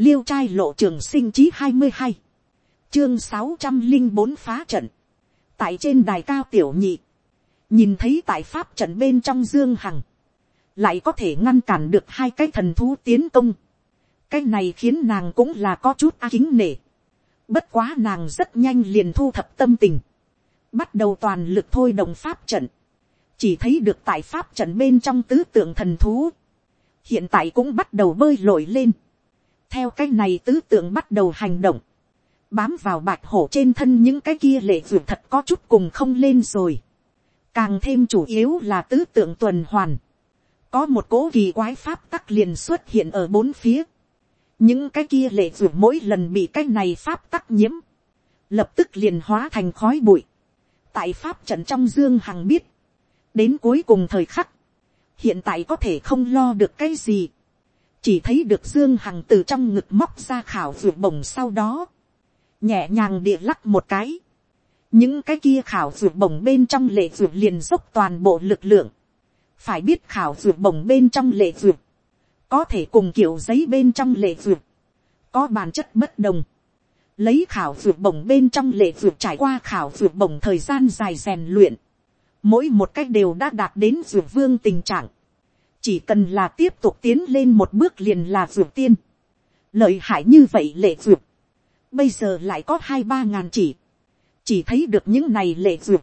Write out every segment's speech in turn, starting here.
liêu trai lộ trường sinh chí hai mươi hai, chương sáu trăm linh bốn phá trận, tại trên đài cao tiểu nhị, nhìn thấy tại pháp trận bên trong dương hằng, lại có thể ngăn cản được hai cái thần thú tiến công, cái này khiến nàng cũng là có chút a kính nể, bất quá nàng rất nhanh liền thu thập tâm tình, bắt đầu toàn lực thôi đồng pháp trận, chỉ thấy được tại pháp trận bên trong tứ tượng thần thú, hiện tại cũng bắt đầu bơi lội lên, theo cái này tứ tượng bắt đầu hành động, bám vào bạch hổ trên thân những cái kia lệ dược thật có chút cùng không lên rồi, càng thêm chủ yếu là tứ tượng tuần hoàn, có một cố kỳ quái pháp tắc liền xuất hiện ở bốn phía, những cái kia lệ dược mỗi lần bị cái này pháp tắc nhiễm, lập tức liền hóa thành khói bụi, tại pháp trận trong dương hằng biết, đến cuối cùng thời khắc, hiện tại có thể không lo được cái gì, chỉ thấy được dương hằng từ trong ngực móc ra khảo ruột bổng sau đó, nhẹ nhàng địa lắc một cái, những cái kia khảo ruột bổng bên trong lệ ruột liền dốc toàn bộ lực lượng, phải biết khảo ruột bổng bên trong lệ ruột, có thể cùng kiểu giấy bên trong lệ ruột, có bản chất bất đồng, lấy khảo ruột bổng bên trong lệ ruột trải qua khảo ruột bổng thời gian dài rèn luyện, mỗi một cách đều đã đạt đến ruột vương tình trạng, chỉ cần là tiếp tục tiến lên một bước liền là ruột tiên, lợi hại như vậy lệ ruột, bây giờ lại có hai ba ngàn chỉ, chỉ thấy được những này lệ ruột,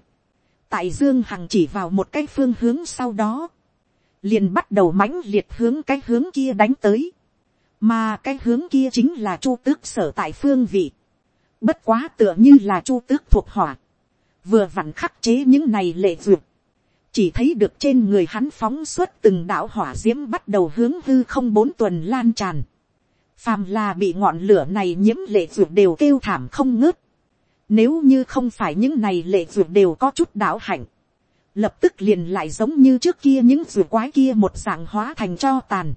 tại dương hằng chỉ vào một cái phương hướng sau đó, liền bắt đầu mãnh liệt hướng cái hướng kia đánh tới, mà cái hướng kia chính là chu tước sở tại phương vị, bất quá tựa như là chu tước thuộc hỏa, vừa vặn khắc chế những này lệ duyệt, chỉ thấy được trên người hắn phóng suốt từng đạo hỏa d i ễ m bắt đầu hướng hư không bốn tuần lan tràn, phàm là bị ngọn lửa này nhiễm lệ ruột đều kêu thảm không ngớt, nếu như không phải những này lệ ruột đều có chút đạo hạnh, lập tức liền lại giống như trước kia những ruột quái kia một dạng hóa thành cho tàn.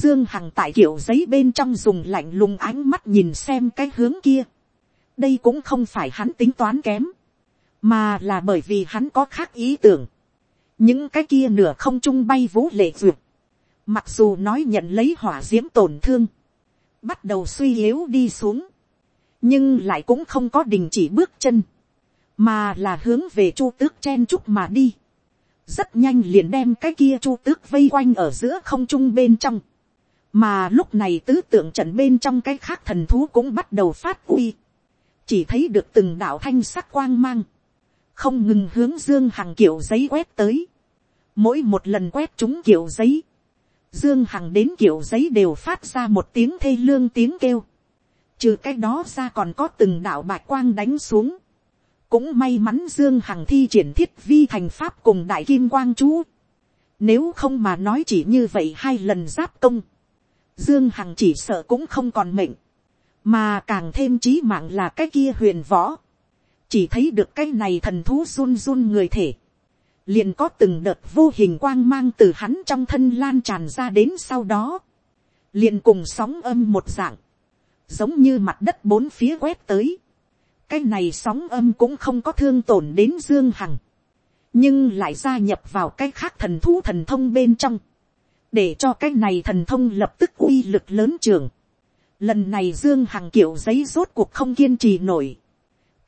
Dương Hằng tại kiểu giấy bên trong dùng lạnh lùng ánh mắt nhìn xem cái hướng kia. Đây cũng không phải hắn tính toán kém mà là bởi vì hắn có khác ý tưởng những cái kia nửa không trung bay vũ lệ duyệt, mặc dù nói nhận lấy hỏa d i ễ m tổn thương, bắt đầu suy yếu đi xuống, nhưng lại cũng không có đình chỉ bước chân, mà là hướng về chu tước chen chúc mà đi. rất nhanh liền đem cái kia chu tước vây quanh ở giữa không trung bên trong, mà lúc này tứ tượng trận bên trong cái khác thần thú cũng bắt đầu phát uy, chỉ thấy được từng đạo thanh sắc quang mang, không ngừng hướng dương hằng kiểu giấy quét tới, mỗi một lần quét chúng kiểu giấy, dương hằng đến kiểu giấy đều phát ra một tiếng thê lương tiếng kêu, trừ cái đó ra còn có từng đạo bạch quang đánh xuống, cũng may mắn dương hằng thi triển thiết vi thành pháp cùng đại kim quang chú, nếu không mà nói chỉ như vậy hai lần giáp công, dương hằng chỉ sợ cũng không còn mệnh, mà càng thêm trí mạng là cái kia huyền võ, chỉ thấy được cái này thần thú run run người thể, liền có từng đợt vô hình quang mang từ hắn trong thân lan tràn ra đến sau đó, liền cùng sóng âm một dạng, giống như mặt đất bốn phía quét tới, cái này sóng âm cũng không có thương tổn đến dương hằng, nhưng lại gia nhập vào cái khác thần thú thần thông bên trong, để cho cái này thần thông lập tức uy lực lớn trường. Lần này dương hằng kiểu giấy rốt cuộc không kiên trì nổi,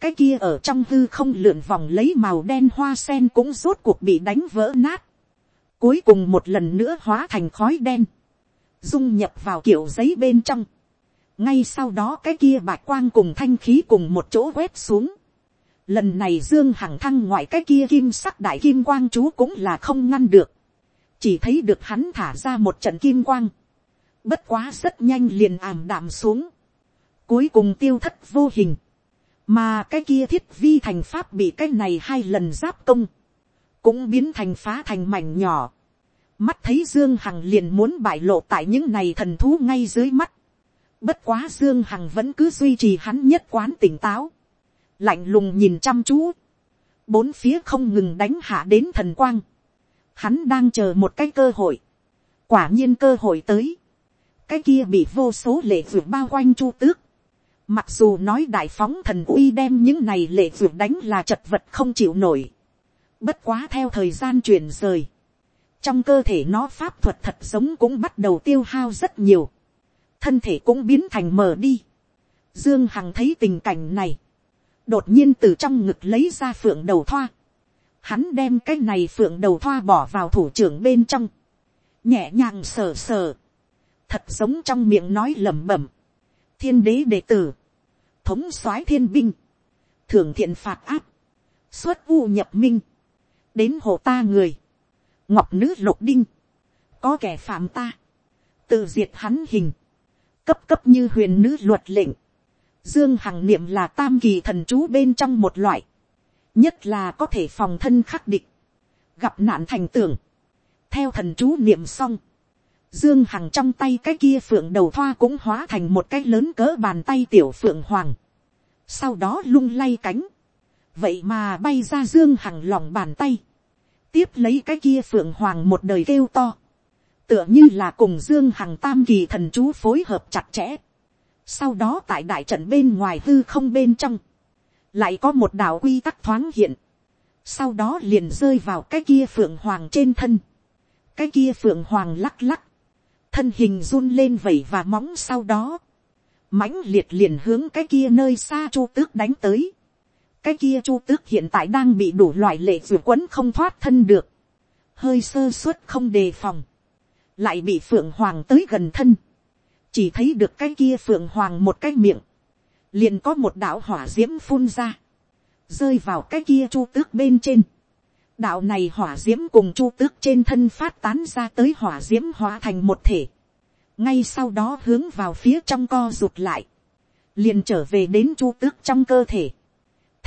cái kia ở trong hư không lượn vòng lấy màu đen hoa sen cũng rốt cuộc bị đánh vỡ nát. Cuối cùng một lần nữa hóa thành khói đen. Dung nhập vào kiểu giấy bên trong. Ngay sau đó cái kia bạch quang cùng thanh khí cùng một chỗ quét xuống. Lần này Dương Hằng thăng ngoại cái kia kim sắc đại kim quang chú cũng là không ngăn được. Chỉ thấy được hắn thả ra một trận kim quang. Bất quá rất nhanh liền ảm đạm xuống. Cuối cùng tiêu thất vô hình mà cái kia thiết vi thành pháp bị cái này hai lần giáp công, cũng biến thành phá thành mảnh nhỏ. mắt thấy dương hằng liền muốn bại lộ tại những này thần thú ngay dưới mắt. bất quá dương hằng vẫn cứ duy trì hắn nhất quán tỉnh táo, lạnh lùng nhìn chăm chú, bốn phía không ngừng đánh hạ đến thần quang. hắn đang chờ một cái cơ hội, quả nhiên cơ hội tới, cái kia bị vô số lệ vượt bao quanh chu tước, Mặc dù nói đại phóng thần uy đem những này lệ vượt đánh là chật vật không chịu nổi. Bất quá theo thời gian chuyển rời. Trong cơ thể nó pháp thuật thật sống cũng bắt đầu tiêu hao rất nhiều. thân thể cũng biến thành mờ đi. Dương Hằng thấy tình cảnh này, đột nhiên từ trong ngực lấy ra phượng đầu thoa. Hắn đem cái này phượng đầu thoa bỏ vào thủ trưởng bên trong, nhẹ nhàng sờ sờ, thật giống trong miệng nói lẩm bẩm. Thiên đế đệ tử, thống soái thiên binh, thưởng thiện phạt áp, xuất u nhập minh, đến hộ ta người, ngọc nữ lục đinh, có kẻ phạm ta, tự diệt hắn hình, cấp cấp như huyền nữ luật lệnh, dương hằng niệm là tam kỳ thần chú bên trong một loại, nhất là có thể phòng thân khắc địch gặp nạn thành tưởng, theo thần chú niệm xong, dương hằng trong tay cái kia phượng đầu thoa cũng hóa thành một cái lớn cỡ bàn tay tiểu phượng hoàng, sau đó lung lay cánh, vậy mà bay ra dương hằng lòng bàn tay, tiếp lấy cái kia phượng hoàng một đời kêu to, tựa như là cùng dương hằng tam kỳ thần chú phối hợp chặt chẽ. sau đó tại đại trận bên ngoài hư không bên trong, lại có một đạo quy tắc thoáng hiện, sau đó liền rơi vào cái kia phượng hoàng trên thân, cái kia phượng hoàng lắc lắc, thân hình run lên vẩy và móng sau đó, mãnh liệt liền hướng cái kia nơi xa chu tước đánh tới, cái kia chu tước hiện tại đang bị đủ loại lệ vừa quấn không thoát thân được, hơi sơ suất không đề phòng, lại bị phượng hoàng tới gần thân, chỉ thấy được cái kia phượng hoàng một cái miệng, liền có một đạo hỏa d i ễ m phun ra, rơi vào cái kia chu tước bên trên, đạo này hỏa d i ễ m cùng chu tước trên thân phát tán ra tới hỏa d i ễ m hóa thành một thể, ngay sau đó hướng vào phía trong co rụt lại, liền trở về đến chu tước trong cơ thể,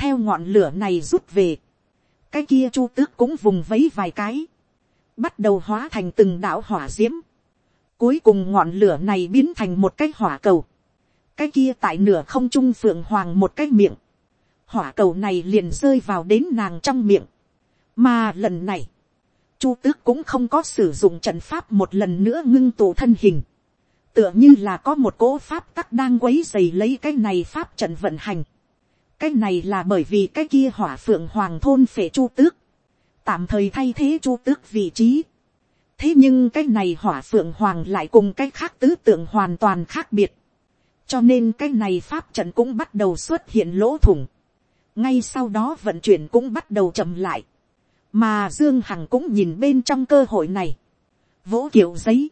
theo ngọn lửa này rút về, cái kia chu tước cũng vùng vấy vài cái, bắt đầu hóa thành từng đạo hỏa d i ễ m cuối cùng ngọn lửa này biến thành một cái hỏa cầu, cái kia tại nửa không trung phượng hoàng một cái miệng, hỏa cầu này liền rơi vào đến nàng trong miệng, mà lần này, chu tước cũng không có sử dụng trận pháp một lần nữa ngưng tụ thân hình, tựa như là có một cỗ pháp tắc đang quấy dày lấy cái này pháp trận vận hành, cái này là bởi vì cái kia hỏa phượng hoàng thôn phệ chu tước, tạm thời thay thế chu tước vị trí. thế nhưng cái này hỏa phượng hoàng lại cùng cái khác tứ tượng hoàn toàn khác biệt. cho nên cái này pháp trận cũng bắt đầu xuất hiện lỗ thủng. ngay sau đó vận chuyển cũng bắt đầu chậm lại mà dương hằng cũng nhìn bên trong cơ hội này. vỗ kiểu giấy.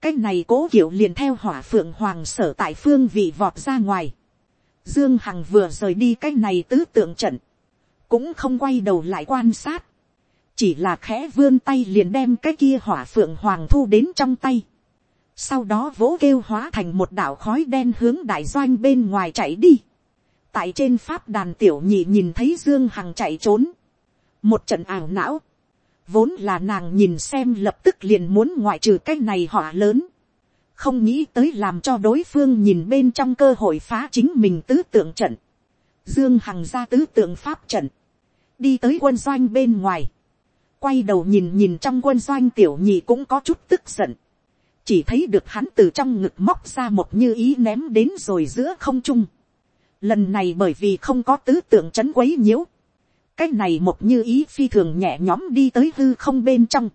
cái này cố kiểu liền theo hỏa phượng hoàng sở tại phương vị vọt ra ngoài. Dương Hằng vừa rời đi cái này tứ tượng trận. Cũng không quay đầu lại quan sát chỉ là khẽ vươn tay liền đem cái kia hỏa phượng hoàng thu đến trong tay. sau đó vỗ kêu hóa thành một đảo khói đen hướng đại doanh bên ngoài chạy đi. tại trên pháp đàn tiểu nhị nhìn thấy dương hằng chạy trốn một trận ảo não. vốn là nàng nhìn xem lập tức liền muốn ngoại trừ cái này hỏa lớn. không nghĩ tới làm cho đối phương nhìn bên trong cơ hội phá chính mình tứ tượng trận. dương hằng ra tứ tượng pháp trận. đi tới quân doanh bên ngoài quay đầu nhìn nhìn trong quân doanh tiểu nhị cũng có chút tức giận. chỉ thấy được hắn từ trong ngực móc ra một như ý ném đến rồi giữa không trung. lần này bởi vì không có tứ tượng c h ấ n quấy nhiễu cái này một như ý phi thường nhẹ nhõm đi tới hư không bên trong.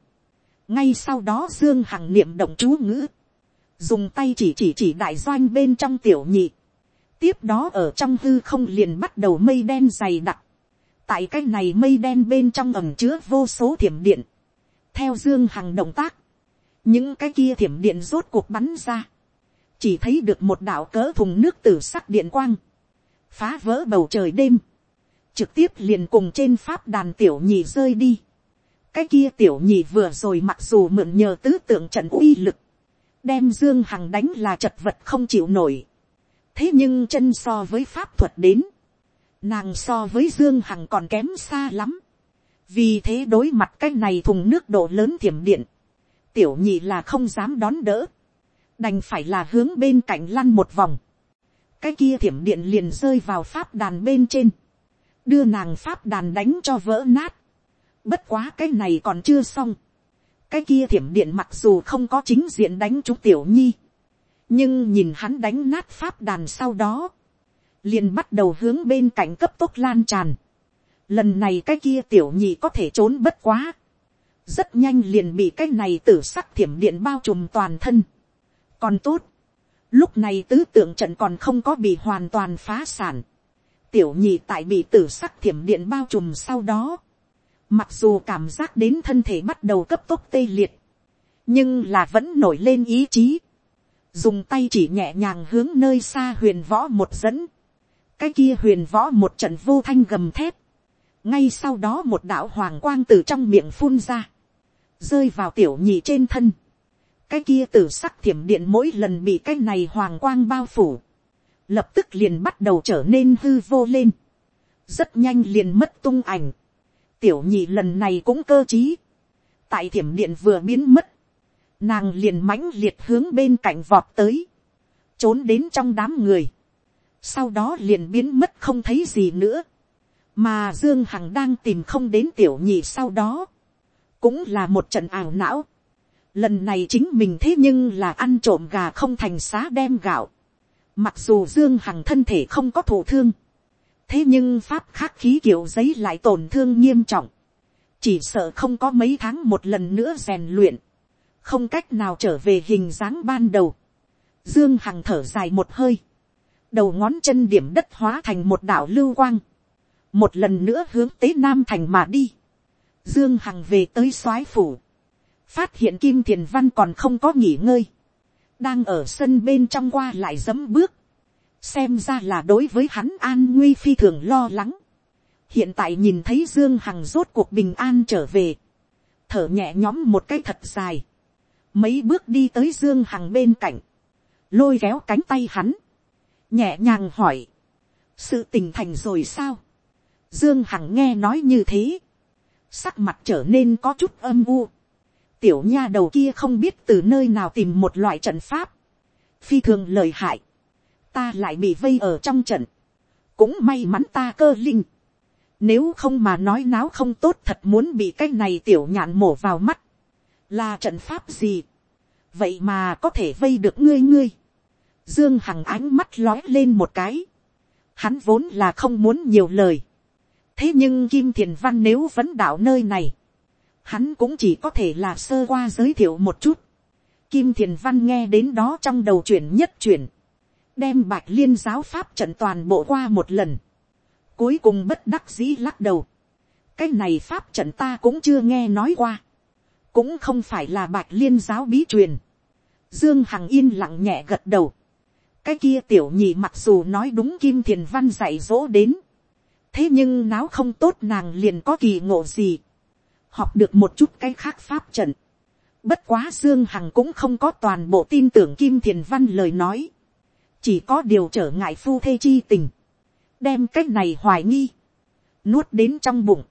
ngay sau đó dương hằng niệm động chú ngữ. dùng tay chỉ chỉ chỉ đại doanh bên trong tiểu nhị. tiếp đó ở trong hư không liền bắt đầu mây đen dày đặc tại cái này mây đen bên trong ẩm chứa vô số thiểm điện, theo dương hằng động tác, những cái kia thiểm điện rốt cuộc bắn ra, chỉ thấy được một đạo cỡ thùng nước từ sắc điện quang, phá vỡ bầu trời đêm, trực tiếp liền cùng trên pháp đàn tiểu nhị rơi đi. cái kia tiểu nhị vừa rồi mặc dù mượn nhờ tứ tượng trận uy lực, đem dương hằng đánh là chật vật không chịu nổi. thế nhưng chân so với pháp thuật đến, nàng so với dương hằng còn kém xa lắm. vì thế đối mặt cái này thùng nước độ lớn thiểm điện, tiểu nhị là không dám đón đỡ, đành phải là hướng bên cạnh lăn một vòng. cái kia thiểm điện liền rơi vào pháp đàn bên trên, đưa nàng pháp đàn đánh cho vỡ nát. bất quá cái này còn chưa xong. cái kia thiểm điện mặc dù không có chính diện đánh chúng tiểu nhi, nhưng nhìn hắn đánh nát pháp đàn sau đó, liền bắt đầu hướng bên cạnh cấp tốc lan tràn. Lần này cái kia tiểu nhị có thể trốn bất quá. Rất nhanh liền bị cái này tử sắc thiểm điện bao trùm toàn thân. Còn tốt. Lúc này tứ tượng trận còn không có bị hoàn toàn phá sản. Tiểu nhị tại bị tử sắc thiểm điện bao trùm sau đó. Mặc dù cảm giác đến thân thể bắt đầu cấp tốc tê liệt. Nhưng là vẫn nổi lên ý chí. Dùng tay chỉ nhẹ nhàng hướng nơi xa huyền võ một dẫn. Cái kia huyền võ một trận vô thanh gầm thép. Ngay sau đó một đạo hoàng quang từ trong miệng phun ra. Rơi vào tiểu nhị trên thân cái kia tử sắc thiểm điện mỗi lần bị cái này hoàng quang bao phủ, lập tức liền bắt đầu trở nên hư vô lên, rất nhanh liền mất tung ảnh, tiểu nhị lần này cũng cơ t r í tại thiểm điện vừa biến mất, nàng liền mãnh liệt hướng bên cạnh vọt tới, trốn đến trong đám người, sau đó liền biến mất không thấy gì nữa, mà dương hằng đang tìm không đến tiểu nhị sau đó, cũng là một trận ảo não, Lần này chính mình thế nhưng là ăn trộm gà không thành xá đem gạo. Mặc dù Dương Hằng thân thể không có thổ thương. Thế nhưng pháp khắc khí kiểu giấy lại tổn thương nghiêm trọng. Chỉ sợ không có mấy tháng một lần nữa rèn luyện. Không cách nào trở về hình dáng ban đầu. Dương Hằng thở dài một hơi. Đầu ngón chân điểm đất hóa thành một đảo lưu quang. Một lần nữa hướng tế Nam Thành mà đi. Dương Hằng về tới soái phủ phát hiện kim thiền văn còn không có nghỉ ngơi, đang ở sân bên trong qua lại dấm bước, xem ra là đối với hắn an nguy phi thường lo lắng. hiện tại nhìn thấy dương hằng rốt cuộc bình an trở về, thở nhẹ nhõm một cái thật dài, mấy bước đi tới dương hằng bên cạnh, lôi kéo cánh tay hắn, nhẹ nhàng hỏi, sự tình thành rồi sao, dương hằng nghe nói như thế, sắc mặt trở nên có chút âm u, tiểu nha đầu kia không biết từ nơi nào tìm một loại trận pháp, phi thường lời hại, ta lại bị vây ở trong trận, cũng may mắn ta cơ linh, nếu không mà nói náo không tốt thật muốn bị cái này tiểu nhạn mổ vào mắt, là trận pháp gì, vậy mà có thể vây được ngươi ngươi, dương hằng ánh mắt lói lên một cái, hắn vốn là không muốn nhiều lời, thế nhưng kim thiền văn nếu vẫn đạo nơi này, hắn cũng chỉ có thể là sơ qua giới thiệu một chút. Kim thiền văn nghe đến đó trong đầu chuyển nhất chuyển, đem bạch liên giáo pháp trận toàn bộ qua một lần, cuối cùng bất đắc dĩ lắc đầu. cái này pháp trận ta cũng chưa nghe nói qua, cũng không phải là bạch liên giáo bí truyền. dương hằng yên lặng nhẹ gật đầu, cái kia tiểu nhị mặc dù nói đúng kim thiền văn dạy dỗ đến, thế nhưng náo không tốt nàng liền có kỳ ngộ gì học được một chút cái khác pháp trận. Bất quá Dương Hằng cũng không có toàn bộ tin tưởng Kim Thiền Văn lời nói. Chỉ có điều trở ngại phu thê chi tình. Đem cách này hoài nghi. Nuốt đến trong bụng.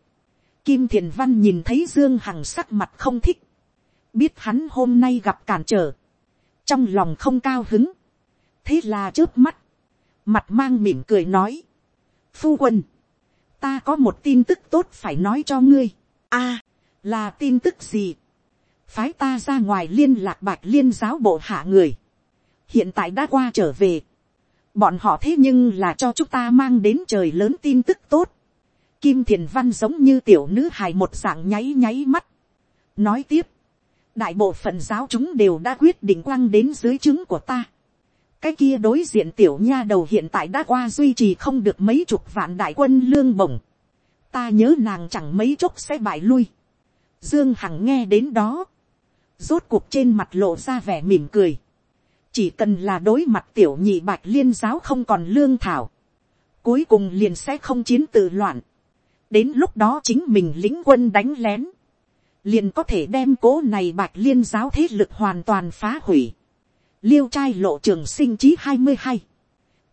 Kim Thiền Văn nhìn thấy Dương Hằng sắc mặt không thích. Biết hắn hôm nay gặp cản trở. Trong lòng không cao hứng. Thế là trước mắt. Mặt mang mỉm cười nói. Phu quân. Ta có một tin tức tốt phải nói cho ngươi. a là tin tức gì, phái ta ra ngoài liên lạc bạch liên giáo bộ hạ người, hiện tại đã qua trở về, bọn họ thế nhưng là cho chúng ta mang đến trời lớn tin tức tốt, kim thiền văn giống như tiểu nữ hài một dạng nháy nháy mắt, nói tiếp, đại bộ phận giáo chúng đều đã quyết định quăng đến dưới trứng của ta, cái kia đối diện tiểu nha đầu hiện tại đã qua duy trì không được mấy chục vạn đại quân lương bổng, ta nhớ nàng chẳng mấy chốc sẽ bại lui, Dương Hằng nghe đến đó. Rốt cuộc trên mặt lộ ra vẻ mỉm cười. Chỉ cần là đối mặt tiểu nhị bạch liên giáo không còn lương thảo. Cuối cùng liền sẽ không chiến tự loạn. Đến lúc đó chính mình lính quân đánh lén. Liền có thể đem cố này bạch liên giáo thế lực hoàn toàn phá hủy. Liêu trai lộ trường sinh chí 22.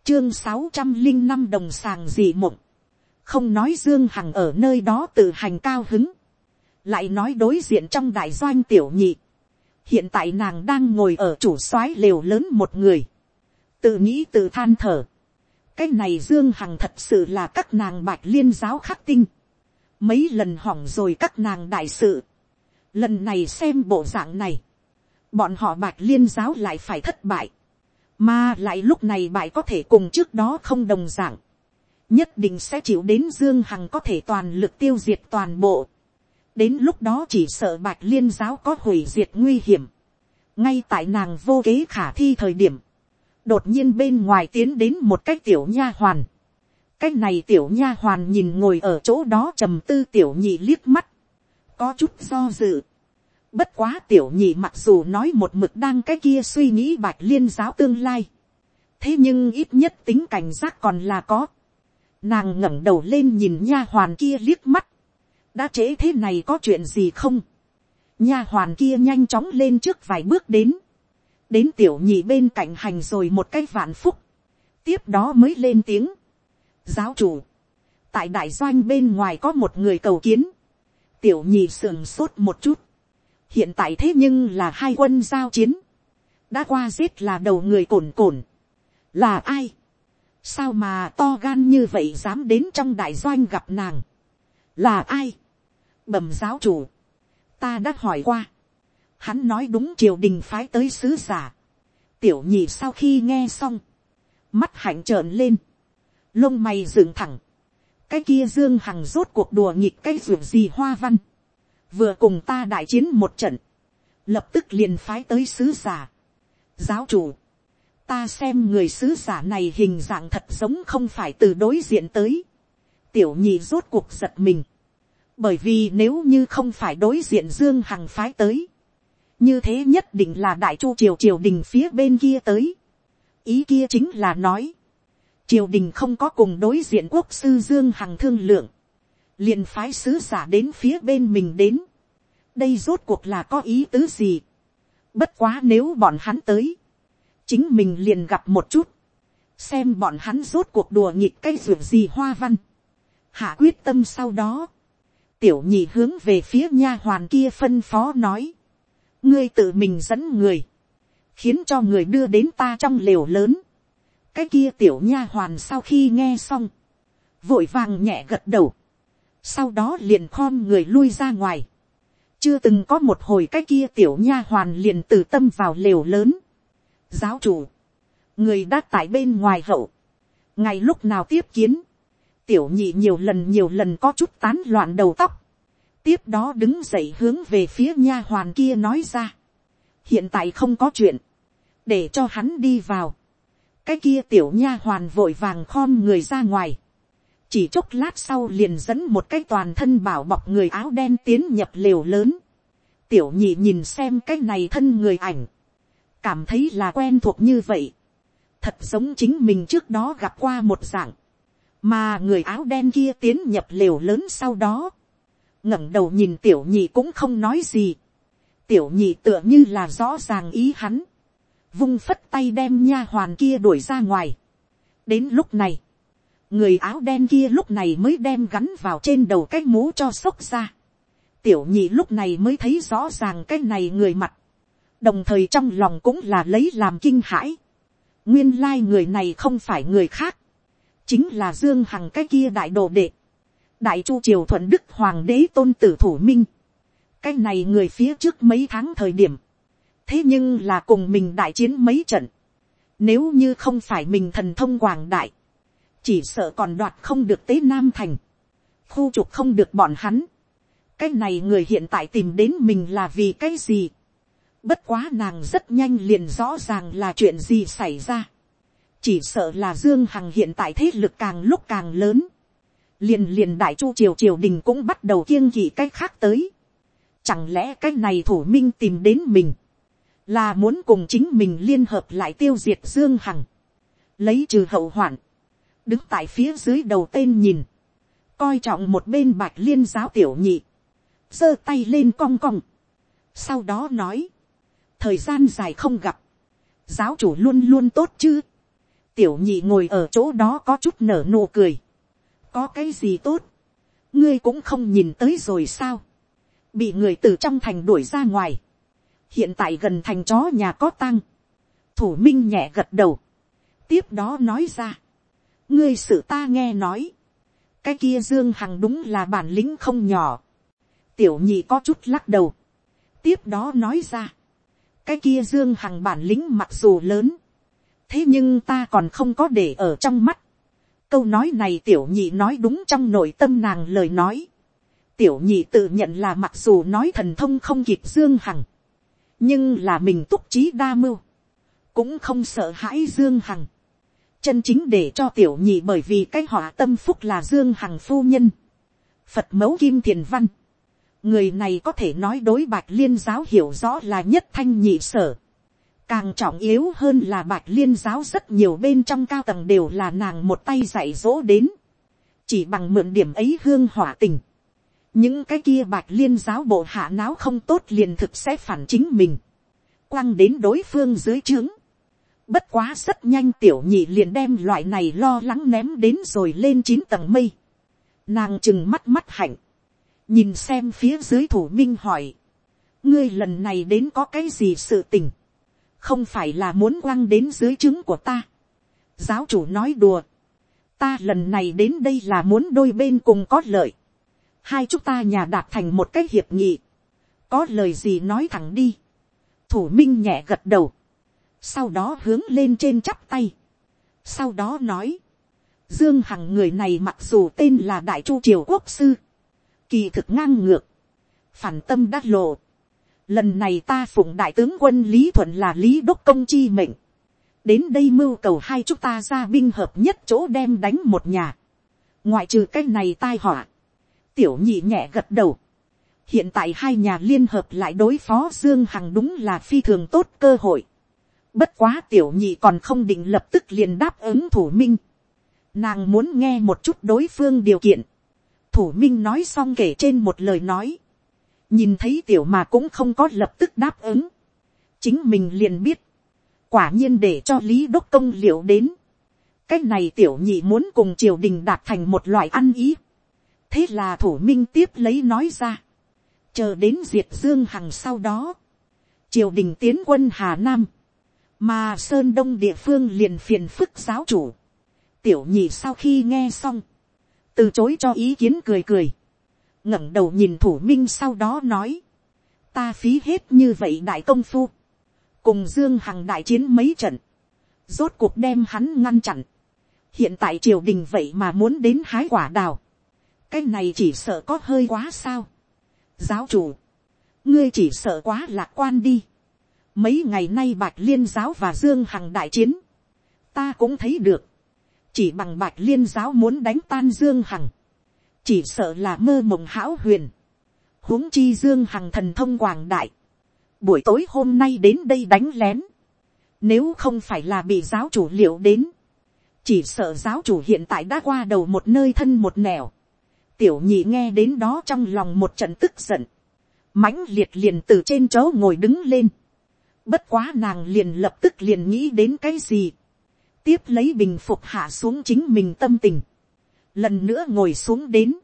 Chương 605 đồng sàng dị mộng. Không nói Dương Hằng ở nơi đó tự hành cao hứng lại nói đối diện trong đại doanh tiểu nhị, hiện tại nàng đang ngồi ở chủ soái lều lớn một người, tự nghĩ tự than thở, cái này dương hằng thật sự là các nàng bạch liên giáo khắc tinh, mấy lần hỏng rồi các nàng đại sự, lần này xem bộ dạng này, bọn họ bạch liên giáo lại phải thất bại, mà lại lúc này bại có thể cùng trước đó không đồng dạng, nhất định sẽ chịu đến dương hằng có thể toàn lực tiêu diệt toàn bộ, đến lúc đó chỉ sợ bạch liên giáo có hủy diệt nguy hiểm, ngay tại nàng vô kế khả thi thời điểm, đột nhiên bên ngoài tiến đến một cái tiểu nha hoàn, cái này tiểu nha hoàn nhìn ngồi ở chỗ đó trầm tư tiểu nhị liếc mắt, có chút do dự. Bất quá tiểu nhị mặc dù nói một mực đang cái kia suy nghĩ bạch liên giáo tương lai. thế nhưng ít nhất tính cảnh giác còn là có. nàng ngẩng đầu lên nhìn nha hoàn kia liếc mắt đã trễ thế này có chuyện gì không. nha hoàn kia nhanh chóng lên trước vài bước đến. đến tiểu nhị bên cạnh hành rồi một cái vạn phúc. tiếp đó mới lên tiếng. Giáo chủ, tại đại doanh bên ngoài có một người cầu kiến, tiểu nhị sườn sốt một chút, hiện tại thế nhưng là hai quân giao chiến, đã qua giết là đầu người cồn cồn, là ai, sao mà to gan như vậy dám đến trong đại doanh gặp nàng, là ai, bẩm giáo chủ, ta đã hỏi qua, hắn nói đúng triều đình phái tới sứ giả, tiểu nhị sau khi nghe xong, mắt hạnh trợn lên, lông mày dựng thẳng, cái kia dương hằng rốt cuộc đùa nghịch cái ruộng gì hoa văn, vừa cùng ta đại chiến một trận, lập tức liền phái tới sứ giả. giáo chủ, ta xem người sứ giả này hình dạng thật giống không phải từ đối diện tới, tiểu nhị rốt cuộc giật mình, bởi vì nếu như không phải đối diện dương hằng phái tới, như thế nhất định là đại chu triều triều đình phía bên kia tới. ý kia chính là nói, triều đình không có cùng đối diện quốc sư dương hằng thương lượng, liền phái sứ giả đến phía bên mình đến. đây rốt cuộc là có ý tứ gì. bất quá nếu bọn hắn tới, chính mình liền gặp một chút, xem bọn hắn rốt cuộc đùa nghịch cái ruột gì hoa văn. hạ quyết tâm sau đó, tiểu nhị hướng về phía nha hoàn kia phân phó nói, ngươi tự mình dẫn người, khiến cho người đưa đến ta trong lều lớn, cái kia tiểu nha hoàn sau khi nghe xong, vội vàng nhẹ gật đầu, sau đó liền khom người lui ra ngoài, chưa từng có một hồi cái kia tiểu nha hoàn liền từ tâm vào lều lớn. giáo chủ, người đã tại bên ngoài hậu, ngày lúc nào tiếp kiến, tiểu nhị nhiều lần nhiều lần có chút tán loạn đầu tóc, tiếp đó đứng dậy hướng về phía nha hoàn kia nói ra, hiện tại không có chuyện, để cho hắn đi vào, cái kia tiểu nha hoàn vội vàng khom người ra ngoài, chỉ chốc lát sau liền dẫn một cái toàn thân bảo bọc người áo đen tiến nhập lều lớn, tiểu nhị nhìn xem cái này thân người ảnh, cảm thấy là quen thuộc như vậy, thật giống chính mình trước đó gặp qua một dạng, mà người áo đen kia tiến nhập lều lớn sau đó, ngẩng đầu nhìn tiểu nhị cũng không nói gì, tiểu nhị tựa như là rõ ràng ý hắn, vung phất tay đem nha hoàn kia đuổi ra ngoài. đến lúc này, người áo đen kia lúc này mới đem gắn vào trên đầu cái mũ cho sốc ra. tiểu nhị lúc này mới thấy rõ ràng cái này người mặt, đồng thời trong lòng cũng là lấy làm kinh hãi. nguyên lai người này không phải người khác, chính là dương hằng cái kia đại đồ đệ, đại chu triều thuận đức hoàng đế tôn tử thủ minh. cái này người phía trước mấy tháng thời điểm, thế nhưng là cùng mình đại chiến mấy trận, nếu như không phải mình thần thông quảng đại, chỉ sợ còn đoạt không được tế nam thành, khu trục không được bọn hắn, cái này người hiện tại tìm đến mình là vì cái gì, bất quá nàng rất nhanh liền rõ ràng là chuyện gì xảy ra, chỉ sợ là dương hằng hiện tại thế lực càng lúc càng lớn, liền liền đại chu triều triều đình cũng bắt đầu kiêng kỵ cái khác tới, chẳng lẽ cái này thủ minh tìm đến mình, là muốn cùng chính mình liên hợp lại tiêu diệt dương hằng, lấy trừ hậu hoạn, đứng tại phía dưới đầu tên nhìn, coi trọng một bên bạch liên giáo tiểu nhị, giơ tay lên cong cong, sau đó nói, thời gian dài không gặp, giáo chủ luôn luôn tốt chứ, tiểu nhị ngồi ở chỗ đó có chút nở nụ cười, có cái gì tốt, ngươi cũng không nhìn tới rồi sao, bị người từ trong thành đuổi ra ngoài, hiện tại gần thành chó nhà có tăng, thủ minh nhẹ gật đầu, tiếp đó nói ra, ngươi sự ta nghe nói, cái kia dương hằng đúng là bản lĩnh không nhỏ, tiểu nhị có chút lắc đầu, tiếp đó nói ra, cái kia dương hằng bản lĩnh mặc dù lớn, thế nhưng ta còn không có để ở trong mắt, câu nói này tiểu nhị nói đúng trong nội tâm nàng lời nói, tiểu nhị tự nhận là mặc dù nói thần thông không kịp dương hằng, nhưng là mình túc trí đa mưu, cũng không sợ hãi dương hằng, chân chính để cho tiểu nhị bởi vì cái họa tâm phúc là dương hằng phu nhân, phật mẫu kim thiền văn, người này có thể nói đối bạch liên giáo hiểu rõ là nhất thanh nhị sở, càng trọng yếu hơn là bạch liên giáo rất nhiều bên trong cao tầng đều là nàng một tay dạy dỗ đến, chỉ bằng mượn điểm ấy hương hỏa tình, những cái kia bạch liên giáo bộ hạ náo không tốt liền thực sẽ phản chính mình, quăng đến đối phương dưới trướng, bất quá rất nhanh tiểu nhị liền đem loại này lo lắng ném đến rồi lên chín tầng mây, nàng chừng mắt mắt hạnh, nhìn xem phía dưới thủ minh hỏi, ngươi lần này đến có cái gì sự tình, không phải là muốn quăng đến dưới trứng của ta. giáo chủ nói đùa, ta lần này đến đây là muốn đôi bên cùng có lợi, hai chúng ta nhà đạt thành một cái hiệp nghị, có lời gì nói thẳng đi, thủ minh nhẹ gật đầu, sau đó hướng lên trên chắp tay, sau đó nói, dương hằng người này mặc dù tên là đại chu triều quốc sư, kỳ thực ngang ngược, phản tâm đắt lộ, lần này ta phụng đại tướng quân lý thuận là lý đốc công chi mệnh, đến đây mưu cầu hai chúng ta ra binh hợp nhất chỗ đem đánh một nhà, ngoại trừ cái này tai họa, tiểu nhị nhẹ gật đầu, hiện tại hai nhà liên hợp lại đối phó dương hằng đúng là phi thường tốt cơ hội, bất quá tiểu nhị còn không định lập tức liền đáp ứng thủ minh, nàng muốn nghe một chút đối phương điều kiện, thủ minh nói xong kể trên một lời nói, nhìn thấy tiểu mà cũng không có lập tức đáp ứng, chính mình liền biết, quả nhiên để cho lý đốc công liệu đến, cái này tiểu nhị muốn cùng triều đình đạt thành một loại ăn ý, thế là thủ minh tiếp lấy nói ra, chờ đến diệt dương hằng sau đó, triều đình tiến quân hà nam, mà sơn đông địa phương liền phiền phức giáo chủ, tiểu nhị sau khi nghe xong, từ chối cho ý kiến cười cười, ngẩng đầu nhìn thủ minh sau đó nói, ta phí hết như vậy đại công phu, cùng dương hằng đại chiến mấy trận, rốt cuộc đem hắn ngăn chặn, hiện tại triều đình vậy mà muốn đến hái quả đào, cái này chỉ sợ có hơi quá sao, giáo chủ, ngươi chỉ sợ quá lạc quan đi, mấy ngày nay bạch liên giáo và dương hằng đại chiến, ta cũng thấy được, chỉ bằng bạch liên giáo muốn đánh tan dương hằng, chỉ sợ là mơ mộng hão huyền, huống chi dương hằng thần thông quảng đại, buổi tối hôm nay đến đây đánh lén, nếu không phải là bị giáo chủ liệu đến, chỉ sợ giáo chủ hiện tại đã qua đầu một nơi thân một nẻo, tiểu nhị nghe đến đó trong lòng một trận tức giận, mãnh liệt liền từ trên chỗ ngồi đứng lên, bất quá nàng liền lập tức liền nghĩ đến cái gì, tiếp lấy bình phục hạ xuống chính mình tâm tình, lần nữa ngồi xuống đến,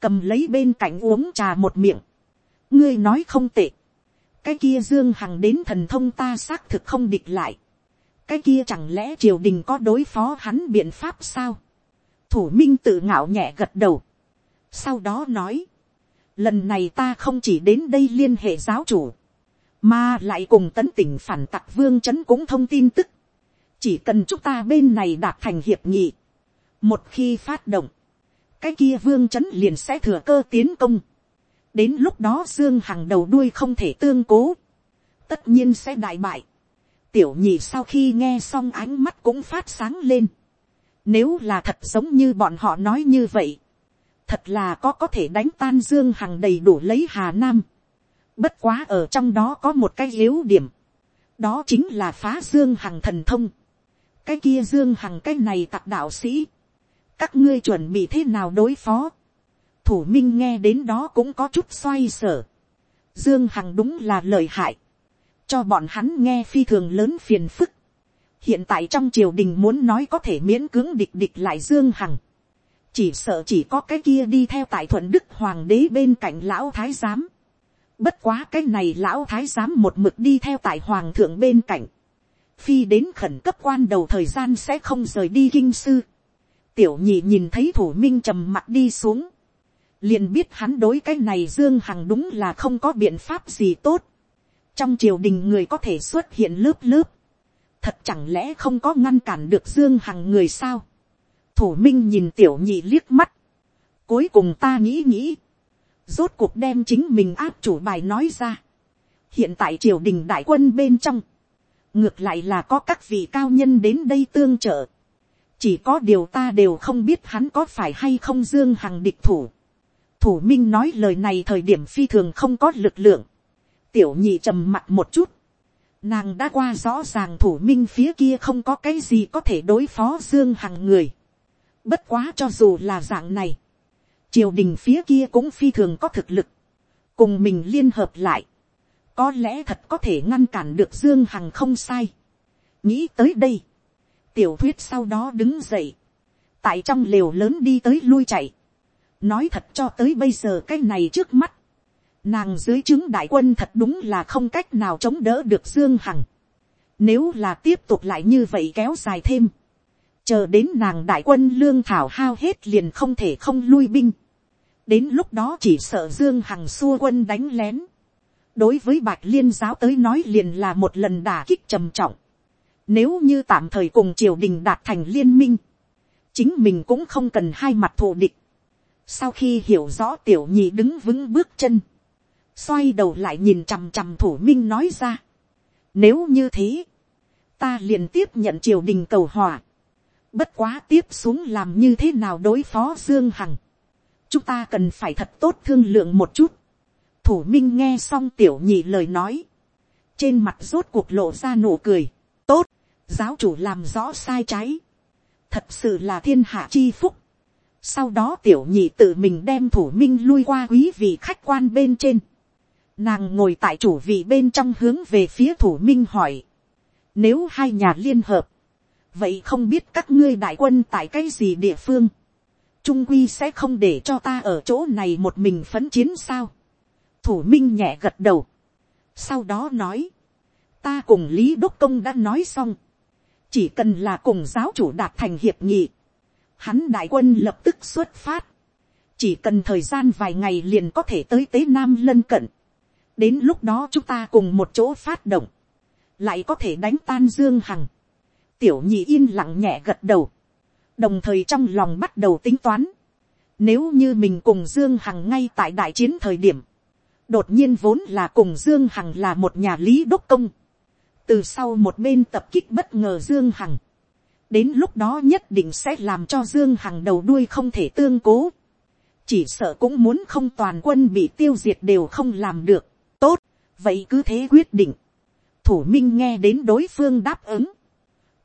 cầm lấy bên cạnh uống trà một miệng, ngươi nói không tệ, cái kia dương hằng đến thần thông ta xác thực không địch lại, cái kia chẳng lẽ triều đình có đối phó hắn biện pháp sao, thủ minh tự ngạo nhẹ gật đầu, sau đó nói, lần này ta không chỉ đến đây liên hệ giáo chủ, mà lại cùng tấn tỉnh phản tặc vương c cũng thông tin tức, chỉ cần chúng ta bên này đạt thành hiệp nghị, một khi phát động, cái kia vương chấn liền sẽ thừa cơ tiến công. đến lúc đó dương hằng đầu đuôi không thể tương cố, tất nhiên sẽ đại bại. tiểu nhị sau khi nghe xong ánh mắt cũng phát sáng lên. nếu là thật giống như bọn họ nói như vậy, thật là có có thể đánh tan dương hằng đầy đủ lấy hà nam. bất quá ở trong đó có một cái yếu điểm, đó chính là phá dương hằng thần thông. cái kia dương hằng cái này tặc đạo sĩ, các ngươi chuẩn bị thế nào đối phó. thủ minh nghe đến đó cũng có chút xoay sở. dương hằng đúng là lời hại. cho bọn hắn nghe phi thường lớn phiền phức. hiện tại trong triều đình muốn nói có thể miễn cưỡng địch địch lại dương hằng. chỉ sợ chỉ có cái kia đi theo tại thuận đức hoàng đế bên cạnh lão thái giám. bất quá cái này lão thái giám một mực đi theo tại hoàng thượng bên cạnh phi đến khẩn cấp quan đầu thời gian sẽ không rời đi kinh sư tiểu nhị nhìn thấy thủ minh trầm mặt đi xuống, liền biết hắn đối cái này dương hằng đúng là không có biện pháp gì tốt. trong triều đình người có thể xuất hiện lớp lớp, thật chẳng lẽ không có ngăn cản được dương hằng người sao. thủ minh nhìn tiểu nhị liếc mắt, cuối cùng ta nghĩ nghĩ, rốt cuộc đem chính mình áp chủ bài nói ra. hiện tại triều đình đại quân bên trong, ngược lại là có các vị cao nhân đến đây tương trợ, chỉ có điều ta đều không biết hắn có phải hay không dương hằng địch thủ. thủ minh nói lời này thời điểm phi thường không có lực lượng, tiểu nhị trầm mặt một chút, nàng đã qua rõ ràng thủ minh phía kia không có cái gì có thể đối phó dương hằng người. bất quá cho dù là dạng này, triều đình phía kia cũng phi thường có thực lực, cùng mình liên hợp lại, có lẽ thật có thể ngăn cản được dương hằng không sai. nghĩ tới đây, tiểu thuyết sau đó đứng dậy, tại trong lều lớn đi tới lui chạy, nói thật cho tới bây giờ cái này trước mắt, nàng dưới chứng đại quân thật đúng là không cách nào chống đỡ được dương hằng, nếu là tiếp tục lại như vậy kéo dài thêm, chờ đến nàng đại quân lương thảo hao hết liền không thể không lui binh, đến lúc đó chỉ sợ dương hằng xua quân đánh lén, đối với bạch liên giáo tới nói liền là một lần đả kích trầm trọng, nếu như tạm thời cùng triều đình đạt thành liên minh, chính mình cũng không cần hai mặt thù địch. Sau khi hiểu rõ tiểu nhị đứng vững bước chân, xoay đầu lại nhìn chằm chằm thủ minh nói ra. Nếu như thế, ta liền tiếp nhận triều đình cầu hòa. Bất quá tiếp xuống làm như thế nào đối phó Dương Hằng. Chúng ta cần phải thật tốt thương lượng một chút. Thủ minh nghe xong tiểu nhị lời nói. Trên mặt rốt cuộc lộ ra nụ cười. Giáo chủ làm rõ sai trái, thật sự là thiên hạ chi phúc. Sau đó tiểu nhị tự mình đem thủ minh lui qua quý vị khách quan bên trên. Nàng ngồi tại chủ vị bên trong hướng về phía thủ minh hỏi. Nếu hai nhà liên hợp, vậy không biết các ngươi đại quân tại cái gì địa phương. Trung quy sẽ không để cho ta ở chỗ này một mình phấn chiến sao. Thủ minh nhẹ gật đầu. Sau đó nói. Ta cùng Lý Đốc Công đã nói xong chỉ cần là cùng giáo chủ đạt thành hiệp nghị, hắn đại quân lập tức xuất phát, chỉ cần thời gian vài ngày liền có thể tới tế nam lân cận, đến lúc đó chúng ta cùng một chỗ phát động, lại có thể đánh tan dương hằng, tiểu nhị yên lặng nhẹ gật đầu, đồng thời trong lòng bắt đầu tính toán, nếu như mình cùng dương hằng ngay tại đại chiến thời điểm, đột nhiên vốn là cùng dương hằng là một nhà lý đốc công, từ sau một bên tập kích bất ngờ dương hằng, đến lúc đó nhất định sẽ làm cho dương hằng đầu đuôi không thể tương cố, chỉ sợ cũng muốn không toàn quân bị tiêu diệt đều không làm được, tốt, vậy cứ thế quyết định, thủ minh nghe đến đối phương đáp ứng,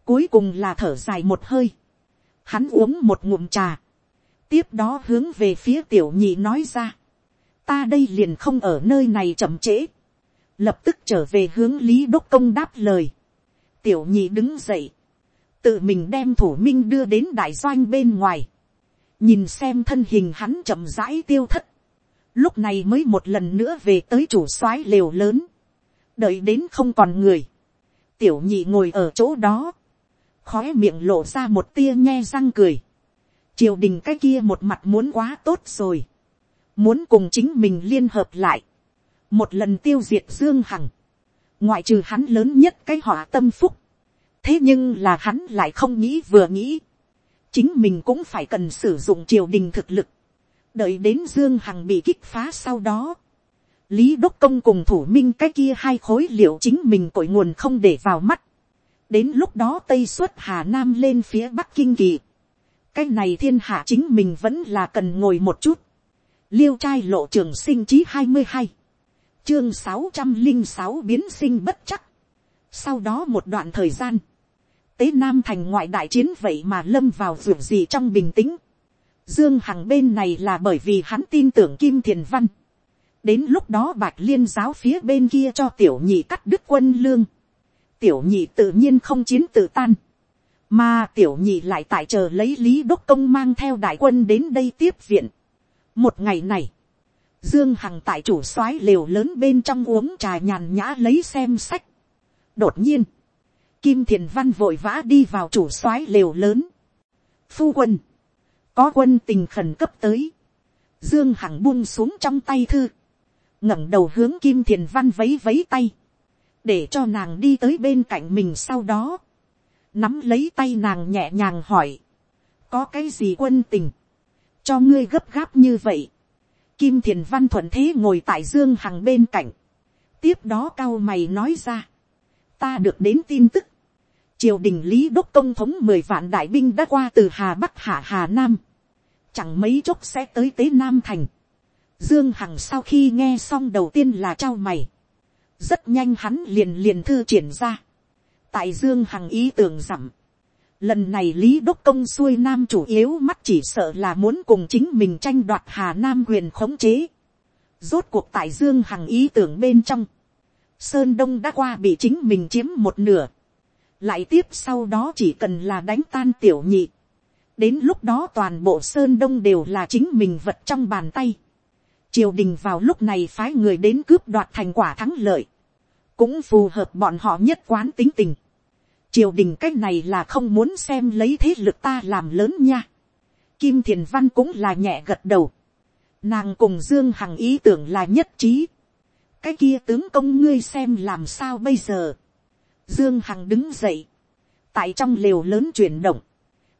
cuối cùng là thở dài một hơi, hắn uống một ngụm trà, tiếp đó hướng về phía tiểu nhị nói ra, ta đây liền không ở nơi này chậm trễ, lập tức trở về hướng lý đốc công đáp lời. tiểu nhị đứng dậy, tự mình đem thủ minh đưa đến đại doanh bên ngoài, nhìn xem thân hình hắn chậm rãi tiêu thất, lúc này mới một lần nữa về tới chủ soái lều lớn, đợi đến không còn người, tiểu nhị ngồi ở chỗ đó, khói miệng lộ ra một tia nhe răng cười, triều đình cái kia một mặt muốn quá tốt rồi, muốn cùng chính mình liên hợp lại, một lần tiêu diệt dương hằng, ngoại trừ hắn lớn nhất cái họa tâm phúc, thế nhưng là hắn lại không nghĩ vừa nghĩ, chính mình cũng phải cần sử dụng triều đình thực lực, đợi đến dương hằng bị kích phá sau đó, lý đốc công cùng thủ minh cái kia hai khối liệu chính mình cội nguồn không để vào mắt, đến lúc đó tây xuất hà nam lên phía bắc kinh kỳ, cái này thiên hạ chính mình vẫn là cần ngồi một chút, liêu trai lộ trường sinh chí hai mươi hai, chương sáu trăm linh sáu biến sinh bất chắc. Sau đó một đoạn thời gian, tế nam thành ngoại đại chiến vậy mà lâm vào ruột gì trong bình tĩnh. Dương Hằng bên này là bởi vì hắn tin tưởng Kim Thiền Văn. Đến lúc đó bạch liên giáo phía bên kia cho tiểu nhị cắt đứt quân lương. Tiểu nhị tự nhiên không chiến tự tan. Mà tiểu nhị lại tại chờ lấy Lý Đốc Công mang theo đại quân đến đây tiếp viện. Một ngày này, Dương Hằng tại chủ soái liều lớn bên trong uống trà nhàn nhã lấy xem sách. Đột nhiên, Kim Thiền Văn vội vã đi vào chủ soái liều lớn. Phu quân, có quân tình khẩn cấp tới. Dương Hằng buông xuống trong tay thư. ngẩng đầu hướng Kim Thiền Văn vấy vấy tay. Để cho nàng đi tới bên cạnh mình sau đó. Nắm lấy tay nàng nhẹ nhàng hỏi. Có cái gì quân tình? Cho ngươi gấp gáp như vậy Kim Thiền Văn thuận thế ngồi tại Dương Hằng bên cạnh. Tiếp đó cao mày nói ra. ta được đến tin tức, triều đình lý đốc công thống mười vạn đại binh đã qua từ hà bắc hạ hà nam, chẳng mấy chốc sẽ tới tế nam thành. Dương Hằng sau khi nghe xong đầu tiên là trao mày, rất nhanh hắn liền liền thư triển ra, tại Dương Hằng ý tưởng rằng, lần này lý đốc công xuôi nam chủ yếu mắt chỉ sợ là muốn cùng chính mình tranh đoạt hà nam quyền khống chế, rốt cuộc tại Dương Hằng ý tưởng bên trong, Sơn Đông đã qua bị chính mình chiếm một nửa, lại tiếp sau đó chỉ cần là đánh tan tiểu nhị, đến lúc đó toàn bộ sơn đông đều là chính mình vật trong bàn tay. triều đình vào lúc này phái người đến cướp đoạt thành quả thắng lợi, cũng phù hợp bọn họ nhất quán tính tình triều đình cái này là không muốn xem lấy thế lực ta làm lớn nha. kim thiền văn cũng là nhẹ gật đầu. nàng cùng dương hằng ý tưởng là nhất trí. cái kia tướng công ngươi xem làm sao bây giờ Dương Hằng đứng dậy. Tại trong lều lớn chuyển động.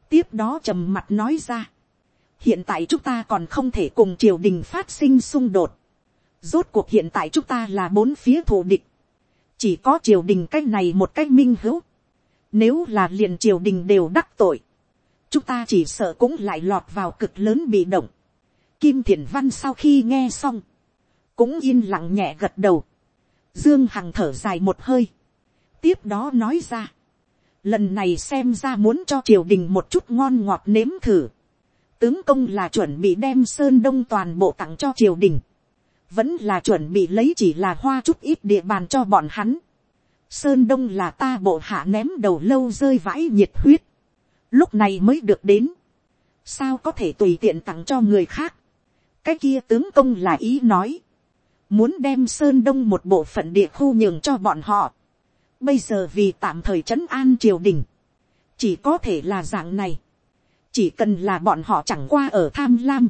Tiếp đó trầm mặt nói ra. Hiện tại chúng ta còn không thể cùng triều đình phát sinh xung đột. Rốt cuộc hiện tại chúng ta là bốn phía thù địch. Chỉ có triều đình cách này một cách minh hữu. Nếu là liền triều đình đều đắc tội. Chúng ta chỉ sợ cũng lại lọt vào cực lớn bị động. Kim thiện Văn sau khi nghe xong. Cũng yên lặng nhẹ gật đầu. Dương Hằng thở dài một hơi tiếp đó nói ra. Lần này xem ra muốn cho triều đình một chút ngon ngọt nếm thử. Tướng công là chuẩn bị đem Sơn Đông toàn bộ tặng cho triều đình. Vẫn là chuẩn bị lấy chỉ là hoa chút ít địa bàn cho bọn hắn. Sơn Đông là ta bộ hạ ném đầu lâu rơi vãi nhiệt huyết. Lúc này mới được đến. Sao có thể tùy tiện tặng cho người khác. Cái kia tướng công là ý nói. Muốn đem Sơn Đông một bộ phận địa khu nhường cho bọn họ Bây giờ vì tạm thời trấn an triều đình. Chỉ có thể là dạng này. Chỉ cần là bọn họ chẳng qua ở tham lam.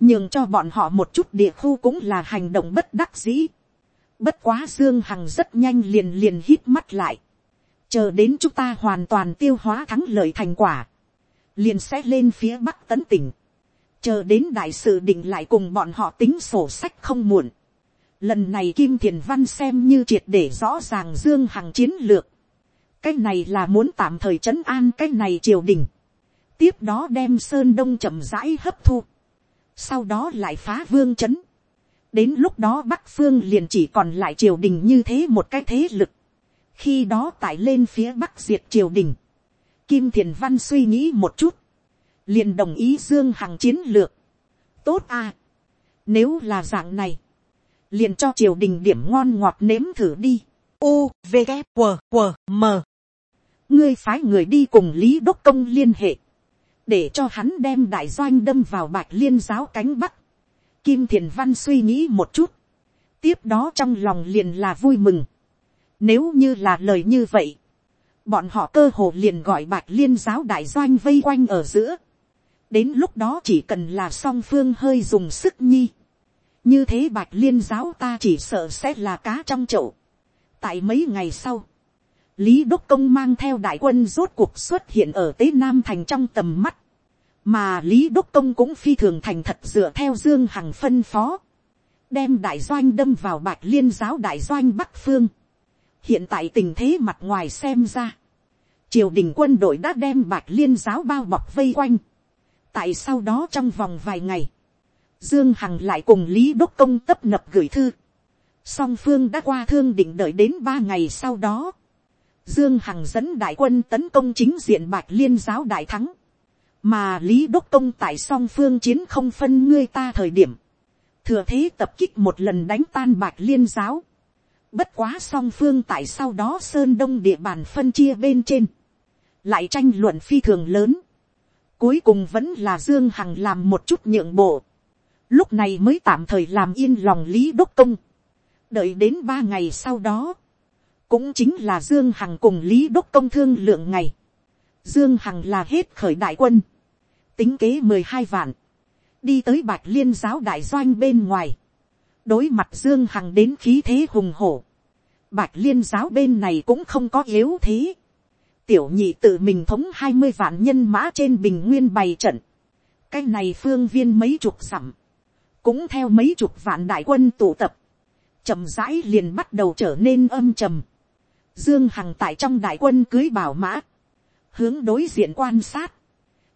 nhường cho bọn họ một chút địa khu cũng là hành động bất đắc dĩ. Bất quá Dương Hằng rất nhanh liền liền hít mắt lại. Chờ đến chúng ta hoàn toàn tiêu hóa thắng lợi thành quả. Liền sẽ lên phía bắc tấn tỉnh. Chờ đến đại sự định lại cùng bọn họ tính sổ sách không muộn. Lần này Kim Thiền Văn xem như triệt để rõ ràng Dương Hằng chiến lược. Cái này là muốn tạm thời trấn an cái này triều đình. Tiếp đó đem Sơn Đông chậm rãi hấp thu. Sau đó lại phá vương trấn. Đến lúc đó Bắc Phương liền chỉ còn lại triều đình như thế một cái thế lực. Khi đó tại lên phía Bắc diệt triều đình. Kim Thiền Văn suy nghĩ một chút. Liền đồng ý Dương Hằng chiến lược. Tốt à. Nếu là dạng này liền cho triều đình điểm ngon ngọt nếm thử đi. U, V, g W, W, M. ngươi phái người đi cùng lý đốc công liên hệ, để cho hắn đem đại doanh đâm vào bạch liên giáo cánh bắc. Kim thiền văn suy nghĩ một chút, tiếp đó trong lòng liền là vui mừng. Nếu như là lời như vậy, bọn họ cơ hồ liền gọi bạch liên giáo đại doanh vây quanh ở giữa. đến lúc đó chỉ cần là song phương hơi dùng sức nhi như thế bạch liên giáo ta chỉ sợ sẽ là cá trong chậu. tại mấy ngày sau, lý đốc công mang theo đại quân rốt cuộc xuất hiện ở tế nam thành trong tầm mắt, mà lý đốc công cũng phi thường thành thật dựa theo dương hằng phân phó, đem đại doanh đâm vào bạch liên giáo đại doanh bắc phương. hiện tại tình thế mặt ngoài xem ra, triều đình quân đội đã đem bạch liên giáo bao bọc vây quanh. tại sau đó trong vòng vài ngày, Dương Hằng lại cùng Lý Đốc Công tấp nập gửi thư. Song phương đã qua thương định đợi đến ba ngày sau đó. Dương Hằng dẫn đại quân tấn công chính diện Bạch Liên giáo đại thắng. Mà Lý Đốc Công tại song phương chiến không phân ngươi ta thời điểm. Thừa thế tập kích một lần đánh tan Bạch Liên giáo. Bất quá song phương tại sau đó Sơn Đông địa bàn phân chia bên trên. Lại tranh luận phi thường lớn. Cuối cùng vẫn là Dương Hằng làm một chút nhượng bộ lúc này mới tạm thời làm yên lòng lý đốc công. đợi đến ba ngày sau đó, cũng chính là dương hằng cùng lý đốc công thương lượng ngày dương hằng là hết khởi đại quân, tính kế mười hai vạn, đi tới bạch liên giáo đại doanh bên ngoài, đối mặt dương hằng đến khí thế hùng hổ, bạch liên giáo bên này cũng không có yếu thế, tiểu nhị tự mình thống hai mươi vạn nhân mã trên bình nguyên bày trận, cái này phương viên mấy chục dặm, cũng theo mấy chục vạn đại quân tụ tập, chậm rãi liền bắt đầu trở nên âm trầm. Dương Hằng tại trong đại quân cưới bảo mã. Hướng đối diện quan sát.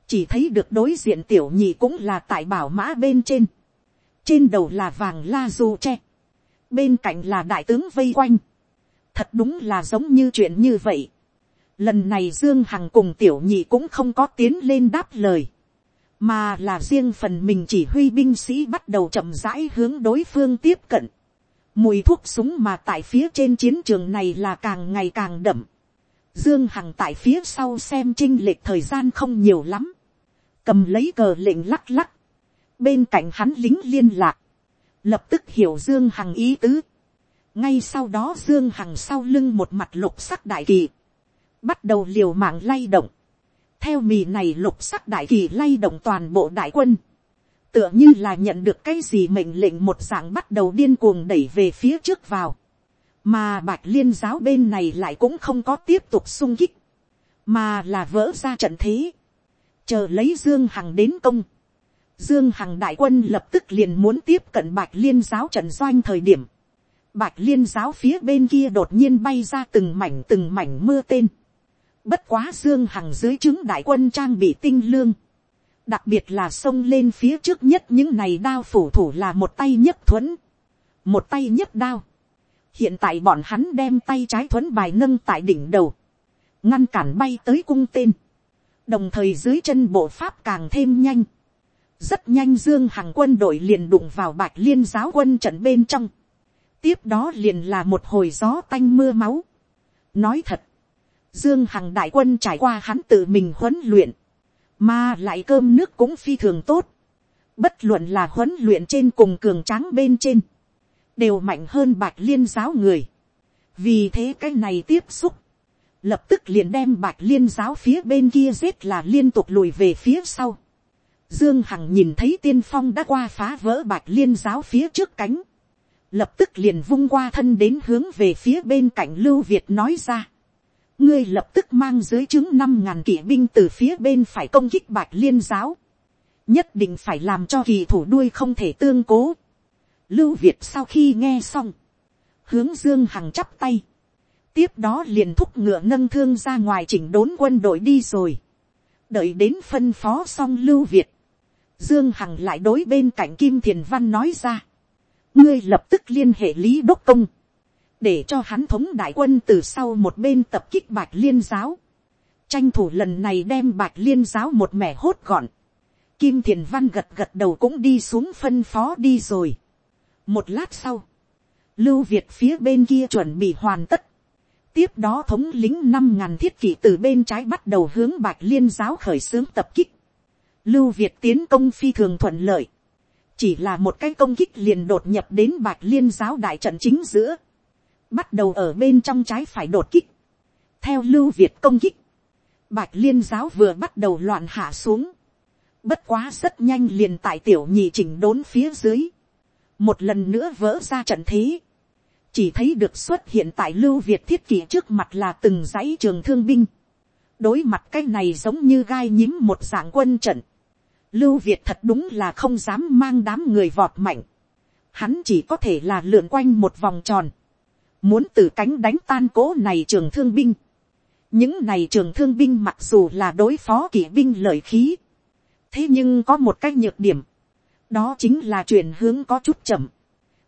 Chỉ thấy được đối diện tiểu nhị cũng là tại bảo mã bên trên. Trên đầu là vàng la du tre. Bên cạnh là đại tướng vây quanh. Thật đúng là giống như chuyện như vậy. Lần này Dương Hằng cùng tiểu nhị cũng không có tiến lên đáp lời. Mà là riêng phần mình chỉ huy binh sĩ bắt đầu chậm rãi hướng đối phương tiếp cận Mùi thuốc súng mà tại phía trên chiến trường này là càng ngày càng đậm. Dương Hằng tại phía sau xem trinh lệch thời gian không nhiều lắm. Cầm lấy cờ lệnh lắc lắc. Bên cạnh hắn lính liên lạc. Lập tức hiểu Dương Hằng ý tứ. Ngay sau đó Dương Hằng sau lưng một mặt lục sắc đại kỳ. Bắt đầu liều mạng lay động. Theo mì này lục sắc đại kỳ lay động toàn bộ đại quân tựa như là nhận được cái gì mệnh lệnh một dạng bắt đầu điên cuồng đẩy về phía trước vào, mà bạch liên giáo bên này lại cũng không có tiếp tục sung kích, mà là vỡ ra trận thế, chờ lấy dương hằng đến công, dương hằng đại quân lập tức liền muốn tiếp cận bạch liên giáo trận doanh thời điểm, bạch liên giáo phía bên kia đột nhiên bay ra từng mảnh từng mảnh mưa tên, bất quá dương hằng dưới trướng đại quân trang bị tinh lương, đặc biệt là xông lên phía trước nhất những này đao phủ thủ là một tay nhất thuẫn, một tay nhất đao hiện tại bọn hắn đem tay trái thuấn bài nâng tại đỉnh đầu, ngăn cản bay tới cung tên, đồng thời dưới chân bộ pháp càng thêm nhanh. rất nhanh dương hằng quân đội liền đụng vào bạch liên giáo quân trận bên trong. tiếp đó liền là một hồi gió tanh mưa máu. nói thật, dương hằng đại quân trải qua hắn tự mình huấn luyện, mà lại cơm nước cũng phi thường tốt, bất luận là huấn luyện trên cùng cường tráng bên trên, đều mạnh hơn bạch liên giáo người, vì thế cái này tiếp xúc, lập tức liền đem bạch liên giáo phía bên kia giết là liên tục lùi về phía sau. Dương Hằng nhìn thấy tiên phong đã qua phá vỡ bạch liên giáo phía trước cánh. Lập tức liền vung qua thân đến hướng về phía bên cạnh Lưu Việt nói ra ngươi lập tức mang dưới chứng năm ngàn kỵ binh từ phía bên phải công kích bạch liên giáo. nhất định phải làm cho kỳ thủ đuôi không thể tương cố lưu việt sau khi nghe xong, hướng dương hằng chắp tay. tiếp đó liền thúc ngựa nâng thương ra ngoài chỉnh đốn quân đội đi rồi. đợi đến phân phó xong lưu việt. dương hằng lại đối bên cạnh kim thiền văn nói ra. ngươi lập tức liên hệ lý đốc công để cho hắn thống đại quân từ sau một bên tập kích bạch liên giáo, tranh thủ lần này đem bạch liên giáo một mẻ hốt gọn, kim thiền văn gật gật đầu cũng đi xuống phân phó đi rồi một lát sau, lưu việt phía bên kia chuẩn bị hoàn tất, tiếp đó thống lính năm ngàn thiết kỷ từ bên trái bắt đầu hướng bạch liên giáo khởi xướng tập kích, lưu việt tiến công phi thường thuận lợi, chỉ là một cái công kích liền đột nhập đến bạch liên giáo đại trận chính giữa, bắt đầu ở bên trong trái phải đột kích, theo lưu việt công kích, bạch liên giáo vừa bắt đầu loạn hạ xuống, bất quá rất nhanh liền tại tiểu nhị chỉnh đốn phía dưới, một lần nữa vỡ ra trận thế, chỉ thấy được xuất hiện tại lưu việt thiết kỷ trước mặt là từng dãy trường thương binh, đối mặt cái này giống như gai nhím một dạng quân trận, lưu việt thật đúng là không dám mang đám người vọt mạnh, hắn chỉ có thể là lượn quanh một vòng tròn, muốn từ cánh đánh tan cố này trường thương binh. những này trường thương binh mặc dù là đối phó kỵ binh lợi khí, thế nhưng có một cái nhược điểm, đó chính là chuyển hướng có chút chậm.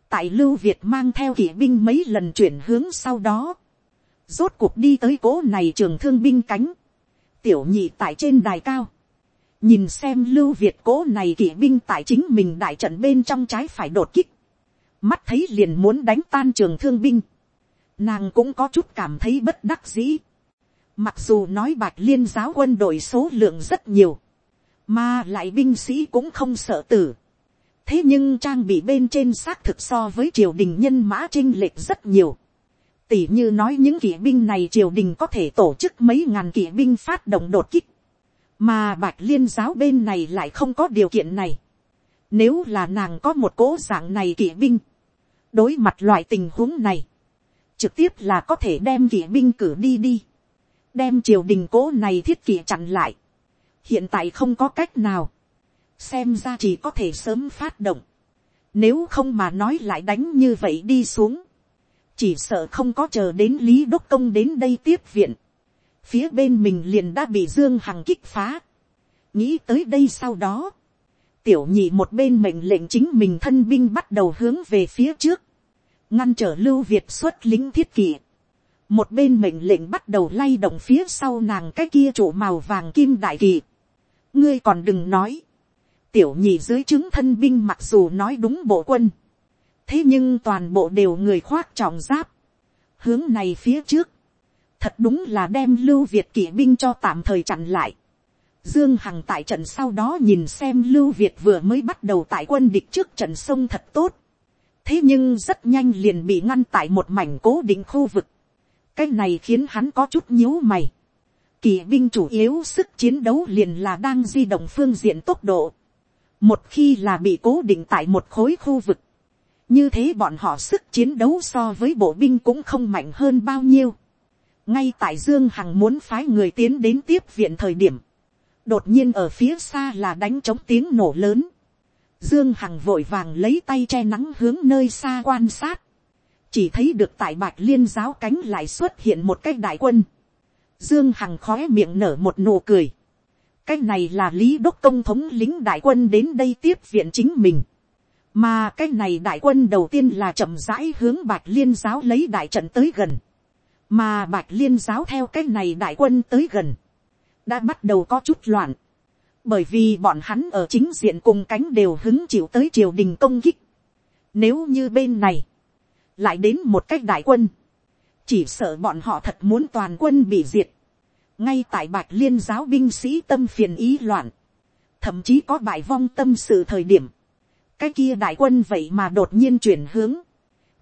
tại lưu việt mang theo kỵ binh mấy lần chuyển hướng sau đó, rốt cuộc đi tới cố này trường thương binh cánh, tiểu nhị tại trên đài cao, nhìn xem lưu việt cố này kỵ binh tại chính mình đại trận bên trong trái phải đột kích, mắt thấy liền muốn đánh tan trường thương binh, nàng cũng có chút cảm thấy bất đắc dĩ. Mặc dù nói bạch liên giáo quân đội số lượng rất nhiều, mà lại binh sĩ cũng không sợ tử thế nhưng trang bị bên trên xác thực so với triều đình nhân mã trinh lệch rất nhiều. tỉ như nói những kỵ binh này triều đình có thể tổ chức mấy ngàn kỵ binh phát động đột kích, mà bạch liên giáo bên này lại không có điều kiện này. nếu là nàng có một cố dạng này kỵ binh, đối mặt loại tình huống này, trực tiếp là có thể đem kỵ binh cử đi đi, đem triều đình cố này thiết kỵ chặn lại, hiện tại không có cách nào, xem ra chỉ có thể sớm phát động, nếu không mà nói lại đánh như vậy đi xuống, chỉ sợ không có chờ đến lý đốc công đến đây tiếp viện, phía bên mình liền đã bị dương hằng kích phá, nghĩ tới đây sau đó, tiểu nhị một bên mệnh lệnh chính mình thân binh bắt đầu hướng về phía trước, ngăn trở lưu việt xuất lính thiết kỷ, một bên mệnh lệnh bắt đầu lay động phía sau nàng cái kia trụ màu vàng kim đại kỳ, ngươi còn đừng nói, tiểu nhị dưới chứng thân binh mặc dù nói đúng bộ quân, thế nhưng toàn bộ đều người khoác trọng giáp, hướng này phía trước, thật đúng là đem lưu việt kỵ binh cho tạm thời chặn lại. Dương Hằng tại trận sau đó nhìn xem Lưu Việt vừa mới bắt đầu tại quân địch trước trận sông thật tốt. Thế nhưng rất nhanh liền bị ngăn tại một mảnh cố định khu vực. Cái này khiến hắn có chút nhíu mày. Kỳ binh chủ yếu sức chiến đấu liền là đang di động phương diện tốc độ. Một khi là bị cố định tại một khối khu vực. Như thế bọn họ sức chiến đấu so với bộ binh cũng không mạnh hơn bao nhiêu. Ngay tại Dương Hằng muốn phái người tiến đến tiếp viện thời điểm, đột nhiên ở phía xa là đánh trống tiếng nổ lớn. Dương Hằng vội vàng lấy tay che nắng hướng nơi xa quan sát. Chỉ thấy được tại bạch liên giáo cánh lại xuất hiện một cái đại quân. Dương Hằng khóe miệng nở một nụ cười. Cái này là Lý Đốc Công thống lính đại quân đến đây tiếp viện chính mình. Mà cái này đại quân đầu tiên là chậm rãi hướng bạch liên giáo lấy đại trận tới gần. Mà bạch liên giáo theo cái này đại quân tới gần đã bắt đầu có chút loạn, bởi vì bọn hắn ở chính diện cùng cánh đều hứng chịu tới triều đình công kích. Nếu như bên này, lại đến một cách đại quân, chỉ sợ bọn họ thật muốn toàn quân bị diệt ngay tại bạch liên giáo binh sĩ tâm phiền ý loạn, thậm chí có bại vong tâm sự thời điểm, cái kia đại quân vậy mà đột nhiên chuyển hướng,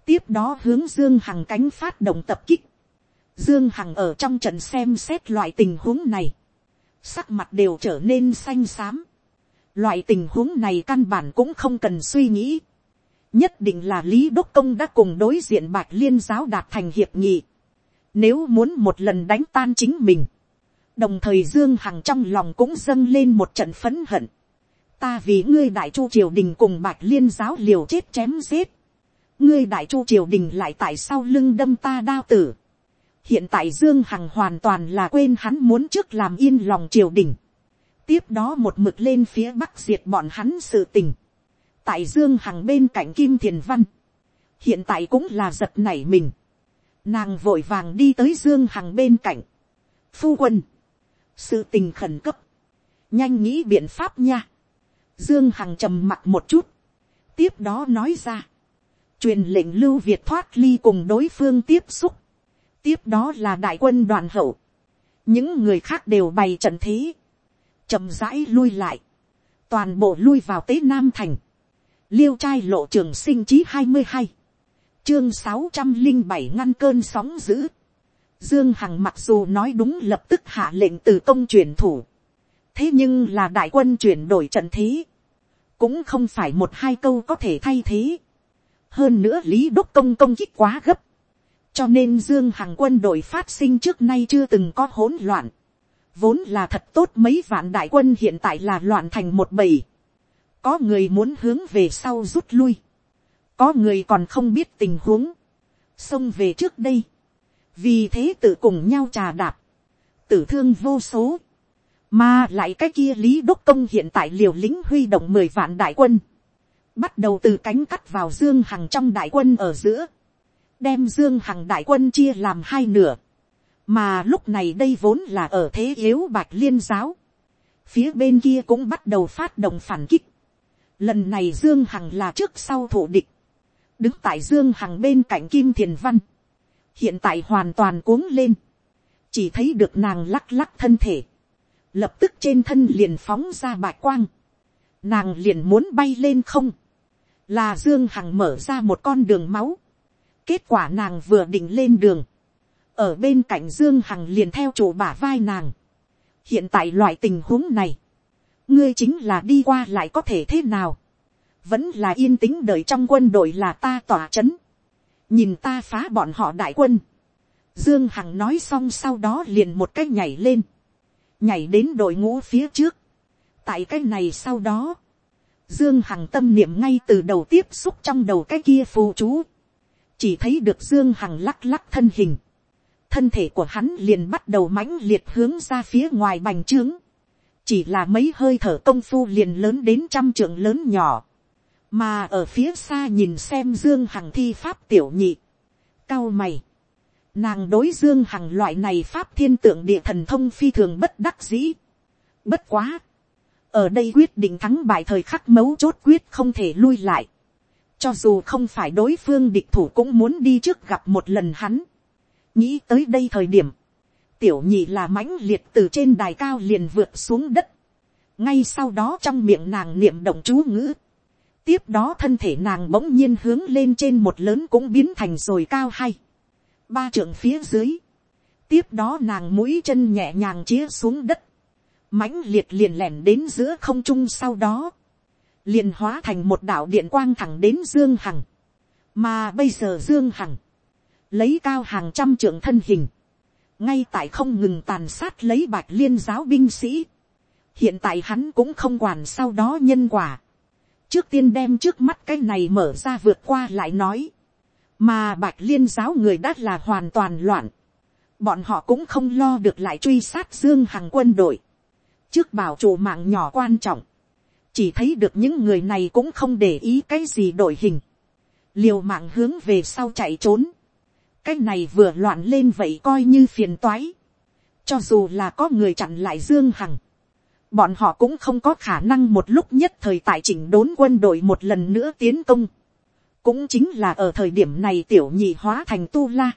tiếp đó hướng dương hằng cánh phát động tập kích. Dương Hằng ở trong trận xem xét loại tình huống này sắc mặt đều trở nên xanh xám. Loại tình huống này căn bản cũng không cần suy nghĩ. Nhất định là Lý Đốc Công đã cùng đối diện Bạch Liên giáo đạt thành hiệp nghị. Nếu muốn một lần đánh tan chính mình. Đồng thời Dương Hằng trong lòng cũng dâng lên một trận phấn hận. Ta vì ngươi đại chu triều đình cùng Bạch Liên giáo liều chết chém giết. Ngươi đại chu triều đình lại tại sau lưng đâm ta đao tử. Hiện tại dương hằng hoàn toàn là quên hắn muốn trước làm yên lòng triều đình, tiếp đó một mực lên phía bắc diệt bọn hắn sự tình, tại dương hằng bên cạnh kim thiền văn, hiện tại cũng là giật nảy mình, nàng vội vàng đi tới dương hằng bên cạnh, phu quân, sự tình khẩn cấp, nhanh nghĩ biện pháp nha, dương hằng trầm mặt một chút, tiếp đó nói ra, truyền lệnh lưu việt thoát ly cùng đối phương tiếp xúc, tiếp đó là đại quân đoàn hậu, những người khác đều bày trận thế, chậm rãi lui lại, toàn bộ lui vào tế nam thành, liêu trai lộ trường sinh chí hai mươi hai, chương sáu trăm linh bảy ngăn cơn sóng dữ, dương hằng mặc dù nói đúng lập tức hạ lệnh từ công chuyển thủ, thế nhưng là đại quân chuyển đổi trận thế, cũng không phải một hai câu có thể thay thế, hơn nữa lý đốc công công kích quá gấp, cho nên dương hằng quân đội phát sinh trước nay chưa từng có hỗn loạn, vốn là thật tốt mấy vạn đại quân hiện tại là loạn thành một bầy, có người muốn hướng về sau rút lui, có người còn không biết tình huống, xông về trước đây, vì thế tự cùng nhau trà đạp, tử thương vô số, mà lại cái kia lý đốc công hiện tại liều lĩnh huy động mười vạn đại quân, bắt đầu từ cánh cắt vào dương hằng trong đại quân ở giữa, đem dương hằng đại quân chia làm hai nửa, mà lúc này đây vốn là ở thế yếu bạch liên giáo, phía bên kia cũng bắt đầu phát động phản kích, lần này dương hằng là trước sau thủ địch, đứng tại dương hằng bên cạnh kim thiền văn, hiện tại hoàn toàn cuống lên, chỉ thấy được nàng lắc lắc thân thể, lập tức trên thân liền phóng ra bạch quang, nàng liền muốn bay lên không, là dương hằng mở ra một con đường máu, Kết quả nàng vừa định lên đường. Ở bên cạnh Dương Hằng liền theo chủ bả vai nàng. Hiện tại loại tình huống này. Ngươi chính là đi qua lại có thể thế nào. Vẫn là yên tĩnh đợi trong quân đội là ta tỏa chấn. Nhìn ta phá bọn họ đại quân. Dương Hằng nói xong sau đó liền một cách nhảy lên. Nhảy đến đội ngũ phía trước. Tại cái này sau đó. Dương Hằng tâm niệm ngay từ đầu tiếp xúc trong đầu cái kia phù chú chỉ thấy được dương hằng lắc lắc thân hình, thân thể của hắn liền bắt đầu mãnh liệt hướng ra phía ngoài bành trướng, chỉ là mấy hơi thở công phu liền lớn đến trăm trượng lớn nhỏ, mà ở phía xa nhìn xem dương hằng thi pháp tiểu nhị, cao mày, nàng đối dương hằng loại này pháp thiên tượng địa thần thông phi thường bất đắc dĩ, bất quá, ở đây quyết định thắng bại thời khắc mấu chốt quyết không thể lui lại, cho dù không phải đối phương địch thủ cũng muốn đi trước gặp một lần hắn, nghĩ tới đây thời điểm, tiểu nhị là mãnh liệt từ trên đài cao liền vượt xuống đất, ngay sau đó trong miệng nàng niệm động chú ngữ, tiếp đó thân thể nàng bỗng nhiên hướng lên trên một lớn cũng biến thành rồi cao hay, ba trượng phía dưới, tiếp đó nàng mũi chân nhẹ nhàng chĩa xuống đất, mãnh liệt liền lẻn đến giữa không trung sau đó, liền hóa thành một đạo điện quang thẳng đến dương hằng, mà bây giờ dương hằng, lấy cao hàng trăm trượng thân hình, ngay tại không ngừng tàn sát lấy bạch liên giáo binh sĩ, hiện tại hắn cũng không quản sau đó nhân quả, trước tiên đem trước mắt cái này mở ra vượt qua lại nói, mà bạch liên giáo người đã là hoàn toàn loạn, bọn họ cũng không lo được lại truy sát dương hằng quân đội, trước bảo chủ mạng nhỏ quan trọng, chỉ thấy được những người này cũng không để ý cái gì đổi hình, liều mạng hướng về sau chạy trốn, cái này vừa loạn lên vậy coi như phiền toái, cho dù là có người chặn lại dương hằng, bọn họ cũng không có khả năng một lúc nhất thời tại chỉnh đốn quân đội một lần nữa tiến công, cũng chính là ở thời điểm này tiểu nhị hóa thành tu la,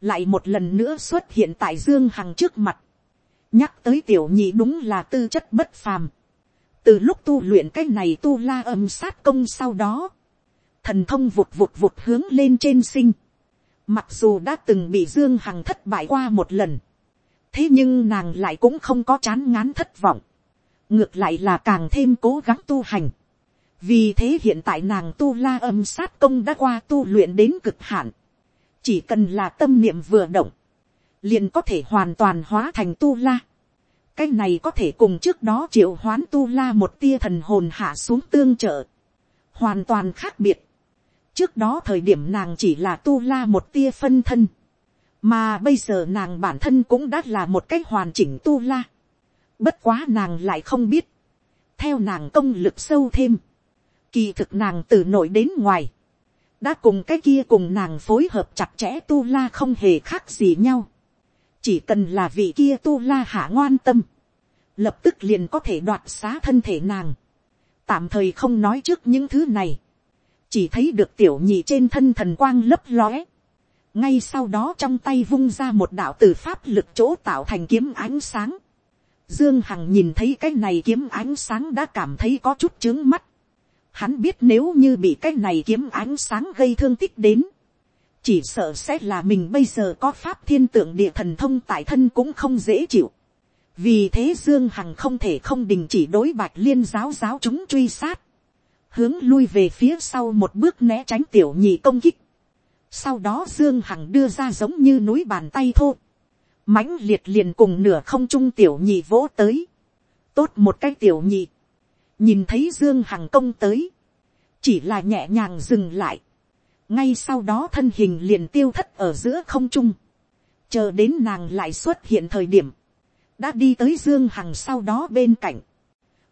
lại một lần nữa xuất hiện tại dương hằng trước mặt, nhắc tới tiểu nhị đúng là tư chất bất phàm, từ lúc tu luyện cái này tu la âm sát công sau đó, thần thông vụt vụt vụt hướng lên trên sinh, mặc dù đã từng bị dương hằng thất bại qua một lần, thế nhưng nàng lại cũng không có chán ngán thất vọng, ngược lại là càng thêm cố gắng tu hành, vì thế hiện tại nàng tu la âm sát công đã qua tu luyện đến cực hạn, chỉ cần là tâm niệm vừa động, liền có thể hoàn toàn hóa thành tu la cái này có thể cùng trước đó triệu hoán tu la một tia thần hồn hạ xuống tương trợ. Hoàn toàn khác biệt. Trước đó thời điểm nàng chỉ là tu la một tia phân thân. Mà bây giờ nàng bản thân cũng đã là một cách hoàn chỉnh tu la. Bất quá nàng lại không biết. Theo nàng công lực sâu thêm. Kỳ thực nàng từ nội đến ngoài. Đã cùng cái kia cùng nàng phối hợp chặt chẽ tu la không hề khác gì nhau chỉ cần là vị kia tu la hạ ngoan tâm, lập tức liền có thể đoạt xá thân thể nàng. tạm thời không nói trước những thứ này, chỉ thấy được tiểu nhị trên thân thần quang lấp lóe. ngay sau đó trong tay vung ra một đạo từ pháp lực chỗ tạo thành kiếm ánh sáng dương hằng nhìn thấy cái này kiếm ánh sáng đã cảm thấy có chút chướng mắt. hắn biết nếu như bị cái này kiếm ánh sáng gây thương tích đến, chỉ sợ sẽ là mình bây giờ có pháp thiên tượng địa thần thông tại thân cũng không dễ chịu. vì thế dương hằng không thể không đình chỉ đối bạch liên giáo giáo chúng truy sát, hướng lui về phía sau một bước né tránh tiểu nhị công kích. sau đó dương hằng đưa ra giống như núi bàn tay thô, mãnh liệt liền cùng nửa không trung tiểu nhị vỗ tới, tốt một cái tiểu nhị, nhìn thấy dương hằng công tới, chỉ là nhẹ nhàng dừng lại, ngay sau đó thân hình liền tiêu thất ở giữa không trung, chờ đến nàng lại xuất hiện thời điểm, đã đi tới dương hằng sau đó bên cạnh,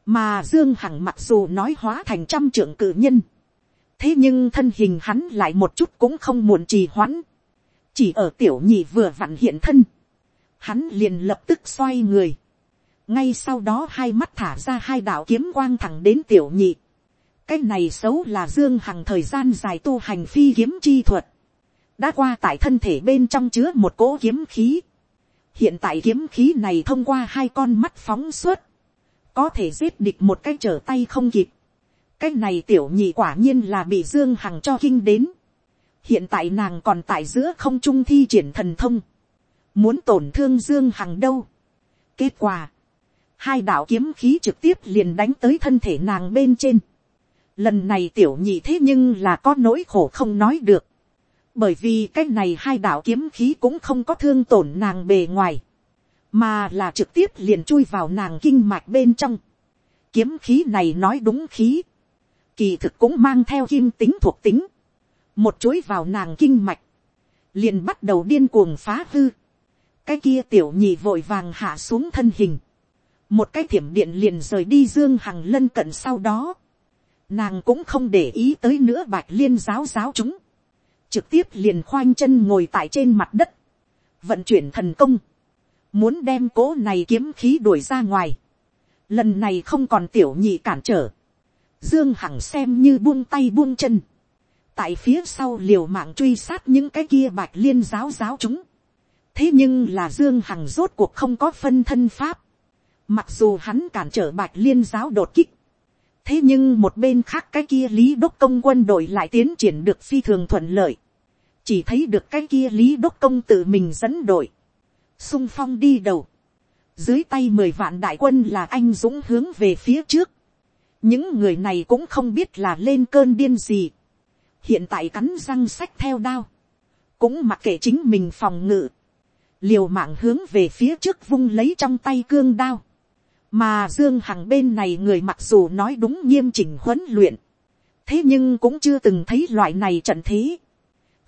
mà dương hằng mặc dù nói hóa thành trăm trưởng cử nhân, thế nhưng thân hình hắn lại một chút cũng không muộn trì hoãn, chỉ ở tiểu nhị vừa vặn hiện thân, hắn liền lập tức xoay người, ngay sau đó hai mắt thả ra hai đạo kiếm quang thẳng đến tiểu nhị, cái này xấu là dương hằng thời gian dài tu hành phi kiếm chi thuật, đã qua tại thân thể bên trong chứa một cỗ kiếm khí. hiện tại kiếm khí này thông qua hai con mắt phóng suốt, có thể giết địch một cái trở tay không kịp. cái này tiểu nhị quả nhiên là bị dương hằng cho kinh đến. hiện tại nàng còn tại giữa không trung thi triển thần thông, muốn tổn thương dương hằng đâu. kết quả, hai đạo kiếm khí trực tiếp liền đánh tới thân thể nàng bên trên Lần này tiểu nhị thế nhưng là có nỗi khổ không nói được. Bởi vì cái này hai đạo kiếm khí cũng không có thương tổn nàng bề ngoài. Mà là trực tiếp liền chui vào nàng kinh mạch bên trong. Kiếm khí này nói đúng khí. Kỳ thực cũng mang theo kim tính thuộc tính. một chuỗi vào nàng kinh mạch, liền bắt đầu điên cuồng phá hư, cái kia tiểu nhị vội vàng hạ xuống thân hình, một cái thiểm điện liền rời đi dương hằng lân cận sau đó, nàng cũng không để ý tới nữa bạch liên giáo giáo chúng, trực tiếp liền khoanh chân ngồi tại trên mặt đất, vận chuyển thần công, muốn đem cố này kiếm khí đuổi ra ngoài, lần này không còn tiểu nhị cản trở, dương hằng xem như buông tay buông chân, tại phía sau liều mạng truy sát những cái kia bạch liên giáo giáo chúng, thế nhưng là dương hằng rốt cuộc không có phân thân pháp, mặc dù hắn cản trở bạch liên giáo đột kích, thế nhưng một bên khác cái kia lý đốc công quân đội lại tiến triển được phi thường thuận lợi, chỉ thấy được cái kia lý đốc công tự mình dẫn đội, sung phong đi đầu, dưới tay mười vạn đại quân là anh dũng hướng về phía trước, những người này cũng không biết là lên cơn điên gì, hiện tại cắn răng sách theo đao, cũng mặc kệ chính mình phòng ngự, liều mạng hướng về phía trước vung lấy trong tay cương đao, mà dương hằng bên này người mặc dù nói đúng nghiêm chỉnh huấn luyện, thế nhưng cũng chưa từng thấy loại này trận thế,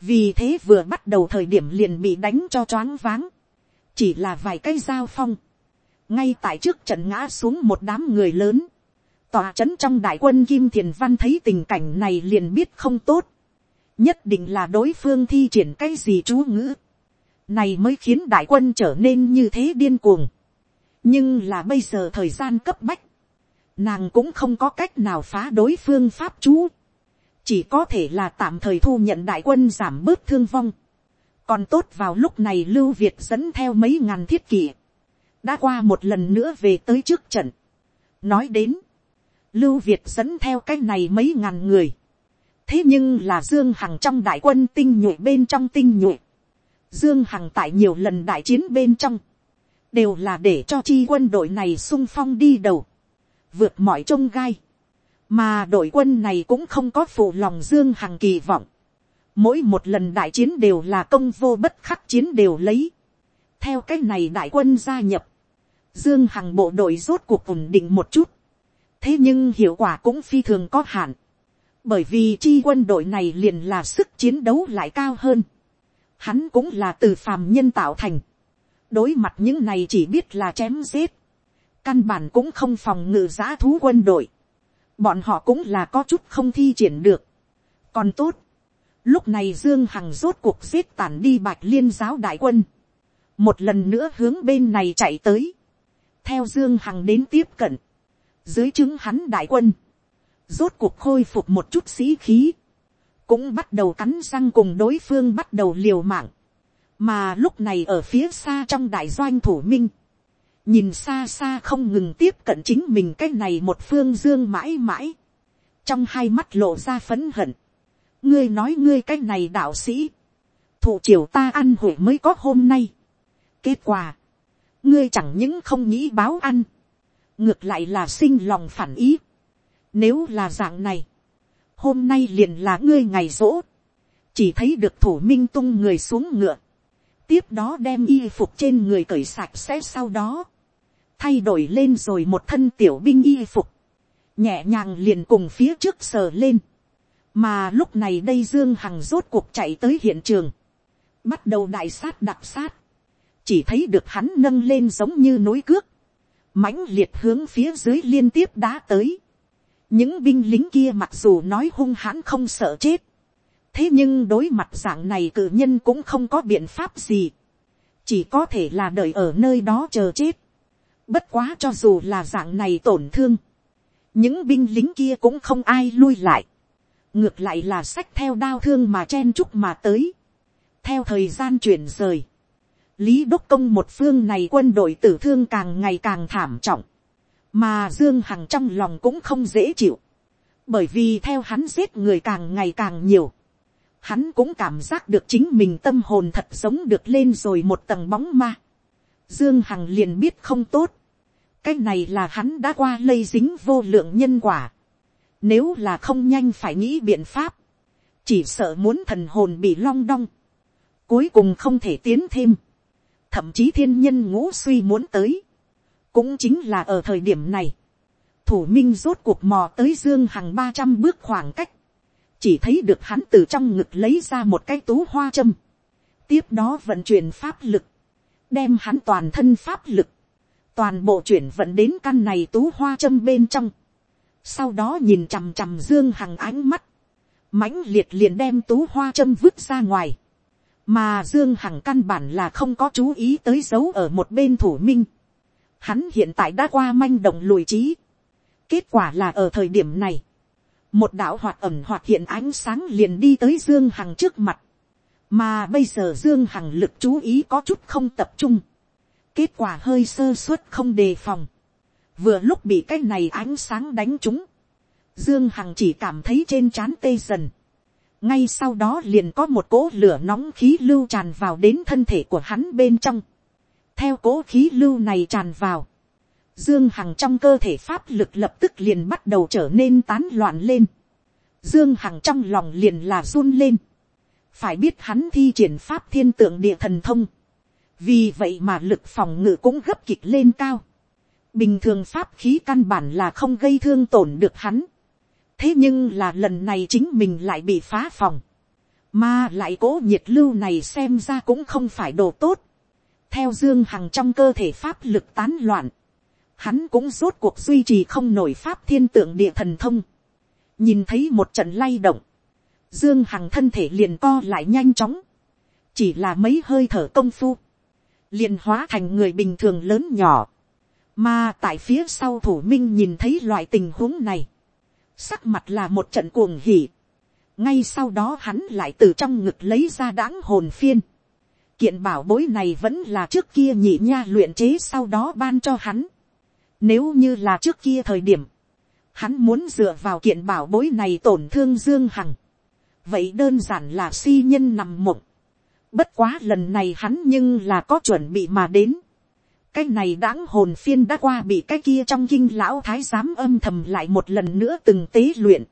vì thế vừa bắt đầu thời điểm liền bị đánh cho choáng váng, chỉ là vài cây dao phong, ngay tại trước trận ngã xuống một đám người lớn, tòa trấn trong đại quân kim thiền văn thấy tình cảnh này liền biết không tốt, nhất định là đối phương thi triển cái gì chú ngữ, này mới khiến đại quân trở nên như thế điên cuồng, nhưng là bây giờ thời gian cấp bách, nàng cũng không có cách nào phá đối phương pháp chú, chỉ có thể là tạm thời thu nhận đại quân giảm bớt thương vong, còn tốt vào lúc này lưu việt dẫn theo mấy ngàn thiết kỷ, đã qua một lần nữa về tới trước trận. nói đến, lưu việt dẫn theo cái này mấy ngàn người. thế nhưng là dương hằng trong đại quân tinh nhuệ bên trong tinh nhuệ dương hằng tại nhiều lần đại chiến bên trong, đều là để cho chi quân đội này sung phong đi đầu, vượt mọi trông gai. mà đội quân này cũng không có phụ lòng dương hằng kỳ vọng. mỗi một lần đại chiến đều là công vô bất khắc chiến đều lấy. theo cách này đại quân gia nhập, dương hằng bộ đội rốt cuộc ổn định một chút thế nhưng hiệu quả cũng phi thường có hạn, bởi vì chi quân đội này liền là sức chiến đấu lại cao hơn, hắn cũng là từ phàm nhân tạo thành, đối mặt những này chỉ biết là chém giết, căn bản cũng không phòng ngự giã thú quân đội, bọn họ cũng là có chút không thi triển được, còn tốt, lúc này dương hằng rốt cuộc giết tản đi bạch liên giáo đại quân, một lần nữa hướng bên này chạy tới, theo dương hằng đến tiếp cận, dưới chứng hắn đại quân, rốt cuộc khôi phục một chút sĩ khí, cũng bắt đầu cắn răng cùng đối phương bắt đầu liều mạng, mà lúc này ở phía xa trong đại doanh thủ minh, nhìn xa xa không ngừng tiếp cận chính mình cái này một phương dương mãi mãi, trong hai mắt lộ ra phấn hận, ngươi nói ngươi cái này đạo sĩ, thụ triều ta ăn hủy mới có hôm nay. kết quả, ngươi chẳng những không nghĩ báo ăn, ngược lại là sinh lòng phản ý. Nếu là dạng này, hôm nay liền là ngươi ngày rỗ, chỉ thấy được thủ minh tung người xuống ngựa, tiếp đó đem y phục trên người cởi sạch sẽ sau đó, thay đổi lên rồi một thân tiểu binh y phục, nhẹ nhàng liền cùng phía trước sờ lên, mà lúc này đây dương hằng rốt cuộc chạy tới hiện trường, bắt đầu đại sát đặc sát, chỉ thấy được hắn nâng lên giống như núi cước, mãnh liệt hướng phía dưới liên tiếp đá tới những binh lính kia mặc dù nói hung hãn không sợ chết, thế nhưng đối mặt dạng này cử nhân cũng không có biện pháp gì, chỉ có thể là đợi ở nơi đó chờ chết. bất quá cho dù là dạng này tổn thương, những binh lính kia cũng không ai lui lại, ngược lại là sách theo đao thương mà chen chúc mà tới, theo thời gian chuyển rời, lý đốc công một phương này quân đội tử thương càng ngày càng thảm trọng, mà dương hằng trong lòng cũng không dễ chịu, bởi vì theo hắn giết người càng ngày càng nhiều, hắn cũng cảm giác được chính mình tâm hồn thật giống được lên rồi một tầng bóng ma. Dương Hằng liền biết không tốt. Cái này là hắn đã qua lây dính vô lượng nhân quả. Nếu là không nhanh phải nghĩ biện pháp. Chỉ sợ muốn thần hồn bị long đong. Cuối cùng không thể tiến thêm thậm chí thiên nhân ngũ suy muốn tới, cũng chính là ở thời điểm này, thủ minh rốt cuộc mò tới dương hằng ba trăm bước khoảng cách, chỉ thấy được hắn từ trong ngực lấy ra một cái tú hoa châm, tiếp đó vận chuyển pháp lực, đem hắn toàn thân pháp lực, toàn bộ chuyển vận đến căn này tú hoa châm bên trong, sau đó nhìn chằm chằm dương hằng ánh mắt, mãnh liệt liền đem tú hoa châm vứt ra ngoài, mà dương hằng căn bản là không có chú ý tới dấu ở một bên thủ minh, hắn hiện tại đã qua manh động lùi trí, kết quả là ở thời điểm này, một đạo hoạt ẩm hoạt hiện ánh sáng liền đi tới dương hằng trước mặt, mà bây giờ dương hằng lực chú ý có chút không tập trung, kết quả hơi sơ suất không đề phòng, vừa lúc bị cái này ánh sáng đánh trúng, dương hằng chỉ cảm thấy trên trán tê dần, ngay sau đó liền có một cỗ lửa nóng khí lưu tràn vào đến thân thể của hắn bên trong, theo cỗ khí lưu này tràn vào, Dương Hằng trong cơ thể pháp lực lập tức liền bắt đầu trở nên tán loạn lên. Dương Hằng trong lòng liền là run lên. Phải biết hắn thi triển pháp thiên tượng địa thần thông. Vì vậy mà lực phòng ngự cũng gấp kịch lên cao. Bình thường pháp khí căn bản là không gây thương tổn được hắn. Thế nhưng là lần này chính mình lại bị phá phòng. Mà lại cố nhiệt lưu này xem ra cũng không phải đồ tốt. Theo Dương Hằng trong cơ thể pháp lực tán loạn hắn cũng rốt cuộc duy trì không nổi pháp thiên tượng địa thần thông. nhìn thấy một trận lay động, dương hằng thân thể liền co lại nhanh chóng, chỉ là mấy hơi thở công phu, liền hóa thành người bình thường lớn nhỏ, mà tại phía sau thủ minh nhìn thấy loại tình huống này, sắc mặt là một trận cuồng hỉ, ngay sau đó hắn lại từ trong ngực lấy ra đáng hồn phiên, kiện bảo bối này vẫn là trước kia nhị nha luyện chế sau đó ban cho hắn. Nếu như là trước kia thời điểm, hắn muốn dựa vào kiện bảo bối này tổn thương Dương Hằng. Vậy đơn giản là si nhân nằm mộng. Bất quá lần này hắn nhưng là có chuẩn bị mà đến. Cái này đáng hồn phiên đã qua bị cái kia trong kinh lão thái giám âm thầm lại một lần nữa từng tế luyện.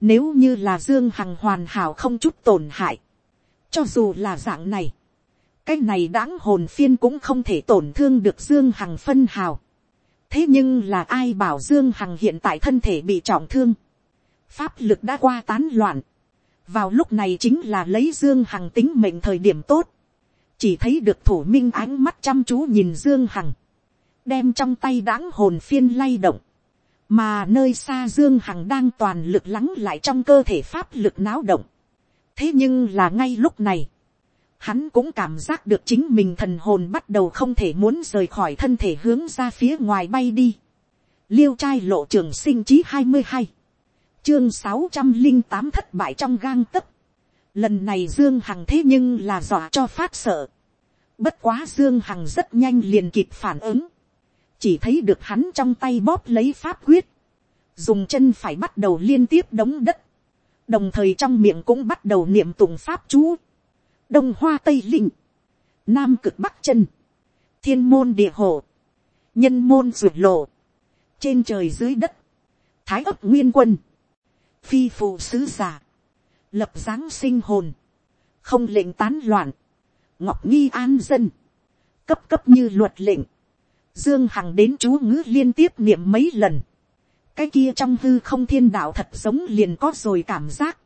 Nếu như là Dương Hằng hoàn hảo không chút tổn hại. Cho dù là dạng này. Cái này đáng hồn phiên cũng không thể tổn thương được Dương Hằng phân hào. Thế nhưng là ai bảo dương hằng hiện tại thân thể bị trọng thương, pháp lực đã qua tán loạn, vào lúc này chính là lấy dương hằng tính mệnh thời điểm tốt, chỉ thấy được thủ minh ánh mắt chăm chú nhìn dương hằng, đem trong tay đáng hồn phiên lay động, mà nơi xa dương hằng đang toàn lực lắng lại trong cơ thể pháp lực náo động. thế nhưng là ngay lúc này, hắn cũng cảm giác được chính mình thần hồn bắt đầu không thể muốn rời khỏi thân thể hướng ra phía ngoài bay đi. liêu trai lộ trường sinh chí hai mươi hai, chương sáu trăm linh tám thất bại trong gang tấc. lần này dương hằng thế nhưng là dọa cho phát sợ. bất quá dương hằng rất nhanh liền kịp phản ứng. chỉ thấy được hắn trong tay bóp lấy pháp quyết. dùng chân phải bắt đầu liên tiếp đống đất. đồng thời trong miệng cũng bắt đầu niệm tụng pháp chú đông hoa tây linh, nam cực bắc chân, thiên môn địa hồ, nhân môn ruột lộ, trên trời dưới đất, thái ấp nguyên quân, phi phụ sứ giả, lập dáng sinh hồn, không lệnh tán loạn, ngọc nghi an dân, cấp cấp như luật lệnh, dương hằng đến chú ngữ liên tiếp niệm mấy lần, cái kia trong hư không thiên đạo thật giống liền có rồi cảm giác,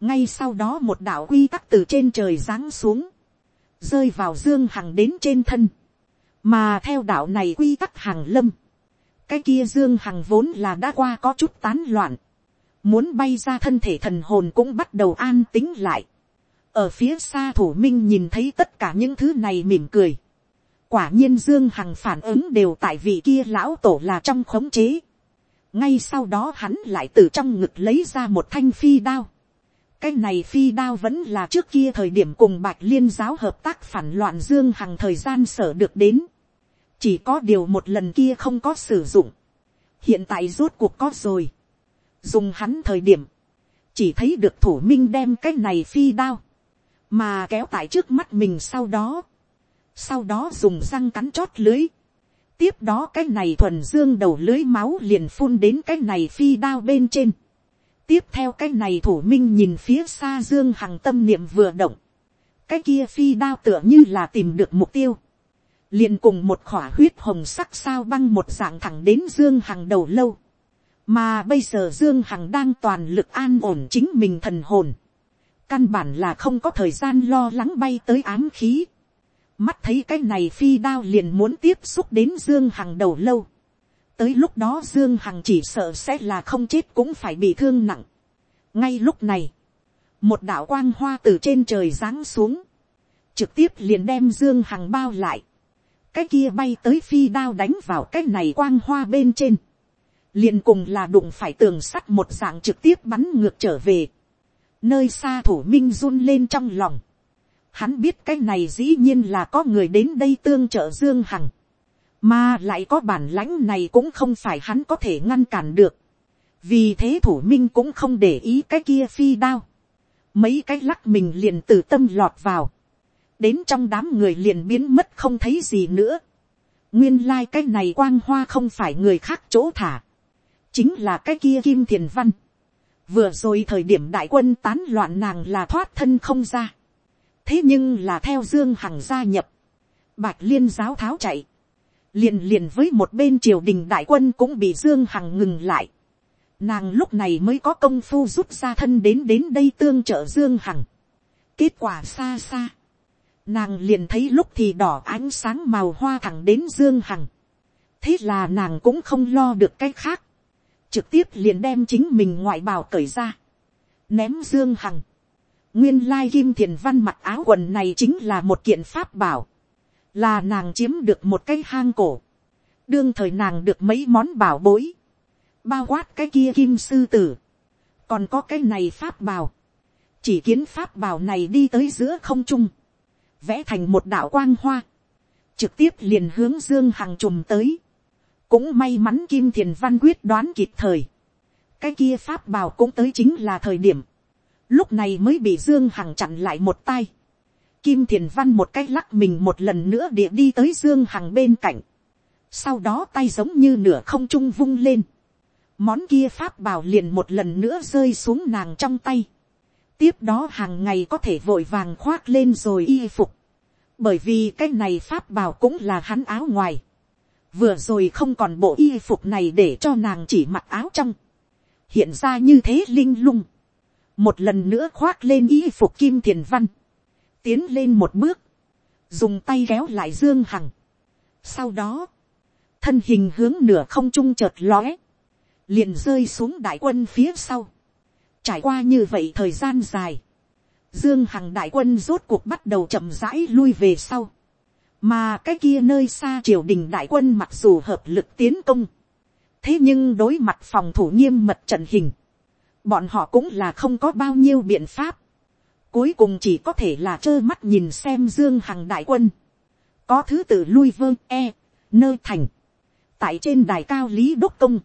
ngay sau đó một đạo quy tắc từ trên trời giáng xuống, rơi vào dương hằng đến trên thân, mà theo đạo này quy tắc hàng lâm, cái kia dương hằng vốn là đã qua có chút tán loạn, muốn bay ra thân thể thần hồn cũng bắt đầu an tính lại, ở phía xa thủ minh nhìn thấy tất cả những thứ này mỉm cười, quả nhiên dương hằng phản ứng đều tại vị kia lão tổ là trong khống chế, ngay sau đó hắn lại từ trong ngực lấy ra một thanh phi đao, cái này phi đao vẫn là trước kia thời điểm cùng bạch liên giáo hợp tác phản loạn dương hằng thời gian sở được đến. chỉ có điều một lần kia không có sử dụng. hiện tại rốt cuộc có rồi. dùng hắn thời điểm, chỉ thấy được thủ minh đem cái này phi đao, mà kéo tại trước mắt mình sau đó. sau đó dùng răng cắn chót lưới. tiếp đó cái này thuần dương đầu lưới máu liền phun đến cái này phi đao bên trên tiếp theo cái này thủ minh nhìn phía xa dương hằng tâm niệm vừa động, cái kia phi đao tựa như là tìm được mục tiêu, liền cùng một khỏa huyết hồng sắc sao băng một dạng thẳng đến dương hằng đầu lâu, mà bây giờ dương hằng đang toàn lực an ổn chính mình thần hồn, căn bản là không có thời gian lo lắng bay tới ám khí, mắt thấy cái này phi đao liền muốn tiếp xúc đến dương hằng đầu lâu, tới lúc đó dương hằng chỉ sợ sẽ là không chết cũng phải bị thương nặng. ngay lúc này, một đạo quang hoa từ trên trời giáng xuống, trực tiếp liền đem dương hằng bao lại, cái kia bay tới phi đao đánh vào cái này quang hoa bên trên, liền cùng là đụng phải tường sắt một dạng trực tiếp bắn ngược trở về, nơi xa thủ minh run lên trong lòng, hắn biết cái này dĩ nhiên là có người đến đây tương trợ dương hằng, mà lại có bản lãnh này cũng không phải hắn có thể ngăn cản được, vì thế thủ minh cũng không để ý cái kia phi đao, mấy cái lắc mình liền từ tâm lọt vào, đến trong đám người liền biến mất không thấy gì nữa. nguyên lai、like、cái này quang hoa không phải người khác chỗ thả, chính là cái kia kim thiền văn. vừa rồi thời điểm đại quân tán loạn nàng là thoát thân không ra. thế nhưng là theo dương hằng gia nhập, bạch liên giáo tháo chạy, liền liền với một bên triều đình đại quân cũng bị dương hằng ngừng lại. nàng lúc này mới có công phu rút ra thân đến đến đây tương trợ dương hằng. kết quả xa xa nàng liền thấy lúc thì đỏ ánh sáng màu hoa thẳng đến dương hằng. thế là nàng cũng không lo được cái khác, trực tiếp liền đem chính mình ngoại bào cởi ra, ném dương hằng. nguyên lai kim thiền văn mặc áo quần này chính là một kiện pháp bảo, là nàng chiếm được một cái hang cổ, đương thời nàng được mấy món bảo bối, bao quát cái kia kim sư tử, còn có cái này pháp bảo, chỉ kiến pháp bảo này đi tới giữa không trung, vẽ thành một đạo quang hoa, trực tiếp liền hướng dương hằng trùm tới. cũng may mắn kim thiền văn quyết đoán kịp thời. cái kia pháp bảo cũng tới chính là thời điểm. lúc này mới bị dương hằng chặn lại một tay kim thiền văn một cái lắc mình một lần nữa địa đi tới dương hằng bên cạnh. sau đó tay giống như nửa không trung vung lên. món kia pháp bào liền một lần nữa rơi xuống nàng trong tay. Tiếp đó hàng ngày có thể vội vàng khoác lên rồi y phục, bởi vì cái này pháp bào cũng là hắn áo ngoài, vừa rồi không còn bộ y phục này để cho nàng chỉ mặc áo trong, hiện ra như thế linh lung, một lần nữa khoác lên y phục kim thiền văn, tiến lên một bước, dùng tay kéo lại dương hằng, sau đó, thân hình hướng nửa không trung chợt lóe, liền rơi xuống đại quân phía sau, Trải qua như vậy thời gian dài. Dương Hằng đại quân rốt cuộc bắt đầu chậm rãi lui về sau. Mà cái kia nơi xa triều đình đại quân mặc dù hợp lực tiến công. Thế nhưng đối mặt phòng thủ nghiêm mật trận hình. Bọn họ cũng là không có bao nhiêu biện pháp. Cuối cùng chỉ có thể là trơ mắt nhìn xem Dương Hằng đại quân. Có thứ tự lui vương e, nơi thành. Tại trên đài cao Lý Đốc Công.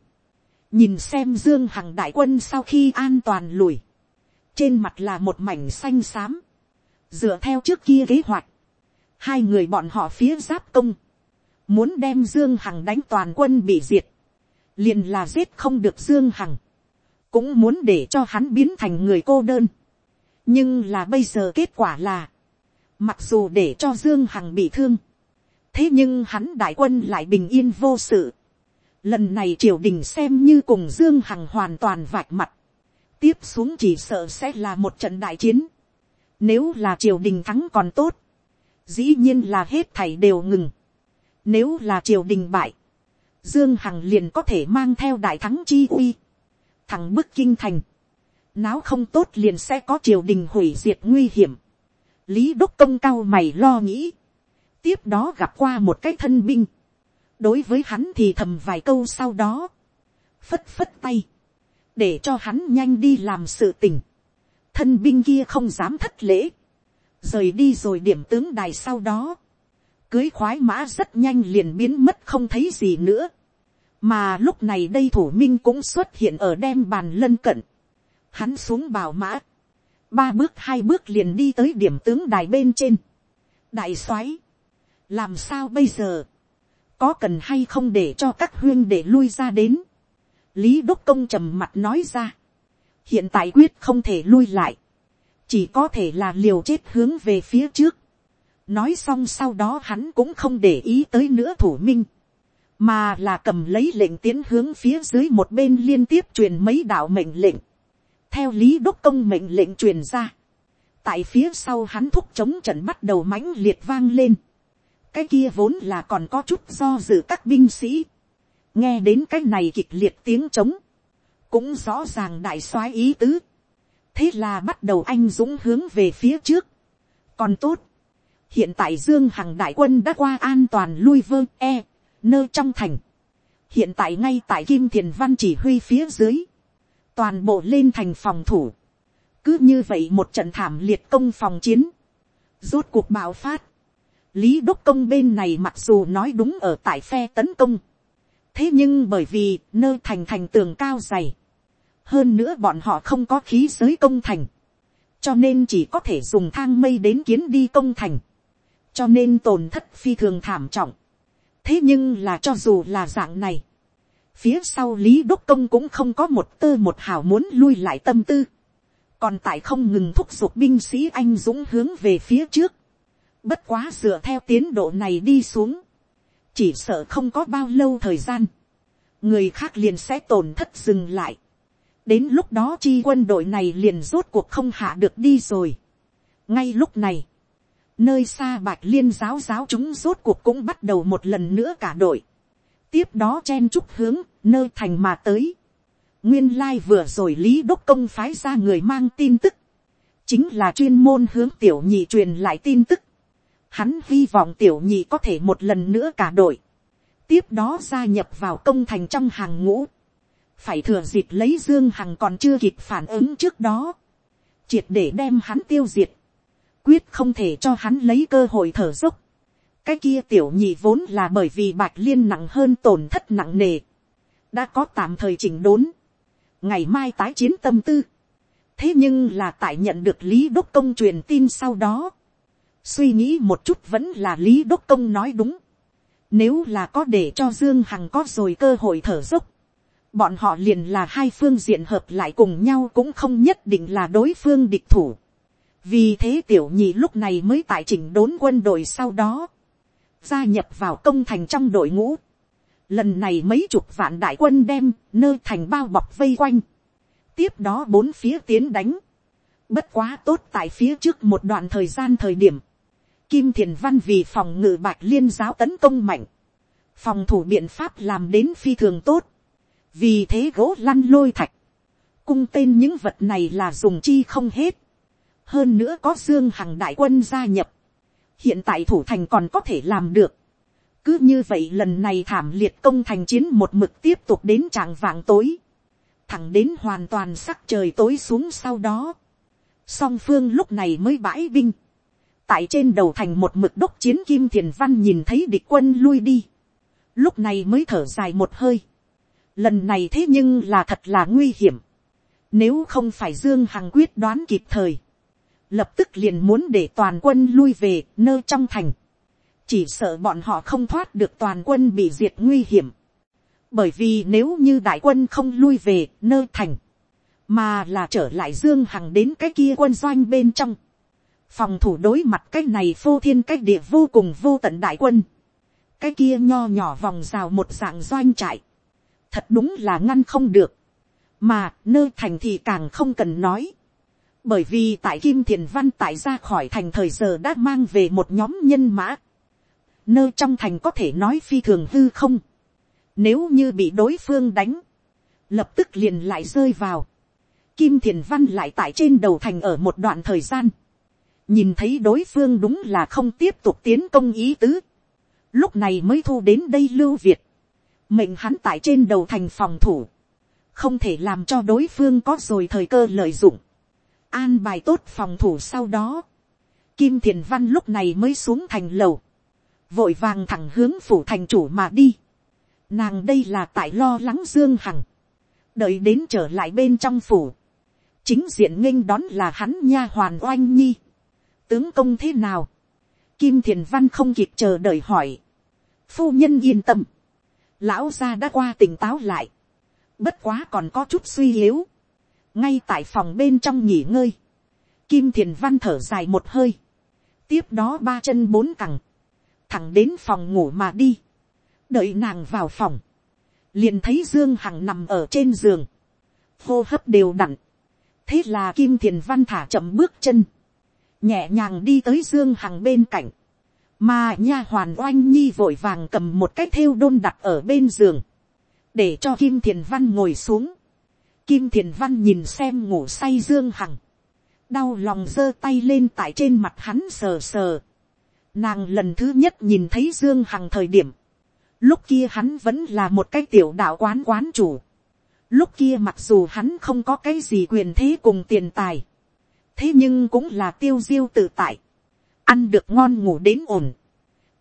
Nhìn xem dương hằng đại quân sau khi an toàn lùi, trên mặt là một mảnh xanh xám, dựa theo trước kia kế hoạch, hai người bọn họ phía giáp công, muốn đem dương hằng đánh toàn quân bị diệt, liền là giết không được dương hằng, cũng muốn để cho hắn biến thành người cô đơn nhưng là bây giờ kết quả là, mặc dù để cho dương hằng bị thương, thế nhưng hắn đại quân lại bình yên vô sự, Lần này triều đình xem như cùng Dương Hằng hoàn toàn vạch mặt. Tiếp xuống chỉ sợ sẽ là một trận đại chiến. Nếu là triều đình thắng còn tốt. Dĩ nhiên là hết thảy đều ngừng. Nếu là triều đình bại. Dương Hằng liền có thể mang theo đại thắng chi uy. Thằng bức kinh thành. Náo không tốt liền sẽ có triều đình hủy diệt nguy hiểm. Lý Đốc Công cao mày lo nghĩ. Tiếp đó gặp qua một cái thân binh đối với hắn thì thầm vài câu sau đó, phất phất tay, để cho hắn nhanh đi làm sự tình. thân binh kia không dám thất lễ, rời đi rồi điểm tướng đài sau đó, cưới khoái mã rất nhanh liền biến mất không thấy gì nữa. mà lúc này đây thủ minh cũng xuất hiện ở đem bàn lân cận hắn xuống bào mã, ba bước hai bước liền đi tới điểm tướng đài bên trên. đại soái, làm sao bây giờ, có cần hay không để cho các huyên để lui ra đến. lý đốc công trầm mặt nói ra. hiện tại quyết không thể lui lại. chỉ có thể là liều chết hướng về phía trước. nói xong sau đó hắn cũng không để ý tới nữa thủ minh. mà là cầm lấy lệnh tiến hướng phía dưới một bên liên tiếp truyền mấy đạo mệnh lệnh, theo lý đốc công mệnh lệnh truyền ra, tại phía sau hắn thúc chống trận bắt đầu mãnh liệt vang lên, cái kia vốn là còn có chút do dự các binh sĩ, nghe đến cái này kịch liệt tiếng trống, cũng rõ ràng đại soái ý tứ, thế là bắt đầu anh dũng hướng về phía trước, còn tốt, hiện tại dương hằng đại quân đã qua an toàn lui vơ e, nơi trong thành, hiện tại ngay tại kim thiền văn chỉ huy phía dưới, toàn bộ lên thành phòng thủ, cứ như vậy một trận thảm liệt công phòng chiến, rốt cuộc bạo phát, lý đốc công bên này mặc dù nói đúng ở tại phe tấn công, thế nhưng bởi vì nơi thành thành tường cao dày, hơn nữa bọn họ không có khí giới công thành, cho nên chỉ có thể dùng thang mây đến kiến đi công thành, cho nên tổn thất phi thường thảm trọng. thế nhưng là cho dù là dạng này, phía sau lý đốc công cũng không có một tơ một hào muốn lui lại tâm tư, còn tại không ngừng thúc giục binh sĩ anh dũng hướng về phía trước, bất quá dựa theo tiến độ này đi xuống, chỉ sợ không có bao lâu thời gian, người khác liền sẽ tổn thất dừng lại, đến lúc đó chi quân đội này liền rốt cuộc không hạ được đi rồi. ngay lúc này, nơi xa bạch liên giáo giáo chúng rốt cuộc cũng bắt đầu một lần nữa cả đội tiếp đó chen chúc hướng nơi thành mà tới. nguyên lai vừa rồi lý đốc công phái ra người mang tin tức. chính là chuyên môn hướng tiểu nhị truyền lại tin tức. hắn hy vọng tiểu nhị có thể một lần nữa cả đội. tiếp đó gia nhập vào công thành trong hàng ngũ phải thừa dịp lấy dương hằng còn chưa kịp phản ứng trước đó, triệt để đem hắn tiêu diệt, quyết không thể cho hắn lấy cơ hội thở dốc cái kia tiểu nhị vốn là bởi vì bạch liên nặng hơn tổn thất nặng nề, đã có tạm thời chỉnh đốn, ngày mai tái chiến tâm tư. thế nhưng là tại nhận được lý đốc công truyền tin sau đó, suy nghĩ một chút vẫn là lý đốc công nói đúng. Nếu là có để cho Dương Hằng có rồi cơ hội thở dốc, bọn họ liền là hai phương diện hợp lại cùng nhau cũng không nhất định là đối phương địch thủ. vì thế tiểu nhị lúc này mới tại chỉnh đốn quân đội sau đó, gia nhập vào công thành trong đội ngũ. lần này mấy chục vạn đại quân đem nơi thành bao bọc vây quanh, tiếp đó bốn phía tiến đánh, bất quá tốt tại phía trước một đoạn thời gian thời điểm, kim thiền văn vì phòng ngự bạch liên giáo tấn công mạnh, phòng thủ biện pháp làm đến phi thường tốt, vì thế gỗ lăn lôi thạch, cung tên những vật này là dùng chi không hết, hơn nữa có dương hằng đại quân gia nhập, hiện tại thủ thành còn có thể làm được, cứ như vậy lần này thảm liệt công thành chiến một mực tiếp tục đến trạng vạng tối, thẳng đến hoàn toàn sắc trời tối xuống sau đó, song phương lúc này mới bãi binh, tại trên đầu thành một mực đốc chiến kim thiền văn nhìn thấy địch quân lui đi, lúc này mới thở dài một hơi, lần này thế nhưng là thật là nguy hiểm. Nếu không phải Dương Hằng quyết đoán kịp thời. Lập tức liền muốn để toàn quân lui về nơi trong thành. Chỉ sợ bọn họ không thoát được toàn quân bị diệt nguy hiểm. Bởi vì nếu như đại quân không lui về nơi thành. Mà là trở lại Dương Hằng đến cái kia quân doanh bên trong. Phòng thủ đối mặt cái này phô thiên cái địa vô cùng vô tận đại quân. Cái kia nho nhỏ vòng rào một dạng doanh trại thật đúng là ngăn không được, mà nơi thành thì càng không cần nói, bởi vì tại kim thiền văn tại ra khỏi thành thời giờ đã mang về một nhóm nhân mã, nơi trong thành có thể nói phi thường hư không, nếu như bị đối phương đánh, lập tức liền lại rơi vào, kim thiền văn lại tại trên đầu thành ở một đoạn thời gian, nhìn thấy đối phương đúng là không tiếp tục tiến công ý tứ, lúc này mới thu đến đây lưu việt, mệnh hắn tại trên đầu thành phòng thủ, không thể làm cho đối phương có rồi thời cơ lợi dụng, an bài tốt phòng thủ sau đó, kim thiền văn lúc này mới xuống thành lầu, vội vàng thẳng hướng phủ thành chủ mà đi, nàng đây là tại lo lắng dương hằng, đợi đến trở lại bên trong phủ, chính diện nghênh đón là hắn nha hoàn oanh nhi, tướng công thế nào, kim thiền văn không kịp chờ đợi hỏi, phu nhân yên tâm, lão gia đã qua tỉnh táo lại, bất quá còn có chút suy yếu, ngay tại phòng bên trong nghỉ ngơi, kim thiền văn thở dài một hơi, tiếp đó ba chân bốn cẳng, thẳng đến phòng ngủ mà đi, đợi nàng vào phòng, liền thấy dương hằng nằm ở trên giường, hô hấp đều đặn, thế là kim thiền văn thả chậm bước chân, nhẹ nhàng đi tới dương hằng bên cạnh, mà nha hoàn oanh nhi vội vàng cầm một cái thêu đôn đặt ở bên giường, để cho kim thiền văn ngồi xuống kim thiền văn nhìn xem ngủ say dương hằng, đau lòng giơ tay lên tại trên mặt hắn sờ sờ. nàng lần thứ nhất nhìn thấy dương hằng thời điểm, lúc kia hắn vẫn là một cái tiểu đạo quán quán chủ. lúc kia mặc dù hắn không có cái gì quyền thế cùng tiền tài, thế nhưng cũng là tiêu diêu tự tại ăn được ngon ngủ đến ổn.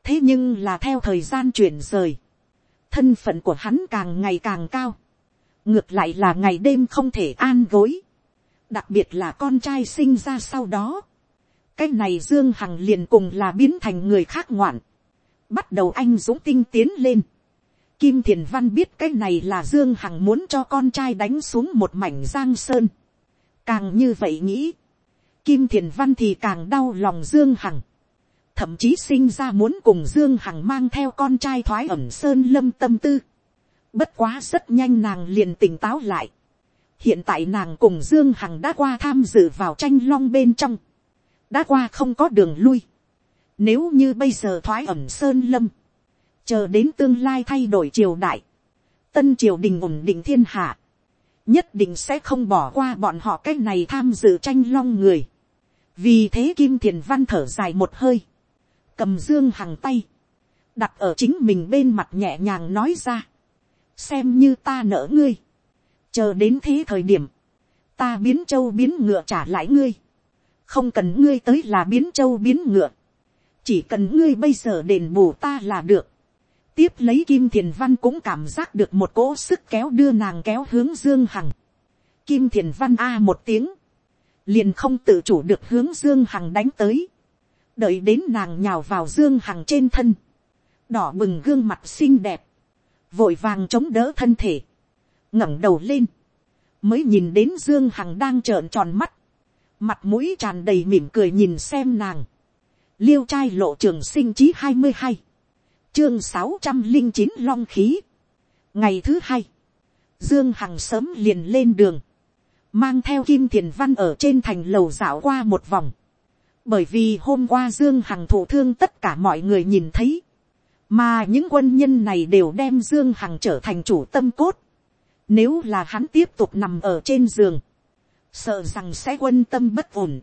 thế nhưng là theo thời gian chuyển rời, thân phận của hắn càng ngày càng cao, ngược lại là ngày đêm không thể an gối, đặc biệt là con trai sinh ra sau đó, cái này dương hằng liền cùng là biến thành người khác ngoạn, bắt đầu anh dũng tinh tiến lên. Kim Thiền Văn biết cái này là Dương Hằng muốn cho con trai đánh xuống một mảnh giang sơn. Càng như vậy nghĩ, Kim Thiền Văn thì càng đau lòng Dương Hằng. Thậm chí sinh ra muốn cùng Dương Hằng mang theo con trai thoái ẩm Sơn Lâm tâm tư. Bất quá rất nhanh nàng liền tỉnh táo lại. Hiện tại nàng cùng Dương Hằng đã qua tham dự vào tranh long bên trong. Đã qua không có đường lui. Nếu như bây giờ thoái ẩm Sơn Lâm. Chờ đến tương lai thay đổi triều đại. Tân triều đình ổn định thiên hạ nhất định sẽ không bỏ qua bọn họ cách này tham dự tranh long người. vì thế kim thiền văn thở dài một hơi, cầm dương hằng tay, đặt ở chính mình bên mặt nhẹ nhàng nói ra, xem như ta nỡ ngươi, chờ đến thế thời điểm, ta biến châu biến ngựa trả lại ngươi, không cần ngươi tới là biến châu biến ngựa, chỉ cần ngươi bây giờ đền bù ta là được, tiếp lấy kim thiền văn cũng cảm giác được một cỗ sức kéo đưa nàng kéo hướng dương hằng. kim thiền văn a một tiếng, liền không tự chủ được hướng dương hằng đánh tới, đợi đến nàng nhào vào dương hằng trên thân, đỏ bừng gương mặt xinh đẹp, vội vàng chống đỡ thân thể, ngẩng đầu lên, mới nhìn đến dương hằng đang trợn tròn mắt, mặt mũi tràn đầy mỉm cười nhìn xem nàng, liêu trai lộ trường sinh chí hai mươi hai, chương sáu trăm linh chín long khí. ngày thứ hai, dương hằng sớm liền lên đường, mang theo kim thiền văn ở trên thành lầu dạo qua một vòng, bởi vì hôm qua dương hằng thụ thương tất cả mọi người nhìn thấy, mà những quân nhân này đều đem dương hằng trở thành chủ tâm cốt, nếu là hắn tiếp tục nằm ở trên giường, sợ rằng sẽ quân tâm bất ổn,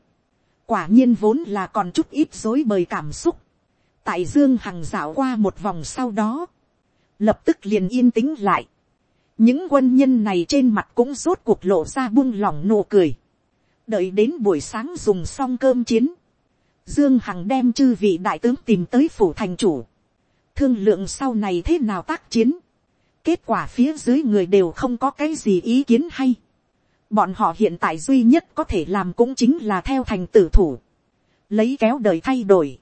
quả nhiên vốn là còn chút ít dối bời cảm xúc, tại dương hằng dạo qua một vòng sau đó, lập tức liền yên tĩnh lại. những quân nhân này trên mặt cũng rốt cuộc lộ ra buông lỏng nụ cười. đợi đến buổi sáng dùng xong cơm chiến, dương hằng đem chư vị đại tướng tìm tới phủ thành chủ, thương lượng sau này thế nào tác chiến. kết quả phía dưới người đều không có cái gì ý kiến hay. bọn họ hiện tại duy nhất có thể làm cũng chính là theo thành tử thủ, lấy kéo đời thay đổi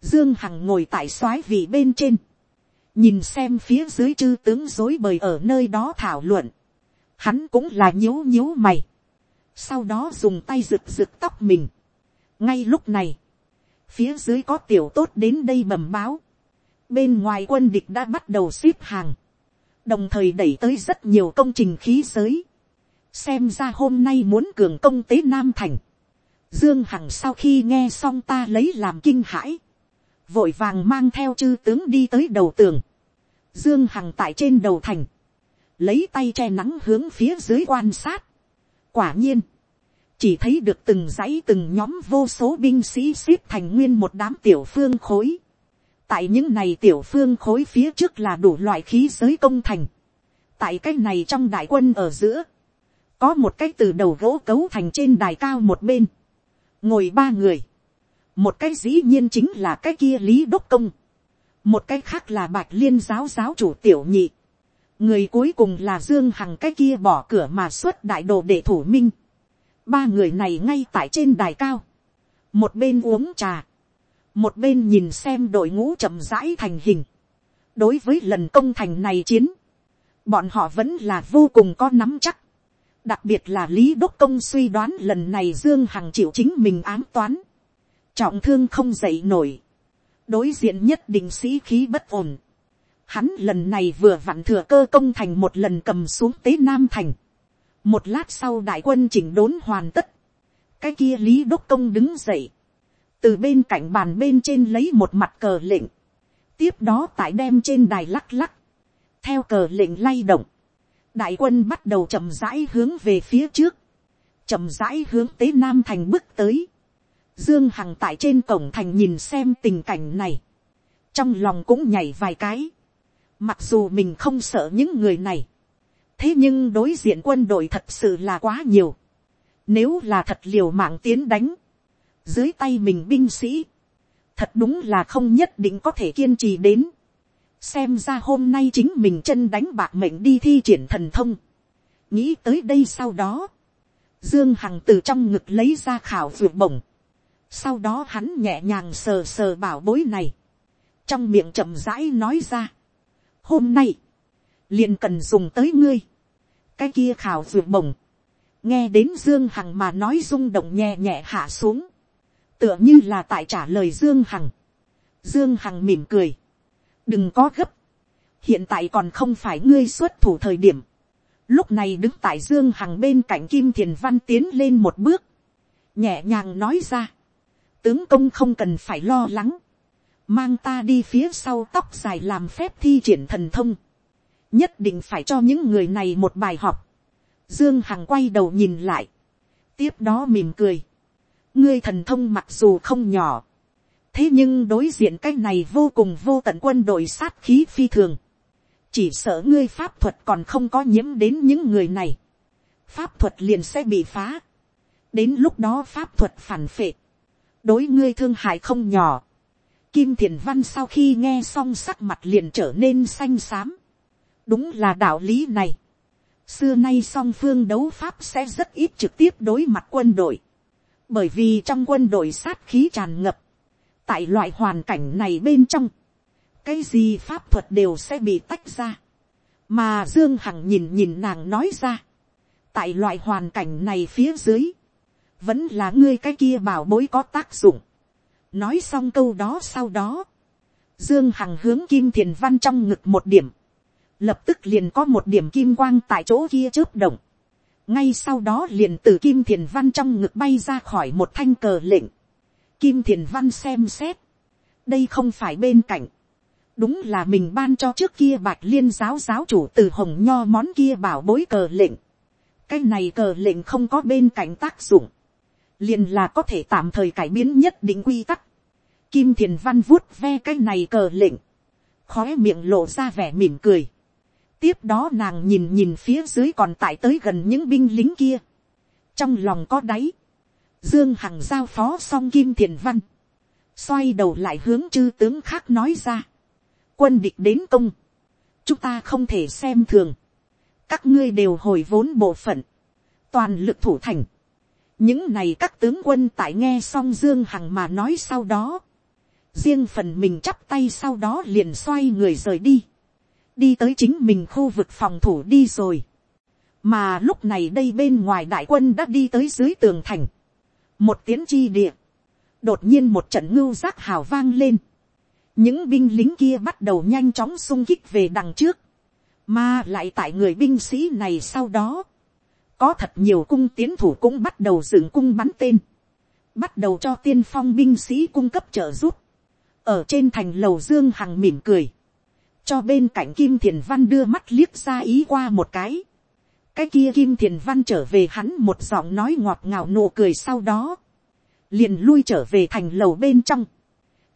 Dương Hằng ngồi tại soái vị bên trên. Nhìn xem phía dưới chư tướng dối bời ở nơi đó thảo luận. Hắn cũng là nhíu nhíu mày. Sau đó dùng tay rực rực tóc mình. Ngay lúc này. Phía dưới có tiểu tốt đến đây bẩm báo. Bên ngoài quân địch đã bắt đầu xếp hàng. Đồng thời đẩy tới rất nhiều công trình khí giới. Xem ra hôm nay muốn cường công tế Nam Thành. Dương Hằng sau khi nghe xong ta lấy làm kinh hãi vội vàng mang theo chư tướng đi tới đầu tường, dương hằng tại trên đầu thành, lấy tay che nắng hướng phía dưới quan sát. quả nhiên, chỉ thấy được từng dãy từng nhóm vô số binh sĩ xếp thành nguyên một đám tiểu phương khối tại những này tiểu phương khối phía trước là đủ loại khí giới công thành. tại cái này trong đại quân ở giữa, có một cái từ đầu gỗ cấu thành trên đài cao một bên, ngồi ba người, một cái dĩ nhiên chính là cái kia lý đốc công, một cái khác là bạch liên giáo giáo chủ tiểu nhị, người cuối cùng là dương hằng cái kia bỏ cửa mà xuất đại đồ để thủ minh, ba người này ngay tại trên đài cao, một bên uống trà, một bên nhìn xem đội ngũ chậm rãi thành hình, đối với lần công thành này chiến, bọn họ vẫn là vô cùng có nắm chắc, đặc biệt là lý đốc công suy đoán lần này dương hằng chịu chính mình ám toán, trọng thương không dậy nổi, đối diện nhất định sĩ khí bất ổn, Hắn lần này vừa vặn thừa cơ công thành một lần cầm xuống tế Nam Thành. Một lát sau đại quân chỉnh đốn hoàn tất. Cái kia Lý Đốc Công đứng dậy. Từ bên cạnh bàn bên trên lấy một mặt cờ lệnh. Tiếp đó tại đem trên đài lắc lắc. Theo cờ lệnh lay động. Đại quân bắt đầu chậm rãi hướng về phía trước. Chậm rãi hướng tế Nam Thành bước tới. Dương Hằng tại trên cổng thành nhìn xem tình cảnh này. Trong lòng cũng nhảy vài cái. Mặc dù mình không sợ những người này. Thế nhưng đối diện quân đội thật sự là quá nhiều. Nếu là thật liều mạng tiến đánh. Dưới tay mình binh sĩ. Thật đúng là không nhất định có thể kiên trì đến. Xem ra hôm nay chính mình chân đánh bạc mệnh đi thi triển thần thông. Nghĩ tới đây sau đó. Dương Hằng từ trong ngực lấy ra khảo vượt bổng. Sau đó hắn nhẹ nhàng sờ sờ bảo bối này. Trong miệng chậm rãi nói ra hôm nay, liền cần dùng tới ngươi. cái kia khảo ruột bổng, nghe đến dương hằng mà nói rung động nhẹ nhẹ hạ xuống, tựa như là tại trả lời dương hằng. dương hằng mỉm cười, đừng có gấp, hiện tại còn không phải ngươi xuất thủ thời điểm. lúc này đứng tại dương hằng bên cạnh kim thiền văn tiến lên một bước, nhẹ nhàng nói ra, tướng công không cần phải lo lắng, mang ta đi phía sau tóc dài làm phép thi triển thần thông, nhất định phải cho những người này một bài học. Dương Hằng quay đầu nhìn lại, tiếp đó mỉm cười, ngươi thần thông mặc dù không nhỏ, thế nhưng đối diện cái này vô cùng vô tận quân đội sát khí phi thường, chỉ sợ ngươi pháp thuật còn không có nhiễm đến những người này, pháp thuật liền sẽ bị phá, đến lúc đó pháp thuật phản phệ, đối ngươi thương hại không nhỏ, Kim Thiền Văn sau khi nghe xong sắc mặt liền trở nên xanh xám. Đúng là đạo lý này. Xưa nay song phương đấu pháp sẽ rất ít trực tiếp đối mặt quân đội. Bởi vì trong quân đội sát khí tràn ngập. Tại loại hoàn cảnh này bên trong. Cái gì pháp thuật đều sẽ bị tách ra. Mà Dương Hằng nhìn nhìn nàng nói ra. Tại loại hoàn cảnh này phía dưới. Vẫn là ngươi cái kia bảo bối có tác dụng nói xong câu đó sau đó, dương hằng hướng kim thiền văn trong ngực một điểm, lập tức liền có một điểm kim quang tại chỗ kia chớp động, ngay sau đó liền từ kim thiền văn trong ngực bay ra khỏi một thanh cờ lệnh, kim thiền văn xem xét, đây không phải bên cạnh, đúng là mình ban cho trước kia bạch liên giáo giáo chủ từ hồng nho món kia bảo bối cờ lệnh, cái này cờ lệnh không có bên cạnh tác dụng, liền là có thể tạm thời cải biến nhất định quy tắc. Kim thiền văn vuốt ve cái này cờ lệnh, khói miệng lộ ra vẻ mỉm cười tiếp đó nàng nhìn nhìn phía dưới còn tại tới gần những binh lính kia. trong lòng có đáy, dương hằng giao phó xong kim thiền văn, xoay đầu lại hướng chư tướng khác nói ra. quân địch đến công, chúng ta không thể xem thường, các ngươi đều hồi vốn bộ phận, toàn lực thủ thành, những này các tướng quân tại nghe xong dương hằng mà nói sau đó, riêng phần mình chắp tay sau đó liền xoay người rời đi, đi tới chính mình khu vực phòng thủ đi rồi, mà lúc này đây bên ngoài đại quân đã đi tới dưới tường thành, một tiếng chi địa, đột nhiên một trận ngưu giác hào vang lên, những binh lính kia bắt đầu nhanh chóng sung kích về đằng trước, mà lại tại người binh sĩ này sau đó, có thật nhiều cung tiến thủ cũng bắt đầu dựng cung bắn tên, bắt đầu cho tiên phong binh sĩ cung cấp trợ giúp, ở trên thành lầu dương hằng mỉm cười, cho bên cạnh kim thiền văn đưa mắt liếc ra ý qua một cái, cái kia kim thiền văn trở về hắn một giọng nói ngọt ngào nụ cười sau đó, liền lui trở về thành lầu bên trong,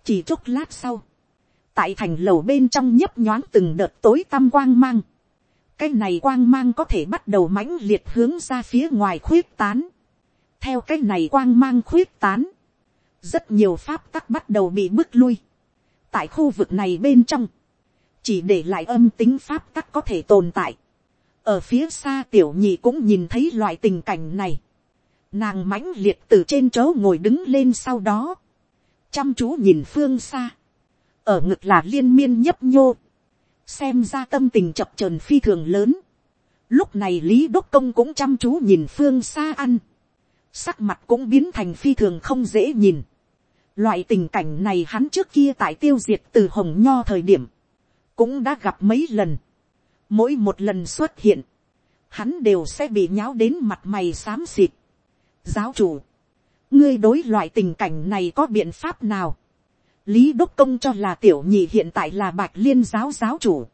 chỉ chốc lát sau, tại thành lầu bên trong nhấp nhoáng từng đợt tối tăm quang mang, cái này quang mang có thể bắt đầu mãnh liệt hướng ra phía ngoài khuyết tán. theo cái này quang mang khuyết tán, rất nhiều pháp tắc bắt đầu bị bước lui. tại khu vực này bên trong, chỉ để lại âm tính pháp tắc có thể tồn tại. ở phía xa tiểu nhị cũng nhìn thấy loại tình cảnh này. nàng mãnh liệt từ trên chỗ ngồi đứng lên sau đó, chăm chú nhìn phương xa, ở ngực là liên miên nhấp nhô, xem ra tâm tình chập trờn phi thường lớn. lúc này lý đốc công cũng chăm chú nhìn phương xa ăn, sắc mặt cũng biến thành phi thường không dễ nhìn. loại tình cảnh này hắn trước kia tại tiêu diệt từ hồng nho thời điểm, cũng đã gặp mấy lần, mỗi một lần xuất hiện, hắn đều sẽ bị nháo đến mặt mày xám xịt. giáo chủ, ngươi đối loại tình cảnh này có biện pháp nào, lý đốc công cho là tiểu nhị hiện tại là bạch liên giáo giáo chủ,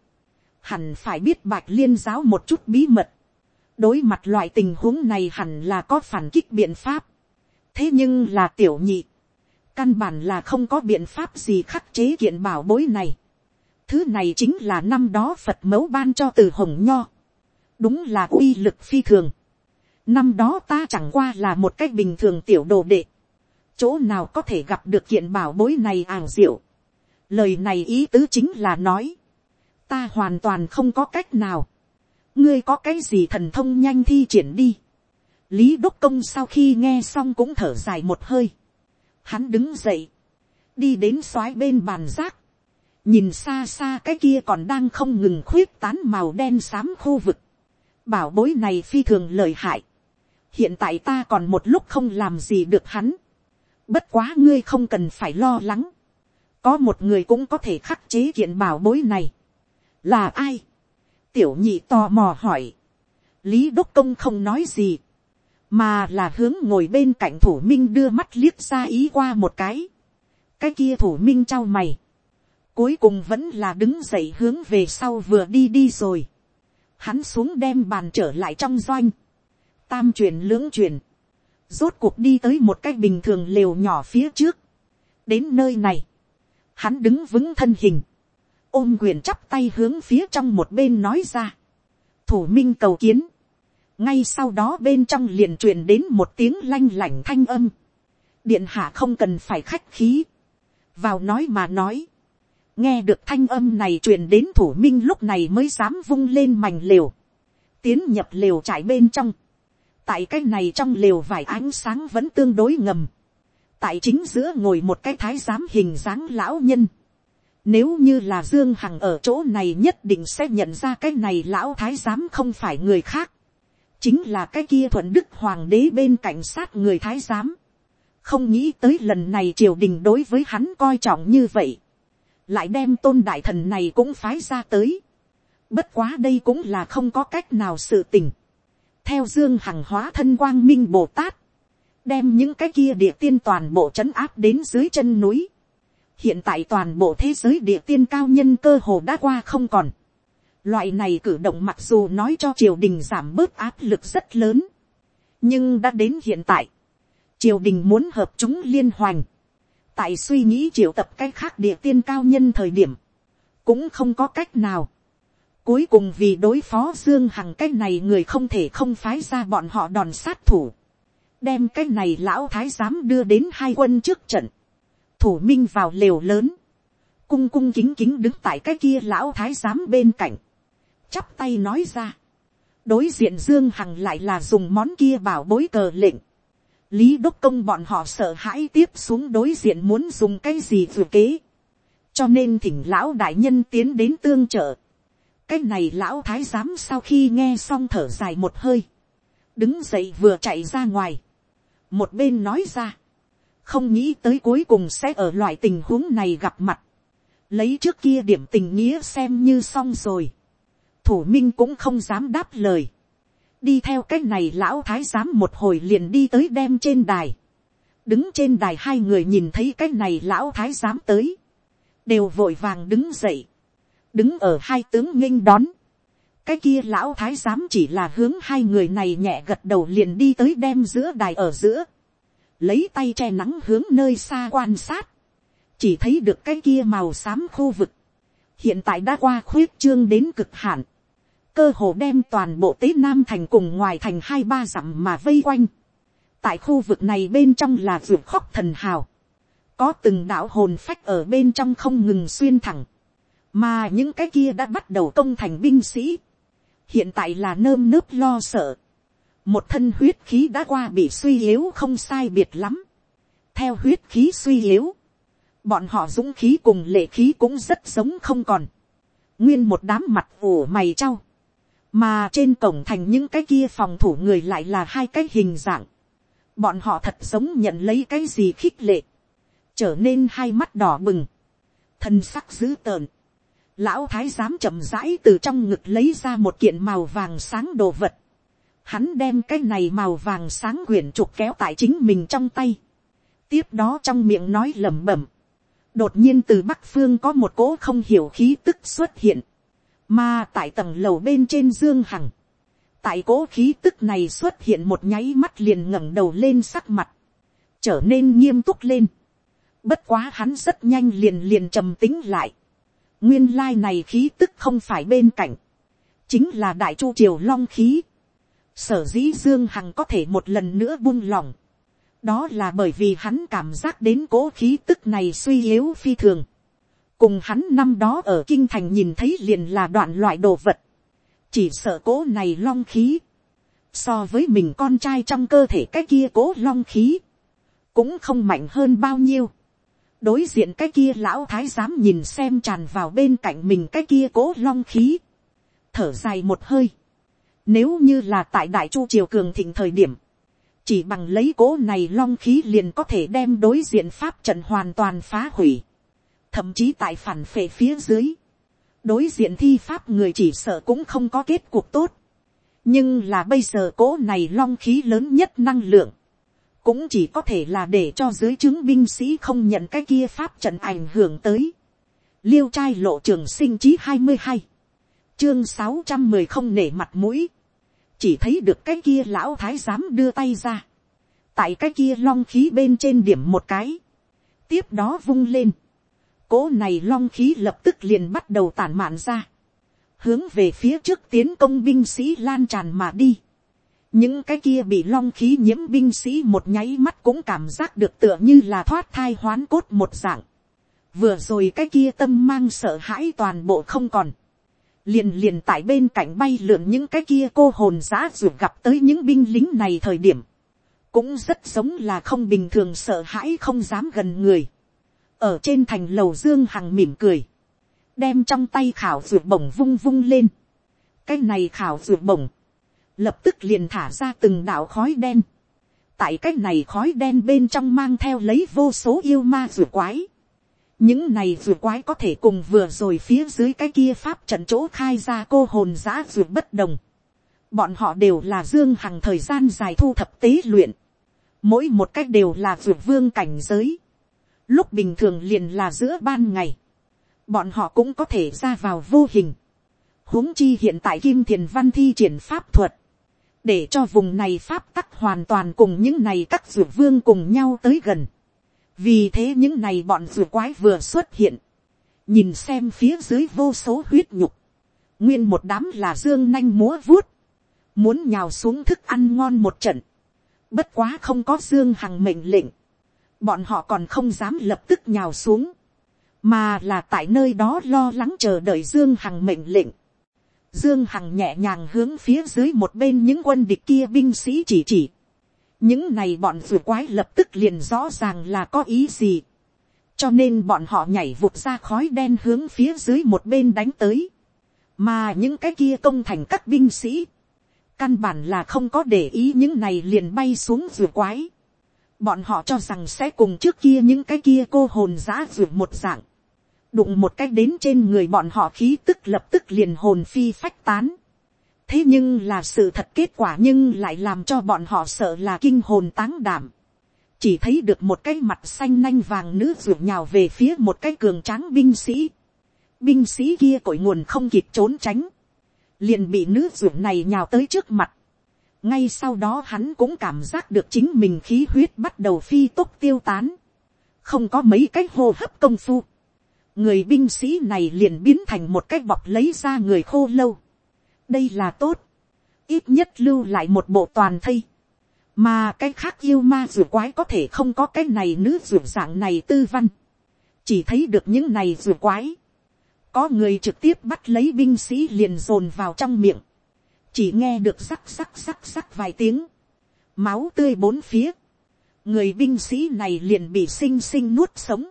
hẳn phải biết bạch liên giáo một chút bí mật, đối mặt loại tình huống này hẳn là có phản kích biện pháp, thế nhưng là tiểu nhị, căn bản là không có biện pháp gì khắc chế kiện bảo bối này. Thứ này chính là năm đó Phật mẫu ban cho từ hồng nho. Đúng là uy lực phi thường. Năm đó ta chẳng qua là một cách bình thường tiểu đồ đệ. Chỗ nào có thể gặp được kiện bảo bối này ảo diệu. Lời này ý tứ chính là nói. Ta hoàn toàn không có cách nào. Ngươi có cái gì thần thông nhanh thi triển đi. Lý Đốc Công sau khi nghe xong cũng thở dài một hơi Hắn đứng dậy. Đi đến soái bên bàn rác. Nhìn xa xa cái kia còn đang không ngừng khuyết tán màu đen xám khu vực. Bảo bối này phi thường lợi hại. Hiện tại ta còn một lúc không làm gì được hắn. Bất quá ngươi không cần phải lo lắng. Có một người cũng có thể khắc chế kiện bảo bối này. Là ai? Tiểu nhị tò mò hỏi. Lý Đốc Công không nói gì mà là hướng ngồi bên cạnh thủ minh đưa mắt liếc ra ý qua một cái. cái kia thủ minh trao mày cuối cùng vẫn là đứng dậy hướng về sau vừa đi đi rồi. hắn xuống đem bàn trở lại trong doanh. tam truyền lưỡng truyền. rốt cuộc đi tới một cách bình thường lều nhỏ phía trước. đến nơi này, hắn đứng vững thân hình. ôm quyền chắp tay hướng phía trong một bên nói ra. thủ minh cầu kiến ngay sau đó bên trong liền truyền đến một tiếng lanh lảnh thanh âm. điện hạ không cần phải khách khí. vào nói mà nói nghe được thanh âm này truyền đến thủ minh lúc này mới dám vung lên mảnh lều. tiến nhập lều trải bên trong. tại cái này trong lều vải ánh sáng vẫn tương đối ngầm. tại chính giữa ngồi một cái thái giám hình dáng lão nhân. Nếu như là Dương Hằng ở chỗ này nhất định sẽ nhận ra cái này lão thái giám không phải người khác chính là cái kia thuận đức hoàng đế bên cạnh sát người thái giám. không nghĩ tới lần này triều đình đối với hắn coi trọng như vậy lại đem tôn đại thần này cũng phái ra tới. bất quá đây cũng là không có cách nào sự tình. theo dương hằng hóa thân quang minh bồ tát, đem những cái kia địa tiên toàn bộ trấn áp đến dưới chân núi. hiện tại toàn bộ thế giới địa tiên cao nhân cơ hồ đã qua không còn Loại này cử động mặc dù nói cho triều đình giảm bớt áp lực rất lớn. Nhưng đã đến hiện tại. Triều đình muốn hợp chúng liên hoành. Tại suy nghĩ triệu tập cái khác địa tiên cao nhân thời điểm. Cũng không có cách nào. Cuối cùng vì đối phó Dương Hằng cái này người không thể không phái ra bọn họ đòn sát thủ. Đem cái này lão thái giám đưa đến hai quân trước trận. Thủ minh vào lều lớn. Cung cung kính kính đứng tại cái kia lão thái giám bên cạnh chắp tay nói ra. đối diện dương hằng lại là dùng món kia bảo bối cờ lệnh lý đốc công bọn họ sợ hãi tiếp xuống đối diện muốn dùng cái gì vừa kế. cho nên thỉnh lão đại nhân tiến đến tương trợ. cái này lão thái giám sau khi nghe xong thở dài một hơi. đứng dậy vừa chạy ra ngoài. một bên nói ra. không nghĩ tới cuối cùng sẽ ở loại tình huống này gặp mặt lấy trước kia điểm tình nghĩa xem như xong rồi thủ minh cũng không dám đáp lời đi theo cái này lão thái giám một hồi liền đi tới đem trên đài. đứng trên đài hai người nhìn thấy cái này lão thái giám tới. đều vội vàng đứng dậy. đứng ở hai tướng nghênh đón. cái kia lão thái giám chỉ là hướng hai người này nhẹ gật đầu liền đi tới đem giữa đài ở giữa. lấy tay che nắng hướng nơi xa quan sát. chỉ thấy được cái kia màu xám khu vực hiện tại đã qua khuyết trương đến cực hạn, cơ hồ đem toàn bộ tế nam thành cùng ngoài thành hai ba dặm mà vây quanh. tại khu vực này bên trong là ruột khóc thần hào, có từng đạo hồn phách ở bên trong không ngừng xuyên thẳng, mà những cái kia đã bắt đầu công thành binh sĩ, hiện tại là nơm nớp lo sợ, một thân huyết khí đã qua bị suy yếu không sai biệt lắm, theo huyết khí suy yếu, bọn họ dũng khí cùng lệ khí cũng rất giống không còn, nguyên một đám mặt ủ mày trao, mà trên cổng thành những cái kia phòng thủ người lại là hai cái hình dạng, bọn họ thật giống nhận lấy cái gì khích lệ, trở nên hai mắt đỏ bừng, thân sắc dữ tợn, lão thái giám chậm rãi từ trong ngực lấy ra một kiện màu vàng sáng đồ vật. Hắn đem cái này màu vàng sáng quyển trục kéo tại chính mình trong tay. tiếp đó trong miệng nói lẩm bẩm. đột nhiên từ bắc phương có một cỗ không hiểu khí tức xuất hiện mà tại tầng lầu bên trên dương hằng. tại cỗ khí tức này xuất hiện một nháy mắt liền ngẩng đầu lên sắc mặt. trở nên nghiêm túc lên. bất quá hắn rất nhanh liền liền trầm tính lại nguyên lai này khí tức không phải bên cạnh, chính là đại chu triều long khí. sở dĩ dương hằng có thể một lần nữa buông lỏng, đó là bởi vì hắn cảm giác đến cố khí tức này suy yếu phi thường cùng hắn năm đó ở kinh thành nhìn thấy liền là đoạn loại đồ vật, chỉ sợ cố này long khí, so với mình con trai trong cơ thể cái kia cố long khí, cũng không mạnh hơn bao nhiêu. Đối diện cái kia lão thái giám nhìn xem tràn vào bên cạnh mình cái kia cố long khí, thở dài một hơi, nếu như là tại đại chu triều cường thịnh thời điểm, chỉ bằng lấy cố này long khí liền có thể đem đối diện pháp trận hoàn toàn phá hủy, thậm chí tại phản phệ phía dưới, đối diện thi pháp người chỉ sợ cũng không có kết cuộc tốt, nhưng là bây giờ cỗ này long khí lớn nhất năng lượng, cũng chỉ có thể là để cho dưới chứng binh sĩ không nhận cái kia pháp trận ảnh hưởng tới. liêu trai lộ trường sinh chí hai mươi hai, chương sáu trăm mười không nể mặt mũi, chỉ thấy được cái kia lão thái giám đưa tay ra, tại cái kia long khí bên trên điểm một cái, tiếp đó vung lên, cố này long khí lập tức liền bắt đầu tản mạn ra, hướng về phía trước tiến công binh sĩ lan tràn mà đi những cái kia bị long khí nhiễm binh sĩ một nháy mắt cũng cảm giác được tựa như là thoát thai hoán cốt một dạng. vừa rồi cái kia tâm mang sợ hãi toàn bộ không còn. liền liền tại bên cạnh bay lượn những cái kia cô hồn giã ruột gặp tới những binh lính này thời điểm. cũng rất giống là không bình thường sợ hãi không dám gần người ở trên thành lầu dương hằng mỉm cười. đem trong tay khảo ruột bổng vung vung lên. cái này khảo ruột bổng lập tức liền thả ra từng đạo khói đen. tại cái này khói đen bên trong mang theo lấy vô số yêu ma ruột quái. những này ruột quái có thể cùng vừa rồi phía dưới cái kia pháp trận chỗ khai ra cô hồn giã ruột bất đồng. bọn họ đều là dương hằng thời gian dài thu thập tế luyện. mỗi một cách đều là ruột vương cảnh giới lúc bình thường liền là giữa ban ngày. bọn họ cũng có thể ra vào vô hình. Huống chi hiện tại kim thiền văn thi triển pháp thuật, để cho vùng này pháp tắc hoàn toàn cùng những này các ruột vương cùng nhau tới gần. vì thế những này bọn ruột quái vừa xuất hiện, nhìn xem phía dưới vô số huyết nhục, nguyên một đám là dương nanh múa vuốt, muốn nhào xuống thức ăn ngon một trận, bất quá không có dương hằng mệnh lệnh, bọn họ còn không dám lập tức nhào xuống, mà là tại nơi đó lo lắng chờ đợi dương hằng mệnh lệnh. Dương Hằng nhẹ nhàng hướng phía dưới một bên những quân địch kia binh sĩ chỉ chỉ. Những này bọn vừa quái lập tức liền rõ ràng là có ý gì. Cho nên bọn họ nhảy vụt ra khói đen hướng phía dưới một bên đánh tới. Mà những cái kia công thành các binh sĩ. Căn bản là không có để ý những này liền bay xuống vừa quái. Bọn họ cho rằng sẽ cùng trước kia những cái kia cô hồn giã vừa một dạng đụng một cách đến trên người bọn họ khí tức lập tức liền hồn phi phách tán. thế nhưng là sự thật kết quả nhưng lại làm cho bọn họ sợ là kinh hồn táng đảm. chỉ thấy được một cái mặt xanh nanh vàng nữ ruột nhào về phía một cái cường tráng binh sĩ. binh sĩ kia cội nguồn không kịp trốn tránh. liền bị nữ ruột này nhào tới trước mặt ngay sau đó hắn cũng cảm giác được chính mình khí huyết bắt đầu phi tốc tiêu tán. không có mấy cái hô hấp công phu. Người binh sĩ này liền biến thành một cái bọc lấy ra người khô lâu. đây là tốt, ít nhất lưu lại một bộ toàn thây, mà cái khác yêu ma rùa quái có thể không có cái này nữ rùa dạng này tư văn, chỉ thấy được những này rùa quái, có người trực tiếp bắt lấy binh sĩ liền dồn vào trong miệng, chỉ nghe được sắc sắc sắc sắc vài tiếng, máu tươi bốn phía, người binh sĩ này liền bị xinh xinh nuốt sống,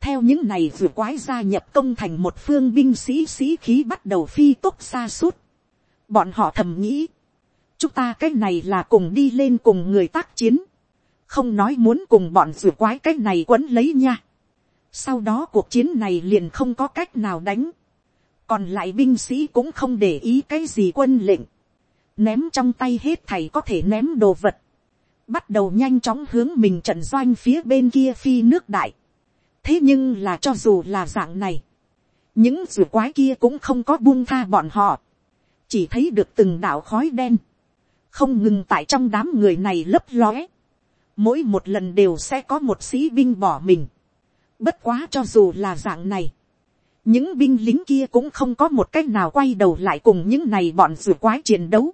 theo những này vừa quái gia nhập công thành một phương binh sĩ sĩ khí bắt đầu phi tốc xa suốt. bọn họ thầm nghĩ, chúng ta cái này là cùng đi lên cùng người tác chiến, không nói muốn cùng bọn vừa quái cái này quấn lấy nha. sau đó cuộc chiến này liền không có cách nào đánh, còn lại binh sĩ cũng không để ý cái gì quân lệnh, ném trong tay hết thầy có thể ném đồ vật, bắt đầu nhanh chóng hướng mình trận doanh phía bên kia phi nước đại. thế nhưng là cho dù là dạng này, những rùa quái kia cũng không có buông tha bọn họ, chỉ thấy được từng đạo khói đen, không ngừng tại trong đám người này lấp lóe, mỗi một lần đều sẽ có một sĩ binh bỏ mình, bất quá cho dù là dạng này, những binh lính kia cũng không có một cách nào quay đầu lại cùng những này bọn rùa quái chiến đấu,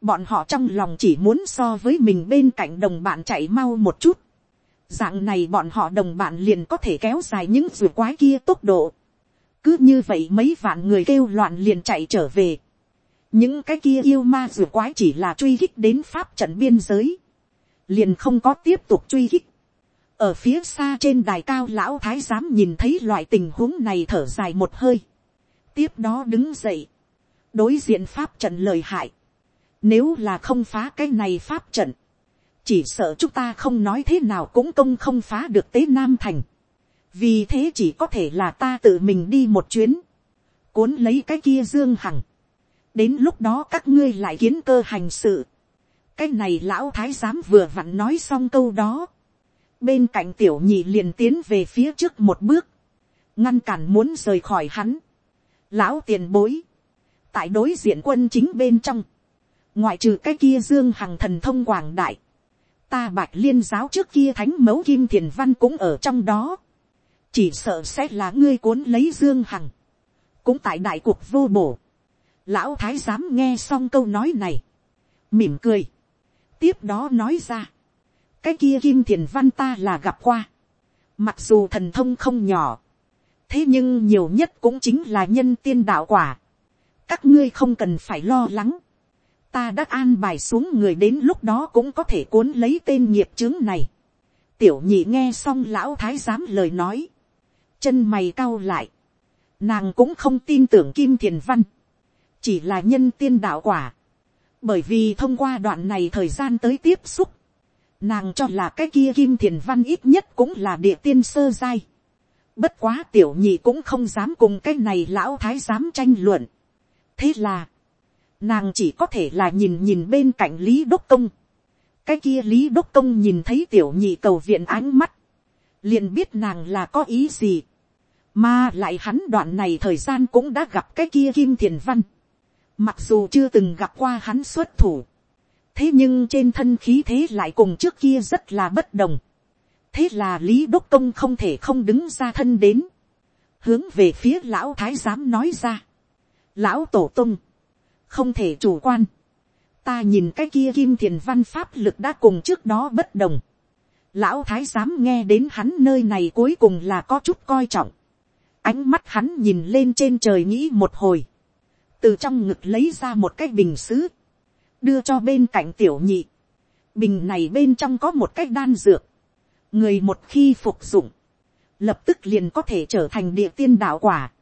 bọn họ trong lòng chỉ muốn so với mình bên cạnh đồng bạn chạy mau một chút, dạng này bọn họ đồng bạn liền có thể kéo dài những rùa quái kia tốc độ, cứ như vậy mấy vạn người kêu loạn liền chạy trở về. những cái kia yêu ma rùa quái chỉ là truy hích đến pháp trận biên giới. liền không có tiếp tục truy hích ở phía xa trên đài cao lão thái giám nhìn thấy loại tình huống này thở dài một hơi. tiếp đó đứng dậy. đối diện pháp trận lời hại. nếu là không phá cái này pháp trận, chỉ sợ chúng ta không nói thế nào cũng công không phá được tế nam thành vì thế chỉ có thể là ta tự mình đi một chuyến, cuốn lấy cái kia dương hằng, đến lúc đó các ngươi lại kiến cơ hành sự, cái này lão thái giám vừa vặn nói xong câu đó, bên cạnh tiểu nhị liền tiến về phía trước một bước, ngăn cản muốn rời khỏi hắn, lão tiền bối, tại đối diện quân chính bên trong, ngoại trừ cái kia dương hằng thần thông quảng đại, ta bạch liên giáo trước kia thánh mẫu kim thiền văn cũng ở trong đó, chỉ sợ sẽ là ngươi cuốn lấy dương hằng, cũng tại đại cuộc vô bổ. lão thái giám nghe xong câu nói này, mỉm cười, tiếp đó nói ra, cái kia kim thiền văn ta là gặp qua, mặc dù thần thông không nhỏ, thế nhưng nhiều nhất cũng chính là nhân tiên đạo quả, các ngươi không cần phải lo lắng, ta đã an bài xuống người đến lúc đó cũng có thể cuốn lấy tên nghiệp chứng này. tiểu nhị nghe xong lão thái giám lời nói, chân mày cau lại, nàng cũng không tin tưởng kim thiền văn, chỉ là nhân tiên đạo quả, bởi vì thông qua đoạn này thời gian tới tiếp xúc, nàng cho là cái kia kim thiền văn ít nhất cũng là địa tiên sơ giai, bất quá tiểu nhị cũng không dám cùng cái này lão thái dám tranh luận, thế là, nàng chỉ có thể là nhìn nhìn bên cạnh lý đốc công, cái kia lý đốc công nhìn thấy tiểu nhị cầu viện ánh mắt, liền biết nàng là có ý gì, mà lại hắn đoạn này thời gian cũng đã gặp cái kia kim thiền văn, mặc dù chưa từng gặp qua hắn xuất thủ, thế nhưng trên thân khí thế lại cùng trước kia rất là bất đồng, thế là lý đốc công không thể không đứng ra thân đến, hướng về phía lão thái giám nói ra, lão tổ tung, không thể chủ quan, ta nhìn cái kia kim thiền văn pháp lực đã cùng trước đó bất đồng, lão thái giám nghe đến hắn nơi này cuối cùng là có chút coi trọng. Ánh mắt hắn nhìn lên trên trời nghĩ một hồi. Từ trong ngực lấy ra một cái bình sứ. Đưa cho bên cạnh tiểu nhị. Bình này bên trong có một cái đan dược. Người một khi phục dụng. Lập tức liền có thể trở thành địa tiên đạo quả.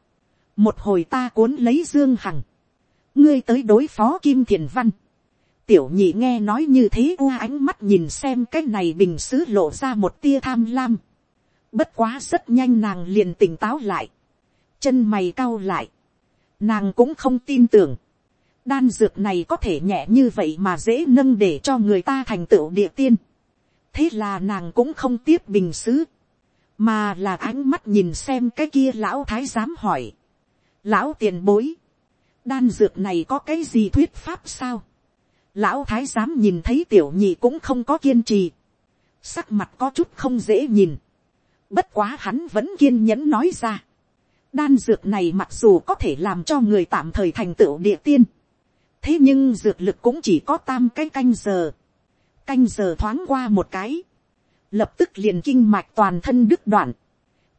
Một hồi ta cuốn lấy Dương Hằng. Ngươi tới đối phó Kim Thiền Văn Tiểu nhị nghe nói như thế u ánh mắt nhìn xem cái này bình xứ lộ ra một tia tham lam. Bất quá rất nhanh nàng liền tỉnh táo lại. Chân mày cau lại. Nàng cũng không tin tưởng. Đan dược này có thể nhẹ như vậy mà dễ nâng để cho người ta thành tựu địa tiên. Thế là nàng cũng không tiếp bình xứ. Mà là ánh mắt nhìn xem cái kia lão thái giám hỏi. Lão tiền bối. Đan dược này có cái gì thuyết pháp sao? Lão thái giám nhìn thấy tiểu nhị cũng không có kiên trì. Sắc mặt có chút không dễ nhìn. Bất quá hắn vẫn kiên nhẫn nói ra. Đan dược này mặc dù có thể làm cho người tạm thời thành tựu địa tiên. Thế nhưng dược lực cũng chỉ có tam cái canh giờ. Canh giờ thoáng qua một cái. Lập tức liền kinh mạch toàn thân đứt đoạn.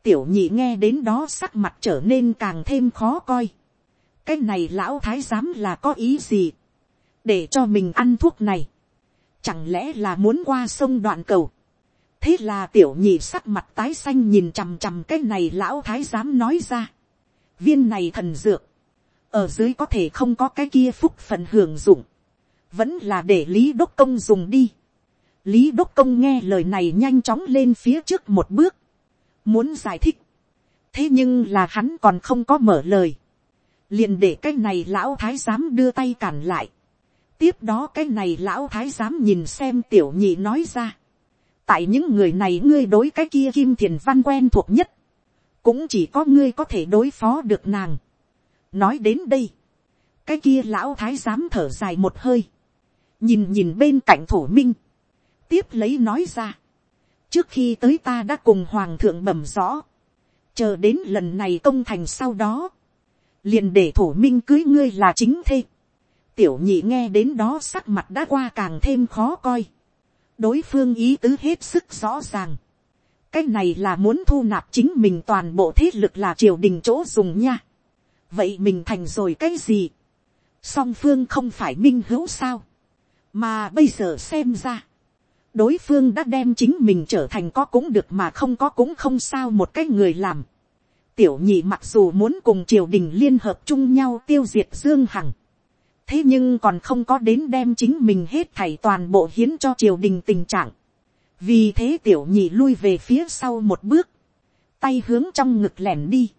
Tiểu nhị nghe đến đó sắc mặt trở nên càng thêm khó coi. Cái này lão thái giám là có ý gì? để cho mình ăn thuốc này, chẳng lẽ là muốn qua sông đoạn cầu, thế là tiểu nhị sắc mặt tái xanh nhìn chằm chằm cái này lão thái giám nói ra, viên này thần dược, ở dưới có thể không có cái kia phúc phần hưởng dụng, vẫn là để lý đốc công dùng đi. lý đốc công nghe lời này nhanh chóng lên phía trước một bước, muốn giải thích, thế nhưng là hắn còn không có mở lời, liền để cái này lão thái giám đưa tay cản lại. tiếp đó cái này lão thái giám nhìn xem tiểu nhị nói ra. tại những người này ngươi đối cái kia kim thiền văn quen thuộc nhất. cũng chỉ có ngươi có thể đối phó được nàng nói đến đây, cái kia lão thái giám thở dài một hơi. nhìn nhìn bên cạnh thổ minh. tiếp lấy nói ra. trước khi tới ta đã cùng hoàng thượng bẩm rõ. chờ đến lần này công thành sau đó liền để thổ minh cưới ngươi là chính thê. tiểu nhị nghe đến đó sắc mặt đã qua càng thêm khó coi. đối phương ý tứ hết sức rõ ràng. cái này là muốn thu nạp chính mình toàn bộ thế lực là triều đình chỗ dùng nha vậy mình thành rồi cái gì. song phương không phải minh hữu sao. mà bây giờ xem ra, đối phương đã đem chính mình trở thành có cũng được mà không có cũng không sao một cái người làm tiểu nhị mặc dù muốn cùng triều đình liên hợp chung nhau tiêu diệt dương hằng, thế nhưng còn không có đến đem chính mình hết thảy toàn bộ hiến cho triều đình tình trạng. vì thế tiểu nhị lui về phía sau một bước, tay hướng trong ngực lẻn đi.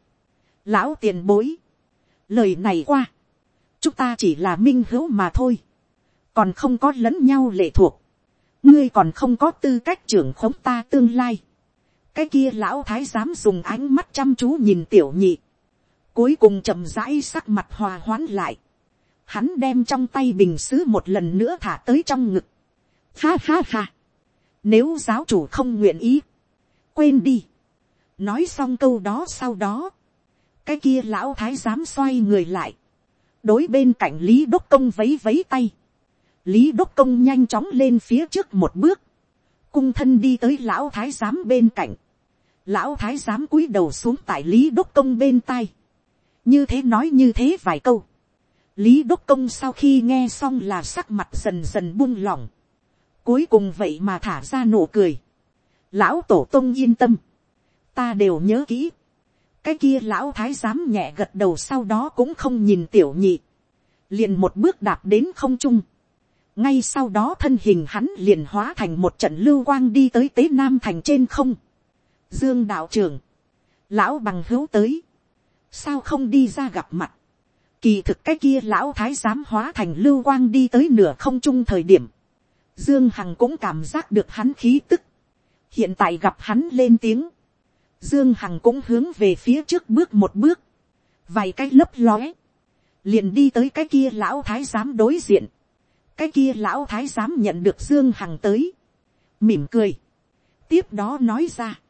lão tiền bối, lời này qua, chúng ta chỉ là minh hữu mà thôi, còn không có lẫn nhau lệ thuộc, ngươi còn không có tư cách trưởng khống ta tương lai. Cái kia lão thái giám dùng ánh mắt chăm chú nhìn tiểu nhị, cuối cùng chậm rãi sắc mặt hòa hoãn lại, hắn đem trong tay bình xứ một lần nữa thả tới trong ngực, ha ha ha, nếu giáo chủ không nguyện ý, quên đi, nói xong câu đó sau đó, cái kia lão thái giám xoay người lại, đối bên cạnh lý đốc công vấy vấy tay, lý đốc công nhanh chóng lên phía trước một bước, cung thân đi tới lão thái giám bên cạnh, lão thái giám cúi đầu xuống tại lý đốc công bên tai, như thế nói như thế vài câu, lý đốc công sau khi nghe xong là sắc mặt dần dần buông lỏng, cuối cùng vậy mà thả ra nụ cười, lão tổ tông yên tâm, ta đều nhớ kỹ, cái kia lão thái giám nhẹ gật đầu sau đó cũng không nhìn tiểu nhị, liền một bước đạp đến không trung, ngay sau đó thân hình hắn liền hóa thành một trận lưu quang đi tới tế nam thành trên không, Dương đạo trưởng. Lão bằng hữu tới. Sao không đi ra gặp mặt. Kỳ thực cái kia lão thái giám hóa thành lưu quang đi tới nửa không trung thời điểm. Dương Hằng cũng cảm giác được hắn khí tức. Hiện tại gặp hắn lên tiếng. Dương Hằng cũng hướng về phía trước bước một bước. Vài cái lấp lóe. Liền đi tới cái kia lão thái giám đối diện. Cái kia lão thái giám nhận được Dương Hằng tới. Mỉm cười. Tiếp đó nói ra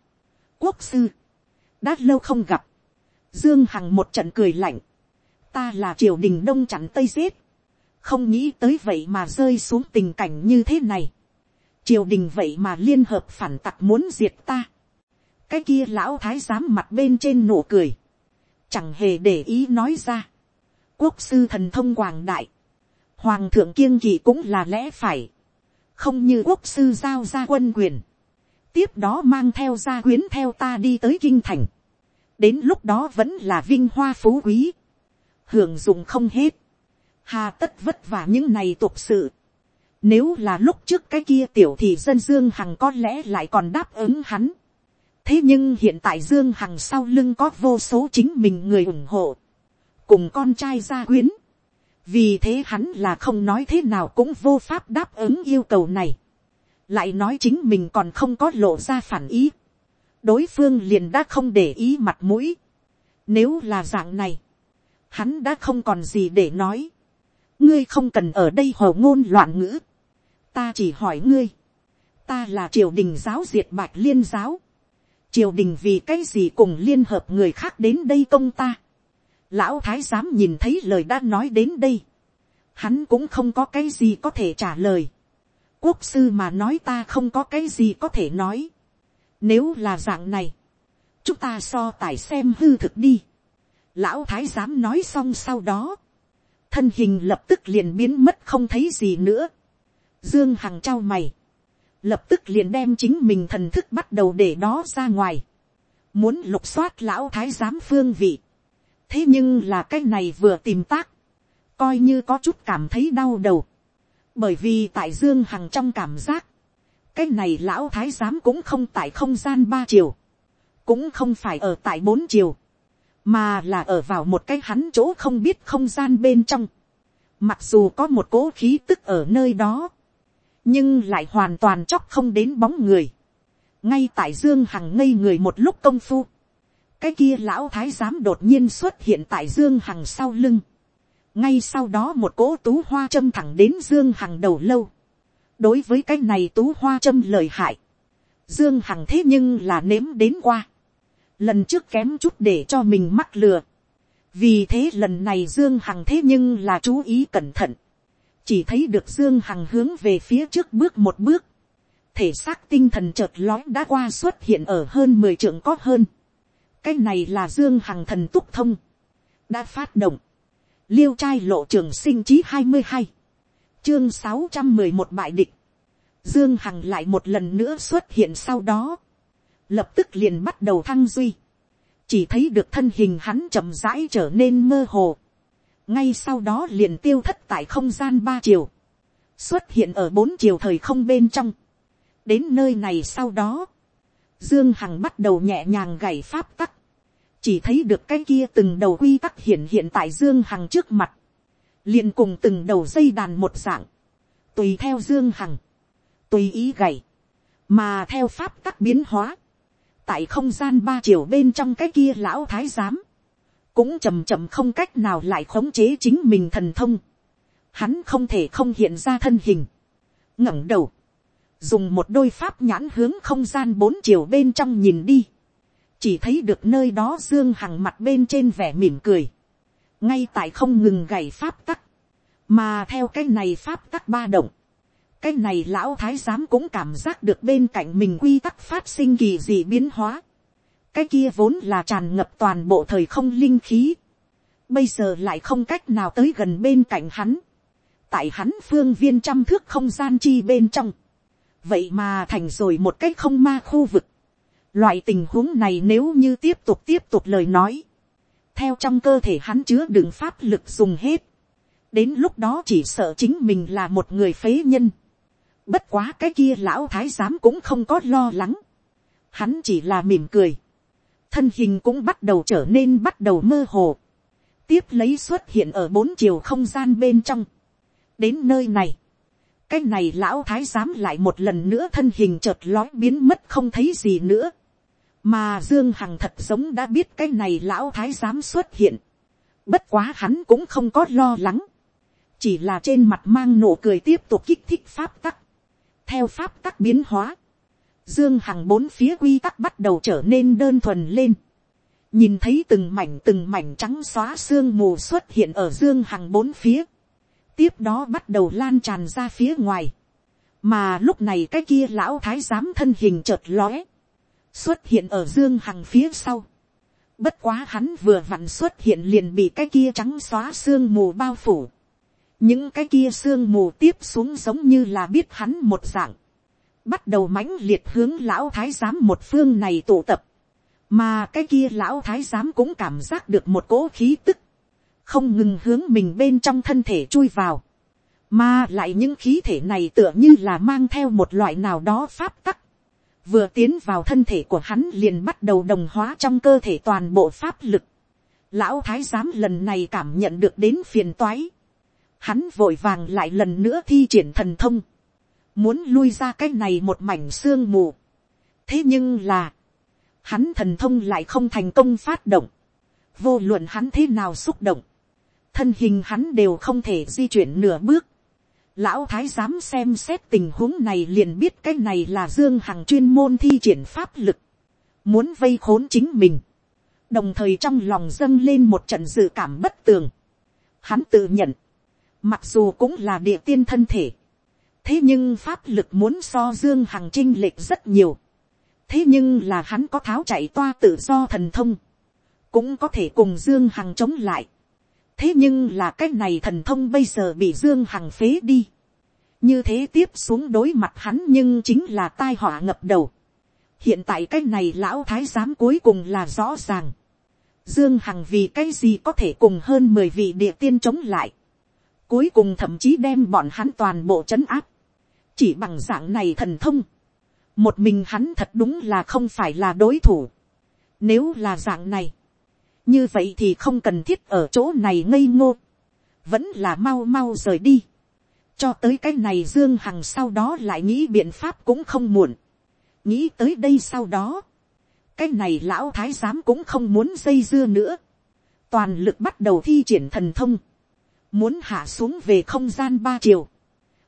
quốc sư, đã lâu không gặp, dương hằng một trận cười lạnh, ta là triều đình đông chặn tây giết, không nghĩ tới vậy mà rơi xuống tình cảnh như thế này, triều đình vậy mà liên hợp phản tặc muốn diệt ta, cái kia lão thái giám mặt bên trên nụ cười, chẳng hề để ý nói ra, quốc sư thần thông quảng đại, hoàng thượng kiêng kỵ cũng là lẽ phải, không như quốc sư giao ra quân quyền, tiếp đó mang theo gia quyến theo ta đi tới kinh thành. đến lúc đó vẫn là vinh hoa phú quý. hưởng dụng không hết. hà tất vất vả những này tục sự. nếu là lúc trước cái kia tiểu thì dân dương hằng có lẽ lại còn đáp ứng hắn thế nhưng hiện tại dương hằng sau lưng có vô số chính mình người ủng hộ. cùng con trai gia quyến. vì thế hắn là không nói thế nào cũng vô pháp đáp ứng yêu cầu này lại nói chính mình còn không có lộ ra phản ý, đối phương liền đã không để ý mặt mũi. Nếu là dạng này, hắn đã không còn gì để nói. ngươi không cần ở đây hồ ngôn loạn ngữ. ta chỉ hỏi ngươi, ta là triều đình giáo diệt bạch liên giáo triều đình vì cái gì cùng liên hợp người khác đến đây công ta. lão thái giám nhìn thấy lời đã nói đến đây. hắn cũng không có cái gì có thể trả lời quốc sư mà nói ta không có cái gì có thể nói. Nếu là dạng này, chúng ta so tài xem hư thực đi. Lão thái giám nói xong sau đó, thân hình lập tức liền biến mất không thấy gì nữa. Dương Hằng trao mày, lập tức liền đem chính mình thần thức bắt đầu để đó ra ngoài. Muốn lục soát lão thái giám phương vị. Thế nhưng là cái này vừa tìm tác, coi như có chút cảm thấy đau đầu. Bởi vì tại dương hằng trong cảm giác, cái này lão thái giám cũng không tại không gian ba chiều, cũng không phải ở tại bốn chiều, mà là ở vào một cái hắn chỗ không biết không gian bên trong, mặc dù có một cố khí tức ở nơi đó, nhưng lại hoàn toàn chóc không đến bóng người, ngay tại dương hằng ngây người một lúc công phu, cái kia lão thái giám đột nhiên xuất hiện tại dương hằng sau lưng, ngay sau đó một cỗ tú hoa châm thẳng đến dương hằng đầu lâu, đối với cái này tú hoa châm lời hại, dương hằng thế nhưng là nếm đến qua, lần trước kém chút để cho mình mắc lừa, vì thế lần này dương hằng thế nhưng là chú ý cẩn thận, chỉ thấy được dương hằng hướng về phía trước bước một bước, thể xác tinh thần chợt lói đã qua xuất hiện ở hơn mười trượng có hơn. cái này là dương hằng thần túc thông, đã phát động, liêu trai lộ trường sinh chí hai mươi hai, chương sáu trăm mười một bại địch, dương hằng lại một lần nữa xuất hiện sau đó, lập tức liền bắt đầu thăng duy, chỉ thấy được thân hình hắn chậm rãi trở nên mơ hồ, ngay sau đó liền tiêu thất tại không gian ba chiều, xuất hiện ở bốn chiều thời không bên trong, đến nơi này sau đó, dương hằng bắt đầu nhẹ nhàng gảy pháp tắc, chỉ thấy được cái kia từng đầu quy tắc hiện hiện tại dương hằng trước mặt, liền cùng từng đầu dây đàn một dạng, tùy theo dương hằng, tùy ý gảy, mà theo pháp tắc biến hóa, tại không gian ba chiều bên trong cái kia lão thái giám, cũng chầm chậm không cách nào lại khống chế chính mình thần thông, hắn không thể không hiện ra thân hình, ngẩng đầu, dùng một đôi pháp nhãn hướng không gian bốn chiều bên trong nhìn đi, chỉ thấy được nơi đó dương hằng mặt bên trên vẻ mỉm cười, ngay tại không ngừng gảy pháp tắc, mà theo cái này pháp tắc ba động, cái này lão thái giám cũng cảm giác được bên cạnh mình quy tắc phát sinh kỳ dị biến hóa, cái kia vốn là tràn ngập toàn bộ thời không linh khí, bây giờ lại không cách nào tới gần bên cạnh hắn, tại hắn phương viên trăm thước không gian chi bên trong, vậy mà thành rồi một cái không ma khu vực. Loại tình huống này nếu như tiếp tục tiếp tục lời nói, theo trong cơ thể hắn chứa đựng pháp lực dùng hết, đến lúc đó chỉ sợ chính mình là một người phế nhân. Bất quá cái kia lão thái giám cũng không có lo lắng, hắn chỉ là mỉm cười, thân hình cũng bắt đầu trở nên bắt đầu mơ hồ, tiếp lấy xuất hiện ở bốn chiều không gian bên trong. đến nơi này, cái này lão thái giám lại một lần nữa thân hình chợt lói biến mất không thấy gì nữa. mà dương hằng thật giống đã biết cái này lão thái giám xuất hiện. bất quá hắn cũng không có lo lắng. chỉ là trên mặt mang nụ cười tiếp tục kích thích pháp tắc. theo pháp tắc biến hóa, dương hằng bốn phía quy tắc bắt đầu trở nên đơn thuần lên. nhìn thấy từng mảnh từng mảnh trắng xóa xương mù xuất hiện ở dương hằng bốn phía. Tiếp đó bắt đầu lan tràn ra phía ngoài, mà lúc này cái kia lão thái giám thân hình chợt lóe, xuất hiện ở dương hằng phía sau, bất quá hắn vừa vặn xuất hiện liền bị cái kia trắng xóa xương mù bao phủ, những cái kia xương mù tiếp xuống giống như là biết hắn một dạng, bắt đầu mãnh liệt hướng lão thái giám một phương này tụ tập, mà cái kia lão thái giám cũng cảm giác được một cỗ khí tức, không ngừng hướng mình bên trong thân thể chui vào, mà lại những khí thể này tựa như là mang theo một loại nào đó pháp tắc, vừa tiến vào thân thể của hắn liền bắt đầu đồng hóa trong cơ thể toàn bộ pháp lực. Lão thái giám lần này cảm nhận được đến phiền toái. Hắn vội vàng lại lần nữa thi triển thần thông. Muốn lui ra cái này một mảnh xương mù. Thế nhưng là. Hắn thần thông lại không thành công phát động. Vô luận hắn thế nào xúc động, thân hình hắn đều không thể di chuyển nửa bước. Lão thái giám xem xét tình huống này liền biết cái này là Dương Hằng chuyên môn thi triển pháp lực. Muốn vây khốn chính mình. Đồng thời trong lòng dâng lên một trận dự cảm bất tường. Hắn tự nhận. Mặc dù cũng là địa tiên thân thể. Thế nhưng pháp lực muốn so Dương Hằng trinh lệch rất nhiều. Thế nhưng là hắn có tháo chạy toa tự do thần thông. Cũng có thể cùng Dương Hằng chống lại thế nhưng là cái này thần thông bây giờ bị dương hằng phế đi. như thế tiếp xuống đối mặt hắn nhưng chính là tai họa ngập đầu. hiện tại cái này lão thái giám cuối cùng là rõ ràng. dương hằng vì cái gì có thể cùng hơn mười vị địa tiên chống lại. cuối cùng thậm chí đem bọn hắn toàn bộ trấn áp chỉ bằng dạng này thần thông. một mình hắn thật đúng là không phải là đối thủ. nếu là dạng này, như vậy thì không cần thiết ở chỗ này ngây ngô, vẫn là mau mau rời đi, cho tới cái này dương hằng sau đó lại nghĩ biện pháp cũng không muộn, nghĩ tới đây sau đó, cái này lão thái giám cũng không muốn dây dưa nữa, toàn lực bắt đầu thi triển thần thông, muốn hạ xuống về không gian ba chiều,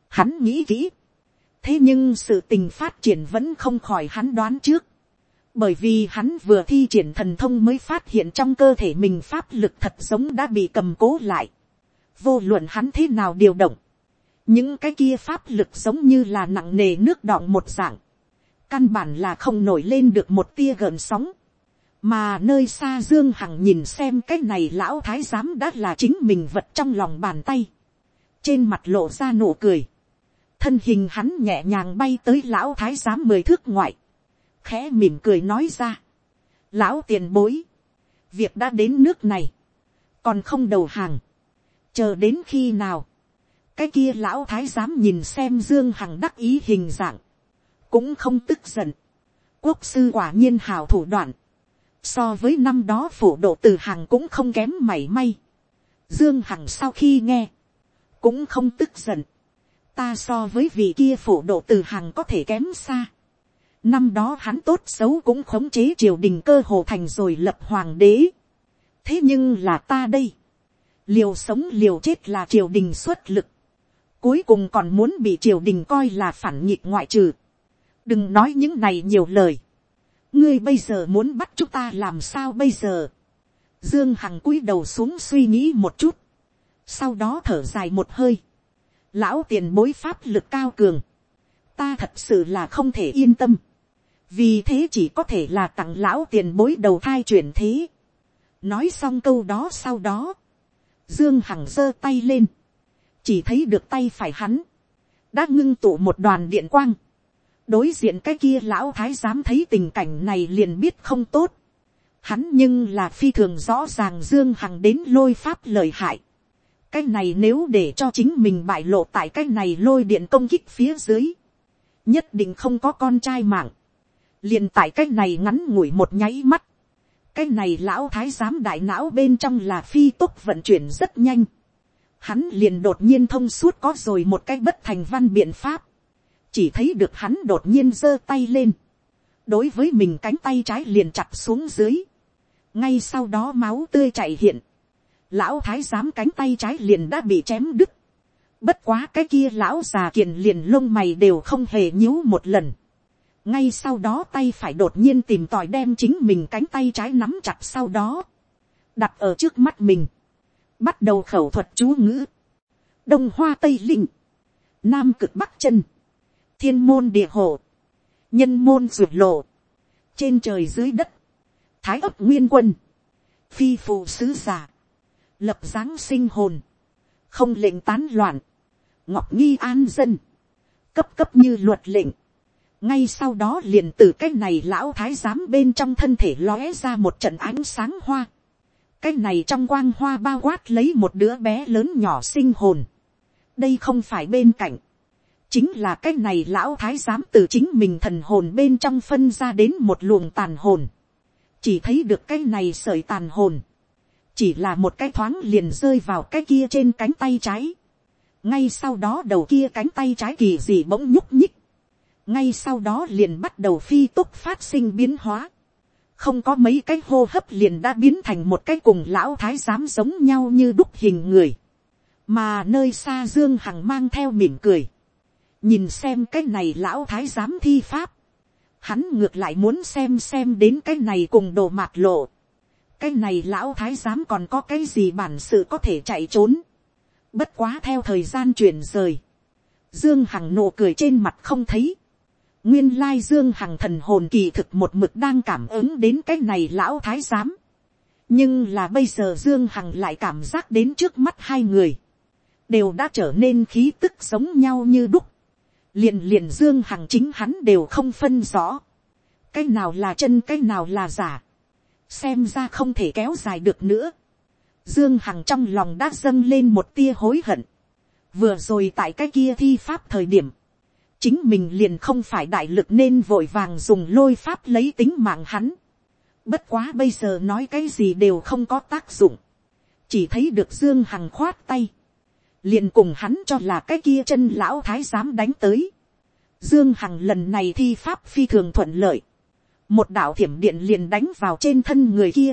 hắn nghĩ kỹ, thế nhưng sự tình phát triển vẫn không khỏi hắn đoán trước, bởi vì hắn vừa thi triển thần thông mới phát hiện trong cơ thể mình pháp lực thật giống đã bị cầm cố lại, vô luận hắn thế nào điều động, những cái kia pháp lực giống như là nặng nề nước đọng một dạng, căn bản là không nổi lên được một tia gợn sóng, mà nơi xa dương hằng nhìn xem cái này lão thái giám đã là chính mình vật trong lòng bàn tay, trên mặt lộ ra nụ cười, thân hình hắn nhẹ nhàng bay tới lão thái giám mười thước ngoại, khẽ mỉm cười nói ra, lão tiền bối, việc đã đến nước này, còn không đầu hàng, chờ đến khi nào, cái kia lão thái giám nhìn xem dương hằng đắc ý hình dạng, cũng không tức giận, quốc sư quả nhiên hào thủ đoạn, so với năm đó phủ độ từ hàng cũng không kém mảy may, dương hằng sau khi nghe, cũng không tức giận, ta so với vị kia phổ độ từ hàng có thể kém xa, năm đó hắn tốt xấu cũng khống chế triều đình cơ hồ thành rồi lập hoàng đế, thế nhưng là ta đây, liều sống liều chết là triều đình xuất lực, cuối cùng còn muốn bị triều đình coi là phản nghịch ngoại trừ, đừng nói những này nhiều lời, ngươi bây giờ muốn bắt chúng ta làm sao bây giờ, dương hằng cúi đầu xuống suy nghĩ một chút, sau đó thở dài một hơi, lão tiền bối pháp lực cao cường, ta thật sự là không thể yên tâm, vì thế chỉ có thể là tặng lão tiền bối đầu thai chuyển thế. nói xong câu đó sau đó, dương hằng giơ tay lên, chỉ thấy được tay phải hắn, đã ngưng tụ một đoàn điện quang, đối diện cái kia lão thái giám thấy tình cảnh này liền biết không tốt, hắn nhưng là phi thường rõ ràng dương hằng đến lôi pháp lời hại, cái này nếu để cho chính mình bại lộ tại cái này lôi điện công kích phía dưới, nhất định không có con trai mạng, liền tại cái này ngắn ngủi một nháy mắt, cái này lão thái giám đại não bên trong là phi tốc vận chuyển rất nhanh, hắn liền đột nhiên thông suốt có rồi một cái bất thành văn biện pháp, chỉ thấy được hắn đột nhiên giơ tay lên, đối với mình cánh tay trái liền chặt xuống dưới, ngay sau đó máu tươi chảy hiện, lão thái giám cánh tay trái liền đã bị chém đứt, bất quá cái kia lão già kiền liền lông mày đều không hề nhíu một lần, ngay sau đó tay phải đột nhiên tìm tòi đem chính mình cánh tay trái nắm chặt sau đó, đặt ở trước mắt mình, bắt đầu khẩu thuật chú ngữ, đông hoa tây linh, nam cực bắc chân, thiên môn địa hồ, nhân môn ruột lộ, trên trời dưới đất, thái ấp nguyên quân, phi phụ sứ giả, lập dáng sinh hồn, không lệnh tán loạn, ngọc nghi an dân, cấp cấp như luật lệnh, ngay sau đó liền từ cái này lão thái giám bên trong thân thể lóe ra một trận ánh sáng hoa. cái này trong quang hoa bao quát lấy một đứa bé lớn nhỏ sinh hồn. đây không phải bên cạnh. chính là cái này lão thái giám từ chính mình thần hồn bên trong phân ra đến một luồng tàn hồn. chỉ thấy được cái này sởi tàn hồn chỉ là một cái thoáng liền rơi vào cái kia trên cánh tay trái. ngay sau đó đầu kia cánh tay trái kỳ gì bỗng nhúc nhích ngay sau đó liền bắt đầu phi túc phát sinh biến hóa. không có mấy cái hô hấp liền đã biến thành một cái cùng lão thái giám giống nhau như đúc hình người. mà nơi xa dương hằng mang theo mỉm cười. nhìn xem cái này lão thái giám thi pháp. hắn ngược lại muốn xem xem đến cái này cùng đồ mạt lộ cái này lão thái giám còn có cái gì bản sự có thể chạy trốn. bất quá theo thời gian chuyển rời. Dương Hằng nụ cười trên mặt không thấy nguyên lai dương hằng thần hồn kỳ thực một mực đang cảm ứng đến cái này lão thái giám. nhưng là bây giờ dương hằng lại cảm giác đến trước mắt hai người, đều đã trở nên khí tức giống nhau như đúc. liền liền dương hằng chính hắn đều không phân rõ. cái nào là chân cái nào là giả xem ra không thể kéo dài được nữa. dương hằng trong lòng đã dâng lên một tia hối hận. vừa rồi tại cái kia thi pháp thời điểm, chính mình liền không phải đại lực nên vội vàng dùng lôi pháp lấy tính mạng hắn. Bất quá bây giờ nói cái gì đều không có tác dụng. Chỉ thấy được Dương Hằng khoát tay. liền cùng hắn cho là cái kia chân lão thái giám đánh tới. Dương Hằng lần này thi pháp phi thường thuận lợi. Một đạo thiểm điện liền đánh vào trên thân người kia.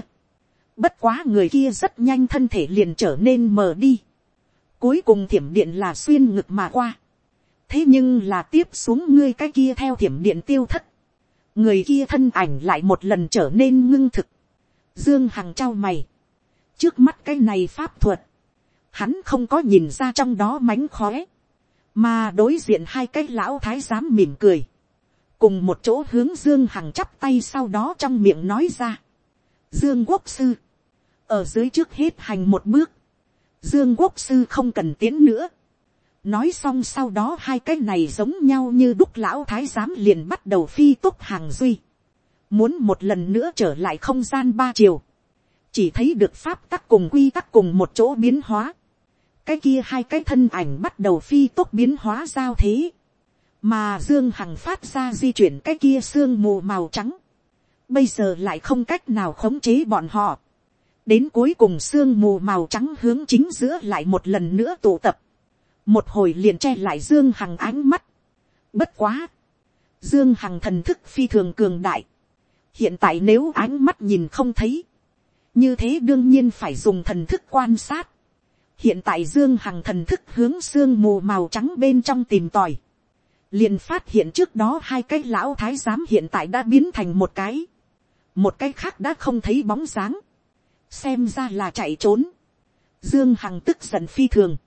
Bất quá người kia rất nhanh thân thể liền trở nên mờ đi. Cuối cùng thiểm điện là xuyên ngực mà qua. Thế nhưng là tiếp xuống ngươi cái kia theo thiểm điện tiêu thất người kia thân ảnh lại một lần trở nên ngưng thực, dương hằng trao mày, trước mắt cái này pháp thuật, hắn không có nhìn ra trong đó mánh khóe, mà đối diện hai cái lão thái giám mỉm cười, cùng một chỗ hướng dương hằng chắp tay sau đó trong miệng nói ra, dương quốc sư, ở dưới trước hết hành một bước, dương quốc sư không cần tiến nữa, nói xong sau đó hai cái này giống nhau như đúc lão thái giám liền bắt đầu phi túc hàng duy. Muốn một lần nữa trở lại không gian ba chiều. Chỉ thấy được pháp tắc cùng quy tắc cùng một chỗ biến hóa. Cái kia hai cái thân ảnh bắt đầu phi tốc biến hóa giao thế. Mà Dương Hằng phát ra di chuyển cái kia sương mù màu trắng. Bây giờ lại không cách nào khống chế bọn họ. Đến cuối cùng sương mù màu trắng hướng chính giữa lại một lần nữa tụ tập một hồi liền che lại dương hằng ánh mắt. bất quá, dương hằng thần thức phi thường cường đại. hiện tại nếu ánh mắt nhìn không thấy, như thế đương nhiên phải dùng thần thức quan sát. hiện tại dương hằng thần thức hướng sương mù màu trắng bên trong tìm tòi liền phát hiện trước đó hai cái lão thái giám hiện tại đã biến thành một cái. một cái khác đã không thấy bóng dáng. xem ra là chạy trốn. dương hằng tức giận phi thường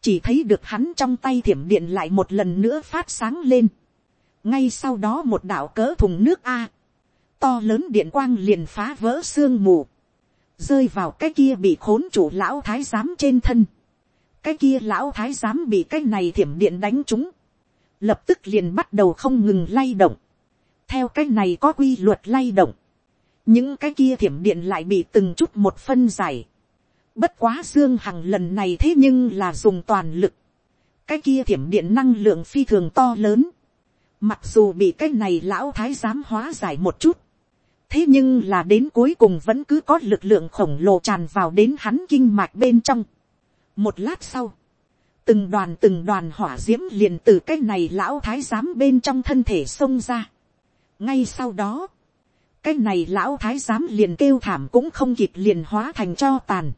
chỉ thấy được hắn trong tay thiểm điện lại một lần nữa phát sáng lên. ngay sau đó một đạo cỡ thùng nước a, to lớn điện quang liền phá vỡ sương mù, rơi vào cái kia bị khốn chủ lão thái giám trên thân. cái kia lão thái giám bị cái này thiểm điện đánh trúng, lập tức liền bắt đầu không ngừng lay động. theo cái này có quy luật lay động, những cái kia thiểm điện lại bị từng chút một phân giải Bất quá Dương Hằng lần này thế nhưng là dùng toàn lực. Cái kia thiểm điện năng lượng phi thường to lớn. Mặc dù bị cái này lão thái giám hóa giải một chút. Thế nhưng là đến cuối cùng vẫn cứ có lực lượng khổng lồ tràn vào đến hắn kinh mạch bên trong. Một lát sau. Từng đoàn từng đoàn hỏa diễm liền từ cái này lão thái giám bên trong thân thể xông ra. Ngay sau đó. Cái này lão thái giám liền kêu thảm cũng không kịp liền hóa thành cho tàn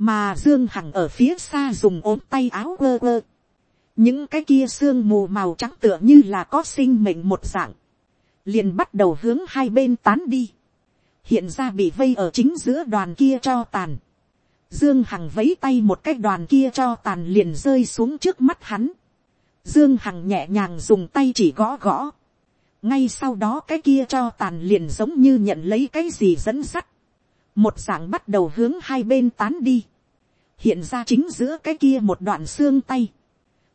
mà dương hằng ở phía xa dùng ốm tay áo ơ ơ. những cái kia sương mù màu trắng tựa như là có sinh mệnh một dạng, liền bắt đầu hướng hai bên tán đi, hiện ra bị vây ở chính giữa đoàn kia cho tàn. Dương Hằng vấy tay một cái đoàn kia cho tàn liền rơi xuống trước mắt hắn. Dương Hằng nhẹ nhàng dùng tay chỉ gõ gõ. Ngay sau đó cái kia cho tàn liền giống như nhận lấy cái gì dẫn sắt một dạng bắt đầu hướng hai bên tán đi, hiện ra chính giữa cái kia một đoạn xương tay.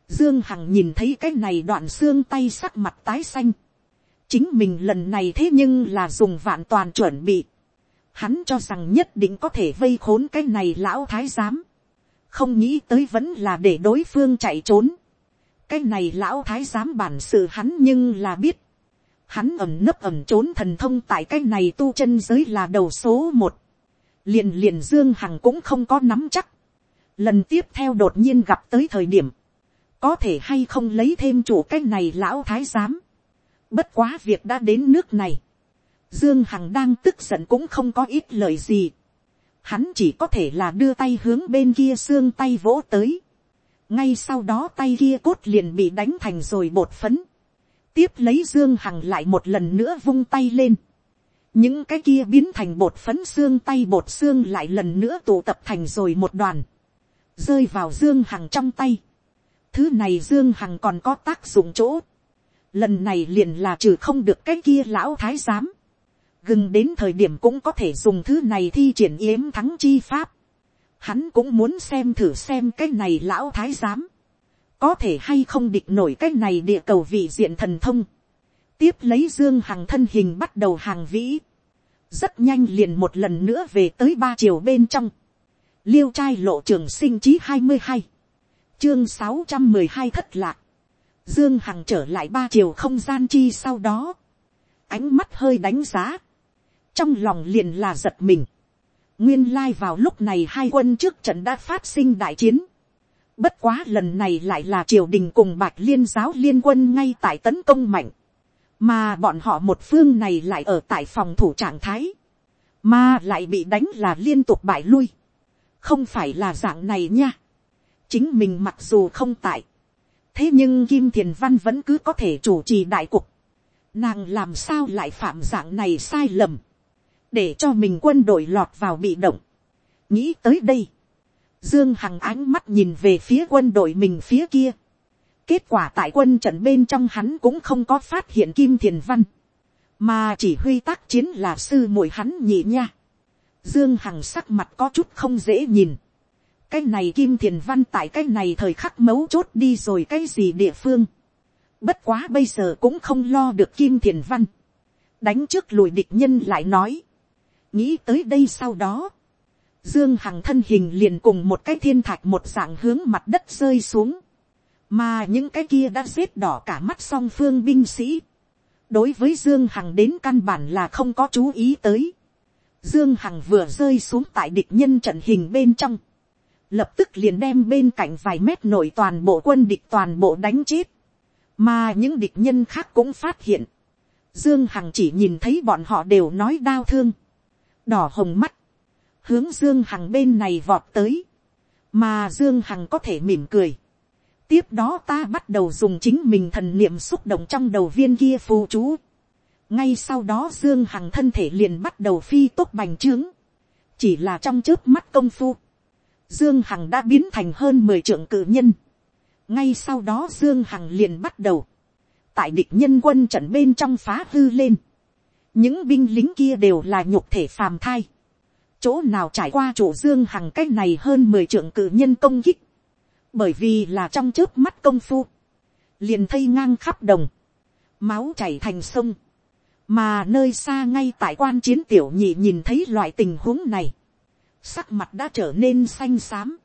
Dương Hằng nhìn thấy cái này đoạn xương tay sắc mặt tái xanh. Chính mình lần này thế nhưng là dùng vạn toàn chuẩn bị. Hắn cho rằng nhất định có thể vây khốn cái này lão thái giám. Không nghĩ tới vẫn là để đối phương chạy trốn. Cái này lão thái giám bản sự hắn nhưng là biết. Hắn ẩm nấp ẩm trốn thần thông tại cái này tu chân giới là đầu số một liền liền dương hằng cũng không có nắm chắc. lần tiếp theo đột nhiên gặp tới thời điểm, có thể hay không lấy thêm chủ cái này lão thái giám. bất quá việc đã đến nước này, dương hằng đang tức giận cũng không có ít lời gì. hắn chỉ có thể là đưa tay hướng bên kia xương tay vỗ tới. ngay sau đó tay kia cốt liền bị đánh thành rồi bột phấn. tiếp lấy dương hằng lại một lần nữa vung tay lên những cái kia biến thành bột phấn xương tay bột xương lại lần nữa tụ tập thành rồi một đoàn, rơi vào dương hằng trong tay. thứ này dương hằng còn có tác dụng chỗ. lần này liền là trừ không được cái kia lão thái giám gừng đến thời điểm cũng có thể dùng thứ này thi triển yếm thắng chi pháp. hắn cũng muốn xem thử xem cái này lão thái giám. có thể hay không địch nổi cái này địa cầu vị diện thần thông. Tiếp lấy dương hằng thân hình bắt đầu hàng vĩ, rất nhanh liền một lần nữa về tới ba chiều bên trong, liêu trai lộ trường sinh chí hai mươi hai, chương sáu trăm mười hai thất lạc, dương hằng trở lại ba chiều không gian chi sau đó, ánh mắt hơi đánh giá, trong lòng liền là giật mình. nguyên lai vào lúc này hai quân trước trận đã phát sinh đại chiến. bất quá lần này lại là triều đình cùng bạch liên giáo liên quân ngay tại tấn công mạnh. mà bọn họ một phương này lại ở tại phòng thủ trạng thái. mà lại bị đánh là liên tục bại lui. không phải là dạng này nha. chính mình mặc dù không tại. thế nhưng kim thiền văn vẫn cứ có thể chủ trì đại cục Nàng làm sao lại phạm dạng này sai lầm. Để cho mình quân đội lọt vào bị động. Nghĩ tới đây. Dương Hằng ánh mắt nhìn về phía quân đội mình phía kia. Kết quả tại quân trận bên trong hắn cũng không có phát hiện Kim Thiền Văn. Mà chỉ huy tác chiến là sư muội hắn nhị nha. Dương Hằng sắc mặt có chút không dễ nhìn. Cái này Kim Thiền Văn tại cái này thời khắc mấu chốt đi rồi cái gì địa phương Bất quá bây giờ cũng không lo được Kim Thiền Văn. Đánh trước lùi địch nhân lại nói. Nghĩ tới đây sau đó. Dương Hằng thân hình liền cùng một cái thiên thạch một dạng hướng mặt đất rơi xuống. Mà những cái kia đã xếp đỏ cả mắt song phương binh sĩ. Đối với Dương Hằng đến căn bản là không có chú ý tới. Dương Hằng vừa rơi xuống tại địch nhân trận hình bên trong. Lập tức liền đem bên cạnh vài mét nổi toàn bộ quân địch toàn bộ đánh chết mà những địch nhân khác cũng phát hiện, dương hằng chỉ nhìn thấy bọn họ đều nói đau thương, đỏ hồng mắt, hướng dương hằng bên này vọt tới, mà dương hằng có thể mỉm cười. tiếp đó ta bắt đầu dùng chính mình thần niệm xúc động trong đầu viên kia phù chú. ngay sau đó dương hằng thân thể liền bắt đầu phi tốt bành trướng, chỉ là trong trước mắt công phu, dương hằng đã biến thành hơn mười trưởng cử nhân, ngay sau đó dương hằng liền bắt đầu, tại địch nhân quân trận bên trong phá hư lên, những binh lính kia đều là nhục thể phàm thai, chỗ nào trải qua chủ dương hằng cái này hơn mười trưởng cử nhân công kích, bởi vì là trong trước mắt công phu, liền thây ngang khắp đồng, máu chảy thành sông, mà nơi xa ngay tại quan chiến tiểu nhị nhìn thấy loại tình huống này, sắc mặt đã trở nên xanh xám,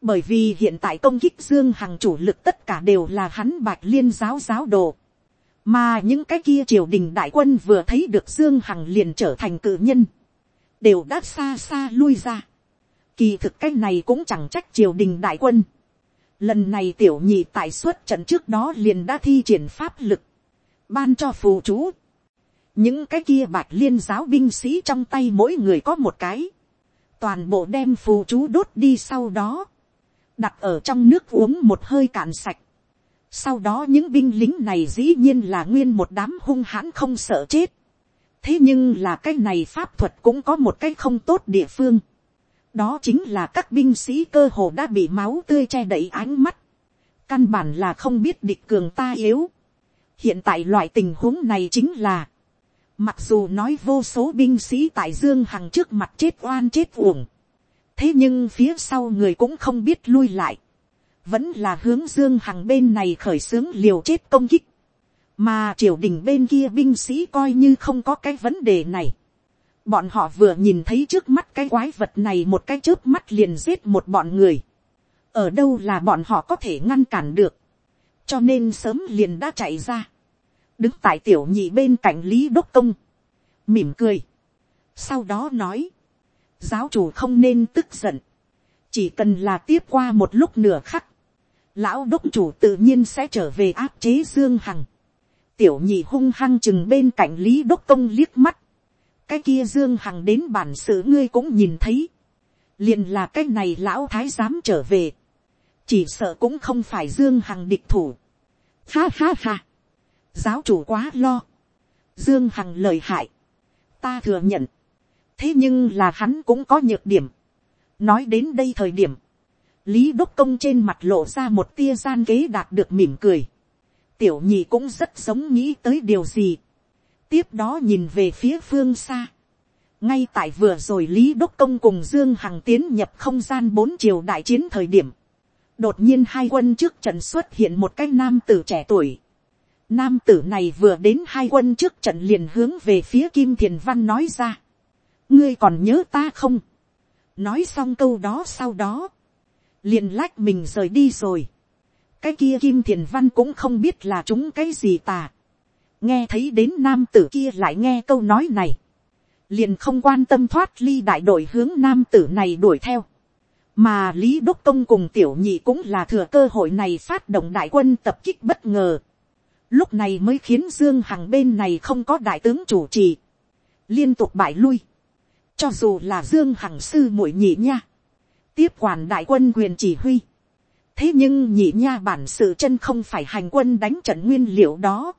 bởi vì hiện tại công kích dương hằng chủ lực tất cả đều là hắn bạch liên giáo giáo đồ mà những cái kia triều đình đại quân vừa thấy được dương hằng liền trở thành cự nhân. đều đã xa xa lui ra. kỳ thực cái này cũng chẳng trách triều đình đại quân. lần này tiểu nhị tại suốt trận trước đó liền đã thi triển pháp lực. ban cho phù chú. những cái kia bạch liên giáo binh sĩ trong tay mỗi người có một cái. toàn bộ đem phù chú đốt đi sau đó đặt ở trong nước uống một hơi cạn sạch. Sau đó những binh lính này dĩ nhiên là nguyên một đám hung hãn không sợ chết. Thế nhưng là cái này pháp thuật cũng có một cái không tốt địa phương. Đó chính là các binh sĩ cơ hồ đã bị máu tươi che đậy ánh mắt. Căn bản là không biết địch cường ta yếu. Hiện tại loại tình huống này chính là. Mặc dù nói vô số binh sĩ tại Dương Hằng trước mặt chết oan chết uổng thế nhưng phía sau người cũng không biết lui lại, vẫn là hướng dương hằng bên này khởi xướng liều chết công kích, mà triều đình bên kia binh sĩ coi như không có cái vấn đề này. bọn họ vừa nhìn thấy trước mắt cái quái vật này một cái trước mắt liền giết một bọn người, ở đâu là bọn họ có thể ngăn cản được, cho nên sớm liền đã chạy ra, đứng tại tiểu nhị bên cạnh lý đốc công, mỉm cười, sau đó nói, giáo chủ không nên tức giận, chỉ cần là tiếp qua một lúc nửa khắc, lão đốc chủ tự nhiên sẽ trở về áp chế dương hằng, tiểu nhị hung hăng chừng bên cạnh lý đốc công liếc mắt, cái kia dương hằng đến bản sự ngươi cũng nhìn thấy, liền là cái này lão thái giám trở về, chỉ sợ cũng không phải dương hằng địch thủ, ha ha ha, giáo chủ quá lo, dương hằng lời hại, ta thừa nhận, thế nhưng là hắn cũng có nhược điểm. nói đến đây thời điểm, lý đốc công trên mặt lộ ra một tia gian kế đạt được mỉm cười. tiểu nhị cũng rất giống nghĩ tới điều gì. tiếp đó nhìn về phía phương xa. ngay tại vừa rồi lý đốc công cùng dương hằng tiến nhập không gian bốn triều đại chiến thời điểm. đột nhiên hai quân trước trận xuất hiện một cái nam tử trẻ tuổi. Nam tử này vừa đến hai quân trước trận liền hướng về phía Kim Thiền Văn nói ra ngươi còn nhớ ta không, nói xong câu đó sau đó, liền lách mình rời đi rồi, cái kia kim thiền văn cũng không biết là chúng cái gì tà, nghe thấy đến nam tử kia lại nghe câu nói này, liền không quan tâm thoát ly đại đội hướng nam tử này đuổi theo, mà lý đốc công cùng tiểu nhị cũng là thừa cơ hội này phát động đại quân tập kích bất ngờ, lúc này mới khiến dương hằng bên này không có đại tướng chủ trì, liên tục bại lui, cho dù là dương hằng sư muội nhị nha, tiếp quản đại quân quyền chỉ huy, thế nhưng nhị nha bản sự chân không phải hành quân đánh trận nguyên liệu đó,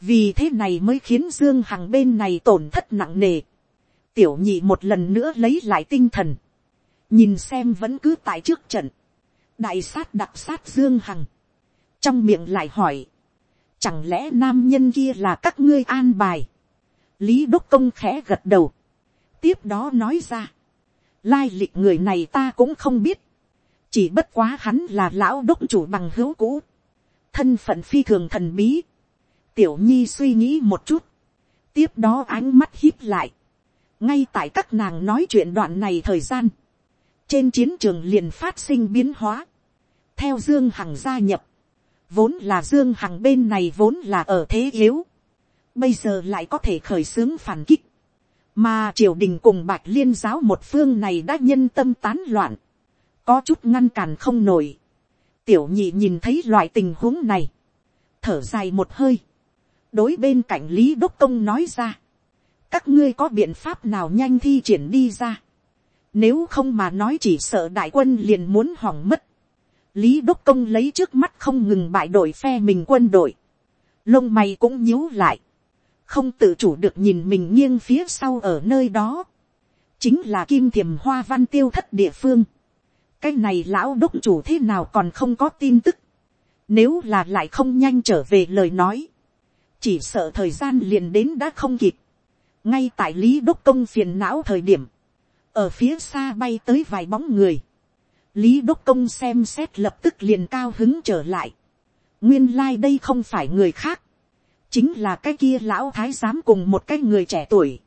vì thế này mới khiến dương hằng bên này tổn thất nặng nề, tiểu nhị một lần nữa lấy lại tinh thần, nhìn xem vẫn cứ tại trước trận, đại sát đặc sát dương hằng, trong miệng lại hỏi, chẳng lẽ nam nhân kia là các ngươi an bài, lý đốc công khẽ gật đầu, tiếp đó nói ra, lai lịch người này ta cũng không biết, chỉ bất quá hắn là lão đốc chủ bằng hữu cũ, thân phận phi thường thần bí, tiểu nhi suy nghĩ một chút, tiếp đó ánh mắt hít lại, ngay tại các nàng nói chuyện đoạn này thời gian, trên chiến trường liền phát sinh biến hóa, theo dương hằng gia nhập, vốn là dương hằng bên này vốn là ở thế yếu, bây giờ lại có thể khởi xướng phản kích, mà triều đình cùng bạch liên giáo một phương này đã nhân tâm tán loạn, có chút ngăn cản không nổi. tiểu nhị nhìn thấy loại tình huống này, thở dài một hơi, đối bên cạnh lý đốc công nói ra, các ngươi có biện pháp nào nhanh thi triển đi ra, nếu không mà nói chỉ sợ đại quân liền muốn hỏng mất, lý đốc công lấy trước mắt không ngừng bại đội phe mình quân đội, lông mày cũng nhíu lại, không tự chủ được nhìn mình nghiêng phía sau ở nơi đó, chính là kim thiềm hoa văn tiêu thất địa phương. cái này lão đốc chủ thế nào còn không có tin tức, nếu là lại không nhanh trở về lời nói, chỉ sợ thời gian liền đến đã không kịp, ngay tại lý đốc công phiền não thời điểm, ở phía xa bay tới vài bóng người, lý đốc công xem xét lập tức liền cao hứng trở lại, nguyên lai、like、đây không phải người khác, chính là cái kia lão thái giám cùng một cái người trẻ tuổi,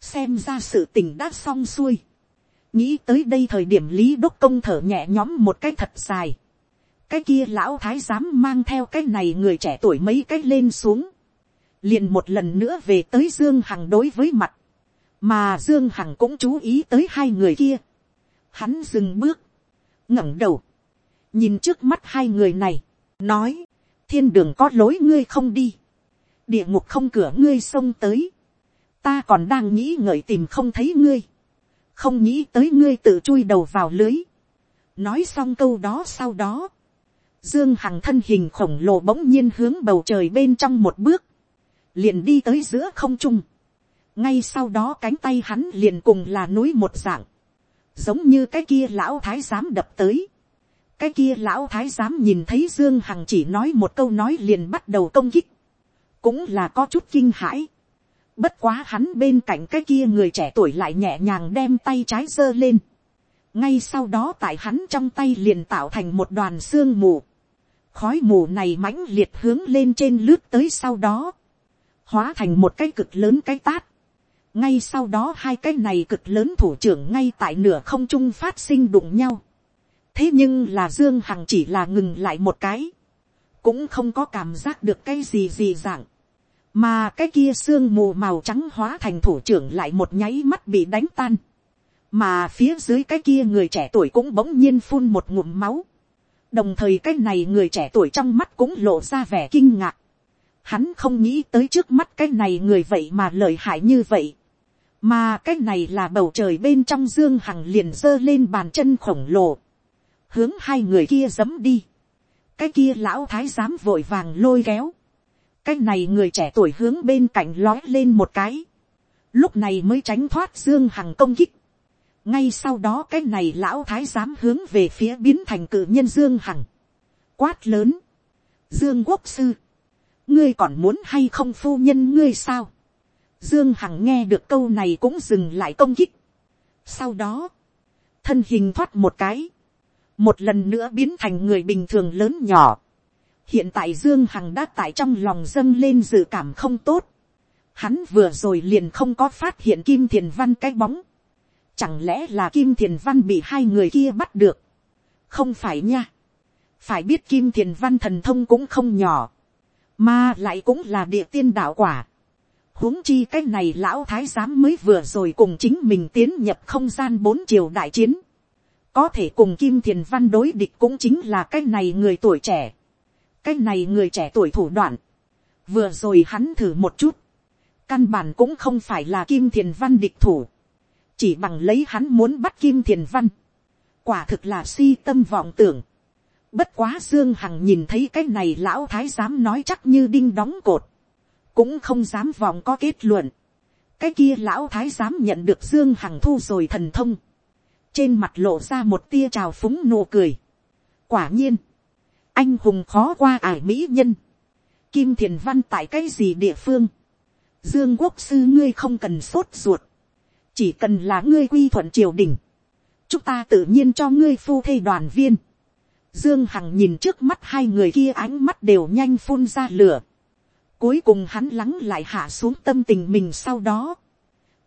xem ra sự tình đã xong xuôi, nghĩ tới đây thời điểm lý đốc công thở nhẹ nhõm một cái thật dài, cái kia lão thái giám mang theo cái này người trẻ tuổi mấy cái lên xuống, liền một lần nữa về tới dương hằng đối với mặt, mà dương hằng cũng chú ý tới hai người kia, hắn dừng bước, ngẩng đầu, nhìn trước mắt hai người này, nói, thiên đường có lối ngươi không đi, địa ngục không cửa ngươi xông tới, ta còn đang nghĩ ngợi tìm không thấy ngươi, không nghĩ tới ngươi tự chui đầu vào lưới, nói xong câu đó sau đó, dương hằng thân hình khổng lồ bỗng nhiên hướng bầu trời bên trong một bước, liền đi tới giữa không trung, ngay sau đó cánh tay hắn liền cùng là núi một dạng, giống như cái kia lão thái giám đập tới, cái kia lão thái giám nhìn thấy dương hằng chỉ nói một câu nói liền bắt đầu công kích, cũng là có chút kinh hãi. Bất quá hắn bên cạnh cái kia người trẻ tuổi lại nhẹ nhàng đem tay trái giơ lên. Ngay sau đó tại hắn trong tay liền tạo thành một đoàn xương mù. Khói mù này mãnh liệt hướng lên trên lướt tới sau đó. Hóa thành một cái cực lớn cái tát. Ngay sau đó hai cái này cực lớn thủ trưởng ngay tại nửa không trung phát sinh đụng nhau. Thế nhưng là Dương Hằng chỉ là ngừng lại một cái cũng không có cảm giác được cái gì gì dạng, mà cái kia sương mù màu trắng hóa thành thủ trưởng lại một nháy mắt bị đánh tan, mà phía dưới cái kia người trẻ tuổi cũng bỗng nhiên phun một ngụm máu, đồng thời cái này người trẻ tuổi trong mắt cũng lộ ra vẻ kinh ngạc, hắn không nghĩ tới trước mắt cái này người vậy mà lợi hại như vậy, mà cái này là bầu trời bên trong dương hằng liền giơ lên bàn chân khổng lồ, hướng hai người kia dấm đi, cái kia lão thái giám vội vàng lôi kéo, cái này người trẻ tuổi hướng bên cạnh lói lên một cái, lúc này mới tránh thoát dương hằng công kích, ngay sau đó cái này lão thái giám hướng về phía biến thành cử nhân dương hằng, quát lớn, dương quốc sư, ngươi còn muốn hay không phu nhân ngươi sao, dương hằng nghe được câu này cũng dừng lại công kích, sau đó, thân hình thoát một cái, một lần nữa biến thành người bình thường lớn nhỏ. hiện tại dương hằng đã tại trong lòng dâng lên dự cảm không tốt. hắn vừa rồi liền không có phát hiện kim thiền văn cái bóng. chẳng lẽ là kim thiền văn bị hai người kia bắt được. không phải nha. phải biết kim thiền văn thần thông cũng không nhỏ. mà lại cũng là địa tiên đạo quả. huống chi cái này lão thái giám mới vừa rồi cùng chính mình tiến nhập không gian bốn triều đại chiến có thể cùng kim thiền văn đối địch cũng chính là cái này người tuổi trẻ. cái này người trẻ tuổi thủ đoạn. vừa rồi hắn thử một chút. căn bản cũng không phải là kim thiền văn địch thủ. chỉ bằng lấy hắn muốn bắt kim thiền văn. quả thực là si tâm vọng tưởng. bất quá dương hằng nhìn thấy cái này lão thái giám nói chắc như đinh đóng cột cũng không dám vọng có kết luận. cái kia lão thái dám nhận được dương hằng thu rồi thần thông trên mặt lộ ra một tia trào phúng nụ cười. quả nhiên, anh hùng khó qua ải mỹ nhân. kim thiền văn tại cái gì địa phương. dương quốc sư ngươi không cần sốt ruột. chỉ cần là ngươi quy thuận triều đình. chúng ta tự nhiên cho ngươi phu thê đoàn viên. Dương Hằng nhìn trước mắt hai người kia ánh mắt đều nhanh phun ra lửa. Cuối cùng hắn lắng lại hạ xuống tâm tình mình sau đó.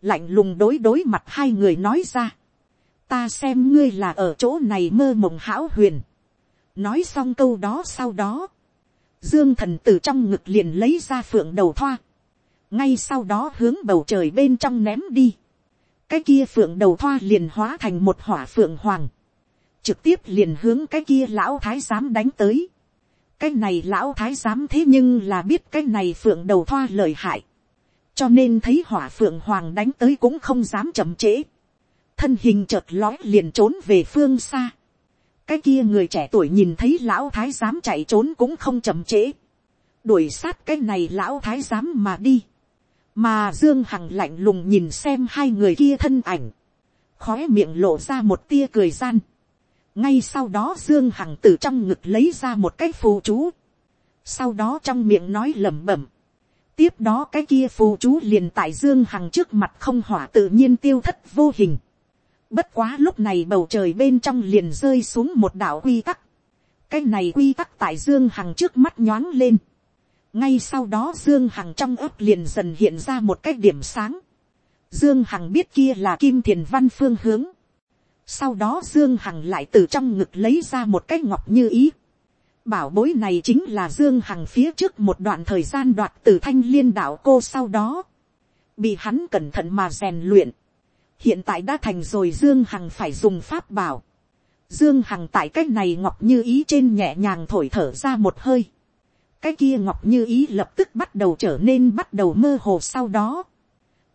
Lạnh lùng đối đối mặt hai người nói ra. Ta xem ngươi là ở chỗ này mơ mộng hão huyền. Nói xong câu đó sau đó. Dương thần từ trong ngực liền lấy ra phượng đầu thoa. Ngay sau đó hướng bầu trời bên trong ném đi. Cái kia phượng đầu thoa liền hóa thành một hỏa phượng hoàng. Trực tiếp liền hướng cái kia lão thái giám đánh tới cái này lão thái giám thế nhưng là biết cái này phượng đầu thoa lời hại. cho nên thấy hỏa phượng hoàng đánh tới cũng không dám chậm trễ thân hình chợt lói liền trốn về phương xa. cái kia người trẻ tuổi nhìn thấy lão thái giám chạy trốn cũng không chậm trễ. đuổi sát cái này lão thái giám mà đi. mà dương hằng lạnh lùng nhìn xem hai người kia thân ảnh. khói miệng lộ ra một tia cười gian ngay sau đó dương hằng từ trong ngực lấy ra một cái phù chú, sau đó trong miệng nói lẩm bẩm, tiếp đó cái kia phù chú liền tại dương hằng trước mặt không hỏa tự nhiên tiêu thất vô hình, bất quá lúc này bầu trời bên trong liền rơi xuống một đạo quy tắc, cái này quy tắc tại dương hằng trước mắt nhoáng lên, ngay sau đó dương hằng trong ấp liền dần hiện ra một cái điểm sáng, dương hằng biết kia là kim thiền văn phương hướng, sau đó Dương Hằng lại từ trong ngực lấy ra một cái ngọc như ý. Bảo bối này chính là Dương Hằng phía trước một đoạn thời gian đoạt từ thanh liên đạo cô sau đó. Bị hắn cẩn thận mà rèn luyện. Hiện tại đã thành rồi Dương Hằng phải dùng pháp bảo. Dương Hằng tại cái này ngọc như ý trên nhẹ nhàng thổi thở ra một hơi. Cái kia ngọc như ý lập tức bắt đầu trở nên bắt đầu mơ hồ sau đó.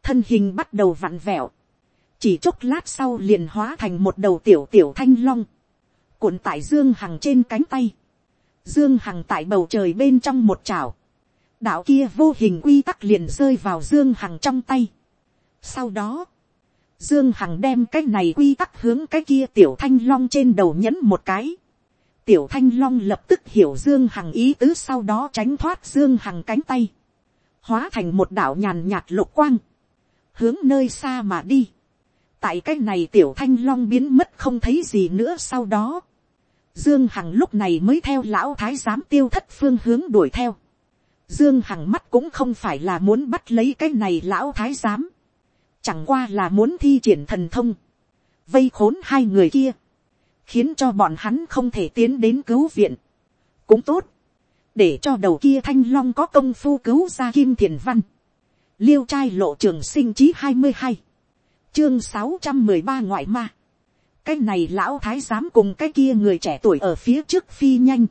Thân hình bắt đầu vặn vẹo chỉ chốc lát sau liền hóa thành một đầu tiểu tiểu thanh long, cuộn tại dương hằng trên cánh tay, dương hằng tại bầu trời bên trong một chảo, đạo kia vô hình quy tắc liền rơi vào dương hằng trong tay. sau đó, dương hằng đem cái này quy tắc hướng cái kia tiểu thanh long trên đầu nhấn một cái, tiểu thanh long lập tức hiểu dương hằng ý tứ sau đó tránh thoát dương hằng cánh tay, hóa thành một đạo nhàn nhạt lục quang, hướng nơi xa mà đi. Tại cái này tiểu thanh long biến mất không thấy gì nữa sau đó, dương hằng lúc này mới theo lão thái giám tiêu thất phương hướng đuổi theo. dương hằng mắt cũng không phải là muốn bắt lấy cái này lão thái giám, chẳng qua là muốn thi triển thần thông, vây khốn hai người kia, khiến cho bọn hắn không thể tiến đến cứu viện. cũng tốt, để cho đầu kia thanh long có công phu cứu ra kim thiền văn. liêu trai lộ trường sinh chí hai mươi hai chương sáu trăm mười ba ngoại ma. cái này lão thái giám cùng cái kia người trẻ tuổi ở phía trước phi nhanh.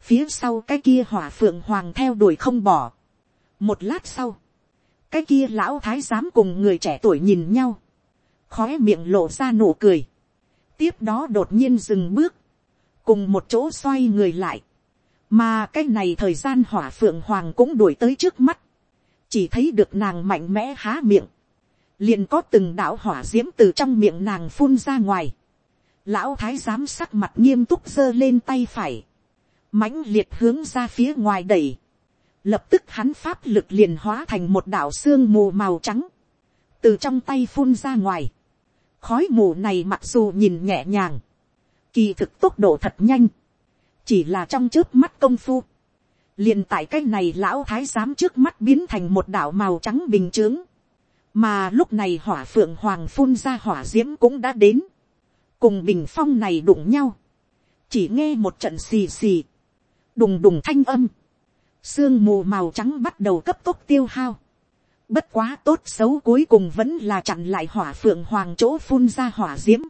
phía sau cái kia hỏa phượng hoàng theo đuổi không bỏ. một lát sau, cái kia lão thái giám cùng người trẻ tuổi nhìn nhau. khói miệng lộ ra nụ cười. tiếp đó đột nhiên dừng bước. cùng một chỗ xoay người lại. mà cái này thời gian hỏa phượng hoàng cũng đuổi tới trước mắt. chỉ thấy được nàng mạnh mẽ há miệng liền có từng đạo hỏa d i ễ m từ trong miệng nàng phun ra ngoài. lão thái giám sắc mặt nghiêm túc giơ lên tay phải, mãnh liệt hướng ra phía ngoài đẩy lập tức hắn pháp lực liền hóa thành một đạo xương mù màu trắng, từ trong tay phun ra ngoài. khói mù này mặc dù nhìn nhẹ nhàng, kỳ thực tốc độ thật nhanh, chỉ là trong trước mắt công phu, liền tại cái này lão thái giám trước mắt biến thành một đạo màu trắng bình t r ư ớ n g mà lúc này hỏa phượng hoàng phun ra hỏa d i ễ m cũng đã đến, cùng bình phong này đụng nhau, chỉ nghe một trận xì xì, đùng đùng thanh âm, sương mù màu trắng bắt đầu cấp tốc tiêu hao, Bất quá tốt xấu cuối cùng vẫn là chặn lại hỏa phượng hoàng chỗ phun ra hỏa diễm.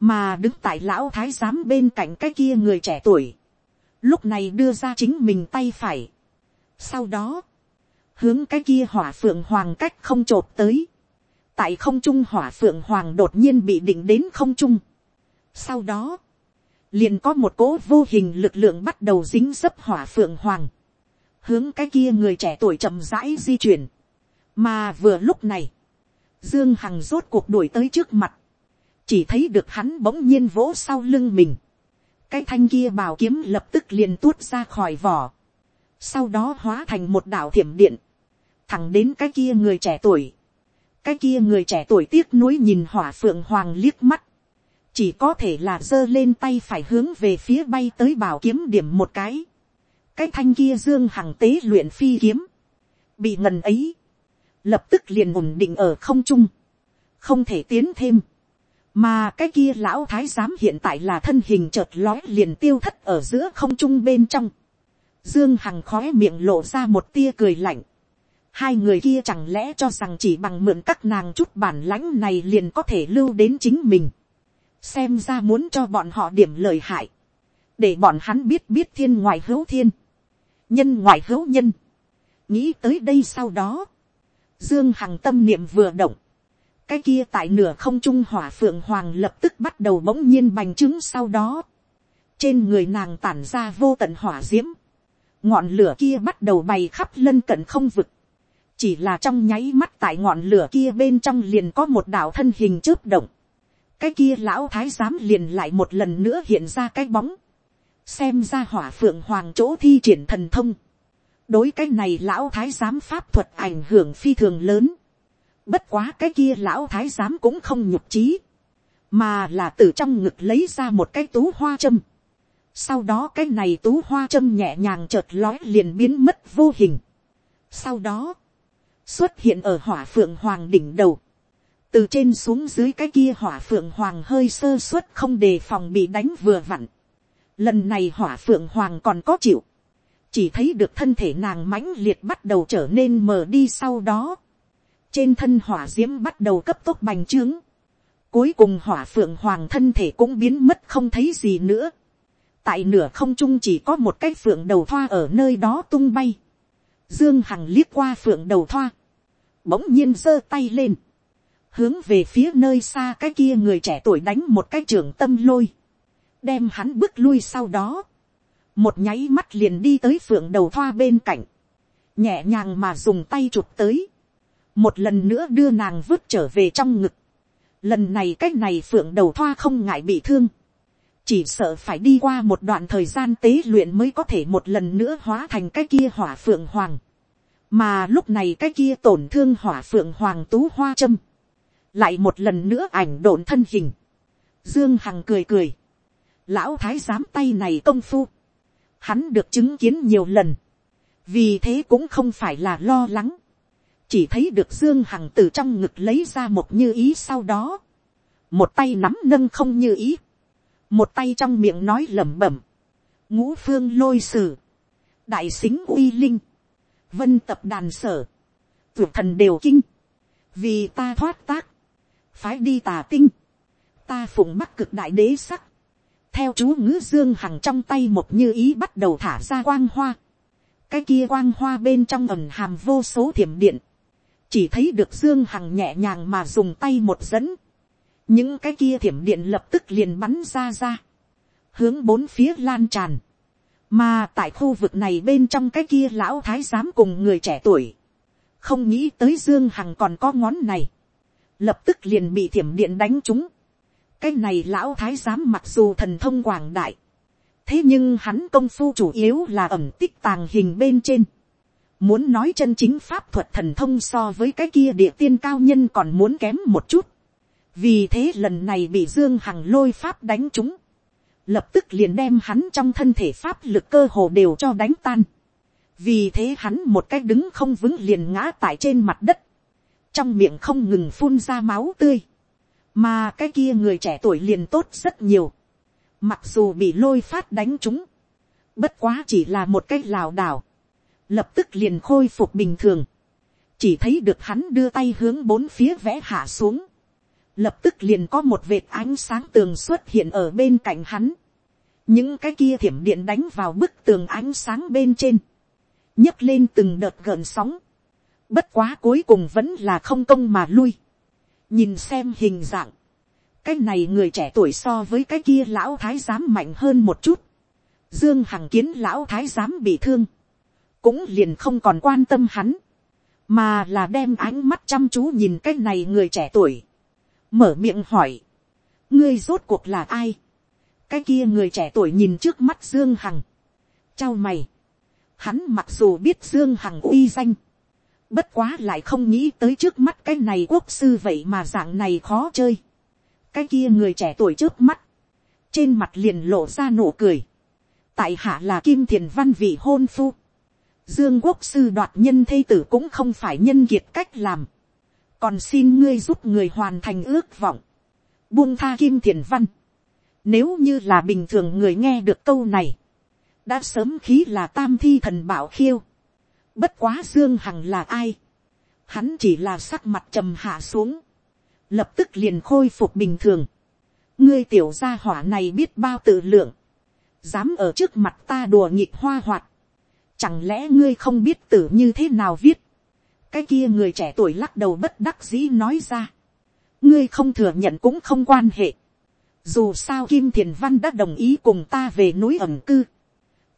Mà đứng tại lão thái giám bên cạnh cái kia người trẻ tuổi. Lúc này đưa ra chính mình tay phải. Sau đó, hướng cái kia hỏa phượng hoàng cách không trột tới. Tại không trung hỏa phượng hoàng đột nhiên bị định đến không trung. Sau đó, liền có một cỗ vô hình lực lượng bắt đầu dính dấp hỏa phượng hoàng. Hướng cái kia người trẻ tuổi chậm rãi di chuyển mà vừa lúc này, Dương Hằng rốt cuộc đuổi tới trước mặt. Chỉ thấy được hắn bỗng nhiên vỗ sau lưng mình. Cái thanh kia bào kiếm lập tức liền tuốt ra khỏi vỏ. Sau đó hóa thành một đảo thiểm điện. Thẳng đến cái kia người trẻ tuổi. Cái kia người trẻ tuổi tiếc nuối nhìn hỏa phượng hoàng liếc mắt. Chỉ có thể là giơ lên tay phải hướng về phía bay tới bảo kiếm điểm một cái. Cái thanh kia dương hằng tế luyện phi kiếm. Bị ngần ấy lập tức liền ổn định ở không trung, không thể tiến thêm, mà cái kia lão thái giám hiện tại là thân hình chợt lói liền tiêu thất ở giữa không trung bên trong, dương hằng khói miệng lộ ra một tia cười lạnh, hai người kia chẳng lẽ cho rằng chỉ bằng mượn các nàng chút bản lãnh này liền có thể lưu đến chính mình, xem ra muốn cho bọn họ điểm lời hại, để bọn hắn biết biết thiên ngoại hữu thiên, nhân ngoại hữu nhân, nghĩ tới đây sau đó, Dương Hằng tâm niệm vừa động. Cái kia tại nửa không trung hỏa phượng hoàng lập tức bắt đầu bỗng nhiên bành trướng sau đó. Trên người nàng tản ra vô tận hỏa diễm. Ngọn lửa kia bắt đầu bày khắp lân cận không vực. Chỉ là trong nháy mắt tại ngọn lửa kia bên trong liền có một đạo thân hình chớp động. Cái kia lão thái giám liền lại một lần nữa hiện ra cái bóng. Xem ra hỏa phượng hoàng chỗ thi triển thần thông đối cái này lão thái giám pháp thuật ảnh hưởng phi thường lớn. bất quá cái kia lão thái giám cũng không nhục trí, mà là từ trong ngực lấy ra một cái tú hoa châm. sau đó cái này tú hoa châm nhẹ nhàng chợt lói liền biến mất vô hình. sau đó, xuất hiện ở hỏa phượng hoàng đỉnh đầu. từ trên xuống dưới cái kia hỏa phượng hoàng hơi sơ suất không đề phòng bị đánh vừa vặn lần này hỏa phượng hoàng còn có chịu chỉ thấy được thân thể nàng mãnh liệt bắt đầu trở nên mờ đi sau đó. trên thân hỏa d i ễ m bắt đầu cấp tốc bành trướng. cuối cùng hỏa phượng hoàng thân thể cũng biến mất không thấy gì nữa. tại nửa không trung chỉ có một cái phượng đầu thoa ở nơi đó tung bay. dương hằng liếc qua phượng đầu thoa. bỗng nhiên giơ tay lên. hướng về phía nơi xa cái kia người trẻ tuổi đánh một cái trường tâm lôi đem hắn bước lui sau đó một nháy mắt liền đi tới phượng đầu thoa bên cạnh, nhẹ nhàng mà dùng tay chụp tới, một lần nữa đưa nàng vứt trở về trong ngực. Lần này cái này phượng đầu thoa không ngại bị thương, chỉ sợ phải đi qua một đoạn thời gian tế luyện mới có thể một lần nữa hóa thành cái kia hỏa phượng hoàng. mà lúc này cái kia tổn thương hỏa phượng hoàng tú hoa châm, lại một lần nữa ảnh độn thân hình. dương hằng cười cười, lão thái giám tay này công phu, hắn được chứng kiến nhiều lần, vì thế cũng không phải là lo lắng, chỉ thấy được dương hằng từ trong ngực lấy ra một như ý sau đó, một tay nắm nâng không như ý, một tay trong miệng nói lẩm bẩm, ngũ phương lôi sử, đại xính uy linh, vân tập đàn sở, tuyệt thần đều kinh, vì ta thoát tác, phái đi tà tinh, ta phụng mắc cực đại đế sắc, theo chú ngữ dương hằng trong tay một như ý bắt đầu thả ra quang hoa. cái kia quang hoa bên trong ẩm hàm vô số thiểm điện. chỉ thấy được dương hằng nhẹ nhàng mà dùng tay một dẫn. những cái kia thiểm điện lập tức liền bắn ra ra. hướng bốn phía lan tràn. mà tại khu vực này bên trong cái kia lão thái giám cùng người trẻ tuổi. không nghĩ tới dương hằng còn có ngón này. lập tức liền bị thiểm điện đánh trúng cái này lão thái giám mặc dù thần thông quảng đại, thế nhưng hắn công phu chủ yếu là ẩm tích tàng hình bên trên. Muốn nói chân chính pháp thuật thần thông so với cái kia địa tiên cao nhân còn muốn kém một chút. Vì thế lần này bị Dương Hằng lôi pháp đánh trúng. Lập tức liền đem hắn trong thân thể pháp lực cơ hồ đều cho đánh tan. Vì thế hắn một cách đứng không vững liền ngã tại trên mặt đất. Trong miệng không ngừng phun ra máu tươi mà cái kia người trẻ tuổi liền tốt rất nhiều, mặc dù bị lôi phát đánh chúng, bất quá chỉ là một cái lào đảo, lập tức liền khôi phục bình thường, chỉ thấy được hắn đưa tay hướng bốn phía vẽ hạ xuống, lập tức liền có một vệt ánh sáng tường xuất hiện ở bên cạnh hắn, những cái kia thiểm điện đánh vào bức tường ánh sáng bên trên, nhấc lên từng đợt gợn sóng, bất quá cuối cùng vẫn là không công mà lui, nhìn xem hình dạng, cái này người trẻ tuổi so với cái kia lão thái giám mạnh hơn một chút, dương hằng kiến lão thái giám bị thương, cũng liền không còn quan tâm hắn, mà là đem ánh mắt chăm chú nhìn cái này người trẻ tuổi, mở miệng hỏi, ngươi rốt cuộc là ai, cái kia người trẻ tuổi nhìn trước mắt dương hằng, chao mày, hắn mặc dù biết dương hằng uy danh, bất quá lại không nghĩ tới trước mắt cái này quốc sư vậy mà dạng này khó chơi, cái kia người trẻ tuổi trước mắt, trên mặt liền lộ ra nụ cười, tại hạ là kim thiền văn vị hôn phu, dương quốc sư đoạt nhân thây tử cũng không phải nhân kiệt cách làm, còn xin ngươi giúp người hoàn thành ước vọng, buông tha kim thiền văn, nếu như là bình thường người nghe được câu này, đã sớm khí là tam thi thần bảo khiêu, bất quá dương hằng là ai, hắn chỉ là sắc mặt trầm hạ xuống, lập tức liền khôi phục bình thường, ngươi tiểu gia hỏa này biết bao tự lượng, dám ở trước mặt ta đùa nghịch hoa hoạt, chẳng lẽ ngươi không biết tử như thế nào viết, cái kia người trẻ tuổi lắc đầu bất đắc dĩ nói ra, ngươi không thừa nhận cũng không quan hệ, dù sao kim thiền văn đã đồng ý cùng ta về núi ẩm cư,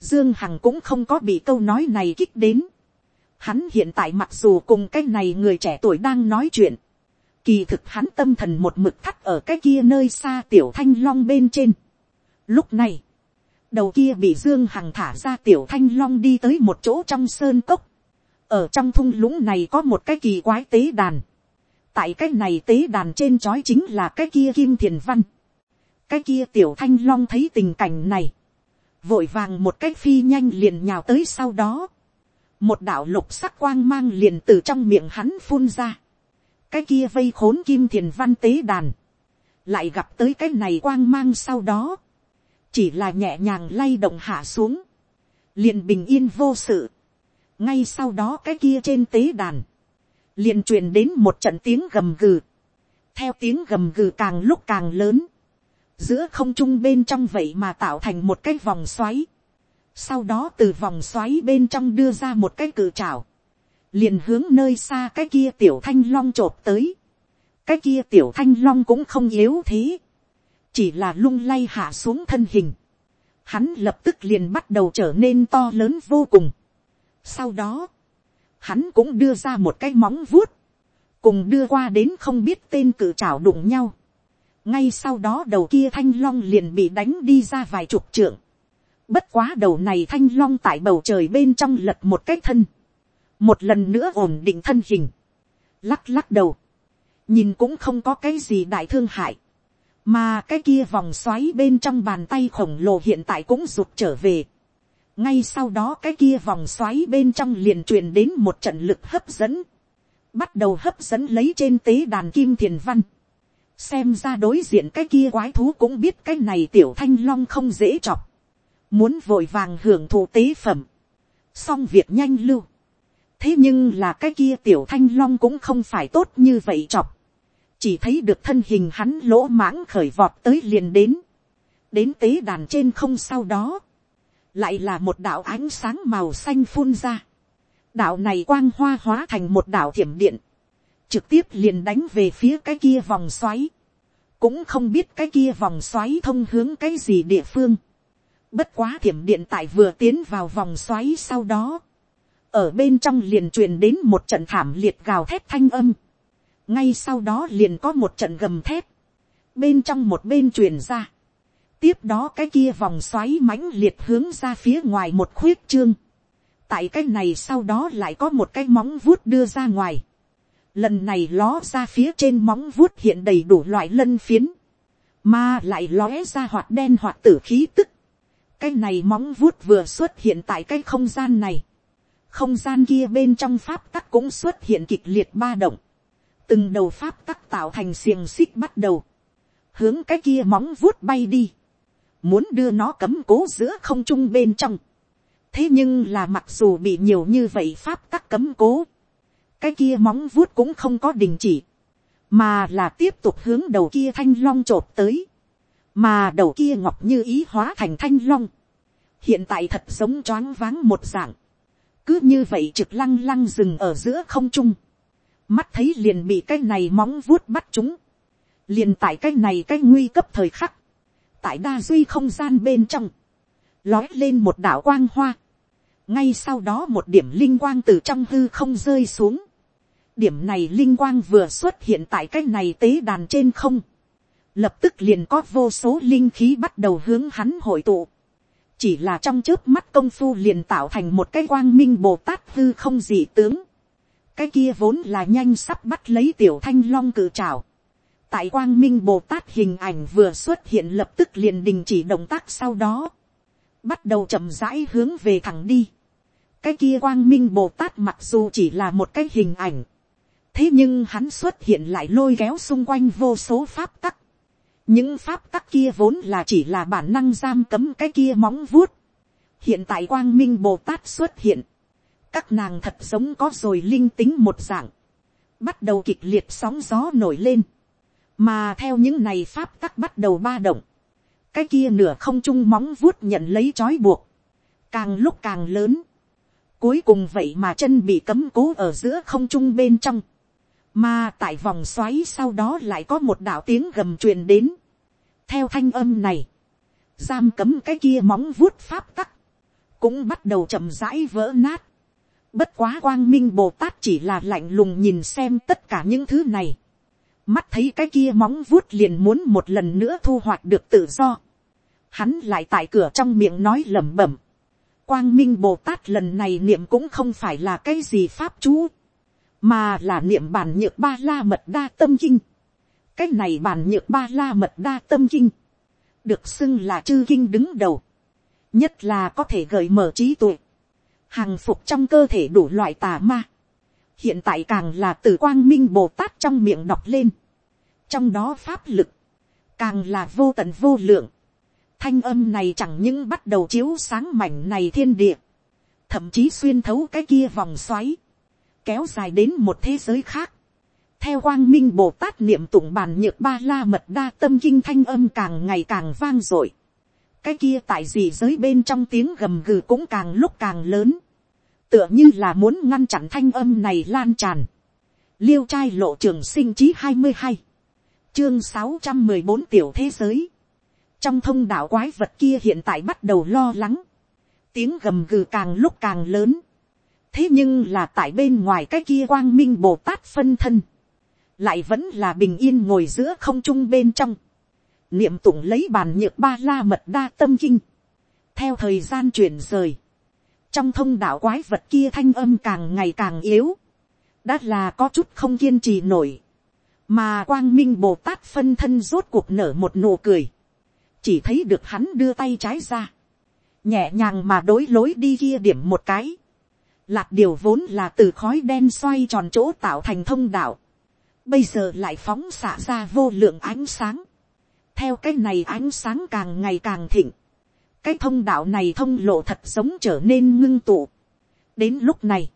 dương hằng cũng không có bị câu nói này kích đến, hắn hiện tại mặc dù cùng cái này người trẻ tuổi đang nói chuyện, kỳ thực hắn tâm thần một mực thắt ở cái kia nơi xa tiểu thanh long bên trên. Lúc này, đầu kia bị dương hằng thả ra tiểu thanh long đi tới một chỗ trong sơn cốc. ở trong thung lũng này có một cái kỳ quái tế đàn. tại cái này tế đàn trên chói chính là cái kia kim thiền văn. cái kia tiểu thanh long thấy tình cảnh này. vội vàng một cái phi nhanh liền nhào tới sau đó một đạo lục sắc quang mang liền từ trong miệng hắn phun ra. cái kia vây khốn kim thiền văn tế đàn. lại gặp tới cái này quang mang sau đó chỉ là nhẹ nhàng lay động hạ xuống, liền bình yên vô sự. ngay sau đó cái kia trên tế đàn, liền truyền đến một trận tiếng gầm gừ, theo tiếng gầm gừ càng lúc càng lớn, giữa không trung bên trong vậy mà tạo thành một cái vòng xoáy, sau đó từ vòng xoáy bên trong đưa ra một cái cự trào, liền hướng nơi xa cái kia tiểu thanh long t r ộ p tới, cái kia tiểu thanh long cũng không yếu thế, chỉ là lung lay hạ xuống thân hình, hắn lập tức liền bắt đầu trở nên to lớn vô cùng. Sau đó, hắn cũng đưa ra một cái móng vuốt, cùng đưa qua đến không biết tên cự trảo đụng nhau. ngay sau đó đầu kia thanh long liền bị đánh đi ra vài chục trượng bất quá đầu này thanh long tại bầu trời bên trong lật một cái thân, một lần nữa ổn định thân hình, lắc lắc đầu, nhìn cũng không có cái gì đại thương hại. Mà cái kia vòng xoáy bên trong bàn tay khổng lồ hiện tại cũng rụt trở về. ngay sau đó cái kia vòng xoáy bên trong liền truyền đến một trận lực hấp dẫn, bắt đầu hấp dẫn lấy trên tế đàn kim thiền văn. xem ra đối diện cái kia quái thú cũng biết cái này tiểu thanh long không dễ chọc, muốn vội vàng hưởng thụ tế phẩm, xong việc nhanh lưu. thế nhưng là cái kia tiểu thanh long cũng không phải tốt như vậy chọc. chỉ thấy được thân hình hắn lỗ mãng khởi vọt tới liền đến, đến tế đàn trên không sau đó, lại là một đạo ánh sáng màu xanh phun ra, đạo này quang hoa hóa thành một đạo thiểm điện, trực tiếp liền đánh về phía cái kia vòng xoáy, cũng không biết cái kia vòng xoáy thông hướng cái gì địa phương, bất quá thiểm điện tại vừa tiến vào vòng xoáy sau đó, ở bên trong liền truyền đến một trận thảm liệt gào thép thanh âm, ngay sau đó liền có một trận gầm thép, bên trong một bên truyền ra, tiếp đó cái kia vòng xoáy mãnh liệt hướng ra phía ngoài một khuyết trương, tại cái này sau đó lại có một cái móng vuốt đưa ra ngoài, lần này ló ra phía trên móng vuốt hiện đầy đủ loại lân phiến, mà lại lóe ra hoạt đen hoạt tử khí tức, cái này móng vuốt vừa xuất hiện tại cái không gian này, không gian kia bên trong pháp tắc cũng xuất hiện kịch liệt ba động, từng đầu pháp tắc tạo thành xiềng xích bắt đầu, hướng cái kia móng vuốt bay đi, muốn đưa nó cấm cố giữa không trung bên trong. thế nhưng là mặc dù bị nhiều như vậy pháp tắc cấm cố, cái kia móng vuốt cũng không có đình chỉ, mà là tiếp tục hướng đầu kia thanh long t r ộ p tới, mà đầu kia ngọc như ý hóa thành thanh long, hiện tại thật giống choáng váng một dạng, cứ như vậy trực lăng lăng rừng ở giữa không trung, mắt thấy liền bị cái này móng vuốt bắt chúng, liền tại cái này cái nguy cấp thời khắc, tại đa duy không gian bên trong, lói lên một đảo quang hoa, ngay sau đó một điểm linh quang từ trong hư không rơi xuống, điểm này linh quang vừa xuất hiện tại cái này tế đàn trên không. Lập tức liền có vô số linh khí bắt đầu hướng hắn hội tụ. Chỉ là trong trước mắt công phu liền tạo thành một cái quang minh Bồ Tát hư không dị tướng. Cái kia vốn là nhanh sắp bắt lấy tiểu thanh long cử trào. Tại quang minh Bồ Tát hình ảnh vừa xuất hiện lập tức liền đình chỉ động tác sau đó. Bắt đầu chậm rãi hướng về thẳng đi. Cái kia quang minh Bồ Tát mặc dù chỉ là một cái hình ảnh thế nhưng hắn xuất hiện lại lôi kéo xung quanh vô số pháp tắc những pháp tắc kia vốn là chỉ là bản năng giam cấm cái kia móng vuốt. hiện tại quang minh bồ tát xuất hiện. các nàng thật giống có rồi linh tính một dạng. bắt đầu kịch liệt sóng gió nổi lên. mà theo những này pháp tắc bắt đầu ba động. cái kia nửa không trung móng vuốt nhận lấy trói buộc. càng lúc càng lớn. cuối cùng vậy mà chân bị cấm cố ở giữa không trung bên trong mà tại vòng xoáy sau đó lại có một đạo tiếng gầm truyền đến. Theo thanh âm này. Giam cấm cái kia móng vuốt pháp tắc. Cũng bắt đầu chậm rãi vỡ nát. Bất quá quang minh Bồ Tát chỉ là lạnh lùng nhìn xem tất cả những thứ này. Mắt thấy cái kia móng vuốt liền muốn một lần nữa thu hoạch được tự do. Hắn lại tại cửa trong miệng nói lẩm bẩm. Quang minh Bồ Tát lần này niệm cũng không phải là cái gì pháp chú mà là niệm bản nhược ba la mật đa tâm kinh. cái này bản nhược ba la mật đa tâm kinh, được xưng là chư kinh đứng đầu, nhất là có thể gợi mở trí tuệ, hàng phục trong cơ thể đủ loại tà ma, hiện tại càng là từ quang minh bồ tát trong miệng đọc lên, trong đó pháp lực, càng là vô tận vô lượng, thanh âm này chẳng những bắt đầu chiếu sáng mảnh này thiên địa, thậm chí xuyên thấu cái kia vòng xoáy, kéo dài đến một thế giới khác. Theo quang minh Bồ Tát niệm tụng bàn nhược ba la mật đa tâm kinh thanh âm càng ngày càng vang dội. Cái kia tại gì giới bên trong tiếng gầm gừ cũng càng lúc càng lớn. Tựa như là muốn ngăn chặn thanh âm này lan tràn. Liêu trai lộ trường sinh chí hai mươi hai Chương sáu trăm mười bốn tiểu thế giới. Trong thông đạo quái vật kia hiện tại bắt đầu lo lắng. Tiếng gầm gừ càng lúc càng lớn thế nhưng là tại bên ngoài cái kia quang minh bồ tát phân thân, lại vẫn là bình yên ngồi giữa không trung bên trong, niệm tụng lấy bàn nhược ba la mật đa tâm kinh, theo thời gian chuyển rời, trong thông đạo quái vật kia thanh âm càng ngày càng yếu, đã là có chút không kiên trì nổi, mà quang minh bồ tát phân thân rốt cuộc nở một nụ cười, chỉ thấy được hắn đưa tay trái ra, nhẹ nhàng mà đối lối đi kia điểm một cái, Lạc điều vốn là từ khói đen xoay tròn chỗ tạo thành thông đạo. Bây giờ lại phóng xạ ra vô lượng ánh sáng. Theo cái này ánh sáng càng ngày càng thịnh. Cái thông đạo này thông lộ thật giống trở nên ngưng tụ. Đến lúc này.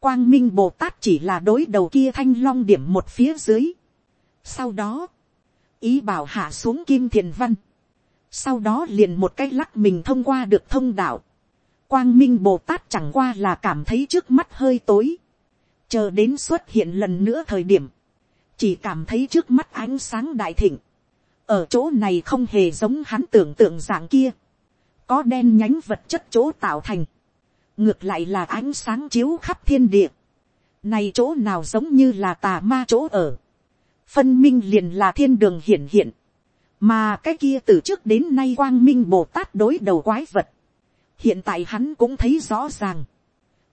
Quang Minh Bồ Tát chỉ là đối đầu kia thanh long điểm một phía dưới. Sau đó. Ý bảo hạ xuống kim thiền văn. Sau đó liền một cái lắc mình thông qua được thông đạo Quang Minh Bồ Tát chẳng qua là cảm thấy trước mắt hơi tối. Chờ đến xuất hiện lần nữa thời điểm. Chỉ cảm thấy trước mắt ánh sáng đại thịnh. Ở chỗ này không hề giống hắn tưởng tượng dạng kia. Có đen nhánh vật chất chỗ tạo thành. Ngược lại là ánh sáng chiếu khắp thiên địa. Này chỗ nào giống như là tà ma chỗ ở. Phân minh liền là thiên đường hiển hiện. Mà cái kia từ trước đến nay quang minh Bồ Tát đối đầu quái vật hiện tại hắn cũng thấy rõ ràng,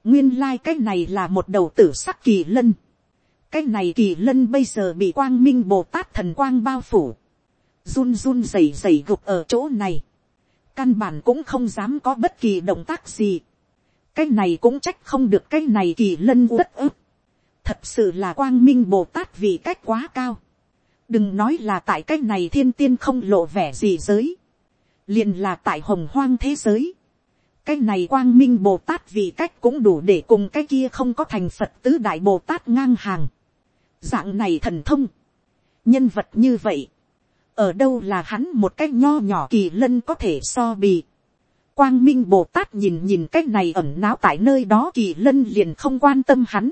nguyên lai này là một đầu tử sắc kỳ lân, cái này kỳ lân bây giờ bị quang minh bồ tát thần quang bao phủ, run run rẩy rẩy gục ở chỗ này, căn bản cũng không dám có bất kỳ động tác gì, cái này cũng trách không được cái này kỳ lân uất ức, thật sự là quang minh bồ tát vì cách quá cao, đừng nói là tại cái này thiên tiên không lộ vẻ gì giới, liền là tại hồng hoang thế giới, cái này quang minh bồ tát vì cách cũng đủ để cùng cái kia không có thành phật tứ đại bồ tát ngang hàng. dạng này thần thông, nhân vật như vậy, ở đâu là hắn một cái nho nhỏ kỳ lân có thể so bì. quang minh bồ tát nhìn nhìn cái này ẩn náo tại nơi đó kỳ lân liền không quan tâm hắn.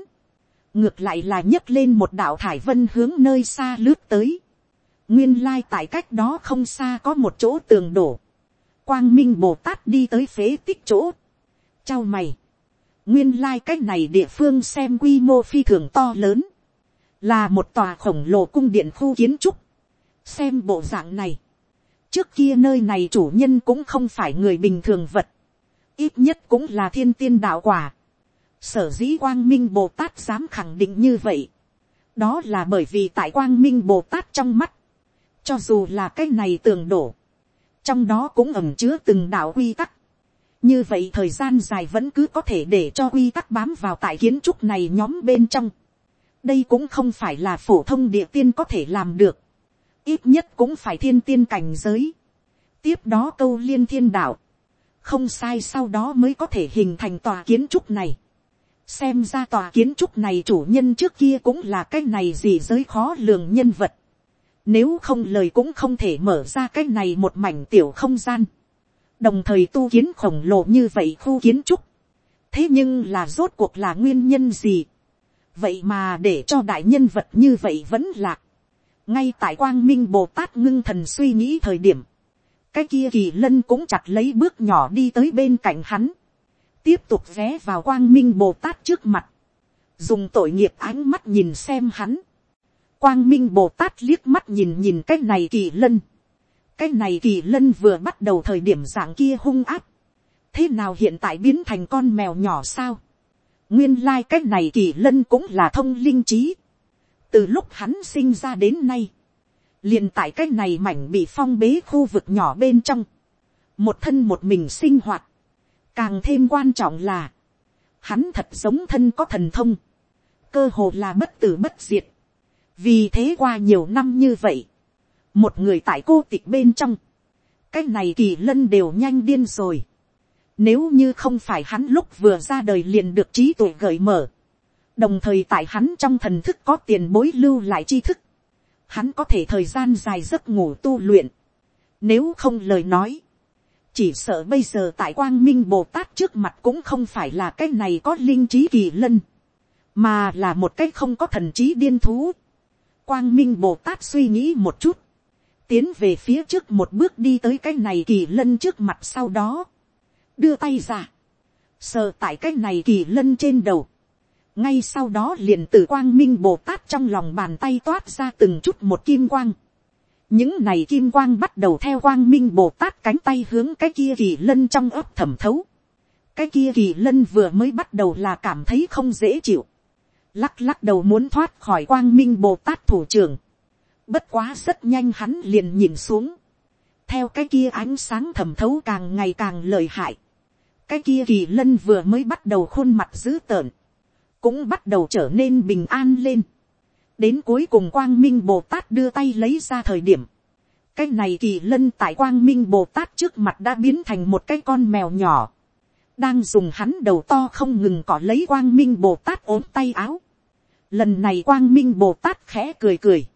ngược lại là nhấc lên một đạo thải vân hướng nơi xa lướt tới. nguyên lai tại cách đó không xa có một chỗ tường đổ Quang Minh Bồ Tát đi tới phế tích chỗ. Chào mày. Nguyên lai like cách này địa phương xem quy mô phi thường to lớn. Là một tòa khổng lồ cung điện khu kiến trúc. Xem bộ dạng này. Trước kia nơi này chủ nhân cũng không phải người bình thường vật. Ít nhất cũng là thiên tiên đạo quả. Sở dĩ Quang Minh Bồ Tát dám khẳng định như vậy. Đó là bởi vì tại Quang Minh Bồ Tát trong mắt. Cho dù là cái này tường đổ trong đó cũng ẩm chứa từng đạo quy tắc. như vậy thời gian dài vẫn cứ có thể để cho quy tắc bám vào tại kiến trúc này nhóm bên trong. đây cũng không phải là phổ thông địa tiên có thể làm được. ít nhất cũng phải thiên tiên cảnh giới. tiếp đó câu liên thiên đạo. không sai sau đó mới có thể hình thành tòa kiến trúc này. xem ra tòa kiến trúc này chủ nhân trước kia cũng là cái này gì giới khó lường nhân vật nếu không lời cũng không thể mở ra cái này một mảnh tiểu không gian. Đồng thời tu kiến khổng lồ như vậy khu kiến trúc. Thế nhưng là rốt cuộc là nguyên nhân gì? Vậy mà để cho đại nhân vật như vậy vẫn lạc. Ngay tại quang minh Bồ Tát ngưng thần suy nghĩ thời điểm. Cái kia kỳ lân cũng chặt lấy bước nhỏ đi tới bên cạnh hắn. Tiếp tục vé vào quang minh Bồ Tát trước mặt. Dùng tội nghiệp ánh mắt nhìn xem hắn Quang Minh Bồ Tát liếc mắt nhìn nhìn cái này kỳ lân. Cái này kỳ lân vừa bắt đầu thời điểm dạng kia hung áp. Thế nào hiện tại biến thành con mèo nhỏ sao? Nguyên lai này kỳ lân cũng là thông linh trí. Từ lúc hắn sinh ra đến nay. liền tại cái này mảnh bị phong bế khu vực nhỏ bên trong. Một thân một mình sinh hoạt. Càng thêm quan trọng là. Hắn thật giống thân có thần thông. Cơ hồ là bất tử bất diệt vì thế qua nhiều năm như vậy, một người tại cô tịch bên trong, cái này kỳ lân đều nhanh điên rồi. Nếu như không phải hắn lúc vừa ra đời liền được trí tuệ gợi mở, đồng thời tại hắn trong thần thức có tiền bối lưu lại tri thức, hắn có thể thời gian dài giấc ngủ tu luyện. Nếu không lời nói, chỉ sợ bây giờ tại quang minh bồ tát trước mặt cũng không phải là cái này có linh trí kỳ lân, mà là một cái không có thần trí điên thú. Quang Minh Bồ Tát suy nghĩ một chút. Tiến về phía trước một bước đi tới cái này kỳ lân trước mặt sau đó. Đưa tay ra. Sờ tại cái này kỳ lân trên đầu. Ngay sau đó liền từ Quang Minh Bồ Tát trong lòng bàn tay toát ra từng chút một kim quang. Những này kim quang bắt đầu theo Quang Minh Bồ Tát cánh tay hướng cái kia kỳ lân trong ấp thẩm thấu. Cái kia kỳ lân vừa mới bắt đầu là cảm thấy không dễ chịu lắc lắc đầu muốn thoát khỏi quang minh bồ tát thủ trưởng. Bất quá rất nhanh hắn liền nhìn xuống. Theo cái kia ánh sáng thẩm thấu càng ngày càng lợi hại. Cái kia kỳ lân vừa mới bắt đầu khuôn mặt dữ tợn. Cũng bắt đầu trở nên bình an lên. Đến cuối cùng quang minh Bồ Tát đưa tay lấy ra thời điểm. Cái này kỳ lân tại quang minh Bồ Tát trước mặt đã biến thành một cái con mèo nhỏ. Đang dùng hắn đầu to không ngừng cỏ lấy quang minh Bồ Tát ốm tay áo lần này quang minh bồ tát khẽ cười cười,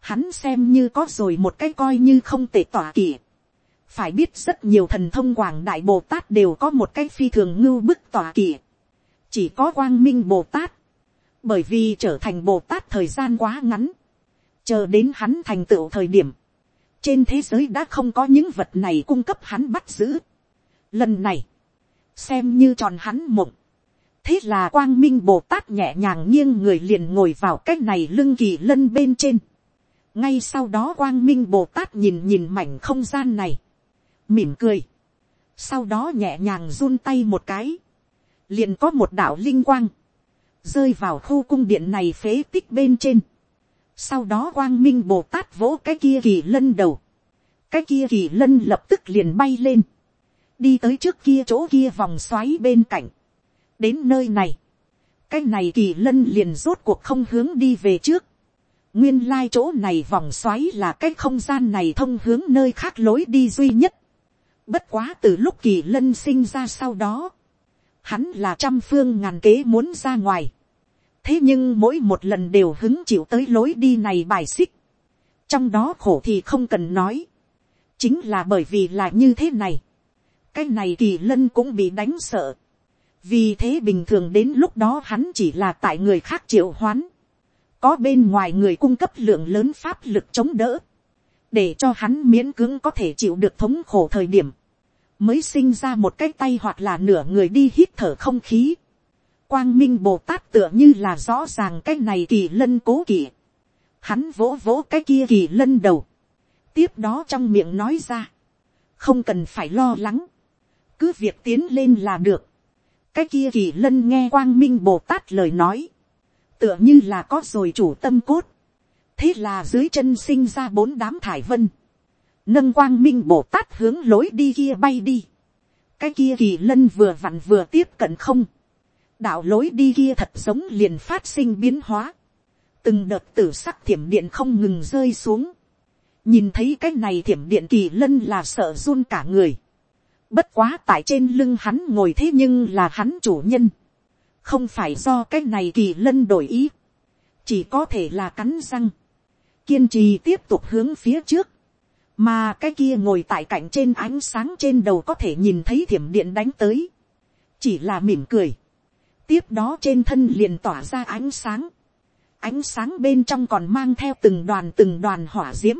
hắn xem như có rồi một cái coi như không tệ tỏa kỷ. phải biết rất nhiều thần thông quảng đại bồ tát đều có một cái phi thường ngưu bức tỏa kỷ. chỉ có quang minh bồ tát, bởi vì trở thành bồ tát thời gian quá ngắn, chờ đến hắn thành tựu thời điểm, trên thế giới đã không có những vật này cung cấp hắn bắt giữ. Lần này, xem như tròn hắn mộng, thế là quang minh bồ tát nhẹ nhàng nghiêng người liền ngồi vào cái này lưng kỳ lân bên trên. ngay sau đó quang minh bồ tát nhìn nhìn mảnh không gian này, mỉm cười, sau đó nhẹ nhàng run tay một cái, liền có một đạo linh quang, rơi vào khu cung điện này phế tích bên trên. sau đó quang minh bồ tát vỗ cái kia kỳ lân đầu, cái kia kỳ lân lập tức liền bay lên, đi tới trước kia chỗ kia vòng xoáy bên cạnh, đến nơi này, cái này kỳ lân liền rốt cuộc không hướng đi về trước. nguyên lai chỗ này vòng xoáy là cái không gian này thông hướng nơi khác lối đi duy nhất. Bất quá từ lúc kỳ lân sinh ra sau đó, hắn là trăm phương ngàn kế muốn ra ngoài. thế nhưng mỗi một lần đều hứng chịu tới lối đi này bài xích. trong đó khổ thì không cần nói. chính là bởi vì là như thế này. cái này kỳ lân cũng bị đánh sợ vì thế bình thường đến lúc đó hắn chỉ là tại người khác triệu hoán. có bên ngoài người cung cấp lượng lớn pháp lực chống đỡ. để cho hắn miễn cưỡng có thể chịu được thống khổ thời điểm mới sinh ra một cái tay hoặc là nửa người đi hít thở không khí. Quang Minh Bồ Tát tựa như là rõ ràng cái này kỳ lân cố kỵ. Hắn vỗ vỗ cái kia kỳ lân đầu. Tiếp đó trong miệng nói ra. Không cần phải lo lắng. Cứ việc tiến lên là được. Cái kia kỳ lân nghe Quang Minh Bồ Tát lời nói. Tựa như là có rồi chủ tâm cốt. Thế là dưới chân sinh ra bốn đám thải vân nâng quang minh bồ tát hướng lối đi kia bay đi. cái kia kỳ lân vừa vặn vừa tiếp cận không. đạo lối đi kia thật giống liền phát sinh biến hóa. từng đợt tử sắc thiểm điện không ngừng rơi xuống. nhìn thấy cái này thiểm điện kỳ lân là sợ run cả người bất quá tại trên lưng hắn ngồi thế nhưng là hắn chủ nhân. không phải do cái này kỳ lân đổi ý. chỉ có thể là cắn răng. kiên trì tiếp tục hướng phía trước mà cái kia ngồi tại cạnh trên ánh sáng trên đầu có thể nhìn thấy thiểm điện đánh tới, chỉ là mỉm cười, tiếp đó trên thân liền tỏa ra ánh sáng, ánh sáng bên trong còn mang theo từng đoàn từng đoàn hỏa diễm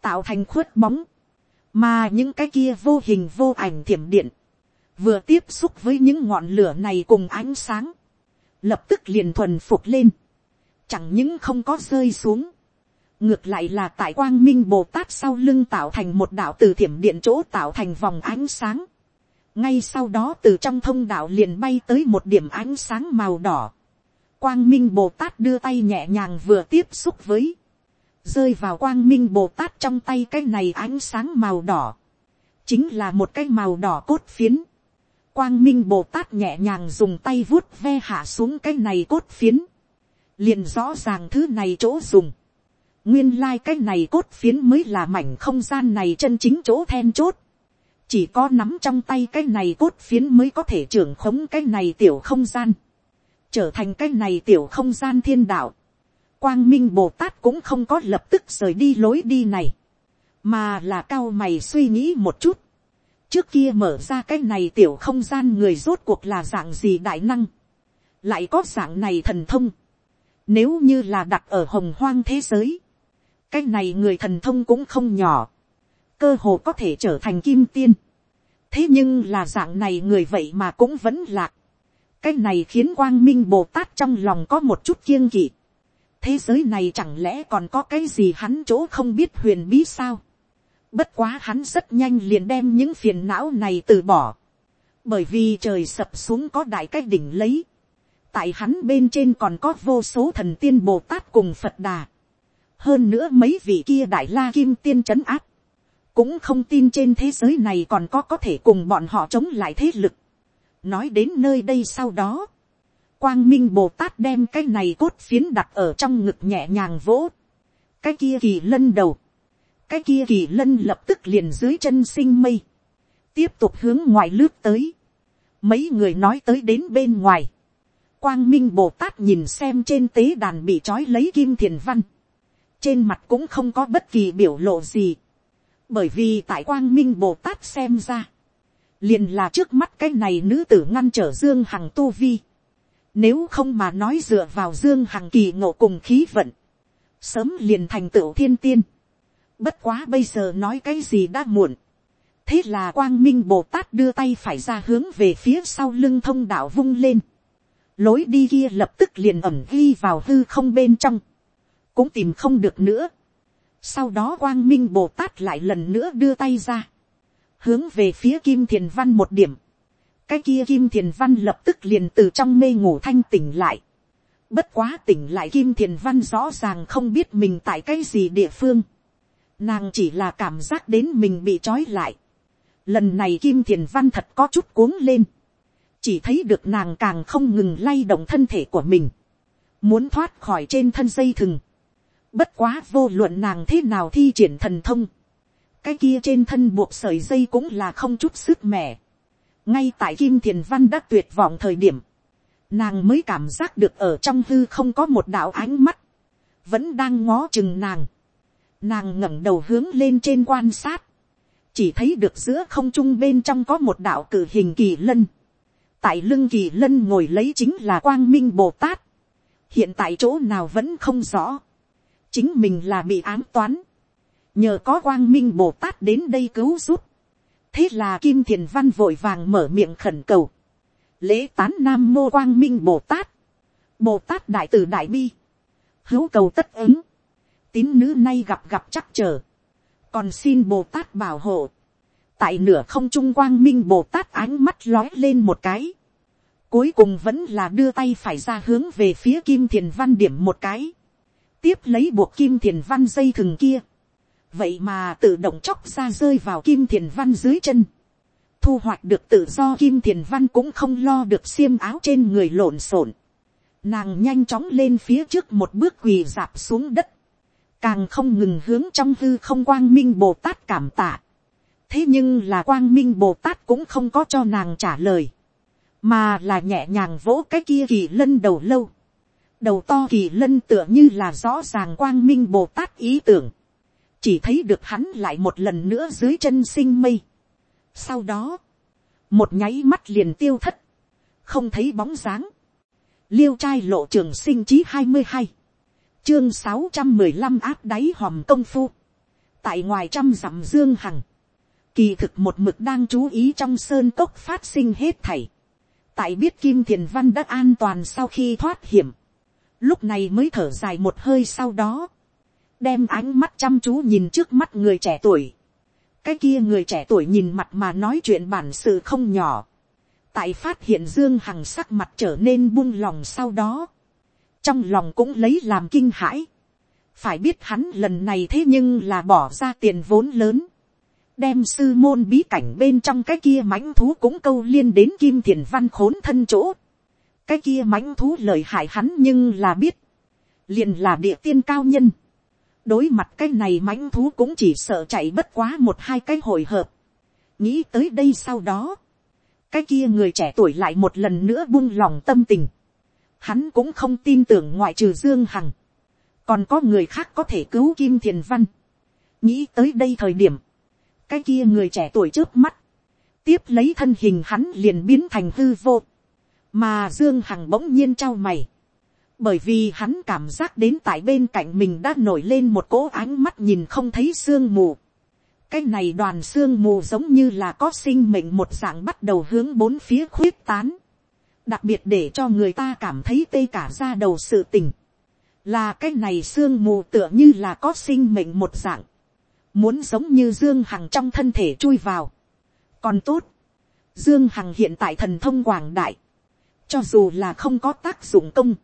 tạo thành khuất bóng, mà những cái kia vô hình vô ảnh thiểm điện, vừa tiếp xúc với những ngọn lửa này cùng ánh sáng, lập tức liền thuần phục lên, chẳng những không có rơi xuống, ngược lại là tại quang minh bồ tát sau lưng tạo thành một đạo từ thiểm điện chỗ tạo thành vòng ánh sáng. ngay sau đó từ trong thông đạo liền bay tới một điểm ánh sáng màu đỏ. quang minh bồ tát đưa tay nhẹ nhàng vừa tiếp xúc với, rơi vào quang minh bồ tát trong tay cái này ánh sáng màu đỏ, chính là một cái màu đỏ cốt phiến. quang minh bồ tát nhẹ nhàng dùng tay vuốt ve hạ xuống cái này cốt phiến, liền rõ ràng thứ này chỗ dùng Nguyên lai cái này cốt phiến mới là mảnh không gian này chân chính chỗ then chốt. Chỉ có nắm trong tay cái này cốt phiến mới có thể trưởng khống cái này tiểu không gian. Trở thành cái này tiểu không gian thiên đạo. Quang Minh Bồ Tát cũng không có lập tức rời đi lối đi này. Mà là cao mày suy nghĩ một chút. Trước kia mở ra cái này tiểu không gian người rốt cuộc là dạng gì đại năng. Lại có dạng này thần thông. Nếu như là đặt ở hồng hoang thế giới cái này người thần thông cũng không nhỏ, cơ hồ có thể trở thành kim tiên. thế nhưng là dạng này người vậy mà cũng vẫn lạc. cái này khiến quang minh bồ tát trong lòng có một chút kiêng kỵ thế giới này chẳng lẽ còn có cái gì hắn chỗ không biết huyền bí sao. bất quá hắn rất nhanh liền đem những phiền não này từ bỏ. bởi vì trời sập xuống có đại cái đỉnh lấy. tại hắn bên trên còn có vô số thần tiên bồ tát cùng phật đà hơn nữa mấy vị kia đại la kim tiên trấn áp, cũng không tin trên thế giới này còn có có thể cùng bọn họ chống lại thế lực. nói đến nơi đây sau đó, quang minh bồ tát đem cái này cốt phiến đặt ở trong ngực nhẹ nhàng vỗ, cái kia kỳ lân đầu, cái kia kỳ lân lập tức liền dưới chân sinh mây, tiếp tục hướng ngoài lướt tới, mấy người nói tới đến bên ngoài, quang minh bồ tát nhìn xem trên tế đàn bị trói lấy kim thiền văn, trên mặt cũng không có bất kỳ biểu lộ gì, bởi vì tại quang minh bồ tát xem ra, liền là trước mắt cái này nữ tử ngăn trở dương hằng tu vi, nếu không mà nói dựa vào dương hằng kỳ ngộ cùng khí vận, sớm liền thành tựu thiên tiên, bất quá bây giờ nói cái gì đã muộn, thế là quang minh bồ tát đưa tay phải ra hướng về phía sau lưng thông đạo vung lên, lối đi kia lập tức liền ẩm ghi vào hư không bên trong, cũng tìm không được nữa. Sau đó quang minh bồ tát lại lần nữa đưa tay ra, hướng về phía kim thiền văn một điểm cái kia kim thiền văn lập tức liền từ trong mê ngủ thanh tỉnh lại. bất quá tỉnh lại kim thiền văn rõ ràng không biết mình tại cái gì địa phương. nàng chỉ là cảm giác đến mình bị trói lại. lần này kim thiền văn thật có chút cuống lên. chỉ thấy được nàng càng không ngừng lay động thân thể của mình. muốn thoát khỏi trên thân dây thừng Bất quá vô luận nàng thế nào thi triển thần thông. cái kia trên thân buộc sợi dây cũng là không chút sức mẻ ngay tại kim thiền văn đã tuyệt vọng thời điểm, nàng mới cảm giác được ở trong hư không có một đạo ánh mắt, vẫn đang ngó chừng nàng. nàng ngẩng đầu hướng lên trên quan sát, chỉ thấy được giữa không trung bên trong có một đạo cử hình kỳ lân. tại lưng kỳ lân ngồi lấy chính là quang minh bồ tát. hiện tại chỗ nào vẫn không rõ. chính mình là bị ám toán. nhờ có quang minh bồ tát đến đây cứu giúp thế là kim thiền văn vội vàng mở miệng khẩn cầu. lễ tán nam mô quang minh bồ tát. bồ tát đại tử đại bi. hữu cầu tất ứng. tín nữ nay gặp gặp chắc trở còn xin bồ tát bảo hộ, tại nửa không trung quang minh bồ tát ánh mắt lói lên một cái, cuối cùng vẫn là đưa tay phải ra hướng về phía kim thiền văn điểm một cái, tiếp lấy buộc kim thiền văn dây thừng kia, vậy mà tự động chóc ra rơi vào kim thiền văn dưới chân, thu hoạch được tự do kim thiền văn cũng không lo được xiêm áo trên người lộn xộn, nàng nhanh chóng lên phía trước một bước quỳ dạp xuống đất, càng không ngừng hướng trong hư không quang minh bồ tát cảm tạ. thế nhưng là quang minh bồ tát cũng không có cho nàng trả lời, mà là nhẹ nhàng vỗ cái kia kỳ lân đầu lâu. đầu to kỳ lân tựa như là rõ ràng quang minh bồ tát ý tưởng, chỉ thấy được hắn lại một lần nữa dưới chân sinh mây. sau đó, một nháy mắt liền tiêu thất, không thấy bóng dáng, liêu trai lộ trường sinh chí hai mươi hai chương sáu trăm mười lăm áp đáy hòm công phu. tại ngoài trăm dặm dương hằng, kỳ thực một mực đang chú ý trong sơn cốc phát sinh hết thảy. tại biết kim thiền văn đã an toàn sau khi thoát hiểm, lúc này mới thở dài một hơi sau đó, đem ánh mắt chăm chú nhìn trước mắt người trẻ tuổi. cái kia người trẻ tuổi nhìn mặt mà nói chuyện bản sự không nhỏ. tại phát hiện dương hằng sắc mặt trở nên buông lòng sau đó, trong lòng cũng lấy làm kinh hãi. phải biết hắn lần này thế nhưng là bỏ ra tiền vốn lớn, đem sư môn bí cảnh bên trong cái kia mãnh thú cũng câu liên đến kim thiền văn khốn thân chỗ. cái kia mãnh thú lời hại hắn nhưng là biết, liền là địa tiên cao nhân đối mặt cái này mãnh thú cũng chỉ sợ chạy bất quá một hai cái hồi hợp. nghĩ tới đây sau đó, cái kia người trẻ tuổi lại một lần nữa buông lòng tâm tình. Hắn cũng không tin tưởng ngoại trừ dương hằng, còn có người khác có thể cứu kim thiền văn. nghĩ tới đây thời điểm, cái kia người trẻ tuổi trước mắt, tiếp lấy thân hình hắn liền biến thành hư vô, mà dương hằng bỗng nhiên trao mày, bởi vì hắn cảm giác đến tại bên cạnh mình đã nổi lên một cỗ ánh mắt nhìn không thấy sương mù. cái này đoàn sương mù giống như là có sinh mệnh một dạng bắt đầu hướng bốn phía khuyết tán. Đặc biệt để cho người ta cảm thấy tê cả ra đầu sự tình, là cái này sương mù tựa như là có sinh mệnh một dạng, muốn giống như dương hằng trong thân thể chui vào. còn tốt, dương hằng hiện tại thần thông quảng đại, cho dù là không có tác dụng công,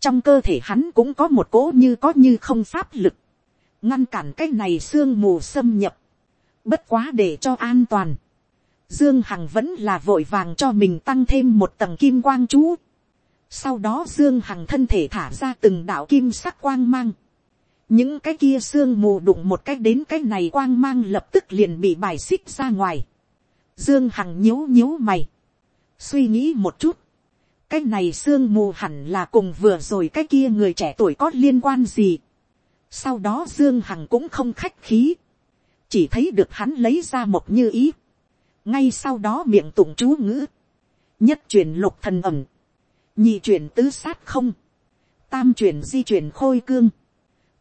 trong cơ thể hắn cũng có một cỗ như có như không pháp lực, ngăn cản cái này sương mù xâm nhập, bất quá để cho an toàn, Dương Hằng vẫn là vội vàng cho mình tăng thêm một tầng kim quang chú. Sau đó Dương Hằng thân thể thả ra từng đạo kim sắc quang mang. Những cái kia sương mù đụng một cách đến cái này quang mang lập tức liền bị bài xích ra ngoài. Dương Hằng nhíu nhíu mày. Suy nghĩ một chút. Cái này sương mù hẳn là cùng vừa rồi cái kia người trẻ tuổi có liên quan gì. Sau đó Dương Hằng cũng không khách khí. Chỉ thấy được hắn lấy ra một như ý. Ngay sau đó miệng tụng chú ngữ, nhất truyền lục thần ẩm, nhị truyền tứ sát không, tam truyền di truyền khôi cương,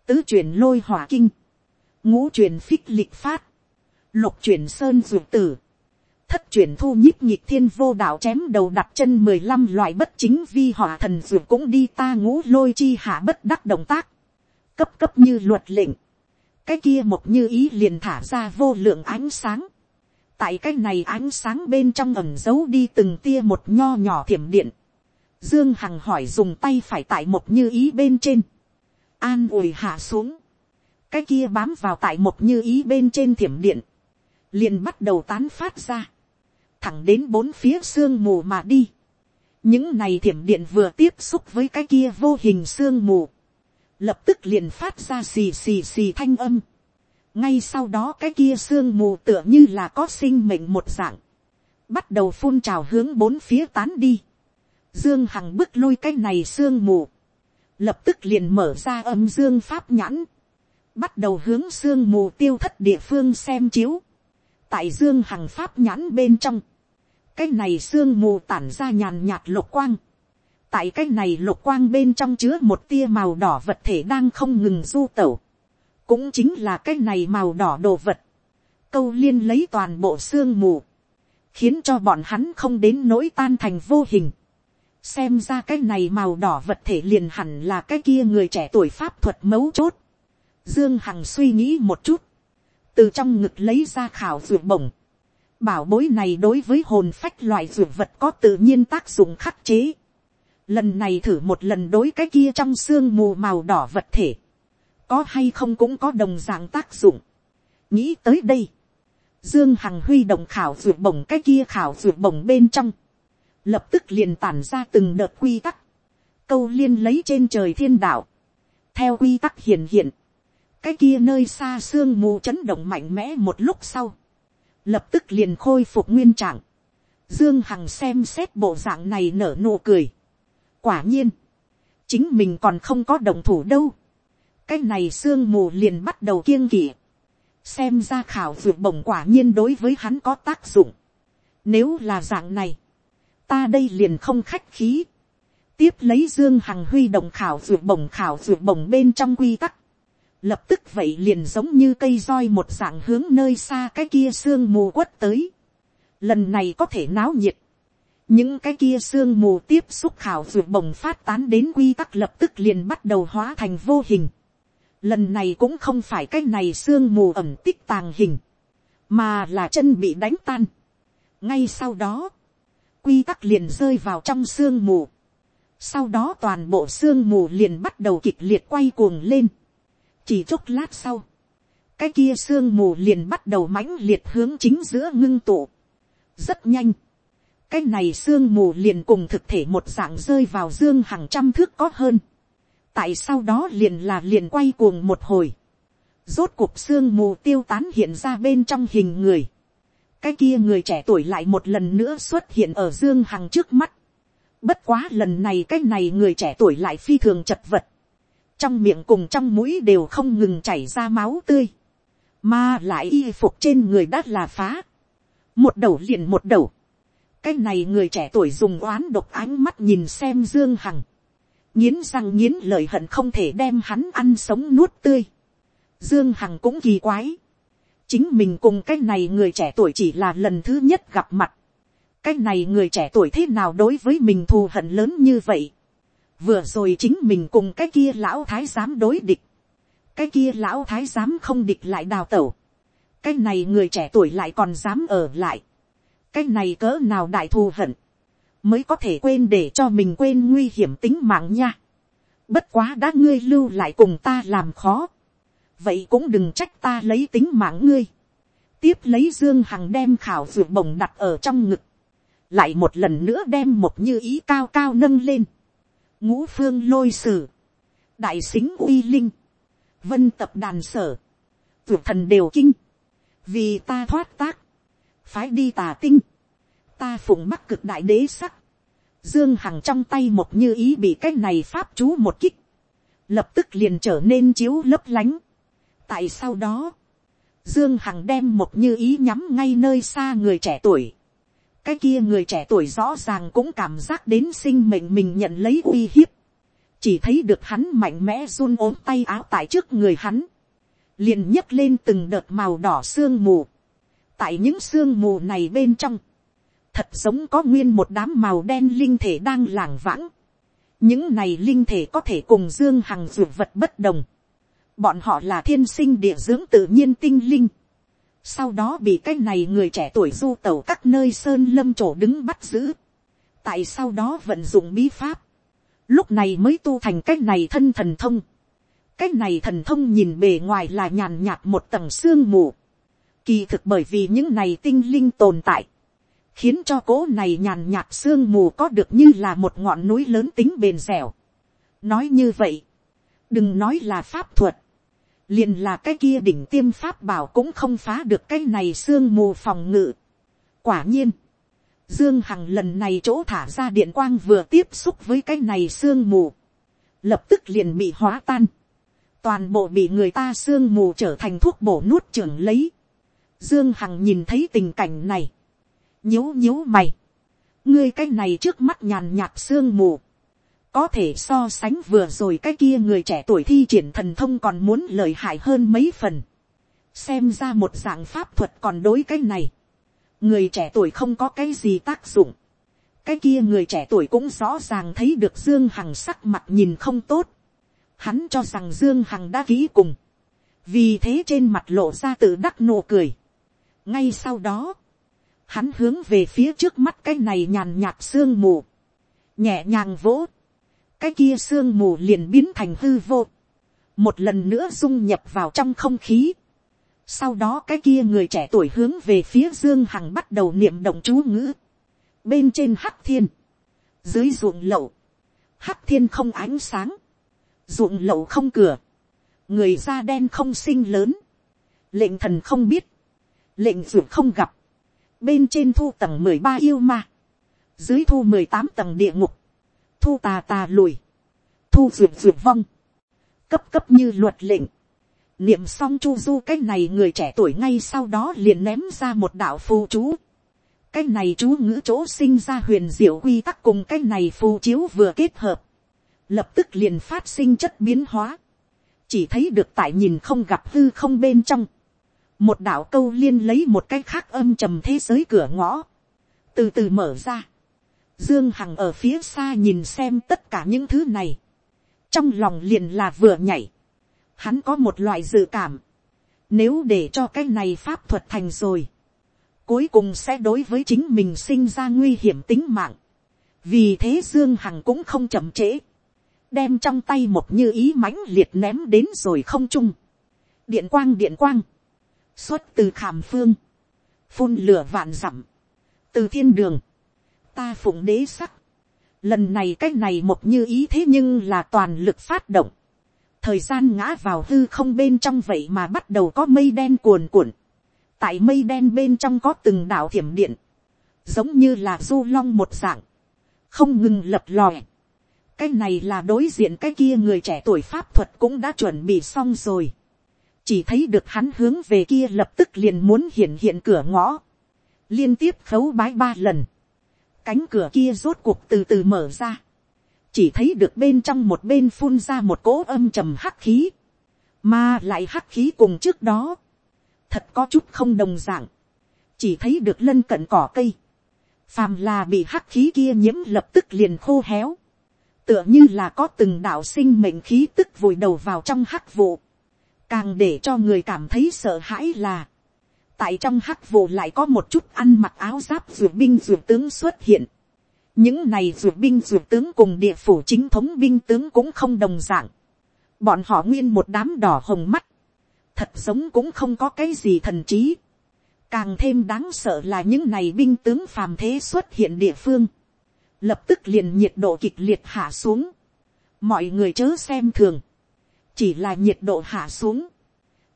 tứ truyền lôi hỏa kinh, ngũ truyền phích lịch phát, lục truyền sơn ruột tử, thất truyền thu nhíp nhịp thiên vô đạo chém đầu đặt chân mười lăm loại bất chính vi hỏa thần dược cũng đi ta ngũ lôi chi hạ bất đắc động tác, cấp cấp như luật lệnh, cái kia một như ý liền thả ra vô lượng ánh sáng, tại cái này ánh sáng bên trong ẩm giấu đi từng tia một nho nhỏ thiểm điện. Dương Hằng hỏi dùng tay phải tại một như ý bên trên. An ủi hạ xuống. Cái kia bám vào tại một như ý bên trên thiểm điện. Liền bắt đầu tán phát ra. Thẳng đến bốn phía sương mù mà đi. Những này thiểm điện vừa tiếp xúc với cái kia vô hình sương mù. Lập tức liền phát ra xì xì xì thanh âm. Ngay sau đó cái kia sương mù tựa như là có sinh mệnh một dạng, bắt đầu phun trào hướng bốn phía tán đi, dương hằng bước lôi cái này sương mù, lập tức liền mở ra âm dương pháp nhãn, bắt đầu hướng sương mù tiêu thất địa phương xem chiếu, tại dương hằng pháp nhãn bên trong, cái này sương mù tản ra nhàn nhạt lục quang, tại cái này lục quang bên trong chứa một tia màu đỏ vật thể đang không ngừng du tẩu, cũng chính là cái này màu đỏ đồ vật, câu liên lấy toàn bộ sương mù, khiến cho bọn hắn không đến nỗi tan thành vô hình, xem ra cái này màu đỏ vật thể liền hẳn là cái kia người trẻ tuổi pháp thuật mấu chốt, dương hằng suy nghĩ một chút, từ trong ngực lấy ra khảo ruột bổng, bảo bối này đối với hồn phách loại ruột vật có tự nhiên tác dụng khắc chế, lần này thử một lần đối cái kia trong xương mù màu đỏ vật thể, có hay không cũng có đồng dạng tác dụng. nghĩ tới đây, dương hằng huy động khảo ruột bổng cái kia khảo ruột bổng bên trong, lập tức liền tản ra từng đợt quy tắc, câu liên lấy trên trời thiên đạo, theo quy tắc hiển hiện, cái kia nơi xa sương mù chấn động mạnh mẽ một lúc sau, lập tức liền khôi phục nguyên trạng, dương hằng xem xét bộ dạng này nở nụ cười, quả nhiên, chính mình còn không có đồng thủ đâu, cái này sương mù liền bắt đầu kiêng kỵ, xem ra khảo vượt bổng quả nhiên đối với hắn có tác dụng, nếu là dạng này, ta đây liền không khách khí, tiếp lấy dương hằng huy động khảo vượt bổng khảo vượt bổng bên trong quy tắc, lập tức vậy liền giống như cây roi một dạng hướng nơi xa cái kia sương mù quất tới, lần này có thể náo nhiệt, những cái kia sương mù tiếp xúc khảo vượt bồng phát tán đến quy tắc lập tức liền bắt đầu hóa thành vô hình. Lần này cũng không phải cái này sương mù ẩm tích tàng hình, mà là chân bị đánh tan. ngay sau đó, quy tắc liền rơi vào trong sương mù. sau đó toàn bộ sương mù liền bắt đầu kịch liệt quay cuồng lên chỉ chốc lát sau, cái kia sương mù liền bắt đầu mãnh liệt hướng chính giữa ngưng tụ. rất nhanh cái này sương mù liền cùng thực thể một dạng rơi vào dương hàng trăm thước có hơn. tại sau đó liền là liền quay cuồng một hồi. rốt cuộc sương mù tiêu tán hiện ra bên trong hình người. cái kia người trẻ tuổi lại một lần nữa xuất hiện ở dương hằng trước mắt. bất quá lần này cái này người trẻ tuổi lại phi thường chật vật trong miệng cùng trong mũi đều không ngừng chảy ra máu tươi. mà lại y phục trên người đã là phá. một đầu liền một đầu cái này người trẻ tuổi dùng oán độc ánh mắt nhìn xem dương hằng, nghiến răng nghiến lời hận không thể đem hắn ăn sống nuốt tươi. dương hằng cũng kỳ quái, chính mình cùng cái này người trẻ tuổi chỉ là lần thứ nhất gặp mặt, cái này người trẻ tuổi thế nào đối với mình thù hận lớn như vậy, vừa rồi chính mình cùng cái kia lão thái giám đối địch, cái kia lão thái giám không địch lại đào tẩu, cái này người trẻ tuổi lại còn dám ở lại, cái này cỡ nào đại thù hận, mới có thể quên để cho mình quên nguy hiểm tính mạng nha. Bất quá đã ngươi lưu lại cùng ta làm khó. Vậy cũng đừng trách ta lấy tính mạng ngươi. Tiếp lấy Dương Hằng đem khảo ruột bồng đặt ở trong ngực. Lại một lần nữa đem một như ý cao cao nâng lên. Ngũ phương lôi sử. Đại xính uy linh. Vân tập đàn sở. tuyệt thần đều kinh. Vì ta thoát tác phái đi tà tinh, ta phụng mắc cực đại đế sắc, dương hằng trong tay một như ý bị cái này pháp chú một kích, lập tức liền trở nên chiếu lấp lánh. tại sau đó, dương hằng đem một như ý nhắm ngay nơi xa người trẻ tuổi, cái kia người trẻ tuổi rõ ràng cũng cảm giác đến sinh mệnh mình nhận lấy uy hiếp, chỉ thấy được hắn mạnh mẽ run ốm tay áo tại trước người hắn, liền nhấc lên từng đợt màu đỏ sương mù, tại những sương mù này bên trong, thật giống có nguyên một đám màu đen linh thể đang lảng vãng. những này linh thể có thể cùng dương hằng dược vật bất đồng. bọn họ là thiên sinh địa dưỡng tự nhiên tinh linh sau đó bị cái này người trẻ tuổi du tẩu các nơi sơn lâm trổ đứng bắt giữ. tại sau đó vận dụng bí pháp. lúc này mới tu thành cái này thân thần thông. cái này thần thông nhìn bề ngoài là nhàn nhạt một tầng sương mù Kỳ thực bởi vì những này tinh linh tồn tại. Khiến cho cố này nhàn nhạt sương mù có được như là một ngọn núi lớn tính bền dẻo. Nói như vậy. Đừng nói là pháp thuật liền là cái kia đỉnh tiêm pháp bảo cũng không phá được cái này sương mù phòng ngự. quả nhiên, dương hằng lần này chỗ thả ra điện quang vừa tiếp xúc với cái này sương mù, lập tức liền bị hóa tan, toàn bộ bị người ta sương mù trở thành thuốc bổ nuốt trưởng lấy. dương hằng nhìn thấy tình cảnh này, nhíu nhíu mày, ngươi cái này trước mắt nhàn nhạt sương mù, có thể so sánh vừa rồi cái kia người trẻ tuổi thi triển thần thông còn muốn lợi hại hơn mấy phần. xem ra một dạng pháp thuật còn đối cái này. người trẻ tuổi không có cái gì tác dụng. cái kia người trẻ tuổi cũng rõ ràng thấy được dương hằng sắc mặt nhìn không tốt. hắn cho rằng dương hằng đã ký cùng. vì thế trên mặt lộ ra tự đắc nụ cười. ngay sau đó, hắn hướng về phía trước mắt cái này nhàn nhạt sương mù, nhẹ nhàng vỗ cái kia sương mù liền biến thành hư vô, một lần nữa dung nhập vào trong không khí. Sau đó cái kia người trẻ tuổi hướng về phía Dương Hằng bắt đầu niệm động chú ngữ. Bên trên hắc thiên, dưới ruộng lậu, hắc thiên không ánh sáng, ruộng lậu không cửa, người da đen không sinh lớn, lệnh thần không biết, lệnh ruộng không gặp, bên trên thu tầng mười ba yêu ma, dưới thu mười tám tầng địa ngục, thu tà tà lùi, thu duyệt duyệt vong, cấp cấp như luật lệnh, niệm xong chu du cái này người trẻ tuổi ngay sau đó liền ném ra một đạo phù chú, cái này chú ngữ chỗ sinh ra huyền diệu quy tắc cùng cái này phù chiếu vừa kết hợp, lập tức liền phát sinh chất biến hóa, chỉ thấy được tại nhìn không gặp hư không bên trong, một đạo câu liên lấy một cái khác âm trầm thế giới cửa ngõ, từ từ mở ra, Dương Hằng ở phía xa nhìn xem tất cả những thứ này. Trong lòng liền là vừa nhảy. Hắn có một loại dự cảm. Nếu để cho cái này pháp thuật thành rồi. Cuối cùng sẽ đối với chính mình sinh ra nguy hiểm tính mạng. Vì thế Dương Hằng cũng không chậm trễ. Đem trong tay một như ý mãnh liệt ném đến rồi không chung. Điện quang điện quang. Xuất từ khảm phương. Phun lửa vạn dặm Từ thiên đường ta phụng đế sắc. Lần này cách này một như ý thế nhưng là toàn lực phát động. Thời gian ngã vào hư không bên trong vậy mà bắt đầu có mây đen cuồn cuộn. Tại mây đen bên trong có từng đảo thiểm điện. Giống như là du long một dạng. Không ngừng lập lòe. Cái này là đối diện cái kia người trẻ tuổi pháp thuật cũng đã chuẩn bị xong rồi. Chỉ thấy được hắn hướng về kia lập tức liền muốn hiện hiện cửa ngõ. Liên tiếp khấu bái ba lần cánh cửa kia rốt cuộc từ từ mở ra. Chỉ thấy được bên trong một bên phun ra một cỗ âm trầm hắc khí. Mà lại hắc khí cùng trước đó. Thật có chút không đồng dạng. Chỉ thấy được lân cận cỏ cây. Phàm là bị hắc khí kia nhiễm lập tức liền khô héo. Tựa như là có từng đạo sinh mệnh khí tức vùi đầu vào trong hắc vụ. Càng để cho người cảm thấy sợ hãi là tại trong hắc vụ lại có một chút ăn mặc áo giáp ruột binh ruột tướng xuất hiện. những này ruột binh ruột tướng cùng địa phủ chính thống binh tướng cũng không đồng dạng. bọn họ nguyên một đám đỏ hồng mắt. thật giống cũng không có cái gì thần trí. càng thêm đáng sợ là những này binh tướng phàm thế xuất hiện địa phương. lập tức liền nhiệt độ kịch liệt hạ xuống. mọi người chớ xem thường. chỉ là nhiệt độ hạ xuống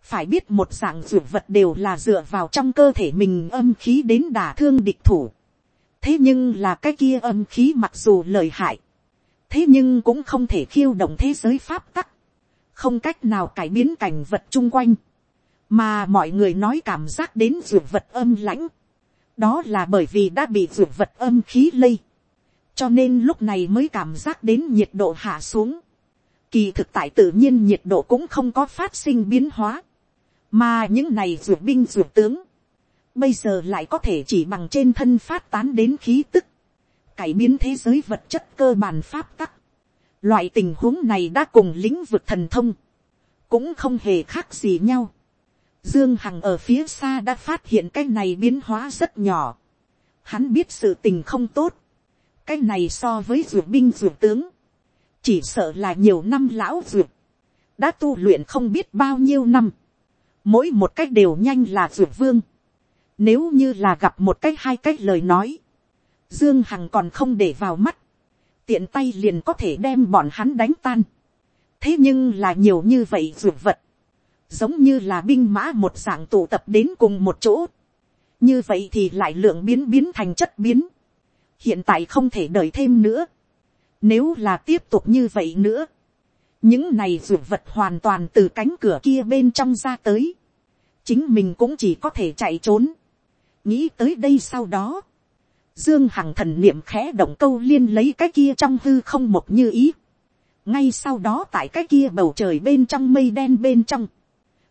phải biết một dạng dược vật đều là dựa vào trong cơ thể mình âm khí đến đả thương địch thủ. thế nhưng là cái kia âm khí mặc dù lời hại, thế nhưng cũng không thể khiêu động thế giới pháp tắc, không cách nào cải biến cảnh vật chung quanh, mà mọi người nói cảm giác đến dược vật âm lãnh, đó là bởi vì đã bị dược vật âm khí lây, cho nên lúc này mới cảm giác đến nhiệt độ hạ xuống. Kỳ thực tại tự nhiên nhiệt độ cũng không có phát sinh biến hóa mà những này ruột binh ruột tướng, bây giờ lại có thể chỉ bằng trên thân phát tán đến khí tức, cải biến thế giới vật chất cơ bản pháp tắc. Loại tình huống này đã cùng lĩnh vực thần thông, cũng không hề khác gì nhau. Dương Hằng ở phía xa đã phát hiện cái này biến hóa rất nhỏ. Hắn biết sự tình không tốt. Cái này so với ruột binh ruột tướng. Chỉ sợ là nhiều năm lão ruột. Đã tu luyện không biết bao nhiêu năm mỗi một cách đều nhanh là dược vương. Nếu như là gặp một cách hai cách lời nói, Dương Hằng còn không để vào mắt, tiện tay liền có thể đem bọn hắn đánh tan. Thế nhưng là nhiều như vậy dược vật, giống như là binh mã một dạng tụ tập đến cùng một chỗ, như vậy thì lại lượng biến biến thành chất biến, hiện tại không thể đợi thêm nữa, nếu là tiếp tục như vậy nữa, những này ruột vật hoàn toàn từ cánh cửa kia bên trong ra tới, chính mình cũng chỉ có thể chạy trốn, nghĩ tới đây sau đó, dương hằng thần niệm khẽ động câu liên lấy cái kia trong hư không một như ý, ngay sau đó tại cái kia bầu trời bên trong mây đen bên trong,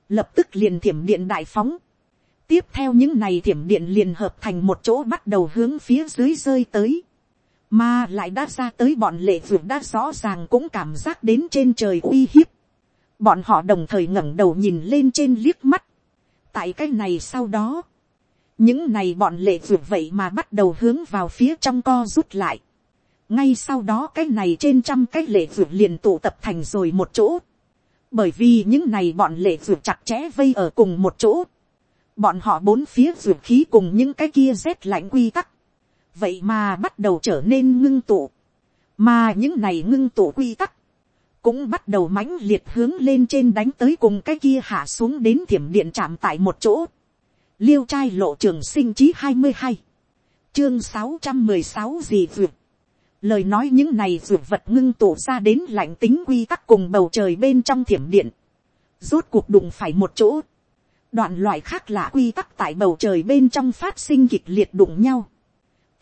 lập tức liền thiểm điện đại phóng, tiếp theo những này thiểm điện liền hợp thành một chỗ bắt đầu hướng phía dưới rơi tới, mà lại đã ra tới bọn lệ ruột đã rõ ràng cũng cảm giác đến trên trời uy hiếp, bọn họ đồng thời ngẩng đầu nhìn lên trên liếc mắt, tại cái này sau đó, những này bọn lệ ruột vậy mà bắt đầu hướng vào phía trong co rút lại, ngay sau đó cái này trên trăm cái lệ ruột liền tụ tập thành rồi một chỗ, bởi vì những này bọn lệ ruột chặt chẽ vây ở cùng một chỗ, bọn họ bốn phía ruột khí cùng những cái kia rét lạnh quy tắc, vậy mà bắt đầu trở nên ngưng tụ, mà những này ngưng tụ quy tắc, cũng bắt đầu mãnh liệt hướng lên trên đánh tới cùng cái kia hạ xuống đến thiểm điện chạm tại một chỗ, liêu trai lộ trường sinh chí hai mươi hai, chương sáu trăm mười sáu gì vượt, lời nói những này vượt vật ngưng tụ ra đến lạnh tính quy tắc cùng bầu trời bên trong thiểm điện, rốt cuộc đụng phải một chỗ, đoạn loại khác lạ quy tắc tại bầu trời bên trong phát sinh kịch liệt đụng nhau,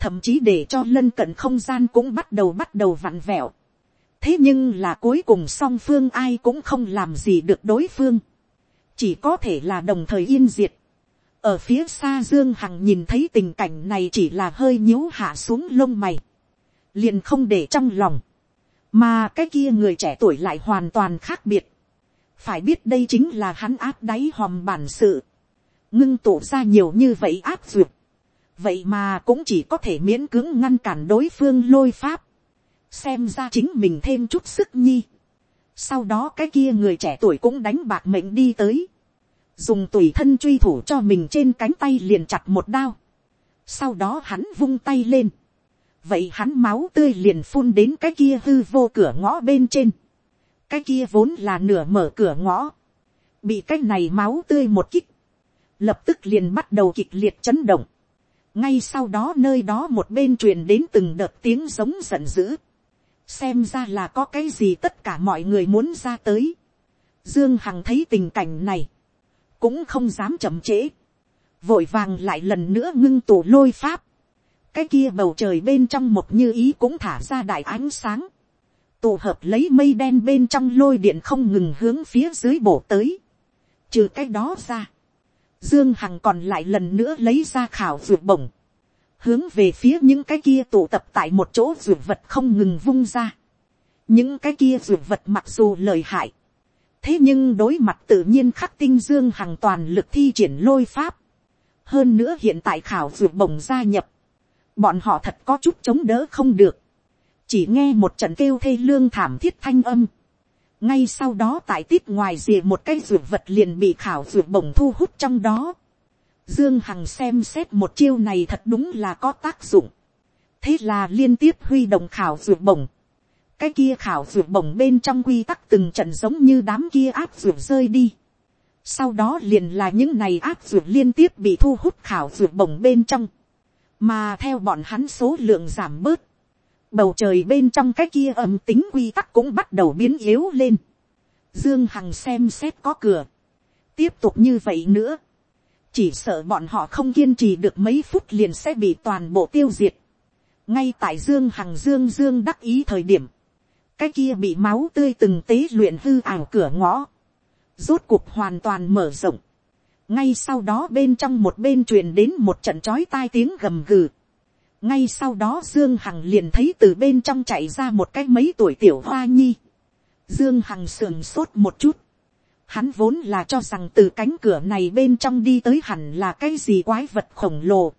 thậm chí để cho lân cận không gian cũng bắt đầu bắt đầu vặn vẹo. thế nhưng là cuối cùng song phương ai cũng không làm gì được đối phương, chỉ có thể là đồng thời yên diệt. ở phía xa dương hằng nhìn thấy tình cảnh này chỉ là hơi nhíu hạ xuống lông mày, liền không để trong lòng, mà cái kia người trẻ tuổi lại hoàn toàn khác biệt, phải biết đây chính là hắn áp đáy hòm bản sự, ngưng tụ ra nhiều như vậy áp duyệt, vậy mà cũng chỉ có thể miễn cưỡng ngăn cản đối phương lôi pháp, xem ra chính mình thêm chút sức nhi. sau đó cái kia người trẻ tuổi cũng đánh bạc mệnh đi tới, dùng tùy thân truy thủ cho mình trên cánh tay liền chặt một đao, sau đó hắn vung tay lên, vậy hắn máu tươi liền phun đến cái kia hư vô cửa ngõ bên trên, cái kia vốn là nửa mở cửa ngõ, bị cái này máu tươi một kích, lập tức liền bắt đầu kịch liệt chấn động, ngay sau đó nơi đó một bên truyền đến từng đợt tiếng giống giận dữ, xem ra là có cái gì tất cả mọi người muốn ra tới. Dương Hằng thấy tình cảnh này, cũng không dám chậm trễ, vội vàng lại lần nữa ngưng tụ lôi pháp, cái kia bầu trời bên trong một như ý cũng thả ra đại ánh sáng, tụ hợp lấy mây đen bên trong lôi điện không ngừng hướng phía dưới bổ tới, trừ cái đó ra, Dương Hằng còn lại lần nữa lấy ra khảo ruột bổng. Hướng về phía những cái kia tụ tập tại một chỗ ruột vật không ngừng vung ra. Những cái kia ruột vật mặc dù lợi hại. Thế nhưng đối mặt tự nhiên khắc tinh Dương Hằng toàn lực thi triển lôi pháp. Hơn nữa hiện tại khảo ruột bổng gia nhập. Bọn họ thật có chút chống đỡ không được. Chỉ nghe một trận kêu thê lương thảm thiết thanh âm ngay sau đó tại tít ngoài rìa một cái ruột vật liền bị khảo ruột bổng thu hút trong đó. Dương Hằng xem xét một chiêu này thật đúng là có tác dụng. Thế là liên tiếp huy động khảo ruột bổng. Cái kia khảo ruột bổng bên trong quy tắc từng trận giống như đám kia áp ruột rơi đi. Sau đó liền là những này áp ruột liên tiếp bị thu hút khảo ruột bổng bên trong. Mà theo bọn hắn số lượng giảm bớt bầu trời bên trong cái kia âm tính quy tắc cũng bắt đầu biến yếu lên. Dương Hằng xem xét có cửa. Tiếp tục như vậy nữa. Chỉ sợ bọn họ không kiên trì được mấy phút liền sẽ bị toàn bộ tiêu diệt. Ngay tại Dương Hằng Dương Dương đắc ý thời điểm. Cái kia bị máu tươi từng tế luyện hư ảo cửa ngõ. Rốt cuộc hoàn toàn mở rộng. Ngay sau đó bên trong một bên truyền đến một trận chói tai tiếng gầm gừ ngay sau đó dương hằng liền thấy từ bên trong chạy ra một cái mấy tuổi tiểu hoa nhi. dương hằng sườn sốt một chút. hắn vốn là cho rằng từ cánh cửa này bên trong đi tới hẳn là cái gì quái vật khổng lồ.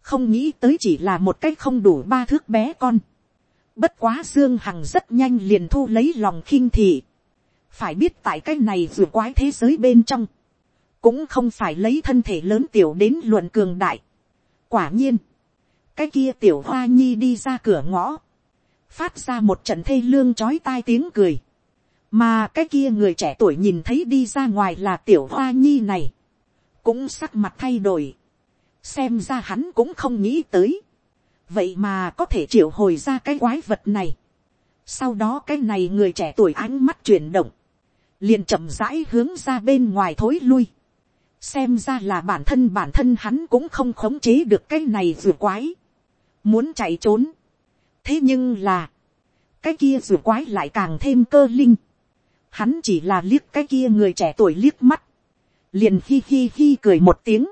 không nghĩ tới chỉ là một cái không đủ ba thước bé con. bất quá dương hằng rất nhanh liền thu lấy lòng khinh thị. phải biết tại cái này vừa quái thế giới bên trong. cũng không phải lấy thân thể lớn tiểu đến luận cường đại. quả nhiên cái kia tiểu hoa nhi đi ra cửa ngõ, phát ra một trận thê lương chói tai tiếng cười, mà cái kia người trẻ tuổi nhìn thấy đi ra ngoài là tiểu hoa nhi này, cũng sắc mặt thay đổi, xem ra hắn cũng không nghĩ tới, vậy mà có thể triệu hồi ra cái quái vật này, sau đó cái này người trẻ tuổi ánh mắt chuyển động, liền chậm rãi hướng ra bên ngoài thối lui, xem ra là bản thân bản thân hắn cũng không khống chế được cái này vừa quái, muốn chạy trốn, thế nhưng là, cái kia vừa quái lại càng thêm cơ linh, hắn chỉ là liếc cái kia người trẻ tuổi liếc mắt, liền hi hi hi cười một tiếng,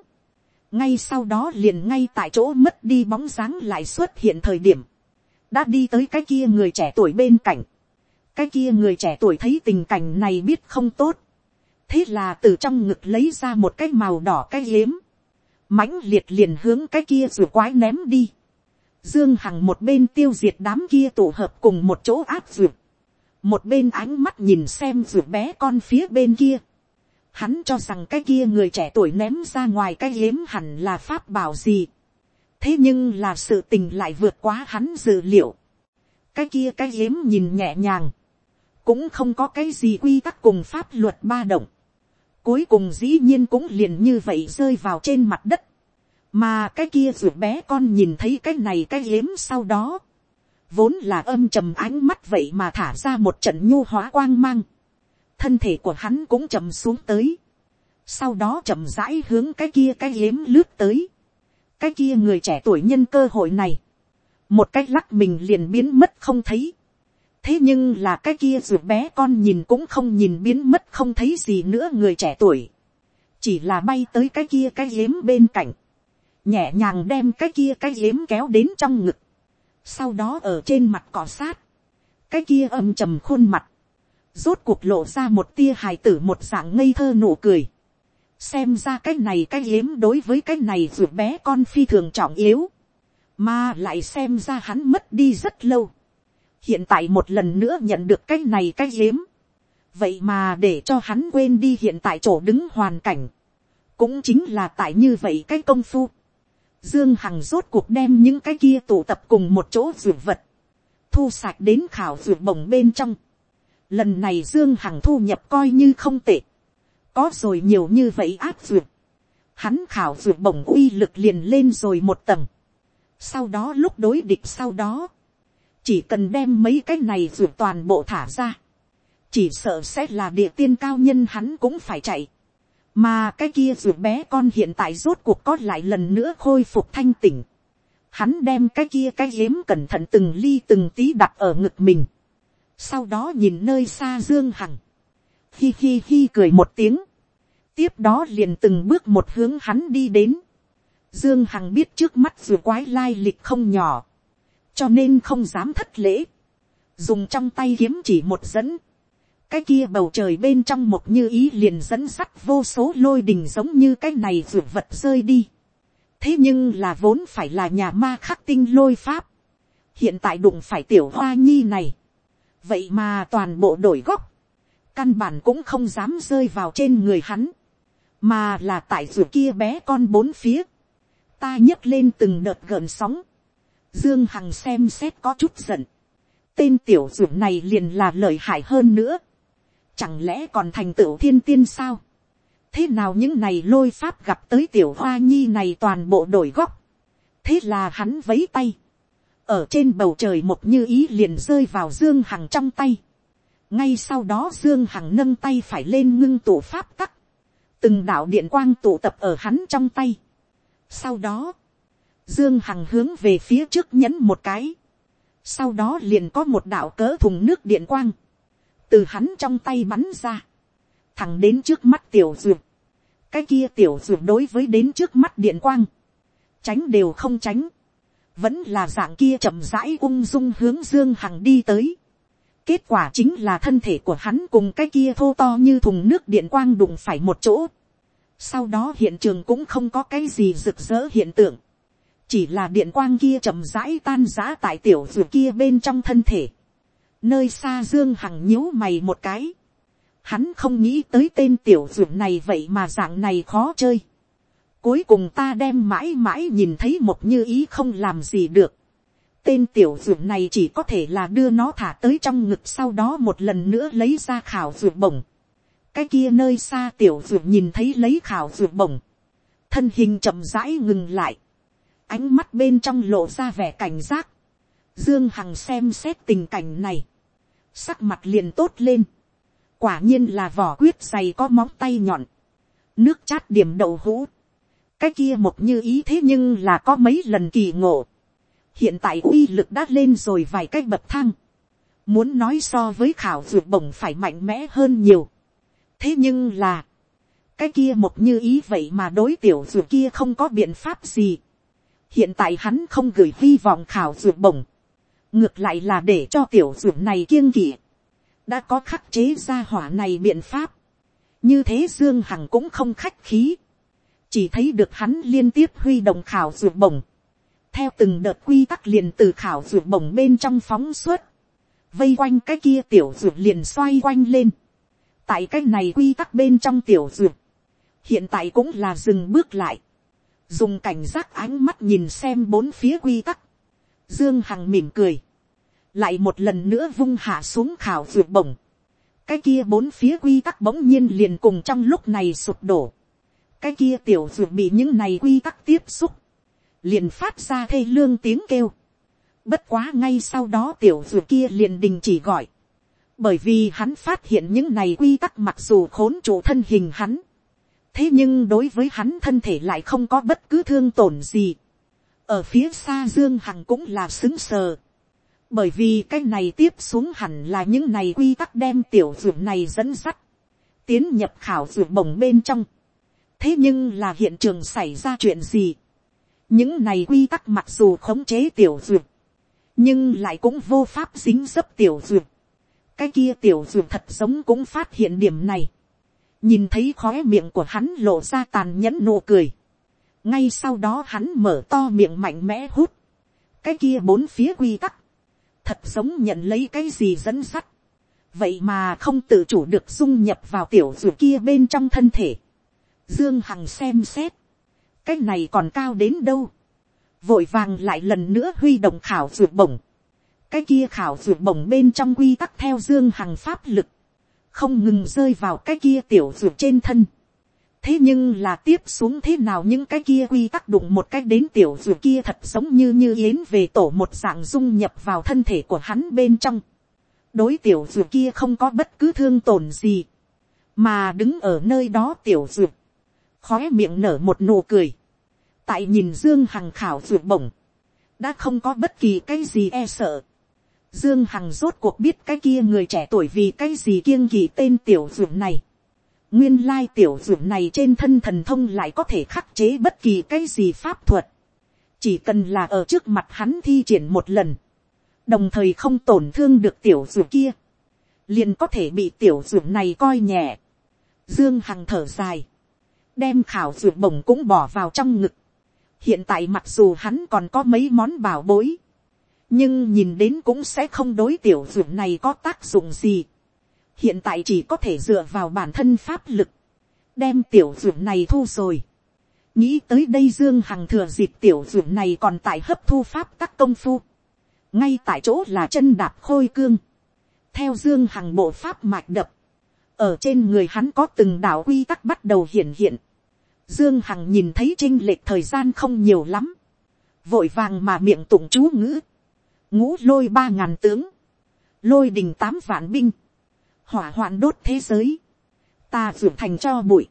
ngay sau đó liền ngay tại chỗ mất đi bóng dáng lại xuất hiện thời điểm, đã đi tới cái kia người trẻ tuổi bên cạnh, cái kia người trẻ tuổi thấy tình cảnh này biết không tốt, thế là từ trong ngực lấy ra một cái màu đỏ cái yếm, mãnh liệt liền hướng cái kia rùa quái ném đi, dương hằng một bên tiêu diệt đám kia tụ hợp cùng một chỗ áp dược. một bên ánh mắt nhìn xem ruột bé con phía bên kia, hắn cho rằng cái kia người trẻ tuổi ném ra ngoài cái yếm hẳn là pháp bảo gì, thế nhưng là sự tình lại vượt quá hắn dự liệu, cái kia cái yếm nhìn nhẹ nhàng, cũng không có cái gì quy tắc cùng pháp luật ba động, cuối cùng dĩ nhiên cũng liền như vậy rơi vào trên mặt đất, mà cái kia ruột bé con nhìn thấy cái này cái yếm sau đó, vốn là âm trầm ánh mắt vậy mà thả ra một trận nhu hóa quang mang, thân thể của hắn cũng chậm xuống tới, sau đó chậm rãi hướng cái kia cái yếm lướt tới, cái kia người trẻ tuổi nhân cơ hội này, một cách lắc mình liền biến mất không thấy, thế nhưng là cái kia ruột bé con nhìn cũng không nhìn biến mất không thấy gì nữa người trẻ tuổi, chỉ là bay tới cái kia cái yếm bên cạnh, nhẹ nhàng đem cái kia cái yếm kéo đến trong ngực, sau đó ở trên mặt cỏ sát, cái kia âm trầm khuôn mặt, rốt cuộc lộ ra một tia hài tử một dạng ngây thơ nụ cười, xem ra cái này cái yếm đối với cái này ruột bé con phi thường trọng yếu, mà lại xem ra hắn mất đi rất lâu, hiện tại một lần nữa nhận được cái này cái yếm, vậy mà để cho hắn quên đi hiện tại chỗ đứng hoàn cảnh, cũng chính là tại như vậy cái công phu, Dương Hằng rốt cuộc đem những cái kia tụ tập cùng một chỗ rượu vật. Thu sạch đến khảo rượu bổng bên trong. Lần này Dương Hằng thu nhập coi như không tệ. Có rồi nhiều như vậy áp rượu. Hắn khảo rượu bổng uy lực liền lên rồi một tầng. Sau đó lúc đối địch sau đó. Chỉ cần đem mấy cái này rượu toàn bộ thả ra. Chỉ sợ sẽ là địa tiên cao nhân hắn cũng phải chạy mà cái kia ruột bé con hiện tại rốt cuộc có lại lần nữa khôi phục thanh tỉnh. Hắn đem cái kia cái yếm cẩn thận từng ly từng tí đặt ở ngực mình. Sau đó nhìn nơi xa Dương Hằng. Hi hi hi cười một tiếng. Tiếp đó liền từng bước một hướng hắn đi đến. Dương Hằng biết trước mắt dù quái lai lịch không nhỏ. Cho nên không dám thất lễ. Dùng trong tay kiếm chỉ một dẫn cái kia bầu trời bên trong một như ý liền dẫn sắt vô số lôi đình giống như cái này ruột vật rơi đi. thế nhưng là vốn phải là nhà ma khắc tinh lôi pháp. hiện tại đụng phải tiểu hoa nhi này. vậy mà toàn bộ đổi góc. căn bản cũng không dám rơi vào trên người hắn. mà là tại ruột kia bé con bốn phía. ta nhấc lên từng đợt gợn sóng. dương hằng xem xét có chút giận. tên tiểu ruột này liền là lợi hại hơn nữa Chẳng lẽ còn thành tựu thiên tiên sao? Thế nào những này lôi pháp gặp tới tiểu hoa nhi này toàn bộ đổi góc. Thế là hắn vấy tay. Ở trên bầu trời một như ý liền rơi vào Dương Hằng trong tay. Ngay sau đó Dương Hằng nâng tay phải lên ngưng tụ pháp tắc. Từng đạo điện quang tụ tập ở hắn trong tay. Sau đó, Dương Hằng hướng về phía trước nhấn một cái. Sau đó liền có một đạo cỡ thùng nước điện quang từ hắn trong tay bắn ra, thẳng đến trước mắt tiểu duyệt, cái kia tiểu duyệt đối với đến trước mắt điện quang, tránh đều không tránh, vẫn là dạng kia chậm rãi ung dung hướng dương hằng đi tới. kết quả chính là thân thể của hắn cùng cái kia thô to như thùng nước điện quang đụng phải một chỗ. sau đó hiện trường cũng không có cái gì rực rỡ hiện tượng, chỉ là điện quang kia chậm rãi tan giã tại tiểu ruột kia bên trong thân thể nơi xa dương hằng nhíu mày một cái, hắn không nghĩ tới tên tiểu dược này vậy mà dạng này khó chơi. cuối cùng ta đem mãi mãi nhìn thấy một như ý không làm gì được. tên tiểu dược này chỉ có thể là đưa nó thả tới trong ngực sau đó một lần nữa lấy ra khảo dược bổng. cái kia nơi xa tiểu dược nhìn thấy lấy khảo dược bổng. thân hình chậm rãi ngừng lại. ánh mắt bên trong lộ ra vẻ cảnh giác. dương hằng xem xét tình cảnh này sắc mặt liền tốt lên. quả nhiên là vỏ quyết dày có móng tay nhọn. nước chát điểm đậu hũ. cái kia một như ý thế nhưng là có mấy lần kỳ ngộ hiện tại uy lực đã lên rồi vài cái bậc thang, muốn nói so với khảo dược bổng phải mạnh mẽ hơn nhiều. thế nhưng là, cái kia một như ý vậy mà đối tiểu dược kia không có biện pháp gì. hiện tại hắn không gửi hy vọng khảo dược bổng, ngược lại là để cho tiểu dược này kiêng kỵ, đã có khắc chế ra hỏa này biện pháp, như thế dương hằng cũng không khách khí, chỉ thấy được hắn liên tiếp huy động khảo ruột bổng, theo từng đợt quy tắc liền từ khảo ruột bổng bên trong phóng suốt, vây quanh cái kia tiểu ruột liền xoay quanh lên, tại cái này quy tắc bên trong tiểu ruột, hiện tại cũng là dừng bước lại, dùng cảnh giác ánh mắt nhìn xem bốn phía quy tắc, dương hằng mỉm cười, lại một lần nữa vung hạ xuống khảo ruột bổng, cái kia bốn phía quy tắc bỗng nhiên liền cùng trong lúc này sụp đổ, cái kia tiểu ruột bị những này quy tắc tiếp xúc, liền phát ra thê lương tiếng kêu. Bất quá ngay sau đó tiểu vượt kia liền đình chỉ gọi. Bởi vì hắn phát hiện những này quy tắc mặc dù khốn trụ thân hình hắn. Thế nhưng đối với hắn thân thể lại không có bất cứ thương tổn gì. Ở phía xa Dương Hằng cũng là xứng sờ. Bởi vì cái này tiếp xuống hẳn là những này quy tắc đem tiểu ruột này dẫn dắt. Tiến nhập khảo ruột bổng bên trong. Thế nhưng là hiện trường xảy ra chuyện gì? những này quy tắc mặc dù khống chế tiểu ruột nhưng lại cũng vô pháp dính dấp tiểu ruột cái kia tiểu ruột thật sống cũng phát hiện điểm này. nhìn thấy khóe miệng của hắn lộ ra tàn nhẫn nụ cười ngay sau đó hắn mở to miệng mạnh mẽ hút. cái kia bốn phía quy tắc, thật giống nhận lấy cái gì dẫn sắt. vậy mà không tự chủ được dung nhập vào tiểu ruột kia bên trong thân thể. dương hằng xem xét cái này còn cao đến đâu, vội vàng lại lần nữa huy động khảo ruột bổng, cái kia khảo ruột bổng bên trong quy tắc theo dương hằng pháp lực, không ngừng rơi vào cái kia tiểu ruột trên thân thế nhưng là tiếp xuống thế nào những cái kia quy tắc đụng một cách đến tiểu ruột kia thật giống như như yến về tổ một dạng dung nhập vào thân thể của hắn bên trong. đối tiểu ruột kia không có bất cứ thương tổn gì, mà đứng ở nơi đó tiểu ruột, khói miệng nở một nụ cười, tại nhìn dương hằng khảo ruột bổng, đã không có bất kỳ cái gì e sợ. Dương Hằng rốt cuộc biết cái kia người trẻ tuổi vì cái gì kiêng kỳ tên tiểu ruột này. Nguyên lai tiểu ruột này trên thân thần thông lại có thể khắc chế bất kỳ cái gì pháp thuật. Chỉ cần là ở trước mặt hắn thi triển một lần. Đồng thời không tổn thương được tiểu ruột kia. Liền có thể bị tiểu ruột này coi nhẹ. Dương Hằng thở dài. Đem khảo ruột bổng cũng bỏ vào trong ngực hiện tại mặc dù hắn còn có mấy món bảo bối, nhưng nhìn đến cũng sẽ không đối tiểu dụng này có tác dụng gì hiện tại chỉ có thể dựa vào bản thân pháp lực, đem tiểu ruộng này thu rồi. nghĩ tới đây dương hằng thừa dịp tiểu ruộng này còn tại hấp thu pháp các công phu, ngay tại chỗ là chân đạp khôi cương, theo dương hằng bộ pháp mạch đập, ở trên người hắn có từng đạo quy tắc bắt đầu hiện hiện, Dương Hằng nhìn thấy trinh lệch thời gian không nhiều lắm. Vội vàng mà miệng tụng chú ngữ. Ngũ lôi ba ngàn tướng. Lôi đình tám vạn binh. Hỏa hoạn đốt thế giới. Ta dưỡng thành cho bụi.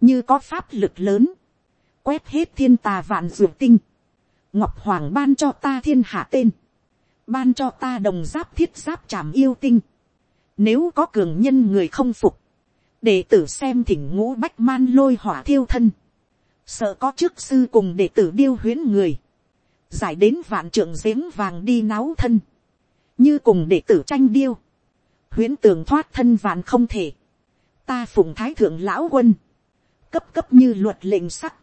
Như có pháp lực lớn. Quét hết thiên tà vạn dưỡng tinh. Ngọc Hoàng ban cho ta thiên hạ tên. Ban cho ta đồng giáp thiết giáp chạm yêu tinh. Nếu có cường nhân người không phục đệ tử xem thỉnh ngũ bách man lôi hỏa thiêu thân, sợ có trước sư cùng đệ tử điêu huyến người, giải đến vạn trưởng giếng vàng đi náo thân, như cùng đệ tử tranh điêu, huyễn tường thoát thân vạn không thể, ta phụng thái thượng lão quân, cấp cấp như luật lệnh sắc,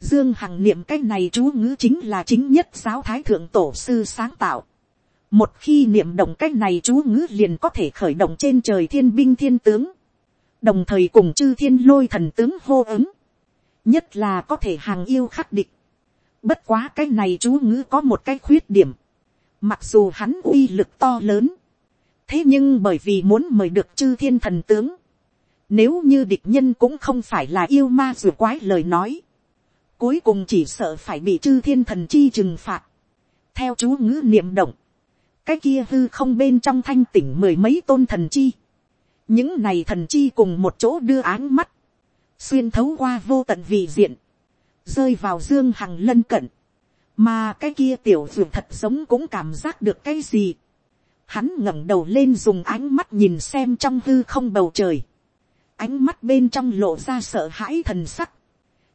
dương hằng niệm cái này chú ngữ chính là chính nhất giáo thái thượng tổ sư sáng tạo, một khi niệm động cái này chú ngữ liền có thể khởi động trên trời thiên binh thiên tướng, đồng thời cùng chư thiên lôi thần tướng hô ứng, nhất là có thể hàng yêu khắc địch. Bất quá cái này chú ngữ có một cái khuyết điểm, Mặc dù hắn uy lực to lớn. Thế nhưng bởi vì muốn mời được chư thiên thần tướng. Nếu như địch nhân cũng không phải là yêu ma dù quái lời nói. Cuối cùng chỉ sợ phải bị chư thiên thần chi trừng phạt. Theo chú ngữ niệm động. Cái kia hư không bên trong thanh tỉnh mười mấy tôn thần chi. Những này thần chi cùng một chỗ đưa áng mắt. Xuyên thấu qua vô tận vị diện. Rơi vào dương hằng lân cận mà cái kia tiểu dược thật sống cũng cảm giác được cái gì. Hắn ngẩng đầu lên dùng ánh mắt nhìn xem trong hư không bầu trời. Ánh mắt bên trong lộ ra sợ hãi thần sắc.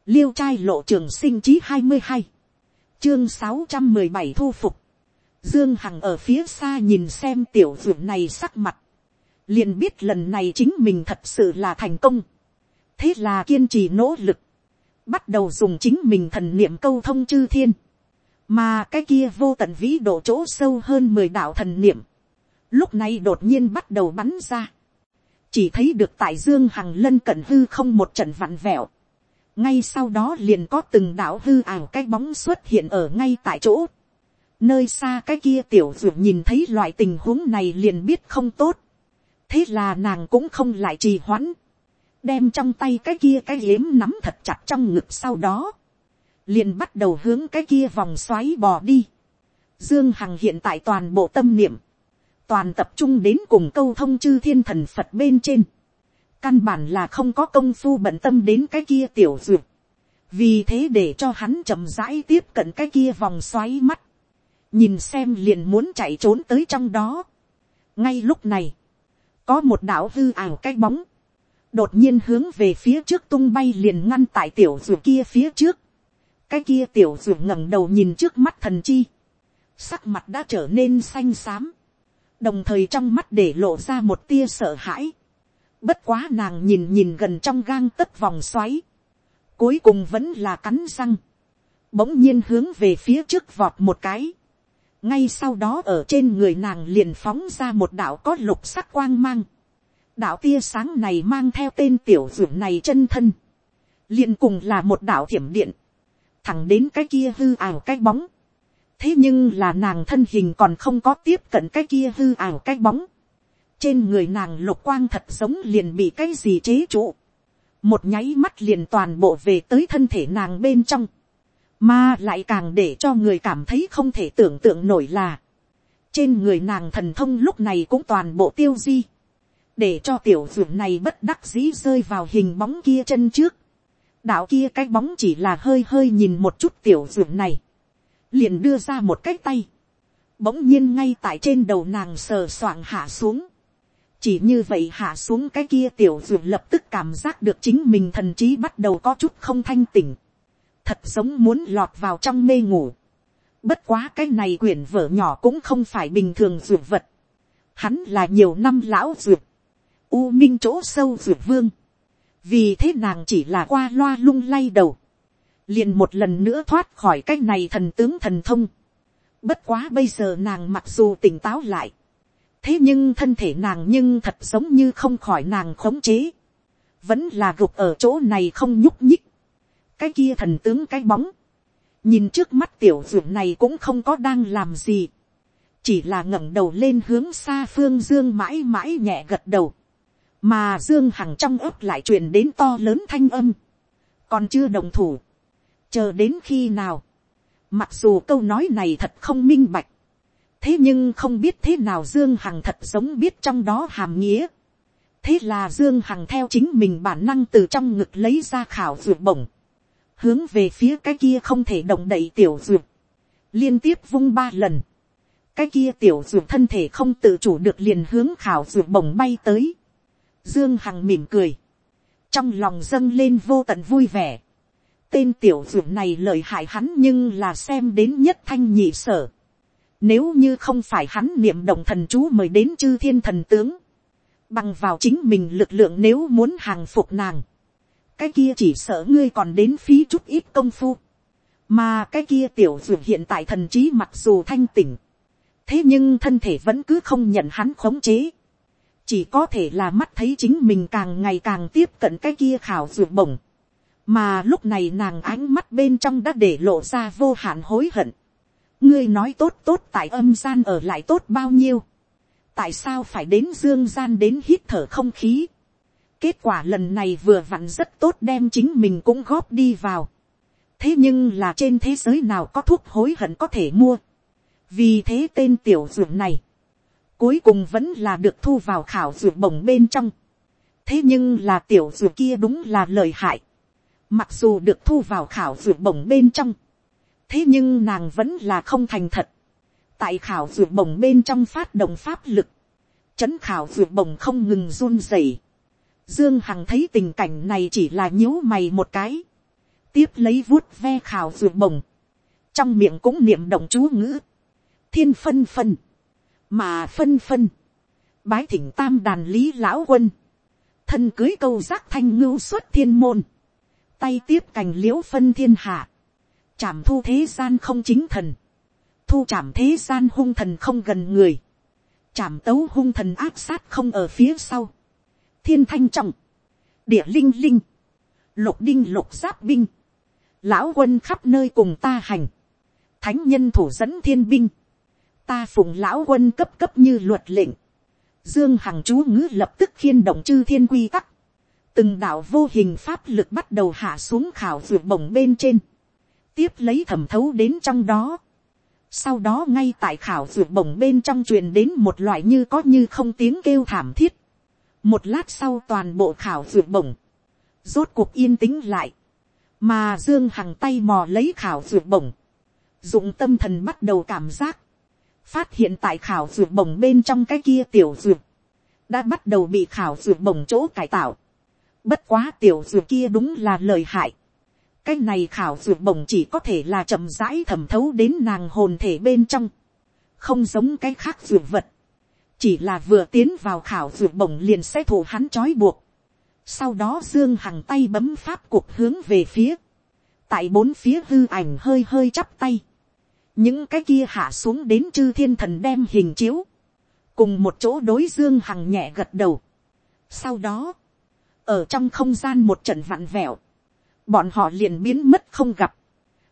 Liêu trai lộ trường sinh chí hai mươi hai Chương sáu trăm mười bảy thu phục. Dương Hằng ở phía xa nhìn xem tiểu dược này sắc mặt. Liền biết lần này chính mình thật sự là thành công. Thế là kiên trì nỗ lực. Bắt đầu dùng chính mình thần niệm câu thông chư thiên mà cái kia vô tận vĩ độ chỗ sâu hơn mười đạo thần niệm, lúc này đột nhiên bắt đầu bắn ra, chỉ thấy được tại dương hằng lân cận hư không một trận vặn vẹo, ngay sau đó liền có từng đảo hư ảo cái bóng xuất hiện ở ngay tại chỗ, nơi xa cái kia tiểu dược nhìn thấy loại tình huống này liền biết không tốt, thế là nàng cũng không lại trì hoãn, đem trong tay cái kia cái yếm nắm thật chặt trong ngực sau đó, liền bắt đầu hướng cái kia vòng xoáy bò đi. Dương Hằng hiện tại toàn bộ tâm niệm, toàn tập trung đến cùng câu thông chư thiên thần Phật bên trên. Căn bản là không có công phu bận tâm đến cái kia tiểu duyệt. Vì thế để cho hắn chậm rãi tiếp cận cái kia vòng xoáy mắt. Nhìn xem liền muốn chạy trốn tới trong đó. Ngay lúc này, có một đảo hư ảo cái bóng. Đột nhiên hướng về phía trước tung bay liền ngăn tại tiểu duyệt kia phía trước cái kia tiểu ruột ngẩng đầu nhìn trước mắt thần chi, sắc mặt đã trở nên xanh xám, đồng thời trong mắt để lộ ra một tia sợ hãi, bất quá nàng nhìn nhìn gần trong gang tất vòng xoáy, cuối cùng vẫn là cắn răng, bỗng nhiên hướng về phía trước vọt một cái, ngay sau đó ở trên người nàng liền phóng ra một đạo có lục sắc quang mang, đạo tia sáng này mang theo tên tiểu ruộng này chân thân, liền cùng là một đạo thiểm điện, thẳng đến cái kia hư ảo cái bóng thế nhưng là nàng thân hình còn không có tiếp cận cái kia hư ảo cái bóng. trên người nàng lục quang thật giống liền bị cái gì chế trụ. một nháy mắt liền toàn bộ về tới thân thể nàng bên trong. mà lại càng để cho người cảm thấy không thể tưởng tượng nổi là. trên người nàng thần thông lúc này cũng toàn bộ tiêu di. để cho tiểu dược này bất đắc dĩ rơi vào hình bóng kia chân trước đạo kia cái bóng chỉ là hơi hơi nhìn một chút tiểu ruộng này, liền đưa ra một cái tay, bỗng nhiên ngay tại trên đầu nàng sờ soạng hạ xuống, chỉ như vậy hạ xuống cái kia tiểu ruộng lập tức cảm giác được chính mình thần trí bắt đầu có chút không thanh tỉnh, thật giống muốn lọt vào trong mê ngủ, bất quá cái này quyển vở nhỏ cũng không phải bình thường ruộng vật, hắn là nhiều năm lão d u minh chỗ sâu ruộng vương, vì thế nàng chỉ là qua loa lung lay đầu, liền một lần nữa thoát khỏi cái này thần tướng thần thông. Bất quá bây giờ nàng mặc dù tỉnh táo lại, thế nhưng thân thể nàng nhưng thật giống như không khỏi nàng khống chế, vẫn là gục ở chỗ này không nhúc nhích. cái kia thần tướng cái bóng, nhìn trước mắt tiểu ruộng này cũng không có đang làm gì, chỉ là ngẩng đầu lên hướng xa phương dương mãi mãi nhẹ gật đầu. Mà dương hằng trong ấp lại truyền đến to lớn thanh âm, còn chưa đồng thủ, chờ đến khi nào, mặc dù câu nói này thật không minh bạch, thế nhưng không biết thế nào dương hằng thật sống biết trong đó hàm nghĩa, thế là dương hằng theo chính mình bản năng từ trong ngực lấy ra khảo ruột bổng, hướng về phía cái kia không thể động đậy tiểu ruột, liên tiếp vung ba lần, cái kia tiểu ruột thân thể không tự chủ được liền hướng khảo ruột bổng bay tới, Dương Hằng mỉm cười. Trong lòng dâng lên vô tận vui vẻ. Tên tiểu dưỡng này lợi hại hắn nhưng là xem đến nhất thanh nhị sở. Nếu như không phải hắn niệm động thần chú mời đến chư thiên thần tướng. Bằng vào chính mình lực lượng nếu muốn hàng phục nàng. Cái kia chỉ sợ ngươi còn đến phí chút ít công phu. Mà cái kia tiểu dưỡng hiện tại thần trí mặc dù thanh tỉnh. Thế nhưng thân thể vẫn cứ không nhận hắn khống chế chỉ có thể là mắt thấy chính mình càng ngày càng tiếp cận cái kia khảo ruột bổng, mà lúc này nàng ánh mắt bên trong đã để lộ ra vô hạn hối hận, ngươi nói tốt tốt tại âm gian ở lại tốt bao nhiêu, tại sao phải đến dương gian đến hít thở không khí, kết quả lần này vừa vặn rất tốt đem chính mình cũng góp đi vào, thế nhưng là trên thế giới nào có thuốc hối hận có thể mua, vì thế tên tiểu dược này, cuối cùng vẫn là được thu vào khảo dược bổng bên trong, thế nhưng là tiểu dược kia đúng là lời hại, mặc dù được thu vào khảo ruột bổng bên trong, thế nhưng nàng vẫn là không thành thật, tại khảo ruột bổng bên trong phát động pháp lực, trấn khảo ruột bổng không ngừng run rẩy, dương hằng thấy tình cảnh này chỉ là nhíu mày một cái, tiếp lấy vuốt ve khảo ruột bổng, trong miệng cũng niệm động chú ngữ, thiên phân phân, mà phân phân, bái thỉnh tam đàn lý lão quân, thân cưới câu giác thanh ngưu xuất thiên môn, tay tiếp cành liễu phân thiên hạ, chảm thu thế gian không chính thần, thu chảm thế gian hung thần không gần người, chảm tấu hung thần áp sát không ở phía sau, thiên thanh trọng, địa linh linh, lục đinh lục giáp binh, lão quân khắp nơi cùng ta hành, thánh nhân thủ dẫn thiên binh, ta phụng lão quân cấp cấp như luật lệnh, dương hằng chú ngữ lập tức khiên động chư thiên quy tắc, từng đạo vô hình pháp lực bắt đầu hạ xuống khảo ruột bổng bên trên, tiếp lấy thẩm thấu đến trong đó. Sau đó ngay tại khảo ruột bổng bên trong truyền đến một loại như có như không tiếng kêu thảm thiết. Một lát sau toàn bộ khảo ruột bổng. Rốt cuộc yên tĩnh lại. Mà Dương Hằng tay mò lấy khảo ruột bổng. Dụng tâm thần bắt đầu cảm giác. Phát hiện tại khảo ruột bổng bên trong cái kia tiểu ruột. Đã bắt đầu bị khảo ruột bổng chỗ cải tạo. Bất quá tiểu ruột kia đúng là lời hại. Cái này khảo dược bổng chỉ có thể là chậm rãi thẩm thấu đến nàng hồn thể bên trong, không giống cái khác dược vật, chỉ là vừa tiến vào khảo dược bổng liền sẽ thủ hắn trói buộc, sau đó dương hằng tay bấm pháp cuộc hướng về phía, tại bốn phía hư ảnh hơi hơi chắp tay, những cái kia hạ xuống đến chư thiên thần đem hình chiếu, cùng một chỗ đối dương hằng nhẹ gật đầu. sau đó, ở trong không gian một trận vặn vẹo, bọn họ liền biến mất không gặp,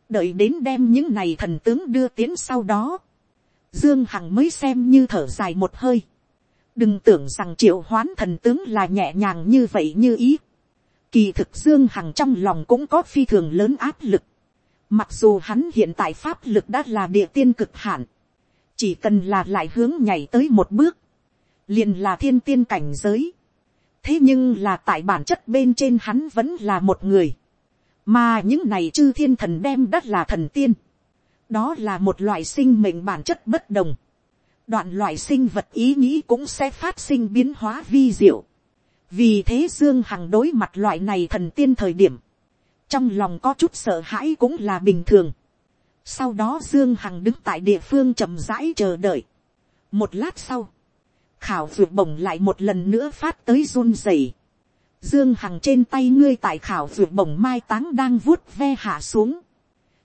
đợi đến đem những này thần tướng đưa tiến sau đó, dương hằng mới xem như thở dài một hơi, đừng tưởng rằng triệu hoán thần tướng là nhẹ nhàng như vậy như ý, kỳ thực dương hằng trong lòng cũng có phi thường lớn áp lực, mặc dù hắn hiện tại pháp lực đã là địa tiên cực hạn, chỉ cần là lại hướng nhảy tới một bước, liền là thiên tiên cảnh giới thế nhưng là tại bản chất bên trên hắn vẫn là một người mà những này chư thiên thần đem đất là thần tiên, đó là một loại sinh mệnh bản chất bất đồng, đoạn loại sinh vật ý nghĩ cũng sẽ phát sinh biến hóa vi diệu, vì thế dương hằng đối mặt loại này thần tiên thời điểm, trong lòng có chút sợ hãi cũng là bình thường. sau đó dương hằng đứng tại địa phương chậm rãi chờ đợi. một lát sau, khảo ruột bổng lại một lần nữa phát tới run rẩy. Dương Hằng trên tay ngươi tại khảo ruột bổng mai táng đang vuốt ve hạ xuống.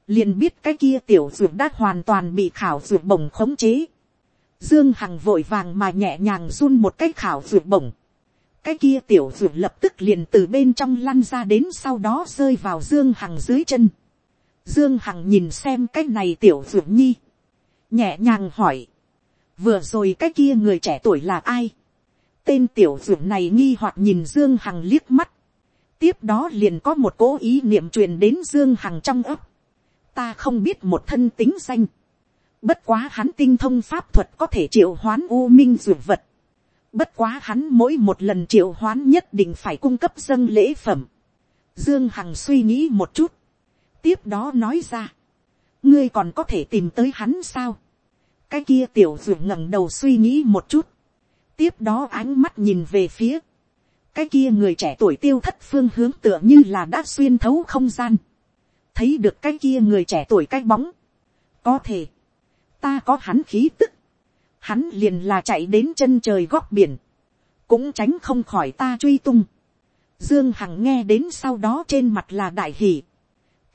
Liền biết cái kia tiểu ruột đã hoàn toàn bị khảo ruột bổng khống chế. Dương Hằng vội vàng mà nhẹ nhàng run một cái khảo ruột bổng. Cái kia tiểu ruột lập tức liền từ bên trong lăn ra đến sau đó rơi vào Dương Hằng dưới chân. Dương Hằng nhìn xem cái này tiểu ruột nhi. Nhẹ nhàng hỏi. Vừa rồi cái kia người trẻ tuổi là ai? Tên tiểu dưỡng này nghi hoặc nhìn Dương Hằng liếc mắt. Tiếp đó liền có một cố ý niệm truyền đến Dương Hằng trong ấp. Ta không biết một thân tính danh. Bất quá hắn tinh thông pháp thuật có thể triệu hoán u minh dưỡng vật. Bất quá hắn mỗi một lần triệu hoán nhất định phải cung cấp dân lễ phẩm. Dương Hằng suy nghĩ một chút. Tiếp đó nói ra. Ngươi còn có thể tìm tới hắn sao? Cái kia tiểu dược ngẩng đầu suy nghĩ một chút. Tiếp đó ánh mắt nhìn về phía, cái kia người trẻ tuổi tiêu thất phương hướng tựa như là đã xuyên thấu không gian, thấy được cái kia người trẻ tuổi cái bóng, có thể, ta có hắn khí tức, hắn liền là chạy đến chân trời góc biển, cũng tránh không khỏi ta truy tung. Dương Hằng nghe đến sau đó trên mặt là đại hỷ.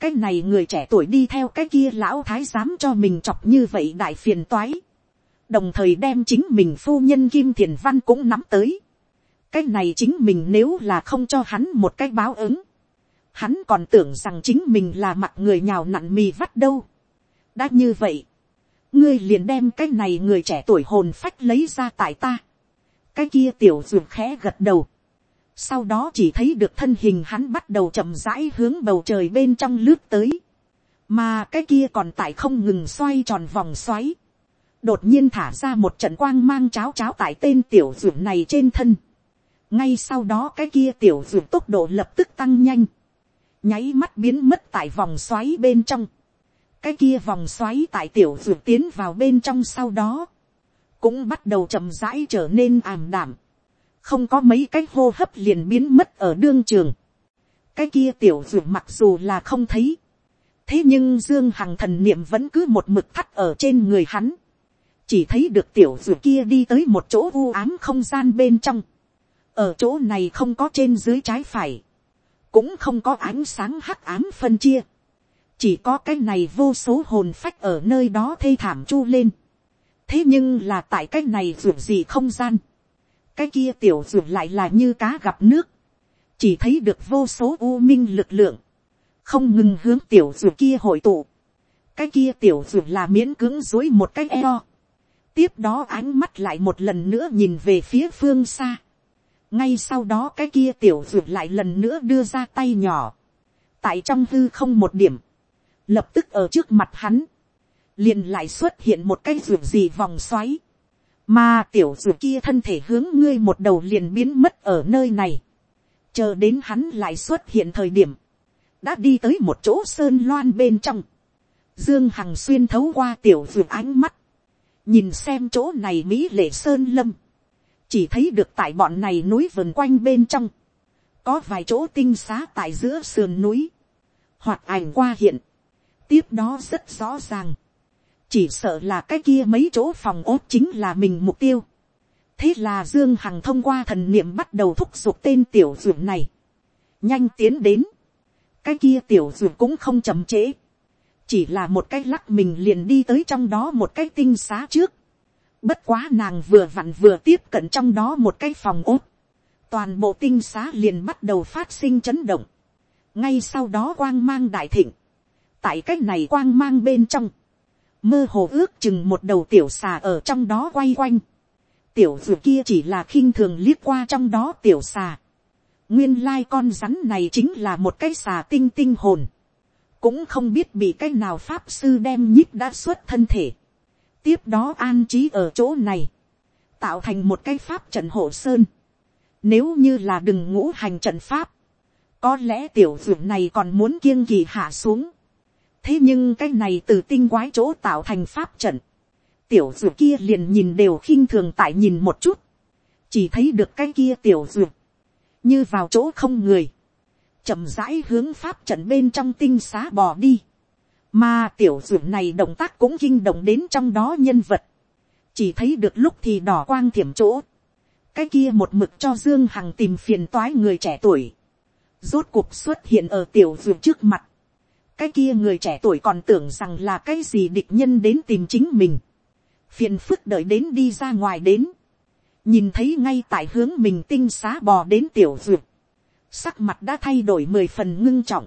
Cái này người trẻ tuổi đi theo cái kia lão thái giám cho mình chọc như vậy đại phiền toái đồng thời đem chính mình phu nhân kim thiền văn cũng nắm tới. cái này chính mình nếu là không cho hắn một cái báo ứng, hắn còn tưởng rằng chính mình là mặt người nhào nặn mì vắt đâu. đã như vậy, ngươi liền đem cái này người trẻ tuổi hồn phách lấy ra tại ta, cái kia tiểu ruột khẽ gật đầu, sau đó chỉ thấy được thân hình hắn bắt đầu chậm rãi hướng bầu trời bên trong lướt tới, mà cái kia còn tại không ngừng xoay tròn vòng xoáy, đột nhiên thả ra một trận quang mang cháo cháo tại tên tiểu ruột này trên thân, ngay sau đó cái kia tiểu ruột tốc độ lập tức tăng nhanh, nháy mắt biến mất tại vòng xoáy bên trong, cái kia vòng xoáy tại tiểu ruột tiến vào bên trong sau đó, cũng bắt đầu chậm rãi trở nên ảm đảm, không có mấy cái hô hấp liền biến mất ở đương trường, cái kia tiểu ruột mặc dù là không thấy, thế nhưng dương hằng thần niệm vẫn cứ một mực thắt ở trên người hắn, chỉ thấy được tiểu ruột kia đi tới một chỗ u ám không gian bên trong, ở chỗ này không có trên dưới trái phải, cũng không có ánh sáng hắc ám phân chia, chỉ có cái này vô số hồn phách ở nơi đó thê thảm chu lên. thế nhưng là tại cái này ruột gì không gian, cái kia tiểu ruột lại là như cá gặp nước, chỉ thấy được vô số u minh lực lượng, không ngừng hướng tiểu ruột kia hội tụ, cái kia tiểu ruột là miễn cưỡng dối một cái eo, tiếp đó ánh mắt lại một lần nữa nhìn về phía phương xa, ngay sau đó cái kia tiểu ruột lại lần nữa đưa ra tay nhỏ, tại trong hư không một điểm, lập tức ở trước mặt hắn, liền lại xuất hiện một cái ruột gì vòng xoáy, mà tiểu ruột kia thân thể hướng ngươi một đầu liền biến mất ở nơi này, chờ đến hắn lại xuất hiện thời điểm, đã đi tới một chỗ sơn loan bên trong, dương hằng xuyên thấu qua tiểu ruột ánh mắt, nhìn xem chỗ này mỹ lệ sơn lâm, chỉ thấy được tại bọn này núi vườn quanh bên trong, có vài chỗ tinh xá tại giữa sườn núi, hoặc ảnh qua hiện, tiếp đó rất rõ ràng, chỉ sợ là cái kia mấy chỗ phòng ốt chính là mình mục tiêu. thế là dương hằng thông qua thần niệm bắt đầu thúc giục tên tiểu ruộng này, nhanh tiến đến, cái kia tiểu ruộng cũng không chậm trễ, chỉ là một cái lắc mình liền đi tới trong đó một cái tinh xá trước, Bất quá nàng vừa vặn vừa tiếp cận trong đó một cái phòng ốt. Toàn bộ tinh xá liền bắt đầu phát sinh chấn động. Ngay sau đó quang mang đại thịnh. Tại cái này quang mang bên trong. Mơ hồ ước chừng một đầu tiểu xà ở trong đó quay quanh. Tiểu dù kia chỉ là khinh thường liếc qua trong đó tiểu xà. Nguyên lai con rắn này chính là một cái xà tinh tinh hồn. Cũng không biết bị cái nào pháp sư đem nhíp đã xuất thân thể tiếp đó an trí ở chỗ này, tạo thành một cái pháp trận hộ sơn. Nếu như là đừng ngũ hành trận pháp, có lẽ tiểu dụng này còn muốn kiêng kỳ hạ xuống thế nhưng cái này từ tinh quái chỗ tạo thành pháp trận, tiểu dụng kia liền nhìn đều khinh thường tại nhìn một chút, chỉ thấy được cái kia tiểu dụng, như vào chỗ không người, chậm rãi hướng pháp trận bên trong tinh xá bò đi mà tiểu dưỡng này động tác cũng kinh động đến trong đó nhân vật. Chỉ thấy được lúc thì đỏ quang thiểm chỗ. Cái kia một mực cho Dương Hằng tìm phiền toái người trẻ tuổi. Rốt cuộc xuất hiện ở tiểu dưỡng trước mặt. Cái kia người trẻ tuổi còn tưởng rằng là cái gì địch nhân đến tìm chính mình. Phiền phức đợi đến đi ra ngoài đến. Nhìn thấy ngay tại hướng mình tinh xá bò đến tiểu dưỡng. Sắc mặt đã thay đổi mười phần ngưng trọng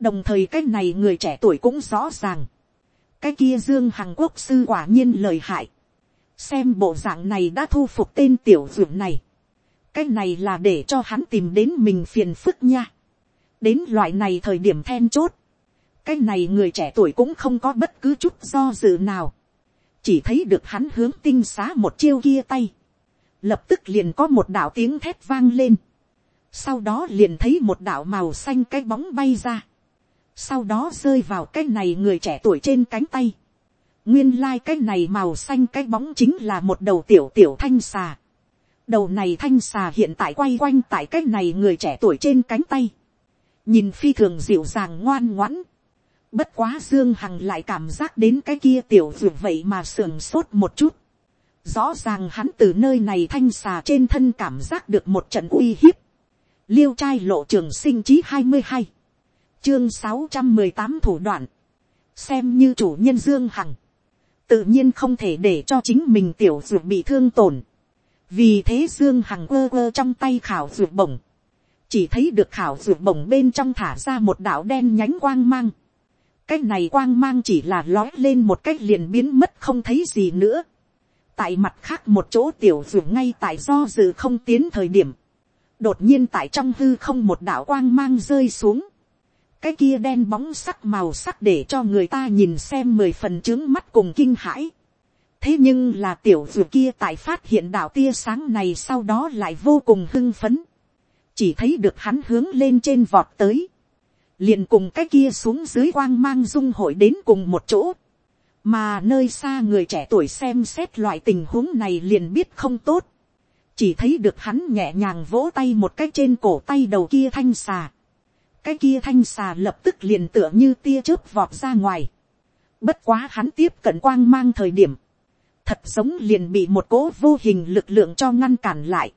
đồng thời cái này người trẻ tuổi cũng rõ ràng, cái kia dương hằng quốc sư quả nhiên lời hại, xem bộ dạng này đã thu phục tên tiểu dưỡng này, cái này là để cho hắn tìm đến mình phiền phức nha, đến loại này thời điểm then chốt, cái này người trẻ tuổi cũng không có bất cứ chút do dự nào, chỉ thấy được hắn hướng tinh xá một chiêu kia tay, lập tức liền có một đạo tiếng thét vang lên, sau đó liền thấy một đạo màu xanh cái bóng bay ra, sau đó rơi vào cái này người trẻ tuổi trên cánh tay. nguyên lai、like、cái này màu xanh cái bóng chính là một đầu tiểu tiểu thanh xà. đầu này thanh xà hiện tại quay quanh tại cái này người trẻ tuổi trên cánh tay. nhìn phi thường dịu dàng ngoan ngoãn bất quá dương hằng lại cảm giác đến cái kia tiểu dù vậy mà sườn sốt một chút. rõ ràng hắn từ nơi này thanh xà trên thân cảm giác được một trận uy hiếp. liêu trai lộ trường sinh chí hai mươi hai. Chương sáu trăm mười tám thủ đoạn, xem như chủ nhân dương hằng, tự nhiên không thể để cho chính mình tiểu dược bị thương tổn, vì thế dương hằng quơ quơ trong tay khảo dược bổng, chỉ thấy được khảo dược bổng bên trong thả ra một đạo đen nhánh quang mang, cái này quang mang chỉ là lói lên một cách liền biến mất không thấy gì nữa. tại mặt khác một chỗ tiểu ruộng ngay tại do dự không tiến thời điểm, đột nhiên tại trong hư không một đạo quang mang rơi xuống, cái kia đen bóng sắc màu sắc để cho người ta nhìn xem mười phần trướng mắt cùng kinh hãi. thế nhưng là tiểu ruộng kia tại phát hiện đạo tia sáng này sau đó lại vô cùng hưng phấn, chỉ thấy được hắn hướng lên trên vọt tới, liền cùng cái kia xuống dưới quang mang dung hội đến cùng một chỗ, mà nơi xa người trẻ tuổi xem xét loại tình huống này liền biết không tốt, chỉ thấy được hắn nhẹ nhàng vỗ tay một cái trên cổ tay đầu kia thanh xà, cái kia thanh xà lập tức liền tựa như tia chớp vọt ra ngoài, bất quá hắn tiếp cận quang mang thời điểm, thật giống liền bị một cố vô hình lực lượng cho ngăn cản lại,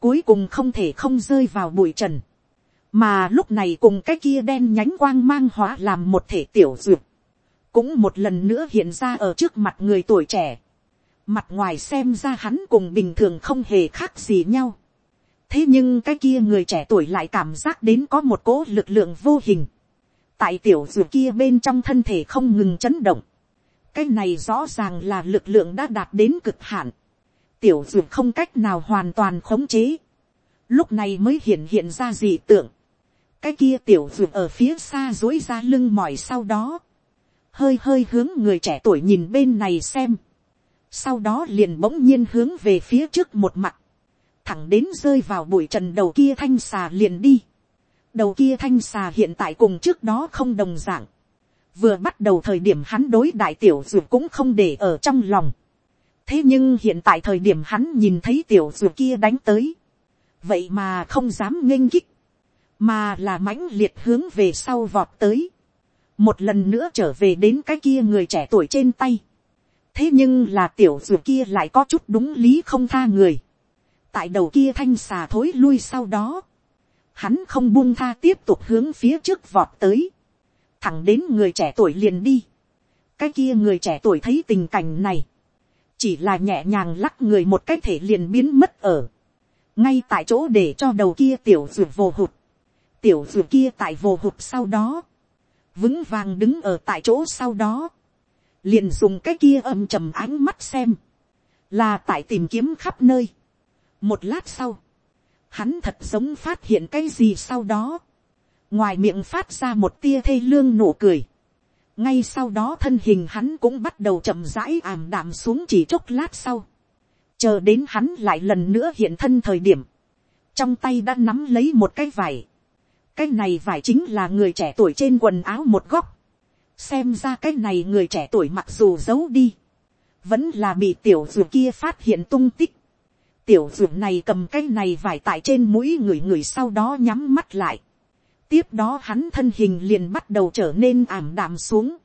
cuối cùng không thể không rơi vào bụi trần, mà lúc này cùng cái kia đen nhánh quang mang hóa làm một thể tiểu duyệt, cũng một lần nữa hiện ra ở trước mặt người tuổi trẻ, mặt ngoài xem ra hắn cùng bình thường không hề khác gì nhau, thế nhưng cái kia người trẻ tuổi lại cảm giác đến có một cỗ lực lượng vô hình, tại tiểu duyệt kia bên trong thân thể không ngừng chấn động, cái này rõ ràng là lực lượng đã đạt đến cực hạn, tiểu duyệt không cách nào hoàn toàn khống chế, lúc này mới hiện hiện ra dị tượng, cái kia tiểu ruột ở phía xa dối ra lưng mỏi sau đó, hơi hơi hướng người trẻ tuổi nhìn bên này xem, sau đó liền bỗng nhiên hướng về phía trước một mặt, thẳng đến rơi vào bụi trần đầu kia thanh xà liền đi. đầu kia thanh xà hiện tại cùng trước đó không đồng d ạ n g vừa bắt đầu thời điểm hắn đối đại tiểu ruột cũng không để ở trong lòng. thế nhưng hiện tại thời điểm hắn nhìn thấy tiểu ruột kia đánh tới, vậy mà không dám nghênh kích, mà là mãnh liệt hướng về sau vọt tới, một lần nữa trở về đến cái kia người trẻ tuổi trên tay. thế nhưng là tiểu ruột kia lại có chút đúng lý không tha người. Tại đầu kia thanh xà thối lui sau đó, hắn không buông tha tiếp tục hướng phía trước vọt tới, thẳng đến người trẻ tuổi liền đi. cái kia người trẻ tuổi thấy tình cảnh này, chỉ là nhẹ nhàng lắc người một cái thể liền biến mất ở, ngay tại chỗ để cho đầu kia tiểu ruột vồ hụt, tiểu dù kia tại vồ hụt sau đó, vững vàng đứng ở tại chỗ sau đó, liền dùng cái kia âm trầm ánh mắt xem, là tại tìm kiếm khắp nơi, một lát sau, hắn thật giống phát hiện cái gì sau đó, ngoài miệng phát ra một tia thê lương nụ cười, ngay sau đó thân hình hắn cũng bắt đầu chậm rãi ảm đạm xuống chỉ chốc lát sau, chờ đến hắn lại lần nữa hiện thân thời điểm, trong tay đã nắm lấy một cái vải, cái này vải chính là người trẻ tuổi trên quần áo một góc, xem ra cái này người trẻ tuổi mặc dù giấu đi, vẫn là bị tiểu dù kia phát hiện tung tích, tiểu dưỡng này cầm cái này vải tại trên mũi người người sau đó nhắm mắt lại. tiếp đó hắn thân hình liền bắt đầu trở nên ảm đạm xuống.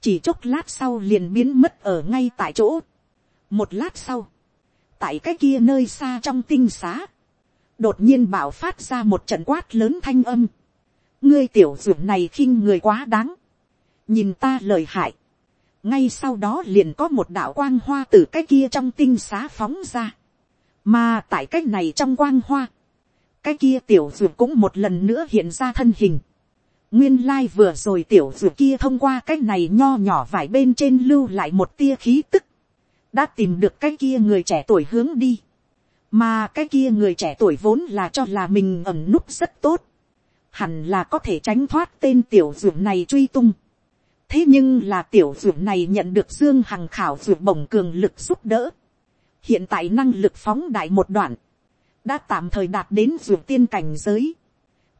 chỉ chốc lát sau liền biến mất ở ngay tại chỗ. một lát sau, tại cái kia nơi xa trong tinh xá, đột nhiên bảo phát ra một trận quát lớn thanh âm. ngươi tiểu dưỡng này khinh người quá đáng. nhìn ta lời hại. ngay sau đó liền có một đạo quang hoa từ cái kia trong tinh xá phóng ra mà tại cái này trong quang hoa, cái kia tiểu dưỡng cũng một lần nữa hiện ra thân hình. Nguyên lai vừa rồi tiểu dưỡng kia thông qua cái này nho nhỏ vải bên trên lưu lại một tia khí tức. Đã tìm được cái kia người trẻ tuổi hướng đi. Mà cái kia người trẻ tuổi vốn là cho là mình ẩm núp rất tốt. Hẳn là có thể tránh thoát tên tiểu ruộng này truy tung. Thế nhưng là tiểu ruộng này nhận được Dương Hằng khảo ruộng bổng cường lực giúp đỡ hiện tại năng lực phóng đại một đoạn, đã tạm thời đạt đến ruộng tiên cảnh giới.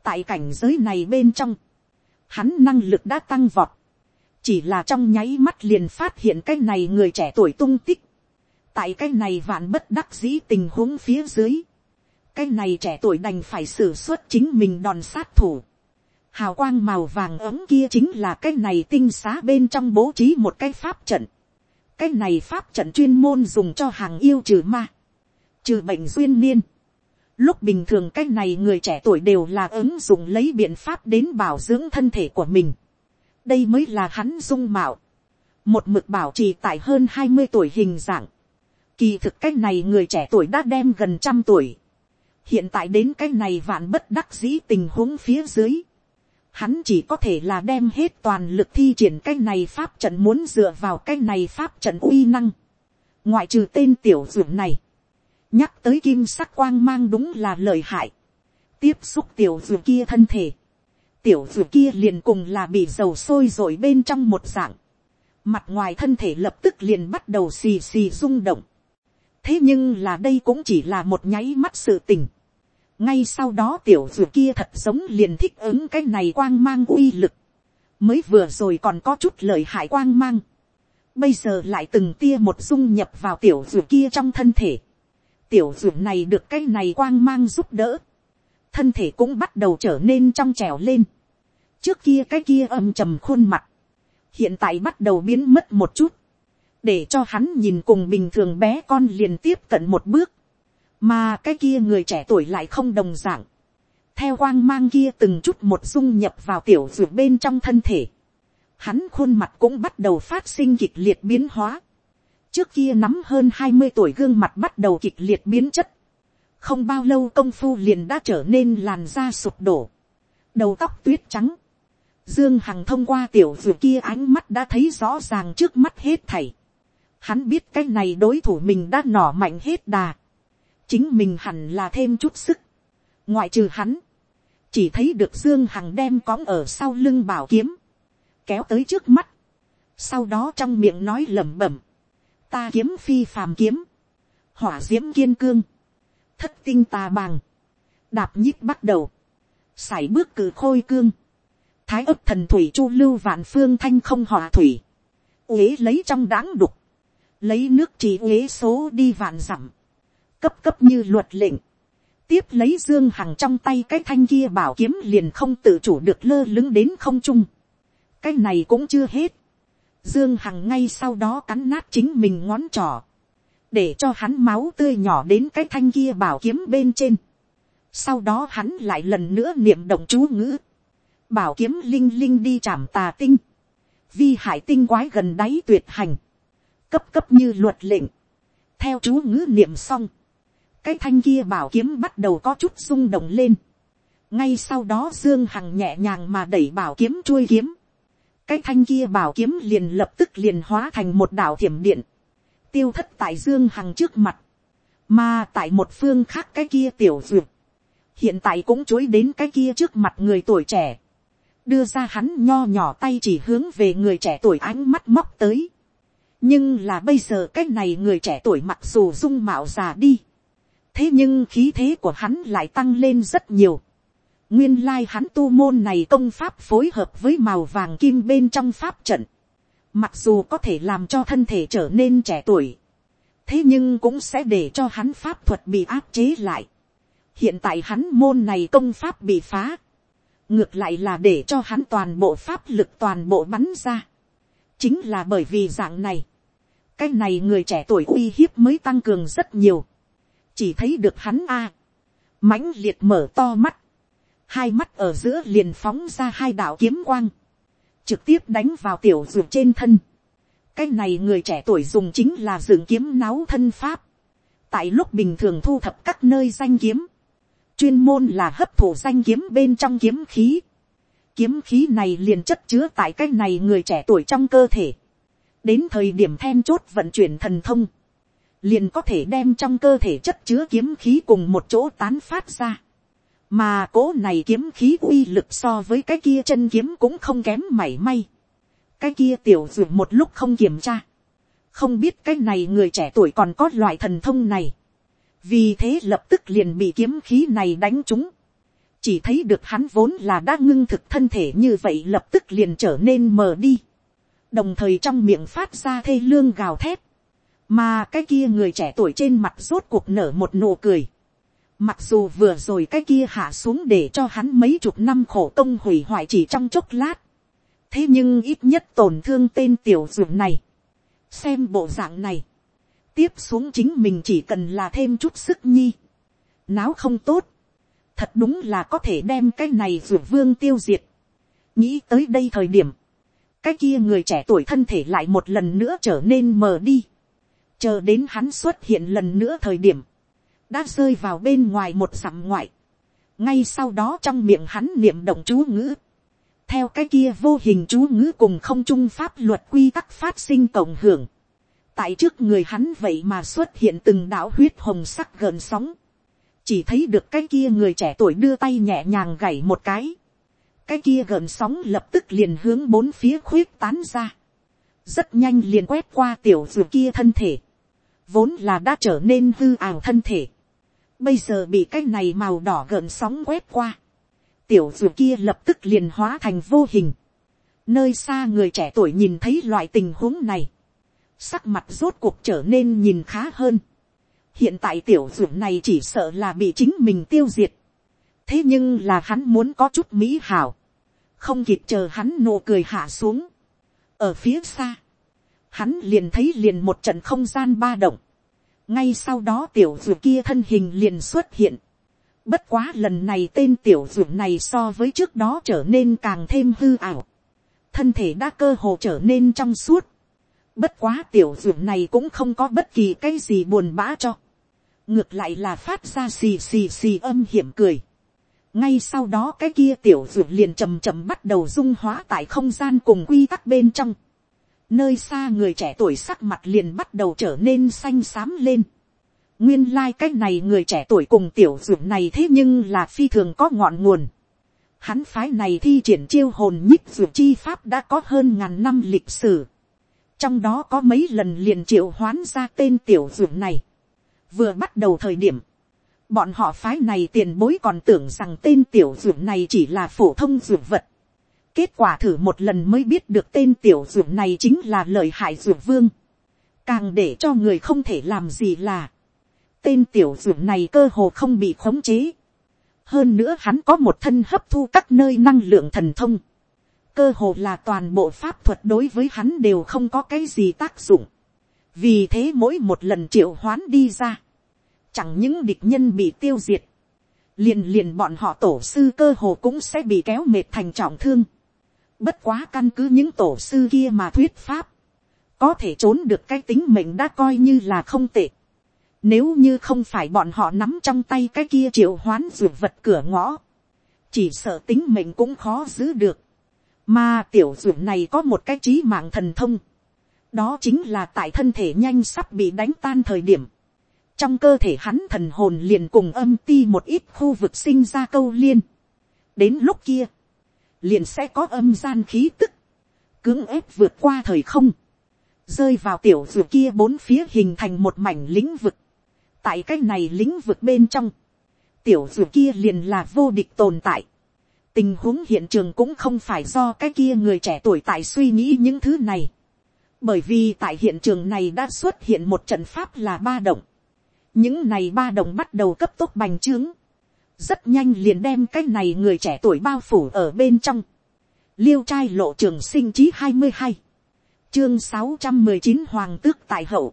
tại cảnh giới này bên trong, hắn năng lực đã tăng vọt, chỉ là trong nháy mắt liền phát hiện cái này người trẻ tuổi tung tích, tại cái này vạn bất đắc dĩ tình huống phía dưới, cái này trẻ tuổi đành phải xử suất chính mình đòn sát thủ. Hào quang màu vàng ấm kia chính là cái này tinh xá bên trong bố trí một cái pháp trận cái này pháp trận chuyên môn dùng cho hàng yêu trừ ma, trừ bệnh duyên niên. Lúc bình thường cái này người trẻ tuổi đều là ứng dụng lấy biện pháp đến bảo dưỡng thân thể của mình. đây mới là hắn dung mạo. một mực bảo trì tại hơn hai mươi tuổi hình dạng kỳ thực cái này người trẻ tuổi đã đem gần trăm tuổi. hiện tại đến cái này vạn bất đắc dĩ tình huống phía dưới. hắn chỉ có thể là đem hết toàn lực thi triển cái này pháp trận muốn dựa vào cái này pháp trận uy năng. ngoại trừ tên tiểu dược này, nhắc tới kim sắc quang mang đúng là lời hại. tiếp xúc tiểu dược kia thân thể, tiểu dược kia liền cùng là bị dầu sôi rồi bên trong một dạng. mặt ngoài thân thể lập tức liền bắt đầu xì xì rung động thế nhưng là đây cũng chỉ là một nháy mắt sự tình. Ngay sau đó tiểu dù kia thật giống liền thích ứng cái này quang mang uy lực, mới vừa rồi còn có chút lời hại quang mang, bây giờ lại từng tia một dung nhập vào tiểu dù kia trong thân thể, tiểu dù này được cái này quang mang giúp đỡ, thân thể cũng bắt đầu trở nên trong trèo lên, trước kia cái kia âm trầm khuôn mặt, hiện tại bắt đầu biến mất một chút, để cho hắn nhìn cùng bình thường bé con liền tiếp cận một bước, mà cái kia người trẻ tuổi lại không đồng dạng, theo quang mang kia từng chút một dung nhập vào tiểu ruột bên trong thân thể, hắn khuôn mặt cũng bắt đầu phát sinh kịch liệt biến hóa, trước kia nắm hơn hai mươi tuổi gương mặt bắt đầu kịch liệt biến chất, không bao lâu công phu liền đã trở nên làn da sụp đổ, đầu tóc tuyết trắng, dương hằng thông qua tiểu ruột kia ánh mắt đã thấy rõ ràng trước mắt hết thảy, hắn biết cái này đối thủ mình đã nỏ mạnh hết đà, chính mình hẳn là thêm chút sức. ngoại trừ hắn, chỉ thấy được dương hằng đem cõng ở sau lưng bảo kiếm, kéo tới trước mắt, sau đó trong miệng nói lẩm bẩm, ta kiếm phi phàm kiếm, hỏa d i ễ m kiên cương, thất tinh tà bàng, đạp nhít bắt đầu, sải bước cử khôi cương, thái ấp thần thủy chu lưu vạn phương thanh không hỏa thủy, uế lấy trong đáng đục, lấy nước chỉ ghế số đi vạn dặm, cấp cấp như luật lệnh. tiếp lấy dương hằng trong tay cái thanh kia bảo kiếm liền không tự chủ được lơ lứng đến không trung. cái này cũng chưa hết. dương hằng ngay sau đó cắn nát chính mình ngón trỏ. để cho hắn máu tươi nhỏ đến cái thanh kia bảo kiếm bên trên. sau đó hắn lại lần nữa niệm động chú ngữ. bảo kiếm linh linh đi chạm tà tinh. vi hải tinh quái gần đáy tuyệt hành cấp cấp như luật lệnh. theo chú ngữ niệm xong, cái thanh kia bảo kiếm bắt đầu có chút rung động lên. ngay sau đó dương hằng nhẹ nhàng mà đẩy bảo kiếm chuôi kiếm. cái thanh kia bảo kiếm liền lập tức liền hóa thành một đảo thiểm điện. tiêu thất tại dương hằng trước mặt. mà tại một phương khác cái kia tiểu duyệt. hiện tại cũng chối đến cái kia trước mặt người tuổi trẻ. đưa ra hắn nho nhỏ tay chỉ hướng về người trẻ tuổi ánh mắt móc tới nhưng là bây giờ cái này người trẻ tuổi mặc dù dung mạo già đi thế nhưng khí thế của hắn lại tăng lên rất nhiều. nguyên lai hắn tu môn này công pháp phối hợp với màu vàng kim bên trong pháp trận. mặc dù có thể làm cho thân thể trở nên trẻ tuổi. thế nhưng cũng sẽ để cho hắn pháp thuật bị áp chế lại. hiện tại hắn môn này công pháp bị phá. ngược lại là để cho hắn toàn bộ pháp lực toàn bộ bắn ra. chính là bởi vì dạng này cái này người trẻ tuổi uy hiếp mới tăng cường rất nhiều chỉ thấy được hắn a, à. mãnh liệt mở to mắt, hai mắt ở giữa liền phóng ra hai đạo kiếm quang, trực tiếp đánh vào tiểu ruột trên thân. cái này người trẻ tuổi dùng chính là dựng kiếm náo thân pháp, tại lúc bình thường thu thập các nơi danh kiếm, chuyên môn là hấp thụ danh kiếm bên trong kiếm khí. Kiếm khí này liền chất chứa tại cái này người trẻ tuổi trong cơ thể. Đến thời điểm then chốt vận chuyển thần thông, liền có thể đem trong cơ thể chất chứa kiếm khí cùng một chỗ tán phát ra. Mà cố này kiếm khí uy lực so với cái kia chân kiếm cũng không kém mảy may. Cái kia tiểu dù một lúc không kiểm tra. Không biết cái này người trẻ tuổi còn có loại thần thông này. Vì thế lập tức liền bị kiếm khí này đánh trúng. Chỉ thấy được hắn vốn là đã ngưng thực thân thể như vậy lập tức liền trở nên mờ đi. Đồng thời trong miệng phát ra thê lương gào thét mà cái kia người trẻ tuổi trên mặt rốt cuộc nở một nụ cười. Mặc dù vừa rồi cái kia hạ xuống để cho hắn mấy chục năm khổ công hủy hoại chỉ trong chốc lát. Thế nhưng ít nhất tổn thương tên tiểu ruộng này. Xem bộ dạng này. Tiếp xuống chính mình chỉ cần là thêm chút sức nhi. Náo không tốt. Thật đúng là có thể đem cái này ruộng vương tiêu diệt. Nghĩ tới đây thời điểm. Cái kia người trẻ tuổi thân thể lại một lần nữa trở nên mờ đi. Chờ đến hắn xuất hiện lần nữa thời điểm, đã rơi vào bên ngoài một sầm ngoại, ngay sau đó trong miệng hắn niệm động chú ngữ, theo cái kia vô hình chú ngữ cùng không trung pháp luật quy tắc phát sinh cộng hưởng, tại trước người hắn vậy mà xuất hiện từng đạo huyết hồng sắc gần sóng, chỉ thấy được cái kia người trẻ tuổi đưa tay nhẹ nhàng gảy một cái, cái kia gần sóng lập tức liền hướng bốn phía khuyết tán ra, rất nhanh liền quét qua tiểu ruột kia thân thể, vốn là đã trở nên hư ảo thân thể, bây giờ bị cái này màu đỏ gợn sóng quét qua, tiểu ruột kia lập tức liền hóa thành vô hình, nơi xa người trẻ tuổi nhìn thấy loại tình huống này, sắc mặt rốt cuộc trở nên nhìn khá hơn, hiện tại tiểu ruột này chỉ sợ là bị chính mình tiêu diệt, thế nhưng là hắn muốn có chút mỹ hảo, không kịp chờ hắn nụ cười hạ xuống, ở phía xa, hắn liền thấy liền một trận không gian ba động, ngay sau đó tiểu dù kia thân hình liền xuất hiện, bất quá lần này tên tiểu dù này so với trước đó trở nên càng thêm hư ảo, thân thể đã cơ hồ trở nên trong suốt, bất quá tiểu dù này cũng không có bất kỳ cái gì buồn bã cho, ngược lại là phát ra xì xì xì âm hiểm cười, ngay sau đó cái kia tiểu ruột liền chầm chầm bắt đầu dung hóa tại không gian cùng quy tắc bên trong, nơi xa người trẻ tuổi sắc mặt liền bắt đầu trở nên xanh xám lên. nguyên lai cách này người trẻ tuổi cùng tiểu ruột này thế nhưng là phi thường có ngọn nguồn. hắn phái này thi triển chiêu hồn nhích ruột chi pháp đã có hơn ngàn năm lịch sử. trong đó có mấy lần liền triệu hoán ra tên tiểu ruột này. vừa bắt đầu thời điểm, bọn họ phái này tiền bối còn tưởng rằng tên tiểu dược này chỉ là phổ thông dược vật Kết quả thử một lần mới biết được tên tiểu dược này chính là lợi hại dược vương. Càng để cho người không thể làm gì là. Tên tiểu dược này cơ hồ không bị khống chế. Hơn nữa hắn có một thân hấp thu các nơi năng lượng thần thông. Cơ hồ là toàn bộ pháp thuật đối với hắn đều không có cái gì tác dụng. Vì thế mỗi một lần triệu hoán đi ra. Chẳng những địch nhân bị tiêu diệt liền liền bọn họ tổ sư cơ hồ cũng sẽ bị kéo mệt thành trọng thương. Bất quá căn cứ những tổ sư kia mà thuyết pháp. Có thể trốn được cái tính mệnh đã coi như là không tệ. Nếu như không phải bọn họ nắm trong tay cái kia triệu hoán dược vật cửa ngõ. Chỉ sợ tính mệnh cũng khó giữ được. Mà tiểu dược này có một cái trí mạng thần thông. Đó chính là tại thân thể nhanh sắp bị đánh tan thời điểm. Trong cơ thể hắn thần hồn liền cùng âm ti một ít khu vực sinh ra câu liên. Đến lúc kia liền sẽ có âm gian khí tức, cưỡng ép vượt qua thời không, rơi vào tiểu ruột kia bốn phía hình thành một mảnh lĩnh vực. tại cái này lĩnh vực bên trong, tiểu ruột kia liền là vô địch tồn tại. tình huống hiện trường cũng không phải do cái kia người trẻ tuổi tại suy nghĩ những thứ này. bởi vì tại hiện trường này đã xuất hiện một trận pháp là ba động những này ba động bắt đầu cấp tốc bành trướng rất nhanh liền đem cái này người trẻ tuổi bao phủ ở bên trong. liêu trai lộ trường sinh chí hai mươi hai, chương sáu trăm mười chín hoàng tước tại hậu.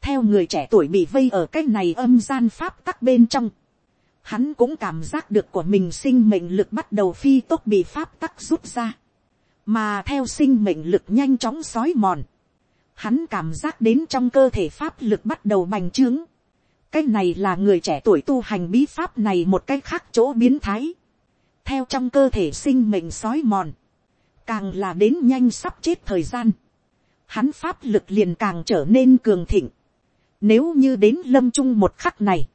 theo người trẻ tuổi bị vây ở cái này âm gian pháp tắc bên trong. hắn cũng cảm giác được của mình sinh mệnh lực bắt đầu phi tốt bị pháp tắc rút ra. mà theo sinh mệnh lực nhanh chóng sói mòn. hắn cảm giác đến trong cơ thể pháp lực bắt đầu bành trướng cái này là người trẻ tuổi tu hành bí pháp này một cái khác chỗ biến thái. theo trong cơ thể sinh mệnh sói mòn, càng là đến nhanh sắp chết thời gian, hắn pháp lực liền càng trở nên cường thịnh. nếu như đến lâm trung một khắc này,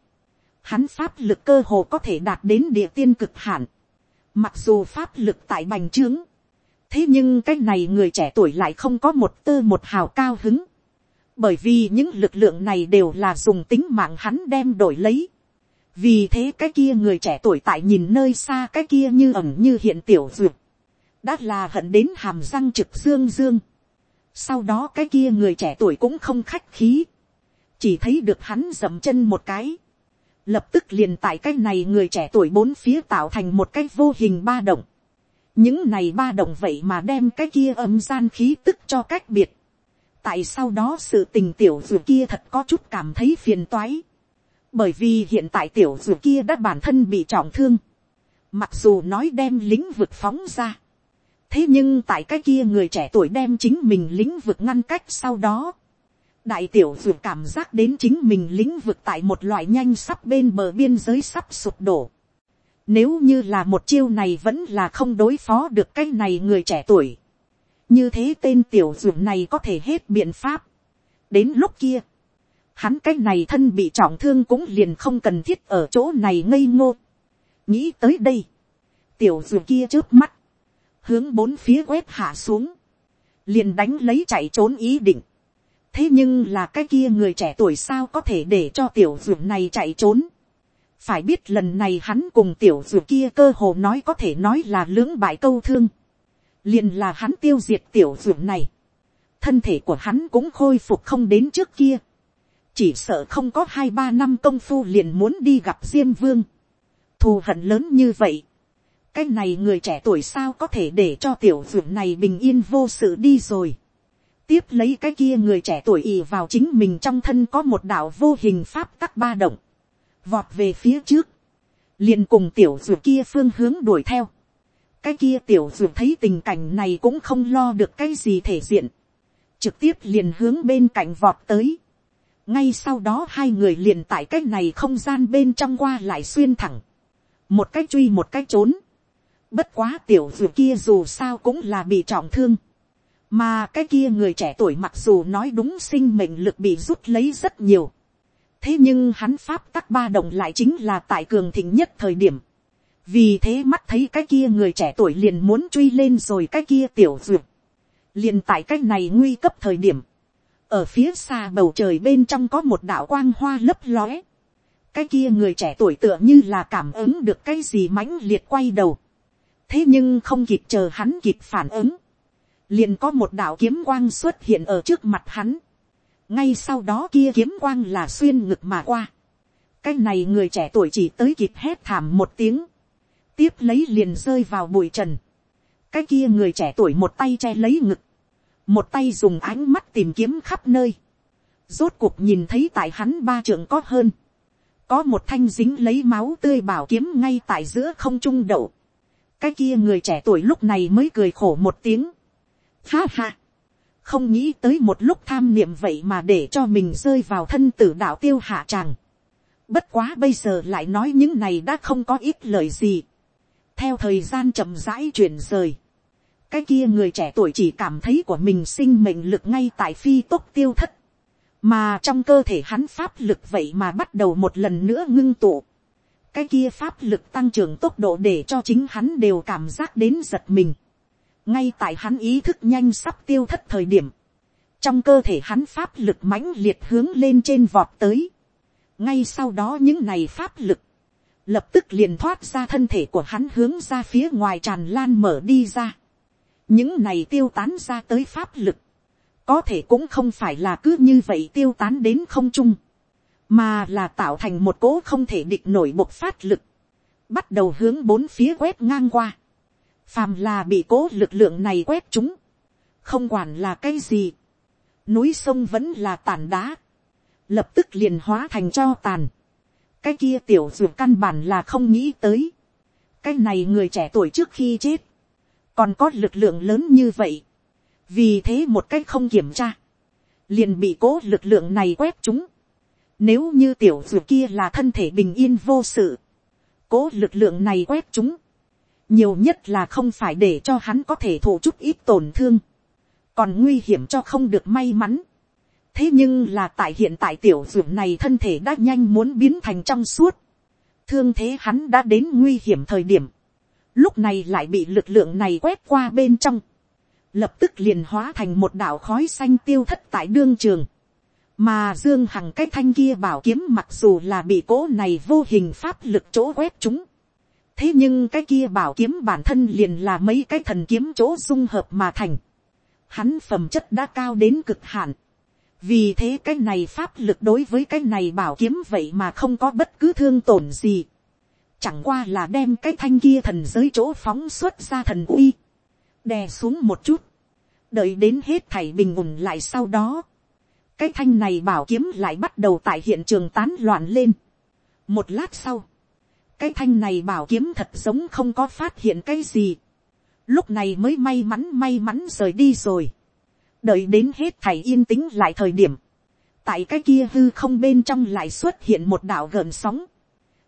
hắn pháp lực cơ hồ có thể đạt đến địa tiên cực hạn. mặc dù pháp lực tại bành trướng, thế nhưng cái này người trẻ tuổi lại không có một tơ một hào cao hứng bởi vì những lực lượng này đều là dùng tính mạng hắn đem đổi lấy. vì thế cái kia người trẻ tuổi tại nhìn nơi xa cái kia như ẩm như hiện tiểu duyệt, đã là hận đến hàm răng trực dương dương. sau đó cái kia người trẻ tuổi cũng không khách khí, chỉ thấy được hắn dậm chân một cái, lập tức liền tại cái này người trẻ tuổi bốn phía tạo thành một cái vô hình ba động. những này ba động vậy mà đem cái kia âm gian khí tức cho cách biệt tại sau đó sự tình tiểu dù kia thật có chút cảm thấy phiền toái. bởi vì hiện tại tiểu dù kia đã bản thân bị trọng thương. mặc dù nói đem lĩnh vực phóng ra. thế nhưng tại cái kia người trẻ tuổi đem chính mình lĩnh vực ngăn cách sau đó. đại tiểu dù cảm giác đến chính mình lĩnh vực tại một loại nhanh sắp bên bờ biên giới sắp sụp đổ. Nếu như là một chiêu này vẫn là không đối phó được cái này người trẻ tuổi. Như thế tên tiểu ruộng này có thể hết biện pháp. Đến lúc kia. Hắn cái này thân bị trọng thương cũng liền không cần thiết ở chỗ này ngây ngô. Nghĩ tới đây. Tiểu ruộng kia trước mắt. Hướng bốn phía quét hạ xuống. Liền đánh lấy chạy trốn ý định. Thế nhưng là cái kia người trẻ tuổi sao có thể để cho tiểu ruộng này chạy trốn phải biết lần này hắn cùng tiểu dù kia cơ hồ nói có thể nói là lưỡng bại câu thương liền là hắn tiêu diệt tiểu dù này. thân thể của hắn cũng khôi phục không đến trước kia. chỉ sợ không có hai ba năm công phu liền muốn đi gặp diêm vương. thù hận lớn như vậy. cái này người trẻ tuổi sao có thể để cho tiểu dù này bình yên vô sự đi rồi. tiếp lấy cái kia người trẻ tuổi ì vào chính mình trong thân có một đạo vô hình pháp tắc ba động vọt về phía trước, liền cùng tiểu ruột kia phương hướng đuổi theo cái kia tiểu dù thấy tình cảnh này cũng không lo được cái gì thể diện, trực tiếp liền hướng bên cạnh vọt tới. ngay sau đó hai người liền tại cái này không gian bên trong qua lại xuyên thẳng, một cái truy một cái trốn. bất quá tiểu dù kia dù sao cũng là bị trọng thương, mà cái kia người trẻ tuổi mặc dù nói đúng sinh mệnh lực bị rút lấy rất nhiều, thế nhưng hắn pháp tắc ba động lại chính là tại cường thịnh nhất thời điểm vì thế mắt thấy cái kia người trẻ tuổi liền muốn truy lên rồi cái kia tiểu duyệt. liền tại cái này nguy cấp thời điểm. ở phía xa bầu trời bên trong có một đạo quang hoa lấp lóe. cái kia người trẻ tuổi tựa như là cảm ứng được cái gì mãnh liệt quay đầu. thế nhưng không kịp chờ hắn kịp phản ứng. liền có một đạo kiếm quang xuất hiện ở trước mặt hắn ngay sau đó kia kiếm quang là xuyên ngực mà qua. cái này người trẻ tuổi chỉ tới kịp hét thảm một tiếng, tiếp lấy liền rơi vào bụi trần. cái kia người trẻ tuổi một tay che lấy ngực, một tay dùng ánh mắt tìm kiếm khắp nơi, rốt cuộc nhìn thấy tại hắn ba trưởng có hơn, có một thanh dính lấy máu tươi bảo kiếm ngay tại giữa không trung đậu. cái kia người trẻ tuổi lúc này mới cười khổ một tiếng. Ha ha không nghĩ tới một lúc tham niệm vậy mà để cho mình rơi vào thân tử đạo tiêu hạ tràng. Bất quá bây giờ lại nói những này đã không có ít lời gì. Theo thời gian chậm rãi chuyển rời. Cái kia người trẻ tuổi chỉ cảm thấy của mình sinh mệnh lực ngay tại phi tốc tiêu thất. Mà trong cơ thể hắn pháp lực vậy mà bắt đầu một lần nữa ngưng tụ. Cái kia pháp lực tăng trưởng tốc độ để cho chính hắn đều cảm giác đến giật mình ngay tại hắn ý thức nhanh sắp tiêu thất thời điểm, trong cơ thể hắn pháp lực mãnh liệt hướng lên trên vọt tới. ngay sau đó những này pháp lực, lập tức liền thoát ra thân thể của hắn hướng ra phía ngoài tràn lan mở đi ra. những này tiêu tán ra tới pháp lực, có thể cũng không phải là cứ như vậy tiêu tán đến không trung, mà là tạo thành một cỗ không thể địch nổi một phát lực, bắt đầu hướng bốn phía quét ngang qua. Phàm là bị cố lực lượng này quét chúng, không quản là cái gì, núi sông vẫn là tàn đá, lập tức liền hóa thành cho tàn, cái kia tiểu dược căn bản là không nghĩ tới, cái này người trẻ tuổi trước khi chết, còn có lực lượng lớn như vậy, vì thế một cách không kiểm tra, liền bị cố lực lượng này quét chúng, nếu như tiểu dược kia là thân thể bình yên vô sự, cố lực lượng này quét chúng, nhiều nhất là không phải để cho hắn có thể thụ chút ít tổn thương, còn nguy hiểm cho không được may mắn thế nhưng là tại hiện tại tiểu dưỡng này thân thể đã nhanh muốn biến thành trong suốt, thương thế hắn đã đến nguy hiểm thời điểm, lúc này lại bị lực lượng này quét qua bên trong, lập tức liền hóa thành một đạo khói xanh tiêu thất tại đương trường, mà dương hằng cái thanh kia bảo kiếm mặc dù là bị cố này vô hình pháp lực chỗ quét chúng, thế nhưng cái kia bảo kiếm bản thân liền là mấy cái thần kiếm chỗ dung hợp mà thành. Hắn phẩm chất đã cao đến cực hạn vì thế cái này pháp lực đối với cái này bảo kiếm vậy mà không có bất cứ thương tổn gì. chẳng qua là đem cái thanh kia thần giới chỗ phóng xuất ra thần uy. đè xuống một chút. đợi đến hết thảy bình ổn lại sau đó. cái thanh này bảo kiếm lại bắt đầu tại hiện trường tán loạn lên. một lát sau cái thanh này bảo kiếm thật giống không có phát hiện cái gì. lúc này mới may mắn may mắn rời đi rồi đợi đến hết thầy yên tĩnh lại thời điểm. tại cái kia hư không bên trong lại xuất hiện một đạo gợn sóng.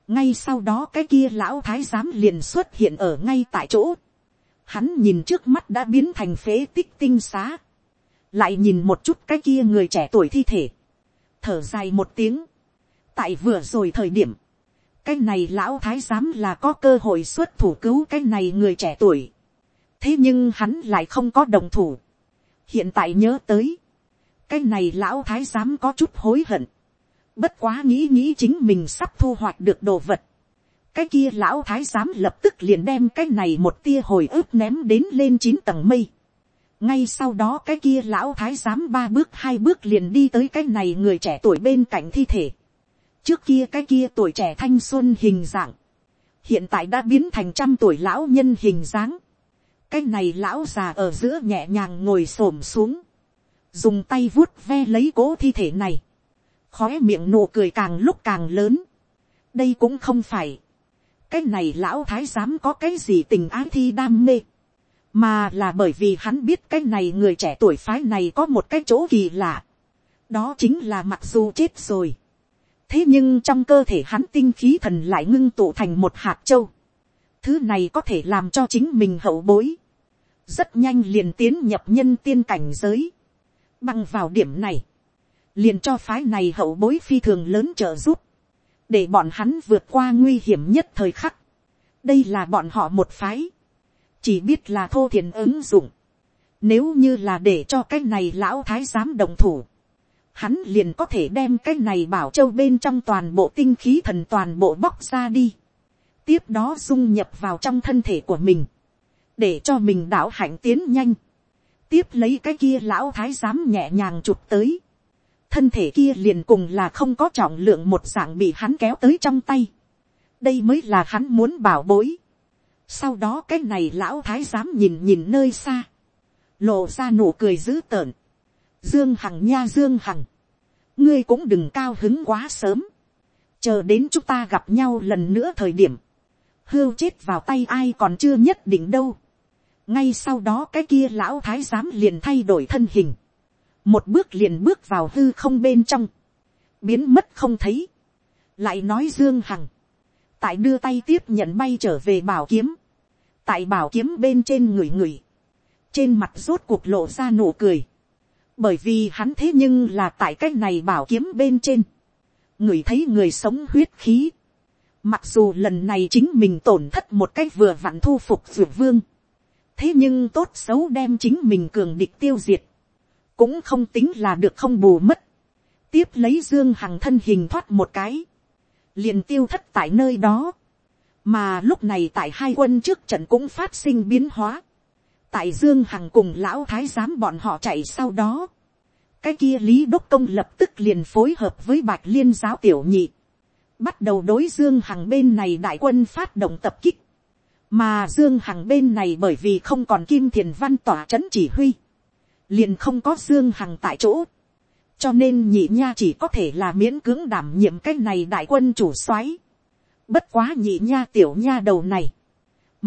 ngay sau đó cái kia lão thái giám liền xuất hiện ở ngay tại chỗ. Hắn nhìn trước mắt đã biến thành phế tích tinh xá. Lại nhìn một chút cái kia người trẻ tuổi thi thể. Thở dài một tiếng. Tại vừa rồi thời điểm. Cái này lão thái giám là có cơ hội xuất thủ cứu cái này người trẻ tuổi. Thế nhưng hắn lại không có đồng thủ. Hiện tại nhớ tới. Cái này lão thái giám có chút hối hận Bất quá nghĩ nghĩ chính mình sắp thu hoạch được đồ vật. Cái kia lão thái giám lập tức liền đem cái này một tia hồi ức ném đến lên chín tầng mây. Ngay sau đó cái kia lão thái giám ba bước hai bước liền đi tới cái này người trẻ tuổi bên cạnh thi thể. Trước kia cái kia tuổi trẻ thanh xuân hình dạng. Hiện tại đã biến thành trăm tuổi lão nhân hình dáng. Cái này lão già ở giữa nhẹ nhàng ngồi xổm xuống. Dùng tay vuốt ve lấy cố thi thể này. Khói miệng nụ cười càng lúc càng lớn. đây cũng không phải, cái này lão thái giám có cái gì tình ái thi đam mê, mà là bởi vì hắn biết cái này người trẻ tuổi phái này có một cái chỗ kỳ lạ, đó chính là mặc dù chết rồi, thế nhưng trong cơ thể hắn tinh khí thần lại ngưng tụ thành một hạt châu, thứ này có thể làm cho chính mình hậu bối, rất nhanh liền tiến nhập nhân tiên cảnh giới, bằng vào điểm này, liền cho phái này hậu bối phi thường lớn trợ giúp, để bọn hắn vượt qua nguy hiểm nhất thời khắc. đây là bọn họ một phái, chỉ biết là thô thiền ứng dụng, nếu như là để cho cái này lão thái giám đồng thủ, hắn liền có thể đem cái này bảo châu bên trong toàn bộ tinh khí thần toàn bộ bóc ra đi, tiếp đó dung nhập vào trong thân thể của mình, để cho mình đạo hạnh tiến nhanh, tiếp lấy cái kia lão thái giám nhẹ nhàng chụp tới, thân thể kia liền cùng là không có trọng lượng một dạng bị hắn kéo tới trong tay. đây mới là hắn muốn bảo bối. sau đó cái này lão thái giám nhìn nhìn nơi xa, lộ ra nụ cười dữ tợn. dương hằng nha dương hằng, ngươi cũng đừng cao hứng quá sớm, chờ đến chúng ta gặp nhau lần nữa thời điểm, hưu chết vào tay ai còn chưa nhất định đâu. ngay sau đó cái kia lão thái giám liền thay đổi thân hình, một bước liền bước vào hư không bên trong, biến mất không thấy, lại nói dương hằng, tại đưa tay tiếp nhận bay trở về bảo kiếm, tại bảo kiếm bên trên người người, trên mặt rốt cuộc lộ ra nụ cười, bởi vì hắn thế nhưng là tại cái này bảo kiếm bên trên, người thấy người sống huyết khí, mặc dù lần này chính mình tổn thất một cách vừa vặn thu phục dược vương, thế nhưng tốt xấu đem chính mình cường địch tiêu diệt, cũng không tính là được không bù mất. tiếp lấy dương hằng thân hình thoát một cái, liền tiêu thất tại nơi đó, mà lúc này tại hai quân trước trận cũng phát sinh biến hóa, tại dương hằng cùng lão thái giám bọn họ chạy sau đó, cái kia lý đốc công lập tức liền phối hợp với bạch liên giáo tiểu nhị, bắt đầu đối dương hằng bên này đại quân phát động tập kích, mà dương hằng bên này bởi vì không còn kim thiền văn tỏa c h ấ n chỉ huy, liền không có dương hằng tại chỗ, cho nên nhị nha chỉ có thể là miễn cưỡng đảm nhiệm cái này đại quân chủ soái. bất quá nhị nha tiểu nha đầu này,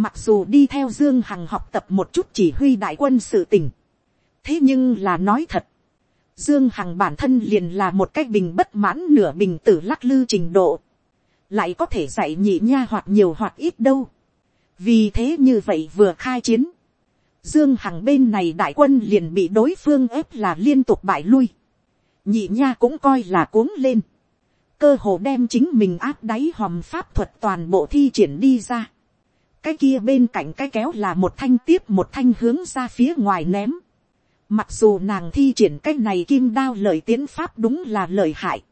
mặc dù đi theo dương hằng học tập một chút chỉ huy đại quân sự tình, thế nhưng là nói thật, dương hằng bản thân liền là một cái bình bất mãn nửa bình tử lắc lư trình độ, lại có thể dạy nhị nha hoặc nhiều hoặc ít đâu. vì thế như vậy vừa khai chiến, Dương Hằng bên này đại quân liền bị đối phương ép là liên tục bại lui. Nhị nha cũng coi là cuống lên. Cơ hồ đem chính mình áp đáy hòm pháp thuật toàn bộ thi triển đi ra. Cái kia bên cạnh cái kéo là một thanh tiếp một thanh hướng ra phía ngoài ném. Mặc dù nàng thi triển cái này kim đao lời tiến pháp đúng là lời hại.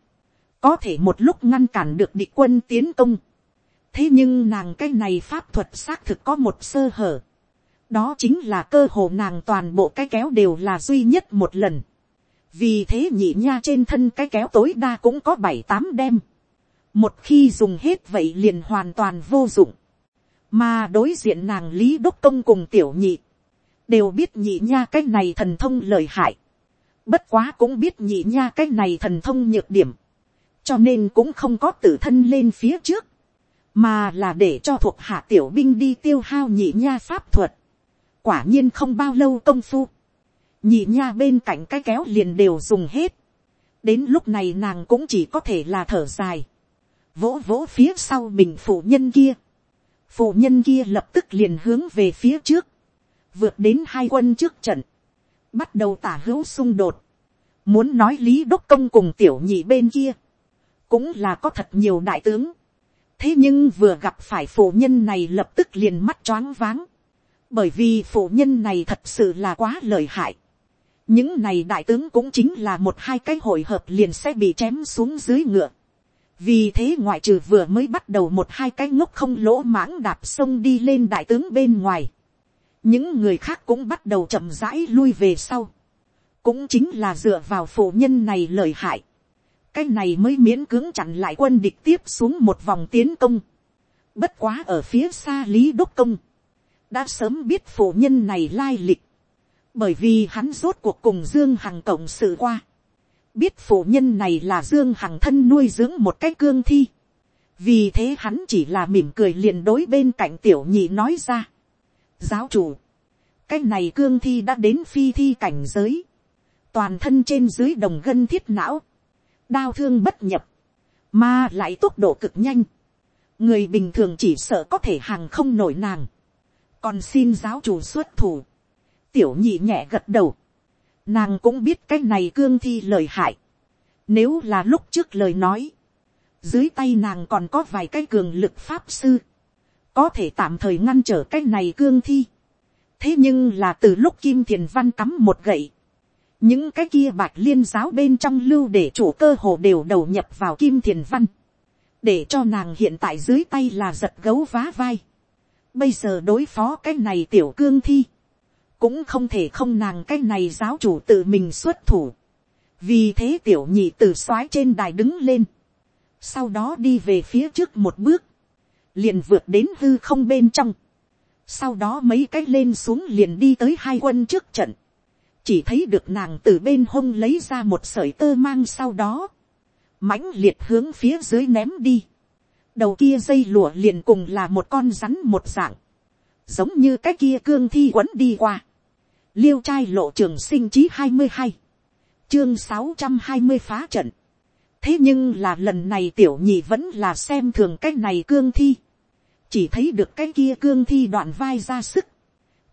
Có thể một lúc ngăn cản được địch quân tiến công. Thế nhưng nàng cái này pháp thuật xác thực có một sơ hở đó chính là cơ hồ nàng toàn bộ cái kéo đều là duy nhất một lần. vì thế nhị nha trên thân cái kéo tối đa cũng có bảy tám đem. một khi dùng hết vậy liền hoàn toàn vô dụng. mà đối diện nàng lý đốc công cùng tiểu nhị, đều biết nhị nha cái này thần thông lời hại. bất quá cũng biết nhị nha cái này thần thông nhược điểm. cho nên cũng không có tự thân lên phía trước. Mà là để cho thuộc hạ tiểu binh đi tiêu hao nhị nha pháp thuật. Quả nhiên không bao lâu công phu, nhị nha bên cạnh cái kéo liền đều dùng hết, đến lúc này nàng cũng chỉ có thể là thở dài, vỗ vỗ phía sau mình phụ nhân kia, phụ nhân kia lập tức liền hướng về phía trước, vượt đến hai quân trước trận, bắt đầu tả hữu xung đột, muốn nói lý đốc công cùng tiểu nhị bên kia, cũng là có thật nhiều đại tướng, thế nhưng vừa gặp phải phụ nhân này lập tức liền mắt choáng váng, bởi vì phụ nhân này thật sự là quá lợi hại, những này đại tướng cũng chính là một hai cái hội hợp liền sẽ bị chém xuống dưới ngựa. vì thế ngoại trừ vừa mới bắt đầu một hai cái ngốc không lỗ mãng đạp sông đi lên đại tướng bên ngoài những người khác cũng bắt đầu chậm rãi lui về sau. cũng chính là dựa vào phụ nhân này lời hại. cái này mới miễn cưỡng chặn lại quân địch tiếp xuống một vòng tiến công. bất quá ở phía xa lý đốc công. đã sớm biết phụ nhân này lai lịch bởi vì hắn rốt cuộc cùng dương hằng cộng sự qua, biết phụ nhân này là dương hằng thân nuôi dưỡng một cái cương thi, vì thế hắn chỉ là mỉm cười liền đối bên cạnh tiểu nhị nói ra giáo chủ, cái này cương thi đã đến phi thi cảnh giới, toàn thân trên dưới đồng gân thiết não, đau thương bất nhập, mà lại tốc độ cực nhanh, người bình thường chỉ sợ có thể hàng không nổi nàng, còn xin giáo chủ xuất thủ, tiểu nhị nhẹ gật đầu. Nàng cũng biết cái này cương thi lời hại. Nếu là lúc trước lời nói. Dưới tay nàng còn có vài cái cường lực pháp sư. Có thể tạm thời ngăn trở cái này cương thi. Thế nhưng là từ lúc Kim Thiền Văn cắm một gậy. Những cái kia bạch liên giáo bên trong lưu để chủ cơ hồ đều đầu nhập vào Kim Thiền Văn. Để cho nàng hiện tại dưới tay là giật gấu vá vai. Bây giờ đối phó cái này tiểu cương thi, cũng không thể không nàng cái này giáo chủ tự mình xuất thủ. vì thế tiểu nhị tử soái trên đài đứng lên. sau đó đi về phía trước một bước liền vượt đến hư không bên trong. sau đó mấy cái lên xuống liền đi tới hai quân trước trận. chỉ thấy được nàng từ bên hông lấy ra một sợi tơ mang sau đó. mãnh liệt hướng phía dưới ném đi. đầu kia dây lụa liền cùng là một con rắn một dạng giống như cái kia cương thi quấn đi qua liêu trai lộ trường sinh chí hai mươi hai, chương sáu trăm hai mươi phá trận. thế nhưng là lần này tiểu nhị vẫn là xem thường cái này cương thi, chỉ thấy được cái kia cương thi đoạn vai ra sức,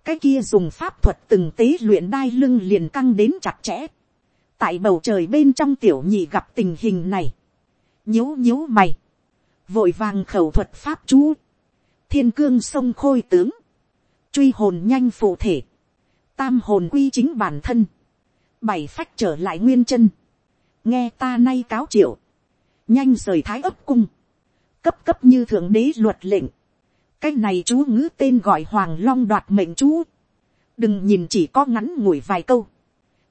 cái kia dùng pháp thuật từng tế luyện đai lưng liền căng đến chặt chẽ, tại bầu trời bên trong tiểu nhị gặp tình hình này, nhíu nhíu mày, vội vàng khẩu thuật pháp chú, thiên cương sông khôi tướng, truy hồn nhanh phụ thể, tam hồn quy chính bản thân, bảy phách trở lại nguyên chân, nghe ta nay cáo triệu, nhanh rời thái ấp cung, cấp cấp như thượng đế luật lệnh, cái này chú ngữ tên gọi hoàng long đoạt mệnh chú, đừng nhìn chỉ có ngắn ngủi vài câu,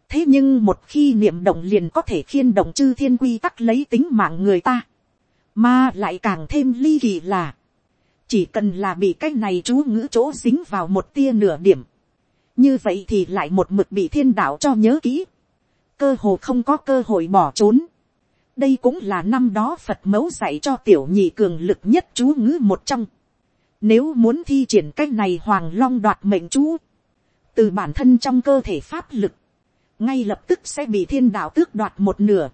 thế nhưng một khi niệm động liền có thể khiên động chư thiên quy tắc lấy tính mạng người ta, mà lại càng thêm ly kỳ là, chỉ cần là bị cái này chú ngữ chỗ dính vào một tia nửa điểm, như vậy thì lại một mực bị thiên đạo cho nhớ kỹ, cơ hồ không có cơ hội bỏ trốn. đây cũng là năm đó phật mẫu dạy cho tiểu nhị cường lực nhất chú ngữ một trong nếu muốn thi triển cách này hoàng long đoạt mệnh chú, từ bản thân trong cơ thể pháp lực, ngay lập tức sẽ bị thiên đạo tước đoạt một nửa.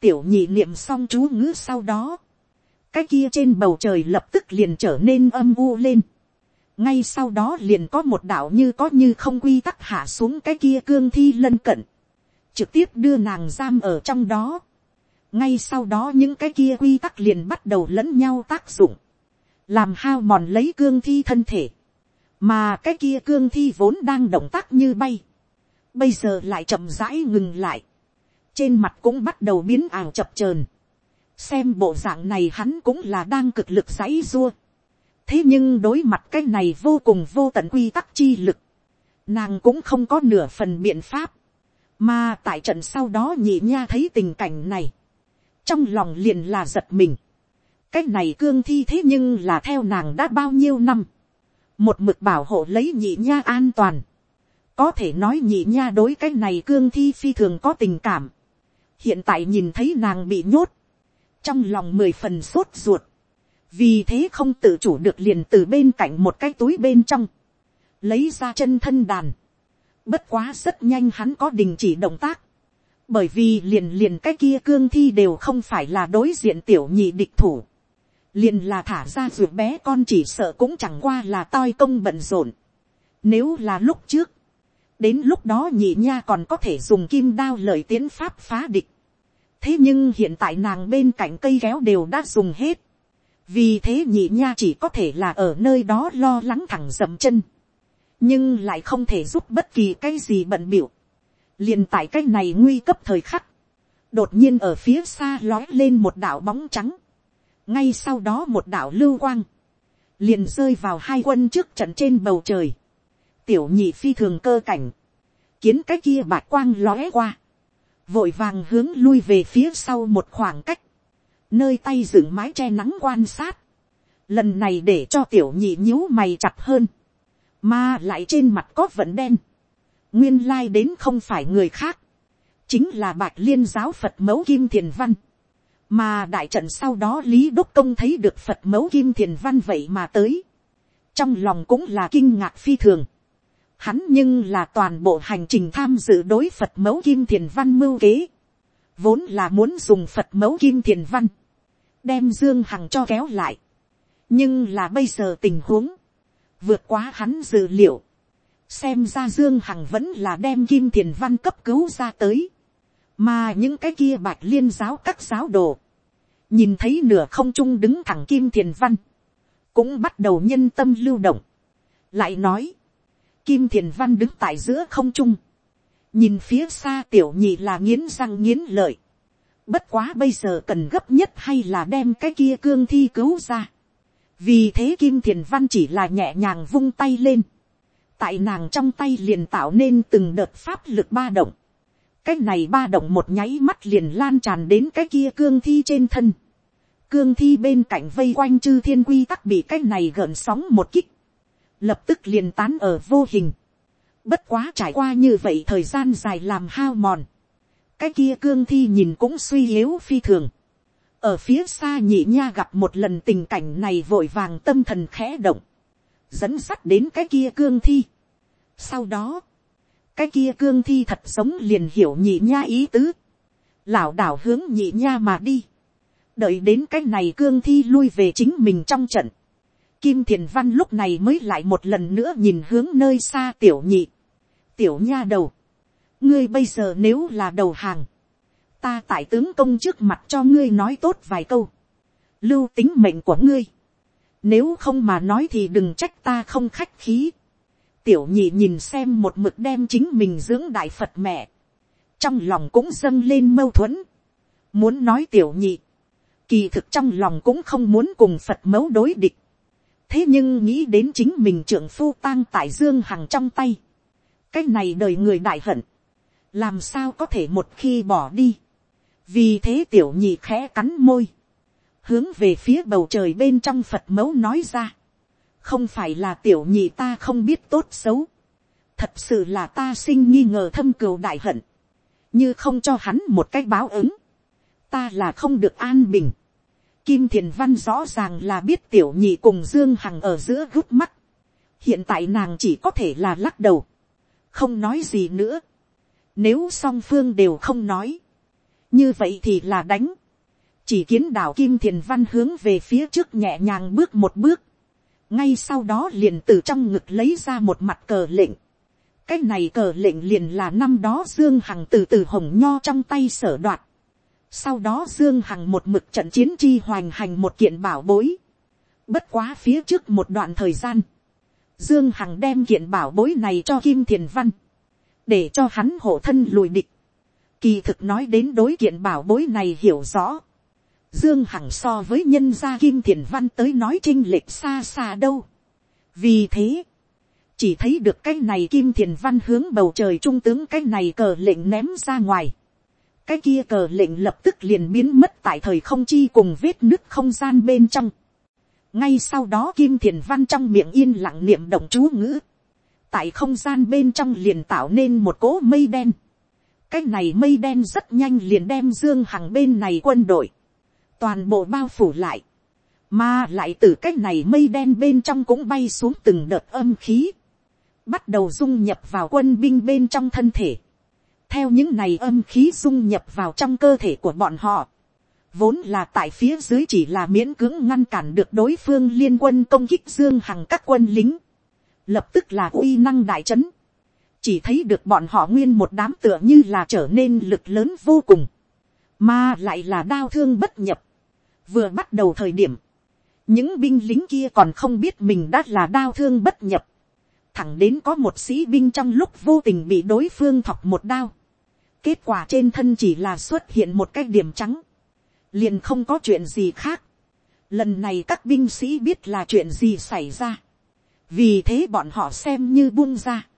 tiểu nhị niệm xong chú ngữ sau đó, cái kia trên bầu trời lập tức liền trở nên âm u lên ngay sau đó liền có một đạo như có như không quy tắc hạ xuống cái kia cương thi lân cận, trực tiếp đưa nàng giam ở trong đó. ngay sau đó những cái kia quy tắc liền bắt đầu lẫn nhau tác dụng, làm hao mòn lấy cương thi thân thể, mà cái kia cương thi vốn đang động tác như bay, bây giờ lại chậm rãi ngừng lại, trên mặt cũng bắt đầu biến ảo chập chờn, xem bộ dạng này hắn cũng là đang cực lực giãy dua, thế nhưng đối mặt cái này vô cùng vô tận quy tắc chi lực, nàng cũng không có nửa phần biện pháp, mà tại trận sau đó nhị nha thấy tình cảnh này, trong lòng liền là giật mình, cái này cương thi thế nhưng là theo nàng đã bao nhiêu năm, một mực bảo hộ lấy nhị nha an toàn, có thể nói nhị nha đối cái này cương thi phi thường có tình cảm, hiện tại nhìn thấy nàng bị nhốt, trong lòng mười phần sốt ruột, vì thế không tự chủ được liền từ bên cạnh một cái túi bên trong, lấy ra chân thân đàn. Bất quá rất nhanh hắn có đình chỉ động tác, bởi vì liền liền cái kia cương thi đều không phải là đối diện tiểu nhị địch thủ liền là thả ra ruột bé con chỉ sợ cũng chẳng qua là toi công bận rộn. Nếu là lúc trước, đến lúc đó nhị nha còn có thể dùng kim đao lợi tiến pháp phá địch. thế nhưng hiện tại nàng bên cạnh cây kéo đều đã dùng hết. vì thế nhị nha chỉ có thể là ở nơi đó lo lắng thẳng dậm chân. nhưng lại không thể giúp bất kỳ cái gì bận biểu. liền tại cái này nguy cấp thời khắc. đột nhiên ở phía xa lói lên một đạo bóng trắng ngay sau đó một đạo lưu quang. liền rơi vào hai quân trước trận trên bầu trời. Tiểu nhị phi thường cơ cảnh, kiến cái kia bạc quang lóe qua, vội vàng hướng lui về phía sau một khoảng cách, nơi tay dựng mái che nắng quan sát, lần này để cho tiểu nhị nhíu mày chặt hơn, mà lại trên mặt có vẫn đen, nguyên lai đến không phải người khác, chính là bạc liên giáo phật mẫu kim thiền văn, mà đại trận sau đó lý đốc công thấy được phật mẫu kim thiền văn vậy mà tới, trong lòng cũng là kinh ngạc phi thường, Hắn nhưng là toàn bộ hành trình tham dự đối Phật mẫu Kim Thiền Văn mưu kế. Vốn là muốn dùng Phật mẫu Kim Thiền Văn. Đem Dương Hằng cho kéo lại. Nhưng là bây giờ tình huống. Vượt quá hắn dự liệu. Xem ra Dương Hằng vẫn là đem Kim Thiền Văn cấp cứu ra tới. Mà những cái kia bạch liên giáo các giáo đồ. Nhìn thấy nửa không trung đứng thẳng Kim Thiền Văn. Cũng bắt đầu nhân tâm lưu động. Lại nói Kim Thiền Văn đứng tại giữa không trung. Nhìn phía xa tiểu nhị là nghiến răng nghiến lợi. Bất quá bây giờ cần gấp nhất hay là đem cái kia cương thi cứu ra. Vì thế Kim Thiền Văn chỉ là nhẹ nhàng vung tay lên. Tại nàng trong tay liền tạo nên từng đợt pháp lực ba động. Cái này ba động một nháy mắt liền lan tràn đến cái kia cương thi trên thân. Cương thi bên cạnh vây quanh chư thiên quy tắc bị cái này gợn sóng một kích lập tức liền tán ở vô hình. Bất quá trải qua như vậy thời gian dài làm hao mòn. Cái kia cương thi nhìn cũng suy yếu phi thường. Ở phía xa nhị nha gặp một lần tình cảnh này vội vàng tâm thần khẽ động. Dẫn sắt đến cái kia cương thi. Sau đó, cái kia cương thi thật sống liền hiểu nhị nha ý tứ. lảo đảo hướng nhị nha mà đi. Đợi đến cái này cương thi lui về chính mình trong trận Kim Thiền Văn lúc này mới lại một lần nữa nhìn hướng nơi xa tiểu nhị. Tiểu nha đầu. Ngươi bây giờ nếu là đầu hàng. Ta tại tướng công trước mặt cho ngươi nói tốt vài câu. Lưu tính mệnh của ngươi. Nếu không mà nói thì đừng trách ta không khách khí. Tiểu nhị nhìn xem một mực đem chính mình dưỡng đại Phật mẹ. Trong lòng cũng dâng lên mâu thuẫn. Muốn nói tiểu nhị. Kỳ thực trong lòng cũng không muốn cùng Phật mẫu đối địch. Thế nhưng nghĩ đến chính mình trưởng phu tang tại dương hằng trong tay, cái này đời người đại hận, làm sao có thể một khi bỏ đi, vì thế tiểu nhị khẽ cắn môi, hướng về phía bầu trời bên trong phật mẫu nói ra, không phải là tiểu nhị ta không biết tốt xấu, thật sự là ta sinh nghi ngờ thâm cừu đại hận, như không cho hắn một cái báo ứng, ta là không được an bình, Kim Thiền Văn rõ ràng là biết tiểu nhị cùng Dương Hằng ở giữa gút mắt. Hiện tại nàng chỉ có thể là lắc đầu. Không nói gì nữa. Nếu song phương đều không nói. Như vậy thì là đánh. Chỉ kiến đảo Kim Thiền Văn hướng về phía trước nhẹ nhàng bước một bước. Ngay sau đó liền từ trong ngực lấy ra một mặt cờ lệnh. Cái này cờ lệnh liền là năm đó Dương Hằng từ từ hồng nho trong tay sở đoạt sau đó Dương Hằng một mực trận chiến chi hoành hành một kiện bảo bối. Bất quá phía trước một đoạn thời gian. Dương Hằng đem kiện bảo bối này cho Kim Thiền Văn. Để cho hắn hộ thân lùi địch. Kỳ thực nói đến đối kiện bảo bối này hiểu rõ. Dương Hằng so với nhân gia Kim Thiền Văn tới nói trinh lệch xa xa đâu. Vì thế. Chỉ thấy được cái này Kim Thiền Văn hướng bầu trời trung tướng cái này cờ lệnh ném ra ngoài cái kia cờ lệnh lập tức liền biến mất tại thời không chi cùng vết nứt không gian bên trong. ngay sau đó kim thiền văn trong miệng yên lặng niệm động chú ngữ. tại không gian bên trong liền tạo nên một cỗ mây đen. cái này mây đen rất nhanh liền đem dương hằng bên này quân đội. toàn bộ bao phủ lại. mà lại từ cái này mây đen bên trong cũng bay xuống từng đợt âm khí. bắt đầu dung nhập vào quân binh bên trong thân thể theo những này âm khí dung nhập vào trong cơ thể của bọn họ, vốn là tại phía dưới chỉ là miễn cưỡng ngăn cản được đối phương liên quân công kích dương hằng các quân lính, lập tức là uy năng đại trấn, chỉ thấy được bọn họ nguyên một đám tựa như là trở nên lực lớn vô cùng, mà lại là đau thương bất nhập. vừa bắt đầu thời điểm, những binh lính kia còn không biết mình đã là đau thương bất nhập, thẳng đến có một sĩ binh trong lúc vô tình bị đối phương thọc một đao, kết quả trên thân chỉ là xuất hiện một cái điểm trắng, liền không có chuyện gì khác. Lần này các binh sĩ biết là chuyện gì xảy ra, vì thế bọn họ xem như buông ra,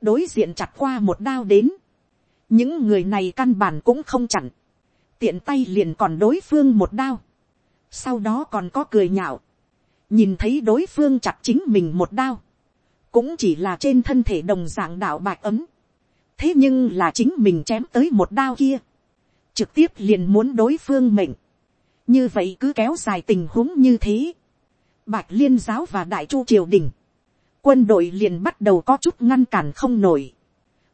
đối diện chặt qua một đao đến, những người này căn bản cũng không chặn, tiện tay liền còn đối phương một đao, sau đó còn có cười nhạo, nhìn thấy đối phương chặt chính mình một đao, cũng chỉ là trên thân thể đồng dạng đạo bạch ấm, thế nhưng là chính mình chém tới một đao kia, trực tiếp liền muốn đối phương mệnh, như vậy cứ kéo dài tình huống như thế, bạch liên giáo và đại chu triều đình, quân đội liền bắt đầu có chút ngăn cản không nổi,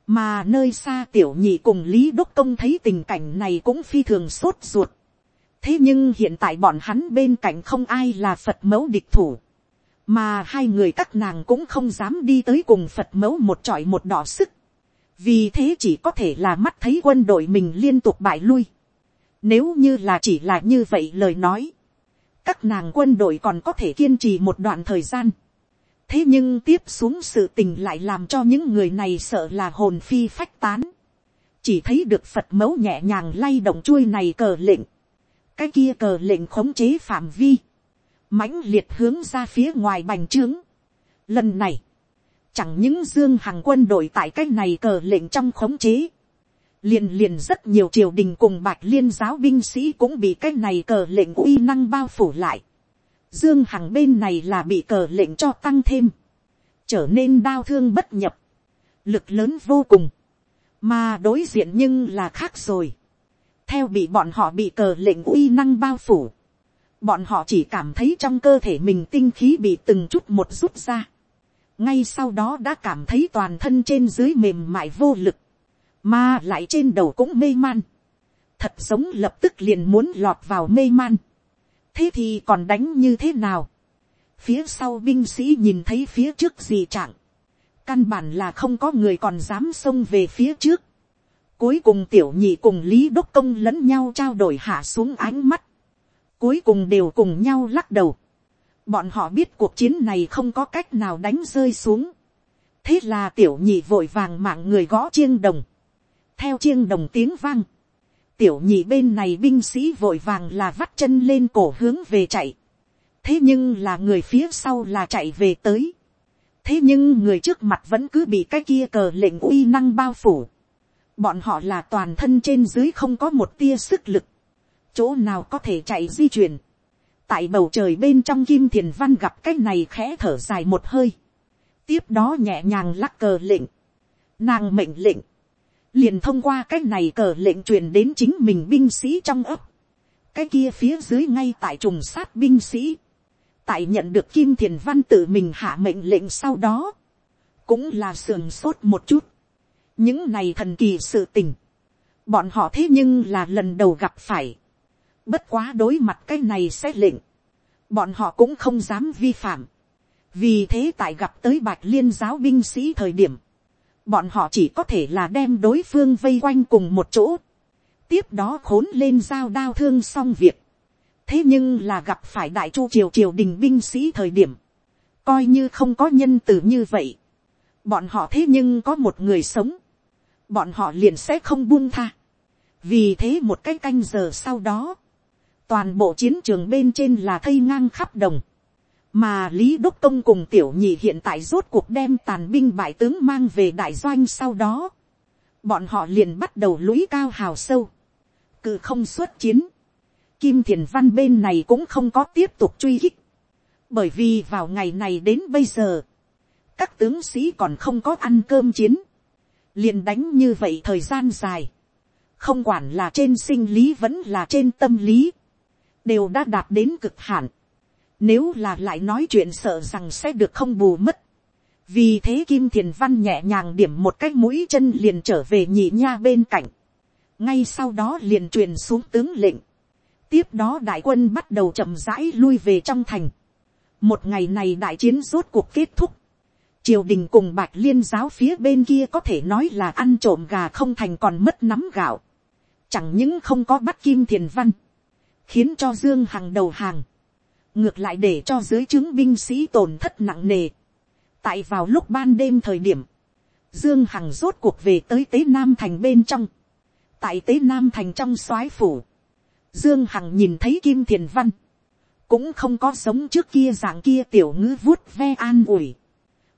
mà nơi xa tiểu nhị cùng lý đốc công thấy tình cảnh này cũng phi thường sốt ruột, thế nhưng hiện tại bọn hắn bên cạnh không ai là phật mẫu địch thủ, mà hai người các nàng cũng không dám đi tới cùng phật mẫu một trọi một đỏ sức, vì thế chỉ có thể là mắt thấy quân đội mình liên tục bại lui. Nếu như là chỉ là như vậy lời nói, các nàng quân đội còn có thể kiên trì một đoạn thời gian. thế nhưng tiếp xuống sự tình lại làm cho những người này sợ là hồn phi phách tán. chỉ thấy được phật mẫu nhẹ nhàng lay động chuôi này cờ lệnh. cái kia cờ lệnh khống chế phạm vi mãnh liệt hướng ra phía ngoài bành trướng. Lần này, chẳng những dương hằng quân đội tại cái này cờ lệnh trong khống chế, liền liền rất nhiều triều đình cùng bạch liên giáo binh sĩ cũng bị cái này cờ lệnh uy năng bao phủ lại. Dương hằng bên này là bị cờ lệnh cho tăng thêm, trở nên đau thương bất nhập, lực lớn vô cùng, mà đối diện nhưng là khác rồi. theo bị bọn họ bị cờ lệnh uy năng bao phủ, bọn họ chỉ cảm thấy trong cơ thể mình tinh khí bị từng chút một rút ra. ngay sau đó đã cảm thấy toàn thân trên dưới mềm mại vô lực, mà lại trên đầu cũng mê man. thật sống lập tức liền muốn lọt vào mê man. thế thì còn đánh như thế nào. phía sau binh sĩ nhìn thấy phía trước gì trạng. căn bản là không có người còn dám xông về phía trước. cuối cùng tiểu nhị cùng lý đốc công lẫn nhau trao đổi hạ xuống ánh mắt cuối cùng đều cùng nhau lắc đầu. Bọn họ biết cuộc chiến này không có cách nào đánh rơi xuống. Thế là tiểu nhị vội vàng mạng người gõ chiêng đồng. Theo chiêng đồng tiếng vang. Tiểu nhị bên này binh sĩ vội vàng là vắt chân lên cổ hướng về chạy. Thế nhưng là người phía sau là chạy về tới. Thế nhưng người trước mặt vẫn cứ bị cái kia cờ lệnh uy năng bao phủ. Bọn họ là toàn thân trên dưới không có một tia sức lực chỗ nào có thể chạy di chuyển. tại bầu trời bên trong kim thiền văn gặp cái này khẽ thở dài một hơi. tiếp đó nhẹ nhàng lắc cờ lệnh. nàng mệnh lệnh. liền thông qua cái này cờ lệnh truyền đến chính mình binh sĩ trong ấp. cái kia phía dưới ngay tại trùng sát binh sĩ. tại nhận được kim thiền văn tự mình hạ mệnh lệnh sau đó. cũng là sườn sốt một chút. những này thần kỳ sự tình bọn họ thế nhưng là lần đầu gặp phải. Bất quá đối mặt cái này sẽ lệnh. Bọn họ cũng không dám vi phạm. Vì thế tại gặp tới bạch liên giáo binh sĩ thời điểm. Bọn họ chỉ có thể là đem đối phương vây quanh cùng một chỗ. Tiếp đó khốn lên dao đao thương xong việc. Thế nhưng là gặp phải đại chu triều triều đình binh sĩ thời điểm. Coi như không có nhân tử như vậy. Bọn họ thế nhưng có một người sống. Bọn họ liền sẽ không buông tha. Vì thế một cái canh giờ sau đó toàn bộ chiến trường bên trên là thây ngang khắp đồng, mà lý đốc công cùng tiểu nhị hiện tại rốt cuộc đem tàn binh bại tướng mang về đại doanh sau đó, bọn họ liền bắt đầu lũy cao hào sâu, cự không xuất chiến, kim thiền văn bên này cũng không có tiếp tục truy kích, bởi vì vào ngày này đến bây giờ, các tướng sĩ còn không có ăn cơm chiến, liền đánh như vậy thời gian dài, không quản là trên sinh lý vẫn là trên tâm lý, đều đã đạt đến cực hạn. Nếu là lại nói chuyện sợ rằng sẽ được không bù mất. Vì thế Kim Thiền Văn nhẹ nhàng điểm một cái mũi chân liền trở về nhị nha bên cạnh. Ngay sau đó liền truyền xuống tướng lệnh. tiếp đó đại quân bắt đầu chậm rãi lui về trong thành. một ngày này đại chiến rốt cuộc kết thúc. triều đình cùng bạch liên giáo phía bên kia có thể nói là ăn trộm gà không thành còn mất nắm gạo. chẳng những không có bắt kim thiền văn, khiến cho dương hằng đầu hàng, ngược lại để cho dưới chứng binh sĩ tổn thất nặng nề. tại vào lúc ban đêm thời điểm, dương hằng rốt cuộc về tới tế nam thành bên trong, tại tế nam thành trong soái phủ, Dương Hằng nhìn thấy Kim Thiền Văn. Cũng không có sống trước kia dạng kia tiểu ngữ vuốt ve an ủi.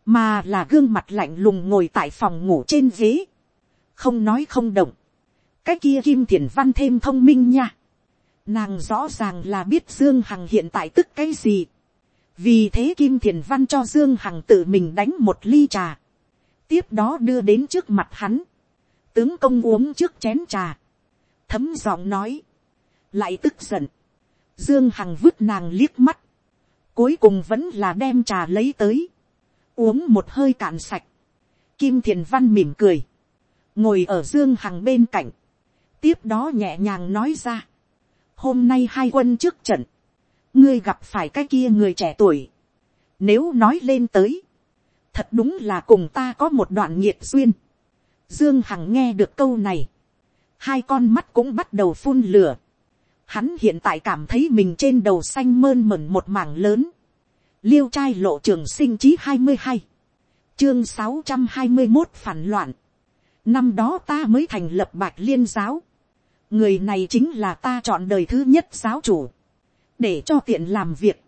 Mà là gương mặt lạnh lùng ngồi tại phòng ngủ trên ghế. Không nói không động. Cái kia Kim Thiền Văn thêm thông minh nha. Nàng rõ ràng là biết Dương Hằng hiện tại tức cái gì. Vì thế Kim Thiền Văn cho Dương Hằng tự mình đánh một ly trà. Tiếp đó đưa đến trước mặt hắn. Tướng công uống trước chén trà. Thấm giọng nói lại tức giận, dương hằng vứt nàng liếc mắt, cuối cùng vẫn là đem trà lấy tới, uống một hơi cạn sạch, kim thiền văn mỉm cười, ngồi ở dương hằng bên cạnh, tiếp đó nhẹ nhàng nói ra, hôm nay hai quân trước trận, ngươi gặp phải cái kia người trẻ tuổi, nếu nói lên tới, thật đúng là cùng ta có một đoạn nhiệt duyên. Dương Hằng nghe được câu này, hai con mắt cũng bắt đầu phun lửa. Hắn hiện tại cảm thấy mình trên đầu xanh mơn mẩn một mảng lớn. Liêu trai lộ trường sinh chí hai mươi hai Chương sáu trăm hai mươi một phản loạn. Năm đó ta mới thành lập bạch liên giáo. Người này chính là ta chọn đời thứ nhất giáo chủ. Để cho tiện làm việc.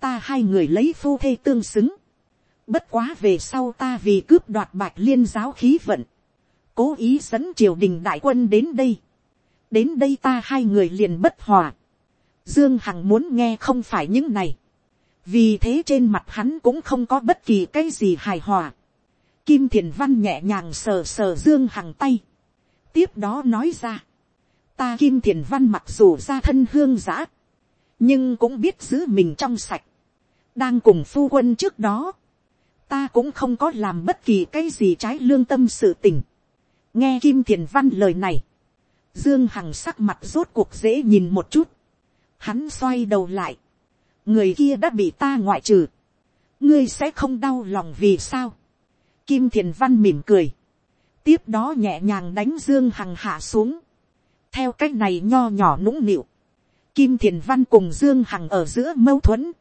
Ta hai người lấy phu thê tương xứng. Bất quá về sau ta vì cướp đoạt bạch liên giáo khí vận. Cố ý dẫn triều đình đại quân đến đây đến đây ta hai người liền bất hòa. Dương Hằng muốn nghe không phải những này. Vì thế trên mặt hắn cũng không có bất kỳ cái gì hài hòa. Kim Thiền Văn nhẹ nhàng sờ sờ Dương Hằng tay. Tiếp đó nói ra. Ta Kim Thiền Văn mặc dù ra thân hương giã. Nhưng cũng biết giữ mình trong sạch. Đang cùng phu quân trước đó. Ta cũng không có làm bất kỳ cái gì trái lương tâm sự tình. Nghe Kim Thiền Văn lời này, Dương Hằng sắc mặt rốt cuộc dễ nhìn một chút. Hắn xoay đầu lại. Người kia đã bị ta ngoại trừ. Ngươi sẽ không đau lòng vì sao. Kim Thiền Văn mỉm cười. Tiếp đó nhẹ nhàng đánh Dương Hằng hạ xuống. Theo cách này nho nhỏ nũng nịu. Kim Thiền Văn cùng Dương Hằng ở giữa mâu thuẫn.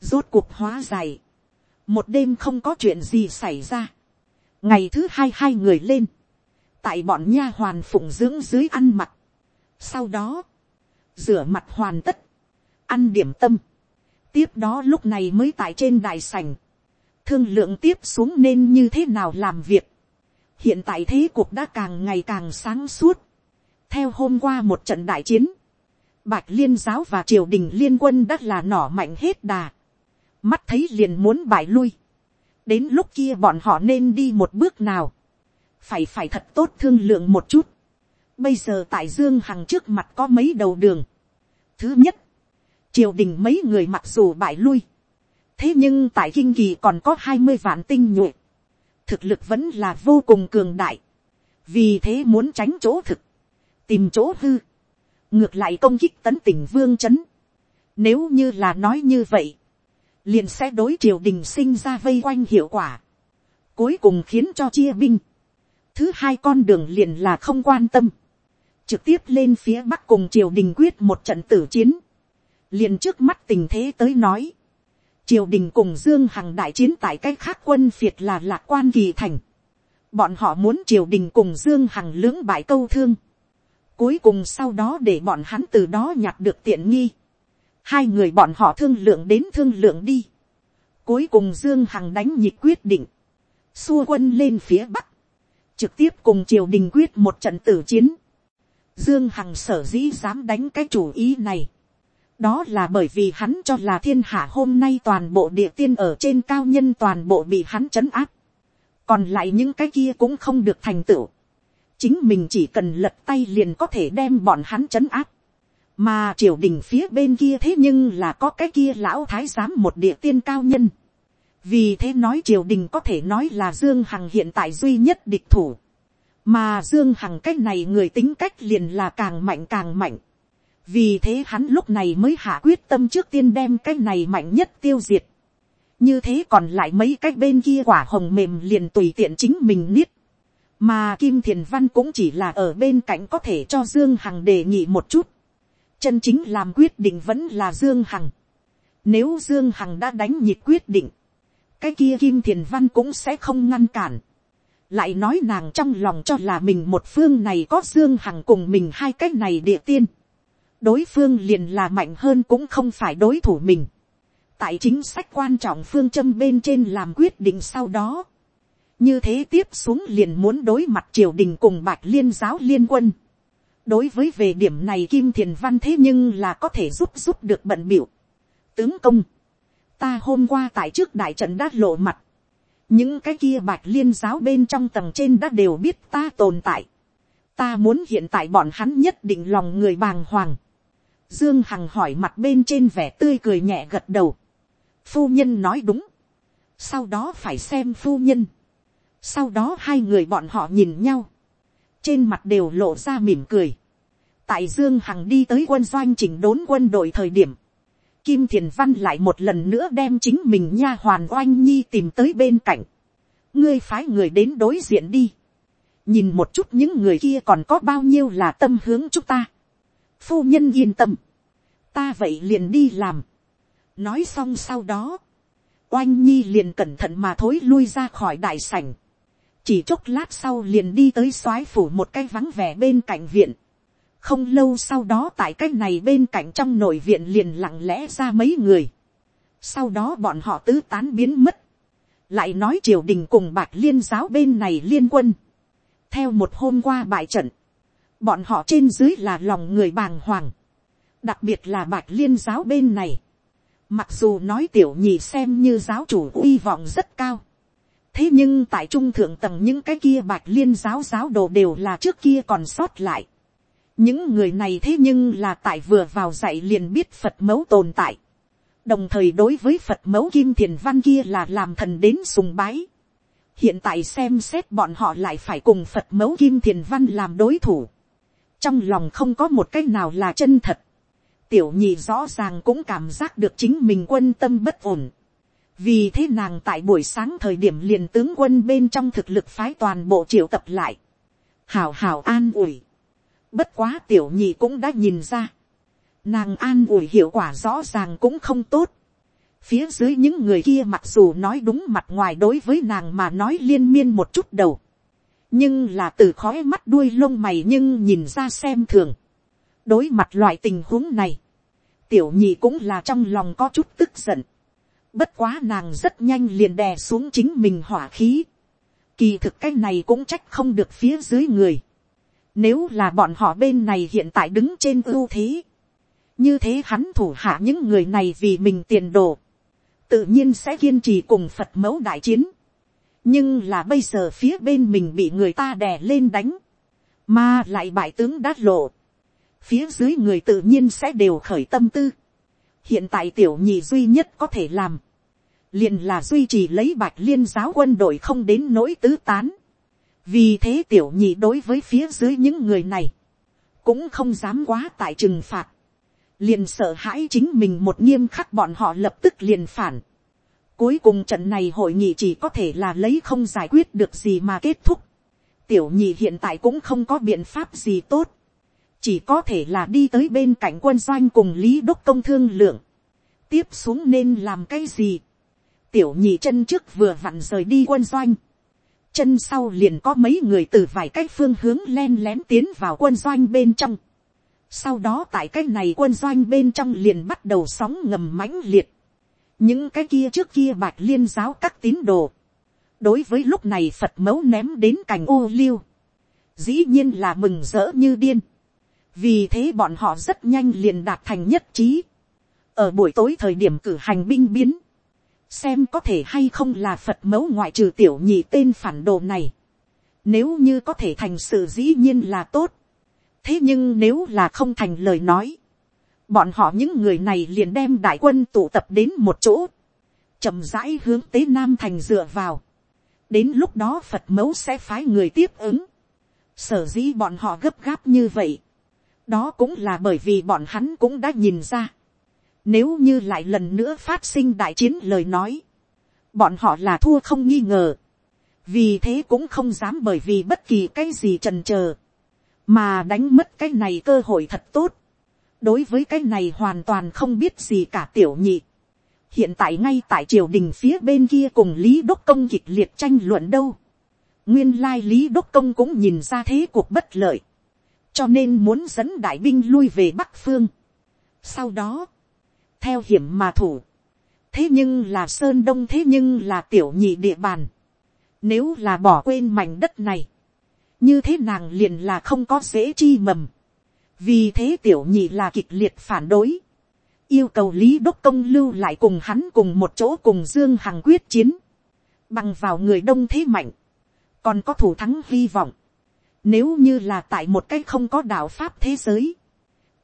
Rốt cuộc hóa dài. Một đêm không có chuyện gì xảy ra. Ngày thứ hai hai người lên tại bọn nha hoàn phụng dưỡng dưới ăn mặt, Sau đó, rửa mặt hoàn tất, ăn điểm tâm. Tiếp đó lúc này mới tại trên đài sảnh, thương lượng tiếp xuống nên như thế nào làm việc. Hiện tại thế cuộc đã càng ngày càng sáng suốt. Theo hôm qua một trận đại chiến, Bạch Liên giáo và triều đình liên quân đã là nỏ mạnh hết đà. Mắt thấy liền muốn bại lui. Đến lúc kia bọn họ nên đi một bước nào phải phải thật tốt thương lượng một chút. Bây giờ tại Dương Hằng trước mặt có mấy đầu đường. Thứ nhất, triều đình mấy người mặc dù bại lui. Thế nhưng tại kinh kỳ còn có hai mươi vạn tinh nhuệ. Thực lực vẫn là vô cùng cường đại. Vì thế muốn tránh chỗ thực. Tìm chỗ hư. Ngược lại công kích tấn tỉnh vương chấn. Nếu như là nói như vậy. Liền sẽ đối triều đình sinh ra vây quanh hiệu quả. Cuối cùng khiến cho chia binh Thứ hai con đường liền là không quan tâm. Trực tiếp lên phía bắc cùng triều đình quyết một trận tử chiến. Liền trước mắt tình thế tới nói. Triều đình cùng Dương Hằng đại chiến tại cách khác quân phiệt là lạc quan kỳ thành. Bọn họ muốn triều đình cùng Dương Hằng lưỡng bại câu thương. Cuối cùng sau đó để bọn hắn từ đó nhặt được tiện nghi. Hai người bọn họ thương lượng đến thương lượng đi. Cuối cùng Dương Hằng đánh nhịp quyết định. Xua quân lên phía bắc trực tiếp cùng triều đình quyết một trận tử chiến. Dương Hằng sở dĩ dám đánh cái chủ ý này. Đó là bởi vì hắn cho là thiên hạ hôm nay toàn bộ địa tiên ở trên cao nhân toàn bộ bị hắn trấn áp. Còn lại những cái kia cũng không được thành tựu. Chính mình chỉ cần lật tay liền có thể đem bọn hắn trấn áp. Mà triều đình phía bên kia thế nhưng là có cái kia lão thái giám một địa tiên cao nhân vì thế nói triều đình có thể nói là dương hằng hiện tại duy nhất địch thủ, mà dương hằng cách này người tính cách liền là càng mạnh càng mạnh, vì thế hắn lúc này mới hạ quyết tâm trước tiên đem cái này mạnh nhất tiêu diệt. như thế còn lại mấy cái bên kia quả hồng mềm liền tùy tiện chính mình niết mà kim thiền văn cũng chỉ là ở bên cạnh có thể cho dương hằng đề nghị một chút. chân chính làm quyết định vẫn là dương hằng. nếu dương hằng đã đánh nhịp quyết định, cái kia kim thiền văn cũng sẽ không ngăn cản lại nói nàng trong lòng cho là mình một phương này có dương hằng cùng mình hai cái này địa tiên đối phương liền là mạnh hơn cũng không phải đối thủ mình. tại chính sách quan trọng phương châm bên trên làm quyết định sau đó như thế tiếp xuống liền muốn đối mặt triều đình cùng bạch liên giáo liên quân. đối với về điểm này kim thiền văn thế nhưng là có thể giúp giúp được bận biểu. tướng công, ta hôm qua tại trước đại trận đã lộ mặt. những cái kia bạch liên giáo bên trong tầng trên đã đều biết ta tồn tại. ta muốn hiện tại bọn hắn nhất định lòng người bàng hoàng Dương Hằng hỏi mặt bên trên vẻ tươi cười nhẹ gật đầu. Phu nhân nói đúng. Sau đó phải xem phu nhân. Sau đó hai người bọn họ nhìn nhau. Trên mặt đều lộ ra mỉm cười. Tại Dương Hằng đi tới quân doanh chỉnh đốn quân đội thời điểm. Kim Thiền Văn lại một lần nữa đem chính mình nha hoàn oanh nhi tìm tới bên cạnh. Ngươi phái người đến đối diện đi. Nhìn một chút những người kia còn có bao nhiêu là tâm hướng chúng ta phu nhân yên tâm, ta vậy liền đi làm. nói xong sau đó, oanh nhi liền cẩn thận mà thối lui ra khỏi đại sảnh chỉ chốc lát sau liền đi tới soái phủ một cái vắng vẻ bên cạnh viện. không lâu sau đó tại cái này bên cạnh trong nội viện liền lặng lẽ ra mấy người. sau đó bọn họ tứ tán biến mất. lại nói triều đình cùng bạc liên giáo bên này liên quân. theo một hôm qua bại trận, bọn họ trên dưới là lòng người bàng hoàng, đặc biệt là bạc liên giáo bên này, mặc dù nói tiểu nhì xem như giáo chủ uy vọng rất cao, thế nhưng tại trung thượng tầng những cái kia bạch liên giáo giáo đồ đều là trước kia còn sót lại, những người này thế nhưng là tại vừa vào dạy liền biết phật mẫu tồn tại, đồng thời đối với phật mẫu kim thiền văn kia là làm thần đến sùng bái, hiện tại xem xét bọn họ lại phải cùng phật mẫu kim thiền văn làm đối thủ, trong lòng không có một cái nào là chân thật. tiểu nhị rõ ràng cũng cảm giác được chính mình quân tâm bất ổn vì thế nàng tại buổi sáng thời điểm liền tướng quân bên trong thực lực phái toàn bộ triệu tập lại. hào hào an ủi. bất quá tiểu nhị cũng đã nhìn ra. nàng an ủi hiệu quả rõ ràng cũng không tốt. phía dưới những người kia mặc dù nói đúng mặt ngoài đối với nàng mà nói liên miên một chút đầu nhưng là từ khói mắt đuôi lông mày nhưng nhìn ra xem thường. đối mặt loại tình huống này, tiểu nhị cũng là trong lòng có chút tức giận bất quá nàng rất nhanh liền đè xuống chính mình hỏa khí. kỳ thực cái này cũng trách không được phía dưới người. nếu là bọn họ bên này hiện tại đứng trên ưu thế, như thế hắn thủ hạ những người này vì mình tiền đồ, tự nhiên sẽ kiên trì cùng phật mẫu đại chiến nhưng là bây giờ phía bên mình bị người ta đè lên đánh, mà lại bại tướng đát lộ, phía dưới người tự nhiên sẽ đều khởi tâm tư hiện tại tiểu nhị duy nhất có thể làm, liền là duy trì lấy bạch liên giáo quân đội không đến nỗi tứ tán. vì thế tiểu nhị đối với phía dưới những người này, cũng không dám quá tại trừng phạt, liền sợ hãi chính mình một nghiêm khắc bọn họ lập tức liền phản Cuối cùng trận này hội nghị chỉ có thể là lấy không giải quyết được gì mà kết thúc. Tiểu nhị hiện tại cũng không có biện pháp gì tốt. Chỉ có thể là đi tới bên cạnh quân doanh cùng Lý Đốc Công thương lượng. Tiếp xuống nên làm cái gì? Tiểu nhị chân trước vừa vặn rời đi quân doanh. Chân sau liền có mấy người từ vài cách phương hướng len lén tiến vào quân doanh bên trong. Sau đó tại cái này quân doanh bên trong liền bắt đầu sóng ngầm mãnh liệt những cái kia trước kia bạch liên giáo các tín đồ, đối với lúc này phật mẫu ném đến cành ô liu, dĩ nhiên là mừng rỡ như điên, vì thế bọn họ rất nhanh liền đạt thành nhất trí, ở buổi tối thời điểm cử hành binh biến, xem có thể hay không là phật mẫu ngoại trừ tiểu nhị tên phản đồ này, nếu như có thể thành sự dĩ nhiên là tốt, thế nhưng nếu là không thành lời nói, bọn họ những người này liền đem đại quân tụ tập đến một chỗ, chậm rãi hướng tế nam thành dựa vào. đến lúc đó phật mẫu sẽ phái người tiếp ứng. sở dĩ bọn họ gấp gáp như vậy đó cũng là bởi vì bọn hắn cũng đã nhìn ra. Nếu như lại lần nữa phát sinh đại chiến lời nói, bọn họ là thua không nghi ngờ. Vì thế cũng không dám bởi vì bất kỳ cái gì trần chờ mà đánh mất cái này cơ hội thật tốt. Đối với cái này hoàn toàn không biết gì cả tiểu nhị. Hiện tại ngay tại triều đình phía bên kia cùng Lý Đốc Công kịch liệt tranh luận đâu. Nguyên lai Lý Đốc Công cũng nhìn ra thế cuộc bất lợi. Cho nên muốn dẫn đại binh lui về Bắc Phương. Sau đó, theo hiểm mà thủ. Thế nhưng là Sơn Đông thế nhưng là tiểu nhị địa bàn. Nếu là bỏ quên mảnh đất này. Như thế nàng liền là không có dễ chi mầm. Vì thế tiểu nhị là kịch liệt phản đối. Yêu cầu Lý Đốc Công lưu lại cùng hắn cùng một chỗ cùng Dương Hằng quyết chiến. Bằng vào người đông thế mạnh. Còn có thủ thắng hy vọng. Nếu như là tại một cái không có đạo pháp thế giới.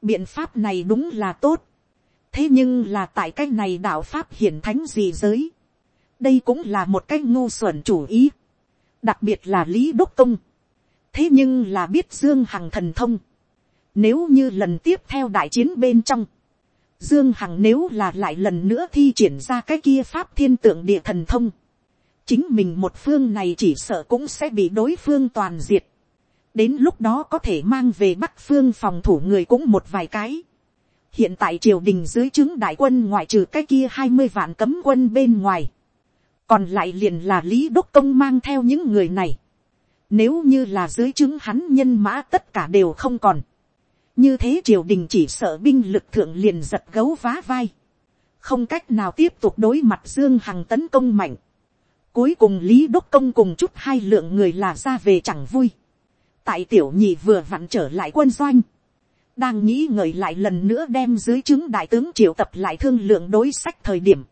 Biện pháp này đúng là tốt. Thế nhưng là tại cái này đạo pháp hiển thánh gì giới, đây cũng là một cái ngu xuẩn chủ ý, đặc biệt là lý đốc công, thế nhưng là biết dương hằng thần thông, nếu như lần tiếp theo đại chiến bên trong, dương hằng nếu là lại lần nữa thi triển ra cái kia pháp thiên tượng địa thần thông, chính mình một phương này chỉ sợ cũng sẽ bị đối phương toàn diệt, đến lúc đó có thể mang về bắc phương phòng thủ người cũng một vài cái, hiện tại triều đình dưới chứng đại quân ngoại trừ cái kia hai mươi vạn cấm quân bên ngoài, còn lại liền là lý đốc công mang theo những người này, nếu như là dưới chứng hắn nhân mã tất cả đều không còn, như thế triều đình chỉ sợ binh lực thượng liền giật gấu vá vai, không cách nào tiếp tục đối mặt dương hằng tấn công mạnh, cuối cùng lý đốc công cùng chút hai lượng người là ra về chẳng vui, tại tiểu nhị vừa vặn trở lại quân doanh, đang nghĩ ngợi lại lần nữa đem dưới chứng đại tướng triệu tập lại thương lượng đối sách thời điểm.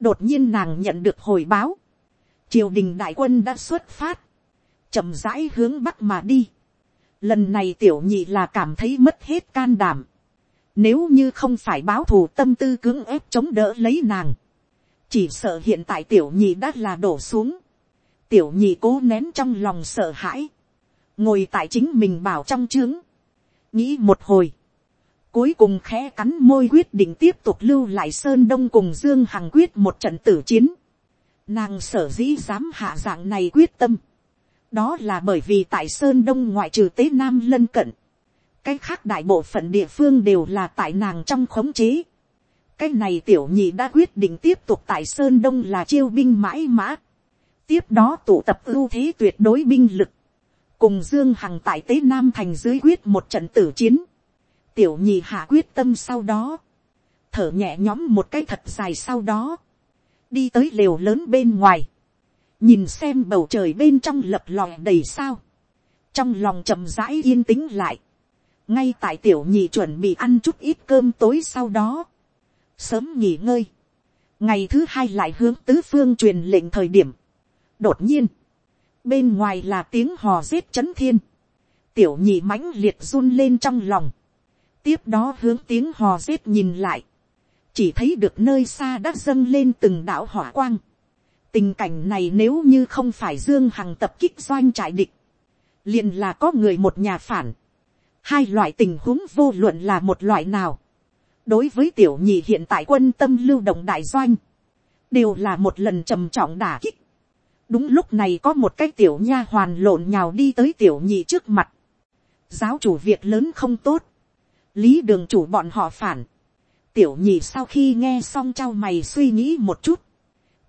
đột nhiên nàng nhận được hồi báo. triều đình đại quân đã xuất phát. chậm rãi hướng bắc mà đi. lần này tiểu nhị là cảm thấy mất hết can đảm. nếu như không phải báo thù tâm tư cưỡng ép chống đỡ lấy nàng. chỉ sợ hiện tại tiểu nhị đã là đổ xuống. tiểu nhị cố nén trong lòng sợ hãi ngồi tại chính mình bảo trong trướng nghĩ một hồi, cuối cùng khẽ cắn môi quyết định tiếp tục lưu lại sơn đông cùng dương hằng quyết một trận tử chiến. Nàng sở dĩ dám hạ dạng này quyết tâm. đó là bởi vì tại sơn đông ngoại trừ tế nam lân cận, cái khác đại bộ phận địa phương đều là tại nàng trong khống chế. cái này tiểu nhị đã quyết định tiếp tục tại sơn đông là chiêu binh mãi mã. tiếp đó tụ tập ưu thế tuyệt đối binh lực cùng dương hằng tại tế nam thành dưới quyết một trận tử chiến, tiểu nhị hạ quyết tâm sau đó, thở nhẹ nhõm một cái thật dài sau đó, đi tới lều lớn bên ngoài, nhìn xem bầu trời bên trong lập lòe đầy sao, trong lòng chậm rãi yên tĩnh lại, ngay tại tiểu nhị chuẩn bị ăn chút ít cơm tối sau đó, sớm nghỉ ngơi, ngày thứ hai lại hướng tứ phương truyền lệnh thời điểm, đột nhiên, bên ngoài là tiếng hò rết chấn thiên, tiểu nhị mãnh liệt run lên trong lòng, tiếp đó hướng tiếng hò rết nhìn lại, chỉ thấy được nơi xa đã dâng lên từng đảo hỏa quang. tình cảnh này nếu như không phải dương hằng tập kích doanh trại địch, liền là có người một nhà phản, hai loại tình huống vô luận là một loại nào, đối với tiểu nhị hiện tại quân tâm lưu động đại doanh, đều là một lần trầm trọng đả kích đúng lúc này có một cái tiểu nha hoàn lộn nhào đi tới tiểu nhị trước mặt. giáo chủ việc lớn không tốt. lý đường chủ bọn họ phản. tiểu nhị sau khi nghe xong trao mày suy nghĩ một chút.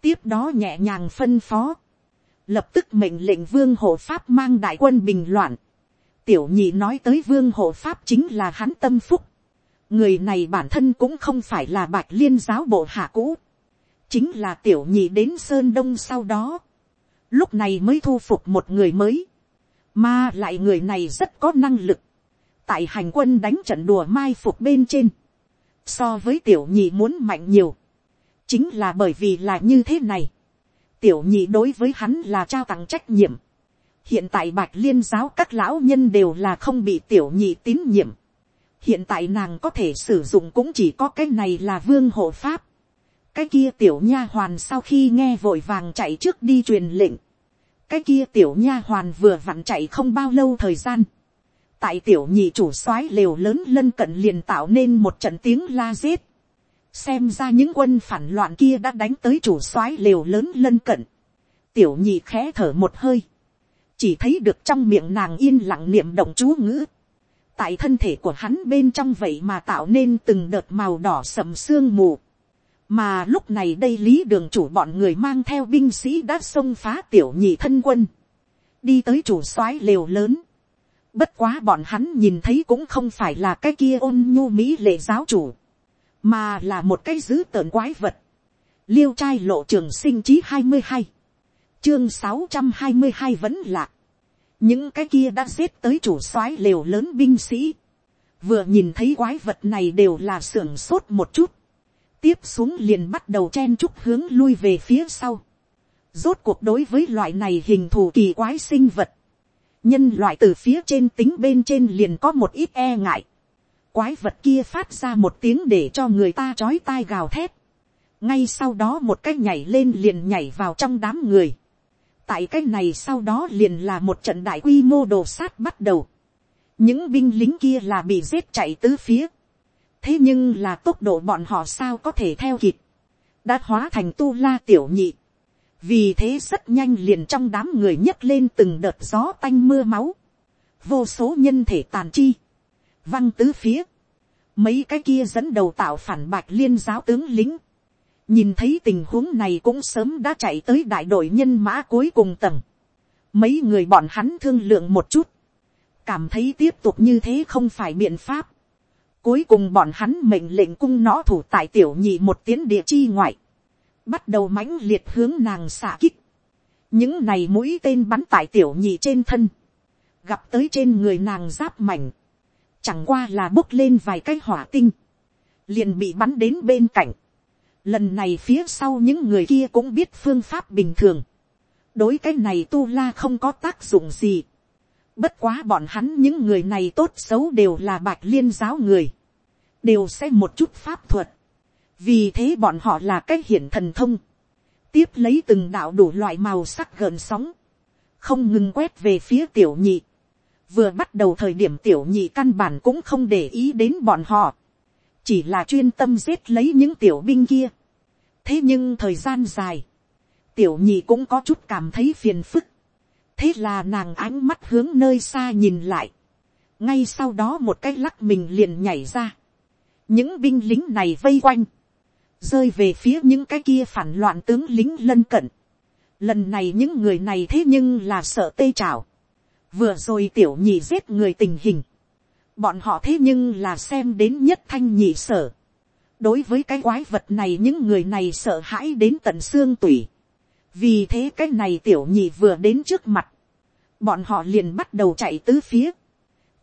tiếp đó nhẹ nhàng phân phó. lập tức mệnh lệnh vương hộ pháp mang đại quân bình loạn. tiểu nhị nói tới vương hộ pháp chính là hắn tâm phúc. người này bản thân cũng không phải là bạch liên giáo bộ hạ cũ. chính là tiểu nhị đến sơn đông sau đó lúc này mới thu phục một người mới, mà lại người này rất có năng lực, tại hành quân đánh trận đùa mai phục bên trên, so với tiểu nhị muốn mạnh nhiều, chính là bởi vì là như thế này, tiểu nhị đối với hắn là trao tặng trách nhiệm, hiện tại bạch liên giáo các lão nhân đều là không bị tiểu nhị tín nhiệm, hiện tại nàng có thể sử dụng cũng chỉ có cái này là vương hộ pháp, cái kia tiểu nha hoàn sau khi nghe vội vàng chạy trước đi truyền lệnh, cái kia tiểu nha hoàn vừa vặn chạy không bao lâu thời gian, tại tiểu nhị chủ soái lều lớn lân cận liền tạo nên một trận tiếng la giết, xem ra những quân phản loạn kia đã đánh tới chủ soái lều lớn lân cận, tiểu nhị khẽ thở một hơi, chỉ thấy được trong miệng nàng yên lặng niệm động chú ngữ, tại thân thể của hắn bên trong vậy mà tạo nên từng đợt màu đỏ sầm sương mù, mà lúc này đây lý đường chủ bọn người mang theo binh sĩ đã xông phá tiểu nhị thân quân, đi tới chủ soái lều lớn, bất quá bọn hắn nhìn thấy cũng không phải là cái kia ôn nhu mỹ lệ giáo chủ, mà là một cái dữ tợn quái vật, liêu trai lộ trường sinh chí hai mươi hai, chương sáu trăm hai mươi hai vẫn lạc, những cái kia đã giết tới chủ soái lều lớn binh sĩ, vừa nhìn thấy quái vật này đều là sưởng sốt một chút, tiếp xuống liền bắt đầu chen chúc hướng lui về phía sau. Rốt cuộc đối với loại này hình thù kỳ quái sinh vật, nhân loại từ phía trên tính bên trên liền có một ít e ngại. Quái vật kia phát ra một tiếng để cho người ta chói tai gào thét. ngay sau đó một cái nhảy lên liền nhảy vào trong đám người. tại cái này sau đó liền là một trận đại quy mô đồ sát bắt đầu. những binh lính kia là bị giết chạy tứ phía thế nhưng là tốc độ bọn họ sao có thể theo kịp, đã hóa thành tu la tiểu nhị, vì thế rất nhanh liền trong đám người nhấc lên từng đợt gió tanh mưa máu, vô số nhân thể tàn chi, văng tứ phía, mấy cái kia dẫn đầu tạo phản bạch liên giáo tướng lính, nhìn thấy tình huống này cũng sớm đã chạy tới đại đội nhân mã cuối cùng tầng, mấy người bọn hắn thương lượng một chút, cảm thấy tiếp tục như thế không phải biện pháp, Cuối cùng bọn hắn mệnh lệnh cung nõ thủ tại tiểu nhị một tiến địa chi ngoại. Bắt đầu mãnh liệt hướng nàng xả kích. Những này mũi tên bắn tại tiểu nhị trên thân. Gặp tới trên người nàng giáp mảnh. Chẳng qua là bốc lên vài cái hỏa tinh. Liền bị bắn đến bên cạnh. Lần này phía sau những người kia cũng biết phương pháp bình thường. Đối cái này tu la không có tác dụng gì Bất quá bọn hắn những người này tốt xấu đều là bạch liên giáo người. Đều sẽ một chút pháp thuật. Vì thế bọn họ là cái hiển thần thông. Tiếp lấy từng đạo đủ loại màu sắc gợn sóng. Không ngừng quét về phía tiểu nhị. Vừa bắt đầu thời điểm tiểu nhị căn bản cũng không để ý đến bọn họ. Chỉ là chuyên tâm giết lấy những tiểu binh kia. Thế nhưng thời gian dài. Tiểu nhị cũng có chút cảm thấy phiền phức thế là nàng ánh mắt hướng nơi xa nhìn lại, ngay sau đó một cái lắc mình liền nhảy ra, những binh lính này vây quanh, rơi về phía những cái kia phản loạn tướng lính lân cận, lần này những người này thế nhưng là sợ tê trào, vừa rồi tiểu nhị giết người tình hình, bọn họ thế nhưng là xem đến nhất thanh nhị sở, đối với cái quái vật này những người này sợ hãi đến tận xương tủy, vì thế cái này tiểu nhị vừa đến trước mặt, bọn họ liền bắt đầu chạy tứ phía,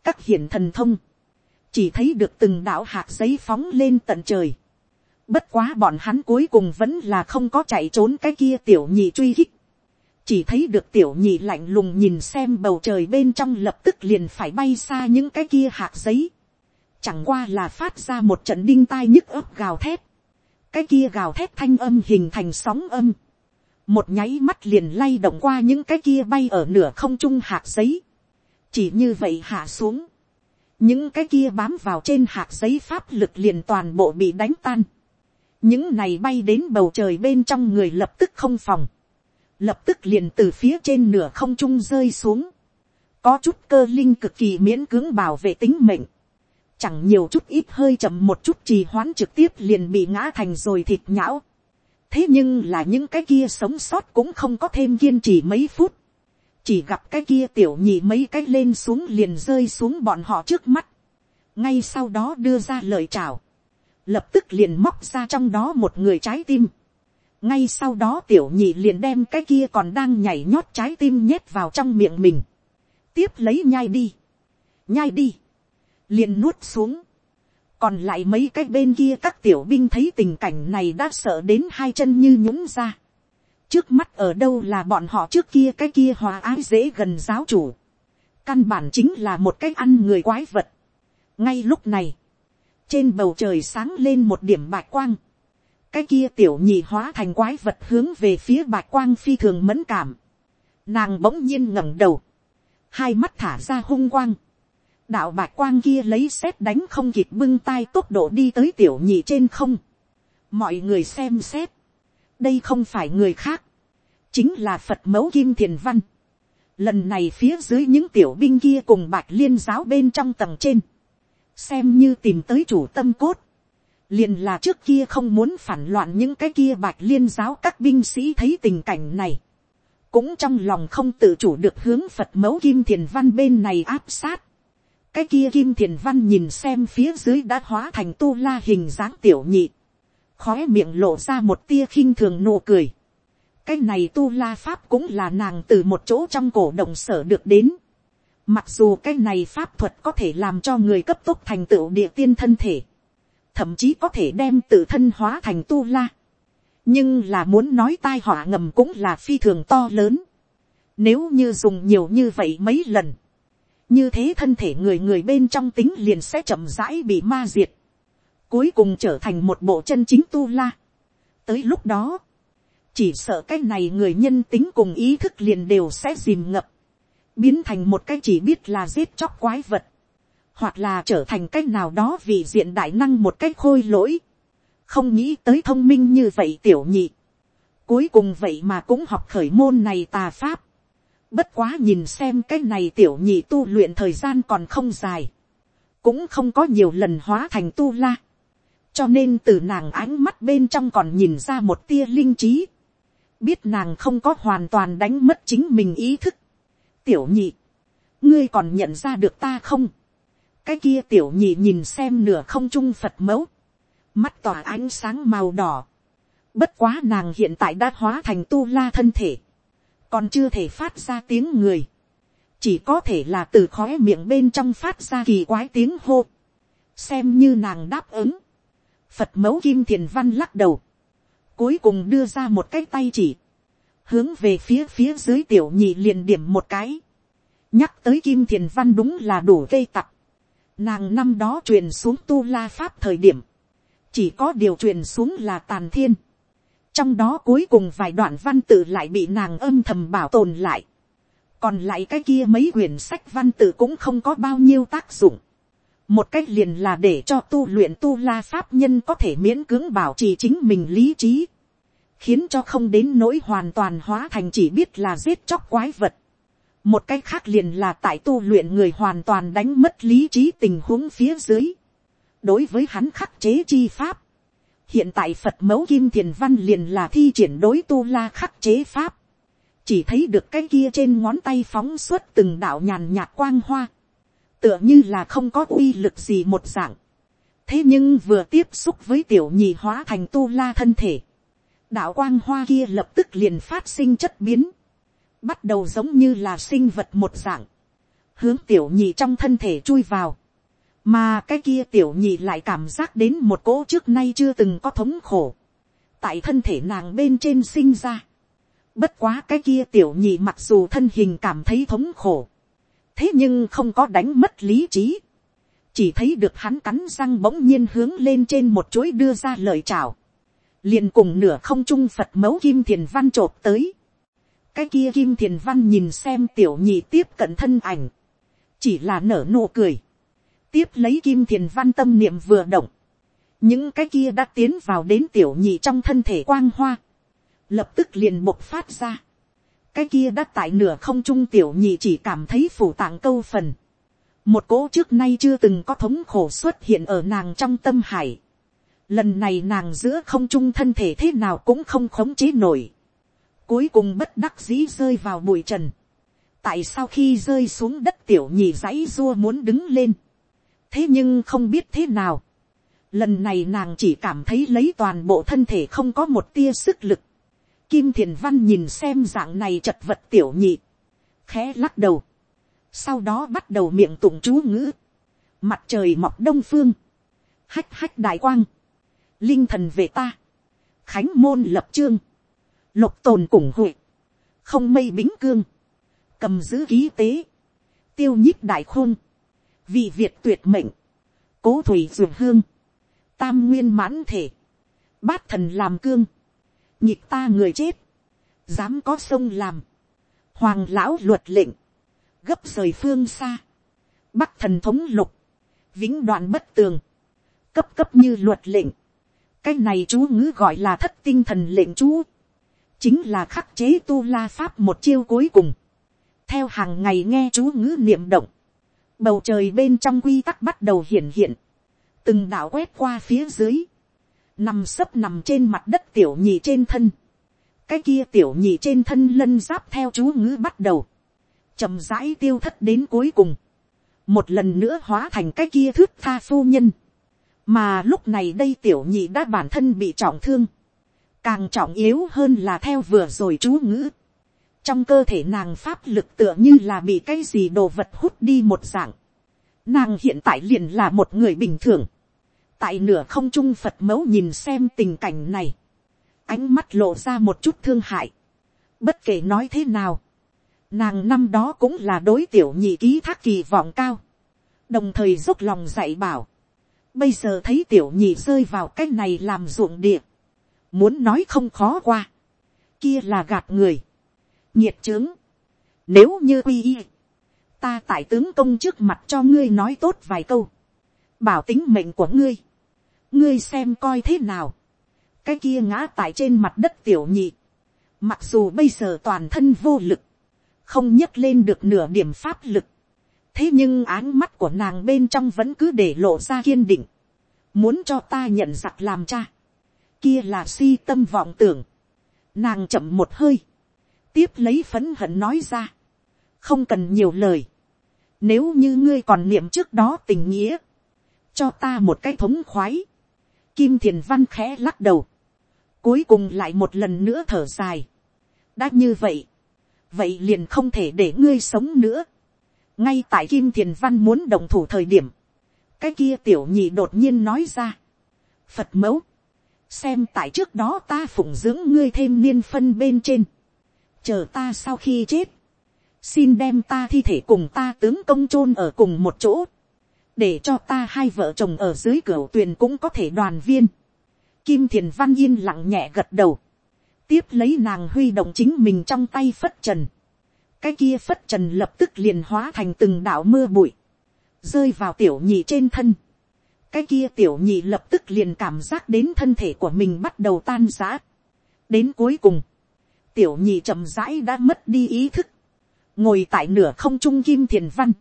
các hiển thần thông, chỉ thấy được từng đạo hạt giấy phóng lên tận trời, bất quá bọn hắn cuối cùng vẫn là không có chạy trốn cái kia tiểu nhị truy hích, chỉ thấy được tiểu nhị lạnh lùng nhìn xem bầu trời bên trong lập tức liền phải bay xa những cái kia hạt giấy, chẳng qua là phát ra một trận đinh tai nhức ấp gào thét, cái kia gào thét thanh âm hình thành sóng âm, một nháy mắt liền lay động qua những cái kia bay ở nửa không trung hạt giấy, chỉ như vậy hạ xuống, những cái kia bám vào trên hạt giấy pháp lực liền toàn bộ bị đánh tan, những này bay đến bầu trời bên trong người lập tức không phòng, lập tức liền từ phía trên nửa không trung rơi xuống, có chút cơ linh cực kỳ miễn cưỡng bảo vệ tính mệnh, chẳng nhiều chút ít hơi chậm một chút trì hoãn trực tiếp liền bị ngã thành rồi thịt nhão, thế nhưng là những cái kia sống sót cũng không có thêm kiên trì mấy phút, chỉ gặp cái kia tiểu nhị mấy cái lên xuống liền rơi xuống bọn họ trước mắt, ngay sau đó đưa ra lời chào, lập tức liền móc ra trong đó một người trái tim, ngay sau đó tiểu nhị liền đem cái kia còn đang nhảy nhót trái tim nhét vào trong miệng mình, tiếp lấy nhai đi, nhai đi, liền nuốt xuống, còn lại mấy cái bên kia các tiểu binh thấy tình cảnh này đã sợ đến hai chân như nhũng ra. trước mắt ở đâu là bọn họ trước kia cái kia hòa ái dễ gần giáo chủ. căn bản chính là một cái ăn người quái vật. ngay lúc này, trên bầu trời sáng lên một điểm bạch quang. cái kia tiểu nhị hóa thành quái vật hướng về phía bạch quang phi thường mẫn cảm. nàng bỗng nhiên ngẩng đầu, hai mắt thả ra hung quang đạo bạch quang kia lấy xét đánh không kịp bưng tay tốc độ đi tới tiểu nhị trên không. mọi người xem xét, đây không phải người khác, chính là phật mẫu kim thiền văn. lần này phía dưới những tiểu binh kia cùng bạch liên giáo bên trong tầng trên, xem như tìm tới chủ tâm cốt, liền là trước kia không muốn phản loạn những cái kia bạch liên giáo các binh sĩ thấy tình cảnh này, cũng trong lòng không tự chủ được hướng phật mẫu kim thiền văn bên này áp sát, cái kia kim thiền văn nhìn xem phía dưới đã hóa thành tu la hình dáng tiểu nhị, khói miệng lộ ra một tia khinh thường nụ cười. cái này tu la pháp cũng là nàng từ một chỗ trong cổ động sở được đến. mặc dù cái này pháp thuật có thể làm cho người cấp tốc thành tựu địa tiên thân thể, thậm chí có thể đem tự thân hóa thành tu la. nhưng là muốn nói tai họa ngầm cũng là phi thường to lớn. nếu như dùng nhiều như vậy mấy lần, như thế thân thể người người bên trong tính liền sẽ chậm rãi bị ma diệt, cuối cùng trở thành một bộ chân chính tu la. tới lúc đó, chỉ sợ cái này người nhân tính cùng ý thức liền đều sẽ dìm ngập, biến thành một cái chỉ biết là giết chóc quái vật, hoặc là trở thành cái nào đó vì diện đại năng một cái khôi lỗi, không nghĩ tới thông minh như vậy tiểu nhị, cuối cùng vậy mà cũng học khởi môn này tà pháp, Bất quá nhìn xem cái này tiểu nhị tu luyện thời gian còn không dài. Cũng không có nhiều lần hóa thành tu la. Cho nên từ nàng ánh mắt bên trong còn nhìn ra một tia linh trí. Biết nàng không có hoàn toàn đánh mất chính mình ý thức. Tiểu nhị. Ngươi còn nhận ra được ta không? Cái kia tiểu nhị nhìn xem nửa không trung Phật mẫu. Mắt tỏa ánh sáng màu đỏ. Bất quá nàng hiện tại đã hóa thành tu la thân thể còn chưa thể phát ra tiếng người, chỉ có thể là từ khói miệng bên trong phát ra kỳ quái tiếng hô, xem như nàng đáp ứng, phật mẫu kim thiền văn lắc đầu, cuối cùng đưa ra một cái tay chỉ, hướng về phía phía dưới tiểu nhị liền điểm một cái, nhắc tới kim thiền văn đúng là đủ gây tặc, nàng năm đó truyền xuống tu la pháp thời điểm, chỉ có điều truyền xuống là tàn thiên, trong đó cuối cùng vài đoạn văn tự lại bị nàng âm thầm bảo tồn lại. còn lại cái kia mấy quyển sách văn tự cũng không có bao nhiêu tác dụng. một cách liền là để cho tu luyện tu la pháp nhân có thể miễn cưỡng bảo trì chính mình lý trí. khiến cho không đến nỗi hoàn toàn hóa thành chỉ biết là giết chóc quái vật. một cách khác liền là tại tu luyện người hoàn toàn đánh mất lý trí tình huống phía dưới. đối với hắn khắc chế chi pháp hiện tại phật mẫu kim thiền văn liền là thi triển đối tu la khắc chế pháp, chỉ thấy được cái kia trên ngón tay phóng suốt từng đạo nhàn nhạt quang hoa, tựa như là không có uy lực gì một dạng. thế nhưng vừa tiếp xúc với tiểu nhị hóa thành tu la thân thể, đạo quang hoa kia lập tức liền phát sinh chất biến, bắt đầu giống như là sinh vật một dạng, hướng tiểu nhị trong thân thể chui vào, mà cái kia tiểu nhị lại cảm giác đến một cỗ trước nay chưa từng có thống khổ, tại thân thể nàng bên trên sinh ra. Bất quá cái kia tiểu nhị mặc dù thân hình cảm thấy thống khổ, thế nhưng không có đánh mất lý trí, chỉ thấy được hắn cắn răng bỗng nhiên hướng lên trên một chuỗi đưa ra lời chào, liền cùng nửa không trung phật mẫu kim thiền văn t tới, cái kia kim thiền văn nhìn xem tiểu nhị tiếp cận thân ảnh, chỉ là nở nụ cười, tiếp lấy kim thiền văn tâm niệm vừa động, những cái kia đã tiến vào đến tiểu nhị trong thân thể quang hoa, lập tức liền bộc phát ra. cái kia đã tại nửa không trung tiểu nhị chỉ cảm thấy phủ tạng câu phần. một cỗ trước nay chưa từng có thống khổ xuất hiện ở nàng trong tâm hải. lần này nàng giữa không trung thân thể thế nào cũng không khống chế nổi. cuối cùng bất đắc dĩ rơi vào bụi trần. tại sao khi rơi xuống đất tiểu nhị dãy dua muốn đứng lên thế nhưng không biết thế nào. lần này nàng chỉ cảm thấy lấy toàn bộ thân thể không có một tia sức lực. kim thiền văn nhìn xem dạng này chật vật tiểu nhị. khẽ lắc đầu. sau đó bắt đầu miệng tụng chú ngữ. mặt trời mọc đông phương. hách hách đại quang. linh thần về ta. khánh môn lập trương. lục tồn cùng hội. không mây bính cương. cầm giữ ký tế. tiêu nhích đại khôn vì việt tuyệt mệnh, cố thủy dường hương, tam nguyên mãn thể, bát thần làm cương, nhịp ta người chết, dám có sông làm, hoàng lão luật lệnh, gấp rời phương xa, bắc thần thống lục, vĩnh đoạn bất tường, cấp cấp như luật lệnh, cái này chú ngữ gọi là thất tinh thần lệnh chú, chính là khắc chế tu la pháp một chiêu cuối cùng, theo hàng ngày nghe chú ngữ niệm động, bầu trời bên trong quy tắc bắt đầu hiện hiện, từng đạo quét qua phía dưới, nằm sấp nằm trên mặt đất tiểu nhị trên thân, cái kia tiểu nhị trên thân lân giáp theo chú ngữ bắt đầu, chậm rãi tiêu thất đến cuối cùng, một lần nữa hóa thành cái kia thước tha phu nhân, mà lúc này đây tiểu nhị đã bản thân bị trọng thương, càng trọng yếu hơn là theo vừa rồi chú ngữ, trong cơ thể nàng pháp lực tựa như là bị cái gì đồ vật hút đi một dạng, nàng hiện tại liền là một người bình thường, tại nửa không trung phật mẫu nhìn xem tình cảnh này, ánh mắt lộ ra một chút thương hại, bất kể nói thế nào, nàng năm đó cũng là đối tiểu nhị ký thác kỳ vọng cao, đồng thời dốc lòng dạy bảo, bây giờ thấy tiểu nhị rơi vào cái này làm ruộng địa, muốn nói không khó qua, kia là gạt người, nhiệt trướng, nếu như quy y, ta tại tướng công trước mặt cho ngươi nói tốt vài câu, bảo tính mệnh của ngươi, ngươi xem coi thế nào, cái kia ngã tại trên mặt đất tiểu nhị, mặc dù bây giờ toàn thân vô lực, không nhấc lên được nửa điểm pháp lực, thế nhưng áng mắt của nàng bên trong vẫn cứ để lộ ra kiên định, muốn cho ta nhận giặc làm cha, kia là si tâm vọng tưởng, nàng chậm một hơi, tiếp lấy phấn hận nói ra, không cần nhiều lời, nếu như ngươi còn niệm trước đó tình nghĩa, cho ta một cái thống khoái, kim thiền văn khẽ lắc đầu, cuối cùng lại một lần nữa thở dài, đã như vậy, vậy liền không thể để ngươi sống nữa, ngay tại kim thiền văn muốn đồng thủ thời điểm, cái kia tiểu nhị đột nhiên nói ra, phật mẫu, xem tại trước đó ta phụng dưỡng ngươi thêm niên phân bên trên, chờ ta sau khi chết, xin đem ta thi thể cùng ta tướng công chôn ở cùng một chỗ, để cho ta hai vợ chồng ở dưới cửa tuyền cũng có thể đoàn viên. Kim thiền văn yên lặng nhẹ gật đầu, tiếp lấy nàng huy động chính mình trong tay phất trần, cái kia phất trần lập tức liền hóa thành từng đạo mưa bụi, rơi vào tiểu nhị trên thân. cái kia tiểu nhị lập tức liền cảm giác đến thân thể của mình bắt đầu tan rã. đến cuối cùng, tiểu nhị chậm rãi đã mất đi ý thức, ngồi tại nửa không trung kim thiền văn,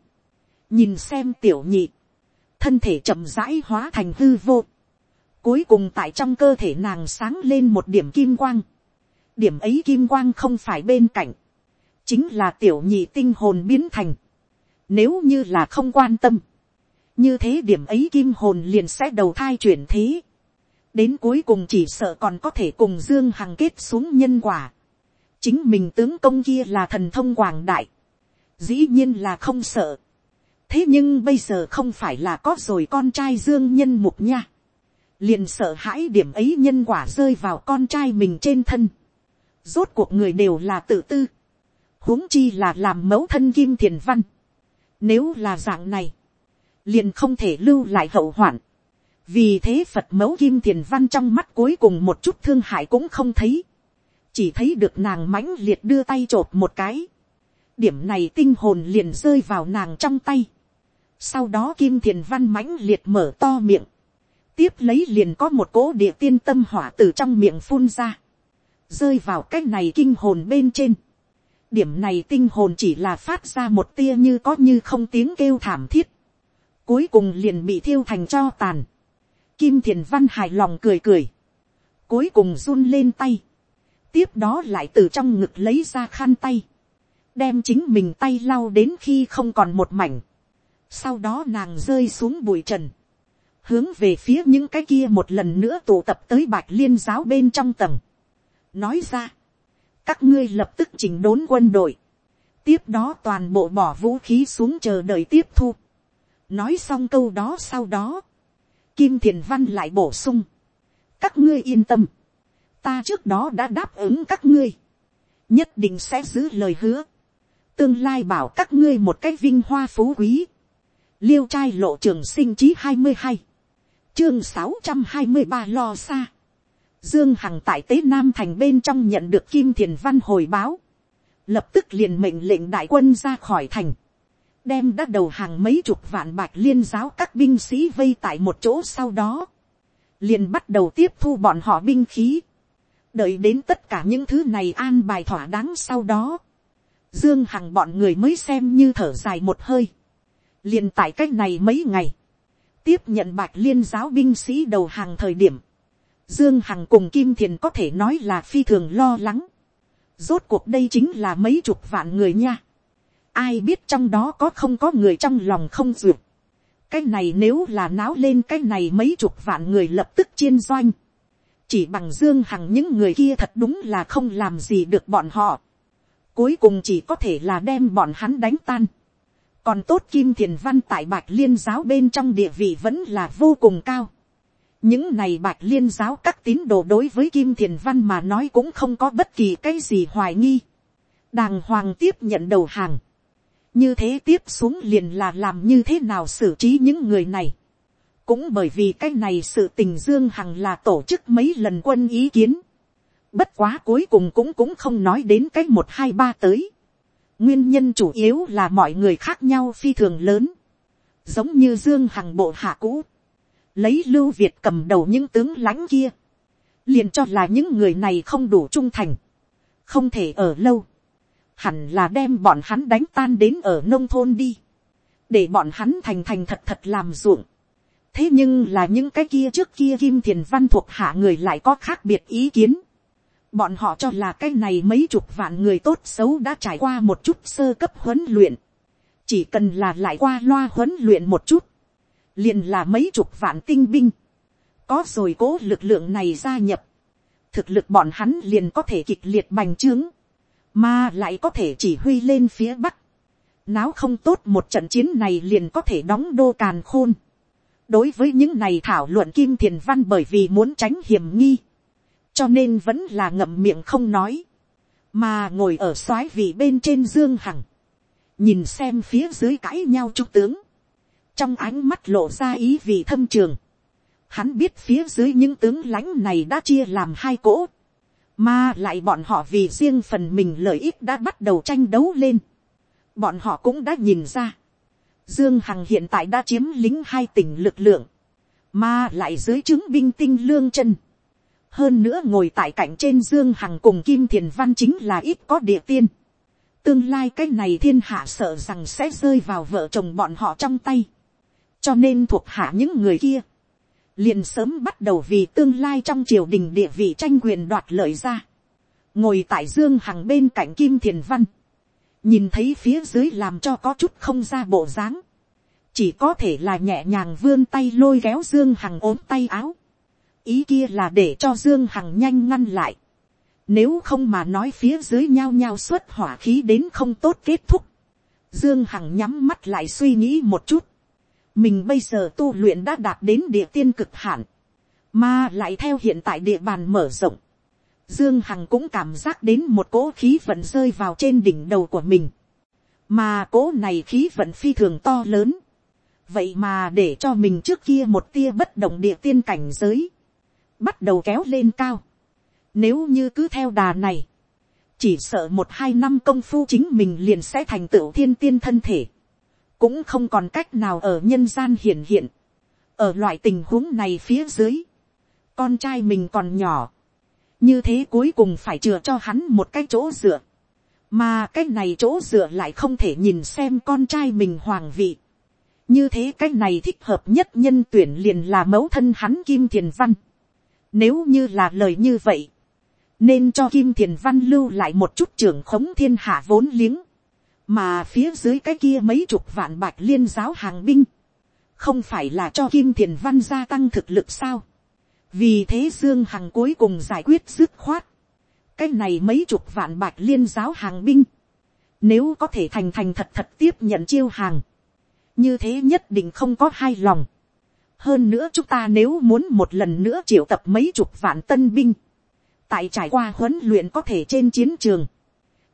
nhìn xem tiểu nhị, thân thể chậm rãi hóa thành hư vô, cuối cùng tại trong cơ thể nàng sáng lên một điểm kim quang, điểm ấy kim quang không phải bên cạnh, chính là tiểu nhị tinh hồn biến thành, nếu như là không quan tâm, như thế điểm ấy kim hồn liền sẽ đầu thai chuyển thế, đến cuối cùng chỉ sợ còn có thể cùng dương hằng kết xuống nhân quả, chính mình tướng công kia là thần thông quảng đại, dĩ nhiên là không sợ. thế nhưng bây giờ không phải là có rồi con trai dương nhân mục nha, liền sợ hãi điểm ấy nhân quả rơi vào con trai mình trên thân. rốt cuộc người đều là tự tư, huống chi là làm mẫu thân kim thiền văn. nếu là dạng này, liền không thể lưu lại hậu hoạn. vì thế phật mẫu kim thiền văn trong mắt cuối cùng một chút thương hại cũng không thấy chỉ thấy được nàng mãnh liệt đưa tay t r ộ p một cái, điểm này tinh hồn liền rơi vào nàng trong tay. sau đó kim thiền văn mãnh liệt mở to miệng, tiếp lấy liền có một cỗ địa tiên tâm hỏa từ trong miệng phun ra, rơi vào cái này kinh hồn bên trên. điểm này tinh hồn chỉ là phát ra một tia như có như không tiếng kêu thảm thiết, cuối cùng liền bị thiêu thành cho tàn. Kim thiền văn hài lòng cười cười, cuối cùng run lên tay, tiếp đó lại từ trong ngực lấy ra khăn tay, đem chính mình tay lau đến khi không còn một mảnh, sau đó nàng rơi xuống bụi trần, hướng về phía những cái kia một lần nữa tụ tập tới bạch liên giáo bên trong tầng, nói ra, các ngươi lập tức chỉnh đốn quân đội, tiếp đó toàn bộ bỏ vũ khí xuống chờ đợi tiếp thu, nói xong câu đó sau đó, kim thiền văn lại bổ sung, các ngươi yên tâm, ta trước đó đã đáp ứng các ngươi, nhất định sẽ giữ lời hứa, tương lai bảo các ngươi một cái vinh hoa phú quý, liêu trai lộ trường sinh chí hai mươi hai, chương sáu trăm hai mươi ba lo xa, dương hằng tại tế nam thành bên trong nhận được kim thiền văn hồi báo, lập tức liền mệnh lệnh đại quân ra khỏi thành, đem đã đầu hàng mấy chục vạn bạch liên giáo các binh sĩ vây tại một chỗ sau đó, liền bắt đầu tiếp thu bọn họ binh khí, đợi đến tất cả những thứ này an bài thỏa đáng sau đó, dương hằng bọn người mới xem như thở dài một hơi, liền tại c á c h này mấy ngày, tiếp nhận bạch liên giáo binh sĩ đầu hàng thời điểm, dương hằng cùng kim thiền có thể nói là phi thường lo lắng, rốt cuộc đây chính là mấy chục vạn người nha, ai biết trong đó có không có người trong lòng không duyệt, cái này nếu là náo lên cái này mấy chục vạn người lập tức chiên doanh, chỉ bằng dương hằng những người kia thật đúng là không làm gì được bọn họ. cuối cùng chỉ có thể là đem bọn hắn đánh tan. còn tốt kim thiền văn tại bạch liên giáo bên trong địa vị vẫn là vô cùng cao. những này bạch liên giáo các tín đồ đối với kim thiền văn mà nói cũng không có bất kỳ cái gì hoài nghi. đàng hoàng tiếp nhận đầu hàng. như thế tiếp xuống liền là làm như thế nào xử trí những người này cũng bởi vì cái này sự tình dương hằng là tổ chức mấy lần quân ý kiến. bất quá cuối cùng cũng cũng không nói đến cái một hai ba tới. nguyên nhân chủ yếu là mọi người khác nhau phi thường lớn. giống như dương hằng bộ hạ cũ. lấy lưu việt cầm đầu những tướng lãnh kia. liền cho là những người này không đủ trung thành. không thể ở lâu. hẳn là đem bọn hắn đánh tan đến ở nông thôn đi. để bọn hắn thành thành thật thật làm ruộng thế nhưng là những cái kia trước kia kim thiền văn thuộc hạ người lại có khác biệt ý kiến. bọn họ cho là cái này mấy chục vạn người tốt xấu đã trải qua một chút sơ cấp huấn luyện. chỉ cần là lại qua loa huấn luyện một chút. liền là mấy chục vạn tinh binh. có rồi cố lực lượng này gia nhập. thực lực bọn hắn liền có thể kịch liệt bành trướng. mà lại có thể chỉ huy lên phía bắc. náo không tốt một trận chiến này liền có thể đóng đô càn khôn đối với những này thảo luận kim thiền văn bởi vì muốn tránh hiểm nghi, cho nên vẫn là ngậm miệng không nói, mà ngồi ở soái vị bên trên dương hằng, nhìn xem phía dưới cãi nhau trung tướng, trong ánh mắt lộ ra ý vị thâm trường, hắn biết phía dưới những tướng lãnh này đã chia làm hai cỗ, mà lại bọn họ vì riêng phần mình lợi ích đã bắt đầu tranh đấu lên, bọn họ cũng đã nhìn ra, Dương Hằng hiện tại đã chiếm lính hai tỉnh lực lượng. Mà lại dưới chứng binh tinh lương chân. Hơn nữa ngồi tại cạnh trên Dương Hằng cùng Kim Thiền Văn chính là ít có địa tiên. Tương lai cái này thiên hạ sợ rằng sẽ rơi vào vợ chồng bọn họ trong tay. Cho nên thuộc hạ những người kia. Liền sớm bắt đầu vì tương lai trong triều đình địa vị tranh quyền đoạt lợi ra. Ngồi tại Dương Hằng bên cạnh Kim Thiền Văn nhìn thấy phía dưới làm cho có chút không ra bộ dáng, chỉ có thể là nhẹ nhàng vươn tay lôi kéo dương hằng ốm tay áo, ý kia là để cho dương hằng nhanh ngăn lại, nếu không mà nói phía dưới nhao nhao xuất hỏa khí đến không tốt kết thúc, dương hằng nhắm mắt lại suy nghĩ một chút, mình bây giờ tu luyện đã đạt đến địa tiên cực hạn, mà lại theo hiện tại địa bàn mở rộng, Dương Hằng cũng cảm giác đến một cỗ khí vận rơi vào trên đỉnh đầu của mình. Mà cỗ này khí vận phi thường to lớn. Vậy mà để cho mình trước kia một tia bất động địa tiên cảnh giới. Bắt đầu kéo lên cao. Nếu như cứ theo đà này. Chỉ sợ một hai năm công phu chính mình liền sẽ thành tựu thiên tiên thân thể. Cũng không còn cách nào ở nhân gian hiển hiện. Ở loại tình huống này phía dưới. Con trai mình còn nhỏ như thế cuối cùng phải chừa cho hắn một cái chỗ dựa, mà cái này chỗ dựa lại không thể nhìn xem con trai mình hoàng vị. như thế cái này thích hợp nhất nhân tuyển liền là mẫu thân hắn kim thiền văn. nếu như là lời như vậy, nên cho kim thiền văn lưu lại một chút trưởng khống thiên hạ vốn liếng, mà phía dưới cái kia mấy chục vạn bạch liên giáo hàng binh, không phải là cho kim thiền văn gia tăng thực lực sao vì thế dương hằng cuối cùng giải quyết dứt khoát. cái này mấy chục vạn bạch liên giáo hàng binh. nếu có thể thành thành thật thật tiếp nhận chiêu hàng. như thế nhất định không có hai lòng. hơn nữa chúng ta nếu muốn một lần nữa triệu tập mấy chục vạn tân binh. tại trải qua huấn luyện có thể trên chiến trường.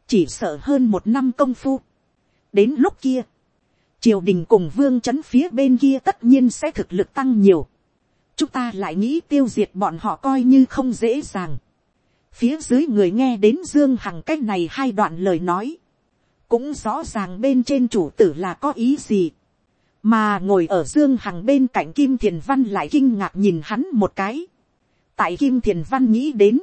chỉ sợ hơn một năm công phu. đến lúc kia, triều đình cùng vương c h ấ n phía bên kia tất nhiên sẽ thực lực tăng nhiều chúng ta lại nghĩ tiêu diệt bọn họ coi như không dễ dàng. phía dưới người nghe đến dương hằng cái này hai đoạn lời nói, cũng rõ ràng bên trên chủ tử là có ý gì, mà ngồi ở dương hằng bên cạnh kim thiền văn lại kinh ngạc nhìn hắn một cái, tại kim thiền văn nghĩ đến,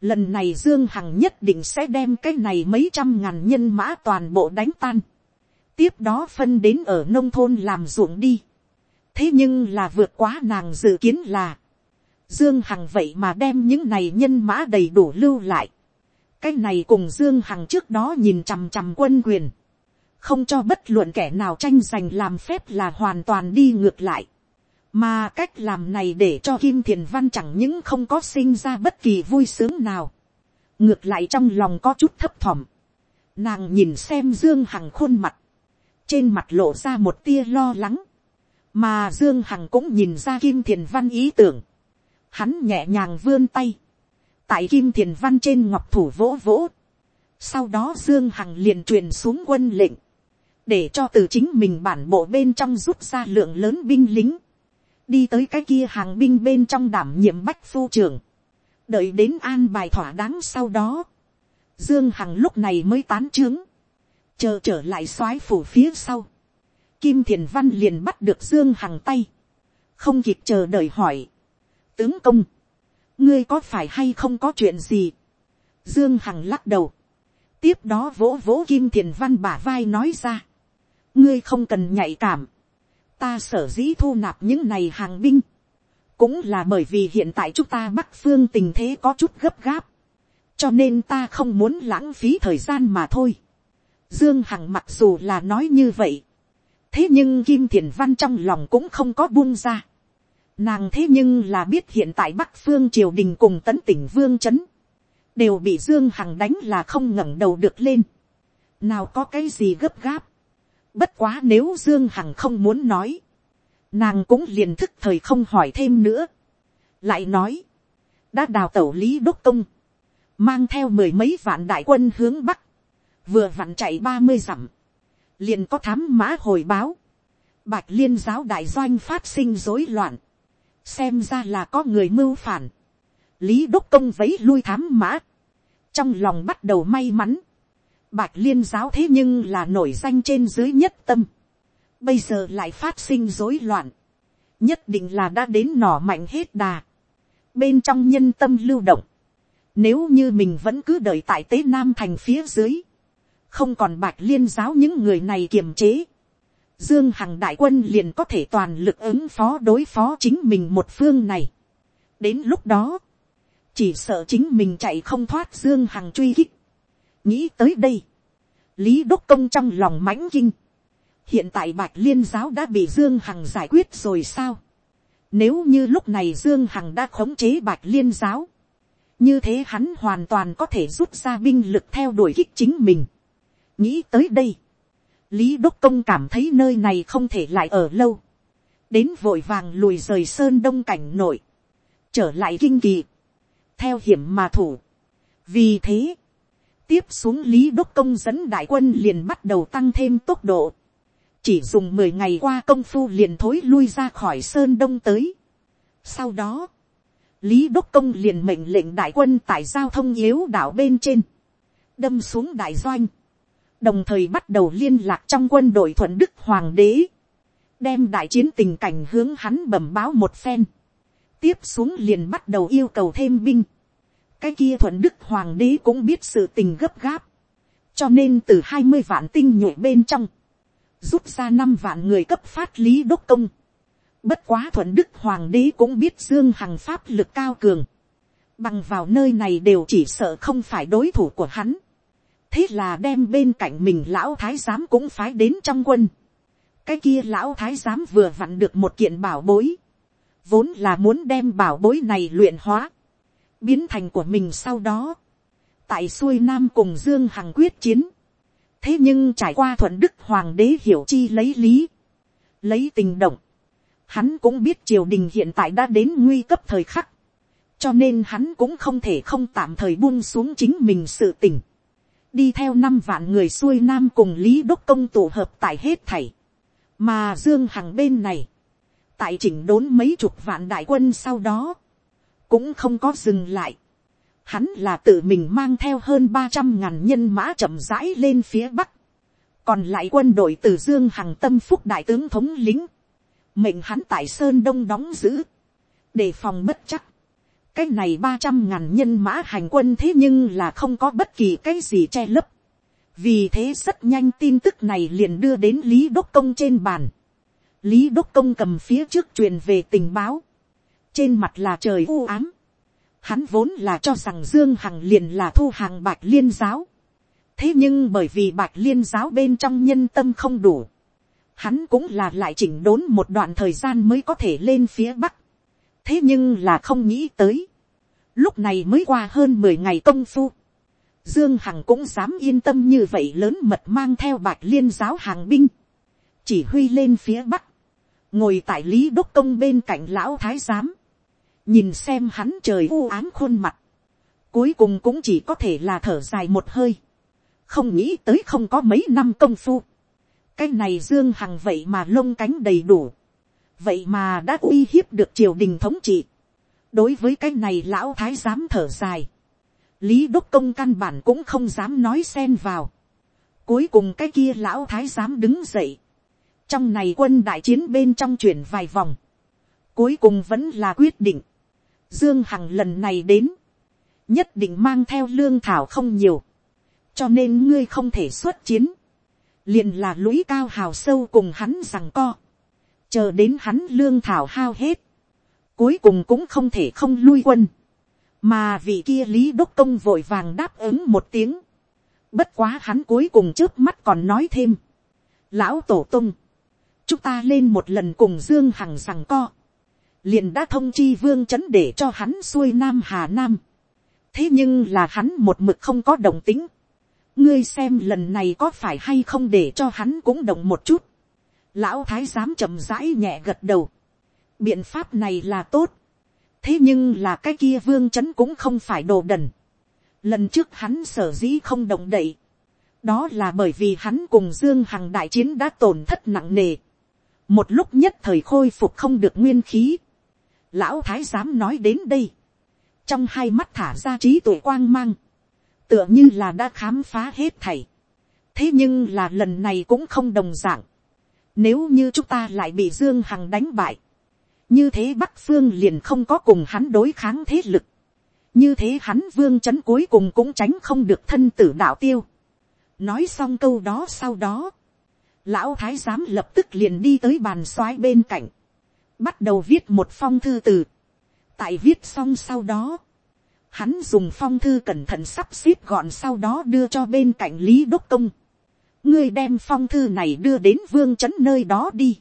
lần này dương hằng nhất định sẽ đem cái này mấy trăm ngàn nhân mã toàn bộ đánh tan, tiếp đó phân đến ở nông thôn làm ruộng đi, thế nhưng là vượt quá nàng dự kiến là, Dương Hằng vậy mà đem những này nhân mã đầy đủ lưu lại. Cái này cùng Dương Hằng trước đó nhìn chằm chằm quân quyền. Không cho bất luận kẻ nào tranh giành làm phép là hoàn toàn đi ngược lại. Mà cách làm này để cho Kim Thiền Văn chẳng những không có sinh ra bất kỳ vui sướng nào. Ngược lại trong lòng có chút thấp thỏm. Nàng nhìn xem Dương Hằng khuôn mặt. Trên mặt lộ ra một tia lo lắng. Mà Dương Hằng cũng nhìn ra Kim Thiền Văn ý tưởng. Hắn nhẹ nhàng vươn tay, tại kim thiền văn trên ngọc thủ vỗ vỗ, sau đó dương hằng liền truyền xuống quân lệnh, để cho từ chính mình bản bộ bên trong rút ra lượng lớn binh lính, đi tới cái kia hàng binh bên trong đảm nhiệm bách phu trưởng, đợi đến an bài thỏa đáng sau đó, dương hằng lúc này mới tán trướng, chờ trở lại soái phủ phía sau, kim thiền văn liền bắt được dương hằng tay, không kịp chờ đợi hỏi, tướng công, ngươi có phải hay không có chuyện gì, dương hằng lắc đầu, tiếp đó vỗ vỗ kim thiền văn bả vai nói ra, ngươi không cần nhạy cảm, ta sở dĩ thu nạp những này hàng binh, cũng là bởi vì hiện tại chúng ta bắc phương tình thế có chút gấp gáp, cho nên ta không muốn lãng phí thời gian mà thôi. Dương Hằng mặc dù là nói như vậy, thế nhưng Kim Thiền Văn trong lòng cũng không có buông ra. Nàng thế nhưng là biết hiện tại Bắc Phương Triều Đình cùng tấn tỉnh Vương chấn Đều bị Dương Hằng đánh là không ngẩng đầu được lên. Nào có cái gì gấp gáp. Bất quá nếu Dương Hằng không muốn nói. Nàng cũng liền thức thời không hỏi thêm nữa. Lại nói. Đã đào tẩu Lý Đốc Công. Mang theo mười mấy vạn đại quân hướng Bắc. Vừa vặn chạy ba mươi dặm. Liền có thám mã hồi báo. Bạch liên giáo đại doanh phát sinh rối loạn. Xem ra là có người mưu phản, lý đốc công vấy lui thám mã, trong lòng bắt đầu may mắn, bạch liên giáo thế nhưng là nổi danh trên dưới nhất tâm, bây giờ lại phát sinh rối loạn, nhất định là đã đến nỏ mạnh hết đà, bên trong nhân tâm lưu động, nếu như mình vẫn cứ đợi tại tế nam thành phía dưới, không còn bạch liên giáo những người này kiềm chế, Dương Hằng đại quân liền có thể toàn lực ứng phó đối phó chính mình một phương này. Đến lúc đó, chỉ sợ chính mình chạy không thoát Dương Hằng truy kích. Nghĩ tới đây, Lý Đốc Công trong lòng mãnh kinh. Hiện tại Bạch Liên giáo đã bị Dương Hằng giải quyết rồi sao? Nếu như lúc này Dương Hằng đã khống chế Bạch Liên giáo, như thế hắn hoàn toàn có thể rút ra binh lực theo đuổi kích chính mình. Nghĩ tới đây, lý đốc công cảm thấy nơi này không thể lại ở lâu, đến vội vàng lùi rời sơn đông cảnh nội, trở lại kinh kỳ, theo hiểm mà thủ. vì thế, tiếp xuống lý đốc công dẫn đại quân liền bắt đầu tăng thêm tốc độ, chỉ dùng mười ngày qua công phu liền thối lui ra khỏi sơn đông tới. sau đó, lý đốc công liền mệnh lệnh đại quân tại giao thông yếu đảo bên trên, đâm xuống đại doanh, đồng thời bắt đầu liên lạc trong quân đội thuận đức hoàng đế, đem đại chiến tình cảnh hướng hắn bẩm báo một phen, tiếp xuống liền bắt đầu yêu cầu thêm binh, cái kia thuận đức hoàng đế cũng biết sự tình gấp gáp, cho nên từ hai mươi vạn tinh nhuệ bên trong, rút ra năm vạn người cấp phát lý đốc công, bất quá thuận đức hoàng đế cũng biết dương hằng pháp lực cao cường, bằng vào nơi này đều chỉ sợ không phải đối thủ của hắn, thế là đem bên cạnh mình lão thái giám cũng phái đến trong quân. cái kia lão thái giám vừa vặn được một kiện bảo bối, vốn là muốn đem bảo bối này luyện hóa, biến thành của mình sau đó, tại xuôi nam cùng dương hằng quyết chiến, thế nhưng trải qua thuận đức hoàng đế hiểu chi lấy lý, lấy tình động, hắn cũng biết triều đình hiện tại đã đến nguy cấp thời khắc, cho nên hắn cũng không thể không tạm thời buông xuống chính mình sự tình đi theo năm vạn người xuôi nam cùng lý đốc công tụ hợp tại hết thảy. mà dương hằng bên này, tại chỉnh đốn mấy chục vạn đại quân sau đó, cũng không có dừng lại. hắn là tự mình mang theo hơn ba trăm ngàn nhân mã chậm rãi lên phía bắc, còn lại quân đội từ dương hằng tâm phúc đại tướng thống lính, mệnh hắn tại sơn đông đóng giữ, đề phòng bất chắc cái này ba trăm ngàn nhân mã hành quân thế nhưng là không có bất kỳ cái gì che lấp. vì thế rất nhanh tin tức này liền đưa đến lý đốc công trên bàn. lý đốc công cầm phía trước truyền về tình báo. trên mặt là trời u ám. hắn vốn là cho rằng dương hằng liền là thu hàng bạch liên giáo. thế nhưng bởi vì bạch liên giáo bên trong nhân tâm không đủ, hắn cũng là lại chỉnh đốn một đoạn thời gian mới có thể lên phía bắc thế nhưng là không nghĩ tới. lúc này mới qua hơn mười ngày công phu. dương hằng cũng dám yên tâm như vậy lớn mật mang theo bạch liên giáo hàng binh. chỉ huy lên phía bắc. ngồi tại lý đốc công bên cạnh lão thái giám. nhìn xem hắn trời u ám khuôn mặt. cuối cùng cũng chỉ có thể là thở dài một hơi. không nghĩ tới không có mấy năm công phu cái này dương hằng vậy mà lông cánh đầy đủ, vậy mà đã uy hiếp được triều đình thống trị. đối với cái này lão thái giám thở dài, lý đốc công căn bản cũng không dám nói xen vào. cuối cùng cái kia lão thái giám đứng dậy, trong này quân đại chiến bên trong chuyển vài vòng, cuối cùng vẫn là quyết định, dương hằng lần này đến, nhất định mang theo lương thảo không nhiều, cho nên ngươi không thể xuất chiến, liền là lũy cao hào sâu cùng hắn rằng co, chờ đến hắn lương thảo hao hết, cuối cùng cũng không thể không lui quân, mà vị kia lý đốc công vội vàng đáp ứng một tiếng, bất quá hắn cuối cùng trước mắt còn nói thêm, lão tổ tung, chúng ta lên một lần cùng dương hằng rằng co, liền đã thông chi vương c h ấ n để cho hắn xuôi nam hà nam, thế nhưng là hắn một mực không có đồng tính, ngươi xem lần này có phải hay không để cho hắn cũng động một chút lão thái giám chậm rãi nhẹ gật đầu. biện pháp này là tốt. thế nhưng là cái kia vương c h ấ n cũng không phải đồ đần. lần trước hắn sở dĩ không động đậy. đó là bởi vì hắn cùng dương hằng đại chiến đã tổn thất nặng nề. một lúc nhất thời khôi phục không được nguyên khí. lão thái giám nói đến đây. trong hai mắt thả ra trí tuệ quang mang tựa như là đã khám phá hết thảy. thế nhưng là lần này cũng không đồng d ạ n g nếu như chúng ta lại bị dương hằng đánh bại, như thế bắc phương liền không có cùng hắn đối kháng thế lực, như thế hắn vương chấn cuối cùng cũng tránh không được thân tử đạo tiêu. nói xong câu đó sau đó, lão thái giám lập tức liền đi tới bàn soái bên cạnh, bắt đầu viết một phong thư từ. tại viết xong sau đó, Hắn dùng phong thư cẩn thận sắp xếp gọn sau đó đưa cho bên cạnh Lý Đốc Công. Ngươi đem phong thư này đưa đến vương trấn nơi đó đi.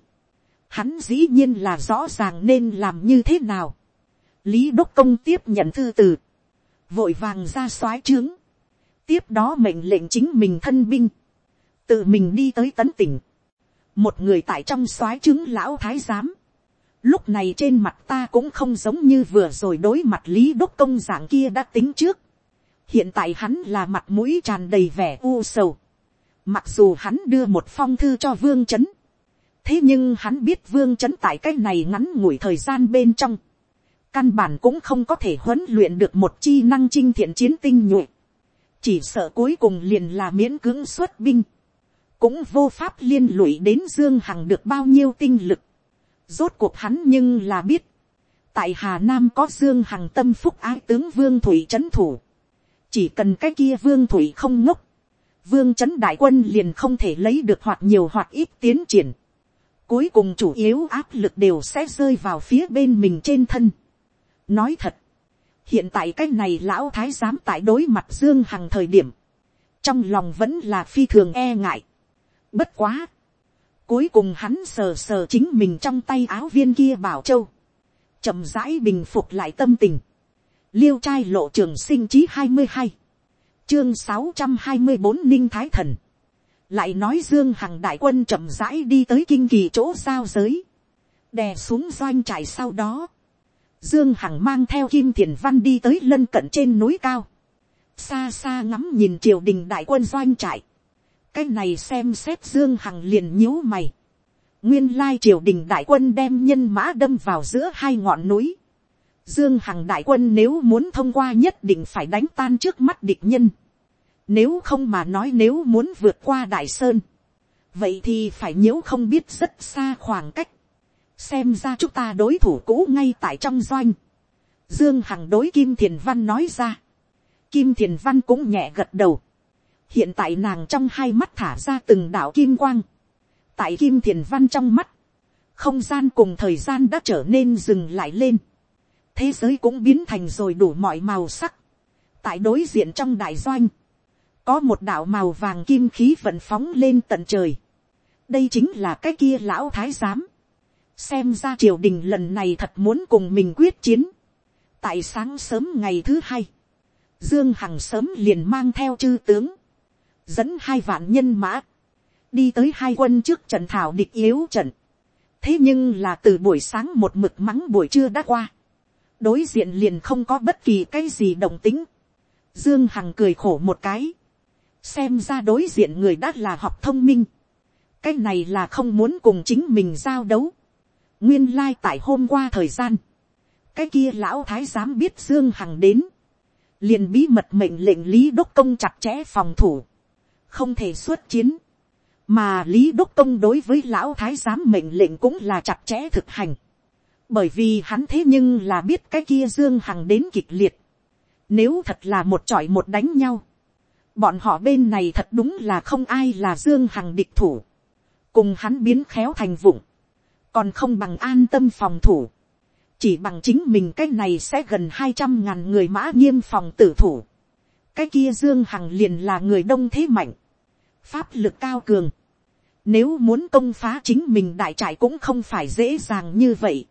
Hắn dĩ nhiên là rõ ràng nên làm như thế nào. Lý Đốc Công tiếp nhận thư từ. Vội vàng ra soái trướng. Tiếp đó mệnh lệnh chính mình thân binh. Tự mình đi tới tấn tỉnh. Một người tại trong soái trướng lão thái giám Lúc này trên mặt ta cũng không giống như vừa rồi đối mặt lý đốc công dạng kia đã tính trước. Hiện tại hắn là mặt mũi tràn đầy vẻ u sầu. Mặc dù hắn đưa một phong thư cho vương chấn. Thế nhưng hắn biết vương chấn tại cái này ngắn ngủi thời gian bên trong. Căn bản cũng không có thể huấn luyện được một chi năng chinh thiện chiến tinh nhuệ. Chỉ sợ cuối cùng liền là miễn cưỡng xuất binh. Cũng vô pháp liên lụy đến Dương Hằng được bao nhiêu tinh lực Rốt cuộc hắn nhưng là biết. Tại Hà Nam có Dương Hằng tâm phúc ái tướng Vương Thủy Trấn Thủ. Chỉ cần cái kia Vương Thủy không ngốc. Vương Trấn Đại Quân liền không thể lấy được hoặc nhiều hoặc ít tiến triển. Cuối cùng chủ yếu áp lực đều sẽ rơi vào phía bên mình trên thân. Nói thật. Hiện tại cái này lão thái giám tại đối mặt Dương Hằng thời điểm. Trong lòng vẫn là phi thường e ngại. Bất quá, Cuối cùng hắn sờ sờ chính mình trong tay áo viên kia bảo châu. chậm rãi bình phục lại tâm tình. Liêu trai lộ trường sinh chí hai mươi hai Chương sáu trăm hai mươi bốn Ninh Thái Thần. Lại nói Dương Hằng đại quân chậm rãi đi tới kinh kỳ chỗ giao giới. Đè xuống doanh trại sau đó. Dương Hằng mang theo Kim Thiền Văn đi tới lân cận trên núi cao. Xa xa ngắm nhìn triều đình đại quân doanh trại cái này xem xét dương hằng liền nhíu mày. nguyên lai triều đình đại quân đem nhân mã đâm vào giữa hai ngọn núi dương hằng đại quân nếu muốn thông qua nhất định phải đánh tan trước mắt địch nhân. nếu không mà nói nếu muốn vượt qua đại sơn, vậy thì phải nhớ không biết rất xa khoảng cách, xem ra chúng ta đối thủ cũ ngay tại trong doanh, dương hằng đối kim thiền văn nói ra, kim thiền văn cũng nhẹ gật đầu, hiện tại nàng trong hai mắt thả ra từng đạo kim quang, tại kim thiền văn trong mắt, không gian cùng thời gian đã trở nên dừng lại lên, thế giới cũng biến thành rồi đủ mọi màu sắc, tại đối diện trong đại doanh, có một đạo màu vàng kim khí vận phóng lên tận trời, đây chính là cái kia lão thái giám, xem ra triều đình lần này thật muốn cùng mình quyết chiến, tại sáng sớm ngày thứ hai, dương hằng sớm liền mang theo chư tướng, dẫn hai vạn nhân mã, đi tới hai quân trước trận thảo địch yếu trận. thế nhưng là từ buổi sáng một mực mắng buổi trưa đã qua, đối diện liền không có bất kỳ cái gì đồng tính. dương hằng cười khổ một cái, xem ra đối diện người đã là học thông minh, cái này là không muốn cùng chính mình giao đấu. nguyên lai tại hôm qua thời gian, cái kia lão thái giám biết dương hằng đến, liền bí mật mệnh lệnh lý đốc công chặt chẽ phòng thủ, không thể xuất chiến, mà lý đốc công đối với lão thái giám mệnh lệnh cũng là chặt chẽ thực hành, bởi vì hắn thế nhưng là biết cái kia dương hằng đến kịch liệt, nếu thật là một trọi một đánh nhau, bọn họ bên này thật đúng là không ai là dương hằng địch thủ, cùng hắn biến khéo thành vụng, còn không bằng an tâm phòng thủ, chỉ bằng chính mình cái này sẽ gần hai trăm ngàn người mã nghiêm phòng tử thủ, cái kia dương hằng liền là người đông thế mạnh, pháp lực cao cường, nếu muốn công phá chính mình đại trại cũng không phải dễ dàng như vậy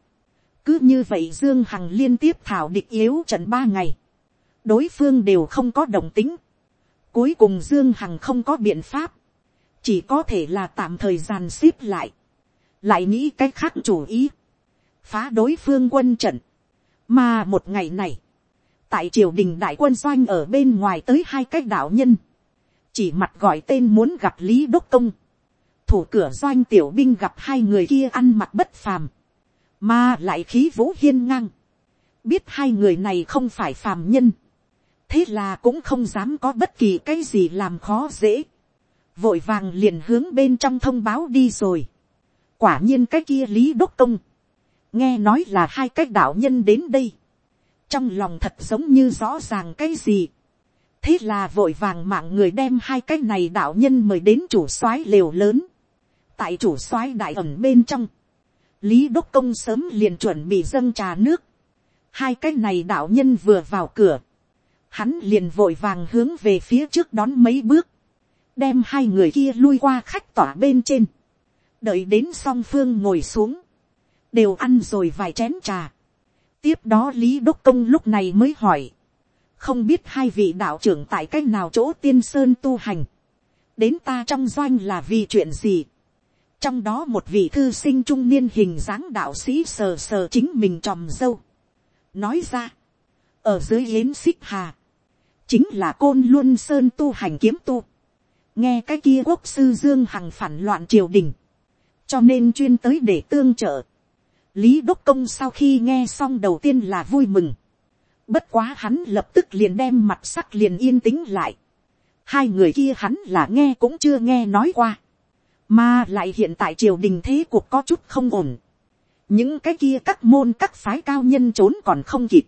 cứ như vậy dương hằng liên tiếp thảo địch yếu trận ba ngày, đối phương đều không có đồng tính, cuối cùng dương hằng không có biện pháp, chỉ có thể là tạm thời dàn xếp lại, lại nghĩ cái khác chủ ý, phá đối phương quân trận, mà một ngày này, tại triều đình đại quân doanh ở bên ngoài tới hai cái đạo nhân, chỉ mặt gọi tên muốn gặp lý đốc công, thủ cửa doanh tiểu binh gặp hai người kia ăn mặc bất phàm, mà lại khí vũ hiên ngang, biết hai người này không phải phàm nhân, thế là cũng không dám có bất kỳ cái gì làm khó dễ, vội vàng liền hướng bên trong thông báo đi rồi, quả nhiên cái kia lý đốc công, nghe nói là hai cái đạo nhân đến đây, trong lòng thật giống như rõ ràng cái gì, thế là vội vàng mạng người đem hai cái này đạo nhân mời đến chủ soái lều lớn, tại chủ soái đại ẩn bên trong, lý đốc công sớm liền chuẩn bị dâng trà nước, hai cái này đạo nhân vừa vào cửa, hắn liền vội vàng hướng về phía trước đón mấy bước, đem hai người kia lui qua khách tỏa bên trên, đợi đến song phương ngồi xuống, đều ăn rồi vài chén trà. tiếp đó lý đốc công lúc này mới hỏi, không biết hai vị đạo trưởng tại c á c h nào chỗ tiên sơn tu hành, đến ta trong doanh là vì chuyện gì trong đó một vị thư sinh trung niên hình dáng đạo sĩ sờ sờ chính mình tròm dâu. nói ra, ở dưới yến xích hà, chính là côn luân sơn tu hành kiếm tu. nghe cái kia quốc sư dương hằng phản loạn triều đình, cho nên chuyên tới để tương trợ. lý đốc công sau khi nghe xong đầu tiên là vui mừng Bất quá hắn lập tức liền đem mặt sắc liền yên tĩnh lại. Hai người kia hắn là nghe cũng chưa nghe nói qua. Mà lại hiện tại triều đình thế cuộc có chút không ổn. Những cái kia các môn các phái cao nhân trốn còn không kịp.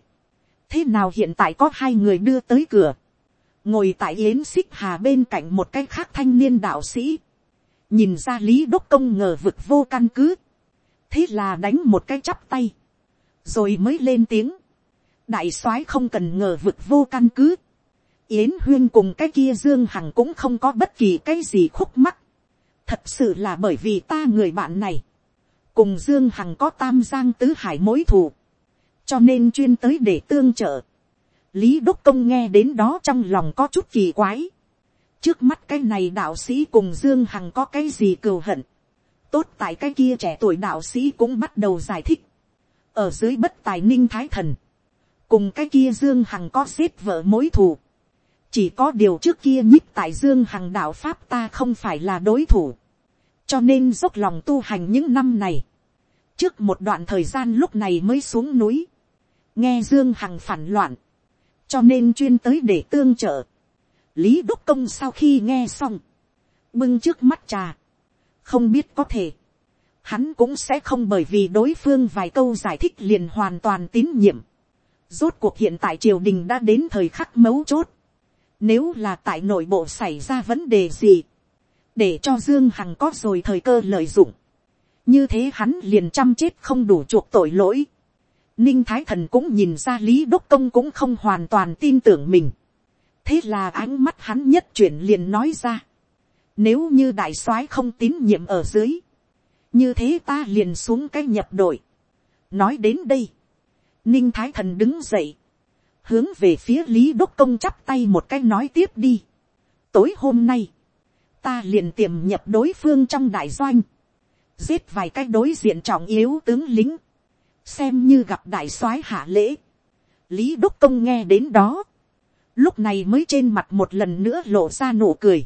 Thế nào hiện tại có hai người đưa tới cửa. Ngồi tại yến xích hà bên cạnh một cái khác thanh niên đạo sĩ. Nhìn ra lý đốc công ngờ vực vô căn cứ. Thế là đánh một cái chắp tay. Rồi mới lên tiếng đại soái không cần ngờ vực vô căn cứ. yến huyên cùng cái kia dương hằng cũng không có bất kỳ cái gì khúc mắc thật sự là bởi vì ta người bạn này, cùng dương hằng có tam giang tứ hải mối thù, cho nên chuyên tới để tương trợ. lý đốc công nghe đến đó trong lòng có chút kỳ quái. trước mắt cái này đạo sĩ cùng dương hằng có cái gì cừu hận. tốt tại cái kia trẻ tuổi đạo sĩ cũng bắt đầu giải thích. ở dưới bất tài ninh thái thần cùng cái kia dương hằng có xếp vợ mối thù chỉ có điều trước kia nhích tại dương hằng đạo pháp ta không phải là đối thủ. cho nên dốc lòng tu hành những năm này. trước một đoạn thời gian lúc này mới xuống núi. nghe dương hằng phản loạn. cho nên chuyên tới để tương trợ. lý đúc công sau khi nghe xong. bưng trước mắt trà. không biết có thể, hắn cũng sẽ không bởi vì đối phương vài câu giải thích liền hoàn toàn tín nhiệm. Rốt cuộc hiện tại triều đình đã đến thời khắc mấu chốt. Nếu là tại nội bộ xảy ra vấn đề gì, để cho Dương Hằng có rồi thời cơ lợi dụng. Như thế hắn liền chăm chết không đủ chuộc tội lỗi. Ninh Thái Thần cũng nhìn ra Lý Đốc Công cũng không hoàn toàn tin tưởng mình. Thế là ánh mắt hắn nhất chuyển liền nói ra. Nếu như đại soái không tín nhiệm ở dưới. Như thế ta liền xuống cái nhập đội. Nói đến đây. Ninh Thái Thần đứng dậy. Hướng về phía Lý Đốc Công chắp tay một cái nói tiếp đi. Tối hôm nay. Ta liền tiềm nhập đối phương trong đại doanh. Giết vài cái đối diện trọng yếu tướng lính. Xem như gặp đại soái hạ lễ. Lý Đốc Công nghe đến đó. Lúc này mới trên mặt một lần nữa lộ ra nụ cười.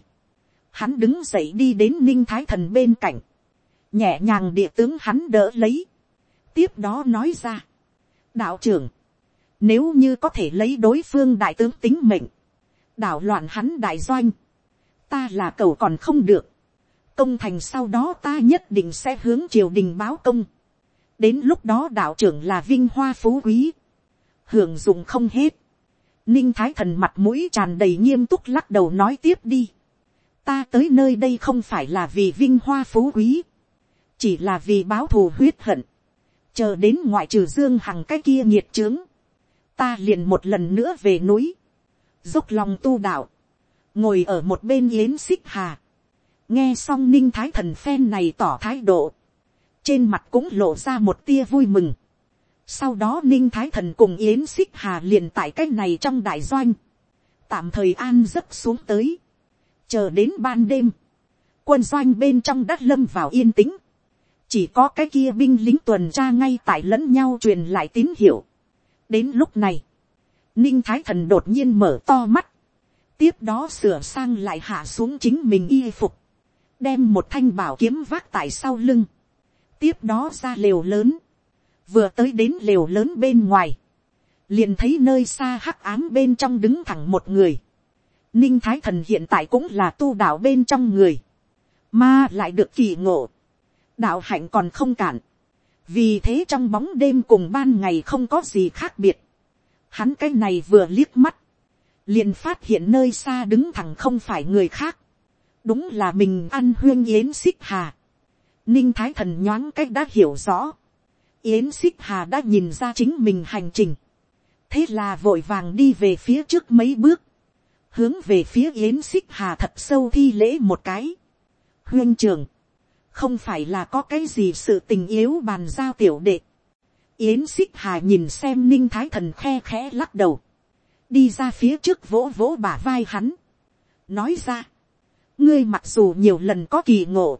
Hắn đứng dậy đi đến Ninh Thái Thần bên cạnh. Nhẹ nhàng địa tướng hắn đỡ lấy. Tiếp đó nói ra. Đạo trưởng. Nếu như có thể lấy đối phương đại tướng tính mệnh. Đảo loạn hắn đại doanh. Ta là cầu còn không được. Công thành sau đó ta nhất định sẽ hướng triều đình báo công. Đến lúc đó đạo trưởng là vinh hoa phú quý. Hưởng dụng không hết. Ninh Thái Thần mặt mũi tràn đầy nghiêm túc lắc đầu nói tiếp đi. Ta tới nơi đây không phải là vì vinh hoa phú quý. Chỉ là vì báo thù huyết hận. Chờ đến ngoại trừ Dương Hằng cái kia nhiệt trướng. Ta liền một lần nữa về núi. Dốc lòng tu đạo. Ngồi ở một bên yến xích hà. Nghe xong Ninh Thái Thần phen này tỏ thái độ. Trên mặt cũng lộ ra một tia vui mừng sau đó Ninh Thái Thần cùng Yến Xích Hà liền tại cái này trong đại doanh. Tạm thời an giấc xuống tới. Chờ đến ban đêm. Quân doanh bên trong đất lâm vào yên tĩnh. Chỉ có cái kia binh lính tuần tra ngay tại lẫn nhau truyền lại tín hiệu. Đến lúc này. Ninh Thái Thần đột nhiên mở to mắt. Tiếp đó sửa sang lại hạ xuống chính mình y phục. Đem một thanh bảo kiếm vác tại sau lưng. Tiếp đó ra lều lớn vừa tới đến lều lớn bên ngoài, liền thấy nơi xa hắc ám bên trong đứng thẳng một người. Ninh thái thần hiện tại cũng là tu đạo bên trong người, mà lại được kỳ ngộ, đạo hạnh còn không cản, vì thế trong bóng đêm cùng ban ngày không có gì khác biệt, hắn cái này vừa liếc mắt, liền phát hiện nơi xa đứng thẳng không phải người khác, đúng là mình ăn huyên yến xích hà, ninh thái thần nhoáng cách đã hiểu rõ, Yến xích hà đã nhìn ra chính mình hành trình. Thế là vội vàng đi về phía trước mấy bước. Hướng về phía yến xích hà thật sâu thi lễ một cái. Huyên trường. Không phải là có cái gì sự tình yếu bàn giao tiểu đệ. Yến xích hà nhìn xem ninh thái thần khe khẽ lắc đầu. Đi ra phía trước vỗ vỗ bả vai hắn. Nói ra. Ngươi mặc dù nhiều lần có kỳ ngộ.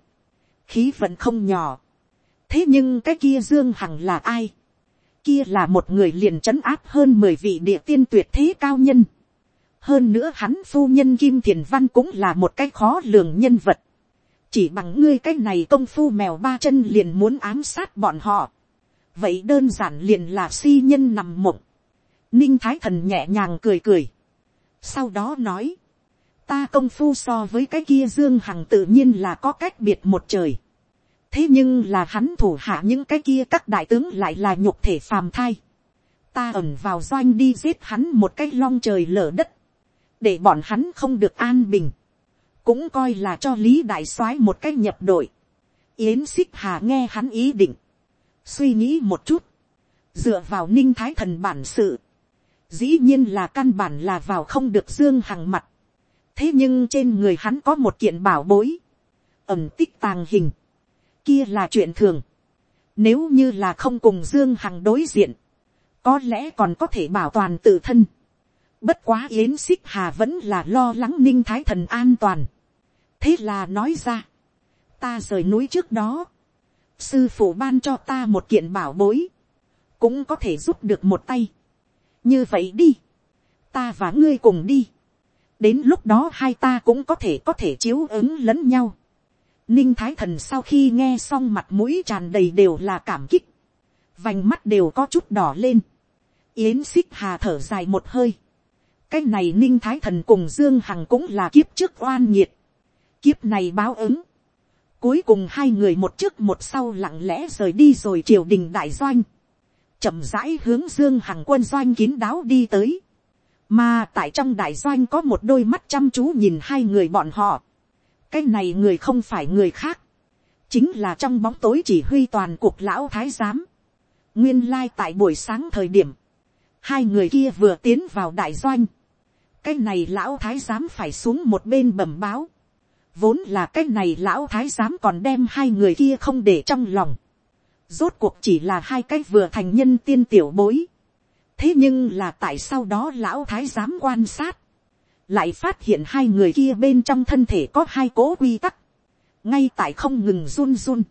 Khí vẫn không nhỏ thế nhưng cái kia dương hằng là ai, kia là một người liền trấn áp hơn mười vị địa tiên tuyệt thế cao nhân. hơn nữa hắn phu nhân kim thiền văn cũng là một cái khó lường nhân vật chỉ bằng ngươi cái này công phu mèo ba chân liền muốn ám sát bọn họ. vậy đơn giản liền là si nhân nằm mộng. ninh thái thần nhẹ nhàng cười cười. sau đó nói, ta công phu so với cái kia dương hằng tự nhiên là có cách biệt một trời thế nhưng là hắn thủ hạ những cái kia các đại tướng lại là nhục thể phàm thai. ta ẩn vào doanh đi giết hắn một cái long trời lở đất, để bọn hắn không được an bình, cũng coi là cho lý đại soái một cách nhập đội. yến xích hà nghe hắn ý định, suy nghĩ một chút, dựa vào ninh thái thần bản sự, dĩ nhiên là căn bản là vào không được dương hằng mặt. thế nhưng trên người hắn có một kiện bảo bối, ẩm tích tàng hình, kia là chuyện thường. Nếu như là không cùng Dương Hằng đối diện, có lẽ còn có thể bảo toàn tự thân. Bất quá Yến Xích Hà vẫn là lo lắng Ninh Thái Thần an toàn. Thế là nói ra, ta rời núi trước đó, sư phụ ban cho ta một kiện bảo bối, cũng có thể giúp được một tay. Như vậy đi, ta và ngươi cùng đi. Đến lúc đó hai ta cũng có thể có thể chiếu ứng lẫn nhau. Ninh Thái Thần sau khi nghe xong mặt mũi tràn đầy đều là cảm kích. Vành mắt đều có chút đỏ lên. Yến xích hà thở dài một hơi. Cái này Ninh Thái Thần cùng Dương Hằng cũng là kiếp trước oan nhiệt. Kiếp này báo ứng. Cuối cùng hai người một trước một sau lặng lẽ rời đi rồi triều đình đại doanh. chậm rãi hướng Dương Hằng quân doanh kín đáo đi tới. Mà tại trong đại doanh có một đôi mắt chăm chú nhìn hai người bọn họ. Cái này người không phải người khác. Chính là trong bóng tối chỉ huy toàn cuộc lão thái giám. Nguyên lai tại buổi sáng thời điểm. Hai người kia vừa tiến vào đại doanh. Cái này lão thái giám phải xuống một bên bẩm báo Vốn là cái này lão thái giám còn đem hai người kia không để trong lòng. Rốt cuộc chỉ là hai cái vừa thành nhân tiên tiểu bối. Thế nhưng là tại sau đó lão thái giám quan sát. Lại phát hiện hai người kia bên trong thân thể có hai cố quy tắc. Ngay tại không ngừng run run.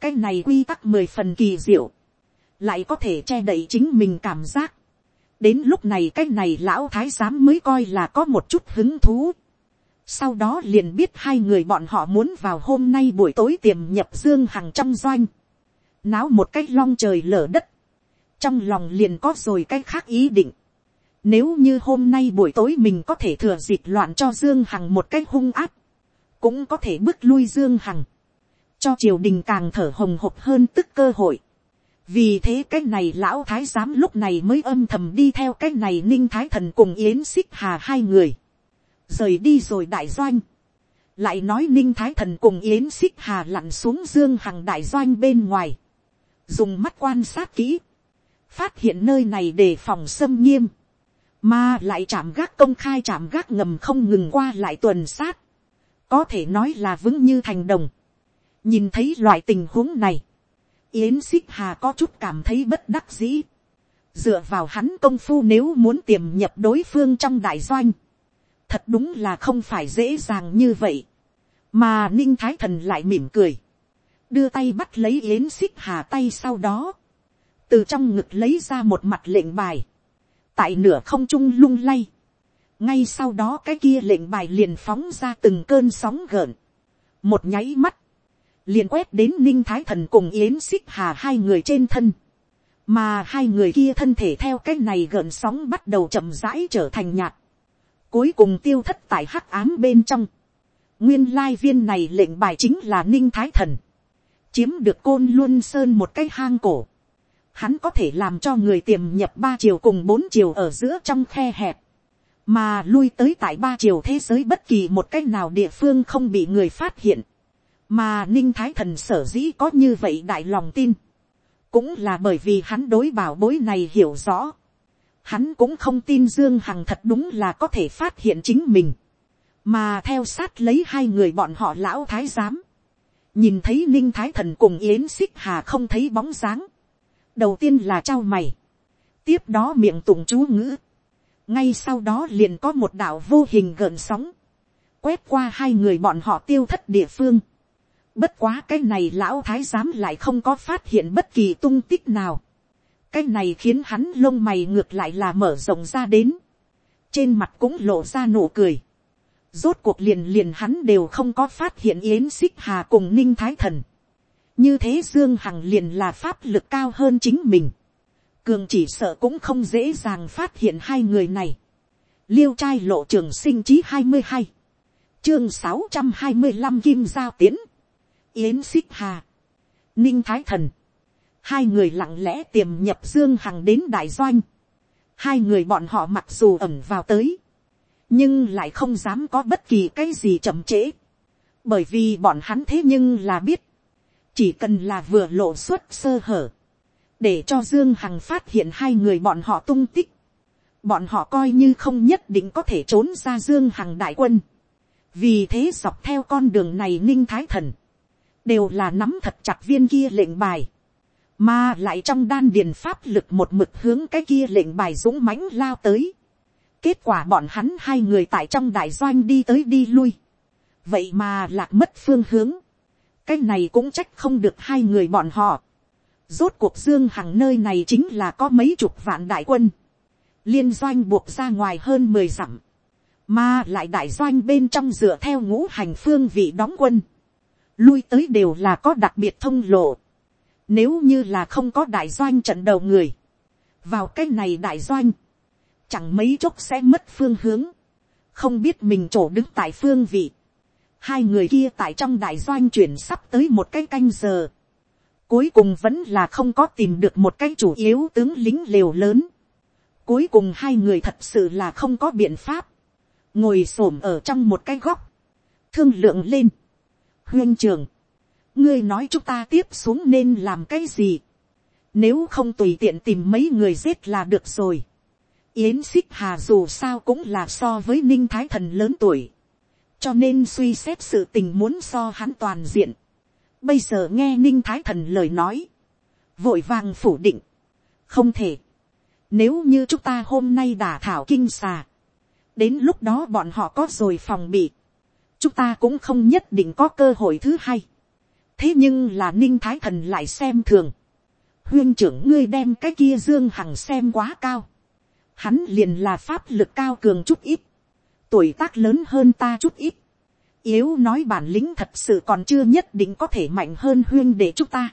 Cái này quy tắc mười phần kỳ diệu. Lại có thể che đậy chính mình cảm giác. Đến lúc này cái này lão thái giám mới coi là có một chút hứng thú sau đó liền biết hai người bọn họ muốn vào hôm nay buổi tối tiềm nhập dương hằng trong doanh. Náo một cái long trời lở đất. Trong lòng liền có rồi cái khác ý định. Nếu như hôm nay buổi tối mình có thể thừa dịp loạn cho Dương Hằng một cái hung áp. Cũng có thể bước lui Dương Hằng. Cho triều đình càng thở hồng hộc hơn tức cơ hội. Vì thế cái này lão thái giám lúc này mới âm thầm đi theo cái này ninh thái thần cùng yến xích hà hai người rời đi rồi đại doanh, lại nói ninh thái thần cùng yến xích hà lặn xuống dương hằng đại doanh bên ngoài, dùng mắt quan sát kỹ, phát hiện nơi này để phòng xâm nghiêm, mà lại chạm gác công khai chạm gác ngầm không ngừng qua lại tuần sát, có thể nói là vững như thành đồng. nhìn thấy loại tình huống này, yến xích hà có chút cảm thấy bất đắc dĩ, dựa vào hắn công phu nếu muốn tiềm nhập đối phương trong đại doanh, thật đúng là không phải dễ dàng như vậy, mà ninh thái thần lại mỉm cười, đưa tay bắt lấy yến xích hà tay sau đó, từ trong ngực lấy ra một mặt lệnh bài, tại nửa không trung lung lay, ngay sau đó cái kia lệnh bài liền phóng ra từng cơn sóng gợn, một nháy mắt, liền quét đến ninh thái thần cùng yến xích hà hai người trên thân, mà hai người kia thân thể theo cái này gợn sóng bắt đầu chậm rãi trở thành nhạt, cuối cùng tiêu thất tại hắc ám bên trong. nguyên lai viên này lệnh bài chính là ninh thái thần, chiếm được côn luân sơn một cái hang cổ. hắn có thể làm cho người tiềm nhập ba chiều cùng bốn chiều ở giữa trong khe hẹp, mà lui tới tại ba chiều thế giới bất kỳ một cái nào địa phương không bị người phát hiện, mà ninh thái thần sở dĩ có như vậy đại lòng tin, cũng là bởi vì hắn đối bảo bối này hiểu rõ, Hắn cũng không tin Dương Hằng thật đúng là có thể phát hiện chính mình. Mà theo sát lấy hai người bọn họ lão thái giám. Nhìn thấy Ninh Thái Thần cùng Yến Xích Hà không thấy bóng dáng. Đầu tiên là trao mày. Tiếp đó miệng tụng chú ngữ. Ngay sau đó liền có một đạo vô hình gợn sóng. Quét qua hai người bọn họ tiêu thất địa phương. Bất quá cái này lão thái giám lại không có phát hiện bất kỳ tung tích nào cái này khiến hắn lông mày ngược lại là mở rộng ra đến, trên mặt cũng lộ ra nụ cười, rốt cuộc liền liền hắn đều không có phát hiện yến xích hà cùng ninh thái thần, như thế dương hằng liền là pháp lực cao hơn chính mình, cường chỉ sợ cũng không dễ dàng phát hiện hai người này, liêu trai lộ trường sinh chí hai mươi hai, chương sáu trăm hai mươi năm kim giao tiến, yến xích hà, ninh thái thần, hai người lặng lẽ tiềm nhập dương hằng đến đại doanh. hai người bọn họ mặc dù ẩm vào tới, nhưng lại không dám có bất kỳ cái gì chậm trễ, bởi vì bọn hắn thế nhưng là biết, chỉ cần là vừa lộ xuất sơ hở, để cho dương hằng phát hiện hai người bọn họ tung tích, bọn họ coi như không nhất định có thể trốn ra dương hằng đại quân. vì thế dọc theo con đường này ninh thái thần, đều là nắm thật chặt viên kia lệnh bài, mà lại trong đan điền pháp lực một mực hướng cái kia lệnh bài dũng mãnh lao tới. kết quả bọn hắn hai người tại trong đại doanh đi tới đi lui. vậy mà lạc mất phương hướng. cái này cũng trách không được hai người bọn họ. rốt cuộc dương hằng nơi này chính là có mấy chục vạn đại quân. liên doanh buộc ra ngoài hơn mười dặm. mà lại đại doanh bên trong dựa theo ngũ hành phương vị đóng quân. lui tới đều là có đặc biệt thông lộ nếu như là không có đại doanh trận đầu người. Vào cái này đại doanh. Chẳng mấy chốc sẽ mất phương hướng. Không biết mình chỗ đứng tại phương vị. hai người kia tại trong đại doanh chuyển sắp tới một cái canh giờ, cuối cùng vẫn là không có tìm được một cái chủ yếu tướng lính liều lớn, cuối cùng hai người thật sự là không có biện pháp, ngồi s ổ m ở trong một cái góc, thương lượng lên, huyên trường, ngươi nói chúng ta tiếp xuống nên làm cái gì, nếu không tùy tiện tìm mấy người giết là được rồi. Yến xích hà dù sao cũng là so với ninh thái thần lớn tuổi. Cho nên suy xét sự tình muốn so hắn toàn diện. Bây giờ nghe ninh thái thần lời nói. Vội vàng phủ định. Không thể. Nếu như chúng ta hôm nay đả thảo kinh xà. Đến lúc đó bọn họ có rồi phòng bị. Chúng ta cũng không nhất định có cơ hội thứ hai. Thế nhưng là ninh thái thần lại xem thường huyên trưởng ngươi đem cái kia dương hằng xem quá cao. Hắn liền là pháp lực cao cường chút ít. Tuổi tác lớn hơn ta chút ít. Yếu nói bản lĩnh thật sự còn chưa nhất định có thể mạnh hơn huyên để chúng ta.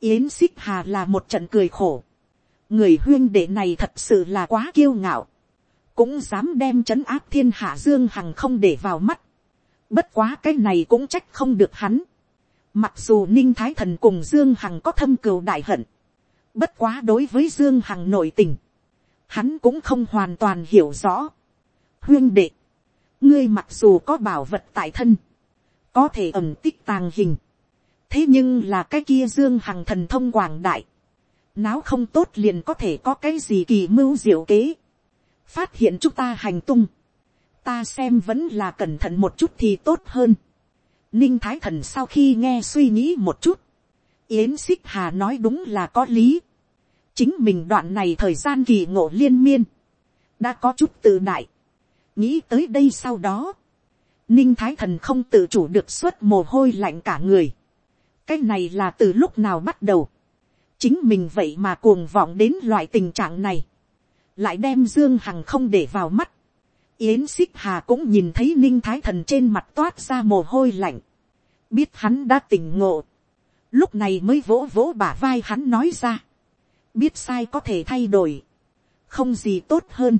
Yến xích hà là một trận cười khổ. Người huyên đệ này thật sự là quá kiêu ngạo. Cũng dám đem trấn áp thiên hạ dương hằng không để vào mắt. Bất quá cái này cũng trách không được hắn. Mặc dù Ninh Thái Thần cùng Dương Hằng có thâm cừu đại hận. Bất quá đối với Dương Hằng nội tình. Hắn cũng không hoàn toàn hiểu rõ. Huyên đệ. Ngươi mặc dù có bảo vật tại thân. Có thể ẩm tích tàng hình. Thế nhưng là cái kia Dương Hằng thần thông quảng đại. Náo không tốt liền có thể có cái gì kỳ mưu diệu kế. Phát hiện chúng ta hành tung. Ta xem vẫn là cẩn thận một chút thì tốt hơn. Ninh Thái Thần sau khi nghe suy nghĩ một chút. Yến xích hà nói đúng là có lý. chính mình đoạn này thời gian kỳ ngộ liên miên, đã có chút tự đại. nghĩ tới đây sau đó, ninh thái thần không tự chủ được xuất mồ hôi lạnh cả người. cái này là từ lúc nào bắt đầu. chính mình vậy mà cuồng vọng đến loại tình trạng này. lại đem dương hằng không để vào mắt. Yến xích hà cũng nhìn thấy ninh thái thần trên mặt toát ra mồ hôi lạnh biết hắn đã tỉnh ngộ. Lúc này mới vỗ vỗ bả vai hắn nói ra, biết sai có thể thay đổi, không gì tốt hơn,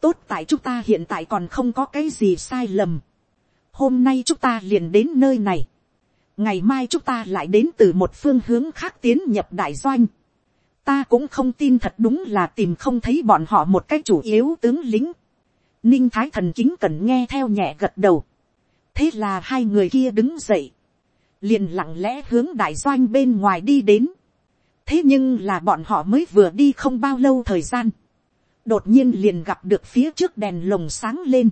tốt tại chúng ta hiện tại còn không có cái gì sai lầm, hôm nay chúng ta liền đến nơi này, ngày mai chúng ta lại đến từ một phương hướng khác tiến nhập đại doanh, ta cũng không tin thật đúng là tìm không thấy bọn họ một cái chủ yếu tướng lính, ninh thái thần chính cần nghe theo nhẹ gật đầu, thế là hai người kia đứng dậy, liền lặng lẽ hướng đại doanh bên ngoài đi đến. thế nhưng là bọn họ mới vừa đi không bao lâu thời gian. đột nhiên liền gặp được phía trước đèn lồng sáng lên.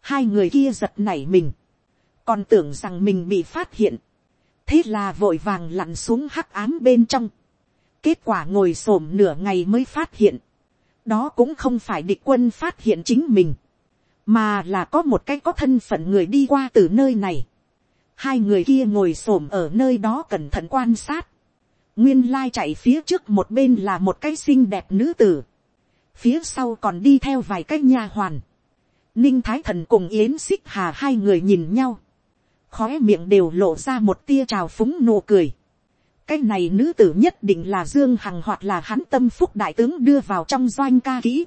hai người kia giật nảy mình. còn tưởng rằng mình bị phát hiện. thế là vội vàng lặn xuống hắc ám bên trong. kết quả ngồi s ổ m nửa ngày mới phát hiện. đó cũng không phải địch quân phát hiện chính mình mà là có một cái có thân phận người đi qua từ nơi này. Hai người kia ngồi xổm ở nơi đó cẩn thận quan sát, nguyên lai chạy phía trước một bên là một cái xinh đẹp nữ tử, phía sau còn đi theo vài cái nha hoàn, ninh thái thần cùng yến xích hà hai người nhìn nhau, khóe miệng đều lộ ra một tia trào phúng nụ cười, cái này nữ tử nhất định là dương hằng hoặc là hắn tâm phúc đại tướng đưa vào trong doanh ca kỹ,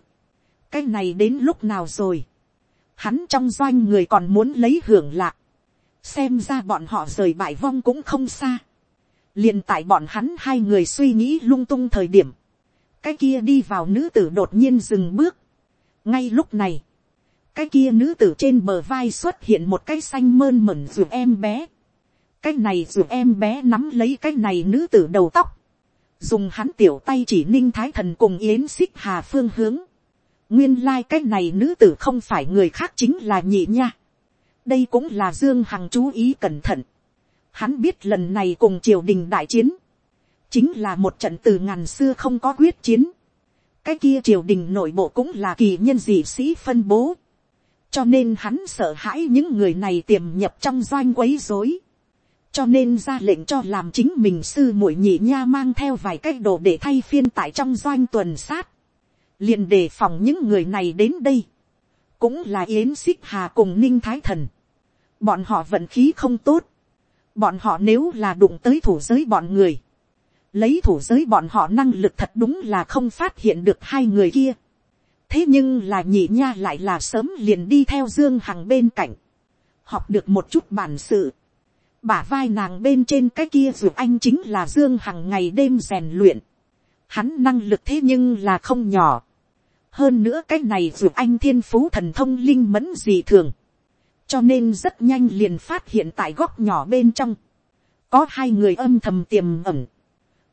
cái này đến lúc nào rồi, hắn trong doanh người còn muốn lấy hưởng lạc, xem ra bọn họ rời bại vong cũng không xa. liền tại bọn hắn hai người suy nghĩ lung tung thời điểm, cái kia đi vào nữ tử đột nhiên dừng bước. ngay lúc này, cái kia nữ tử trên bờ vai xuất hiện một cái xanh mơn mẩn ruột em bé. cái này ruột em bé nắm lấy cái này nữ tử đầu tóc, dùng hắn tiểu tay chỉ ninh thái thần cùng yến xích hà phương hướng nguyên lai、like、cái này nữ tử không phải người khác chính là nhị nha đây cũng là dương hằng chú ý cẩn thận. hắn biết lần này cùng triều đình đại chiến, chính là một trận từ ngàn xưa không có quyết chiến. cái kia triều đình nội bộ cũng là kỳ nhân dị sĩ phân bố. cho nên hắn sợ hãi những người này tiềm nhập trong doanh quấy dối. cho nên ra lệnh cho làm chính mình sư muội nhị nha mang theo vài cái đồ để thay phiên tại trong doanh tuần sát liền đề phòng những người này đến đây cũng là yến xích hà cùng ninh thái thần. bọn họ vận khí không tốt. bọn họ nếu là đụng tới thủ giới bọn người, lấy thủ giới bọn họ năng lực thật đúng là không phát hiện được hai người kia. thế nhưng là nhị nha lại là sớm liền đi theo dương hằng bên cạnh. học được một chút bản sự, bả vai nàng bên trên cái kia dù anh chính là dương hằng ngày đêm rèn luyện, hắn năng lực thế nhưng là không nhỏ, hơn nữa cái này dù anh thiên phú thần thông linh mẫn gì thường, cho nên rất nhanh liền phát hiện tại góc nhỏ bên trong, có hai người âm thầm tiềm ẩn,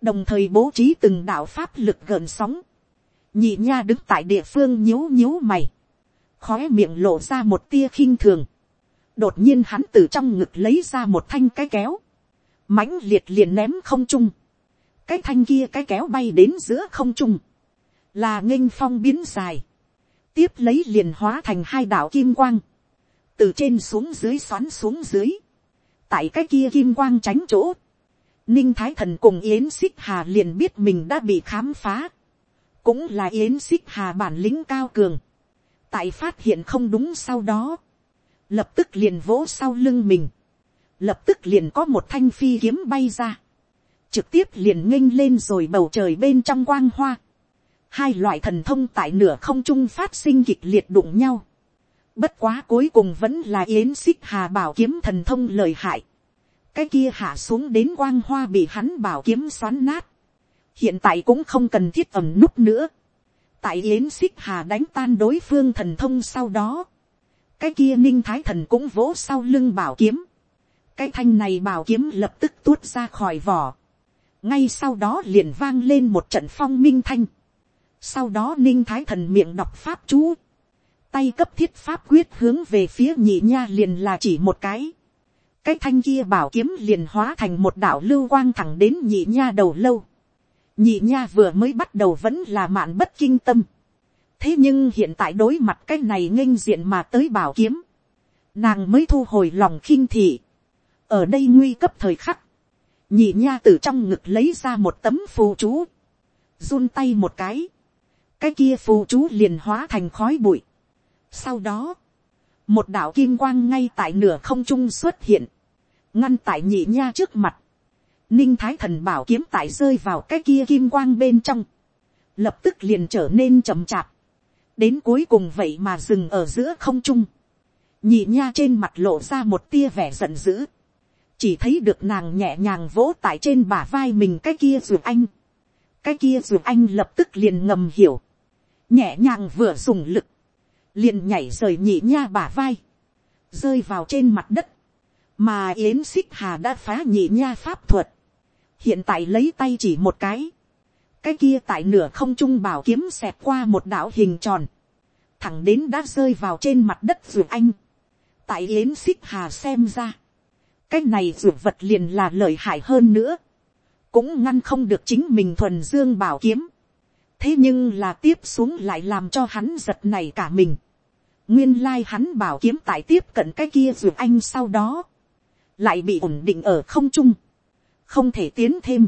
đồng thời bố trí từng đạo pháp lực gợn sóng, nhị nha đứng tại địa phương nhíu nhíu mày, khói miệng lộ ra một tia khinh thường, đột nhiên hắn từ trong ngực lấy ra một thanh cái kéo, mãnh liệt liền ném không trung, cái thanh kia cái kéo bay đến giữa không trung, là nghênh phong biến dài, tiếp lấy liền hóa thành hai đạo kim quang, từ trên xuống dưới xoắn xuống dưới, tại cái kia kim quang tránh chỗ, ninh thái thần cùng yến xích hà liền biết mình đã bị khám phá, cũng là yến xích hà bản lĩnh cao cường, tại phát hiện không đúng sau đó, lập tức liền vỗ sau lưng mình, lập tức liền có một thanh phi kiếm bay ra, trực tiếp liền nghênh lên rồi bầu trời bên trong quang hoa, hai loại thần thông tại nửa không trung phát sinh kịch liệt đụng nhau, bất quá cuối cùng vẫn là yến xích hà bảo kiếm thần thông lời hại, cái kia hạ xuống đến quang hoa bị hắn bảo kiếm xoắn nát, hiện tại cũng không cần thiết ẩm nút nữa, tại yến xích hà đánh tan đối phương thần thông sau đó, cái kia ninh thái thần cũng vỗ sau lưng bảo kiếm, cái thanh này bảo kiếm lập tức tuốt ra khỏi vỏ, ngay sau đó liền vang lên một trận phong minh thanh, sau đó ninh thái thần miệng đọc pháp chú, tay cấp thiết pháp quyết hướng về phía nhị nha liền là chỉ một cái, cái thanh kia bảo kiếm liền hóa thành một đạo lưu quang thẳng đến nhị nha đầu lâu, nhị nha vừa mới bắt đầu vẫn là mạn bất kinh tâm, thế nhưng hiện tại đối mặt cái này nghênh diện mà tới bảo kiếm, nàng mới thu hồi lòng khinh thị, ở đây nguy cấp thời khắc, nhị nha từ trong ngực lấy ra một tấm phù chú, run tay một cái, cái kia phù chú liền hóa thành khói bụi. Sau đó, một đạo kim quang ngay tại nửa không trung xuất hiện, ngăn tại nhị nha trước mặt, ninh thái thần bảo kiếm tại rơi vào cái kia kim quang bên trong, lập tức liền trở nên chậm chạp, đến cuối cùng vậy mà dừng ở giữa không trung, nhị nha trên mặt lộ ra một tia vẻ giận dữ, chỉ thấy được nàng nhẹ nhàng vỗ tại trên bả vai mình cái kia ruột anh, cái kia ruột anh lập tức liền ngầm hiểu, nhẹ nhàng vừa dùng lực, liền nhảy rời nhị nha bả vai, rơi vào trên mặt đất, mà yến xích hà đã phá nhị nha pháp thuật, hiện tại lấy tay chỉ một cái, cái kia tại nửa không trung bảo kiếm xẹt qua một đạo hình tròn, thẳng đến đã rơi vào trên mặt đất ruột anh, tại yến xích hà xem ra, cái này ruột vật liền là lợi hại hơn nữa, cũng ngăn không được chính mình thuần dương bảo kiếm, thế nhưng là tiếp xuống lại làm cho hắn giật này cả mình, nguyên lai hắn bảo kiếm tại tiếp cận cái kia ruột anh sau đó, lại bị ổn định ở không trung, không thể tiến thêm,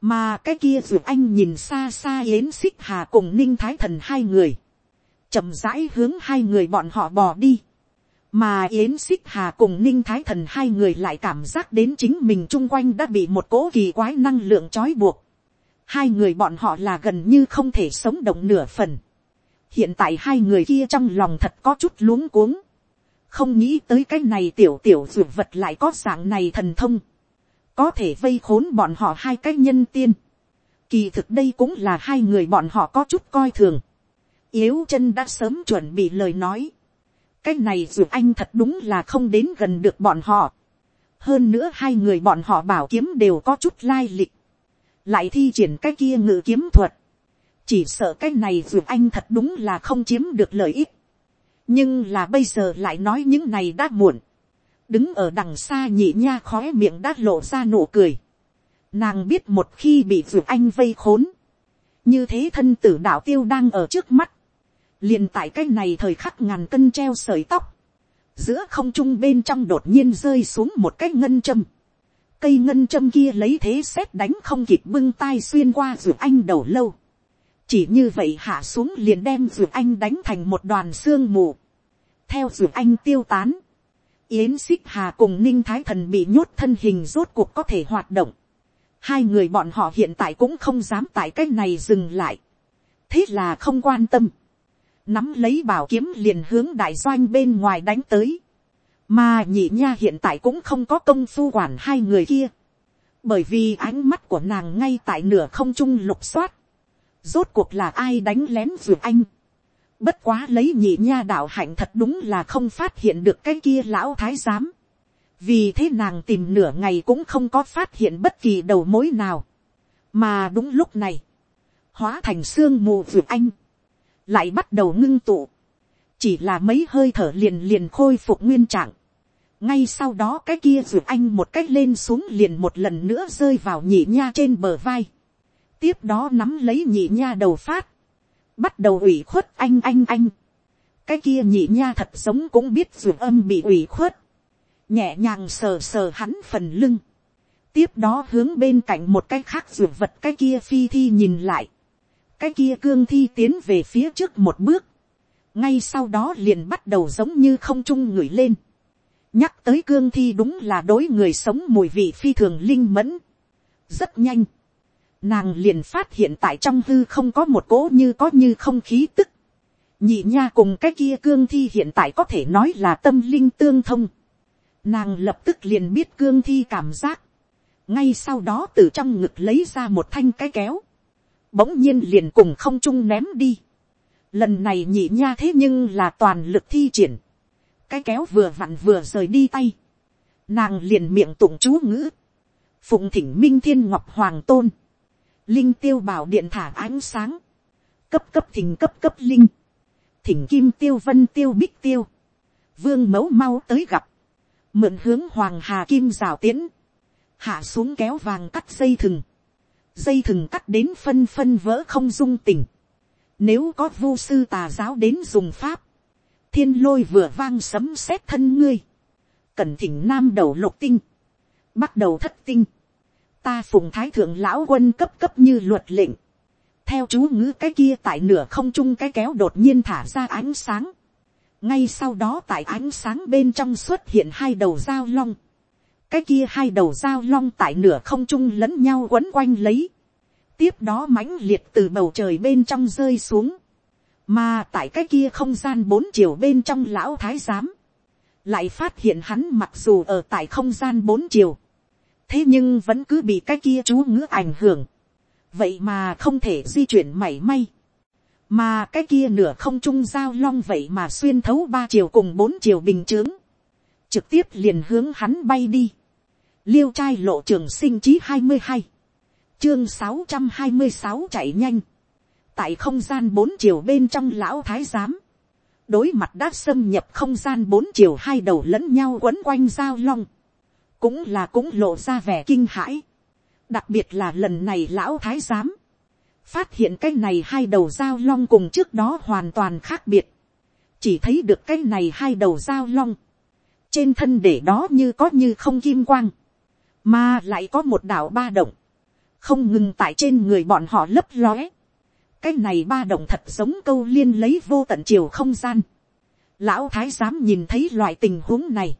mà cái kia ruột anh nhìn xa xa yến xích hà cùng ninh thái thần hai người, chậm rãi hướng hai người bọn họ bò đi, mà yến xích hà cùng ninh thái thần hai người lại cảm giác đến chính mình chung quanh đã bị một cố kỳ quái năng lượng trói buộc, hai người bọn họ là gần như không thể sống động nửa phần, hiện tại hai người kia trong lòng thật có chút luống cuống, không nghĩ tới cái này tiểu tiểu d vật lại có dạng này thần thông, có thể vây khốn bọn họ hai cái nhân tiên. Kỳ thực đây cũng là hai người bọn họ có chút coi thường. Yếu chân đã sớm chuẩn bị lời nói. Cái này dù anh thật đúng là không đến gần được bọn họ. Hơn nữa hai người bọn họ bảo kiếm đều có chút lai lịch. Lại thi triển cái kia ngự kiếm thuật. Chỉ sợ cái này dù anh thật đúng là không chiếm được lợi ích. Nhưng là bây giờ lại nói những này đã muộn đứng ở đằng xa nhị nha khói miệng đã lộ ra nụ cười. Nàng biết một khi bị dù anh vây khốn. Như thế thân tử đạo tiêu đang ở trước mắt liền tại cái này thời khắc ngàn cân treo sợi tóc. Giữa không trung bên trong đột nhiên rơi xuống một cái ngân châm. Cây ngân châm kia lấy thế xét đánh không kịp bưng tai xuyên qua ruột anh đầu lâu. Chỉ như vậy hạ xuống liền đem ruột anh đánh thành một đoàn xương mù. Theo ruột anh tiêu tán, Yến xích hà cùng ninh thái thần bị nhốt thân hình rốt cuộc có thể hoạt động. Hai người bọn họ hiện tại cũng không dám tại cái này dừng lại. Thế là không quan tâm. Nắm lấy bảo kiếm liền hướng đại doanh bên ngoài đánh tới. mà nhị nha hiện tại cũng không có công phu quản hai người kia, bởi vì ánh mắt của nàng ngay tại nửa không trung lục soát, rốt cuộc là ai đánh lén ruột anh, bất quá lấy nhị nha đạo hạnh thật đúng là không phát hiện được cái kia lão thái giám, vì thế nàng tìm nửa ngày cũng không có phát hiện bất kỳ đầu mối nào, mà đúng lúc này, hóa thành xương mù ruột anh, lại bắt đầu ngưng tụ, chỉ là mấy hơi thở liền liền khôi phục nguyên trạng, ngay sau đó cái kia ruột anh một cách lên xuống liền một lần nữa rơi vào nhị nha trên bờ vai, tiếp đó nắm lấy nhị nha đầu phát, bắt đầu ủy khuất anh anh anh, cái kia nhị nha thật sống cũng biết ruột âm bị ủy khuất, nhẹ nhàng sờ sờ hắn phần lưng, tiếp đó hướng bên cạnh một cái khác ruột vật cái kia phi thi nhìn lại, cái kia cương thi tiến về phía trước một bước, ngay sau đó liền bắt đầu giống như không trung ngửi lên, nhắc tới cương thi đúng là đối người sống mùi vị phi thường linh mẫn, rất nhanh, nàng liền phát hiện tại trong hư không có một cỗ như có như không khí tức, nhị nha cùng cái kia cương thi hiện tại có thể nói là tâm linh tương thông, nàng lập tức liền biết cương thi cảm giác, ngay sau đó từ trong ngực lấy ra một thanh cái kéo, bỗng nhiên liền cùng không trung ném đi. Lần này nhị nha thế nhưng là toàn lực thi triển. Cái kéo vừa vặn vừa rời đi tay. Nàng liền miệng tụng chú ngữ. Phụng thỉnh minh thiên ngọc hoàng tôn. Linh tiêu bảo điện thả ánh sáng. Cấp cấp thỉnh cấp cấp linh. Thỉnh kim tiêu vân tiêu bích tiêu. Vương mẫu mau tới gặp. Mượn hướng hoàng hà kim rào tiến. Hạ xuống kéo vàng cắt dây thừng dây thừng cắt đến phân phân vỡ không dung tình. Nếu có vu sư tà giáo đến dùng pháp, thiên lôi vừa vang sấm sét thân ngươi. Cẩn thỉnh nam đầu lục tinh, bắt đầu thất tinh. Ta phùng thái thượng lão quân cấp cấp như luật lệnh. Theo chú ngữ cái kia tại nửa không trung cái kéo đột nhiên thả ra ánh sáng. Ngay sau đó tại ánh sáng bên trong xuất hiện hai đầu dao long cái kia hai đầu dao long tại nửa không trung lẫn nhau quấn quanh lấy, tiếp đó mãnh liệt từ bầu trời bên trong rơi xuống, mà tại cái kia không gian bốn chiều bên trong lão thái giám, lại phát hiện hắn mặc dù ở tại không gian bốn chiều, thế nhưng vẫn cứ bị cái kia chú ngữ ảnh hưởng, vậy mà không thể di chuyển mảy may, mà cái kia nửa không trung giao long vậy mà xuyên thấu ba chiều cùng bốn chiều bình chướng, trực tiếp liền hướng hắn bay đi liêu trai lộ trường sinh chí hai mươi hai, chương sáu trăm hai mươi sáu chạy nhanh, tại không gian bốn chiều bên trong lão thái giám, đối mặt đã xâm nhập không gian bốn chiều hai đầu lẫn nhau quấn quanh giao long, cũng là cũng lộ ra vẻ kinh hãi, đặc biệt là lần này lão thái giám, phát hiện cái này hai đầu giao long cùng trước đó hoàn toàn khác biệt, chỉ thấy được cái này hai đầu giao long, trên thân để đó như có như không kim quang, mà lại có một đảo ba động, không ngừng tại trên người bọn họ lấp lóe. cái này ba động thật giống câu liên lấy vô tận chiều không gian. lão thái giám nhìn thấy loại tình huống này,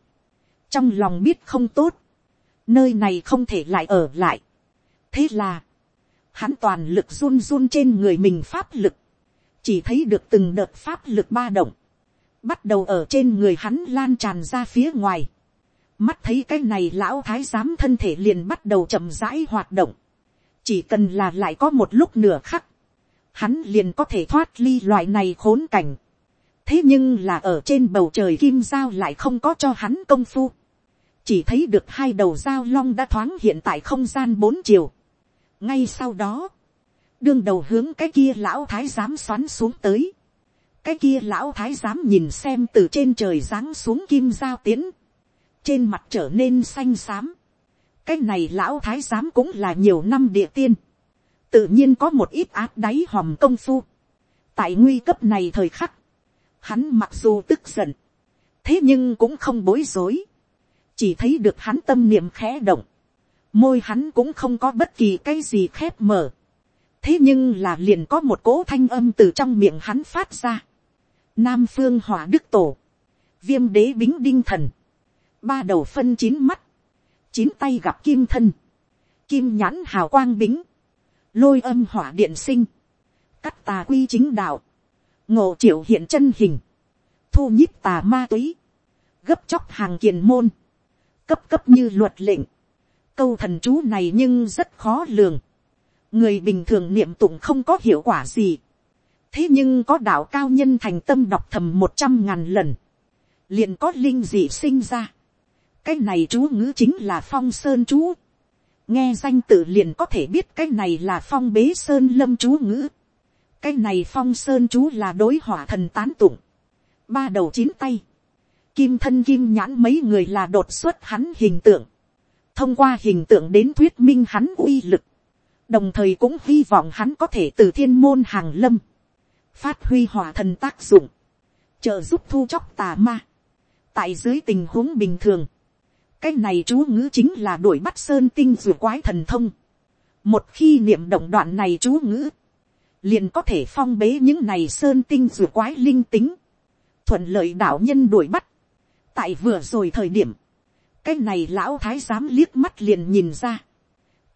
trong lòng biết không tốt, nơi này không thể lại ở lại. thế là, hắn toàn lực run run trên người mình pháp lực, chỉ thấy được từng đợt pháp lực ba động, bắt đầu ở trên người hắn lan tràn ra phía ngoài mắt thấy cái này lão thái giám thân thể liền bắt đầu chậm rãi hoạt động, chỉ cần là lại có một lúc nửa khắc, hắn liền có thể thoát ly loại này khốn cảnh. thế nhưng là ở trên bầu trời kim giao lại không có cho hắn công phu, chỉ thấy được hai đầu dao long đã thoáng hiện tại không gian bốn chiều. ngay sau đó, đương đầu hướng cái kia lão thái giám xoắn xuống tới, cái kia lão thái giám nhìn xem từ trên trời giáng xuống kim giao tiến, trên mặt trở nên xanh xám. cái này lão thái giám cũng là nhiều năm địa tiên, tự nhiên có một ít áp đáy hòm công phu. tại nguy cấp này thời khắc, hắn mặc dù tức giận, thế nhưng cũng không bối rối, chỉ thấy được hắn tâm niệm khẽ động, môi hắn cũng không có bất kỳ cái gì khép mở, thế nhưng là liền có một cỗ thanh âm từ trong miệng hắn phát ra. Nam phương hỏa đức tổ, viêm đế bính đinh thần, ba đầu phân chín mắt, chín tay gặp kim thân, kim nhãn hào quang bính, lôi âm hỏa điện sinh, cắt tà quy chính đạo, ngộ triệu hiện chân hình, thu nhíp tà ma túy, gấp chóc hàng kiền môn, cấp cấp như luật lệnh, câu thần chú này nhưng rất khó lường, người bình thường niệm tụng không có hiệu quả gì, thế nhưng có đạo cao nhân thành tâm đọc thầm một trăm ngàn lần, liền có linh dị sinh ra cái này chú ngữ chính là phong sơn chú. nghe danh tự liền có thể biết cái này là phong bế sơn lâm chú ngữ. cái này phong sơn chú là đối hỏa thần tán tụng. ba đầu chín tay. kim thân kim nhãn mấy người là đột xuất hắn hình tượng. thông qua hình tượng đến thuyết minh hắn uy lực. đồng thời cũng hy vọng hắn có thể từ thiên môn hàng lâm. phát huy hỏa thần tác dụng. trợ giúp thu chóc tà ma tại dưới tình huống bình thường, cái này chú ngữ chính là đuổi bắt sơn tinh dù quái thần thông. một khi niệm động đoạn này chú ngữ, liền có thể phong bế những này sơn tinh dù quái linh tính, thuận lợi đạo nhân đuổi bắt. tại vừa rồi thời điểm, cái này lão thái giám liếc mắt liền nhìn ra,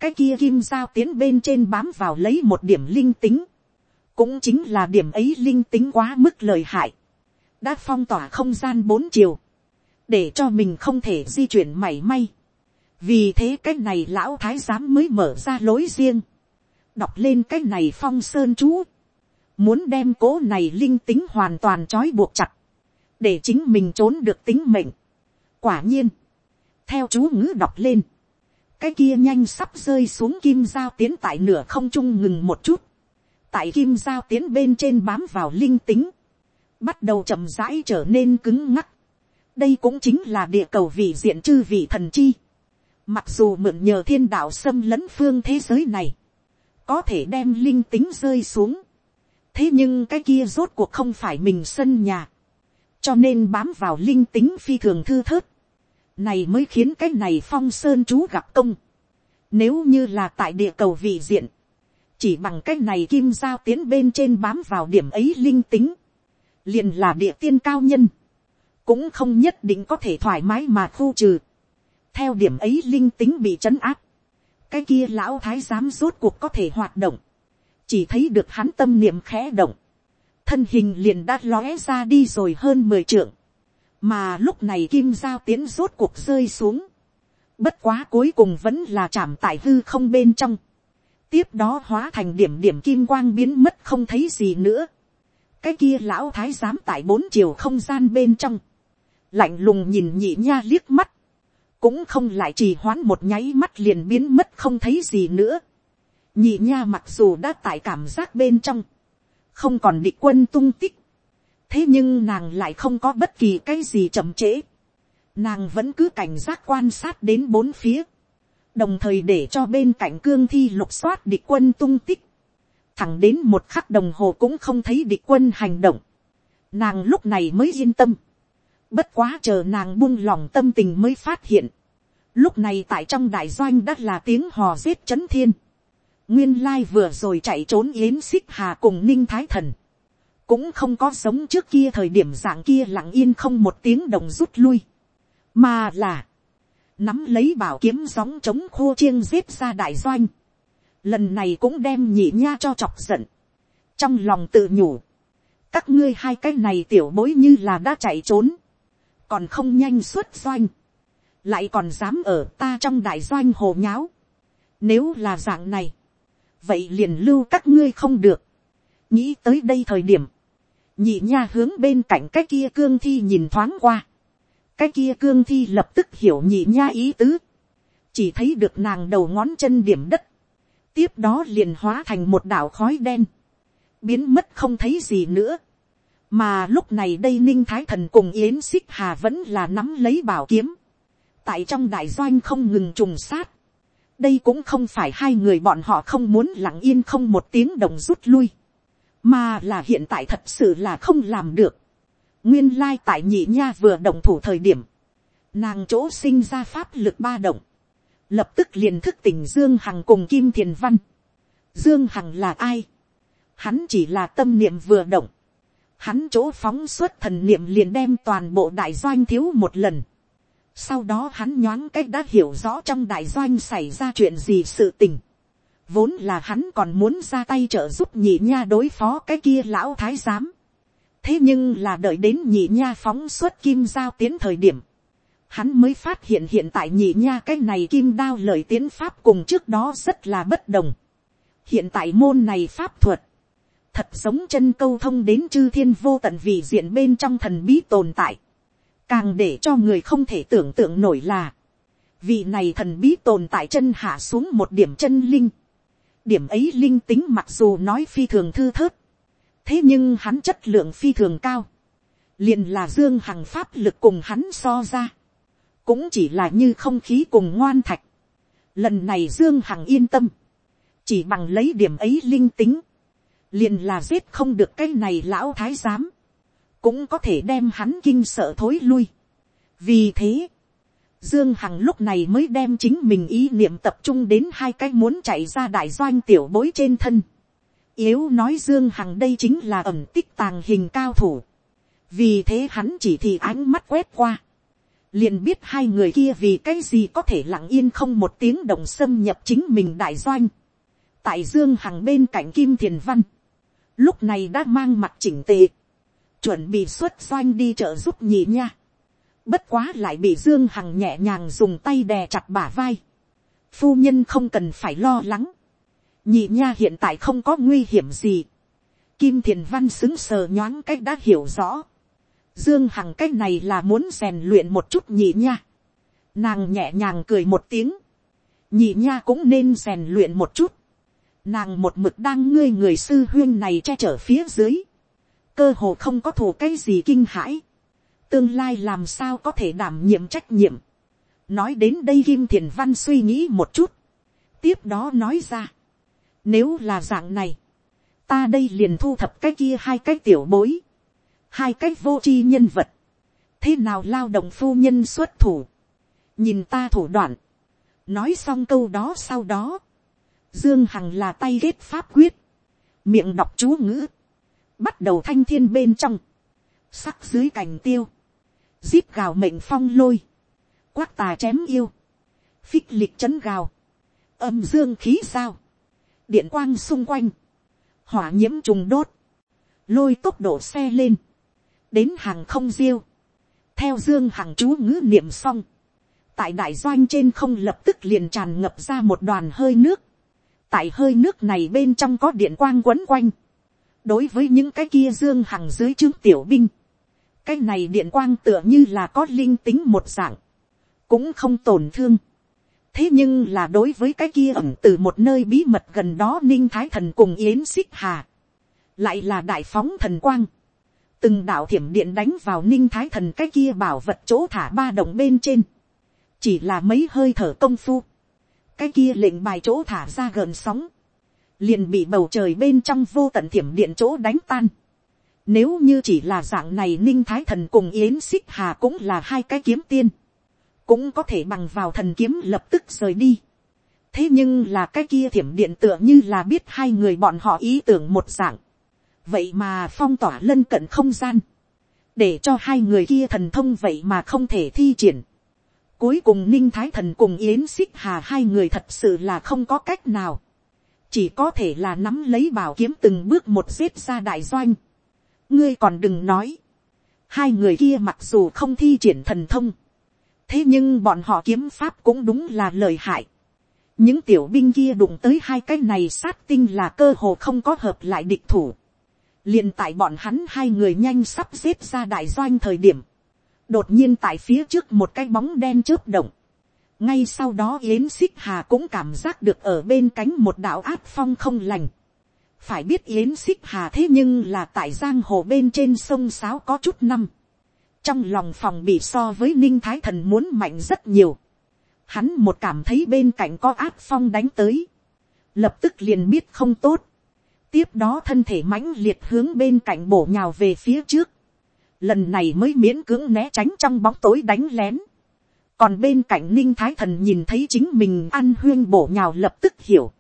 cái kia kim giao tiến bên trên bám vào lấy một điểm linh tính, cũng chính là điểm ấy linh tính quá mức lời hại, đã phong tỏa không gian bốn chiều, để cho mình không thể di chuyển mảy may. vì thế cái này lão thái giám mới mở ra lối riêng, đọc lên cái này phong sơn chú, muốn đem cố này linh tính hoàn toàn trói buộc chặt, để chính mình trốn được tính mệnh. quả nhiên, theo chú ngữ đọc lên, cái kia nhanh sắp rơi xuống kim giao tiến tại nửa không trung ngừng một chút, tại kim giao tiến bên trên bám vào linh tính, bắt đầu chậm rãi trở nên cứng ngắc, đây cũng chính là địa cầu vị diện chư vị thần chi. Mặc dù mượn nhờ thiên đạo xâm lấn phương thế giới này, có thể đem linh tính rơi xuống. thế nhưng cái kia rốt cuộc không phải mình sân nhà, cho nên bám vào linh tính phi thường thư thớt. này mới khiến cái này phong sơn chú gặp công. nếu như là tại địa cầu vị diện, chỉ bằng cái này kim giao tiến bên trên bám vào điểm ấy linh tính, liền là địa tiên cao nhân cũng không nhất định có thể thoải mái mà khu trừ. theo điểm ấy linh tính bị trấn áp, cái kia lão thái giám rốt cuộc có thể hoạt động, chỉ thấy được hắn tâm niệm khẽ động, thân hình liền đã lóe ra đi rồi hơn mười trượng, mà lúc này kim giao tiến rốt cuộc rơi xuống, bất quá cuối cùng vẫn là chạm tại hư không bên trong, tiếp đó hóa thành điểm điểm kim quang biến mất không thấy gì nữa, cái kia lão thái giám tại bốn chiều không gian bên trong, lạnh lùng nhìn nhị nha liếc mắt, cũng không lại trì hoãn một nháy mắt liền biến mất không thấy gì nữa. nhị nha mặc dù đã tại cảm giác bên trong, không còn địch quân tung tích, thế nhưng nàng lại không có bất kỳ cái gì chậm trễ, nàng vẫn cứ cảnh giác quan sát đến bốn phía, đồng thời để cho bên cạnh cương thi lục soát địch quân tung tích, thẳng đến một khắc đồng hồ cũng không thấy địch quân hành động, nàng lúc này mới yên tâm, Bất quá chờ nàng buông lòng tâm tình mới phát hiện. Lúc này tại trong đại doanh đã là tiếng hò giết chấn thiên. Nguyên lai vừa rồi chạy trốn yến xích hà cùng ninh thái thần. Cũng không có sống trước kia thời điểm dạng kia lặng yên không một tiếng đồng rút lui. Mà là. Nắm lấy bảo kiếm gióng chống khô chiêng giết ra đại doanh. Lần này cũng đem nhị nha cho chọc giận. Trong lòng tự nhủ. Các ngươi hai cái này tiểu bối như là đã chạy trốn còn không nhanh xuất doanh, lại còn dám ở ta trong đại doanh hồ nháo. Nếu là dạng này, vậy liền lưu các ngươi không được. nghĩ tới đây thời điểm, nhị nha hướng bên cạnh cái kia cương thi nhìn thoáng qua. cái kia cương thi lập tức hiểu nhị nha ý tứ, chỉ thấy được nàng đầu ngón chân điểm đất, tiếp đó liền hóa thành một đảo khói đen, biến mất không thấy gì nữa mà lúc này đây ninh thái thần cùng yến xích hà vẫn là nắm lấy bảo kiếm, tại trong đại doanh không ngừng trùng sát, đây cũng không phải hai người bọn họ không muốn lặng yên không một tiếng đồng rút lui, mà là hiện tại thật sự là không làm được. nguyên lai tại nhị nha vừa đồng thủ thời điểm, nàng chỗ sinh ra pháp lực ba động, lập tức liền thức tỉnh dương hằng cùng kim thiền văn. dương hằng là ai, hắn chỉ là tâm niệm vừa động, hắn chỗ phóng suốt thần niệm liền đem toàn bộ đại doanh thiếu một lần. Sau đó hắn nhoáng cách đã hiểu rõ trong đại doanh xảy ra chuyện gì sự tình. Vốn là hắn còn muốn ra tay trợ giúp nhị nha đối phó cái kia lão thái giám. thế nhưng là đợi đến nhị nha phóng xuất kim giao tiến thời điểm, hắn mới phát hiện hiện tại nhị nha cái này kim đao lời tiến pháp cùng trước đó rất là bất đồng. hiện tại môn này pháp thuật, thật giống chân câu thông đến chư thiên vô tận vì diện bên trong thần bí tồn tại, càng để cho người không thể tưởng tượng nổi là, vị này thần bí tồn tại chân hạ xuống một điểm chân linh, điểm ấy linh tính mặc dù nói phi thường thư thớt, thế nhưng hắn chất lượng phi thường cao, liền là dương hằng pháp lực cùng hắn so ra, cũng chỉ là như không khí cùng ngoan thạch. Lần này dương hằng yên tâm, chỉ bằng lấy điểm ấy linh tính, liền là giết không được cái này lão thái giám, cũng có thể đem hắn kinh sợ thối lui. vì thế, Dương Hằng lúc này mới đem chính mình ý niệm tập trung đến hai cái muốn chạy ra đại doanh tiểu bối trên thân. Yếu nói Dương Hằng đây chính là ẩm tích tàng hình cao thủ. Vì thế hắn chỉ thì ánh mắt quét qua. Liền biết hai người kia vì cái gì có thể lặng yên không một tiếng động xâm nhập chính mình đại doanh. Tại Dương Hằng bên cạnh Kim Thiền Văn. Lúc này đã mang mặt chỉnh tề. Chuẩn bị xuất doanh đi trợ giúp nhị nha Bất quá lại bị Dương Hằng nhẹ nhàng dùng tay đè chặt bả vai. Phu nhân không cần phải lo lắng. Nhị nha hiện tại không có nguy hiểm gì. Kim Thiền Văn xứng sờ nhoáng cách đã hiểu rõ. Dương Hằng cách này là muốn rèn luyện một chút nhị nha. Nàng nhẹ nhàng cười một tiếng. Nhị nha cũng nên rèn luyện một chút. Nàng một mực đang ngươi người sư huyên này che chở phía dưới. Cơ hồ không có thù cái gì kinh hãi tương lai làm sao có thể đảm nhiệm trách nhiệm. nói đến đây kim thiền văn suy nghĩ một chút. tiếp đó nói ra. nếu là dạng này, ta đây liền thu thập cái kia hai cái tiểu bối, hai cái vô tri nhân vật, thế nào lao động phu nhân xuất thủ, nhìn ta thủ đoạn, nói xong câu đó sau đó, dương hằng là tay ghét pháp quyết, miệng đọc chú ngữ, bắt đầu thanh thiên bên trong, sắc dưới cành tiêu, giết gào mệnh phong lôi, quát tà chém yêu, phích lịch chấn gào, âm dương khí sao, điện quang xung quanh, hỏa nhiễm trùng đốt, lôi tốc độ xe lên, đến hàng không diêu, theo dương hàng chú ngữ niệm xong, tại đại doanh trên không lập tức liền tràn ngập ra một đoàn hơi nước, tại hơi nước này bên trong có điện quang quấn quanh, đối với những cái kia dương hằng dưới trướng tiểu binh, cái này điện quang tựa như là có linh tính một dạng, cũng không tổn thương. thế nhưng là đối với cái kia ẩm từ một nơi bí mật gần đó ninh thái thần cùng yến xích hà, lại là đại phóng thần quang, từng đạo thiểm điện đánh vào ninh thái thần cái kia bảo vật chỗ thả ba đồng bên trên, chỉ là mấy hơi thở công phu, cái kia lệnh bài chỗ thả ra gợn sóng, liền bị bầu trời bên trong vô tận thiểm điện chỗ đánh tan. Nếu như chỉ là dạng này ninh thái thần cùng yến xích hà cũng là hai cái kiếm tiên. Cũng có thể bằng vào thần kiếm lập tức rời đi. Thế nhưng là cái kia thiểm điện tựa như là biết hai người bọn họ ý tưởng một dạng. Vậy mà phong tỏa lân cận không gian. Để cho hai người kia thần thông vậy mà không thể thi triển. Cuối cùng ninh thái thần cùng yến xích hà hai người thật sự là không có cách nào. Chỉ có thể là nắm lấy bảo kiếm từng bước một giết ra đại doanh ngươi còn đừng nói, hai người kia mặc dù không thi triển thần thông, thế nhưng bọn họ kiếm pháp cũng đúng là lợi hại. những tiểu binh kia đụng tới hai cái này sát tinh là cơ hồ không có hợp lại địch thủ. liền tại bọn hắn hai người nhanh sắp xếp ra đại doanh thời điểm, đột nhiên tại phía trước một cái bóng đen chớp động. ngay sau đó yến xích hà cũng cảm giác được ở bên cánh một đạo áp phong không lành phải biết yến xích hà thế nhưng là tại giang hồ bên trên sông sáo có chút năm. trong lòng phòng bị so với ninh thái thần muốn mạnh rất nhiều. hắn một cảm thấy bên cạnh có áp phong đánh tới. lập tức liền biết không tốt. tiếp đó thân thể mãnh liệt hướng bên cạnh bổ nhào về phía trước lần này mới miễn cưỡng né tránh trong bóng tối đánh lén. còn bên cạnh ninh thái thần nhìn thấy chính mình ăn huyên bổ nhào lập tức hiểu.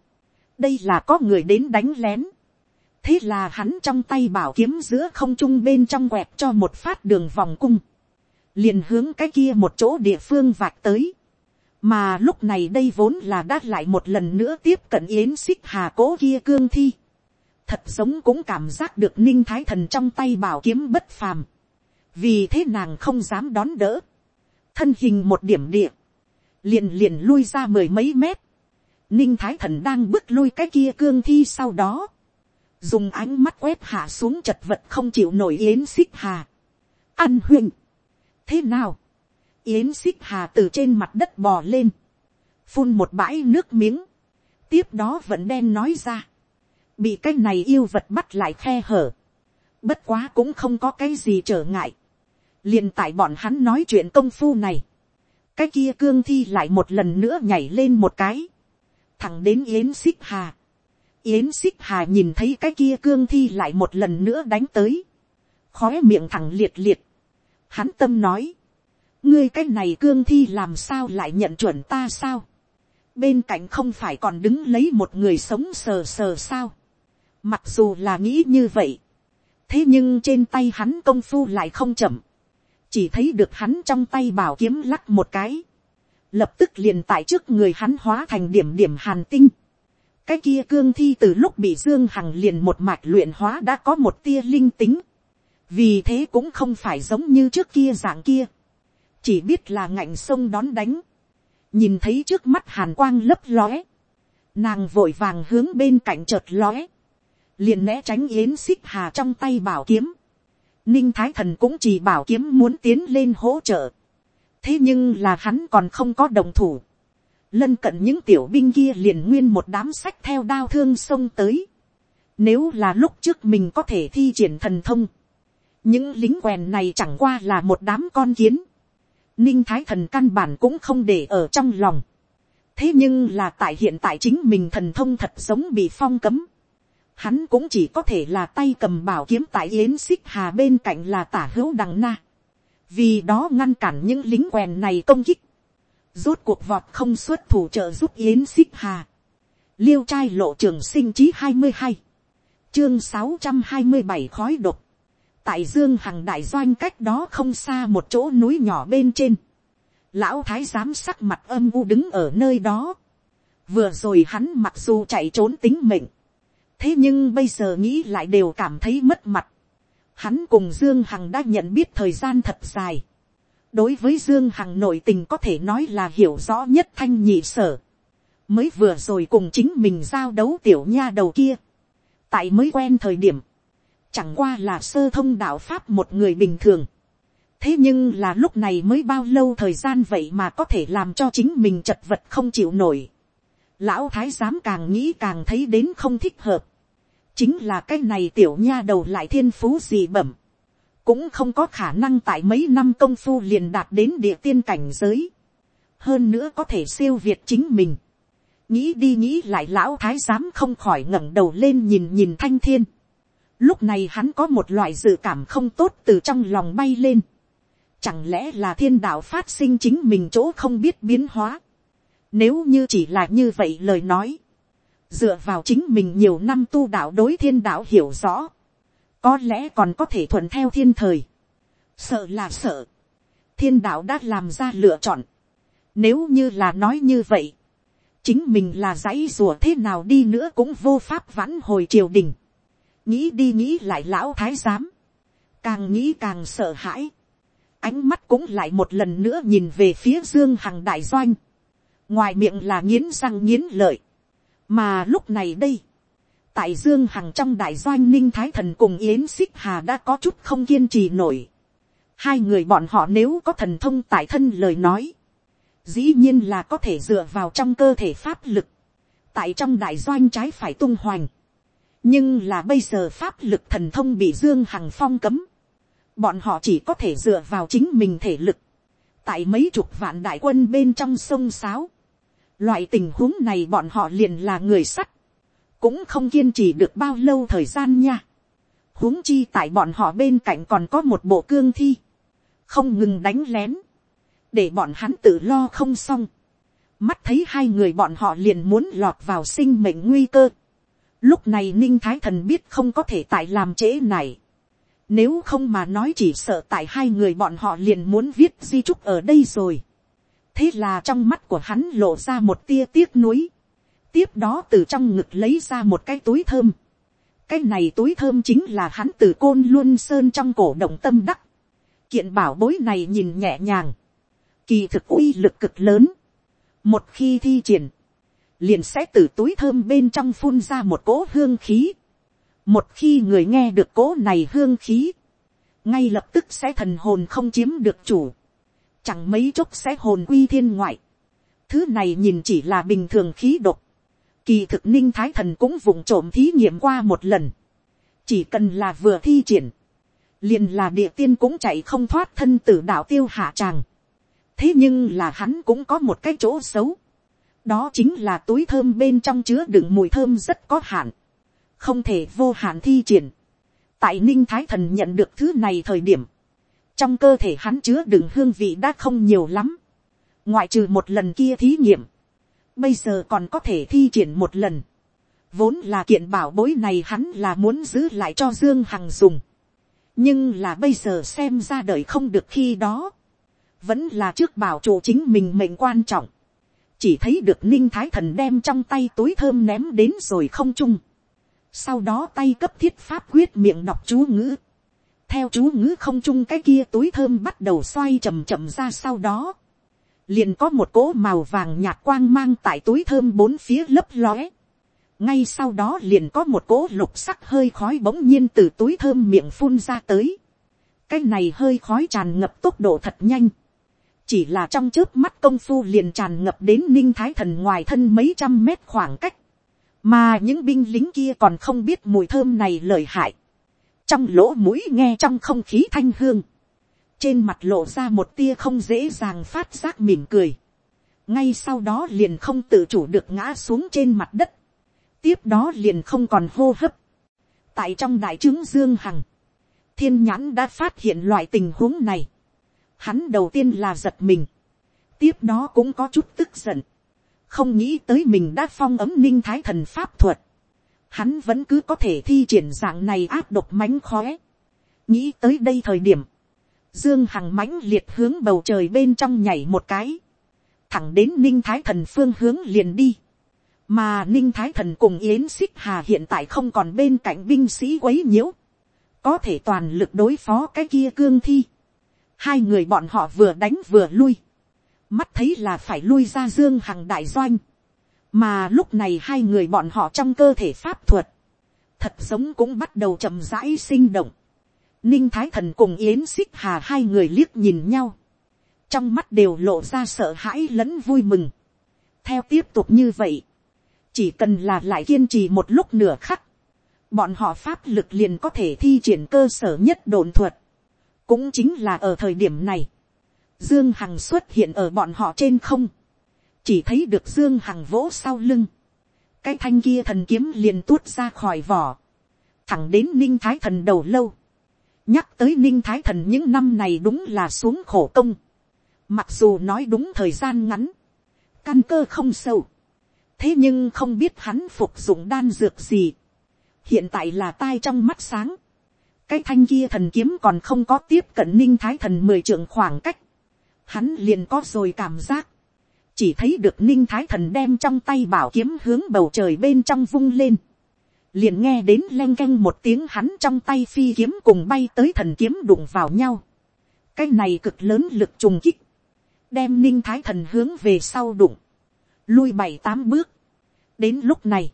Đây là có người đến đánh lén. Thế là hắn trong tay bảo kiếm giữa không trung bên trong quẹt cho một phát đường vòng cung, liền hướng cái kia một chỗ địa phương vạch tới, mà lúc này đây vốn là đã lại một lần nữa tiếp cận yến xích hà cố kia cương thi, thật sống cũng cảm giác được ninh thái thần trong tay bảo kiếm bất phàm, vì thế nàng không dám đón đỡ, thân hình một điểm địa, liền liền lui ra mười mấy mét, ninh thái thần đang bước lui cái kia cương thi sau đó, dùng ánh mắt quét hạ xuống chật vật không chịu nổi yến xích hà, ăn huynh, thế nào, yến xích hà từ trên mặt đất bò lên, phun một bãi nước miếng, tiếp đó vẫn đen nói ra, bị cái này yêu vật bắt lại khe hở, bất quá cũng không có cái gì trở ngại, liền tại bọn hắn nói chuyện công phu này, cái kia cương thi lại một lần nữa nhảy lên một cái, thẳng đến yến xích hà, yến xích hà nhìn thấy cái kia cương thi lại một lần nữa đánh tới, khói miệng thẳng liệt liệt, hắn tâm nói, ngươi cái này cương thi làm sao lại nhận chuẩn ta sao, bên cạnh không phải còn đứng lấy một người sống sờ sờ sao, mặc dù là nghĩ như vậy, thế nhưng trên tay hắn công phu lại không chậm, chỉ thấy được hắn trong tay bảo kiếm lắc một cái, lập tức liền tại trước người hắn hóa thành điểm điểm hàn tinh. cái kia cương thi từ lúc bị dương hằng liền một mạch luyện hóa đã có một tia linh tính, vì thế cũng không phải giống như trước kia dạng kia, chỉ biết là ngạnh sông đón đánh, nhìn thấy trước mắt hàn quang lấp lóe, nàng vội vàng hướng bên cạnh chợt lóe, liền né tránh yến xích hà trong tay bảo kiếm, ninh thái thần cũng chỉ bảo kiếm muốn tiến lên hỗ trợ, thế nhưng là hắn còn không có đồng thủ, lân cận những tiểu binh kia liền nguyên một đám sách theo đao thương xông tới, nếu là lúc trước mình có thể thi triển thần thông, những lính quèn này chẳng qua là một đám con kiến, ninh thái thần căn bản cũng không để ở trong lòng, thế nhưng là tại hiện tại chính mình thần thông thật giống bị phong cấm, hắn cũng chỉ có thể là tay cầm bảo kiếm tại yến xích hà bên cạnh là tả hữu đằng na, vì đó ngăn cản những lính quèn này công kích, rốt cuộc vọt không xuất thủ trợ giúp yến xích hà, liêu trai lộ trường sinh chí hai mươi hai, chương sáu trăm hai mươi bảy khói độc, tại dương hằng đại doanh cách đó không xa một chỗ núi nhỏ bên trên, lão thái giám sắc mặt âm u đứng ở nơi đó, vừa rồi hắn mặc dù chạy trốn tính mệnh, thế nhưng bây giờ nghĩ lại đều cảm thấy mất mặt, hắn cùng dương hằng đã nhận biết thời gian thật dài, đối với dương hằng nội tình có thể nói là hiểu rõ nhất thanh nhị sở, mới vừa rồi cùng chính mình giao đấu tiểu nha đầu kia, tại mới quen thời điểm, chẳng qua là sơ thông đạo pháp một người bình thường. thế nhưng là lúc này mới bao lâu thời gian vậy mà có thể làm cho chính mình chật vật không chịu nổi. lão thái giám càng nghĩ càng thấy đến không thích hợp chính là cái này tiểu nha đầu lại thiên phú gì bẩm. cũng không có khả năng tại mấy năm công phu liền đạt đến địa tiên cảnh giới. hơn nữa có thể siêu việt chính mình. nghĩ đi nghĩ lại lão thái giám không khỏi ngẩng đầu lên nhìn nhìn thanh thiên Lúc này hắn có một loại dự cảm không tốt từ trong lòng bay lên. Chẳng lẽ là thiên đạo phát sinh chính mình chỗ không biết biến hóa. Nếu như chỉ là như vậy lời nói. Dựa vào chính mình nhiều năm tu đạo đối thiên đạo hiểu rõ. Có lẽ còn có thể thuận theo thiên thời. Sợ là sợ. Thiên đạo đã làm ra lựa chọn. Nếu như là nói như vậy. Chính mình là dãy rùa thế nào đi nữa cũng vô pháp vãn hồi triều đình nghĩ đi nghĩ lại lão thái giám, càng nghĩ càng sợ hãi, ánh mắt cũng lại một lần nữa nhìn về phía dương hằng đại doanh, ngoài miệng là nghiến răng nghiến lợi, mà lúc này đây, tại dương hằng trong đại doanh ninh thái thần cùng yến xích hà đã có chút không kiên trì nổi, hai người bọn họ nếu có thần thông tại thân lời nói, dĩ nhiên là có thể dựa vào trong cơ thể pháp lực, tại trong đại doanh trái phải tung hoành, nhưng là bây giờ pháp lực thần thông bị dương hằng phong cấm, bọn họ chỉ có thể dựa vào chính mình thể lực, tại mấy chục vạn đại quân bên trong sông sáo, loại tình huống này bọn họ liền là người sắt, cũng không kiên trì được bao lâu thời gian nha. huống chi tại bọn họ bên cạnh còn có một bộ cương thi, không ngừng đánh lén, để bọn hắn tự lo không xong. mắt thấy hai người bọn họ liền muốn lọt vào sinh mệnh nguy cơ, Lúc này ninh thái thần biết không có thể tại làm trễ này. Nếu không mà nói chỉ sợ tại hai người bọn họ liền muốn viết di trúc ở đây rồi. Thế là trong mắt của hắn lộ ra một tia tiếc nuối. Tiếp đó từ trong ngực lấy ra một cái túi thơm. cái này túi thơm chính là hắn từ côn luôn sơn trong cổ động tâm đắc. kiện bảo bối này nhìn nhẹ nhàng, kỳ thực uy lực cực lớn. một khi thi triển, liền sẽ từ túi thơm bên trong phun ra một cỗ hương khí. một khi người nghe được cỗ này hương khí, ngay lập tức sẽ thần hồn không chiếm được chủ, chẳng mấy chốc sẽ hồn quy thiên ngoại. thứ này nhìn chỉ là bình thường khí độc, kỳ thực ninh thái thần cũng vùng trộm thí nghiệm qua một lần, chỉ cần là vừa thi triển, liền là địa tiên cũng chạy không thoát thân tử đạo tiêu hạ tràng. thế nhưng là hắn cũng có một cái chỗ xấu, đó chính là túi thơm bên trong chứa đựng mùi thơm rất có hạn, không thể vô hạn thi triển. tại ninh thái thần nhận được thứ này thời điểm, trong cơ thể hắn chứa đựng hương vị đã không nhiều lắm, ngoại trừ một lần kia thí nghiệm, bây giờ còn có thể thi triển một lần, vốn là kiện bảo bối này hắn là muốn giữ lại cho dương hằng dùng, nhưng là bây giờ xem ra đời không được khi đó, vẫn là trước bảo chủ chính mình mệnh quan trọng, chỉ thấy được ninh thái thần đem trong tay túi thơm ném đến rồi không trung. sau đó tay cấp thiết pháp quyết miệng đọc chú ngữ theo chú ngữ không chung cái kia túi thơm bắt đầu xoay chầm chậm ra sau đó. liền có một cỗ màu vàng nhạt quang mang tại túi thơm bốn phía lấp lóe. ngay sau đó liền có một cỗ lục sắc hơi khói bỗng nhiên từ túi thơm miệng phun ra tới. cái này hơi khói tràn ngập tốc độ thật nhanh chỉ là trong trước mắt công phu liền tràn ngập đến ninh thái thần ngoài thân mấy trăm mét khoảng cách, mà những binh lính kia còn không biết mùi thơm này lời hại, trong lỗ mũi nghe trong không khí thanh hương, trên mặt lộ ra một tia không dễ dàng phát giác mỉm cười, ngay sau đó liền không tự chủ được ngã xuống trên mặt đất, tiếp đó liền không còn hô hấp, tại trong đại trướng dương hằng, thiên nhãn đã phát hiện loại tình huống này, Hắn đầu tiên là giật mình. Tiếp đó cũng có chút tức giận. Không nghĩ tới mình đã phong ấm ninh thái thần pháp thuật. Hắn vẫn cứ có thể thi triển dạng này áp độc mánh khóe. Nghĩ tới đây thời điểm. Dương Hằng mãnh liệt hướng bầu trời bên trong nhảy một cái. Thẳng đến ninh thái thần phương hướng liền đi. Mà ninh thái thần cùng yến xích hà hiện tại không còn bên cạnh binh sĩ quấy nhiễu. Có thể toàn lực đối phó cái kia cương thi Hai người bọn họ vừa đánh vừa lui. Mắt thấy là phải lui ra dương hằng đại doanh. Mà lúc này hai người bọn họ trong cơ thể pháp thuật. Thật giống cũng bắt đầu chậm rãi sinh động. Ninh Thái Thần cùng Yến Xích Hà hai người liếc nhìn nhau. Trong mắt đều lộ ra sợ hãi lẫn vui mừng. Theo tiếp tục như vậy. Chỉ cần là lại kiên trì một lúc nửa khắc. Bọn họ pháp lực liền có thể thi triển cơ sở nhất đồn thuật cũng chính là ở thời điểm này, dương hằng xuất hiện ở bọn họ trên không, chỉ thấy được dương hằng vỗ sau lưng, cái thanh kia thần kiếm liền tuốt ra khỏi vỏ, thẳng đến ninh thái thần đầu lâu, nhắc tới ninh thái thần những năm này đúng là xuống khổ công, mặc dù nói đúng thời gian ngắn, căn cơ không sâu, thế nhưng không biết hắn phục dụng đan dược gì, hiện tại là tai trong mắt sáng, cái thanh kia thần kiếm còn không có tiếp cận ninh thái thần mười trượng khoảng cách, hắn liền có rồi cảm giác, chỉ thấy được ninh thái thần đem trong tay bảo kiếm hướng bầu trời bên trong vung lên, liền nghe đến leng canh một tiếng hắn trong tay phi kiếm cùng bay tới thần kiếm đụng vào nhau, cái này cực lớn lực trùng kích, đem ninh thái thần hướng về sau đụng, lui bảy tám bước, đến lúc này,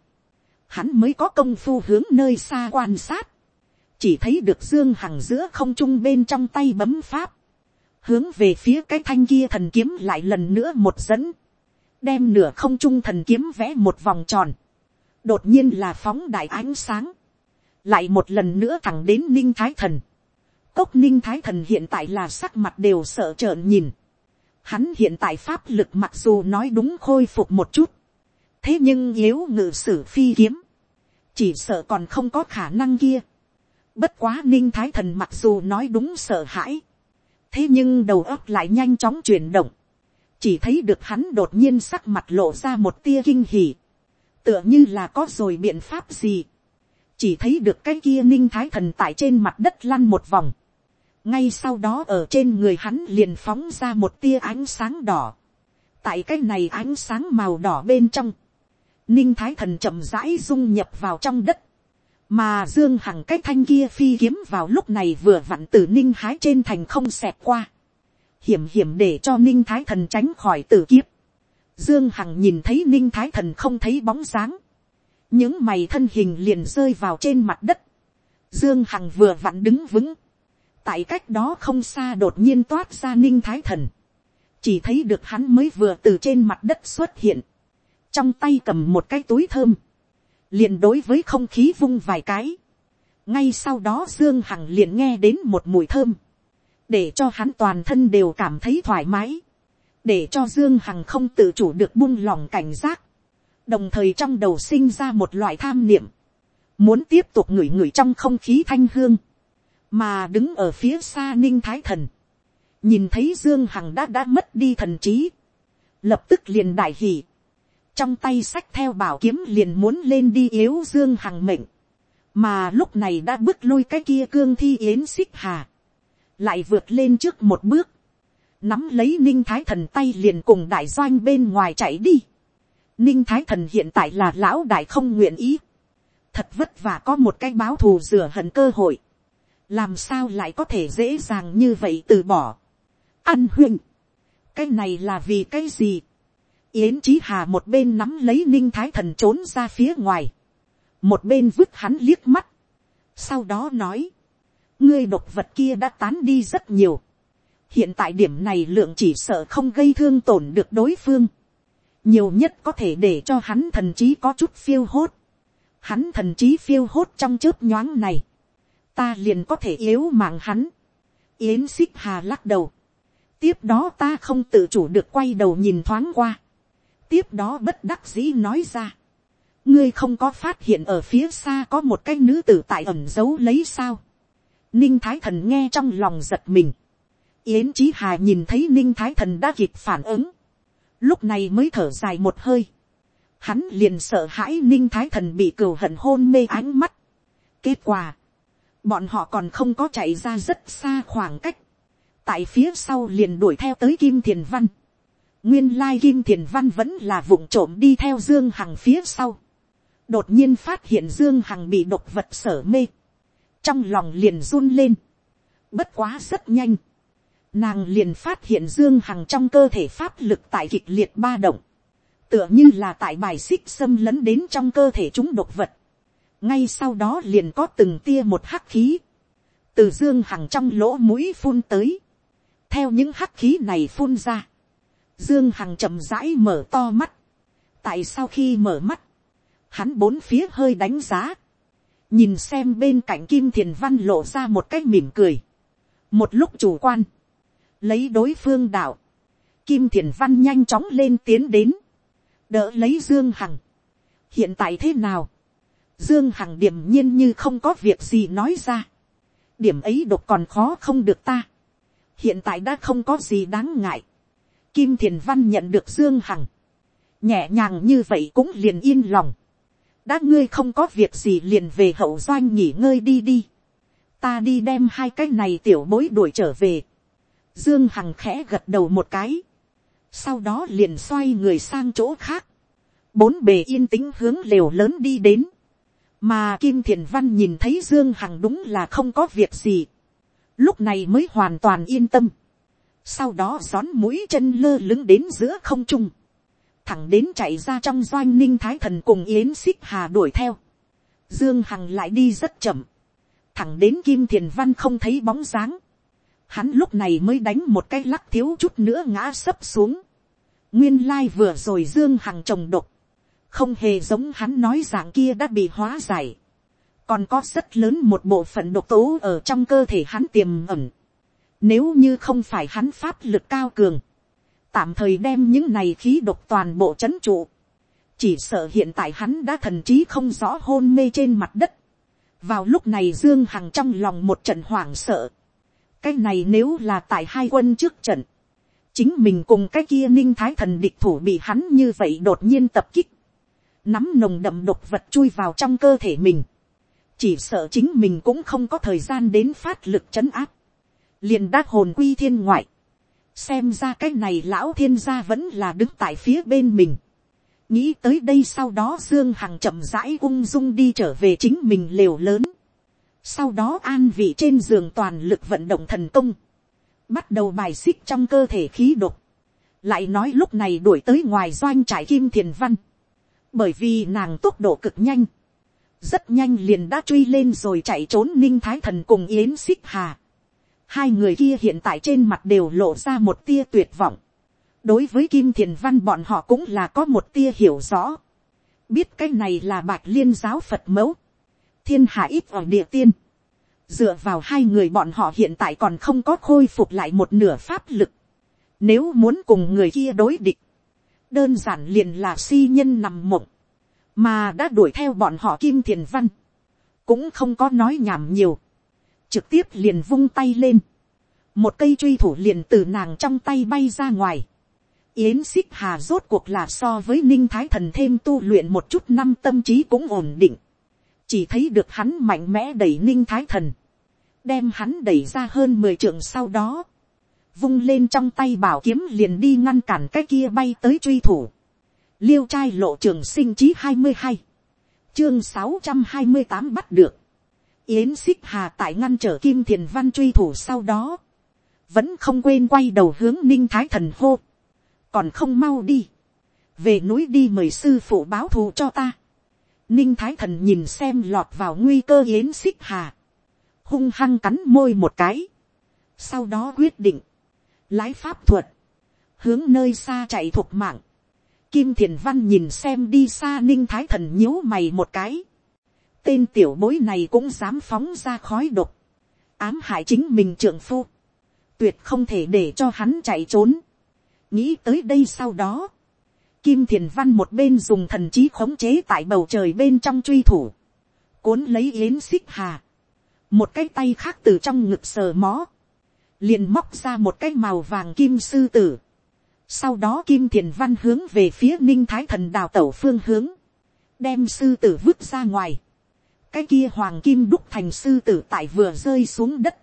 hắn mới có công phu hướng nơi xa quan sát, chỉ thấy được dương hằng giữa không trung bên trong tay bấm pháp, hướng về phía cái thanh kia thần kiếm lại lần nữa một dẫn, đem nửa không trung thần kiếm vẽ một vòng tròn, đột nhiên là phóng đại ánh sáng, lại một lần nữa thẳng đến ninh thái thần, cốc ninh thái thần hiện tại là sắc mặt đều sợ trợn nhìn, hắn hiện tại pháp lực mặc dù nói đúng khôi phục một chút, thế nhưng yếu ngự sử phi kiếm, chỉ sợ còn không có khả năng kia, Bất quá ninh thái thần mặc dù nói đúng sợ hãi. Thế nhưng đầu óc lại nhanh chóng chuyển động. Chỉ thấy được hắn đột nhiên sắc mặt lộ ra một tia kinh hỉ. Tựa như là có rồi biện pháp gì. Chỉ thấy được cái kia ninh thái thần tại trên mặt đất lăn một vòng. Ngay sau đó ở trên người hắn liền phóng ra một tia ánh sáng đỏ. Tại cái này ánh sáng màu đỏ bên trong. Ninh thái thần chậm rãi dung nhập vào trong đất mà dương hằng cái thanh kia phi kiếm vào lúc này vừa vặn từ ninh hái trên thành không xẹp qua, hiểm hiểm để cho ninh thái thần tránh khỏi tử kiếp. dương hằng nhìn thấy ninh thái thần không thấy bóng dáng, những mày thân hình liền rơi vào trên mặt đất, dương hằng vừa vặn đứng vững, tại cách đó không xa đột nhiên toát ra ninh thái thần, chỉ thấy được hắn mới vừa từ trên mặt đất xuất hiện, trong tay cầm một cái túi thơm, liền đối với không khí vung vài cái, ngay sau đó dương hằng liền nghe đến một mùi thơm, để cho hắn toàn thân đều cảm thấy thoải mái, để cho dương hằng không tự chủ được buông lòng cảnh giác, đồng thời trong đầu sinh ra một loại tham niệm, muốn tiếp tục ngửi ngửi trong không khí thanh hương, mà đứng ở phía xa ninh thái thần, nhìn thấy dương hằng đã đã mất đi thần trí, lập tức liền đại hỉ, trong tay sách theo bảo kiếm liền muốn lên đi yếu dương hằng mệnh, mà lúc này đã bước lôi cái kia cương thi yến xích hà, lại vượt lên trước một bước, nắm lấy ninh thái thần tay liền cùng đại doanh bên ngoài chạy đi. ninh thái thần hiện tại là lão đại không nguyện ý, thật vất vả có một cái báo thù rửa hận cơ hội, làm sao lại có thể dễ dàng như vậy từ bỏ. ăn huynh, cái này là vì cái gì yến chí hà một bên nắm lấy ninh thái thần trốn ra phía ngoài, một bên vứt hắn liếc mắt, sau đó nói, ngươi độc vật kia đã tán đi rất nhiều, hiện tại điểm này lượng chỉ sợ không gây thương tổn được đối phương, nhiều nhất có thể để cho hắn thần trí có chút phiêu hốt, hắn thần trí phiêu hốt trong chớp nhoáng này, ta liền có thể yếu mạng hắn. Yến xích hà lắc đầu. tiếp đó ta không tự chủ được quay đầu nhìn thoáng qua tiếp đó bất đắc dĩ nói ra. ngươi không có phát hiện ở phía xa có một cái nữ tử tại ẩn giấu lấy sao. ninh thái thần nghe trong lòng giật mình. yến chí hà nhìn thấy ninh thái thần đã kịp phản ứng. lúc này mới thở dài một hơi. hắn liền sợ hãi ninh thái thần bị cừu hận hôn mê ánh mắt. kết quả, bọn họ còn không có chạy ra rất xa khoảng cách, tại phía sau liền đuổi theo tới kim thiền văn, nguyên lai kim thiền văn vẫn là vụng trộm đi theo dương hằng phía sau, đột nhiên phát hiện dương hằng bị độc vật sở mê, trong lòng liền run lên, bất quá rất nhanh, nàng liền phát hiện dương hằng trong cơ thể pháp lực tại kịch liệt ba động, tựa như là tại bài xích xâm lấn đến trong cơ thể chúng độc vật, ngay sau đó liền có từng tia một hắc khí, từ dương hằng trong lỗ mũi phun tới, theo những hắc khí này phun ra, dương hằng chậm rãi mở to mắt, tại sau khi mở mắt, hắn bốn phía hơi đánh giá, nhìn xem bên cạnh kim thiền văn lộ ra một cái mỉm cười, một lúc chủ quan, lấy đối phương đạo, kim thiền văn nhanh chóng lên tiến đến, đỡ lấy dương hằng, hiện tại thế nào, Dương Hằng điểm nhiên như không có việc gì nói ra. Điểm ấy độc còn khó không được ta. Hiện tại đã không có gì đáng ngại. Kim Thiền Văn nhận được Dương Hằng. Nhẹ nhàng như vậy cũng liền yên lòng. Đã ngươi không có việc gì liền về hậu doanh nghỉ ngơi đi đi. Ta đi đem hai cái này tiểu bối đuổi trở về. Dương Hằng khẽ gật đầu một cái. Sau đó liền xoay người sang chỗ khác. Bốn bề yên tĩnh hướng lều lớn đi đến mà kim thiền văn nhìn thấy dương hằng đúng là không có việc gì, lúc này mới hoàn toàn yên tâm, sau đó rón mũi chân lơ lứng đến giữa không trung, thẳng đến chạy ra trong doanh ninh thái thần cùng yến xích hà đuổi theo, dương hằng lại đi rất chậm, thẳng đến kim thiền văn không thấy bóng dáng, hắn lúc này mới đánh một cái lắc thiếu chút nữa ngã sấp xuống, nguyên lai vừa rồi dương hằng trồng độc, không hề giống hắn nói dạng kia đã bị hóa giải, còn có rất lớn một bộ phận độc tố ở trong cơ thể hắn tiềm ẩn. Nếu như không phải hắn pháp lực cao cường, tạm thời đem những này khí độc toàn bộ chấn trụ, chỉ sợ hiện tại hắn đã thần trí không rõ hôn mê trên mặt đất. vào lúc này dương hằng trong lòng một trận hoảng sợ. cái này nếu là tại hai quân trước trận, chính mình cùng cái kia ninh thái thần địch thủ bị hắn như vậy đột nhiên tập kích nắm nồng đậm độc vật chui vào trong cơ thể mình, chỉ sợ chính mình cũng không có thời gian đến phát lực chấn áp, liền đắc hồn quy thiên ngoại, xem ra cái này lão thiên gia vẫn là đứng tại phía bên mình, nghĩ tới đây sau đó dương hằng chậm rãi ung dung đi trở về chính mình lều lớn. sau đó an vị trên giường toàn lực vận động thần công, bắt đầu bài xích trong cơ thể khí độc, lại nói lúc này đuổi tới ngoài doanh trải kim thiền văn, bởi vì nàng tốc độ cực nhanh, rất nhanh liền đã truy lên rồi chạy trốn ninh thái thần cùng yến xích hà hai người kia hiện tại trên mặt đều lộ ra một tia tuyệt vọng. đối với kim thiền văn bọn họ cũng là có một tia hiểu rõ. biết cái này là bạch liên giáo phật mẫu. thiên hạ ít ở địa tiên. dựa vào hai người bọn họ hiện tại còn không có khôi phục lại một nửa pháp lực. nếu muốn cùng người kia đối địch, đơn giản liền là si nhân nằm mộng mà đã đuổi theo bọn họ kim thiền văn, cũng không có nói nhảm nhiều, trực tiếp liền vung tay lên, một cây truy thủ liền từ nàng trong tay bay ra ngoài, yến xích hà rốt cuộc là so với ninh thái thần thêm tu luyện một chút năm tâm trí cũng ổn định, chỉ thấy được hắn mạnh mẽ đẩy ninh thái thần, đem hắn đẩy ra hơn mười trượng sau đó, vung lên trong tay bảo kiếm liền đi ngăn cản cái kia bay tới truy thủ. Liêu trai lộ trường sinh chí hai mươi hai, chương sáu trăm hai mươi tám bắt được, yến xích hà tại ngăn trở kim thiền văn truy thủ sau đó, vẫn không quên quay đầu hướng ninh thái thần hô, còn không mau đi, về núi đi mời sư phụ báo thù cho ta, ninh thái thần nhìn xem lọt vào nguy cơ yến xích hà, hung hăng cắn môi một cái, sau đó quyết định, lái pháp thuật, hướng nơi xa chạy thuộc mạng, Kim Thiền Văn nhìn xem đi xa ninh thái thần nhíu mày một cái. Tên tiểu bối này cũng dám phóng ra khói độc. Ám hại chính mình trưởng phu. Tuyệt không thể để cho hắn chạy trốn. Nghĩ tới đây sau đó. Kim Thiền Văn một bên dùng thần trí khống chế tại bầu trời bên trong truy thủ. Cuốn lấy yến xích hà. Một cái tay khác từ trong ngực sờ mó. Liền móc ra một cái màu vàng kim sư tử sau đó Kim Thiền Văn hướng về phía Ninh Thái Thần đào tẩu phương hướng. Đem sư tử vứt ra ngoài. Cái kia hoàng kim đúc thành sư tử tại vừa rơi xuống đất.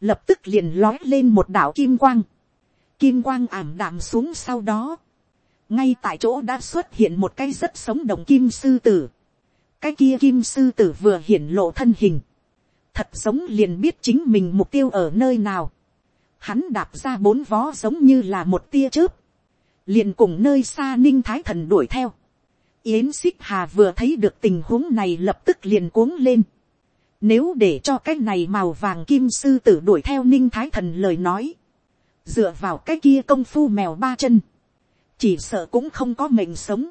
Lập tức liền lói lên một đảo kim quang. Kim quang ảm đạm xuống sau đó. Ngay tại chỗ đã xuất hiện một cái rất sống động kim sư tử. Cái kia kim sư tử vừa hiển lộ thân hình. Thật giống liền biết chính mình mục tiêu ở nơi nào hắn đạp ra bốn vó giống như là một tia chớp, liền cùng nơi xa ninh thái thần đuổi theo yến xích hà vừa thấy được tình huống này lập tức liền cuống lên. nếu để cho cái này màu vàng kim sư tử đuổi theo ninh thái thần lời nói, dựa vào cái kia công phu mèo ba chân, chỉ sợ cũng không có mệnh sống.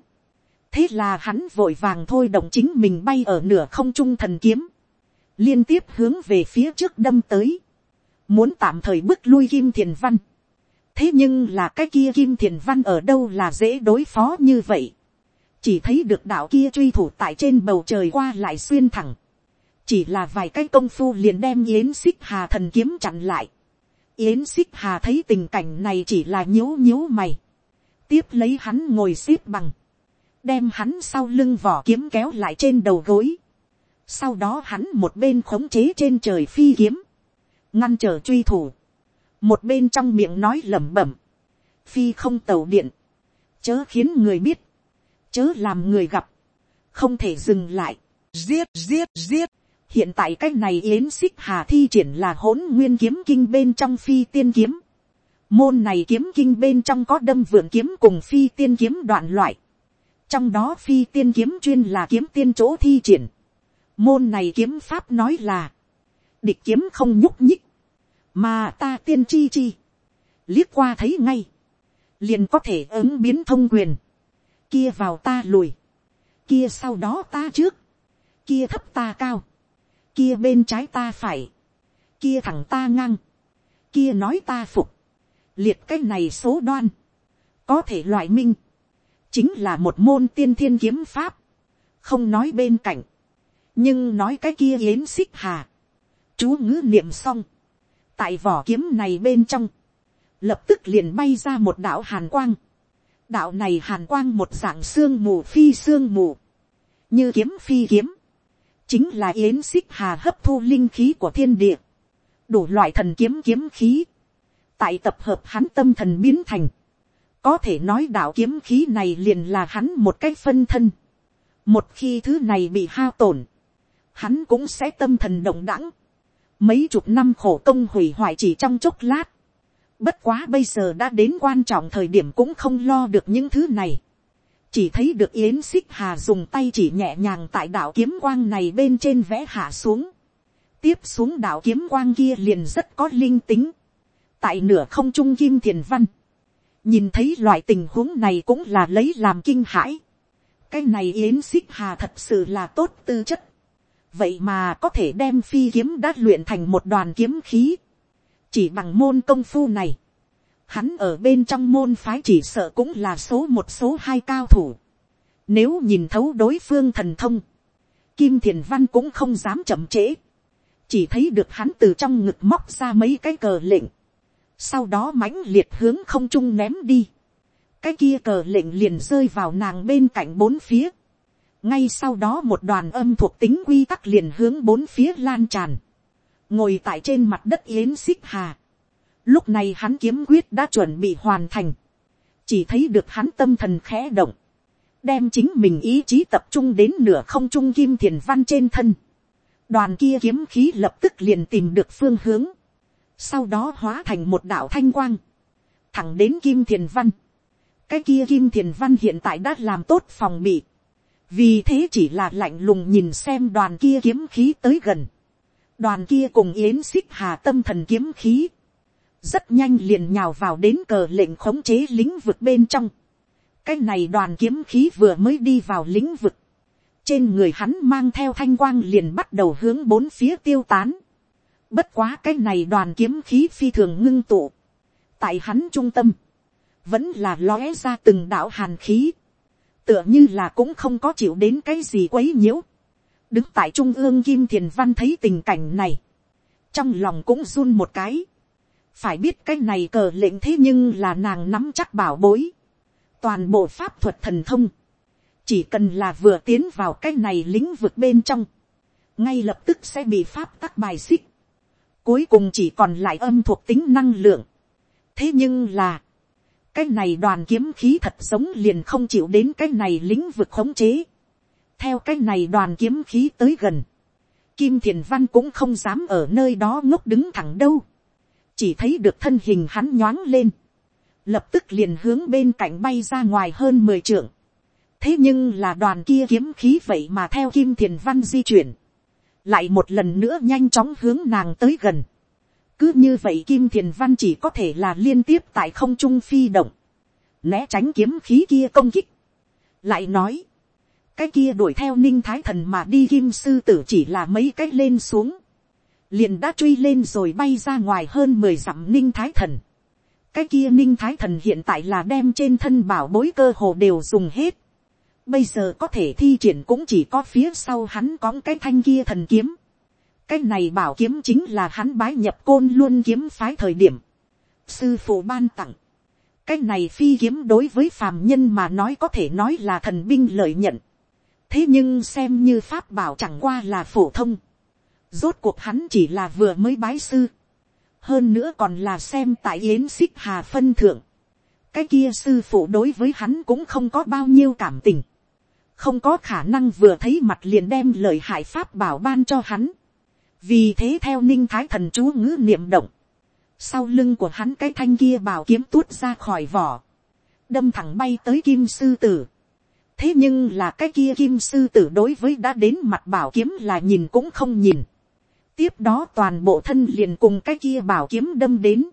thế là hắn vội vàng thôi động chính mình bay ở nửa không trung thần kiếm, liên tiếp hướng về phía trước đâm tới muốn tạm thời bước lui kim thiền văn. thế nhưng là cái kia kim thiền văn ở đâu là dễ đối phó như vậy chỉ thấy được đạo kia truy thủ tại trên bầu trời qua lại xuyên thẳng. chỉ là vài cái công phu liền đem yến xích hà thần kiếm chặn lại. yến xích hà thấy tình cảnh này chỉ là nhíu nhíu mày. tiếp lấy hắn ngồi xếp bằng. đem hắn sau lưng vỏ kiếm kéo lại trên đầu gối. sau đó hắn một bên khống chế trên trời phi kiếm ngăn trở truy thủ, một bên trong miệng nói lẩm bẩm, phi không tàu điện, chớ khiến người biết, chớ làm người gặp, không thể dừng lại, giết giết giết, hiện tại cái này yến xích hà thi triển là hỗn nguyên kiếm kinh bên trong phi tiên kiếm, môn này kiếm kinh bên trong có đâm vườn kiếm cùng phi tiên kiếm đoạn loại, trong đó phi tiên kiếm chuyên là kiếm tiên chỗ thi triển, môn này kiếm pháp nói là, địch kiếm không nhúc nhích, mà ta tiên chi chi, liếc qua thấy ngay, liền có thể ứng biến thông quyền, kia vào ta lùi, kia sau đó ta trước, kia thấp ta cao, kia bên trái ta phải, kia thẳng ta ngang, kia nói ta phục, liệt cái này số đoan, có thể loại minh, chính là một môn tiên thiên kiếm pháp, không nói bên cạnh, nhưng nói cái kia yến xích hà, chú ngữ niệm xong, tại vỏ kiếm này bên trong, lập tức liền bay ra một đạo hàn quang đạo này hàn quang một dạng xương mù phi xương mù, như kiếm phi kiếm, chính là yến xích hà hấp thu linh khí của thiên địa, đủ loại thần kiếm kiếm khí, tại tập hợp hắn tâm thần biến thành, có thể nói đạo kiếm khí này liền là hắn một cái phân thân. một khi thứ này bị hao tổn, hắn cũng sẽ tâm thần động đẳng, mấy chục năm khổ công hủy hoại chỉ trong chốc lát bất quá bây giờ đã đến quan trọng thời điểm cũng không lo được những thứ này. chỉ thấy được yến xích hà dùng tay chỉ nhẹ nhàng tại đạo kiếm quang này bên trên vẽ hạ xuống. tiếp xuống đạo kiếm quang kia liền rất có linh tính. tại nửa không trung kim thiền văn nhìn thấy loại tình huống này cũng là lấy làm kinh hãi. cái này yến xích hà thật sự là tốt tư chất. vậy mà có thể đem phi kiếm đã luyện thành một đoàn kiếm khí chỉ bằng môn công phu này. hắn ở bên trong môn phái chỉ sợ cũng là số một số hai cao thủ. nếu nhìn thấu đối phương thần thông, kim thiền văn cũng không dám chậm trễ. chỉ thấy được hắn từ trong ngực móc ra mấy cái cờ lệnh sau đó mãnh liệt hướng không trung ném đi, cái kia cờ lệnh liền rơi vào nàng bên cạnh bốn phía, ngay sau đó một đoàn âm thuộc tính quy tắc liền hướng bốn phía lan tràn, ngồi tại trên mặt đất yến xích hà, lúc này hắn kiếm quyết đã chuẩn bị hoàn thành, chỉ thấy được hắn tâm thần khẽ động, đem chính mình ý chí tập trung đến nửa không trung kim thiền văn trên thân, đoàn kia kiếm khí lập tức liền tìm được phương hướng, sau đó hóa thành một đạo thanh quang, thẳng đến kim thiền văn. cái kia kim thiền văn hiện tại đã làm tốt phòng bị, vì thế chỉ là lạnh lùng nhìn xem đoàn kia kiếm khí tới gần, đoàn kia cùng yến xích hà tâm thần kiếm khí, rất nhanh liền nhào vào đến cờ lệnh khống chế lĩnh vực bên trong. cái này đoàn kiếm khí vừa mới đi vào lĩnh vực, trên người hắn mang theo thanh quang liền bắt đầu hướng bốn phía tiêu tán. Bất quá cái này đoàn kiếm khí phi thường ngưng tụ. Tại hắn trung tâm. Vẫn là lóe ra từng đạo hàn khí. Tựa như là cũng không có chịu đến cái gì quấy nhiễu. Đứng tại trung ương Kim Thiền Văn thấy tình cảnh này. Trong lòng cũng run một cái. Phải biết cái này cờ lệnh thế nhưng là nàng nắm chắc bảo bối. Toàn bộ pháp thuật thần thông. Chỉ cần là vừa tiến vào cái này lĩnh vực bên trong. Ngay lập tức sẽ bị pháp tắc bài xích Cuối cùng chỉ còn lại âm thuộc tính năng lượng. Thế nhưng là. Cái này đoàn kiếm khí thật giống liền không chịu đến cái này lĩnh vực khống chế. Theo cái này đoàn kiếm khí tới gần. Kim Thiền Văn cũng không dám ở nơi đó ngốc đứng thẳng đâu. Chỉ thấy được thân hình hắn nhoáng lên. Lập tức liền hướng bên cạnh bay ra ngoài hơn mười trượng. Thế nhưng là đoàn kia kiếm khí vậy mà theo Kim Thiền Văn di chuyển lại một lần nữa nhanh chóng hướng nàng tới gần. cứ như vậy kim thiền văn chỉ có thể là liên tiếp tại không trung phi động, né tránh kiếm khí kia công kích. lại nói, cái kia đuổi theo ninh thái thần mà đi kim sư tử chỉ là mấy cái lên xuống, liền đã truy lên rồi bay ra ngoài hơn mười dặm ninh thái thần. cái kia ninh thái thần hiện tại là đem trên thân bảo bối cơ hồ đều dùng hết Bây giờ có thể thi triển cũng chỉ có phía sau hắn có cái thanh kia thần kiếm. Cái này bảo kiếm chính là hắn bái nhập côn luôn kiếm phái thời điểm. Sư phụ ban tặng. Cái này phi kiếm đối với phàm nhân mà nói có thể nói là thần binh lợi nhận. Thế nhưng xem như pháp bảo chẳng qua là phổ thông. Rốt cuộc hắn chỉ là vừa mới bái sư. Hơn nữa còn là xem tại yến xích hà phân thượng. Cái kia sư phụ đối với hắn cũng không có bao nhiêu cảm tình không có khả năng vừa thấy mặt liền đem lời hại pháp bảo ban cho hắn. vì thế theo ninh thái thần chú ngữ niệm động, sau lưng của hắn cái thanh kia bảo kiếm tuốt ra khỏi vỏ, đâm thẳng bay tới kim sư tử thế nhưng là cái kia kim sư tử đối với đã đến mặt bảo kiếm là nhìn cũng không nhìn. tiếp đó toàn bộ thân liền cùng cái kia bảo kiếm đâm đến.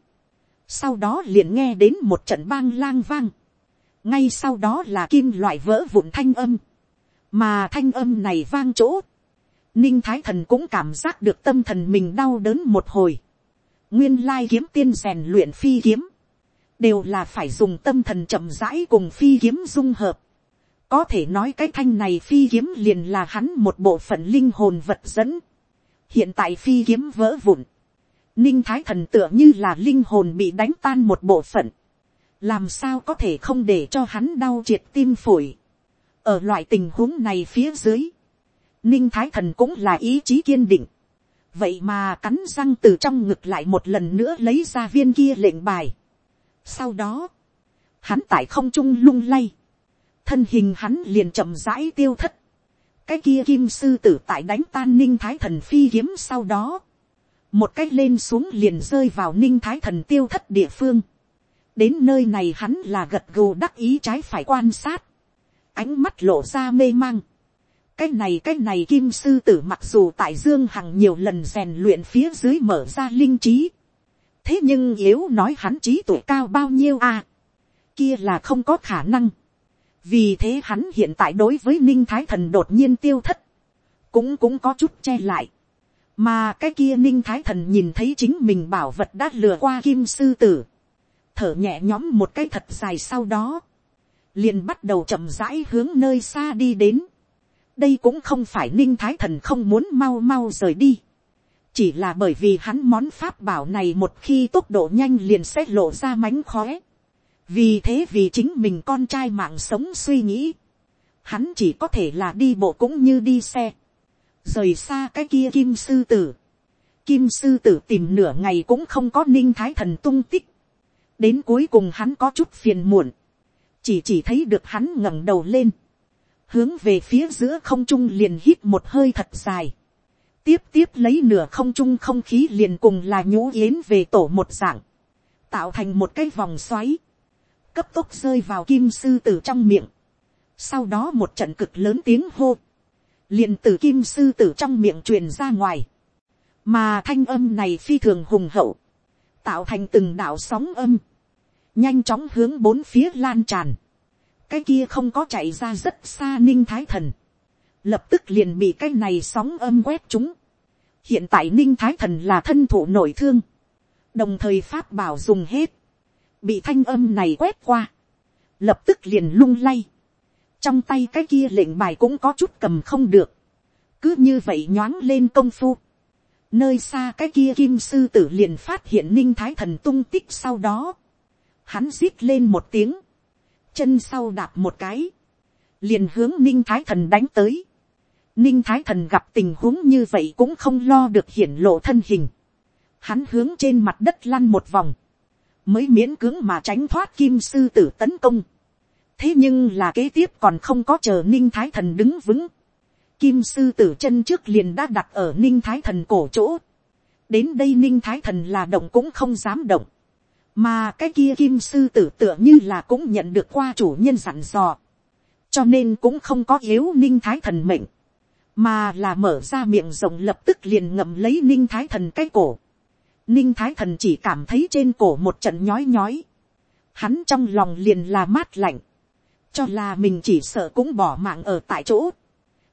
sau đó liền nghe đến một trận bang lang vang. ngay sau đó là kim loại vỡ vụn thanh âm mà thanh âm này vang chỗ, ninh thái thần cũng cảm giác được tâm thần mình đau đớn một hồi, nguyên lai kiếm tiên rèn luyện phi kiếm, đều là phải dùng tâm thần chậm rãi cùng phi kiếm dung hợp, có thể nói cái thanh này phi kiếm liền là hắn một bộ phận linh hồn vật dẫn, hiện tại phi kiếm vỡ vụn, ninh thái thần tựa như là linh hồn bị đánh tan một bộ phận, làm sao có thể không để cho hắn đau triệt tim phổi, ở loại tình huống này phía dưới, ninh thái thần cũng là ý chí kiên định. vậy mà cắn răng từ trong ngực lại một lần nữa lấy ra viên kia lệnh bài. sau đó, hắn tại không trung lung lay, thân hình hắn liền chậm rãi tiêu thất, cái kia kim sư tử tại đánh tan ninh thái thần phi kiếm sau đó, một cái lên xuống liền rơi vào ninh thái thần tiêu thất địa phương, đến nơi này hắn là gật gù đắc ý trái phải quan sát, ánh mắt lộ ra mê mang, cái này cái này kim sư tử mặc dù tại dương hằng nhiều lần rèn luyện phía dưới mở ra linh trí, thế nhưng yếu nói hắn trí tuổi cao bao nhiêu à, kia là không có khả năng, vì thế hắn hiện tại đối với ninh thái thần đột nhiên tiêu thất, cũng cũng có chút che lại, mà cái kia ninh thái thần nhìn thấy chính mình bảo vật đã lừa qua kim sư tử, thở nhẹ nhõm một cái thật dài sau đó, liền bắt đầu chậm rãi hướng nơi xa đi đến. đây cũng không phải ninh thái thần không muốn mau mau rời đi, chỉ là bởi vì hắn món pháp bảo này một khi tốc độ nhanh liền sẽ lộ ra mánh khóe vì thế vì chính mình con trai mạng sống suy nghĩ, hắn chỉ có thể là đi bộ cũng như đi xe, rời xa cái kia kim sư tử. Kim sư tử tìm nửa ngày cũng không có ninh thái thần tung tích. đến cuối cùng hắn có chút phiền muộn, chỉ chỉ thấy được hắn ngẩng đầu lên, hướng về phía giữa không trung liền hít một hơi thật dài, tiếp tiếp lấy nửa không trung không khí liền cùng là nhũ yến về tổ một dạng, tạo thành một cái vòng xoáy, cấp tốc rơi vào kim sư tử trong miệng, sau đó một trận cực lớn tiếng hô, liền từ kim sư tử trong miệng truyền ra ngoài, mà thanh âm này phi thường hùng hậu, tạo thành từng đạo sóng âm, nhanh chóng hướng bốn phía lan tràn, cái kia không có chạy ra rất xa ninh thái thần, lập tức liền bị cái này sóng âm quét chúng. hiện tại ninh thái thần là thân thủ nổi thương, đồng thời pháp bảo dùng hết, bị thanh âm này quét qua, lập tức liền lung lay, trong tay cái kia lệnh bài cũng có chút cầm không được, cứ như vậy nhoáng lên công phu, nơi xa cái kia kim sư tử liền phát hiện ninh thái thần tung tích sau đó, hắn rít lên một tiếng, chân sau đạp một cái, liền hướng ninh thái thần đánh tới. ninh thái thần gặp tình huống như vậy cũng không lo được hiển lộ thân hình. hắn hướng trên mặt đất lăn một vòng, mới miễn cưỡng mà tránh thoát kim sư tử tấn công. thế nhưng là kế tiếp còn không có chờ ninh thái thần đứng vững. kim sư tử chân trước liền đã đặt ở ninh thái thần cổ chỗ. đến đây ninh thái thần là động cũng không dám động mà cái kia kim sư tử tựa như là cũng nhận được qua chủ nhân dặn dò, cho nên cũng không có yếu ninh thái thần mệnh, mà là mở ra miệng rộng lập tức liền ngậm lấy ninh thái thần cái cổ ninh thái thần chỉ cảm thấy trên cổ một trận nhói nhói, hắn trong lòng liền là mát lạnh, cho là mình chỉ sợ cũng bỏ mạng ở tại chỗ.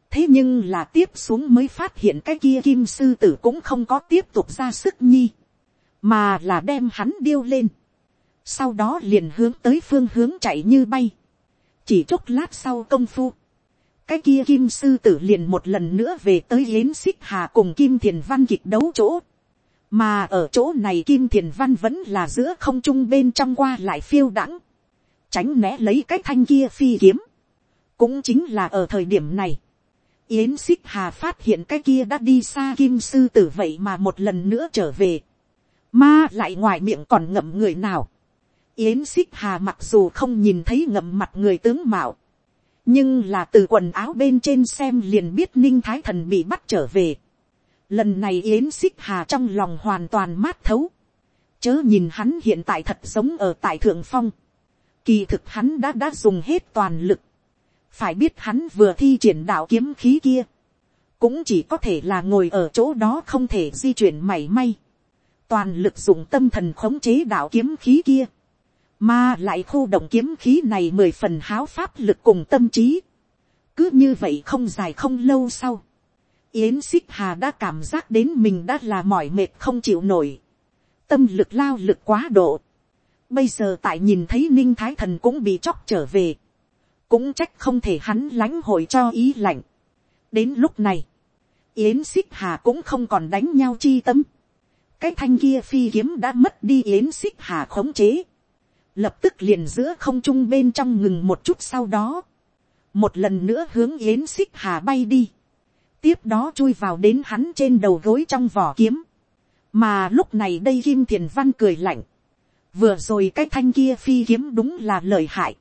thế nhưng là tiếp xuống mới phát hiện cái kia kim sư tử cũng không có tiếp tục ra sức nhi. Mà là đem hắn điêu lên, sau đó liền hướng tới phương hướng chạy như bay, chỉ chốc lát sau công phu, cái kia kim sư tử liền một lần nữa về tới yến xích hà cùng kim thiền văn kịch đấu chỗ, mà ở chỗ này kim thiền văn vẫn là giữa không trung bên trong qua lại phiêu đãng, tránh né lấy cái thanh kia phi kiếm, cũng chính là ở thời điểm này, yến xích hà phát hiện cái kia đã đi xa kim sư tử vậy mà một lần nữa trở về, mà lại ngoài miệng còn ngậm người nào. Yến xích hà mặc dù không nhìn thấy ngậm mặt người tướng mạo. Nhưng là từ quần áo bên trên xem liền biết ninh thái thần bị bắt trở về. Lần này yến xích hà trong lòng hoàn toàn mát thấu. Chớ nhìn hắn hiện tại thật giống ở tại thượng phong. Kỳ thực hắn đã đã dùng hết toàn lực. Phải biết hắn vừa thi triển đạo kiếm khí kia. Cũng chỉ có thể là ngồi ở chỗ đó không thể di chuyển mảy may toàn lực dùng tâm thần khống chế đạo kiếm khí kia, mà lại khu động kiếm khí này mười phần háo pháp lực cùng tâm trí. cứ như vậy không dài không lâu sau, yến xích hà đã cảm giác đến mình đã là mỏi mệt không chịu nổi, tâm lực lao lực quá độ. bây giờ tại nhìn thấy ninh thái thần cũng bị chóc trở về, cũng trách không thể hắn lãnh hội cho ý lạnh. đến lúc này, yến xích hà cũng không còn đánh nhau chi tâm. Cái thanh kia phi kiếm đã mất đi yến xích hà khống chế, lập tức liền giữa không trung bên trong ngừng một chút sau đó, một lần nữa hướng yến xích hà bay đi, tiếp đó chui vào đến hắn trên đầu gối trong vỏ kiếm, mà lúc này đây kim thiền văn cười lạnh, vừa rồi cái thanh kia phi kiếm đúng là lời hại.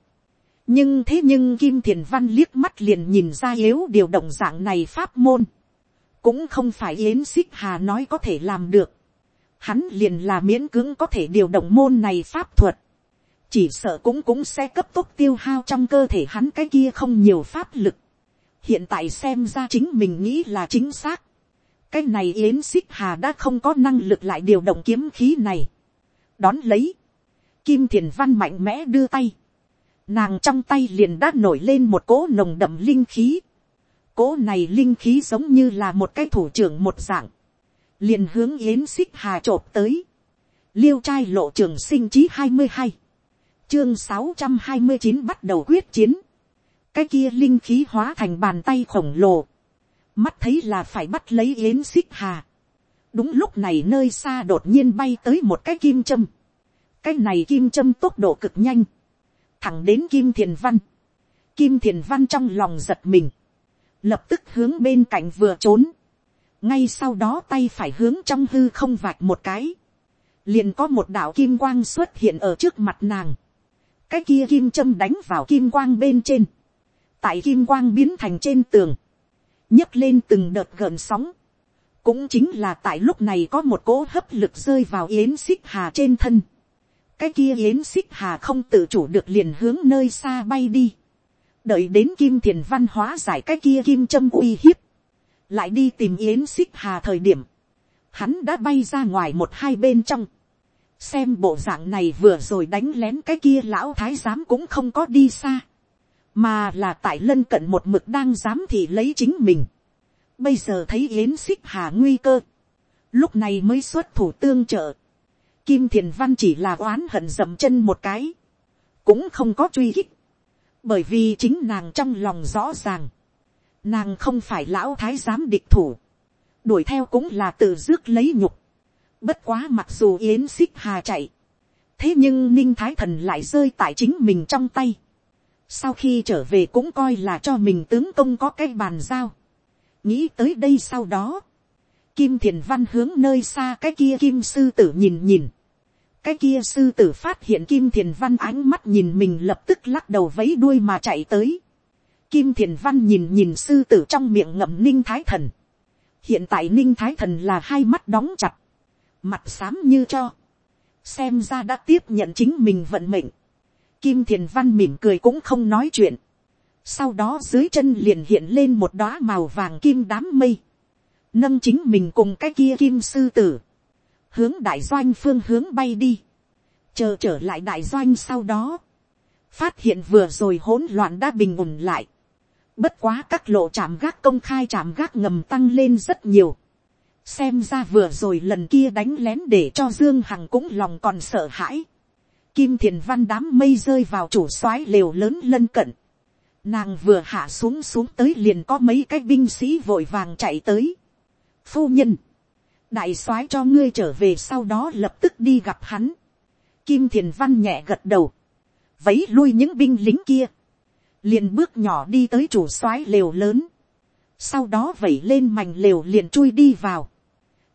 nhưng thế nhưng kim thiền văn liếc mắt liền nhìn ra yếu điều động dạng này pháp môn. cũng không phải yến xích hà nói có thể làm được. hắn liền là miễn cưỡng có thể điều động môn này pháp thuật. chỉ sợ cũng cũng sẽ cấp tốc tiêu hao trong cơ thể hắn cái kia không nhiều pháp lực hiện tại xem ra chính mình nghĩ là chính xác. cái này yến xích hà đã không có năng lực lại điều động kiếm khí này. đón lấy, Kim thiền văn mạnh mẽ đưa tay. Nàng trong tay liền đã nổi lên một cỗ nồng đậm linh khí. Cỗ này linh khí giống như là một cái thủ trưởng một dạng. Liền hướng yến xích hà chộp tới. Liêu trai lộ trường sinh chí hai mươi hai Chương sáu trăm hai mươi chín bắt đầu quyết chiến. Cái kia linh khí hóa thành bàn tay khổng lồ. Mắt thấy là phải bắt lấy yến xích hà. Đúng lúc này nơi xa đột nhiên bay tới một cái kim châm. Cái này kim châm tốc độ cực nhanh, thẳng đến kim thiền văn, kim thiền văn trong lòng giật mình, lập tức hướng bên cạnh vừa trốn, ngay sau đó tay phải hướng trong hư không vạch một cái, liền có một đạo kim quang xuất hiện ở trước mặt nàng, cái kia kim châm đánh vào kim quang bên trên, tại kim quang biến thành trên tường, nhấc lên từng đợt gợn sóng, cũng chính là tại lúc này có một cỗ hấp lực rơi vào yến xích hà trên thân, cái kia yến xích hà không tự chủ được liền hướng nơi xa bay đi, đợi đến kim thiền văn hóa giải cái kia kim châm uy hiếp, lại đi tìm yến xích hà thời điểm, hắn đã bay ra ngoài một hai bên trong, xem bộ dạng này vừa rồi đánh lén cái kia lão thái giám cũng không có đi xa, mà là tại lân cận một mực đang dám thì lấy chính mình, bây giờ thấy yến xích hà nguy cơ, lúc này mới xuất thủ tương trợ, Kim Thiền Văn chỉ là oán hận dậm chân một cái. Cũng không có truy hích. Bởi vì chính nàng trong lòng rõ ràng. Nàng không phải lão thái giám địch thủ. Đuổi theo cũng là tự rước lấy nhục. Bất quá mặc dù Yến xích hà chạy. Thế nhưng Ninh Thái Thần lại rơi tại chính mình trong tay. Sau khi trở về cũng coi là cho mình tướng công có cái bàn giao. Nghĩ tới đây sau đó. Kim Thiền Văn hướng nơi xa cái kia Kim Sư Tử nhìn nhìn cái kia sư tử phát hiện kim thiền văn ánh mắt nhìn mình lập tức lắc đầu vấy đuôi mà chạy tới. kim thiền văn nhìn nhìn sư tử trong miệng ngậm ninh thái thần. hiện tại ninh thái thần là hai mắt đóng chặt, mặt xám như cho, xem ra đã tiếp nhận chính mình vận mệnh kim thiền văn mỉm cười cũng không nói chuyện. sau đó dưới chân liền hiện lên một đoá màu vàng kim đám mây, nâng chính mình cùng cái kia kim sư tử. Hướng đại doanh phương hướng bay đi, chờ trở lại đại doanh sau đó, phát hiện vừa rồi hỗn loạn đã bình ổn lại, bất quá các lộ chạm gác công khai chạm gác ngầm tăng lên rất nhiều, xem ra vừa rồi lần kia đánh lén để cho dương hằng cũng lòng còn sợ hãi, kim thiền văn đám mây rơi vào chủ soái lều lớn lân cận, nàng vừa hạ xuống xuống tới liền có mấy cái binh sĩ vội vàng chạy tới, phu nhân, đại soái cho ngươi trở về sau đó lập tức đi gặp hắn. Kim thiền văn nhẹ gật đầu, vấy lui những binh lính kia, liền bước nhỏ đi tới chủ soái lều lớn, sau đó vẩy lên mảnh lều liền chui đi vào,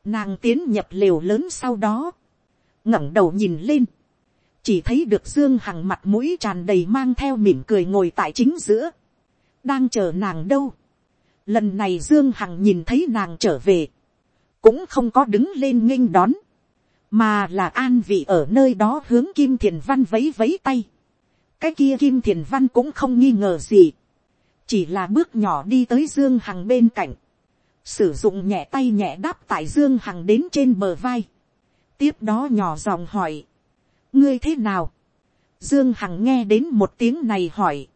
nàng tiến nhập lều lớn sau đó, ngẩng đầu nhìn lên, chỉ thấy được dương hằng mặt mũi tràn đầy mang theo mỉm cười ngồi tại chính giữa, đang chờ nàng đâu. Lần này dương hằng nhìn thấy nàng trở về, cũng không có đứng lên nghênh đón, mà là an vị ở nơi đó hướng kim thiền văn vấy vấy tay. cái kia kim thiền văn cũng không nghi ngờ gì, chỉ là bước nhỏ đi tới dương hằng bên cạnh, sử dụng nhẹ tay nhẹ đáp tại dương hằng đến trên bờ vai, tiếp đó nhỏ giọng hỏi, ngươi thế nào, dương hằng nghe đến một tiếng này hỏi,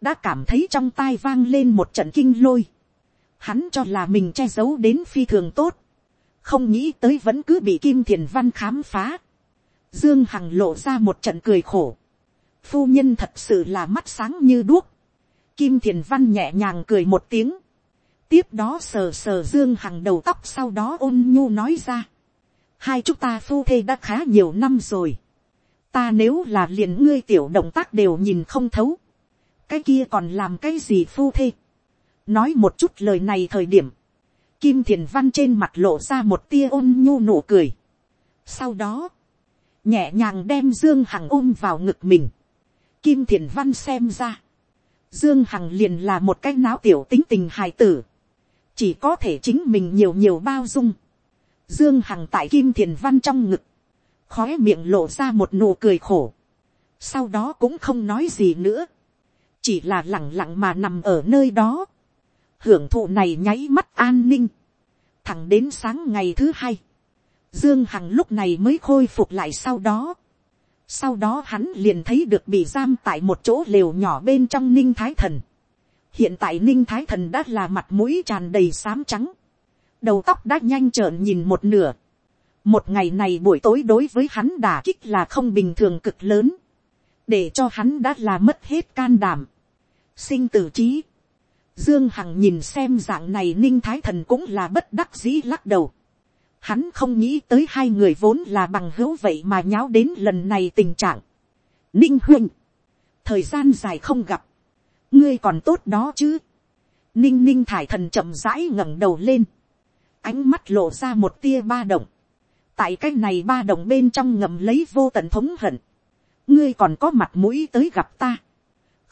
đã cảm thấy trong tai vang lên một trận kinh lôi, hắn cho là mình che giấu đến phi thường tốt, không nghĩ tới vẫn cứ bị kim thiền văn khám phá. Dương Hằng lộ ra một trận cười khổ. Phu nhân thật sự là mắt sáng như đuốc. Kim thiền văn nhẹ nhàng cười một tiếng. Tiếp đó sờ sờ Dương Hằng đầu tóc sau đó ôn nhu nói ra. Hai chúng ta phu thê đã khá nhiều năm rồi. Ta nếu là liền ngươi tiểu động tác đều nhìn không thấu. Cái kia còn làm cái gì phu thê. Nói một chút lời này thời điểm Kim thiền văn trên mặt lộ ra một tia ôn nhu nụ cười. Sau đó, nhẹ nhàng đem dương hằng ôm vào ngực mình, kim thiền văn xem ra, dương hằng liền là một cái náo tiểu tính tình hài tử, chỉ có thể chính mình nhiều nhiều bao dung, dương hằng tại kim thiền văn trong ngực, khói miệng lộ ra một nụ cười khổ, sau đó cũng không nói gì nữa, chỉ là lẳng lặng mà nằm ở nơi đó, hưởng thụ này nháy mắt an ninh, thẳng đến sáng ngày thứ hai, dương hằng lúc này mới khôi phục lại sau đó, sau đó hắn liền thấy được bị giam tại một chỗ lều nhỏ bên trong ninh thái thần, hiện tại ninh thái thần đã là mặt mũi tràn đầy xám trắng, đầu tóc đã nhanh trợn nhìn một nửa, một ngày này buổi tối đối với hắn đả kích là không bình thường cực lớn, để cho hắn đã là mất hết can đảm, sinh tử trí. Dương Hằng nhìn xem dạng này ninh thái thần cũng là bất đắc dĩ lắc đầu. Hắn không nghĩ tới hai người vốn là bằng hữu vậy mà nháo đến lần này tình trạng. Ninh huynh. Thời gian dài không gặp. Ngươi còn tốt đó chứ. Ninh ninh thải thần chậm rãi ngẩng đầu lên. Ánh mắt lộ ra một tia ba động. Tại cái này ba đồng bên trong ngầm lấy vô tận thống hận. Ngươi còn có mặt mũi tới gặp ta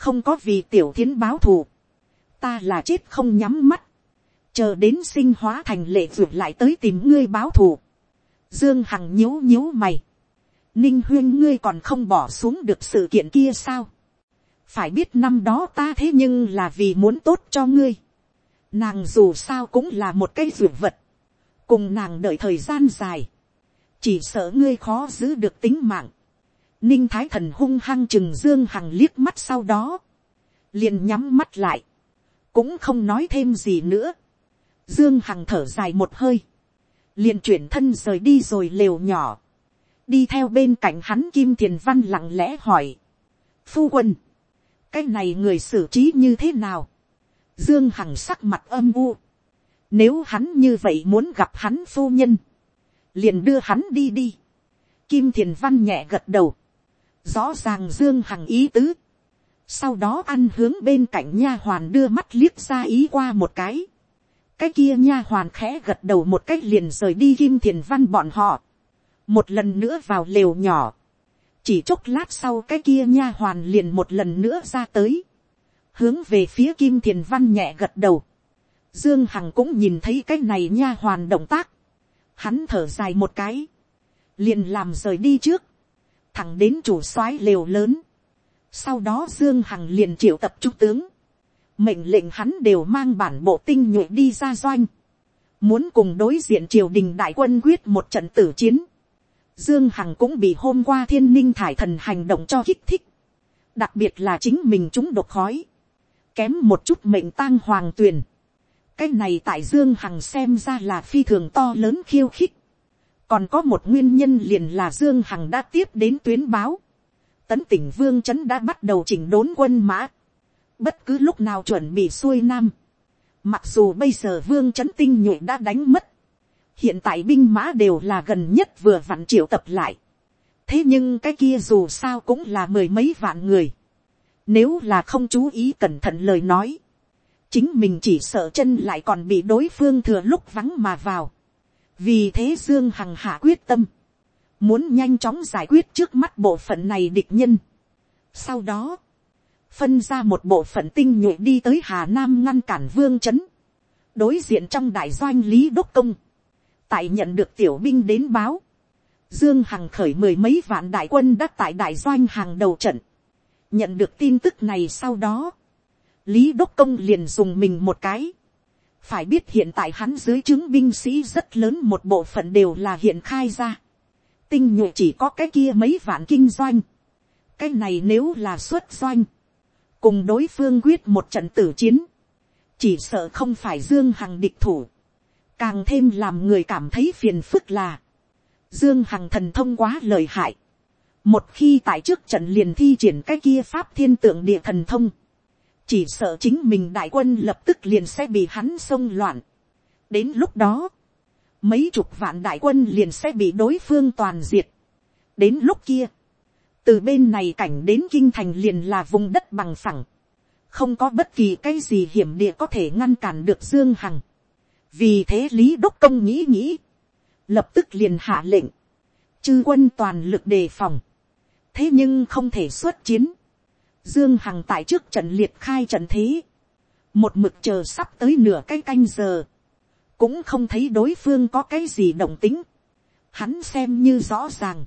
không có vì tiểu thiến báo thù, ta là chết không nhắm mắt, chờ đến sinh hóa thành lệ ruột lại tới tìm ngươi báo thù. Dương Hằng nhíu nhíu mày. Ninh huyên ngươi còn không bỏ xuống được sự kiện kia sao? Phải biết năm đó ta thế nhưng là vì muốn tốt cho ngươi. Nàng dù sao cũng là một cái ruột vật. Cùng nàng đợi thời gian dài. Chỉ sợ ngươi khó giữ được tính mạng. Ninh Thái Thần hung hăng chừng Dương Hằng liếc mắt sau đó. Liền nhắm mắt lại. Cũng không nói thêm gì nữa. Dương Hằng thở dài một hơi. Liền chuyển thân rời đi rồi lều nhỏ. Đi theo bên cạnh hắn Kim Thiền Văn lặng lẽ hỏi. Phu quân. Cái này người xử trí như thế nào? Dương Hằng sắc mặt âm u. Nếu hắn như vậy muốn gặp hắn phu nhân. Liền đưa hắn đi đi. Kim Thiền Văn nhẹ gật đầu. Rõ ràng dương hằng ý tứ, sau đó ăn hướng bên cạnh nha hoàn đưa mắt liếc ra ý qua một cái, cái kia nha hoàn khẽ gật đầu một cách liền rời đi kim thiền văn bọn họ, một lần nữa vào lều nhỏ, chỉ chốc lát sau cái kia nha hoàn liền một lần nữa ra tới, hướng về phía kim thiền văn nhẹ gật đầu, dương hằng cũng nhìn thấy cái này nha hoàn động tác, hắn thở dài một cái, liền làm rời đi trước, thẳng đến chủ soái lều lớn. Sau đó Dương Hằng liền triệu tập trung tướng. Mệnh lệnh hắn đều mang bản bộ tinh nhuệ đi ra doanh. Muốn cùng đối diện triều đình đại quân quyết một trận tử chiến. Dương Hằng cũng bị hôm qua thiên ninh thải thần hành động cho kích thích. Đặc biệt là chính mình chúng độc khói. Kém một chút mệnh tang hoàng tuyền. Cái này tại Dương Hằng xem ra là phi thường to lớn khiêu khích. Còn có một nguyên nhân liền là dương hằng đã tiếp đến tuyến báo, tấn tỉnh vương trấn đã bắt đầu chỉnh đốn quân mã, bất cứ lúc nào chuẩn bị xuôi nam, mặc dù bây giờ vương trấn tinh nhuệ đã đánh mất, hiện tại binh mã đều là gần nhất vừa vặn triệu tập lại, thế nhưng cái kia dù sao cũng là mười mấy vạn người, nếu là không chú ý cẩn thận lời nói, chính mình chỉ sợ chân lại còn bị đối phương thừa lúc vắng mà vào. Vì thế dương hằng hạ quyết tâm, muốn nhanh chóng giải quyết trước mắt bộ phận này địch nhân. sau đó, phân ra một bộ phận tinh nhuệ đi tới hà nam ngăn cản vương c đối diện trong đại doanh lý đốc công, tại nhận được tiểu binh đến báo, dương hằng khởi mười mấy vạn đại quân đã tại đại doanh hàng đầu trận, nhận được tin tức này sau đó, lý đốc công liền dùng mình một cái, phải biết hiện tại hắn dưới chứng binh sĩ rất lớn một bộ phận đều là hiện khai ra. tinh nhuệ chỉ có cái kia mấy vạn kinh doanh. cái này nếu là xuất doanh. cùng đối phương quyết một trận tử chiến. chỉ sợ không phải dương hằng địch thủ. càng thêm làm người cảm thấy phiền phức là. dương hằng thần thông quá lời hại. một khi tại trước trận liền thi triển cái kia pháp thiên tượng địa thần thông chỉ sợ chính mình đại quân lập tức liền sẽ bị hắn xông loạn. đến lúc đó, mấy chục vạn đại quân liền sẽ bị đối phương toàn diệt. đến lúc kia, từ bên này cảnh đến kinh thành liền là vùng đất bằng phẳng, không có bất kỳ cái gì hiểm địa có thể ngăn cản được dương hằng. vì thế lý đốc công nghĩ nghĩ, lập tức liền hạ lệnh, chư quân toàn lực đề phòng, thế nhưng không thể xuất chiến, dương hằng tại trước trận liệt khai trận thế, một mực chờ sắp tới nửa cái canh, canh giờ, cũng không thấy đối phương có cái gì động tính, hắn xem như rõ ràng,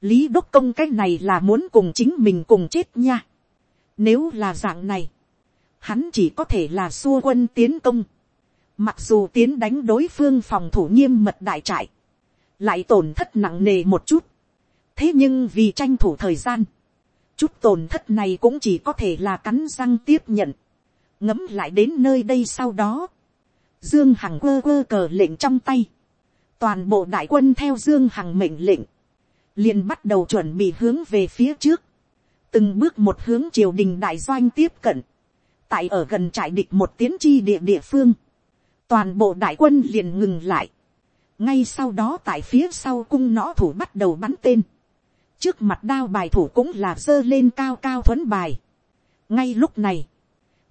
lý đốc công cái này là muốn cùng chính mình cùng chết nha, nếu là dạng này, hắn chỉ có thể là xua quân tiến công, mặc dù tiến đánh đối phương phòng thủ nghiêm mật đại trại, lại tổn thất nặng nề một chút, thế nhưng vì tranh thủ thời gian, chút tổn thất này cũng chỉ có thể là cắn răng tiếp nhận, ngấm lại đến nơi đây sau đó, dương hằng quơ quơ cờ lệnh trong tay, toàn bộ đại quân theo dương hằng mệnh lệnh, liền bắt đầu chuẩn bị hướng về phía trước, từng bước một hướng triều đình đại doanh tiếp cận, tại ở gần trại địch một tiến chi địa địa phương, toàn bộ đại quân liền ngừng lại, ngay sau đó tại phía sau cung nõ thủ bắt đầu bắn tên, trước mặt đao bài thủ cũng là dơ lên cao cao thuấn bài. ngay lúc này,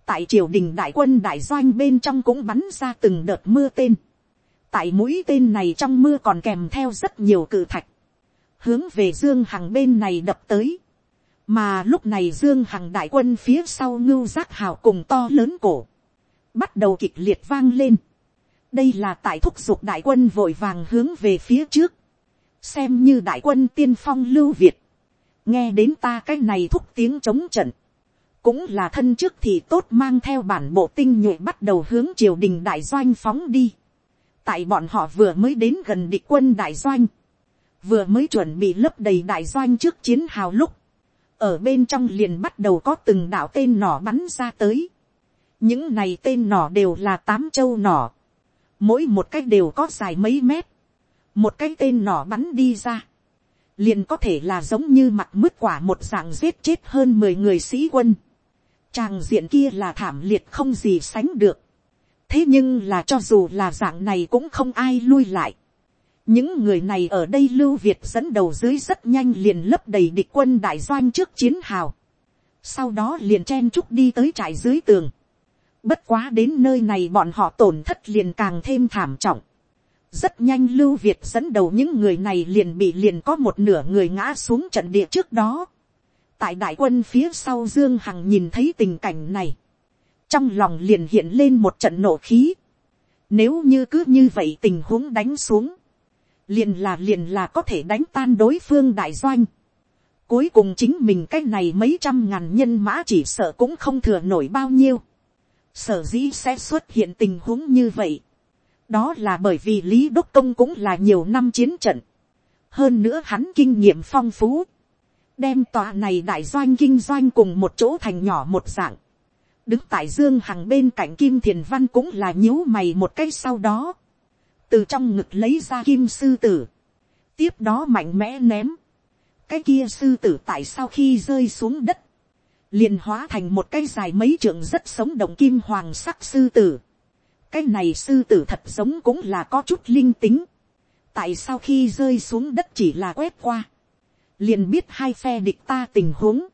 tại triều đình đại quân đại doanh bên trong cũng bắn ra từng đợt mưa tên, tại mũi tên này trong mưa còn kèm theo rất nhiều cự thạch, hướng về dương hằng bên này đập tới, mà lúc này dương hằng đại quân phía sau ngưu giác hào cùng to lớn cổ, bắt đầu kịch liệt vang lên. đây là tại thúc giục đại quân vội vàng hướng về phía trước, xem như đại quân tiên phong lưu việt, nghe đến ta cái này thúc tiếng chống trận, cũng là thân trước thì tốt mang theo bản bộ tinh nhuệ bắt đầu hướng triều đình đại doanh phóng đi. tại bọn họ vừa mới đến gần địch quân đại doanh, vừa mới chuẩn bị lấp đầy đại doanh trước chiến hào lúc, ở bên trong liền bắt đầu có từng đạo tên nỏ bắn ra tới. những này tên nỏ đều là tám châu nỏ, mỗi một cái đều có dài mấy mét, một cái tên nỏ bắn đi ra, liền có thể là giống như mặt mứt quả một dạng giết chết hơn mười người sĩ quân. Tràng diện kia là thảm liệt không gì sánh được. thế nhưng là cho dù là dạng này cũng không ai lui lại những người này ở đây lưu việt dẫn đầu dưới rất nhanh liền lấp đầy địch quân đại doanh trước chiến hào. sau đó liền chen chúc đi tới trại dưới tường. bất quá đến nơi này bọn họ tổn thất liền càng thêm thảm trọng rất nhanh lưu việt dẫn đầu những người này liền bị liền có một nửa người ngã xuống trận địa trước đó. tại đại quân phía sau dương hằng nhìn thấy tình cảnh này. trong lòng liền hiện lên một trận nổ khí. nếu như cứ như vậy tình huống đánh xuống, liền là liền là có thể đánh tan đối phương đại doanh. Cuối cùng chính mình cái này mấy trăm ngàn nhân mã chỉ sợ cũng không thừa nổi bao nhiêu. Sở dĩ sẽ xuất hiện tình huống như vậy. Đó là bởi vì Lý Đốc Công cũng là nhiều năm chiến trận. Hơn nữa hắn kinh nghiệm phong phú. Đem tòa này đại doanh kinh doanh cùng một chỗ thành nhỏ một dạng. Đứng tại Dương Hằng bên cạnh Kim Thiền Văn cũng là nhíu mày một cái sau đó từ trong ngực lấy ra kim sư tử, tiếp đó mạnh mẽ ném, cái kia sư tử tại sau khi rơi xuống đất, liền hóa thành một cái dài mấy trượng rất sống động kim hoàng sắc sư tử cái này sư tử thật giống cũng là có chút linh tính, tại sao khi rơi xuống đất chỉ là quét qua, liền biết hai phe địch ta tình huống,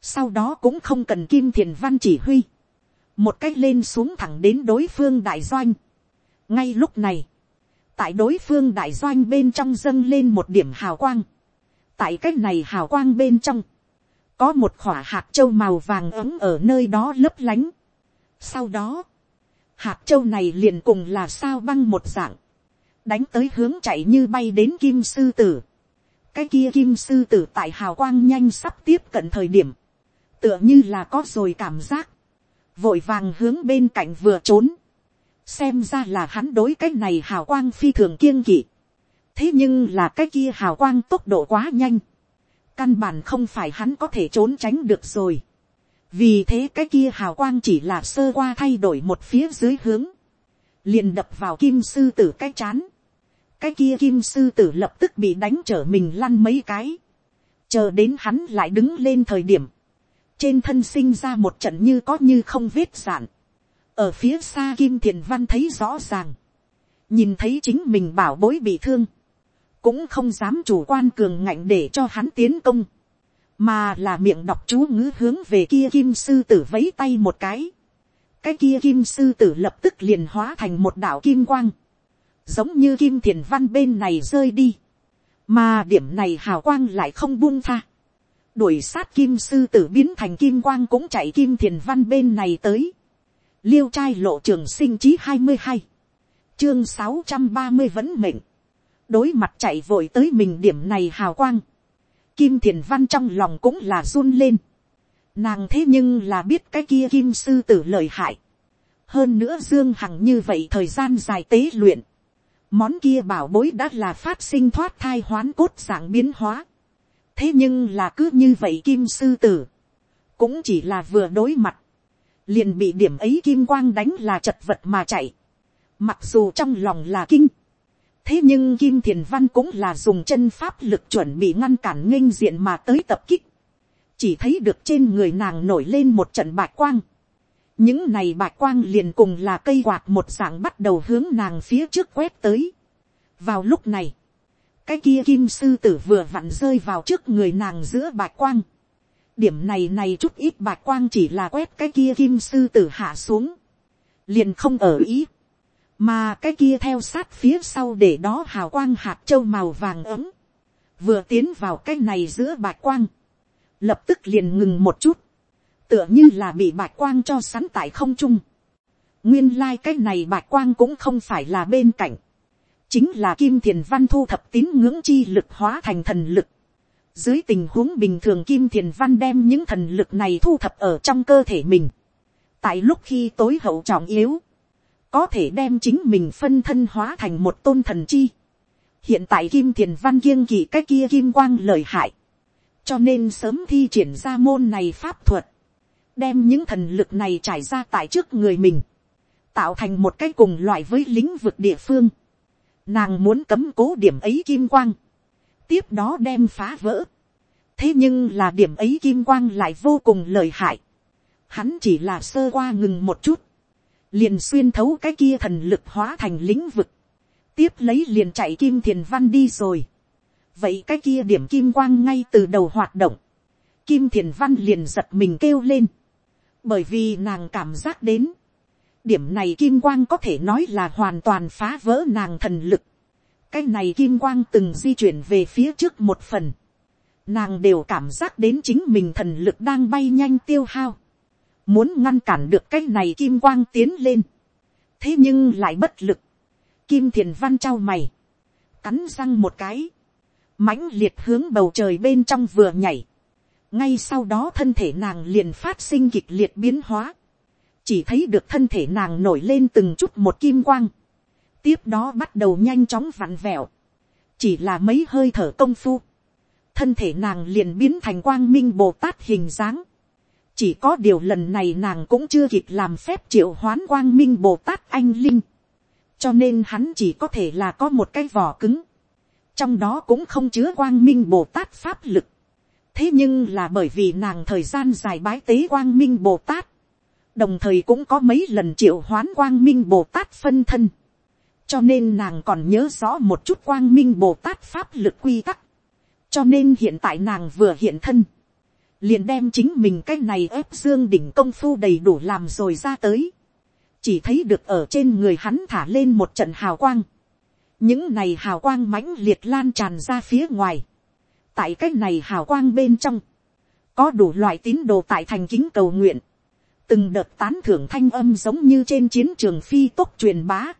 sau đó cũng không cần kim thiền văn chỉ huy, một cách lên xuống thẳng đến đối phương đại doanh. ngay lúc này, tại đối phương đại doanh bên trong dâng lên một điểm hào quang. tại cách này hào quang bên trong, có một khỏa hạt châu màu vàng ấm ở nơi đó lấp lánh. sau đó, hạt châu này liền cùng là sao băng một dạng, đánh tới hướng chạy như bay đến kim sư tử. cái kia kim sư tử tại hào quang nhanh sắp tiếp cận thời điểm, tựa như là có rồi cảm giác, vội vàng hướng bên cạnh vừa trốn, xem ra là hắn đối cái này hào quang phi thường kiêng kỵ. thế nhưng là cái kia hào quang tốc độ quá nhanh. căn bản không phải hắn có thể trốn tránh được rồi vì thế cái kia hào quang chỉ là sơ qua thay đổi một phía dưới hướng. liền đập vào kim sư tử cái chán. cái kia kim sư tử lập tức bị đánh trở mình lăn mấy cái. chờ đến hắn lại đứng lên thời điểm. trên thân sinh ra một trận như có như không vết giản ở phía xa kim thiền văn thấy rõ ràng, nhìn thấy chính mình bảo bối bị thương, cũng không dám chủ quan cường ngạnh để cho hắn tiến công, mà là miệng đọc chú ngữ hướng về kia kim sư tử vấy tay một cái, cái kia kim sư tử lập tức liền hóa thành một đạo kim quang, giống như kim thiền văn bên này rơi đi, mà điểm này hào quang lại không buông tha, đuổi sát kim sư tử biến thành kim quang cũng chạy kim thiền văn bên này tới, liêu trai lộ trường sinh chí hai mươi hai, chương sáu trăm ba mươi vẫn mệnh, đối mặt chạy vội tới mình điểm này hào quang, kim thiền văn trong lòng cũng là run lên, nàng thế nhưng là biết cái kia kim sư tử lợi hại, hơn nữa dương hằng như vậy thời gian dài tế luyện, món kia bảo bối đã là phát sinh thoát thai hoán cốt dạng biến hóa, thế nhưng là cứ như vậy kim sư tử, cũng chỉ là vừa đối mặt, liền bị điểm ấy kim quang đánh là chật vật mà chạy, mặc dù trong lòng là kinh, thế nhưng kim thiền văn cũng là dùng chân pháp lực chuẩn bị ngăn cản nghênh diện mà tới tập kích, chỉ thấy được trên người nàng nổi lên một trận bạc quang, những này bạc quang liền cùng là cây quạt một dạng bắt đầu hướng nàng phía trước quét tới. vào lúc này, cái kia kim sư tử vừa vặn rơi vào trước người nàng giữa bạc quang. điểm này này chút ít bạc quang chỉ là quét cái kia kim sư tử hạ xuống, liền không ở ý, mà cái kia theo sát phía sau để đó hào quang hạt châu màu vàng ấm, vừa tiến vào cái này giữa bạch quang, lập tức liền ngừng một chút, tựa như là bị bạch quang cho sắn tại không trung. nguyên lai、like、cái này bạch quang cũng không phải là bên cạnh, chính là kim thiền văn thu thập tín ngưỡng chi lực hóa thành thần lực. dưới tình huống bình thường kim thiền văn đem những thần lực này thu thập ở trong cơ thể mình. tại lúc khi tối hậu trọng yếu, có thể đem chính mình phân thân hóa thành một tôn thần chi. hiện tại kim thiền văn kiêng kỵ cái kia kim quang lời hại, cho nên sớm thi triển ra môn này pháp thuật, đem những thần lực này trải ra tại trước người mình, tạo thành một cái cùng loại với lĩnh vực địa phương. Nàng muốn cấm cố điểm ấy kim quang, tiếp đó đem phá vỡ. thế nhưng là điểm ấy kim quang lại vô cùng lợi hại. Hắn chỉ là sơ qua ngừng một chút, liền xuyên thấu cái kia thần lực hóa thành lĩnh vực, tiếp lấy liền chạy kim thiền văn đi rồi. vậy cái kia điểm kim quang ngay từ đầu hoạt động, kim thiền văn liền giật mình kêu lên. Bởi vì nàng cảm giác đến, điểm này kim quang có thể nói là hoàn toàn phá vỡ nàng thần lực. cái này kim quang từng di chuyển về phía trước một phần, nàng đều cảm giác đến chính mình thần lực đang bay nhanh tiêu hao, muốn ngăn cản được cái này kim quang tiến lên, thế nhưng lại bất lực, kim thiền văn trao mày, cắn răng một cái, mãnh liệt hướng bầu trời bên trong vừa nhảy, ngay sau đó thân thể nàng liền phát sinh kịch liệt biến hóa, chỉ thấy được thân thể nàng nổi lên từng chút một kim quang, tiếp đó bắt đầu nhanh chóng vặn vẹo, chỉ là mấy hơi thở công phu, thân thể nàng liền biến thành quang minh bồ tát hình dáng, chỉ có điều lần này nàng cũng chưa kịp làm phép triệu hoán quang minh bồ tát anh linh, cho nên hắn chỉ có thể là có một cái vỏ cứng, trong đó cũng không chứa quang minh bồ tát pháp lực, thế nhưng là bởi vì nàng thời gian dài bái tế quang minh bồ tát, đồng thời cũng có mấy lần triệu hoán quang minh bồ tát phân thân, cho nên nàng còn nhớ rõ một chút quang minh bồ tát pháp lực quy tắc, cho nên hiện tại nàng vừa hiện thân, liền đem chính mình cái này ép dương đỉnh công phu đầy đủ làm rồi ra tới, chỉ thấy được ở trên người hắn thả lên một trận hào quang, những này hào quang mãnh liệt lan tràn ra phía ngoài, tại cái này hào quang bên trong, có đủ loại tín đồ tại thành kính cầu nguyện, từng đợt tán thưởng thanh âm giống như trên chiến trường phi tốc truyền bá,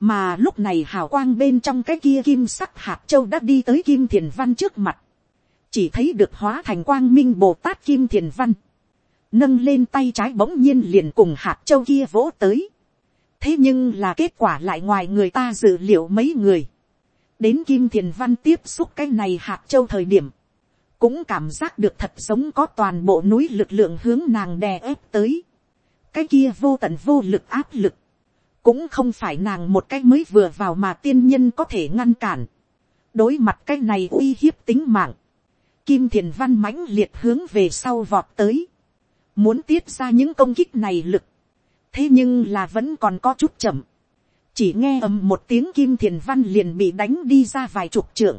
mà lúc này hào quang bên trong cái kia kim sắc hạt châu đã đi tới kim thiền văn trước mặt, chỉ thấy được hóa thành quang minh bồ tát kim thiền văn, nâng lên tay trái bỗng nhiên liền cùng hạt châu kia vỗ tới, thế nhưng là kết quả lại ngoài người ta dự liệu mấy người, đến kim thiền văn tiếp xúc cái này hạt châu thời điểm, cũng cảm giác được thật giống có toàn bộ núi lực lượng hướng nàng đè ép tới. cái kia vô tận vô lực áp lực, cũng không phải nàng một cái mới vừa vào mà tiên nhân có thể ngăn cản. đối mặt cái này uy hiếp tính mạng, kim thiền văn mãnh liệt hướng về sau vọt tới, muốn tiết ra những công kích này lực, thế nhưng là vẫn còn có chút chậm, chỉ nghe ầm một tiếng kim thiền văn liền bị đánh đi ra vài chục trượng.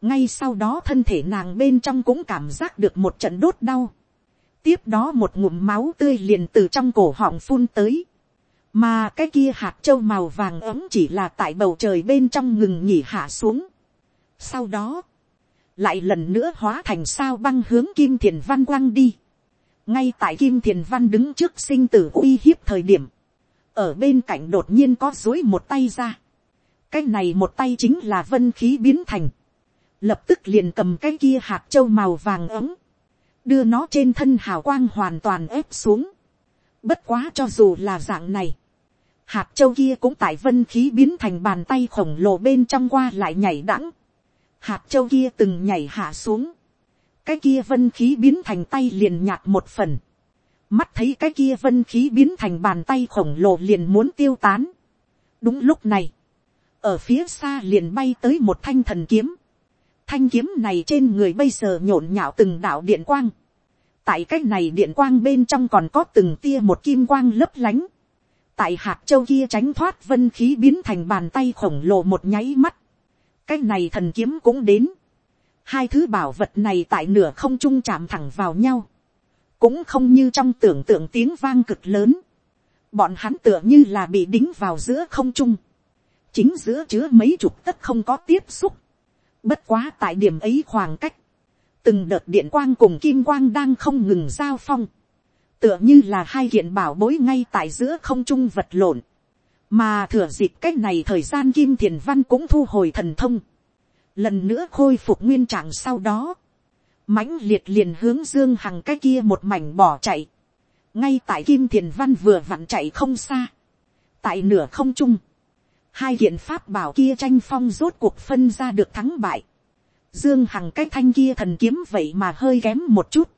ngay sau đó thân thể nàng bên trong cũng cảm giác được một trận đốt đau. tiếp đó một ngụm máu tươi liền từ trong cổ họng phun tới. mà cái kia hạt trâu màu vàng ấm chỉ là tại bầu trời bên trong ngừng nhỉ hạ xuống. Sau đó, lại lần nữa hóa thành sao băng hướng kim thiền văn quăng đi. ngay tại kim thiền văn đứng trước sinh tử uy hiếp thời điểm, ở bên cạnh đột nhiên có dối một tay ra. cái này một tay chính là vân khí biến thành. lập tức liền cầm cái kia hạt trâu màu vàng ấm, đưa nó trên thân hào quang hoàn toàn ép xuống. bất quá cho dù là dạng này, hạt châu kia cũng tại vân khí biến thành bàn tay khổng lồ bên trong qua lại nhảy đãng hạt châu kia từng nhảy hạ xuống, cái kia vân khí biến thành tay liền nhạt một phần, mắt thấy cái kia vân khí biến thành bàn tay khổng lồ liền muốn tiêu tán. đúng lúc này, ở phía xa liền bay tới một thanh thần kiếm, thanh kiếm này trên người bây giờ nhộn nhạo từng đạo điện quang, tại cái này điện quang bên trong còn có từng tia một kim quang lấp lánh, tại hạt châu kia tránh thoát vân khí biến thành bàn tay khổng lồ một nháy mắt, cái này thần kiếm cũng đến. hai thứ bảo vật này tại nửa không trung chạm thẳng vào nhau. cũng không như trong tưởng tượng tiếng vang cực lớn. bọn hắn tựa như là bị đính vào giữa không trung. chính giữa chứa mấy chục tất không có tiếp xúc. bất quá tại điểm ấy khoảng cách. từng đợt điện quang cùng kim quang đang không ngừng giao phong. tựa như là hai kiện bảo bối ngay tại giữa không trung vật lộn mà thừa dịp cách này thời gian kim thiền văn cũng thu hồi thần thông, lần nữa khôi phục nguyên trạng sau đó, mãnh liệt liền hướng dương hằng cái kia một mảnh bỏ chạy, ngay tại kim thiền văn vừa vặn chạy không xa, tại nửa không trung, hai kiện pháp bảo kia tranh phong rốt cuộc phân ra được thắng bại, dương hằng cái thanh kia thần kiếm vậy mà hơi kém một chút,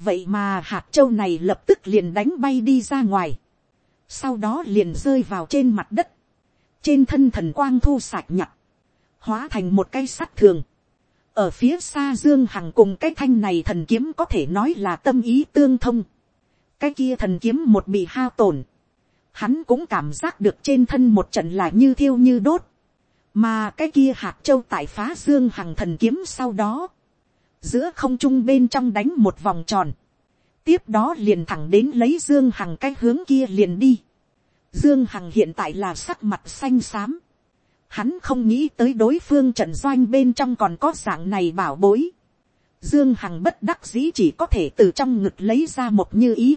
vậy mà hạt châu này lập tức liền đánh bay đi ra ngoài, sau đó liền rơi vào trên mặt đất, trên thân thần quang thu sạch nhặt, hóa thành một cây sắt thường. ở phía xa dương hằng cùng cái thanh này thần kiếm có thể nói là tâm ý tương thông. cái kia thần kiếm một bị hao tổn, hắn cũng cảm giác được trên thân một trận là như thiêu như đốt, mà cái kia hạt châu tại phá dương hằng thần kiếm sau đó, giữa không trung bên trong đánh một vòng tròn, tiếp đó liền thẳng đến lấy dương hằng cái hướng kia liền đi. dương hằng hiện tại là sắc mặt xanh xám. hắn không nghĩ tới đối phương trận doanh bên trong còn có dạng này bảo bối. dương hằng bất đắc dĩ chỉ có thể từ trong ngực lấy ra một như ý.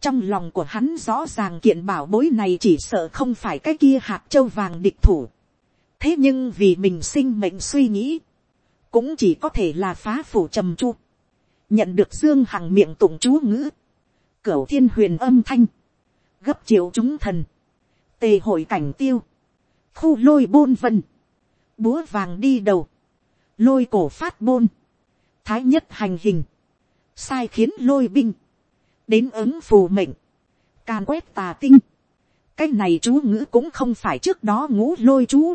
trong lòng của hắn rõ ràng kiện bảo bối này chỉ sợ không phải cái kia hạt châu vàng địch thủ. thế nhưng vì mình sinh mệnh suy nghĩ, cũng chỉ có thể là phá phủ trầm chu nhận được dương hằng miệng tụng chú ngữ, cửu thiên huyền âm thanh, gấp triệu chúng thần, tề hội cảnh tiêu, khu lôi bôn vân, búa vàng đi đầu, lôi cổ phát bôn, thái nhất hành hình, sai khiến lôi binh, đến ứng phù mệnh, can quét tà tinh, cái này chú ngữ cũng không phải trước đó ngũ lôi chú,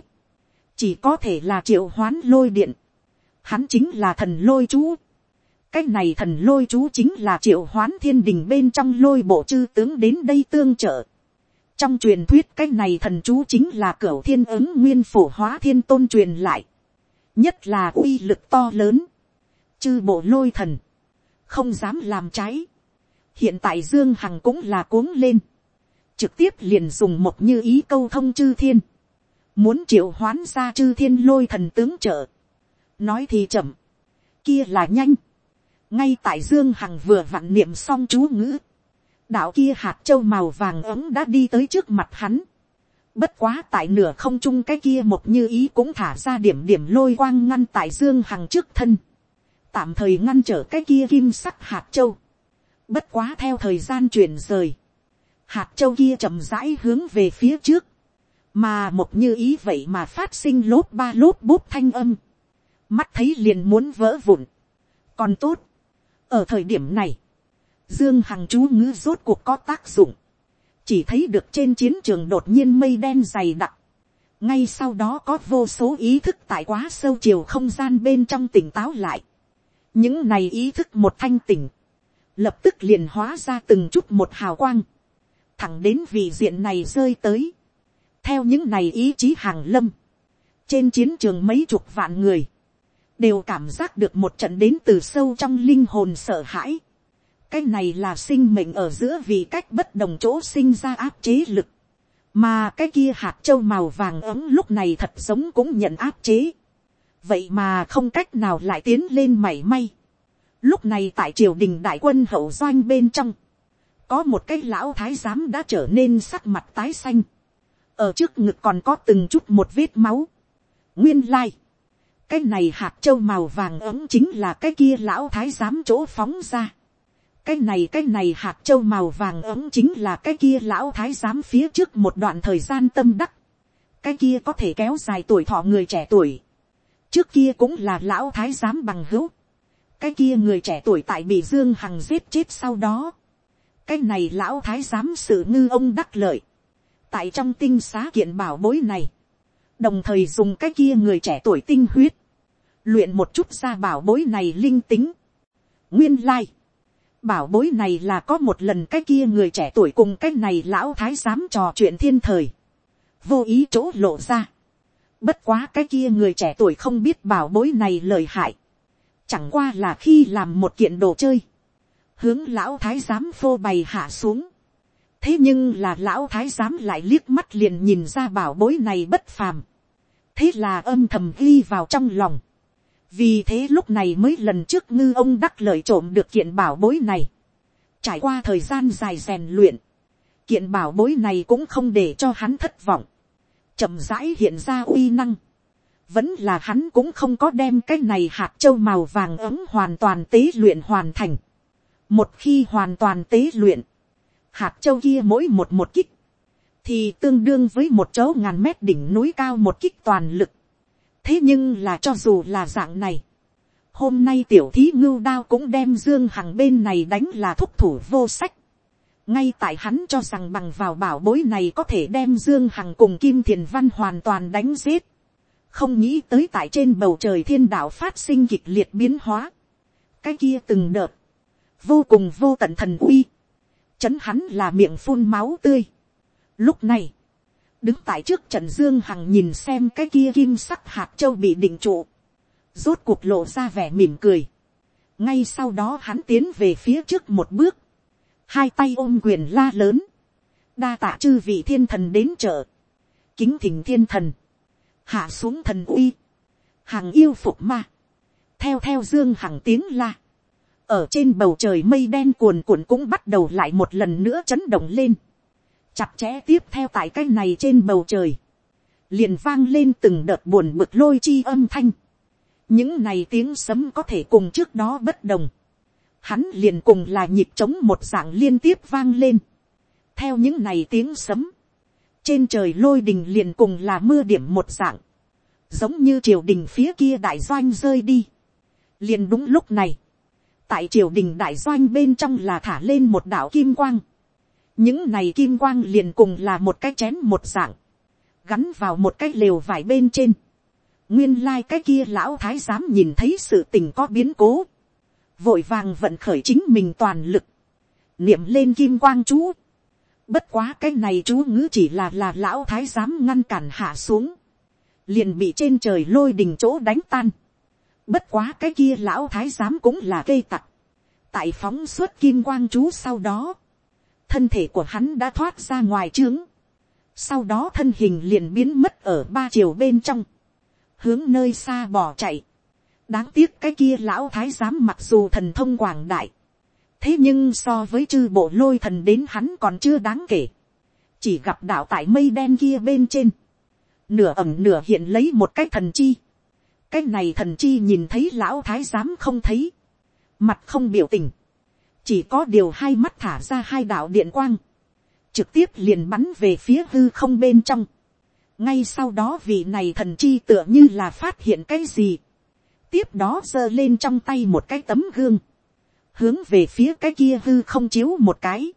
chỉ có thể là triệu hoán lôi điện, hắn chính là thần lôi chú, cái này thần lôi chú chính là triệu hoán thiên đình bên trong lôi bộ chư tướng đến đây tương trợ. trong truyền thuyết cái này thần chú chính là cửu thiên ứng nguyên phổ hóa thiên tôn truyền lại. nhất là uy lực to lớn. chư bộ lôi thần. không dám làm trái. hiện tại dương hằng cũng là cuống lên. trực tiếp liền dùng một như ý câu thông chư thiên. muốn triệu hoán ra chư thiên lôi thần tướng trợ. nói thì chậm. kia là nhanh ngay tại dương hằng vừa vặn niệm xong chú ngữ, đạo kia hạt châu màu vàng ấm đã đi tới trước mặt hắn. Bất quá tại nửa không trung cái kia một như ý cũng thả ra điểm điểm lôi quang ngăn tại dương hằng trước thân. Tạm thời ngăn trở cái kia kim sắc hạt châu. Bất quá theo thời gian chuyển rời. Hạt châu kia chậm rãi hướng về phía trước. Mà một như ý vậy mà phát sinh lốp ba lốp bút thanh âm. Mắt thấy liền muốn vỡ vụn. Còn tốt ở thời điểm này, dương hằng chú ngữ rốt cuộc có tác dụng, chỉ thấy được trên chiến trường đột nhiên mây đen dày đặc, ngay sau đó có vô số ý thức tại quá sâu chiều không gian bên trong tỉnh táo lại, những này ý thức một thanh tỉnh, lập tức liền hóa ra từng chút một hào quang, thẳng đến vị diện này rơi tới, theo những này ý chí hàng lâm, trên chiến trường mấy chục vạn người, đều cảm giác được một trận đến từ sâu trong linh hồn sợ hãi. cái này là sinh mệnh ở giữa vì cách bất đồng chỗ sinh ra áp chế lực. mà cái kia hạt châu màu vàng ấm lúc này thật giống cũng nhận áp chế. vậy mà không cách nào lại tiến lên mảy may. lúc này tại triều đình đại quân hậu doanh bên trong, có một cái lão thái giám đã trở nên sắc mặt tái xanh, ở trước ngực còn có từng chút một vết máu. nguyên lai, cái này hạt châu màu vàng ấm chính là cái kia lão thái giám chỗ phóng ra. cái này cái này hạt châu màu vàng ấm chính là cái kia lão thái giám phía trước một đoạn thời gian tâm đắc. cái kia có thể kéo dài tuổi thọ người trẻ tuổi. trước kia cũng là lão thái giám bằng hữu. cái kia người trẻ tuổi tại bị dương hằng giết chết sau đó. cái này lão thái giám sự ngư ông đắc lợi. tại trong tinh xá kiện bảo bối này đồng thời dùng cái kia người trẻ tuổi tinh huyết, luyện một chút ra bảo bối này linh tính. nguyên lai, bảo bối này là có một lần cái kia người trẻ tuổi cùng cái này lão thái giám trò chuyện thiên thời, vô ý chỗ lộ ra. bất quá cái kia người trẻ tuổi không biết bảo bối này lời hại, chẳng qua là khi làm một kiện đồ chơi, hướng lão thái giám phô bày hạ xuống, thế nhưng là lão thái giám lại liếc mắt liền nhìn ra bảo bối này bất phàm. thế là âm thầm ghi vào trong lòng. vì thế lúc này mới lần trước ngư ông đắc lợi trộm được kiện bảo bối này. trải qua thời gian dài rèn luyện, kiện bảo bối này cũng không để cho hắn thất vọng. chậm rãi hiện ra uy năng. vẫn là hắn cũng không có đem cái này hạt châu màu vàng ấm hoàn toàn tế luyện hoàn thành. một khi hoàn toàn tế luyện, hạt châu kia mỗi một một kích, thì tương đương với một chỗ ngàn mét đỉnh núi cao một kích toàn lực. thế nhưng là cho dù là dạng này, hôm nay tiểu thí ngưu đao cũng đem dương hằng bên này đánh là thúc thủ vô sách. ngay tại hắn cho rằng bằng vào bảo bối này có thể đem dương hằng cùng kim thiền văn hoàn toàn đánh giết. không nghĩ tới tại trên bầu trời thiên đạo phát sinh kịch liệt biến hóa. cái kia từng đợt, vô cùng vô tận thần uy chấn hắn là miệng phun máu tươi. Lúc này, đứng tại trước trận dương hằng nhìn xem cái kia kim sắc hạt châu bị định trụ, rốt cuộc lộ ra vẻ mỉm cười. ngay sau đó hắn tiến về phía trước một bước, hai tay ôm quyền la lớn, đa tạ chư vị thiên thần đến chợ, kính thỉnh thiên thần, hạ xuống thần uy, hằng yêu phục ma, theo theo dương hằng tiếng la, ở trên bầu trời mây đen cuồn cuộn cũng bắt đầu lại một lần nữa chấn động lên, chặt chẽ tiếp theo tại cái này trên bầu trời, liền vang lên từng đợt buồn bực lôi chi âm thanh, những này tiếng sấm có thể cùng trước đó bất đồng, hắn liền cùng là nhịp trống một dạng liên tiếp vang lên, theo những này tiếng sấm, trên trời lôi đình liền cùng là mưa điểm một dạng, giống như triều đình phía kia đại doanh rơi đi, liền đúng lúc này, tại triều đình đại doanh bên trong là thả lên một đạo kim quang. những này kim quang liền cùng là một cái chén một dạng, gắn vào một cái lều vải bên trên. nguyên lai、like、cái kia lão thái giám nhìn thấy sự tình có biến cố, vội vàng vận khởi chính mình toàn lực, niệm lên kim quang chú. bất quá cái này chú ngữ chỉ là là lão thái giám ngăn cản hạ xuống, liền bị trên trời lôi đình chỗ đánh tan Bất quá cái kia lão thái giám cũng là cây tặc. Tại phóng suốt kim quang chú sau đó. Thân thể của hắn đã thoát ra ngoài trướng. Sau đó thân hình liền biến mất ở ba chiều bên trong. Hướng nơi xa bỏ chạy. Đáng tiếc cái kia lão thái giám mặc dù thần thông quảng đại. Thế nhưng so với chư bộ lôi thần đến hắn còn chưa đáng kể. Chỉ gặp đạo tại mây đen kia bên trên. Nửa ẩm nửa hiện lấy một cái thần chi cái này thần chi nhìn thấy lão thái giám không thấy, mặt không biểu tình, chỉ có điều hai mắt thả ra hai đạo điện quang, trực tiếp liền bắn về phía hư không bên trong. ngay sau đó vị này thần chi tựa như là phát hiện cái gì, tiếp đó giơ lên trong tay một cái tấm gương, hướng về phía cái kia hư không chiếu một cái.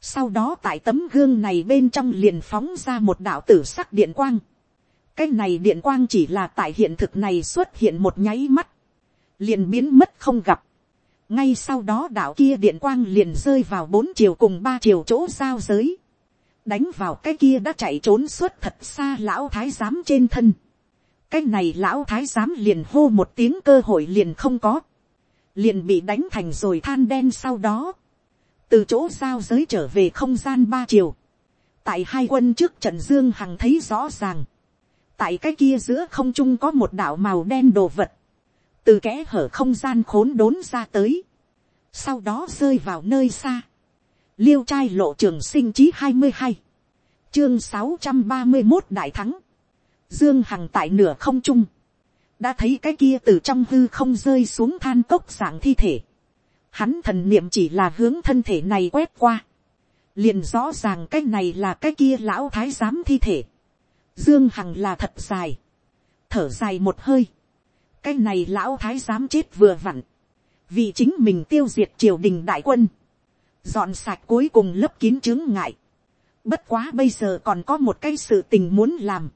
sau đó tại tấm gương này bên trong liền phóng ra một đạo tử sắc điện quang, cái này điện quang chỉ là tại hiện thực này xuất hiện một nháy mắt, liền biến mất không gặp. ngay sau đó đạo kia điện quang liền rơi vào bốn chiều cùng ba chiều chỗ giao giới, đánh vào cái kia đã chạy trốn suốt thật xa lão thái giám trên thân. cái này lão thái giám liền hô một tiếng cơ hội liền không có, liền bị đánh thành rồi than đen sau đó, từ chỗ giao giới trở về không gian ba chiều, tại hai quân trước trận dương hằng thấy rõ ràng, tại cái kia giữa không trung có một đạo màu đen đồ vật, từ kẽ hở không gian khốn đốn ra tới, sau đó rơi vào nơi xa, liêu trai lộ trường sinh chí hai mươi hai, chương sáu trăm ba mươi một đại thắng, dương hằng tại nửa không trung, đã thấy cái kia từ trong hư không rơi xuống than cốc dạng thi thể, hắn thần niệm chỉ là hướng thân thể này quét qua, liền rõ ràng cái này là cái kia lão thái giám thi thể, dương hằng là thật dài, thở dài một hơi, cái này lão thái giám chết vừa vặn, vì chính mình tiêu diệt triều đình đại quân, dọn sạch cuối cùng lấp kín chứng ngại, bất quá bây giờ còn có một cái sự tình muốn làm,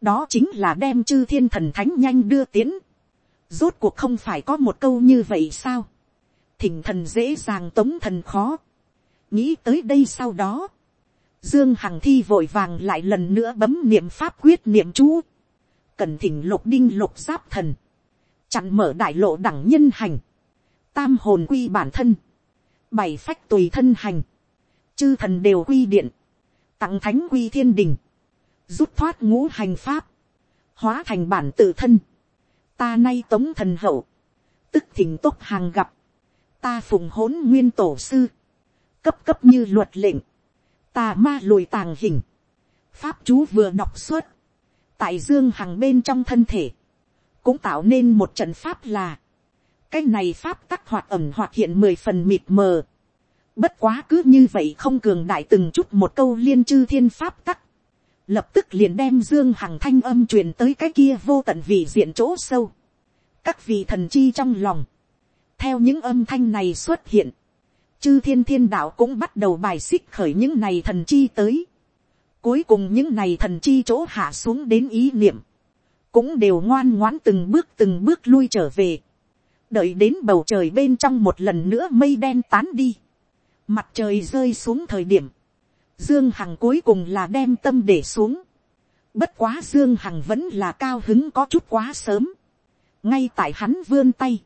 đó chính là đem chư thiên thần thánh nhanh đưa tiến, rốt cuộc không phải có một câu như vậy sao, thỉnh thần dễ dàng tống thần khó, nghĩ tới đây sau đó, dương hằng thi vội vàng lại lần nữa bấm niệm pháp quyết niệm chú, cần thỉnh lục đinh lục giáp thần, chặn mở đại lộ đẳng nhân hành, tam hồn quy bản thân, bảy phách tùy thân hành, chư thần đều quy điện, tặng thánh quy thiên đình, rút thoát ngũ hành pháp, hóa thành bản tự thân, ta nay tống thần hậu, tức thỉnh tốt hàng gặp, ta phùng hỗn nguyên tổ sư, cấp cấp như luật lệnh, tà ma lùi tàng hình, pháp chú vừa đọc suốt, tại dương hằng bên trong thân thể, cũng tạo nên một trận pháp là, cái này pháp tắc hoạt ẩm hoạt hiện mười phần mịt mờ, bất quá cứ như vậy không cường đại từng chút một câu liên chư thiên pháp tắc, lập tức liền đem dương hằng thanh âm truyền tới cái kia vô tận vị diện chỗ sâu, các vị thần chi trong lòng, theo những âm thanh này xuất hiện, chư thiên thiên đạo cũng bắt đầu bài xích khởi những này thần chi tới. Cuối cùng những này thần chi chỗ hạ xuống đến ý niệm, cũng đều ngoan ngoãn từng bước từng bước lui trở về. đợi đến bầu trời bên trong một lần nữa mây đen tán đi. mặt trời rơi xuống thời điểm, dương hằng cuối cùng là đem tâm để xuống. bất quá dương hằng vẫn là cao hứng có chút quá sớm. ngay tại hắn vươn tay,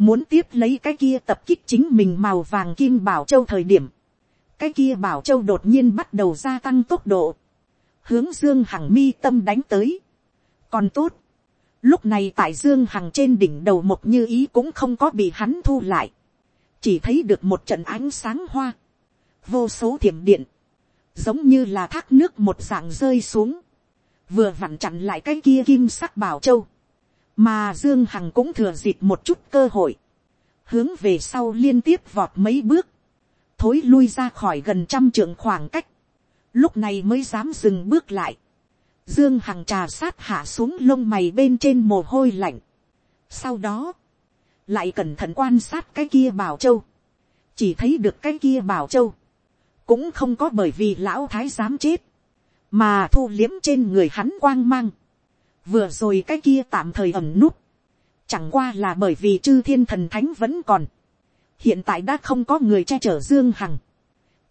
muốn tiếp lấy cái kia tập kích chính mình màu vàng kim bảo châu thời điểm, cái kia bảo châu đột nhiên bắt đầu gia tăng tốc độ, hướng dương hằng mi tâm đánh tới. còn tốt, lúc này tại dương hằng trên đỉnh đầu một như ý cũng không có bị hắn thu lại, chỉ thấy được một trận ánh sáng hoa, vô số thiểm điện, giống như là thác nước một dạng rơi xuống, vừa vặn chặn lại cái kia kim sắc bảo châu, mà dương hằng cũng thừa dịp một chút cơ hội, hướng về sau liên tiếp vọt mấy bước, thối lui ra khỏi gần trăm trượng khoảng cách, lúc này mới dám dừng bước lại, dương hằng trà sát hạ xuống lông mày bên trên mồ hôi lạnh, sau đó, lại cẩn thận quan sát cái kia bảo châu, chỉ thấy được cái kia bảo châu, cũng không có bởi vì lão thái dám chết, mà thu liếm trên người hắn quang mang, vừa rồi cái kia tạm thời ẩm nút, chẳng qua là bởi vì chư thiên thần thánh vẫn còn, hiện tại đã không có người che chở dương hằng,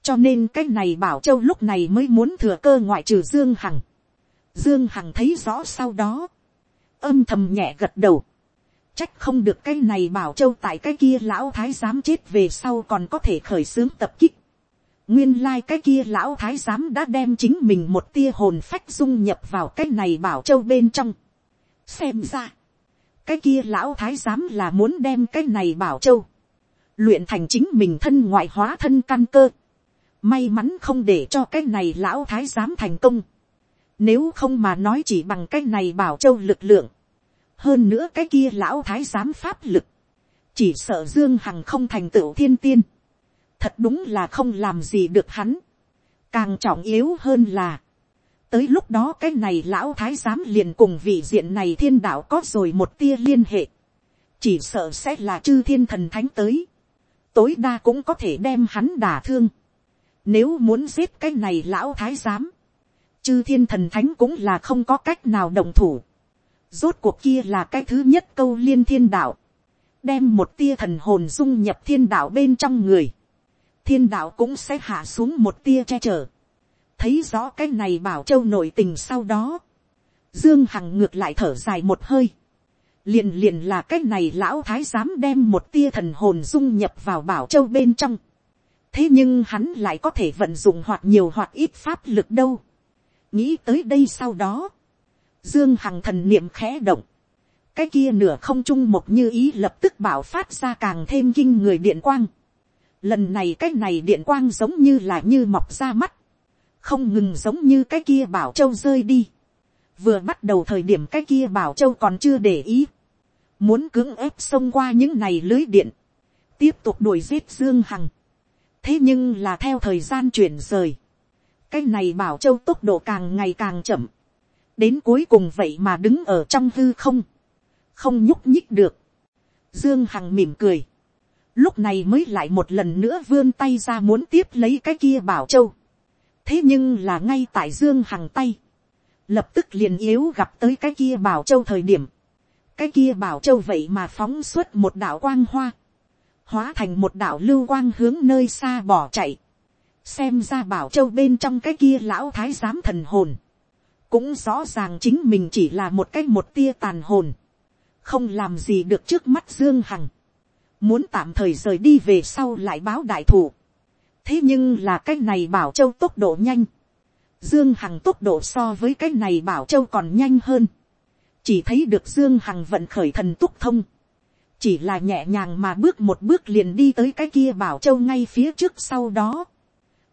cho nên cái này bảo châu lúc này mới muốn thừa cơ ngoại trừ dương hằng. dương hằng thấy rõ sau đó, âm thầm nhẹ gật đầu, trách không được cái này bảo châu tại cái kia lão thái giám chết về sau còn có thể khởi xướng tập kích nguyên lai cái kia lão thái giám đã đem chính mình một tia hồn phách dung nhập vào cái này bảo châu bên trong. xem ra, cái kia lão thái giám là muốn đem cái này bảo châu, luyện thành chính mình thân ngoại hóa thân căn cơ. May mắn không để cho cái này lão thái giám thành công. Nếu không mà nói chỉ bằng cái này bảo châu lực lượng. Hơn nữa cái kia lão thái giám pháp lực. Chỉ sợ Dương Hằng không thành tựu thiên tiên. Thật đúng là không làm gì được hắn. Càng trọng yếu hơn là tới lúc đó cái này lão thái giám liền cùng vị diện này thiên đạo có rồi một tia liên hệ, chỉ sợ sẽ là chư thiên thần thánh tới, tối đa cũng có thể đem hắn đả thương, nếu muốn giết cái này lão thái giám, chư thiên thần thánh cũng là không có cách nào đồng thủ, rốt cuộc kia là cái thứ nhất câu liên thiên đạo, đem một tia thần hồn dung nhập thiên đạo bên trong người, thiên đạo cũng sẽ hạ xuống một tia che chở, thấy rõ cái này bảo châu nội tình sau đó, dương hằng ngược lại thở dài một hơi, liền liền là cái này lão thái dám đem một tia thần hồn dung nhập vào bảo châu bên trong, thế nhưng hắn lại có thể vận dụng hoặc nhiều hoặc ít pháp lực đâu, nghĩ tới đây sau đó, Dương Hằng thần niệm khẽ động. Cái kia nửa không trung một như ý lập tức bảo phát ra càng thêm kinh người điện quang. Lần này cái này điện quang giống như là như mọc ra mắt. Không ngừng giống như cái kia bảo châu rơi đi. Vừa bắt đầu thời điểm cái kia bảo châu còn chưa để ý. Muốn cưỡng ép xông qua những này lưới điện. Tiếp tục đuổi giết Dương Hằng. Thế nhưng là theo thời gian chuyển rời. Cái này bảo châu tốc độ càng ngày càng chậm đến cuối cùng vậy mà đứng ở trong hư không, không nhúc nhích được. Dương Hằng mỉm cười, lúc này mới lại một lần nữa vươn tay ra muốn tiếp lấy cái kia bảo châu. thế nhưng là ngay tại Dương Hằng tay, lập tức liền yếu gặp tới cái kia bảo châu thời điểm, cái kia bảo châu vậy mà phóng suốt một đạo quang hoa, hóa thành một đạo lưu quang hướng nơi xa bỏ chạy, xem ra bảo châu bên trong cái kia lão thái giám thần hồn, cũng rõ ràng chính mình chỉ là một cái một tia tàn hồn, không làm gì được trước mắt dương hằng, muốn tạm thời rời đi về sau lại báo đại thủ, thế nhưng là cái này bảo châu tốc độ nhanh, dương hằng tốc độ so với cái này bảo châu còn nhanh hơn, chỉ thấy được dương hằng vận khởi thần túc thông, chỉ là nhẹ nhàng mà bước một bước liền đi tới cái kia bảo châu ngay phía trước sau đó,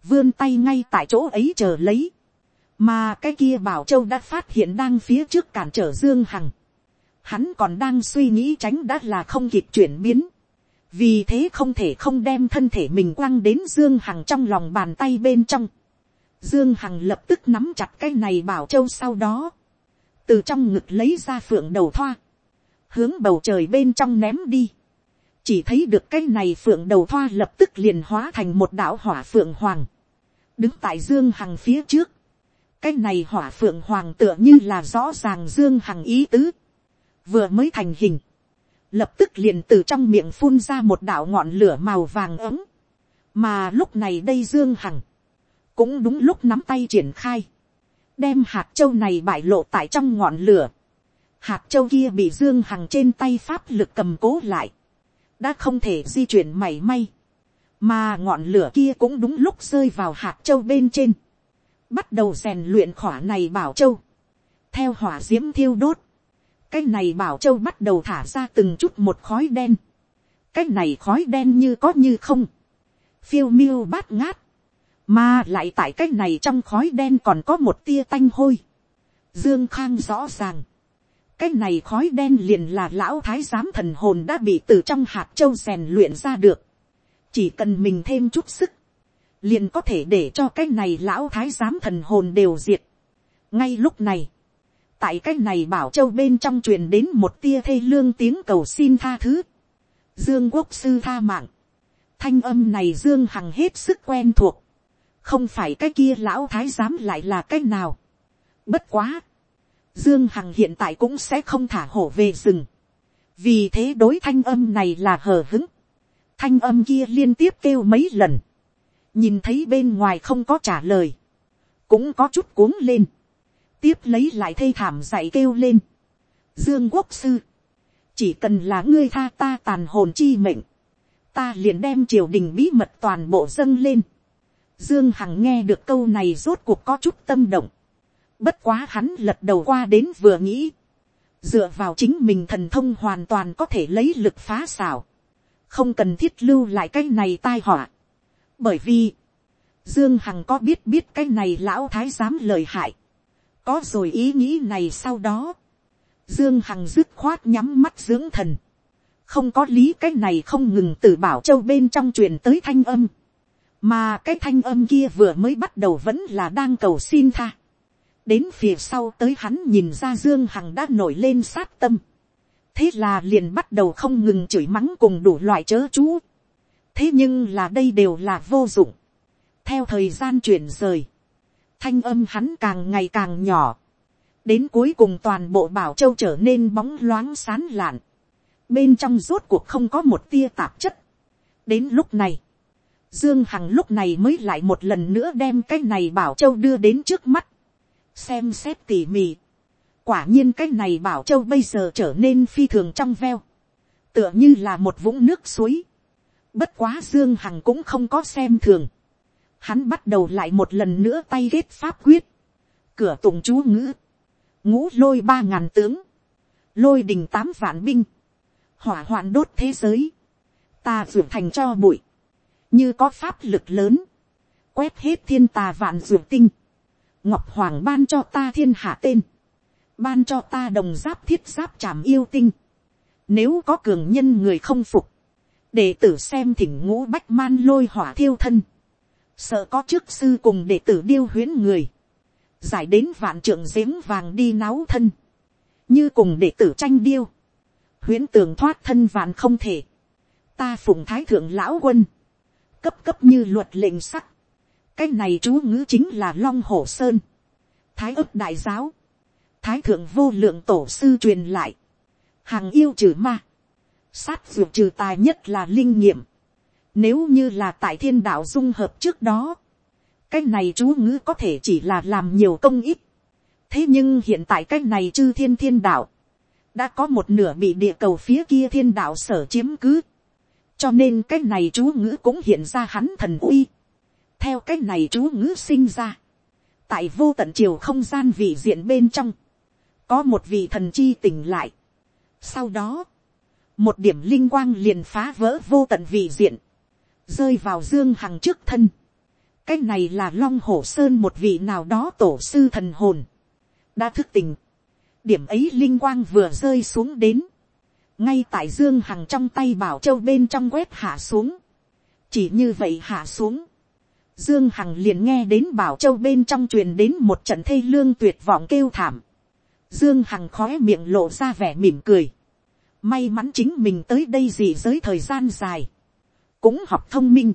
vươn tay ngay tại chỗ ấy chờ lấy, mà cái kia bảo châu đã phát hiện đang phía trước cản trở dương hằng. hắn còn đang suy nghĩ tránh đã là không kịp chuyển biến vì thế không thể không đem thân thể mình quăng đến dương hằng trong lòng bàn tay bên trong. dương hằng lập tức nắm chặt cái này bảo châu sau đó. từ trong ngực lấy ra phượng đầu thoa. hướng bầu trời bên trong ném đi. chỉ thấy được cái này phượng đầu thoa lập tức liền hóa thành một đạo hỏa phượng hoàng. đứng tại dương hằng phía trước cái này hỏa phượng hoàng tựa như là rõ ràng dương hằng ý tứ, vừa mới thành hình, lập tức liền từ trong miệng phun ra một đạo ngọn lửa màu vàng ấm, mà lúc này đây dương hằng, cũng đúng lúc nắm tay triển khai, đem hạt châu này bại lộ tại trong ngọn lửa, hạt châu kia bị dương hằng trên tay pháp lực cầm cố lại, đã không thể di chuyển mảy may, mà ngọn lửa kia cũng đúng lúc rơi vào hạt châu bên trên, bắt đầu rèn luyện khỏa này bảo châu, theo hỏa d i ễ m thiêu đốt, cái này bảo châu bắt đầu thả ra từng chút một khói đen, cái này khói đen như có như không, phiêu miêu bát ngát, mà lại tại cái này trong khói đen còn có một tia tanh hôi, dương khang rõ ràng, cái này khói đen liền là lão thái giám thần hồn đã bị từ trong hạt châu rèn luyện ra được, chỉ cần mình thêm chút sức, liền có thể để cho cái này lão thái giám thần hồn đều diệt. ngay lúc này, tại cái này bảo châu bên trong truyền đến một tia thê lương tiếng cầu xin tha thứ. dương quốc sư tha mạng. thanh âm này dương hằng hết sức quen thuộc. không phải cái kia lão thái giám lại là cái nào. bất quá. dương hằng hiện tại cũng sẽ không thả hổ về rừng. vì thế đối thanh âm này là hờ hứng. thanh âm kia liên tiếp kêu mấy lần nhìn thấy bên ngoài không có trả lời, cũng có chút cuống lên, tiếp lấy lại thê thảm dạy kêu lên. Dương quốc sư, chỉ cần là ngươi tha ta tàn hồn chi mệnh, ta liền đem triều đình bí mật toàn bộ dâng lên. Dương Hằng nghe được câu này rốt cuộc có chút tâm động. Bất quá hắn lật đầu qua đến vừa nghĩ. Dựa vào chính mình thần thông hoàn toàn có thể lấy lực phá xảo. Không cần thiết lưu lại cái này tai họa bởi vì, dương hằng có biết biết cái này lão thái giám lời hại, có rồi ý nghĩ này sau đó, dương hằng dứt khoát nhắm mắt dưỡng thần, không có lý cái này không ngừng từ bảo châu bên trong truyền tới thanh âm, mà cái thanh âm kia vừa mới bắt đầu vẫn là đang cầu xin tha, đến phía sau tới hắn nhìn ra dương hằng đã nổi lên sát tâm, thế là liền bắt đầu không ngừng chửi mắng cùng đủ loại chớ chú, thế nhưng là đây đều là vô dụng. theo thời gian chuyển rời, thanh âm hắn càng ngày càng nhỏ, đến cuối cùng toàn bộ bảo châu trở nên bóng loáng sán lạn, bên trong rốt cuộc không có một tia tạp chất. đến lúc này, dương hằng lúc này mới lại một lần nữa đem cái này bảo châu đưa đến trước mắt, xem xét tỉ mỉ. quả nhiên cái này bảo châu bây giờ trở nên phi thường trong veo, tựa như là một vũng nước suối, Bất quá Dương Hằng cũng không có xem thường. Hắn bắt đầu lại một lần nữa tay ghét pháp quyết. Cửa tùng chú ngữ. ngũ lôi ba ngàn tướng, lôi đình tám vạn binh, hỏa hoạn đốt thế giới, ta ruột thành cho bụi, như có pháp lực lớn, quét hết thiên tà vạn dược tinh, ngọc hoàng ban cho ta thiên hạ tên, ban cho ta đồng giáp thiết giáp chảm yêu tinh, nếu có cường nhân người không phục, đệ tử xem thỉnh ngũ bách man lôi hỏa thiêu thân, sợ có trước sư cùng đệ tử điêu huyến người, giải đến vạn trưởng giếng vàng đi náo thân, như cùng đệ tử tranh điêu, huyến tường thoát thân vạn không thể, ta phụng thái thượng lão quân, cấp cấp như luật lệnh sắc, cái này chú ngữ chính là long hổ sơn, thái ấp đại giáo, thái thượng vô lượng tổ sư truyền lại, hàng yêu trừ ma, sát ruột trừ tài nhất là linh nghiệm, nếu như là tại thiên đạo dung hợp trước đó, cái này chú ngữ có thể chỉ là làm nhiều công ít, thế nhưng hiện tại cái này chư thiên thiên đạo, đã có một nửa bị địa cầu phía kia thiên đạo sở chiếm cứ, cho nên cái này chú ngữ cũng hiện ra hắn thần uy, theo cái này chú ngữ sinh ra, tại vô tận chiều không gian vị diện bên trong, có một vị thần chi tỉnh lại. Sau đó, một điểm linh quang liền phá vỡ vô tận vị diện, rơi vào dương hằng trước thân. cái này là long hổ sơn một vị nào đó tổ sư thần hồn, đã thức tình, điểm ấy linh quang vừa rơi xuống đến, ngay tại dương hằng trong tay bảo châu bên trong quét hạ xuống, chỉ như vậy hạ xuống, Dương Hằng liền nghe đến Bảo Châu bên trong truyền đến một trận thê lương tuyệt vọng kêu thảm. Dương Hằng khóe miệng lộ ra vẻ mỉm cười. May mắn chính mình tới đây gì giới thời gian dài. Cũng học thông minh.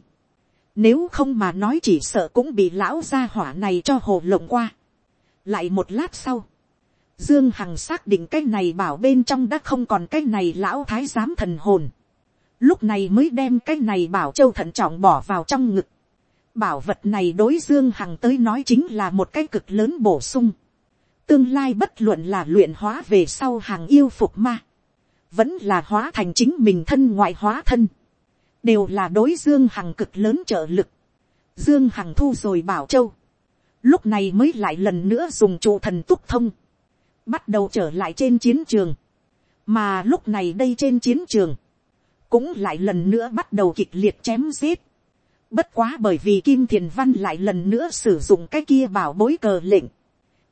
Nếu không mà nói chỉ sợ cũng bị lão gia hỏa này cho hồ lộng qua. Lại một lát sau. Dương Hằng xác định cái này bảo bên trong đã không còn cái này lão thái giám thần hồn. Lúc này mới đem cái này bảo châu thận trọng bỏ vào trong ngực Bảo vật này đối Dương Hằng tới nói chính là một cái cực lớn bổ sung. Tương lai bất luận là luyện hóa về sau hàng yêu phục ma. Vẫn là hóa thành chính mình thân ngoại hóa thân. Đều là đối Dương Hằng cực lớn trợ lực. Dương Hằng thu rồi bảo châu. Lúc này mới lại lần nữa dùng trụ thần túc thông. Bắt đầu trở lại trên chiến trường. Mà lúc này đây trên chiến trường. Cũng lại lần nữa bắt đầu kịch liệt chém giết Bất quá bởi vì Kim Thiền Văn lại lần nữa sử dụng cái kia bảo bối cờ lệnh.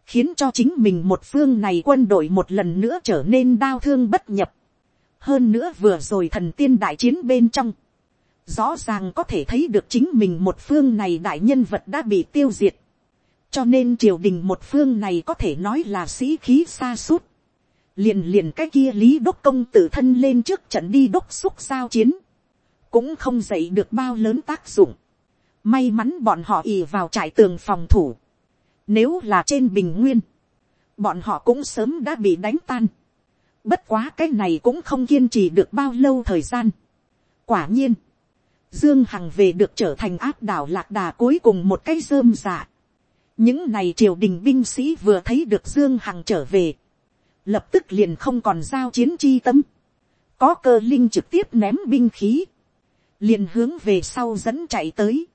Khiến cho chính mình một phương này quân đội một lần nữa trở nên đau thương bất nhập. Hơn nữa vừa rồi thần tiên đại chiến bên trong. Rõ ràng có thể thấy được chính mình một phương này đại nhân vật đã bị tiêu diệt. Cho nên triều đình một phương này có thể nói là sĩ khí xa suốt. Liền liền cái kia lý đốc công tự thân lên trước trận đi đốc xúc giao chiến cũng không dậy được bao lớn tác dụng. May mắn bọn họ ì vào trải tường phòng thủ. Nếu là trên bình nguyên, bọn họ cũng sớm đã bị đánh tan. Bất quá cái này cũng không kiên trì được bao lâu thời gian. Quả nhiên, Dương Hằng về được trở thành áp đảo lạc đà cuối cùng một cái rơm giả. Những này triều đình binh sĩ vừa thấy được Dương Hằng trở về. Lập tức liền không còn giao chiến chi tâm. Có cơ linh trực tiếp ném binh khí liền hướng về sau dẫn chạy tới.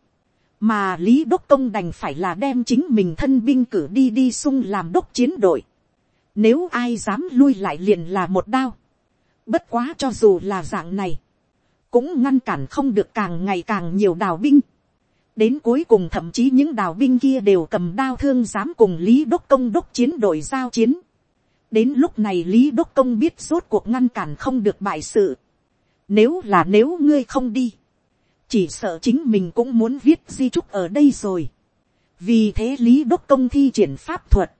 mà lý đốc công đành phải là đem chính mình thân binh cử đi đi sung làm đốc chiến đội. nếu ai dám lui lại liền là một đao. bất quá cho dù là dạng này, cũng ngăn cản không được càng ngày càng nhiều đào binh. đến cuối cùng thậm chí những đào binh kia đều cầm đao thương dám cùng lý đốc công đốc chiến đội giao chiến. đến lúc này lý đốc công biết rốt cuộc ngăn cản không được bại sự nếu là nếu ngươi không đi. Chỉ sợ chính mình cũng muốn viết di trúc ở đây rồi. Vì thế Lý Đốc Công thi triển pháp thuật.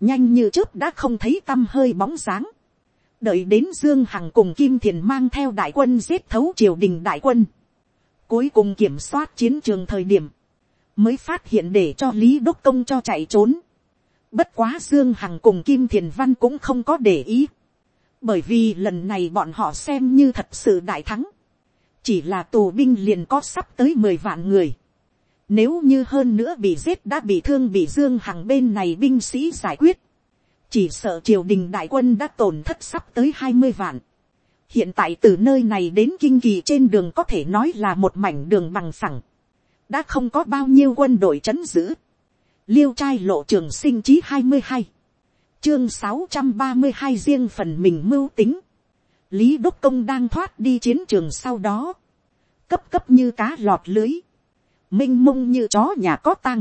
Nhanh như trước đã không thấy tâm hơi bóng dáng. Đợi đến Dương Hằng cùng Kim Thiền mang theo đại quân giết thấu triều đình đại quân. Cuối cùng kiểm soát chiến trường thời điểm. Mới phát hiện để cho Lý Đốc Công cho chạy trốn. Bất quá Dương Hằng cùng Kim Thiền Văn cũng không có để ý bởi vì lần này bọn họ xem như thật sự đại thắng, chỉ là tù binh liền có sắp tới mười vạn người, nếu như hơn nữa bị giết đã bị thương bị dương hằng bên này binh sĩ giải quyết, chỉ sợ triều đình đại quân đã tổn thất sắp tới hai mươi vạn. hiện tại từ nơi này đến kinh kỳ trên đường có thể nói là một mảnh đường bằng phẳng, đã không có bao nhiêu quân đội c h ấ n giữ, liêu trai lộ trường sinh chí hai mươi hai, chương sáu trăm ba mươi hai riêng phần mình mưu tính. lý đốc công đang thoát đi chiến trường sau đó. cấp cấp như cá lọt lưới. m i n h mông như chó nhà có tăng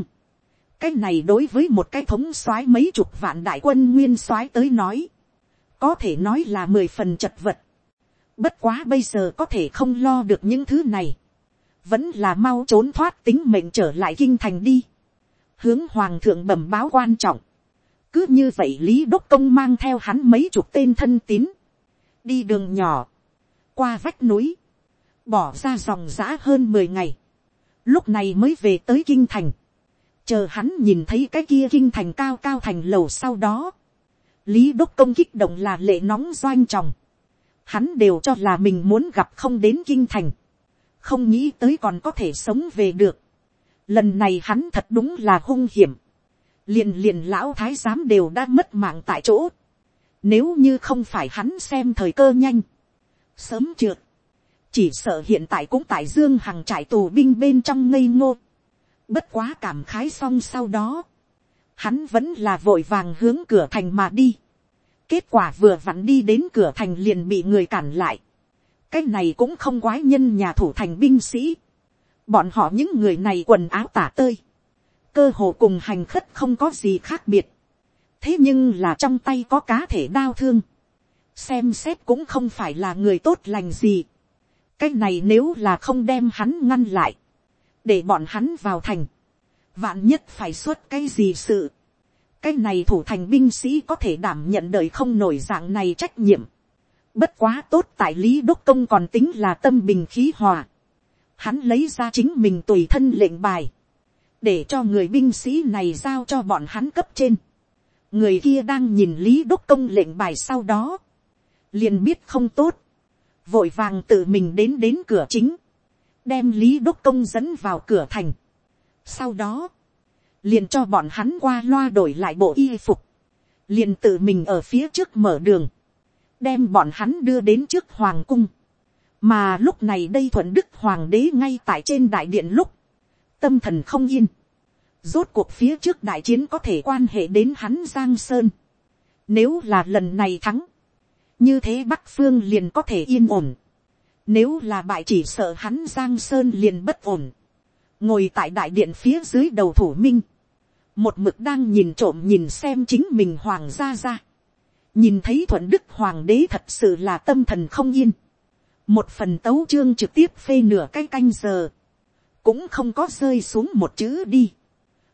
cái này đối với một cái thống soái mấy chục vạn đại quân nguyên soái tới nói. có thể nói là mười phần chật vật. bất quá bây giờ có thể không lo được những thứ này. vẫn là mau trốn thoát tính mệnh trở lại kinh thành đi. hướng hoàng thượng bẩm báo quan trọng cứ như vậy lý đốc công mang theo hắn mấy chục tên thân tín, đi đường nhỏ, qua vách núi, bỏ ra dòng giã hơn mười ngày, lúc này mới về tới kinh thành, chờ hắn nhìn thấy cái kia kinh thành cao cao thành lầu sau đó, lý đốc công kích động là lệ nóng doanh tròng, hắn đều cho là mình muốn gặp không đến kinh thành, không nghĩ tới còn có thể sống về được, lần này hắn thật đúng là hung hiểm, liền liền lão thái giám đều đã mất mạng tại chỗ. Nếu như không phải hắn xem thời cơ nhanh, sớm trượt, chỉ sợ hiện tại cũng tại dương hằng trải tù binh bên trong ngây ngô. Bất quá cảm khái xong sau đó, hắn vẫn là vội vàng hướng cửa thành mà đi. Kết quả vừa vặn đi đến cửa thành liền bị người cản lại. Cái này cũng không quái nhân nhà thủ thành binh sĩ. Bọn họ những người này quần áo tả tơi cơ hồ cùng hành khất không có gì khác biệt. thế nhưng là trong tay có cá thể đau thương. xem xét cũng không phải là người tốt lành gì. cái này nếu là không đem hắn ngăn lại, để bọn hắn vào thành, vạn nhất phải xuất cái gì sự. cái này thủ thành binh sĩ có thể đảm nhận đời không nổi dạng này trách nhiệm. bất quá tốt tại lý đốc công còn tính là tâm bình khí hòa. hắn lấy ra chính mình tùy thân lệnh bài để cho người binh sĩ này giao cho bọn hắn cấp trên. người kia đang nhìn lý đốc công lệnh bài sau đó, liền biết không tốt, vội vàng tự mình đến đến cửa chính, đem lý đốc công dẫn vào cửa thành. sau đó, liền cho bọn hắn qua loa đổi lại bộ y phục, liền tự mình ở phía trước mở đường, đem bọn hắn đưa đến trước hoàng cung. mà lúc này đây thuận đức hoàng đế ngay tại trên đại điện lúc, tâm thần không yên. Rốt cuộc phía trước đại chiến có thể quan hệ đến hắn Giang Sơn. Nếu là lần này thắng. Như thế Bắc Phương liền có thể yên ổn. Nếu là bại chỉ sợ hắn Giang Sơn liền bất ổn. Ngồi tại đại điện phía dưới đầu thủ minh. Một mực đang nhìn trộm nhìn xem chính mình hoàng gia ra. Nhìn thấy thuận đức hoàng đế thật sự là tâm thần không yên. Một phần tấu chương trực tiếp phê nửa cái canh, canh giờ cũng không có rơi xuống một chữ đi.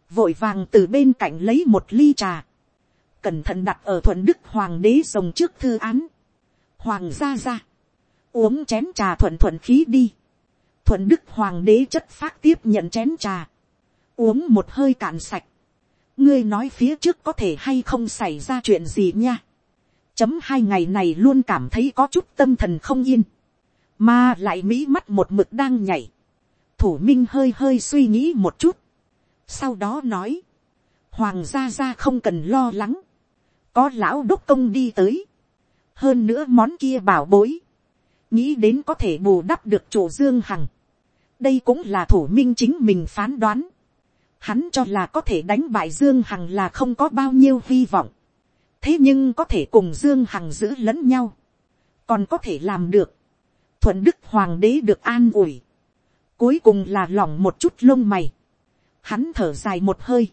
vội vàng từ bên cạnh lấy một ly trà, cẩn thận đặt ở thuận đức hoàng đế rồng trước thư án. hoàng gia ra, uống chén trà thuận thuận khí đi. thuận đức hoàng đế chất phát tiếp nhận chén trà, uống một hơi cạn sạch. ngươi nói phía trước có thể hay không xảy ra chuyện gì nha. chấm hai ngày này luôn cảm thấy có chút tâm thần không yên, mà lại mỹ mắt một mực đang nhảy thủ minh hơi hơi suy nghĩ một chút. sau đó nói, hoàng gia gia không cần lo lắng, có lão đốc công đi tới, hơn nữa món kia bảo bối, nghĩ đến có thể bù đắp được chỗ dương hằng, đây cũng là thủ minh chính mình phán đoán, hắn cho là có thể đánh bại dương hằng là không có bao nhiêu hy vọng, thế nhưng có thể cùng dương hằng giữ lẫn nhau, còn có thể làm được, thuận đức hoàng đế được an ủi, Cuối cùng là lỏng một chút lông mày. Hắn thở dài một hơi.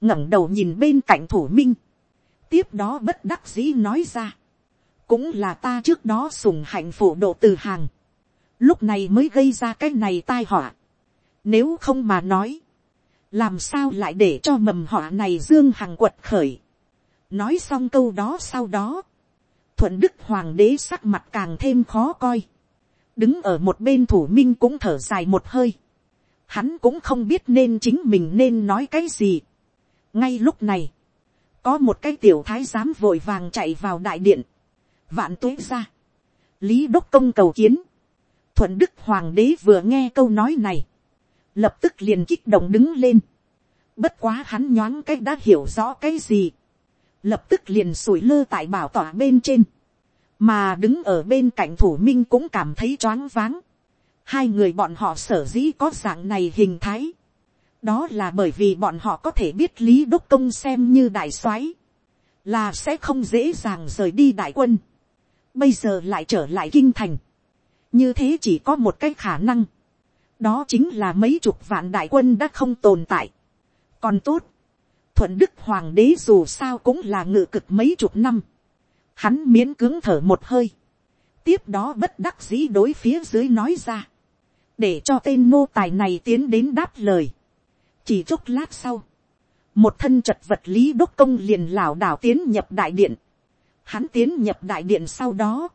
ngẩng đầu nhìn bên cạnh thủ minh. Tiếp đó bất đắc dĩ nói ra. Cũng là ta trước đó sùng hạnh phủ độ từ hàng. Lúc này mới gây ra cái này tai họa. Nếu không mà nói. Làm sao lại để cho mầm họa này dương hằng quật khởi. Nói xong câu đó sau đó. Thuận đức hoàng đế sắc mặt càng thêm khó coi đứng ở một bên thủ minh cũng thở dài một hơi. Hắn cũng không biết nên chính mình nên nói cái gì. ngay lúc này, có một cái tiểu thái giám vội vàng chạy vào đại điện vạn tuế ra. lý đốc công cầu kiến. thuận đức hoàng đế vừa nghe câu nói này. lập tức liền kích động đứng lên. bất quá hắn nhoáng cái đã hiểu rõ cái gì. lập tức liền sủi lơ tại bảo tỏa bên trên mà đứng ở bên cạnh thủ minh cũng cảm thấy choáng váng. hai người bọn họ sở dĩ có dạng này hình thái. đó là bởi vì bọn họ có thể biết lý đốc công xem như đại soái. là sẽ không dễ dàng rời đi đại quân, bây giờ lại trở lại kinh thành, như thế chỉ có một cái khả năng, đó chính là mấy chục vạn đại quân đã không tồn tại. còn tốt, thuận đức hoàng đế dù sao cũng là ngự cực mấy chục năm, hắn miễn cưỡng thở một hơi, tiếp đó bất đắc dĩ đối phía dưới nói ra, để cho tên nô tài này tiến đến đáp lời. chỉ chốc lát sau, một thân chật vật lý đốc công liền lảo đảo tiến nhập đại điện hắn tiến nhập đại điện sau đó,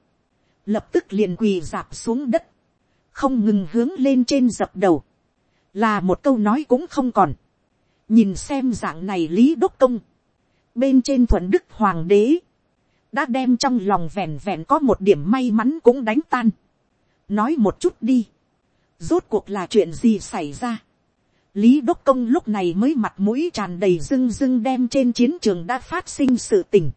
lập tức liền quỳ dạp xuống đất, không ngừng hướng lên trên dập đầu, là một câu nói cũng không còn. nhìn xem dạng này lý đốc công, bên trên thuận đức hoàng đế, đã đem trong lòng vẹn vẹn có một điểm may mắn cũng đánh tan. nói một chút đi, rốt cuộc là chuyện gì xảy ra. lý đốc công lúc này mới mặt mũi tràn đầy rưng rưng đem trên chiến trường đã phát sinh sự tình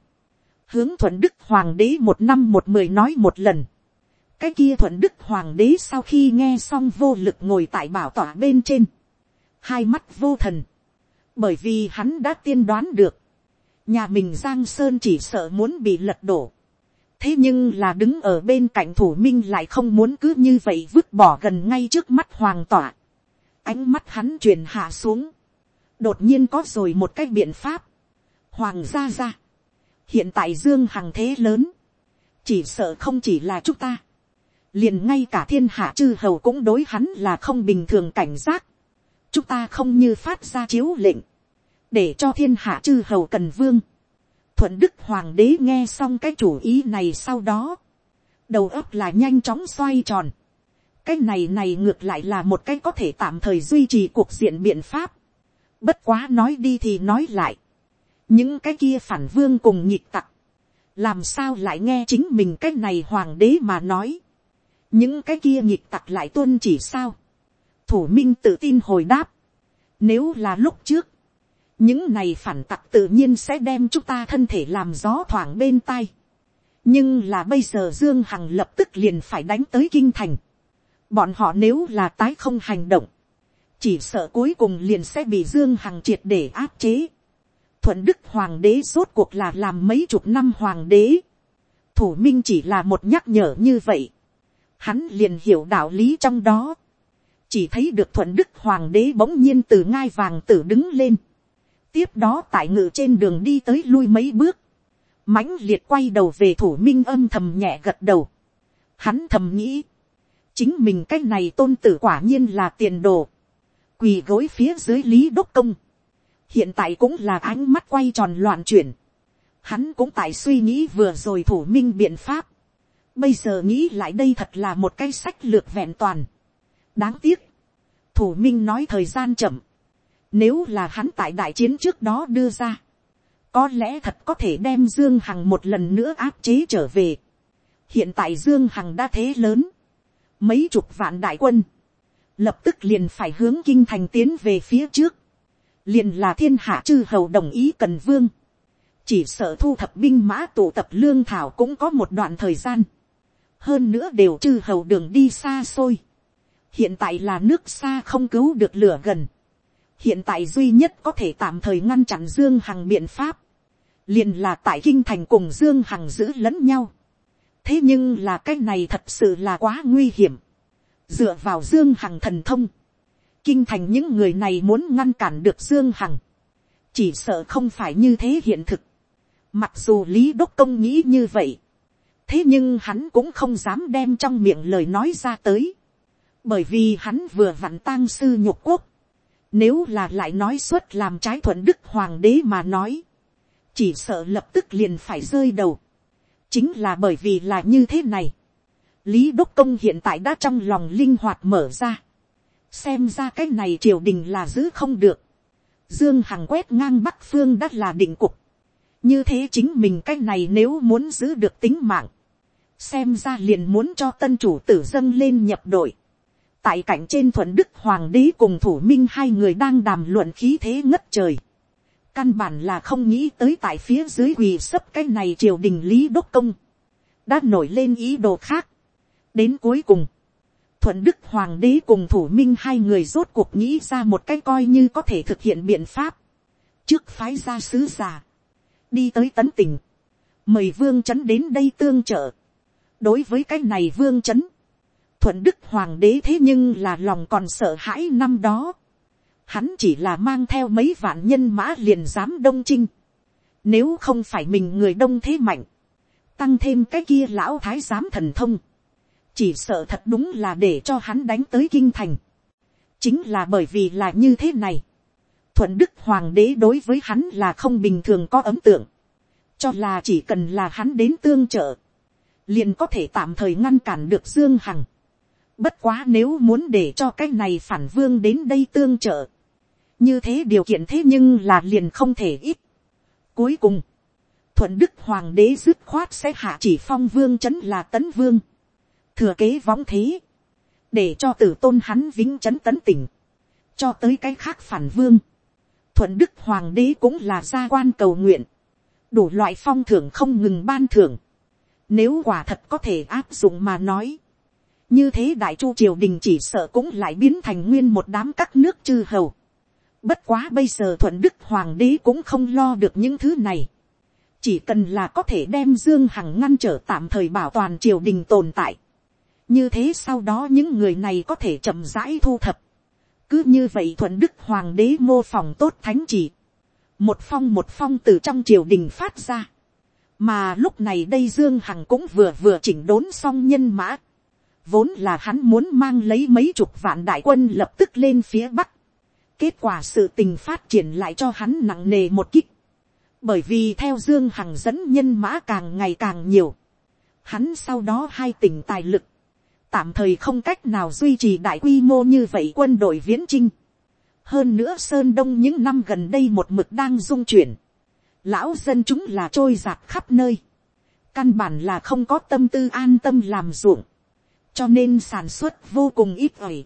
hướng thuận đức hoàng đế một năm một mười nói một lần. cái kia thuận đức hoàng đế sau khi nghe xong vô lực ngồi tại bảo tỏa bên trên. hai mắt vô thần. bởi vì hắn đã tiên đoán được nhà mình giang sơn chỉ sợ muốn bị lật đổ. thế nhưng là đứng ở bên cạnh thủ minh lại không muốn cứ như vậy vứt bỏ gần ngay trước mắt hoàng tỏa. ánh mắt hắn truyền hạ xuống. đột nhiên có rồi một cái biện pháp. hoàng gia ra hiện tại dương hằng thế lớn. chỉ sợ không chỉ là chúng ta. liền ngay cả thiên hạ chư hầu cũng đối hắn là không bình thường cảnh giác. chúng ta không như phát ra chiếu lệnh để cho thiên hạ chư hầu cần vương. thuận đức hoàng đế nghe xong cái chủ ý này sau đó, đầu óc là nhanh chóng xoay tròn. cái này này ngược lại là một cái có thể tạm thời duy trì cuộc diện biện pháp. bất quá nói đi thì nói lại những cái kia phản vương cùng nhịp tặc, làm sao lại nghe chính mình cái này hoàng đế mà nói. những cái kia nhịp tặc lại tuân chỉ sao. thủ minh tự tin hồi đáp. nếu là lúc trước, những này phản tặc tự nhiên sẽ đem chúng ta thân thể làm gió thoảng bên tai. nhưng là bây giờ dương hằng lập tức liền phải đánh tới kinh thành. bọn họ nếu là tái không hành động, chỉ sợ cuối cùng liền sẽ bị dương hằng triệt để áp chế thuận đức hoàng đế rốt cuộc là làm mấy chục năm hoàng đế. thủ minh chỉ là một nhắc nhở như vậy. hắn liền hiểu đạo lý trong đó. chỉ thấy được thuận đức hoàng đế bỗng nhiên từ ngai vàng tử đứng lên tiếp đó tại ngự trên đường đi tới lui mấy bước, mãnh liệt quay đầu về thủ minh âm thầm nhẹ gật đầu. Hắn thầm nghĩ, chính mình cái này tôn tử quả nhiên là tiền đồ, quỳ gối phía dưới lý đốc công, hiện tại cũng là ánh mắt quay tròn loạn chuyển, hắn cũng tại suy nghĩ vừa rồi thủ minh biện pháp, bây giờ nghĩ lại đây thật là một cái sách lược vẹn toàn, đáng tiếc, thủ minh nói thời gian chậm, nếu là hắn tại đại chiến trước đó đưa ra. Có lẽ thật có thể đem Dương Hằng một lần nữa áp chế trở về. Hiện tại Dương Hằng đã thế lớn. Mấy chục vạn đại quân. Lập tức liền phải hướng kinh thành tiến về phía trước. Liền là thiên hạ chư hầu đồng ý cần vương. Chỉ sợ thu thập binh mã tụ tập lương thảo cũng có một đoạn thời gian. Hơn nữa đều chư hầu đường đi xa xôi. Hiện tại là nước xa không cứu được lửa gần hiện tại duy nhất có thể tạm thời ngăn chặn dương hằng biện pháp, liền là tại kinh thành cùng dương hằng giữ lẫn nhau. thế nhưng là cái này thật sự là quá nguy hiểm. dựa vào dương hằng thần thông, kinh thành những người này muốn ngăn cản được dương hằng, chỉ sợ không phải như thế hiện thực. mặc dù lý đốc công nghĩ như vậy, thế nhưng hắn cũng không dám đem trong miệng lời nói ra tới, bởi vì hắn vừa vặn tang sư nhục quốc, nếu là lại nói suốt làm trái thuận đức hoàng đế mà nói. Chỉ sợ lập tức liền phải rơi đầu. Chính là bởi vì là như thế này. Lý Đốc Công hiện tại đã trong lòng linh hoạt mở ra. Xem ra cái này triều đình là giữ không được. Dương Hằng quét ngang Bắc Phương đã là định cục. Như thế chính mình cái này nếu muốn giữ được tính mạng. Xem ra liền muốn cho tân chủ tử dâng lên nhập đội tại cảnh trên thuận đức hoàng đế cùng thủ minh hai người đang đàm luận khí thế ngất trời. căn bản là không nghĩ tới tại phía dưới quỳ sấp cái này triều đình lý đốc công. đã nổi lên ý đồ khác. đến cuối cùng, thuận đức hoàng đế cùng thủ minh hai người rốt cuộc nghĩ ra một cái coi như có thể thực hiện biện pháp. trước phái ra sứ giả, đi tới tấn tỉnh, mời vương trấn đến đây tương trợ. đối với cái này vương trấn, thuận đức hoàng đế thế nhưng là lòng còn sợ hãi năm đó. hắn chỉ là mang theo mấy vạn nhân mã liền dám đông chinh. nếu không phải mình người đông thế mạnh, tăng thêm cái kia lão thái giám thần thông, chỉ sợ thật đúng là để cho hắn đánh tới kinh thành. chính là bởi vì là như thế này. thuận đức hoàng đế đối với hắn là không bình thường có ấn tượng, cho là chỉ cần là hắn đến tương trợ, liền có thể tạm thời ngăn cản được dương hằng. bất quá nếu muốn để cho cái này phản vương đến đây tương trợ, như thế điều kiện thế nhưng là liền không thể ít. cuối cùng, thuận đức hoàng đế dứt khoát sẽ hạ chỉ phong vương c h ấ n là tấn vương, thừa kế võng thế, để cho tử tôn hắn vĩnh c h ấ n tấn tỉnh, cho tới cái khác phản vương. thuận đức hoàng đế cũng là gia quan cầu nguyện, đủ loại phong thưởng không ngừng ban thưởng, nếu quả thật có thể áp dụng mà nói, như thế đại chu triều đình chỉ sợ cũng lại biến thành nguyên một đám các nước chư hầu. Bất quá bây giờ thuận đức hoàng đế cũng không lo được những thứ này chỉ cần là có thể đem dương hằng ngăn trở tạm thời bảo toàn triều đình tồn tại như thế sau đó những người này có thể chậm rãi thu thập. cứ như vậy thuận đức hoàng đế mô phỏng tốt thánh chỉ. một phong một phong từ trong triều đình phát ra. mà lúc này đây dương hằng cũng vừa vừa chỉnh đốn xong nhân mã. vốn là hắn muốn mang lấy mấy chục vạn đại quân lập tức lên phía bắc. kết quả sự tình phát triển lại cho hắn nặng nề một kích bởi vì theo dương hằng dẫn nhân mã càng ngày càng nhiều, hắn sau đó hai tỉnh tài lực, tạm thời không cách nào duy trì đại quy mô như vậy quân đội viễn chinh. hơn nữa sơn đông những năm gần đây một mực đang dung chuyển, lão dân chúng là trôi giạt khắp nơi, căn bản là không có tâm tư an tâm làm ruộng, cho nên sản xuất vô cùng ít ỏi.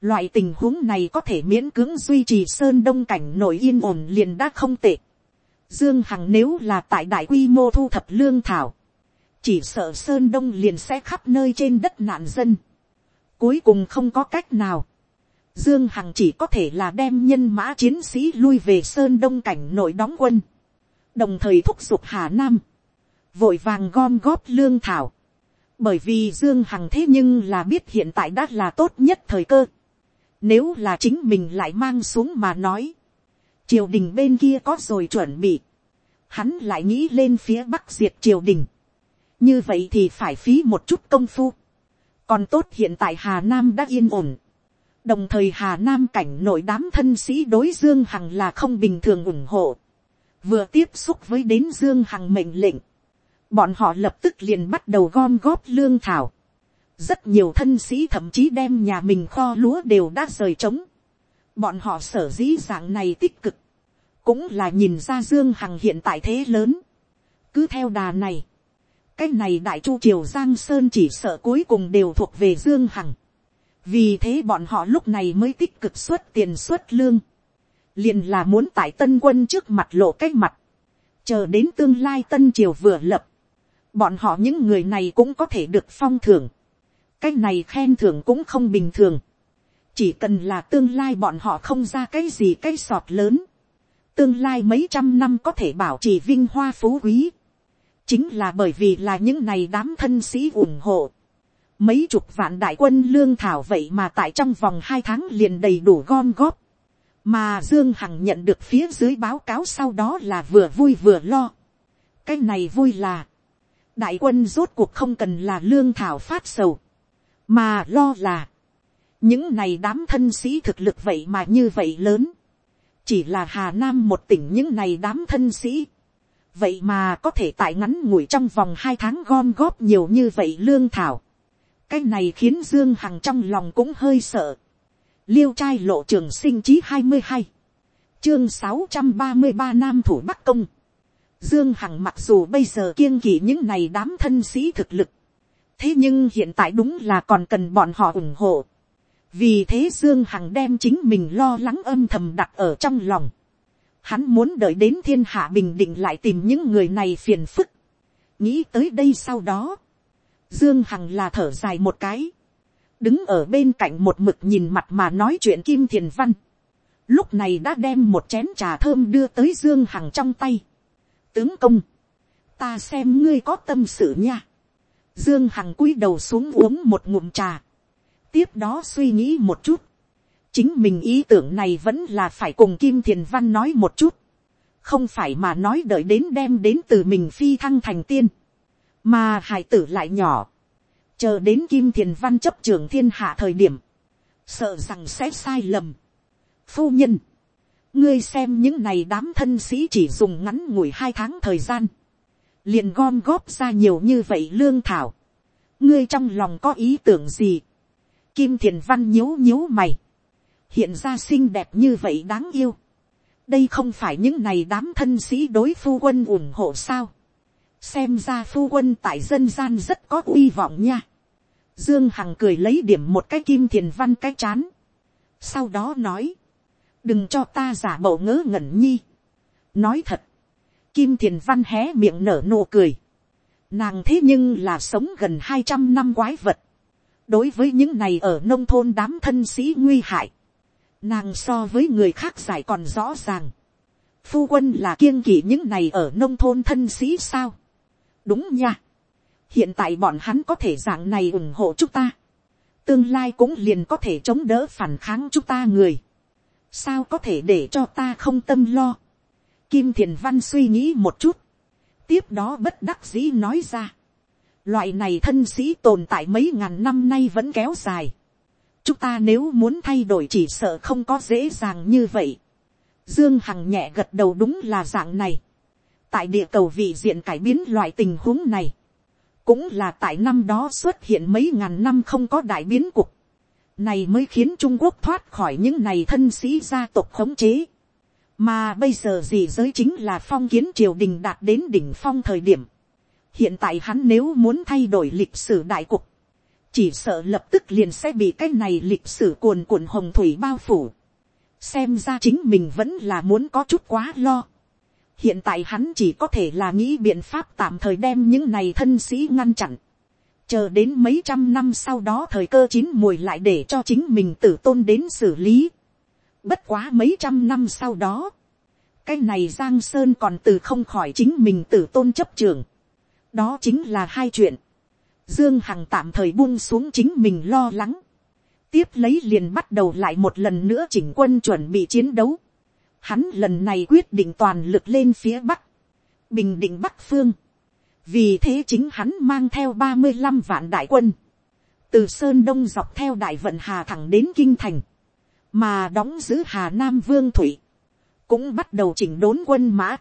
Loại tình huống này có thể miễn cưỡng duy trì sơn đông cảnh nổi yên ổn liền đã không tệ. Dương Hằng nếu là tại đại quy mô thu thập lương thảo, chỉ sợ Sơn Đông liền sẽ khắp nơi trên đất nạn dân. Cuối cùng không có cách nào. Dương Hằng chỉ có thể là đem nhân mã chiến sĩ lui về Sơn Đông cảnh nội đóng quân. Đồng thời thúc giục Hà Nam. Vội vàng gom góp lương thảo. Bởi vì Dương Hằng thế nhưng là biết hiện tại đã là tốt nhất thời cơ. Nếu là chính mình lại mang xuống mà nói triều đình bên kia có rồi chuẩn bị, hắn lại nghĩ lên phía bắc diệt triều đình, như vậy thì phải phí một chút công phu, còn tốt hiện tại hà nam đã yên ổn, đồng thời hà nam cảnh nội đám thân sĩ đối dương hằng là không bình thường ủng hộ, vừa tiếp xúc với đến dương hằng mệnh lệnh, bọn họ lập tức liền bắt đầu gom góp lương thảo, rất nhiều thân sĩ thậm chí đem nhà mình kho lúa đều đã rời trống, Bọn họ sở dĩ dạng này tích cực. Cũng là nhìn ra Dương Hằng hiện tại thế lớn. Cứ theo đà này. Cái này đại chu triều Giang Sơn chỉ sợ cuối cùng đều thuộc về Dương Hằng. Vì thế bọn họ lúc này mới tích cực xuất tiền xuất lương. Liền là muốn tại tân quân trước mặt lộ cách mặt. Chờ đến tương lai tân triều vừa lập. Bọn họ những người này cũng có thể được phong thưởng. Cái này khen thưởng cũng không bình thường chỉ cần là tương lai bọn họ không ra cái gì cái sọt lớn, tương lai mấy trăm năm có thể bảo trì vinh hoa phú quý, chính là bởi vì là những này đám thân sĩ ủng hộ, mấy chục vạn đại quân lương thảo vậy mà tại trong vòng hai tháng liền đầy đủ gom góp, mà dương hằng nhận được phía dưới báo cáo sau đó là vừa vui vừa lo. cái này vui là, đại quân rốt cuộc không cần là lương thảo phát sầu, mà lo là, những này đám thân sĩ thực lực vậy mà như vậy lớn, chỉ là hà nam một tỉnh những này đám thân sĩ, vậy mà có thể tại ngắn ngủi trong vòng hai tháng gom góp nhiều như vậy lương thảo, cái này khiến dương hằng trong lòng cũng hơi sợ, liêu trai lộ trường sinh chí hai mươi hai, chương sáu trăm ba mươi ba nam thủ bắc công, dương hằng mặc dù bây giờ kiêng kỵ những này đám thân sĩ thực lực, thế nhưng hiện tại đúng là còn cần bọn họ ủng hộ, vì thế dương hằng đem chính mình lo lắng âm thầm đặt ở trong lòng hắn muốn đợi đến thiên hạ bình định lại tìm những người này phiền phức. nghĩ tới đây sau đó, dương hằng là thở dài một cái, đứng ở bên cạnh một mực nhìn mặt mà nói chuyện kim thiền văn. lúc này đã đem một chén trà thơm đưa tới dương hằng trong tay. tướng công, ta xem ngươi có tâm sự nha. Dương Hằng cúi đầu xuống uống một ngụm trà. Tiếp đó suy nghĩ một chút. Chính mình ý tưởng này vẫn là phải cùng Kim Thiền Văn nói một chút. Không phải mà nói đợi đến đem đến từ mình phi thăng thành tiên. Mà hải tử lại nhỏ. Chờ đến Kim Thiền Văn chấp trường thiên hạ thời điểm. Sợ rằng sẽ sai lầm. Phu nhân. Ngươi xem những này đám thân sĩ chỉ dùng ngắn ngủi hai tháng thời gian liền gom góp ra nhiều như vậy lương thảo. ngươi trong lòng có ý tưởng gì. kim thiền văn nhíu nhíu mày hiện ra xinh đẹp như vậy đáng yêu. đây không phải những này đám thân sĩ đối phu quân ủng hộ sao. xem ra phu quân tại dân gian rất có uy vọng nha. dương hằng cười lấy điểm một cái kim thiền văn cái chán. sau đó nói, đừng cho ta giả bộ ngớ ngẩn nhi. nói thật, Kim Thiền Văn hé miệng nở nụ cười. Nàng thế nhưng là sống gần hai trăm năm quái vật. Đối với những này ở nông thôn đám thân sĩ nguy hại. Nàng so với người khác giải còn rõ ràng. Phu quân là kiêng kỵ những này ở nông thôn thân sĩ sao? Đúng nha. Hiện tại bọn hắn có thể dạng này ủng hộ chúng ta. Tương lai cũng liền có thể chống đỡ phản kháng chúng ta người. Sao có thể để cho ta không tâm lo? Kim Thiền Văn suy nghĩ một chút. Tiếp đó bất đắc dĩ nói ra. Loại này thân sĩ tồn tại mấy ngàn năm nay vẫn kéo dài. Chúng ta nếu muốn thay đổi chỉ sợ không có dễ dàng như vậy. Dương Hằng nhẹ gật đầu đúng là dạng này. Tại địa cầu vị diện cải biến loại tình huống này. Cũng là tại năm đó xuất hiện mấy ngàn năm không có đại biến cục. Này mới khiến Trung Quốc thoát khỏi những này thân sĩ gia tộc khống chế mà bây giờ gì giới chính là phong kiến triều đình đạt đến đỉnh phong thời điểm. hiện tại hắn nếu muốn thay đổi lịch sử đại cục, chỉ sợ lập tức liền sẽ bị cái này lịch sử cuồn cuộn hồng thủy bao phủ. xem ra chính mình vẫn là muốn có chút quá lo. hiện tại hắn chỉ có thể là nghĩ biện pháp tạm thời đem những này thân sĩ ngăn chặn. chờ đến mấy trăm năm sau đó thời cơ chín mùi lại để cho chính mình tử tôn đến xử lý Bất quá mấy trăm năm sau đó, cái này Giang Sơn còn từ không khỏi chính mình tử tôn chấp trường. Đó chính là hai chuyện. Dương Hằng tạm thời buông xuống chính mình lo lắng. Tiếp lấy liền bắt đầu lại một lần nữa chỉnh quân chuẩn bị chiến đấu. Hắn lần này quyết định toàn lực lên phía Bắc. Bình định Bắc Phương. Vì thế chính hắn mang theo ba mươi 35 vạn đại quân. Từ Sơn Đông dọc theo đại vận hà thẳng đến Kinh Thành mà đóng giữ hà nam vương thủy, cũng bắt đầu chỉnh đốn quân mã.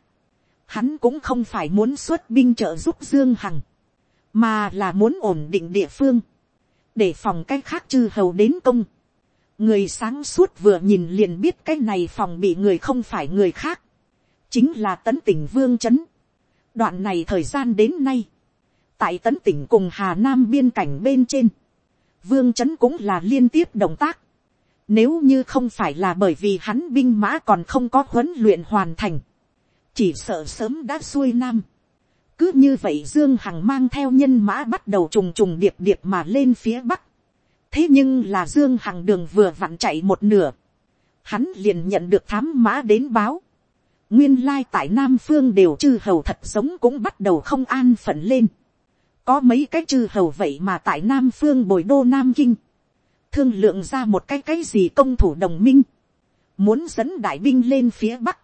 Hắn cũng không phải muốn xuất binh trợ giúp dương hằng, mà là muốn ổn định địa phương, để phòng cái khác chư hầu đến công. người sáng suốt vừa nhìn liền biết cái này phòng bị người không phải người khác, chính là tấn tỉnh vương c h ấ n đoạn này thời gian đến nay, tại tấn tỉnh cùng hà nam biên cảnh bên trên, vương c h ấ n cũng là liên tiếp động tác, nếu như không phải là bởi vì hắn binh mã còn không có huấn luyện hoàn thành. Chỉ sợ sớm đã xuôi nam. Cứ như vậy Dương Hằng mang theo nhân mã bắt đầu trùng trùng điệp điệp mà lên phía bắc. Thế nhưng là Dương Hằng đường vừa vặn chạy một nửa. Hắn liền nhận được thám mã đến báo. Nguyên lai tại Nam Phương đều chư hầu thật sống cũng bắt đầu không an phận lên. Có mấy cái chư hầu vậy mà tại Nam Phương bồi đô Nam Kinh thương lượng ra một cái cái gì công thủ đồng minh, muốn dẫn đại binh lên phía bắc,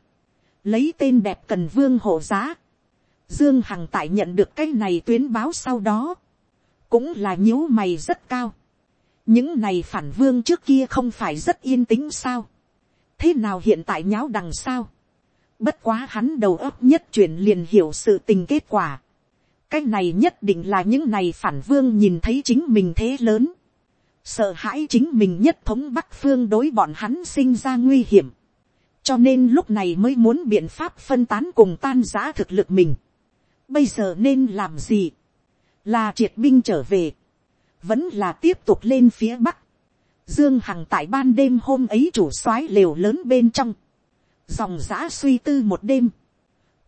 lấy tên đẹp cần vương hộ giá. Dương Hằng tại nhận được cái này tuyến báo sau đó, cũng là nhíu mày rất cao. những này phản vương trước kia không phải rất yên tĩnh sao. thế nào hiện tại nháo đằng sao. bất quá hắn đầu óc nhất chuyển liền hiểu sự tình kết quả. cái này nhất định là những này phản vương nhìn thấy chính mình thế lớn sợ hãi chính mình nhất thống bắc phương đối bọn hắn sinh ra nguy hiểm, cho nên lúc này mới muốn biện pháp phân tán cùng tan giã thực lực mình bây giờ nên làm gì, là triệt binh trở về, vẫn là tiếp tục lên phía bắc. Dương Hằng tại ban đêm hôm ấy chủ soái lều lớn bên trong, dòng giã suy tư một đêm,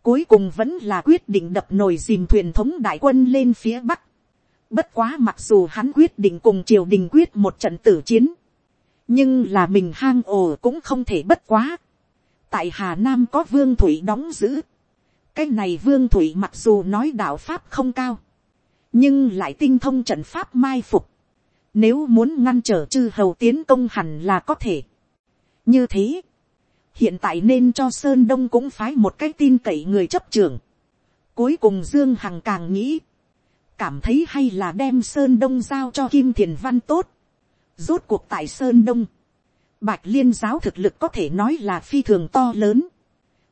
cuối cùng vẫn là quyết định đập nồi dìm thuyền thống đại quân lên phía bắc, Bất quá mặc dù hắn quyết định cùng triều đình quyết một trận tử chiến. Nhưng là mình hang ồ cũng không thể bất quá. Tại Hà Nam có vương thủy đóng giữ cái này vương thủy mặc dù nói đạo pháp không cao, nhưng lại tinh thông trận pháp mai phục, nếu muốn ngăn trở chư hầu tiến công hẳn là có thể. như thế, hiện tại nên cho sơn đông cũng phái một cái tin cậy người chấp trưởng cuối cùng dương hằng càng nghĩ, cảm thấy hay là đem sơn đông giao cho kim thiền văn tốt. rốt cuộc tại sơn đông, bạch liên giáo thực lực có thể nói là phi thường to lớn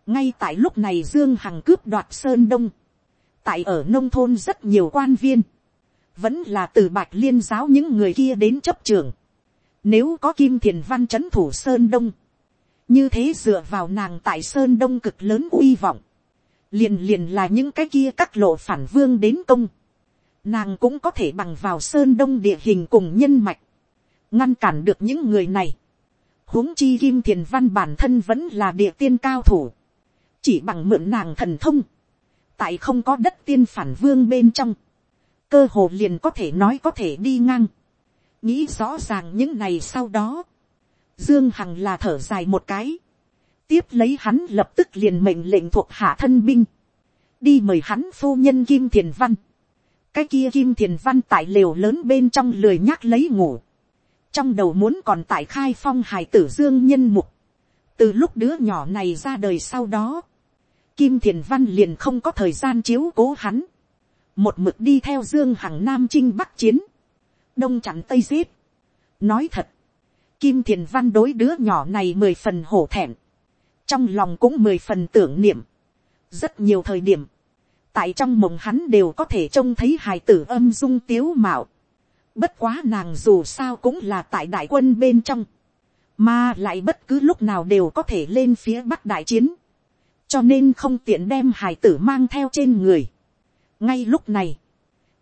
ngay tại lúc này dương hằng cướp đoạt sơn đông, tại ở nông thôn rất nhiều quan viên, vẫn là từ bạch liên giáo những người kia đến chấp trường. Nếu có kim thiền văn c h ấ n thủ sơn đông, như thế dựa vào nàng tại sơn đông cực lớn uy vọng, liền liền là những cái kia các lộ phản vương đến công, nàng cũng có thể bằng vào sơn đông địa hình cùng nhân mạch, ngăn cản được những người này. huống chi kim thiền văn bản thân vẫn là địa tiên cao thủ, chỉ bằng mượn nàng thần thông, tại không có đất tiên phản vương bên trong, cơ hồ liền có thể nói có thể đi ngang. nghĩ rõ ràng những này sau đó, dương hằng là thở dài một cái, tiếp lấy hắn lập tức liền mệnh lệnh thuộc hạ thân binh, đi mời hắn phu nhân kim thiền văn, cái kia kim thiền văn tại lều lớn bên trong lười nhắc lấy ngủ, trong đầu muốn còn tại khai phong hải tử dương nhân mục, từ lúc đứa nhỏ này ra đời sau đó, kim thiền văn liền không có thời gian chiếu cố hắn, một mực đi theo dương hằng nam chinh bắc chiến, đông chặn tây giết. nói thật, kim thiền văn đối đứa nhỏ này mười phần hổ thẹn, trong lòng cũng mười phần tưởng niệm, rất nhiều thời điểm, tại trong mộng hắn đều có thể trông thấy hài tử âm dung tiếu mạo, bất quá nàng dù sao cũng là tại đại quân bên trong, mà lại bất cứ lúc nào đều có thể lên phía bắc đại chiến, cho nên không tiện đem hài tử mang theo trên người. Ngay lúc này,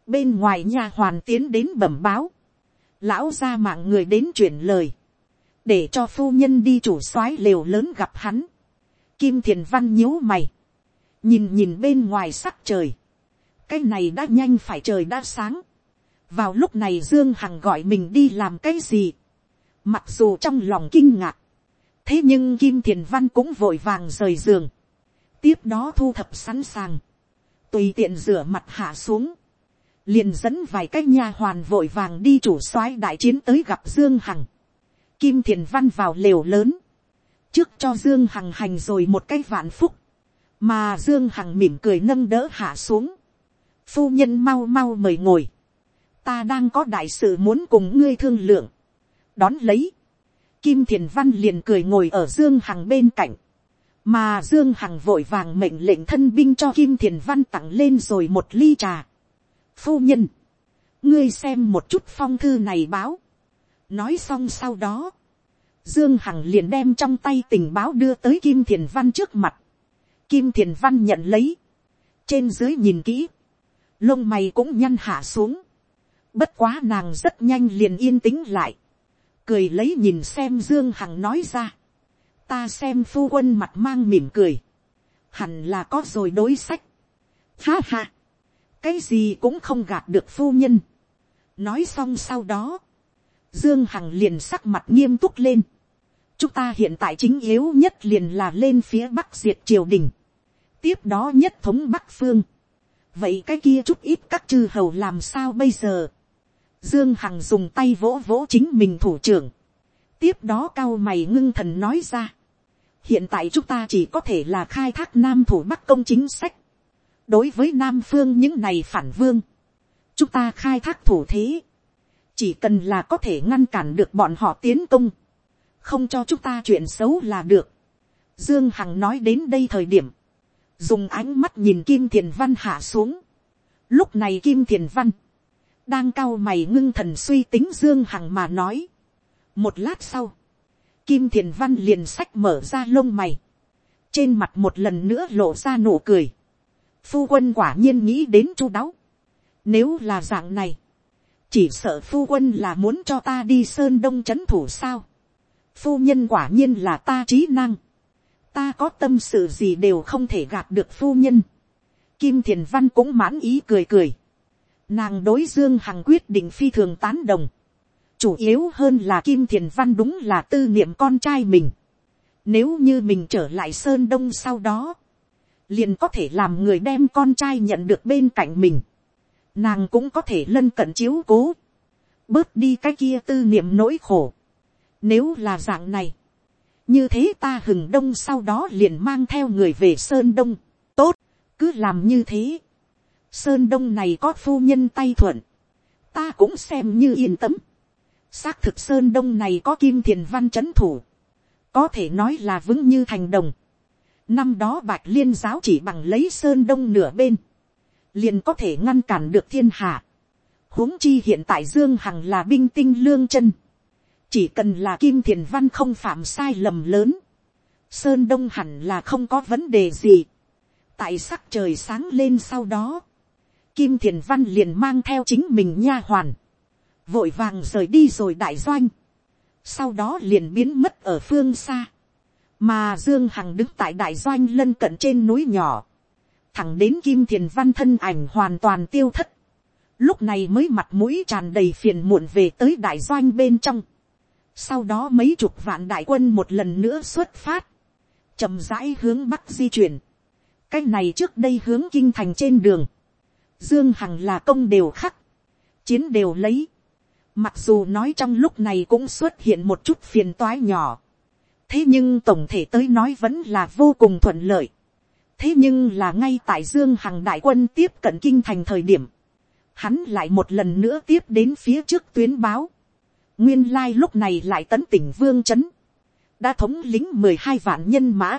bên ngoài nhà hoàn tiến đến bẩm báo, lão ra mạng người đến chuyển lời, để cho phu nhân đi chủ soái lều lớn gặp hắn, kim thiền văn nhíu mày, nhìn nhìn bên ngoài sắc trời, cái này đã nhanh phải trời đã sáng, vào lúc này dương hằng gọi mình đi làm cái gì, mặc dù trong lòng kinh ngạc, thế nhưng kim thiền văn cũng vội vàng rời giường, tiếp đó thu thập sẵn sàng, tùy tiện rửa mặt hạ xuống, liền dẫn vài cái nha hoàn vội vàng đi chủ soái đại chiến tới gặp dương hằng, kim thiền văn vào lều lớn, trước cho dương hằng hành rồi một cái vạn phúc, mà dương hằng mỉm cười nâng đỡ hạ xuống, phu nhân mau mau mời ngồi, ta đang có đại sự muốn cùng ngươi thương lượng, đón lấy, kim thiền văn liền cười ngồi ở dương hằng bên cạnh, mà dương hằng vội vàng mệnh lệnh thân binh cho kim thiền văn tặng lên rồi một ly trà. phu nhân, ngươi xem một chút phong thư này báo. nói xong sau đó, dương hằng liền đem trong tay tình báo đưa tới kim thiền văn trước mặt. kim thiền văn nhận lấy, trên dưới nhìn kỹ, lông mày cũng nhăn hạ xuống. bất quá nàng rất nhanh liền yên tĩnh lại, cười lấy nhìn xem dương hằng nói ra ta xem phu quân mặt mang mỉm cười, hẳn là có rồi đối sách. Ha ha, cái gì cũng không gạt được phu nhân. nói xong sau đó, dương hằng liền sắc mặt nghiêm túc lên. chúng ta hiện tại chính yếu nhất liền là lên phía bắc diệt triều đình, tiếp đó nhất thống bắc phương. vậy cái kia chút ít các chư hầu làm sao bây giờ. dương hằng dùng tay vỗ vỗ chính mình thủ trưởng, tiếp đó cao mày ngưng thần nói ra hiện tại chúng ta chỉ có thể là khai thác nam thủ bắc công chính sách. đối với nam phương những này phản vương, chúng ta khai thác thủ thế, chỉ cần là có thể ngăn cản được bọn họ tiến công, không cho chúng ta chuyện xấu là được. Dương Hằng nói đến đây thời điểm, dùng ánh mắt nhìn Kim Thiền Văn hạ xuống. Lúc này Kim Thiền Văn, đang cao mày ngưng thần suy tính Dương Hằng mà nói. Một lát sau, Kim thiền văn liền sách mở ra lông mày. Trên mặt một lần nữa lộ ra nụ cười. Phu quân quả nhiên nghĩ đến chu đáo. Nếu là dạng này. Chỉ sợ phu quân là muốn cho ta đi sơn đông chấn thủ sao. Phu nhân quả nhiên là ta trí năng. Ta có tâm sự gì đều không thể gạt được phu nhân. Kim thiền văn cũng mãn ý cười cười. Nàng đối dương hằng quyết định phi thường tán đồng chủ yếu hơn là kim thiền văn đúng là tư niệm con trai mình. Nếu như mình trở lại sơn đông sau đó, liền có thể làm người đem con trai nhận được bên cạnh mình, nàng cũng có thể lân cận chiếu cố, bớt đi cái kia tư niệm nỗi khổ. Nếu là dạng này, như thế ta hừng đông sau đó liền mang theo người về sơn đông, tốt, cứ làm như thế. Sơn đông này có phu nhân tay thuận, ta cũng xem như yên tâm xác thực sơn đông này có kim thiền văn c h ấ n thủ, có thể nói là vững như thành đồng. năm đó bạch liên giáo chỉ bằng lấy sơn đông nửa bên, liền có thể ngăn cản được thiên hạ. Huống chi hiện tại dương hằng là binh tinh lương chân, chỉ cần là kim thiền văn không phạm sai lầm lớn, sơn đông hẳn là không có vấn đề gì. tại sắc trời sáng lên sau đó, kim thiền văn liền mang theo chính mình nha hoàn, vội vàng rời đi rồi đại doanh, sau đó liền biến mất ở phương xa, mà dương hằng đứng tại đại doanh lân cận trên núi nhỏ, thẳng đến kim thiền văn thân ảnh hoàn toàn tiêu thất, lúc này mới mặt mũi tràn đầy phiền muộn về tới đại doanh bên trong. sau đó mấy chục vạn đại quân một lần nữa xuất phát, chậm rãi hướng bắc di chuyển. cái này trước đây hướng kinh thành trên đường, dương hằng là công đều khắc, chiến đều lấy mặc dù nói trong lúc này cũng xuất hiện một chút phiền toái nhỏ, thế nhưng tổng thể tới nói vẫn là vô cùng thuận lợi. thế nhưng là ngay tại dương hằng đại quân tiếp cận kinh thành thời điểm, hắn lại một lần nữa tiếp đến phía trước tuyến báo. nguyên lai lúc này lại tấn tỉnh vương chấn, đã thống lính mười hai vạn nhân mã,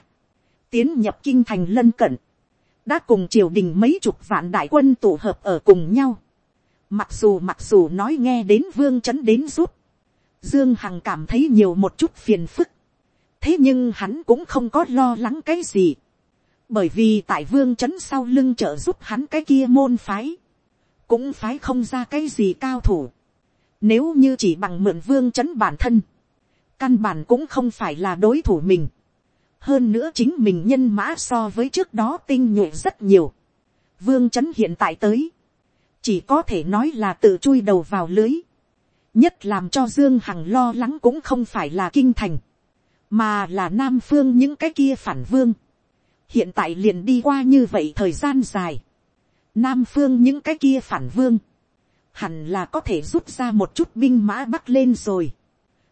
tiến nhập kinh thành lân cận, đã cùng triều đình mấy chục vạn đại quân tụ hợp ở cùng nhau mặc dù mặc dù nói nghe đến vương c đến rút, dương hằng cảm thấy nhiều một chút phiền phức, thế nhưng hắn cũng không có lo lắng cái gì, bởi vì tại vương c sau lưng trợ giúp hắn cái kia môn phái, cũng phái không ra cái gì cao thủ. Nếu như chỉ bằng mượn vương chấn bản thân, căn bản cũng không phải là đối thủ mình. Hơn nữa chính mình nhân mã so với trước đó tinh nhuệ rất nhiều. Vương chấn hiện tại tới, chỉ có thể nói là tự chui đầu vào lưới. Nhất làm cho Dương Hằng lo lắng cũng không phải là kinh thành, mà là Nam Phương những cái kia phản vương. Hiện tại liền đi qua như vậy thời gian dài Nam phương những cái kia phản vương. Hẳn là có thể rút ra một chút binh mã bắc lên rồi.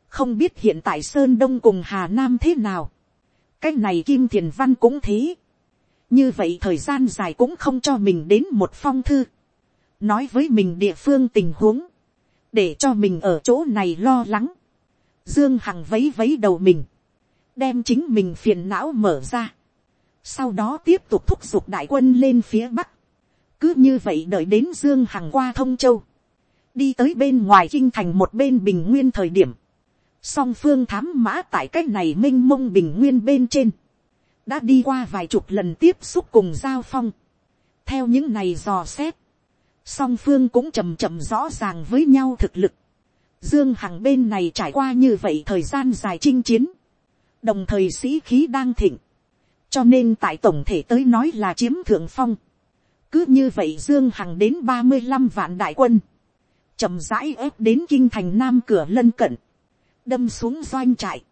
Không biết hiện tại Sơn Đông cùng Hà Nam thế nào. Cái này Kim Thiền Văn cũng thế. Như vậy thời gian dài cũng không cho mình đến một phong thư. Nói với mình địa phương tình huống. Để cho mình ở chỗ này lo lắng. Dương Hằng vấy vấy đầu mình. Đem chính mình phiền não mở ra. Sau đó tiếp tục thúc giục đại quân lên phía bắc cứ như vậy đợi đến dương hằng qua thông châu, đi tới bên ngoài kinh thành một bên bình nguyên thời điểm, song phương thám mã tại cách này Minh mông bình nguyên bên trên, đã đi qua vài chục lần tiếp xúc cùng giao phong, theo những này dò xét, song phương cũng chầm chậm rõ ràng với nhau thực lực, dương hằng bên này trải qua như vậy thời gian dài chinh chiến, đồng thời sĩ khí đang thịnh, cho nên tại tổng thể tới nói là chiếm thượng phong, cứ như vậy dương hằng đến ba mươi năm vạn đại quân, chậm rãi ép đến kinh thành nam cửa lân cận, đâm xuống doanh trại,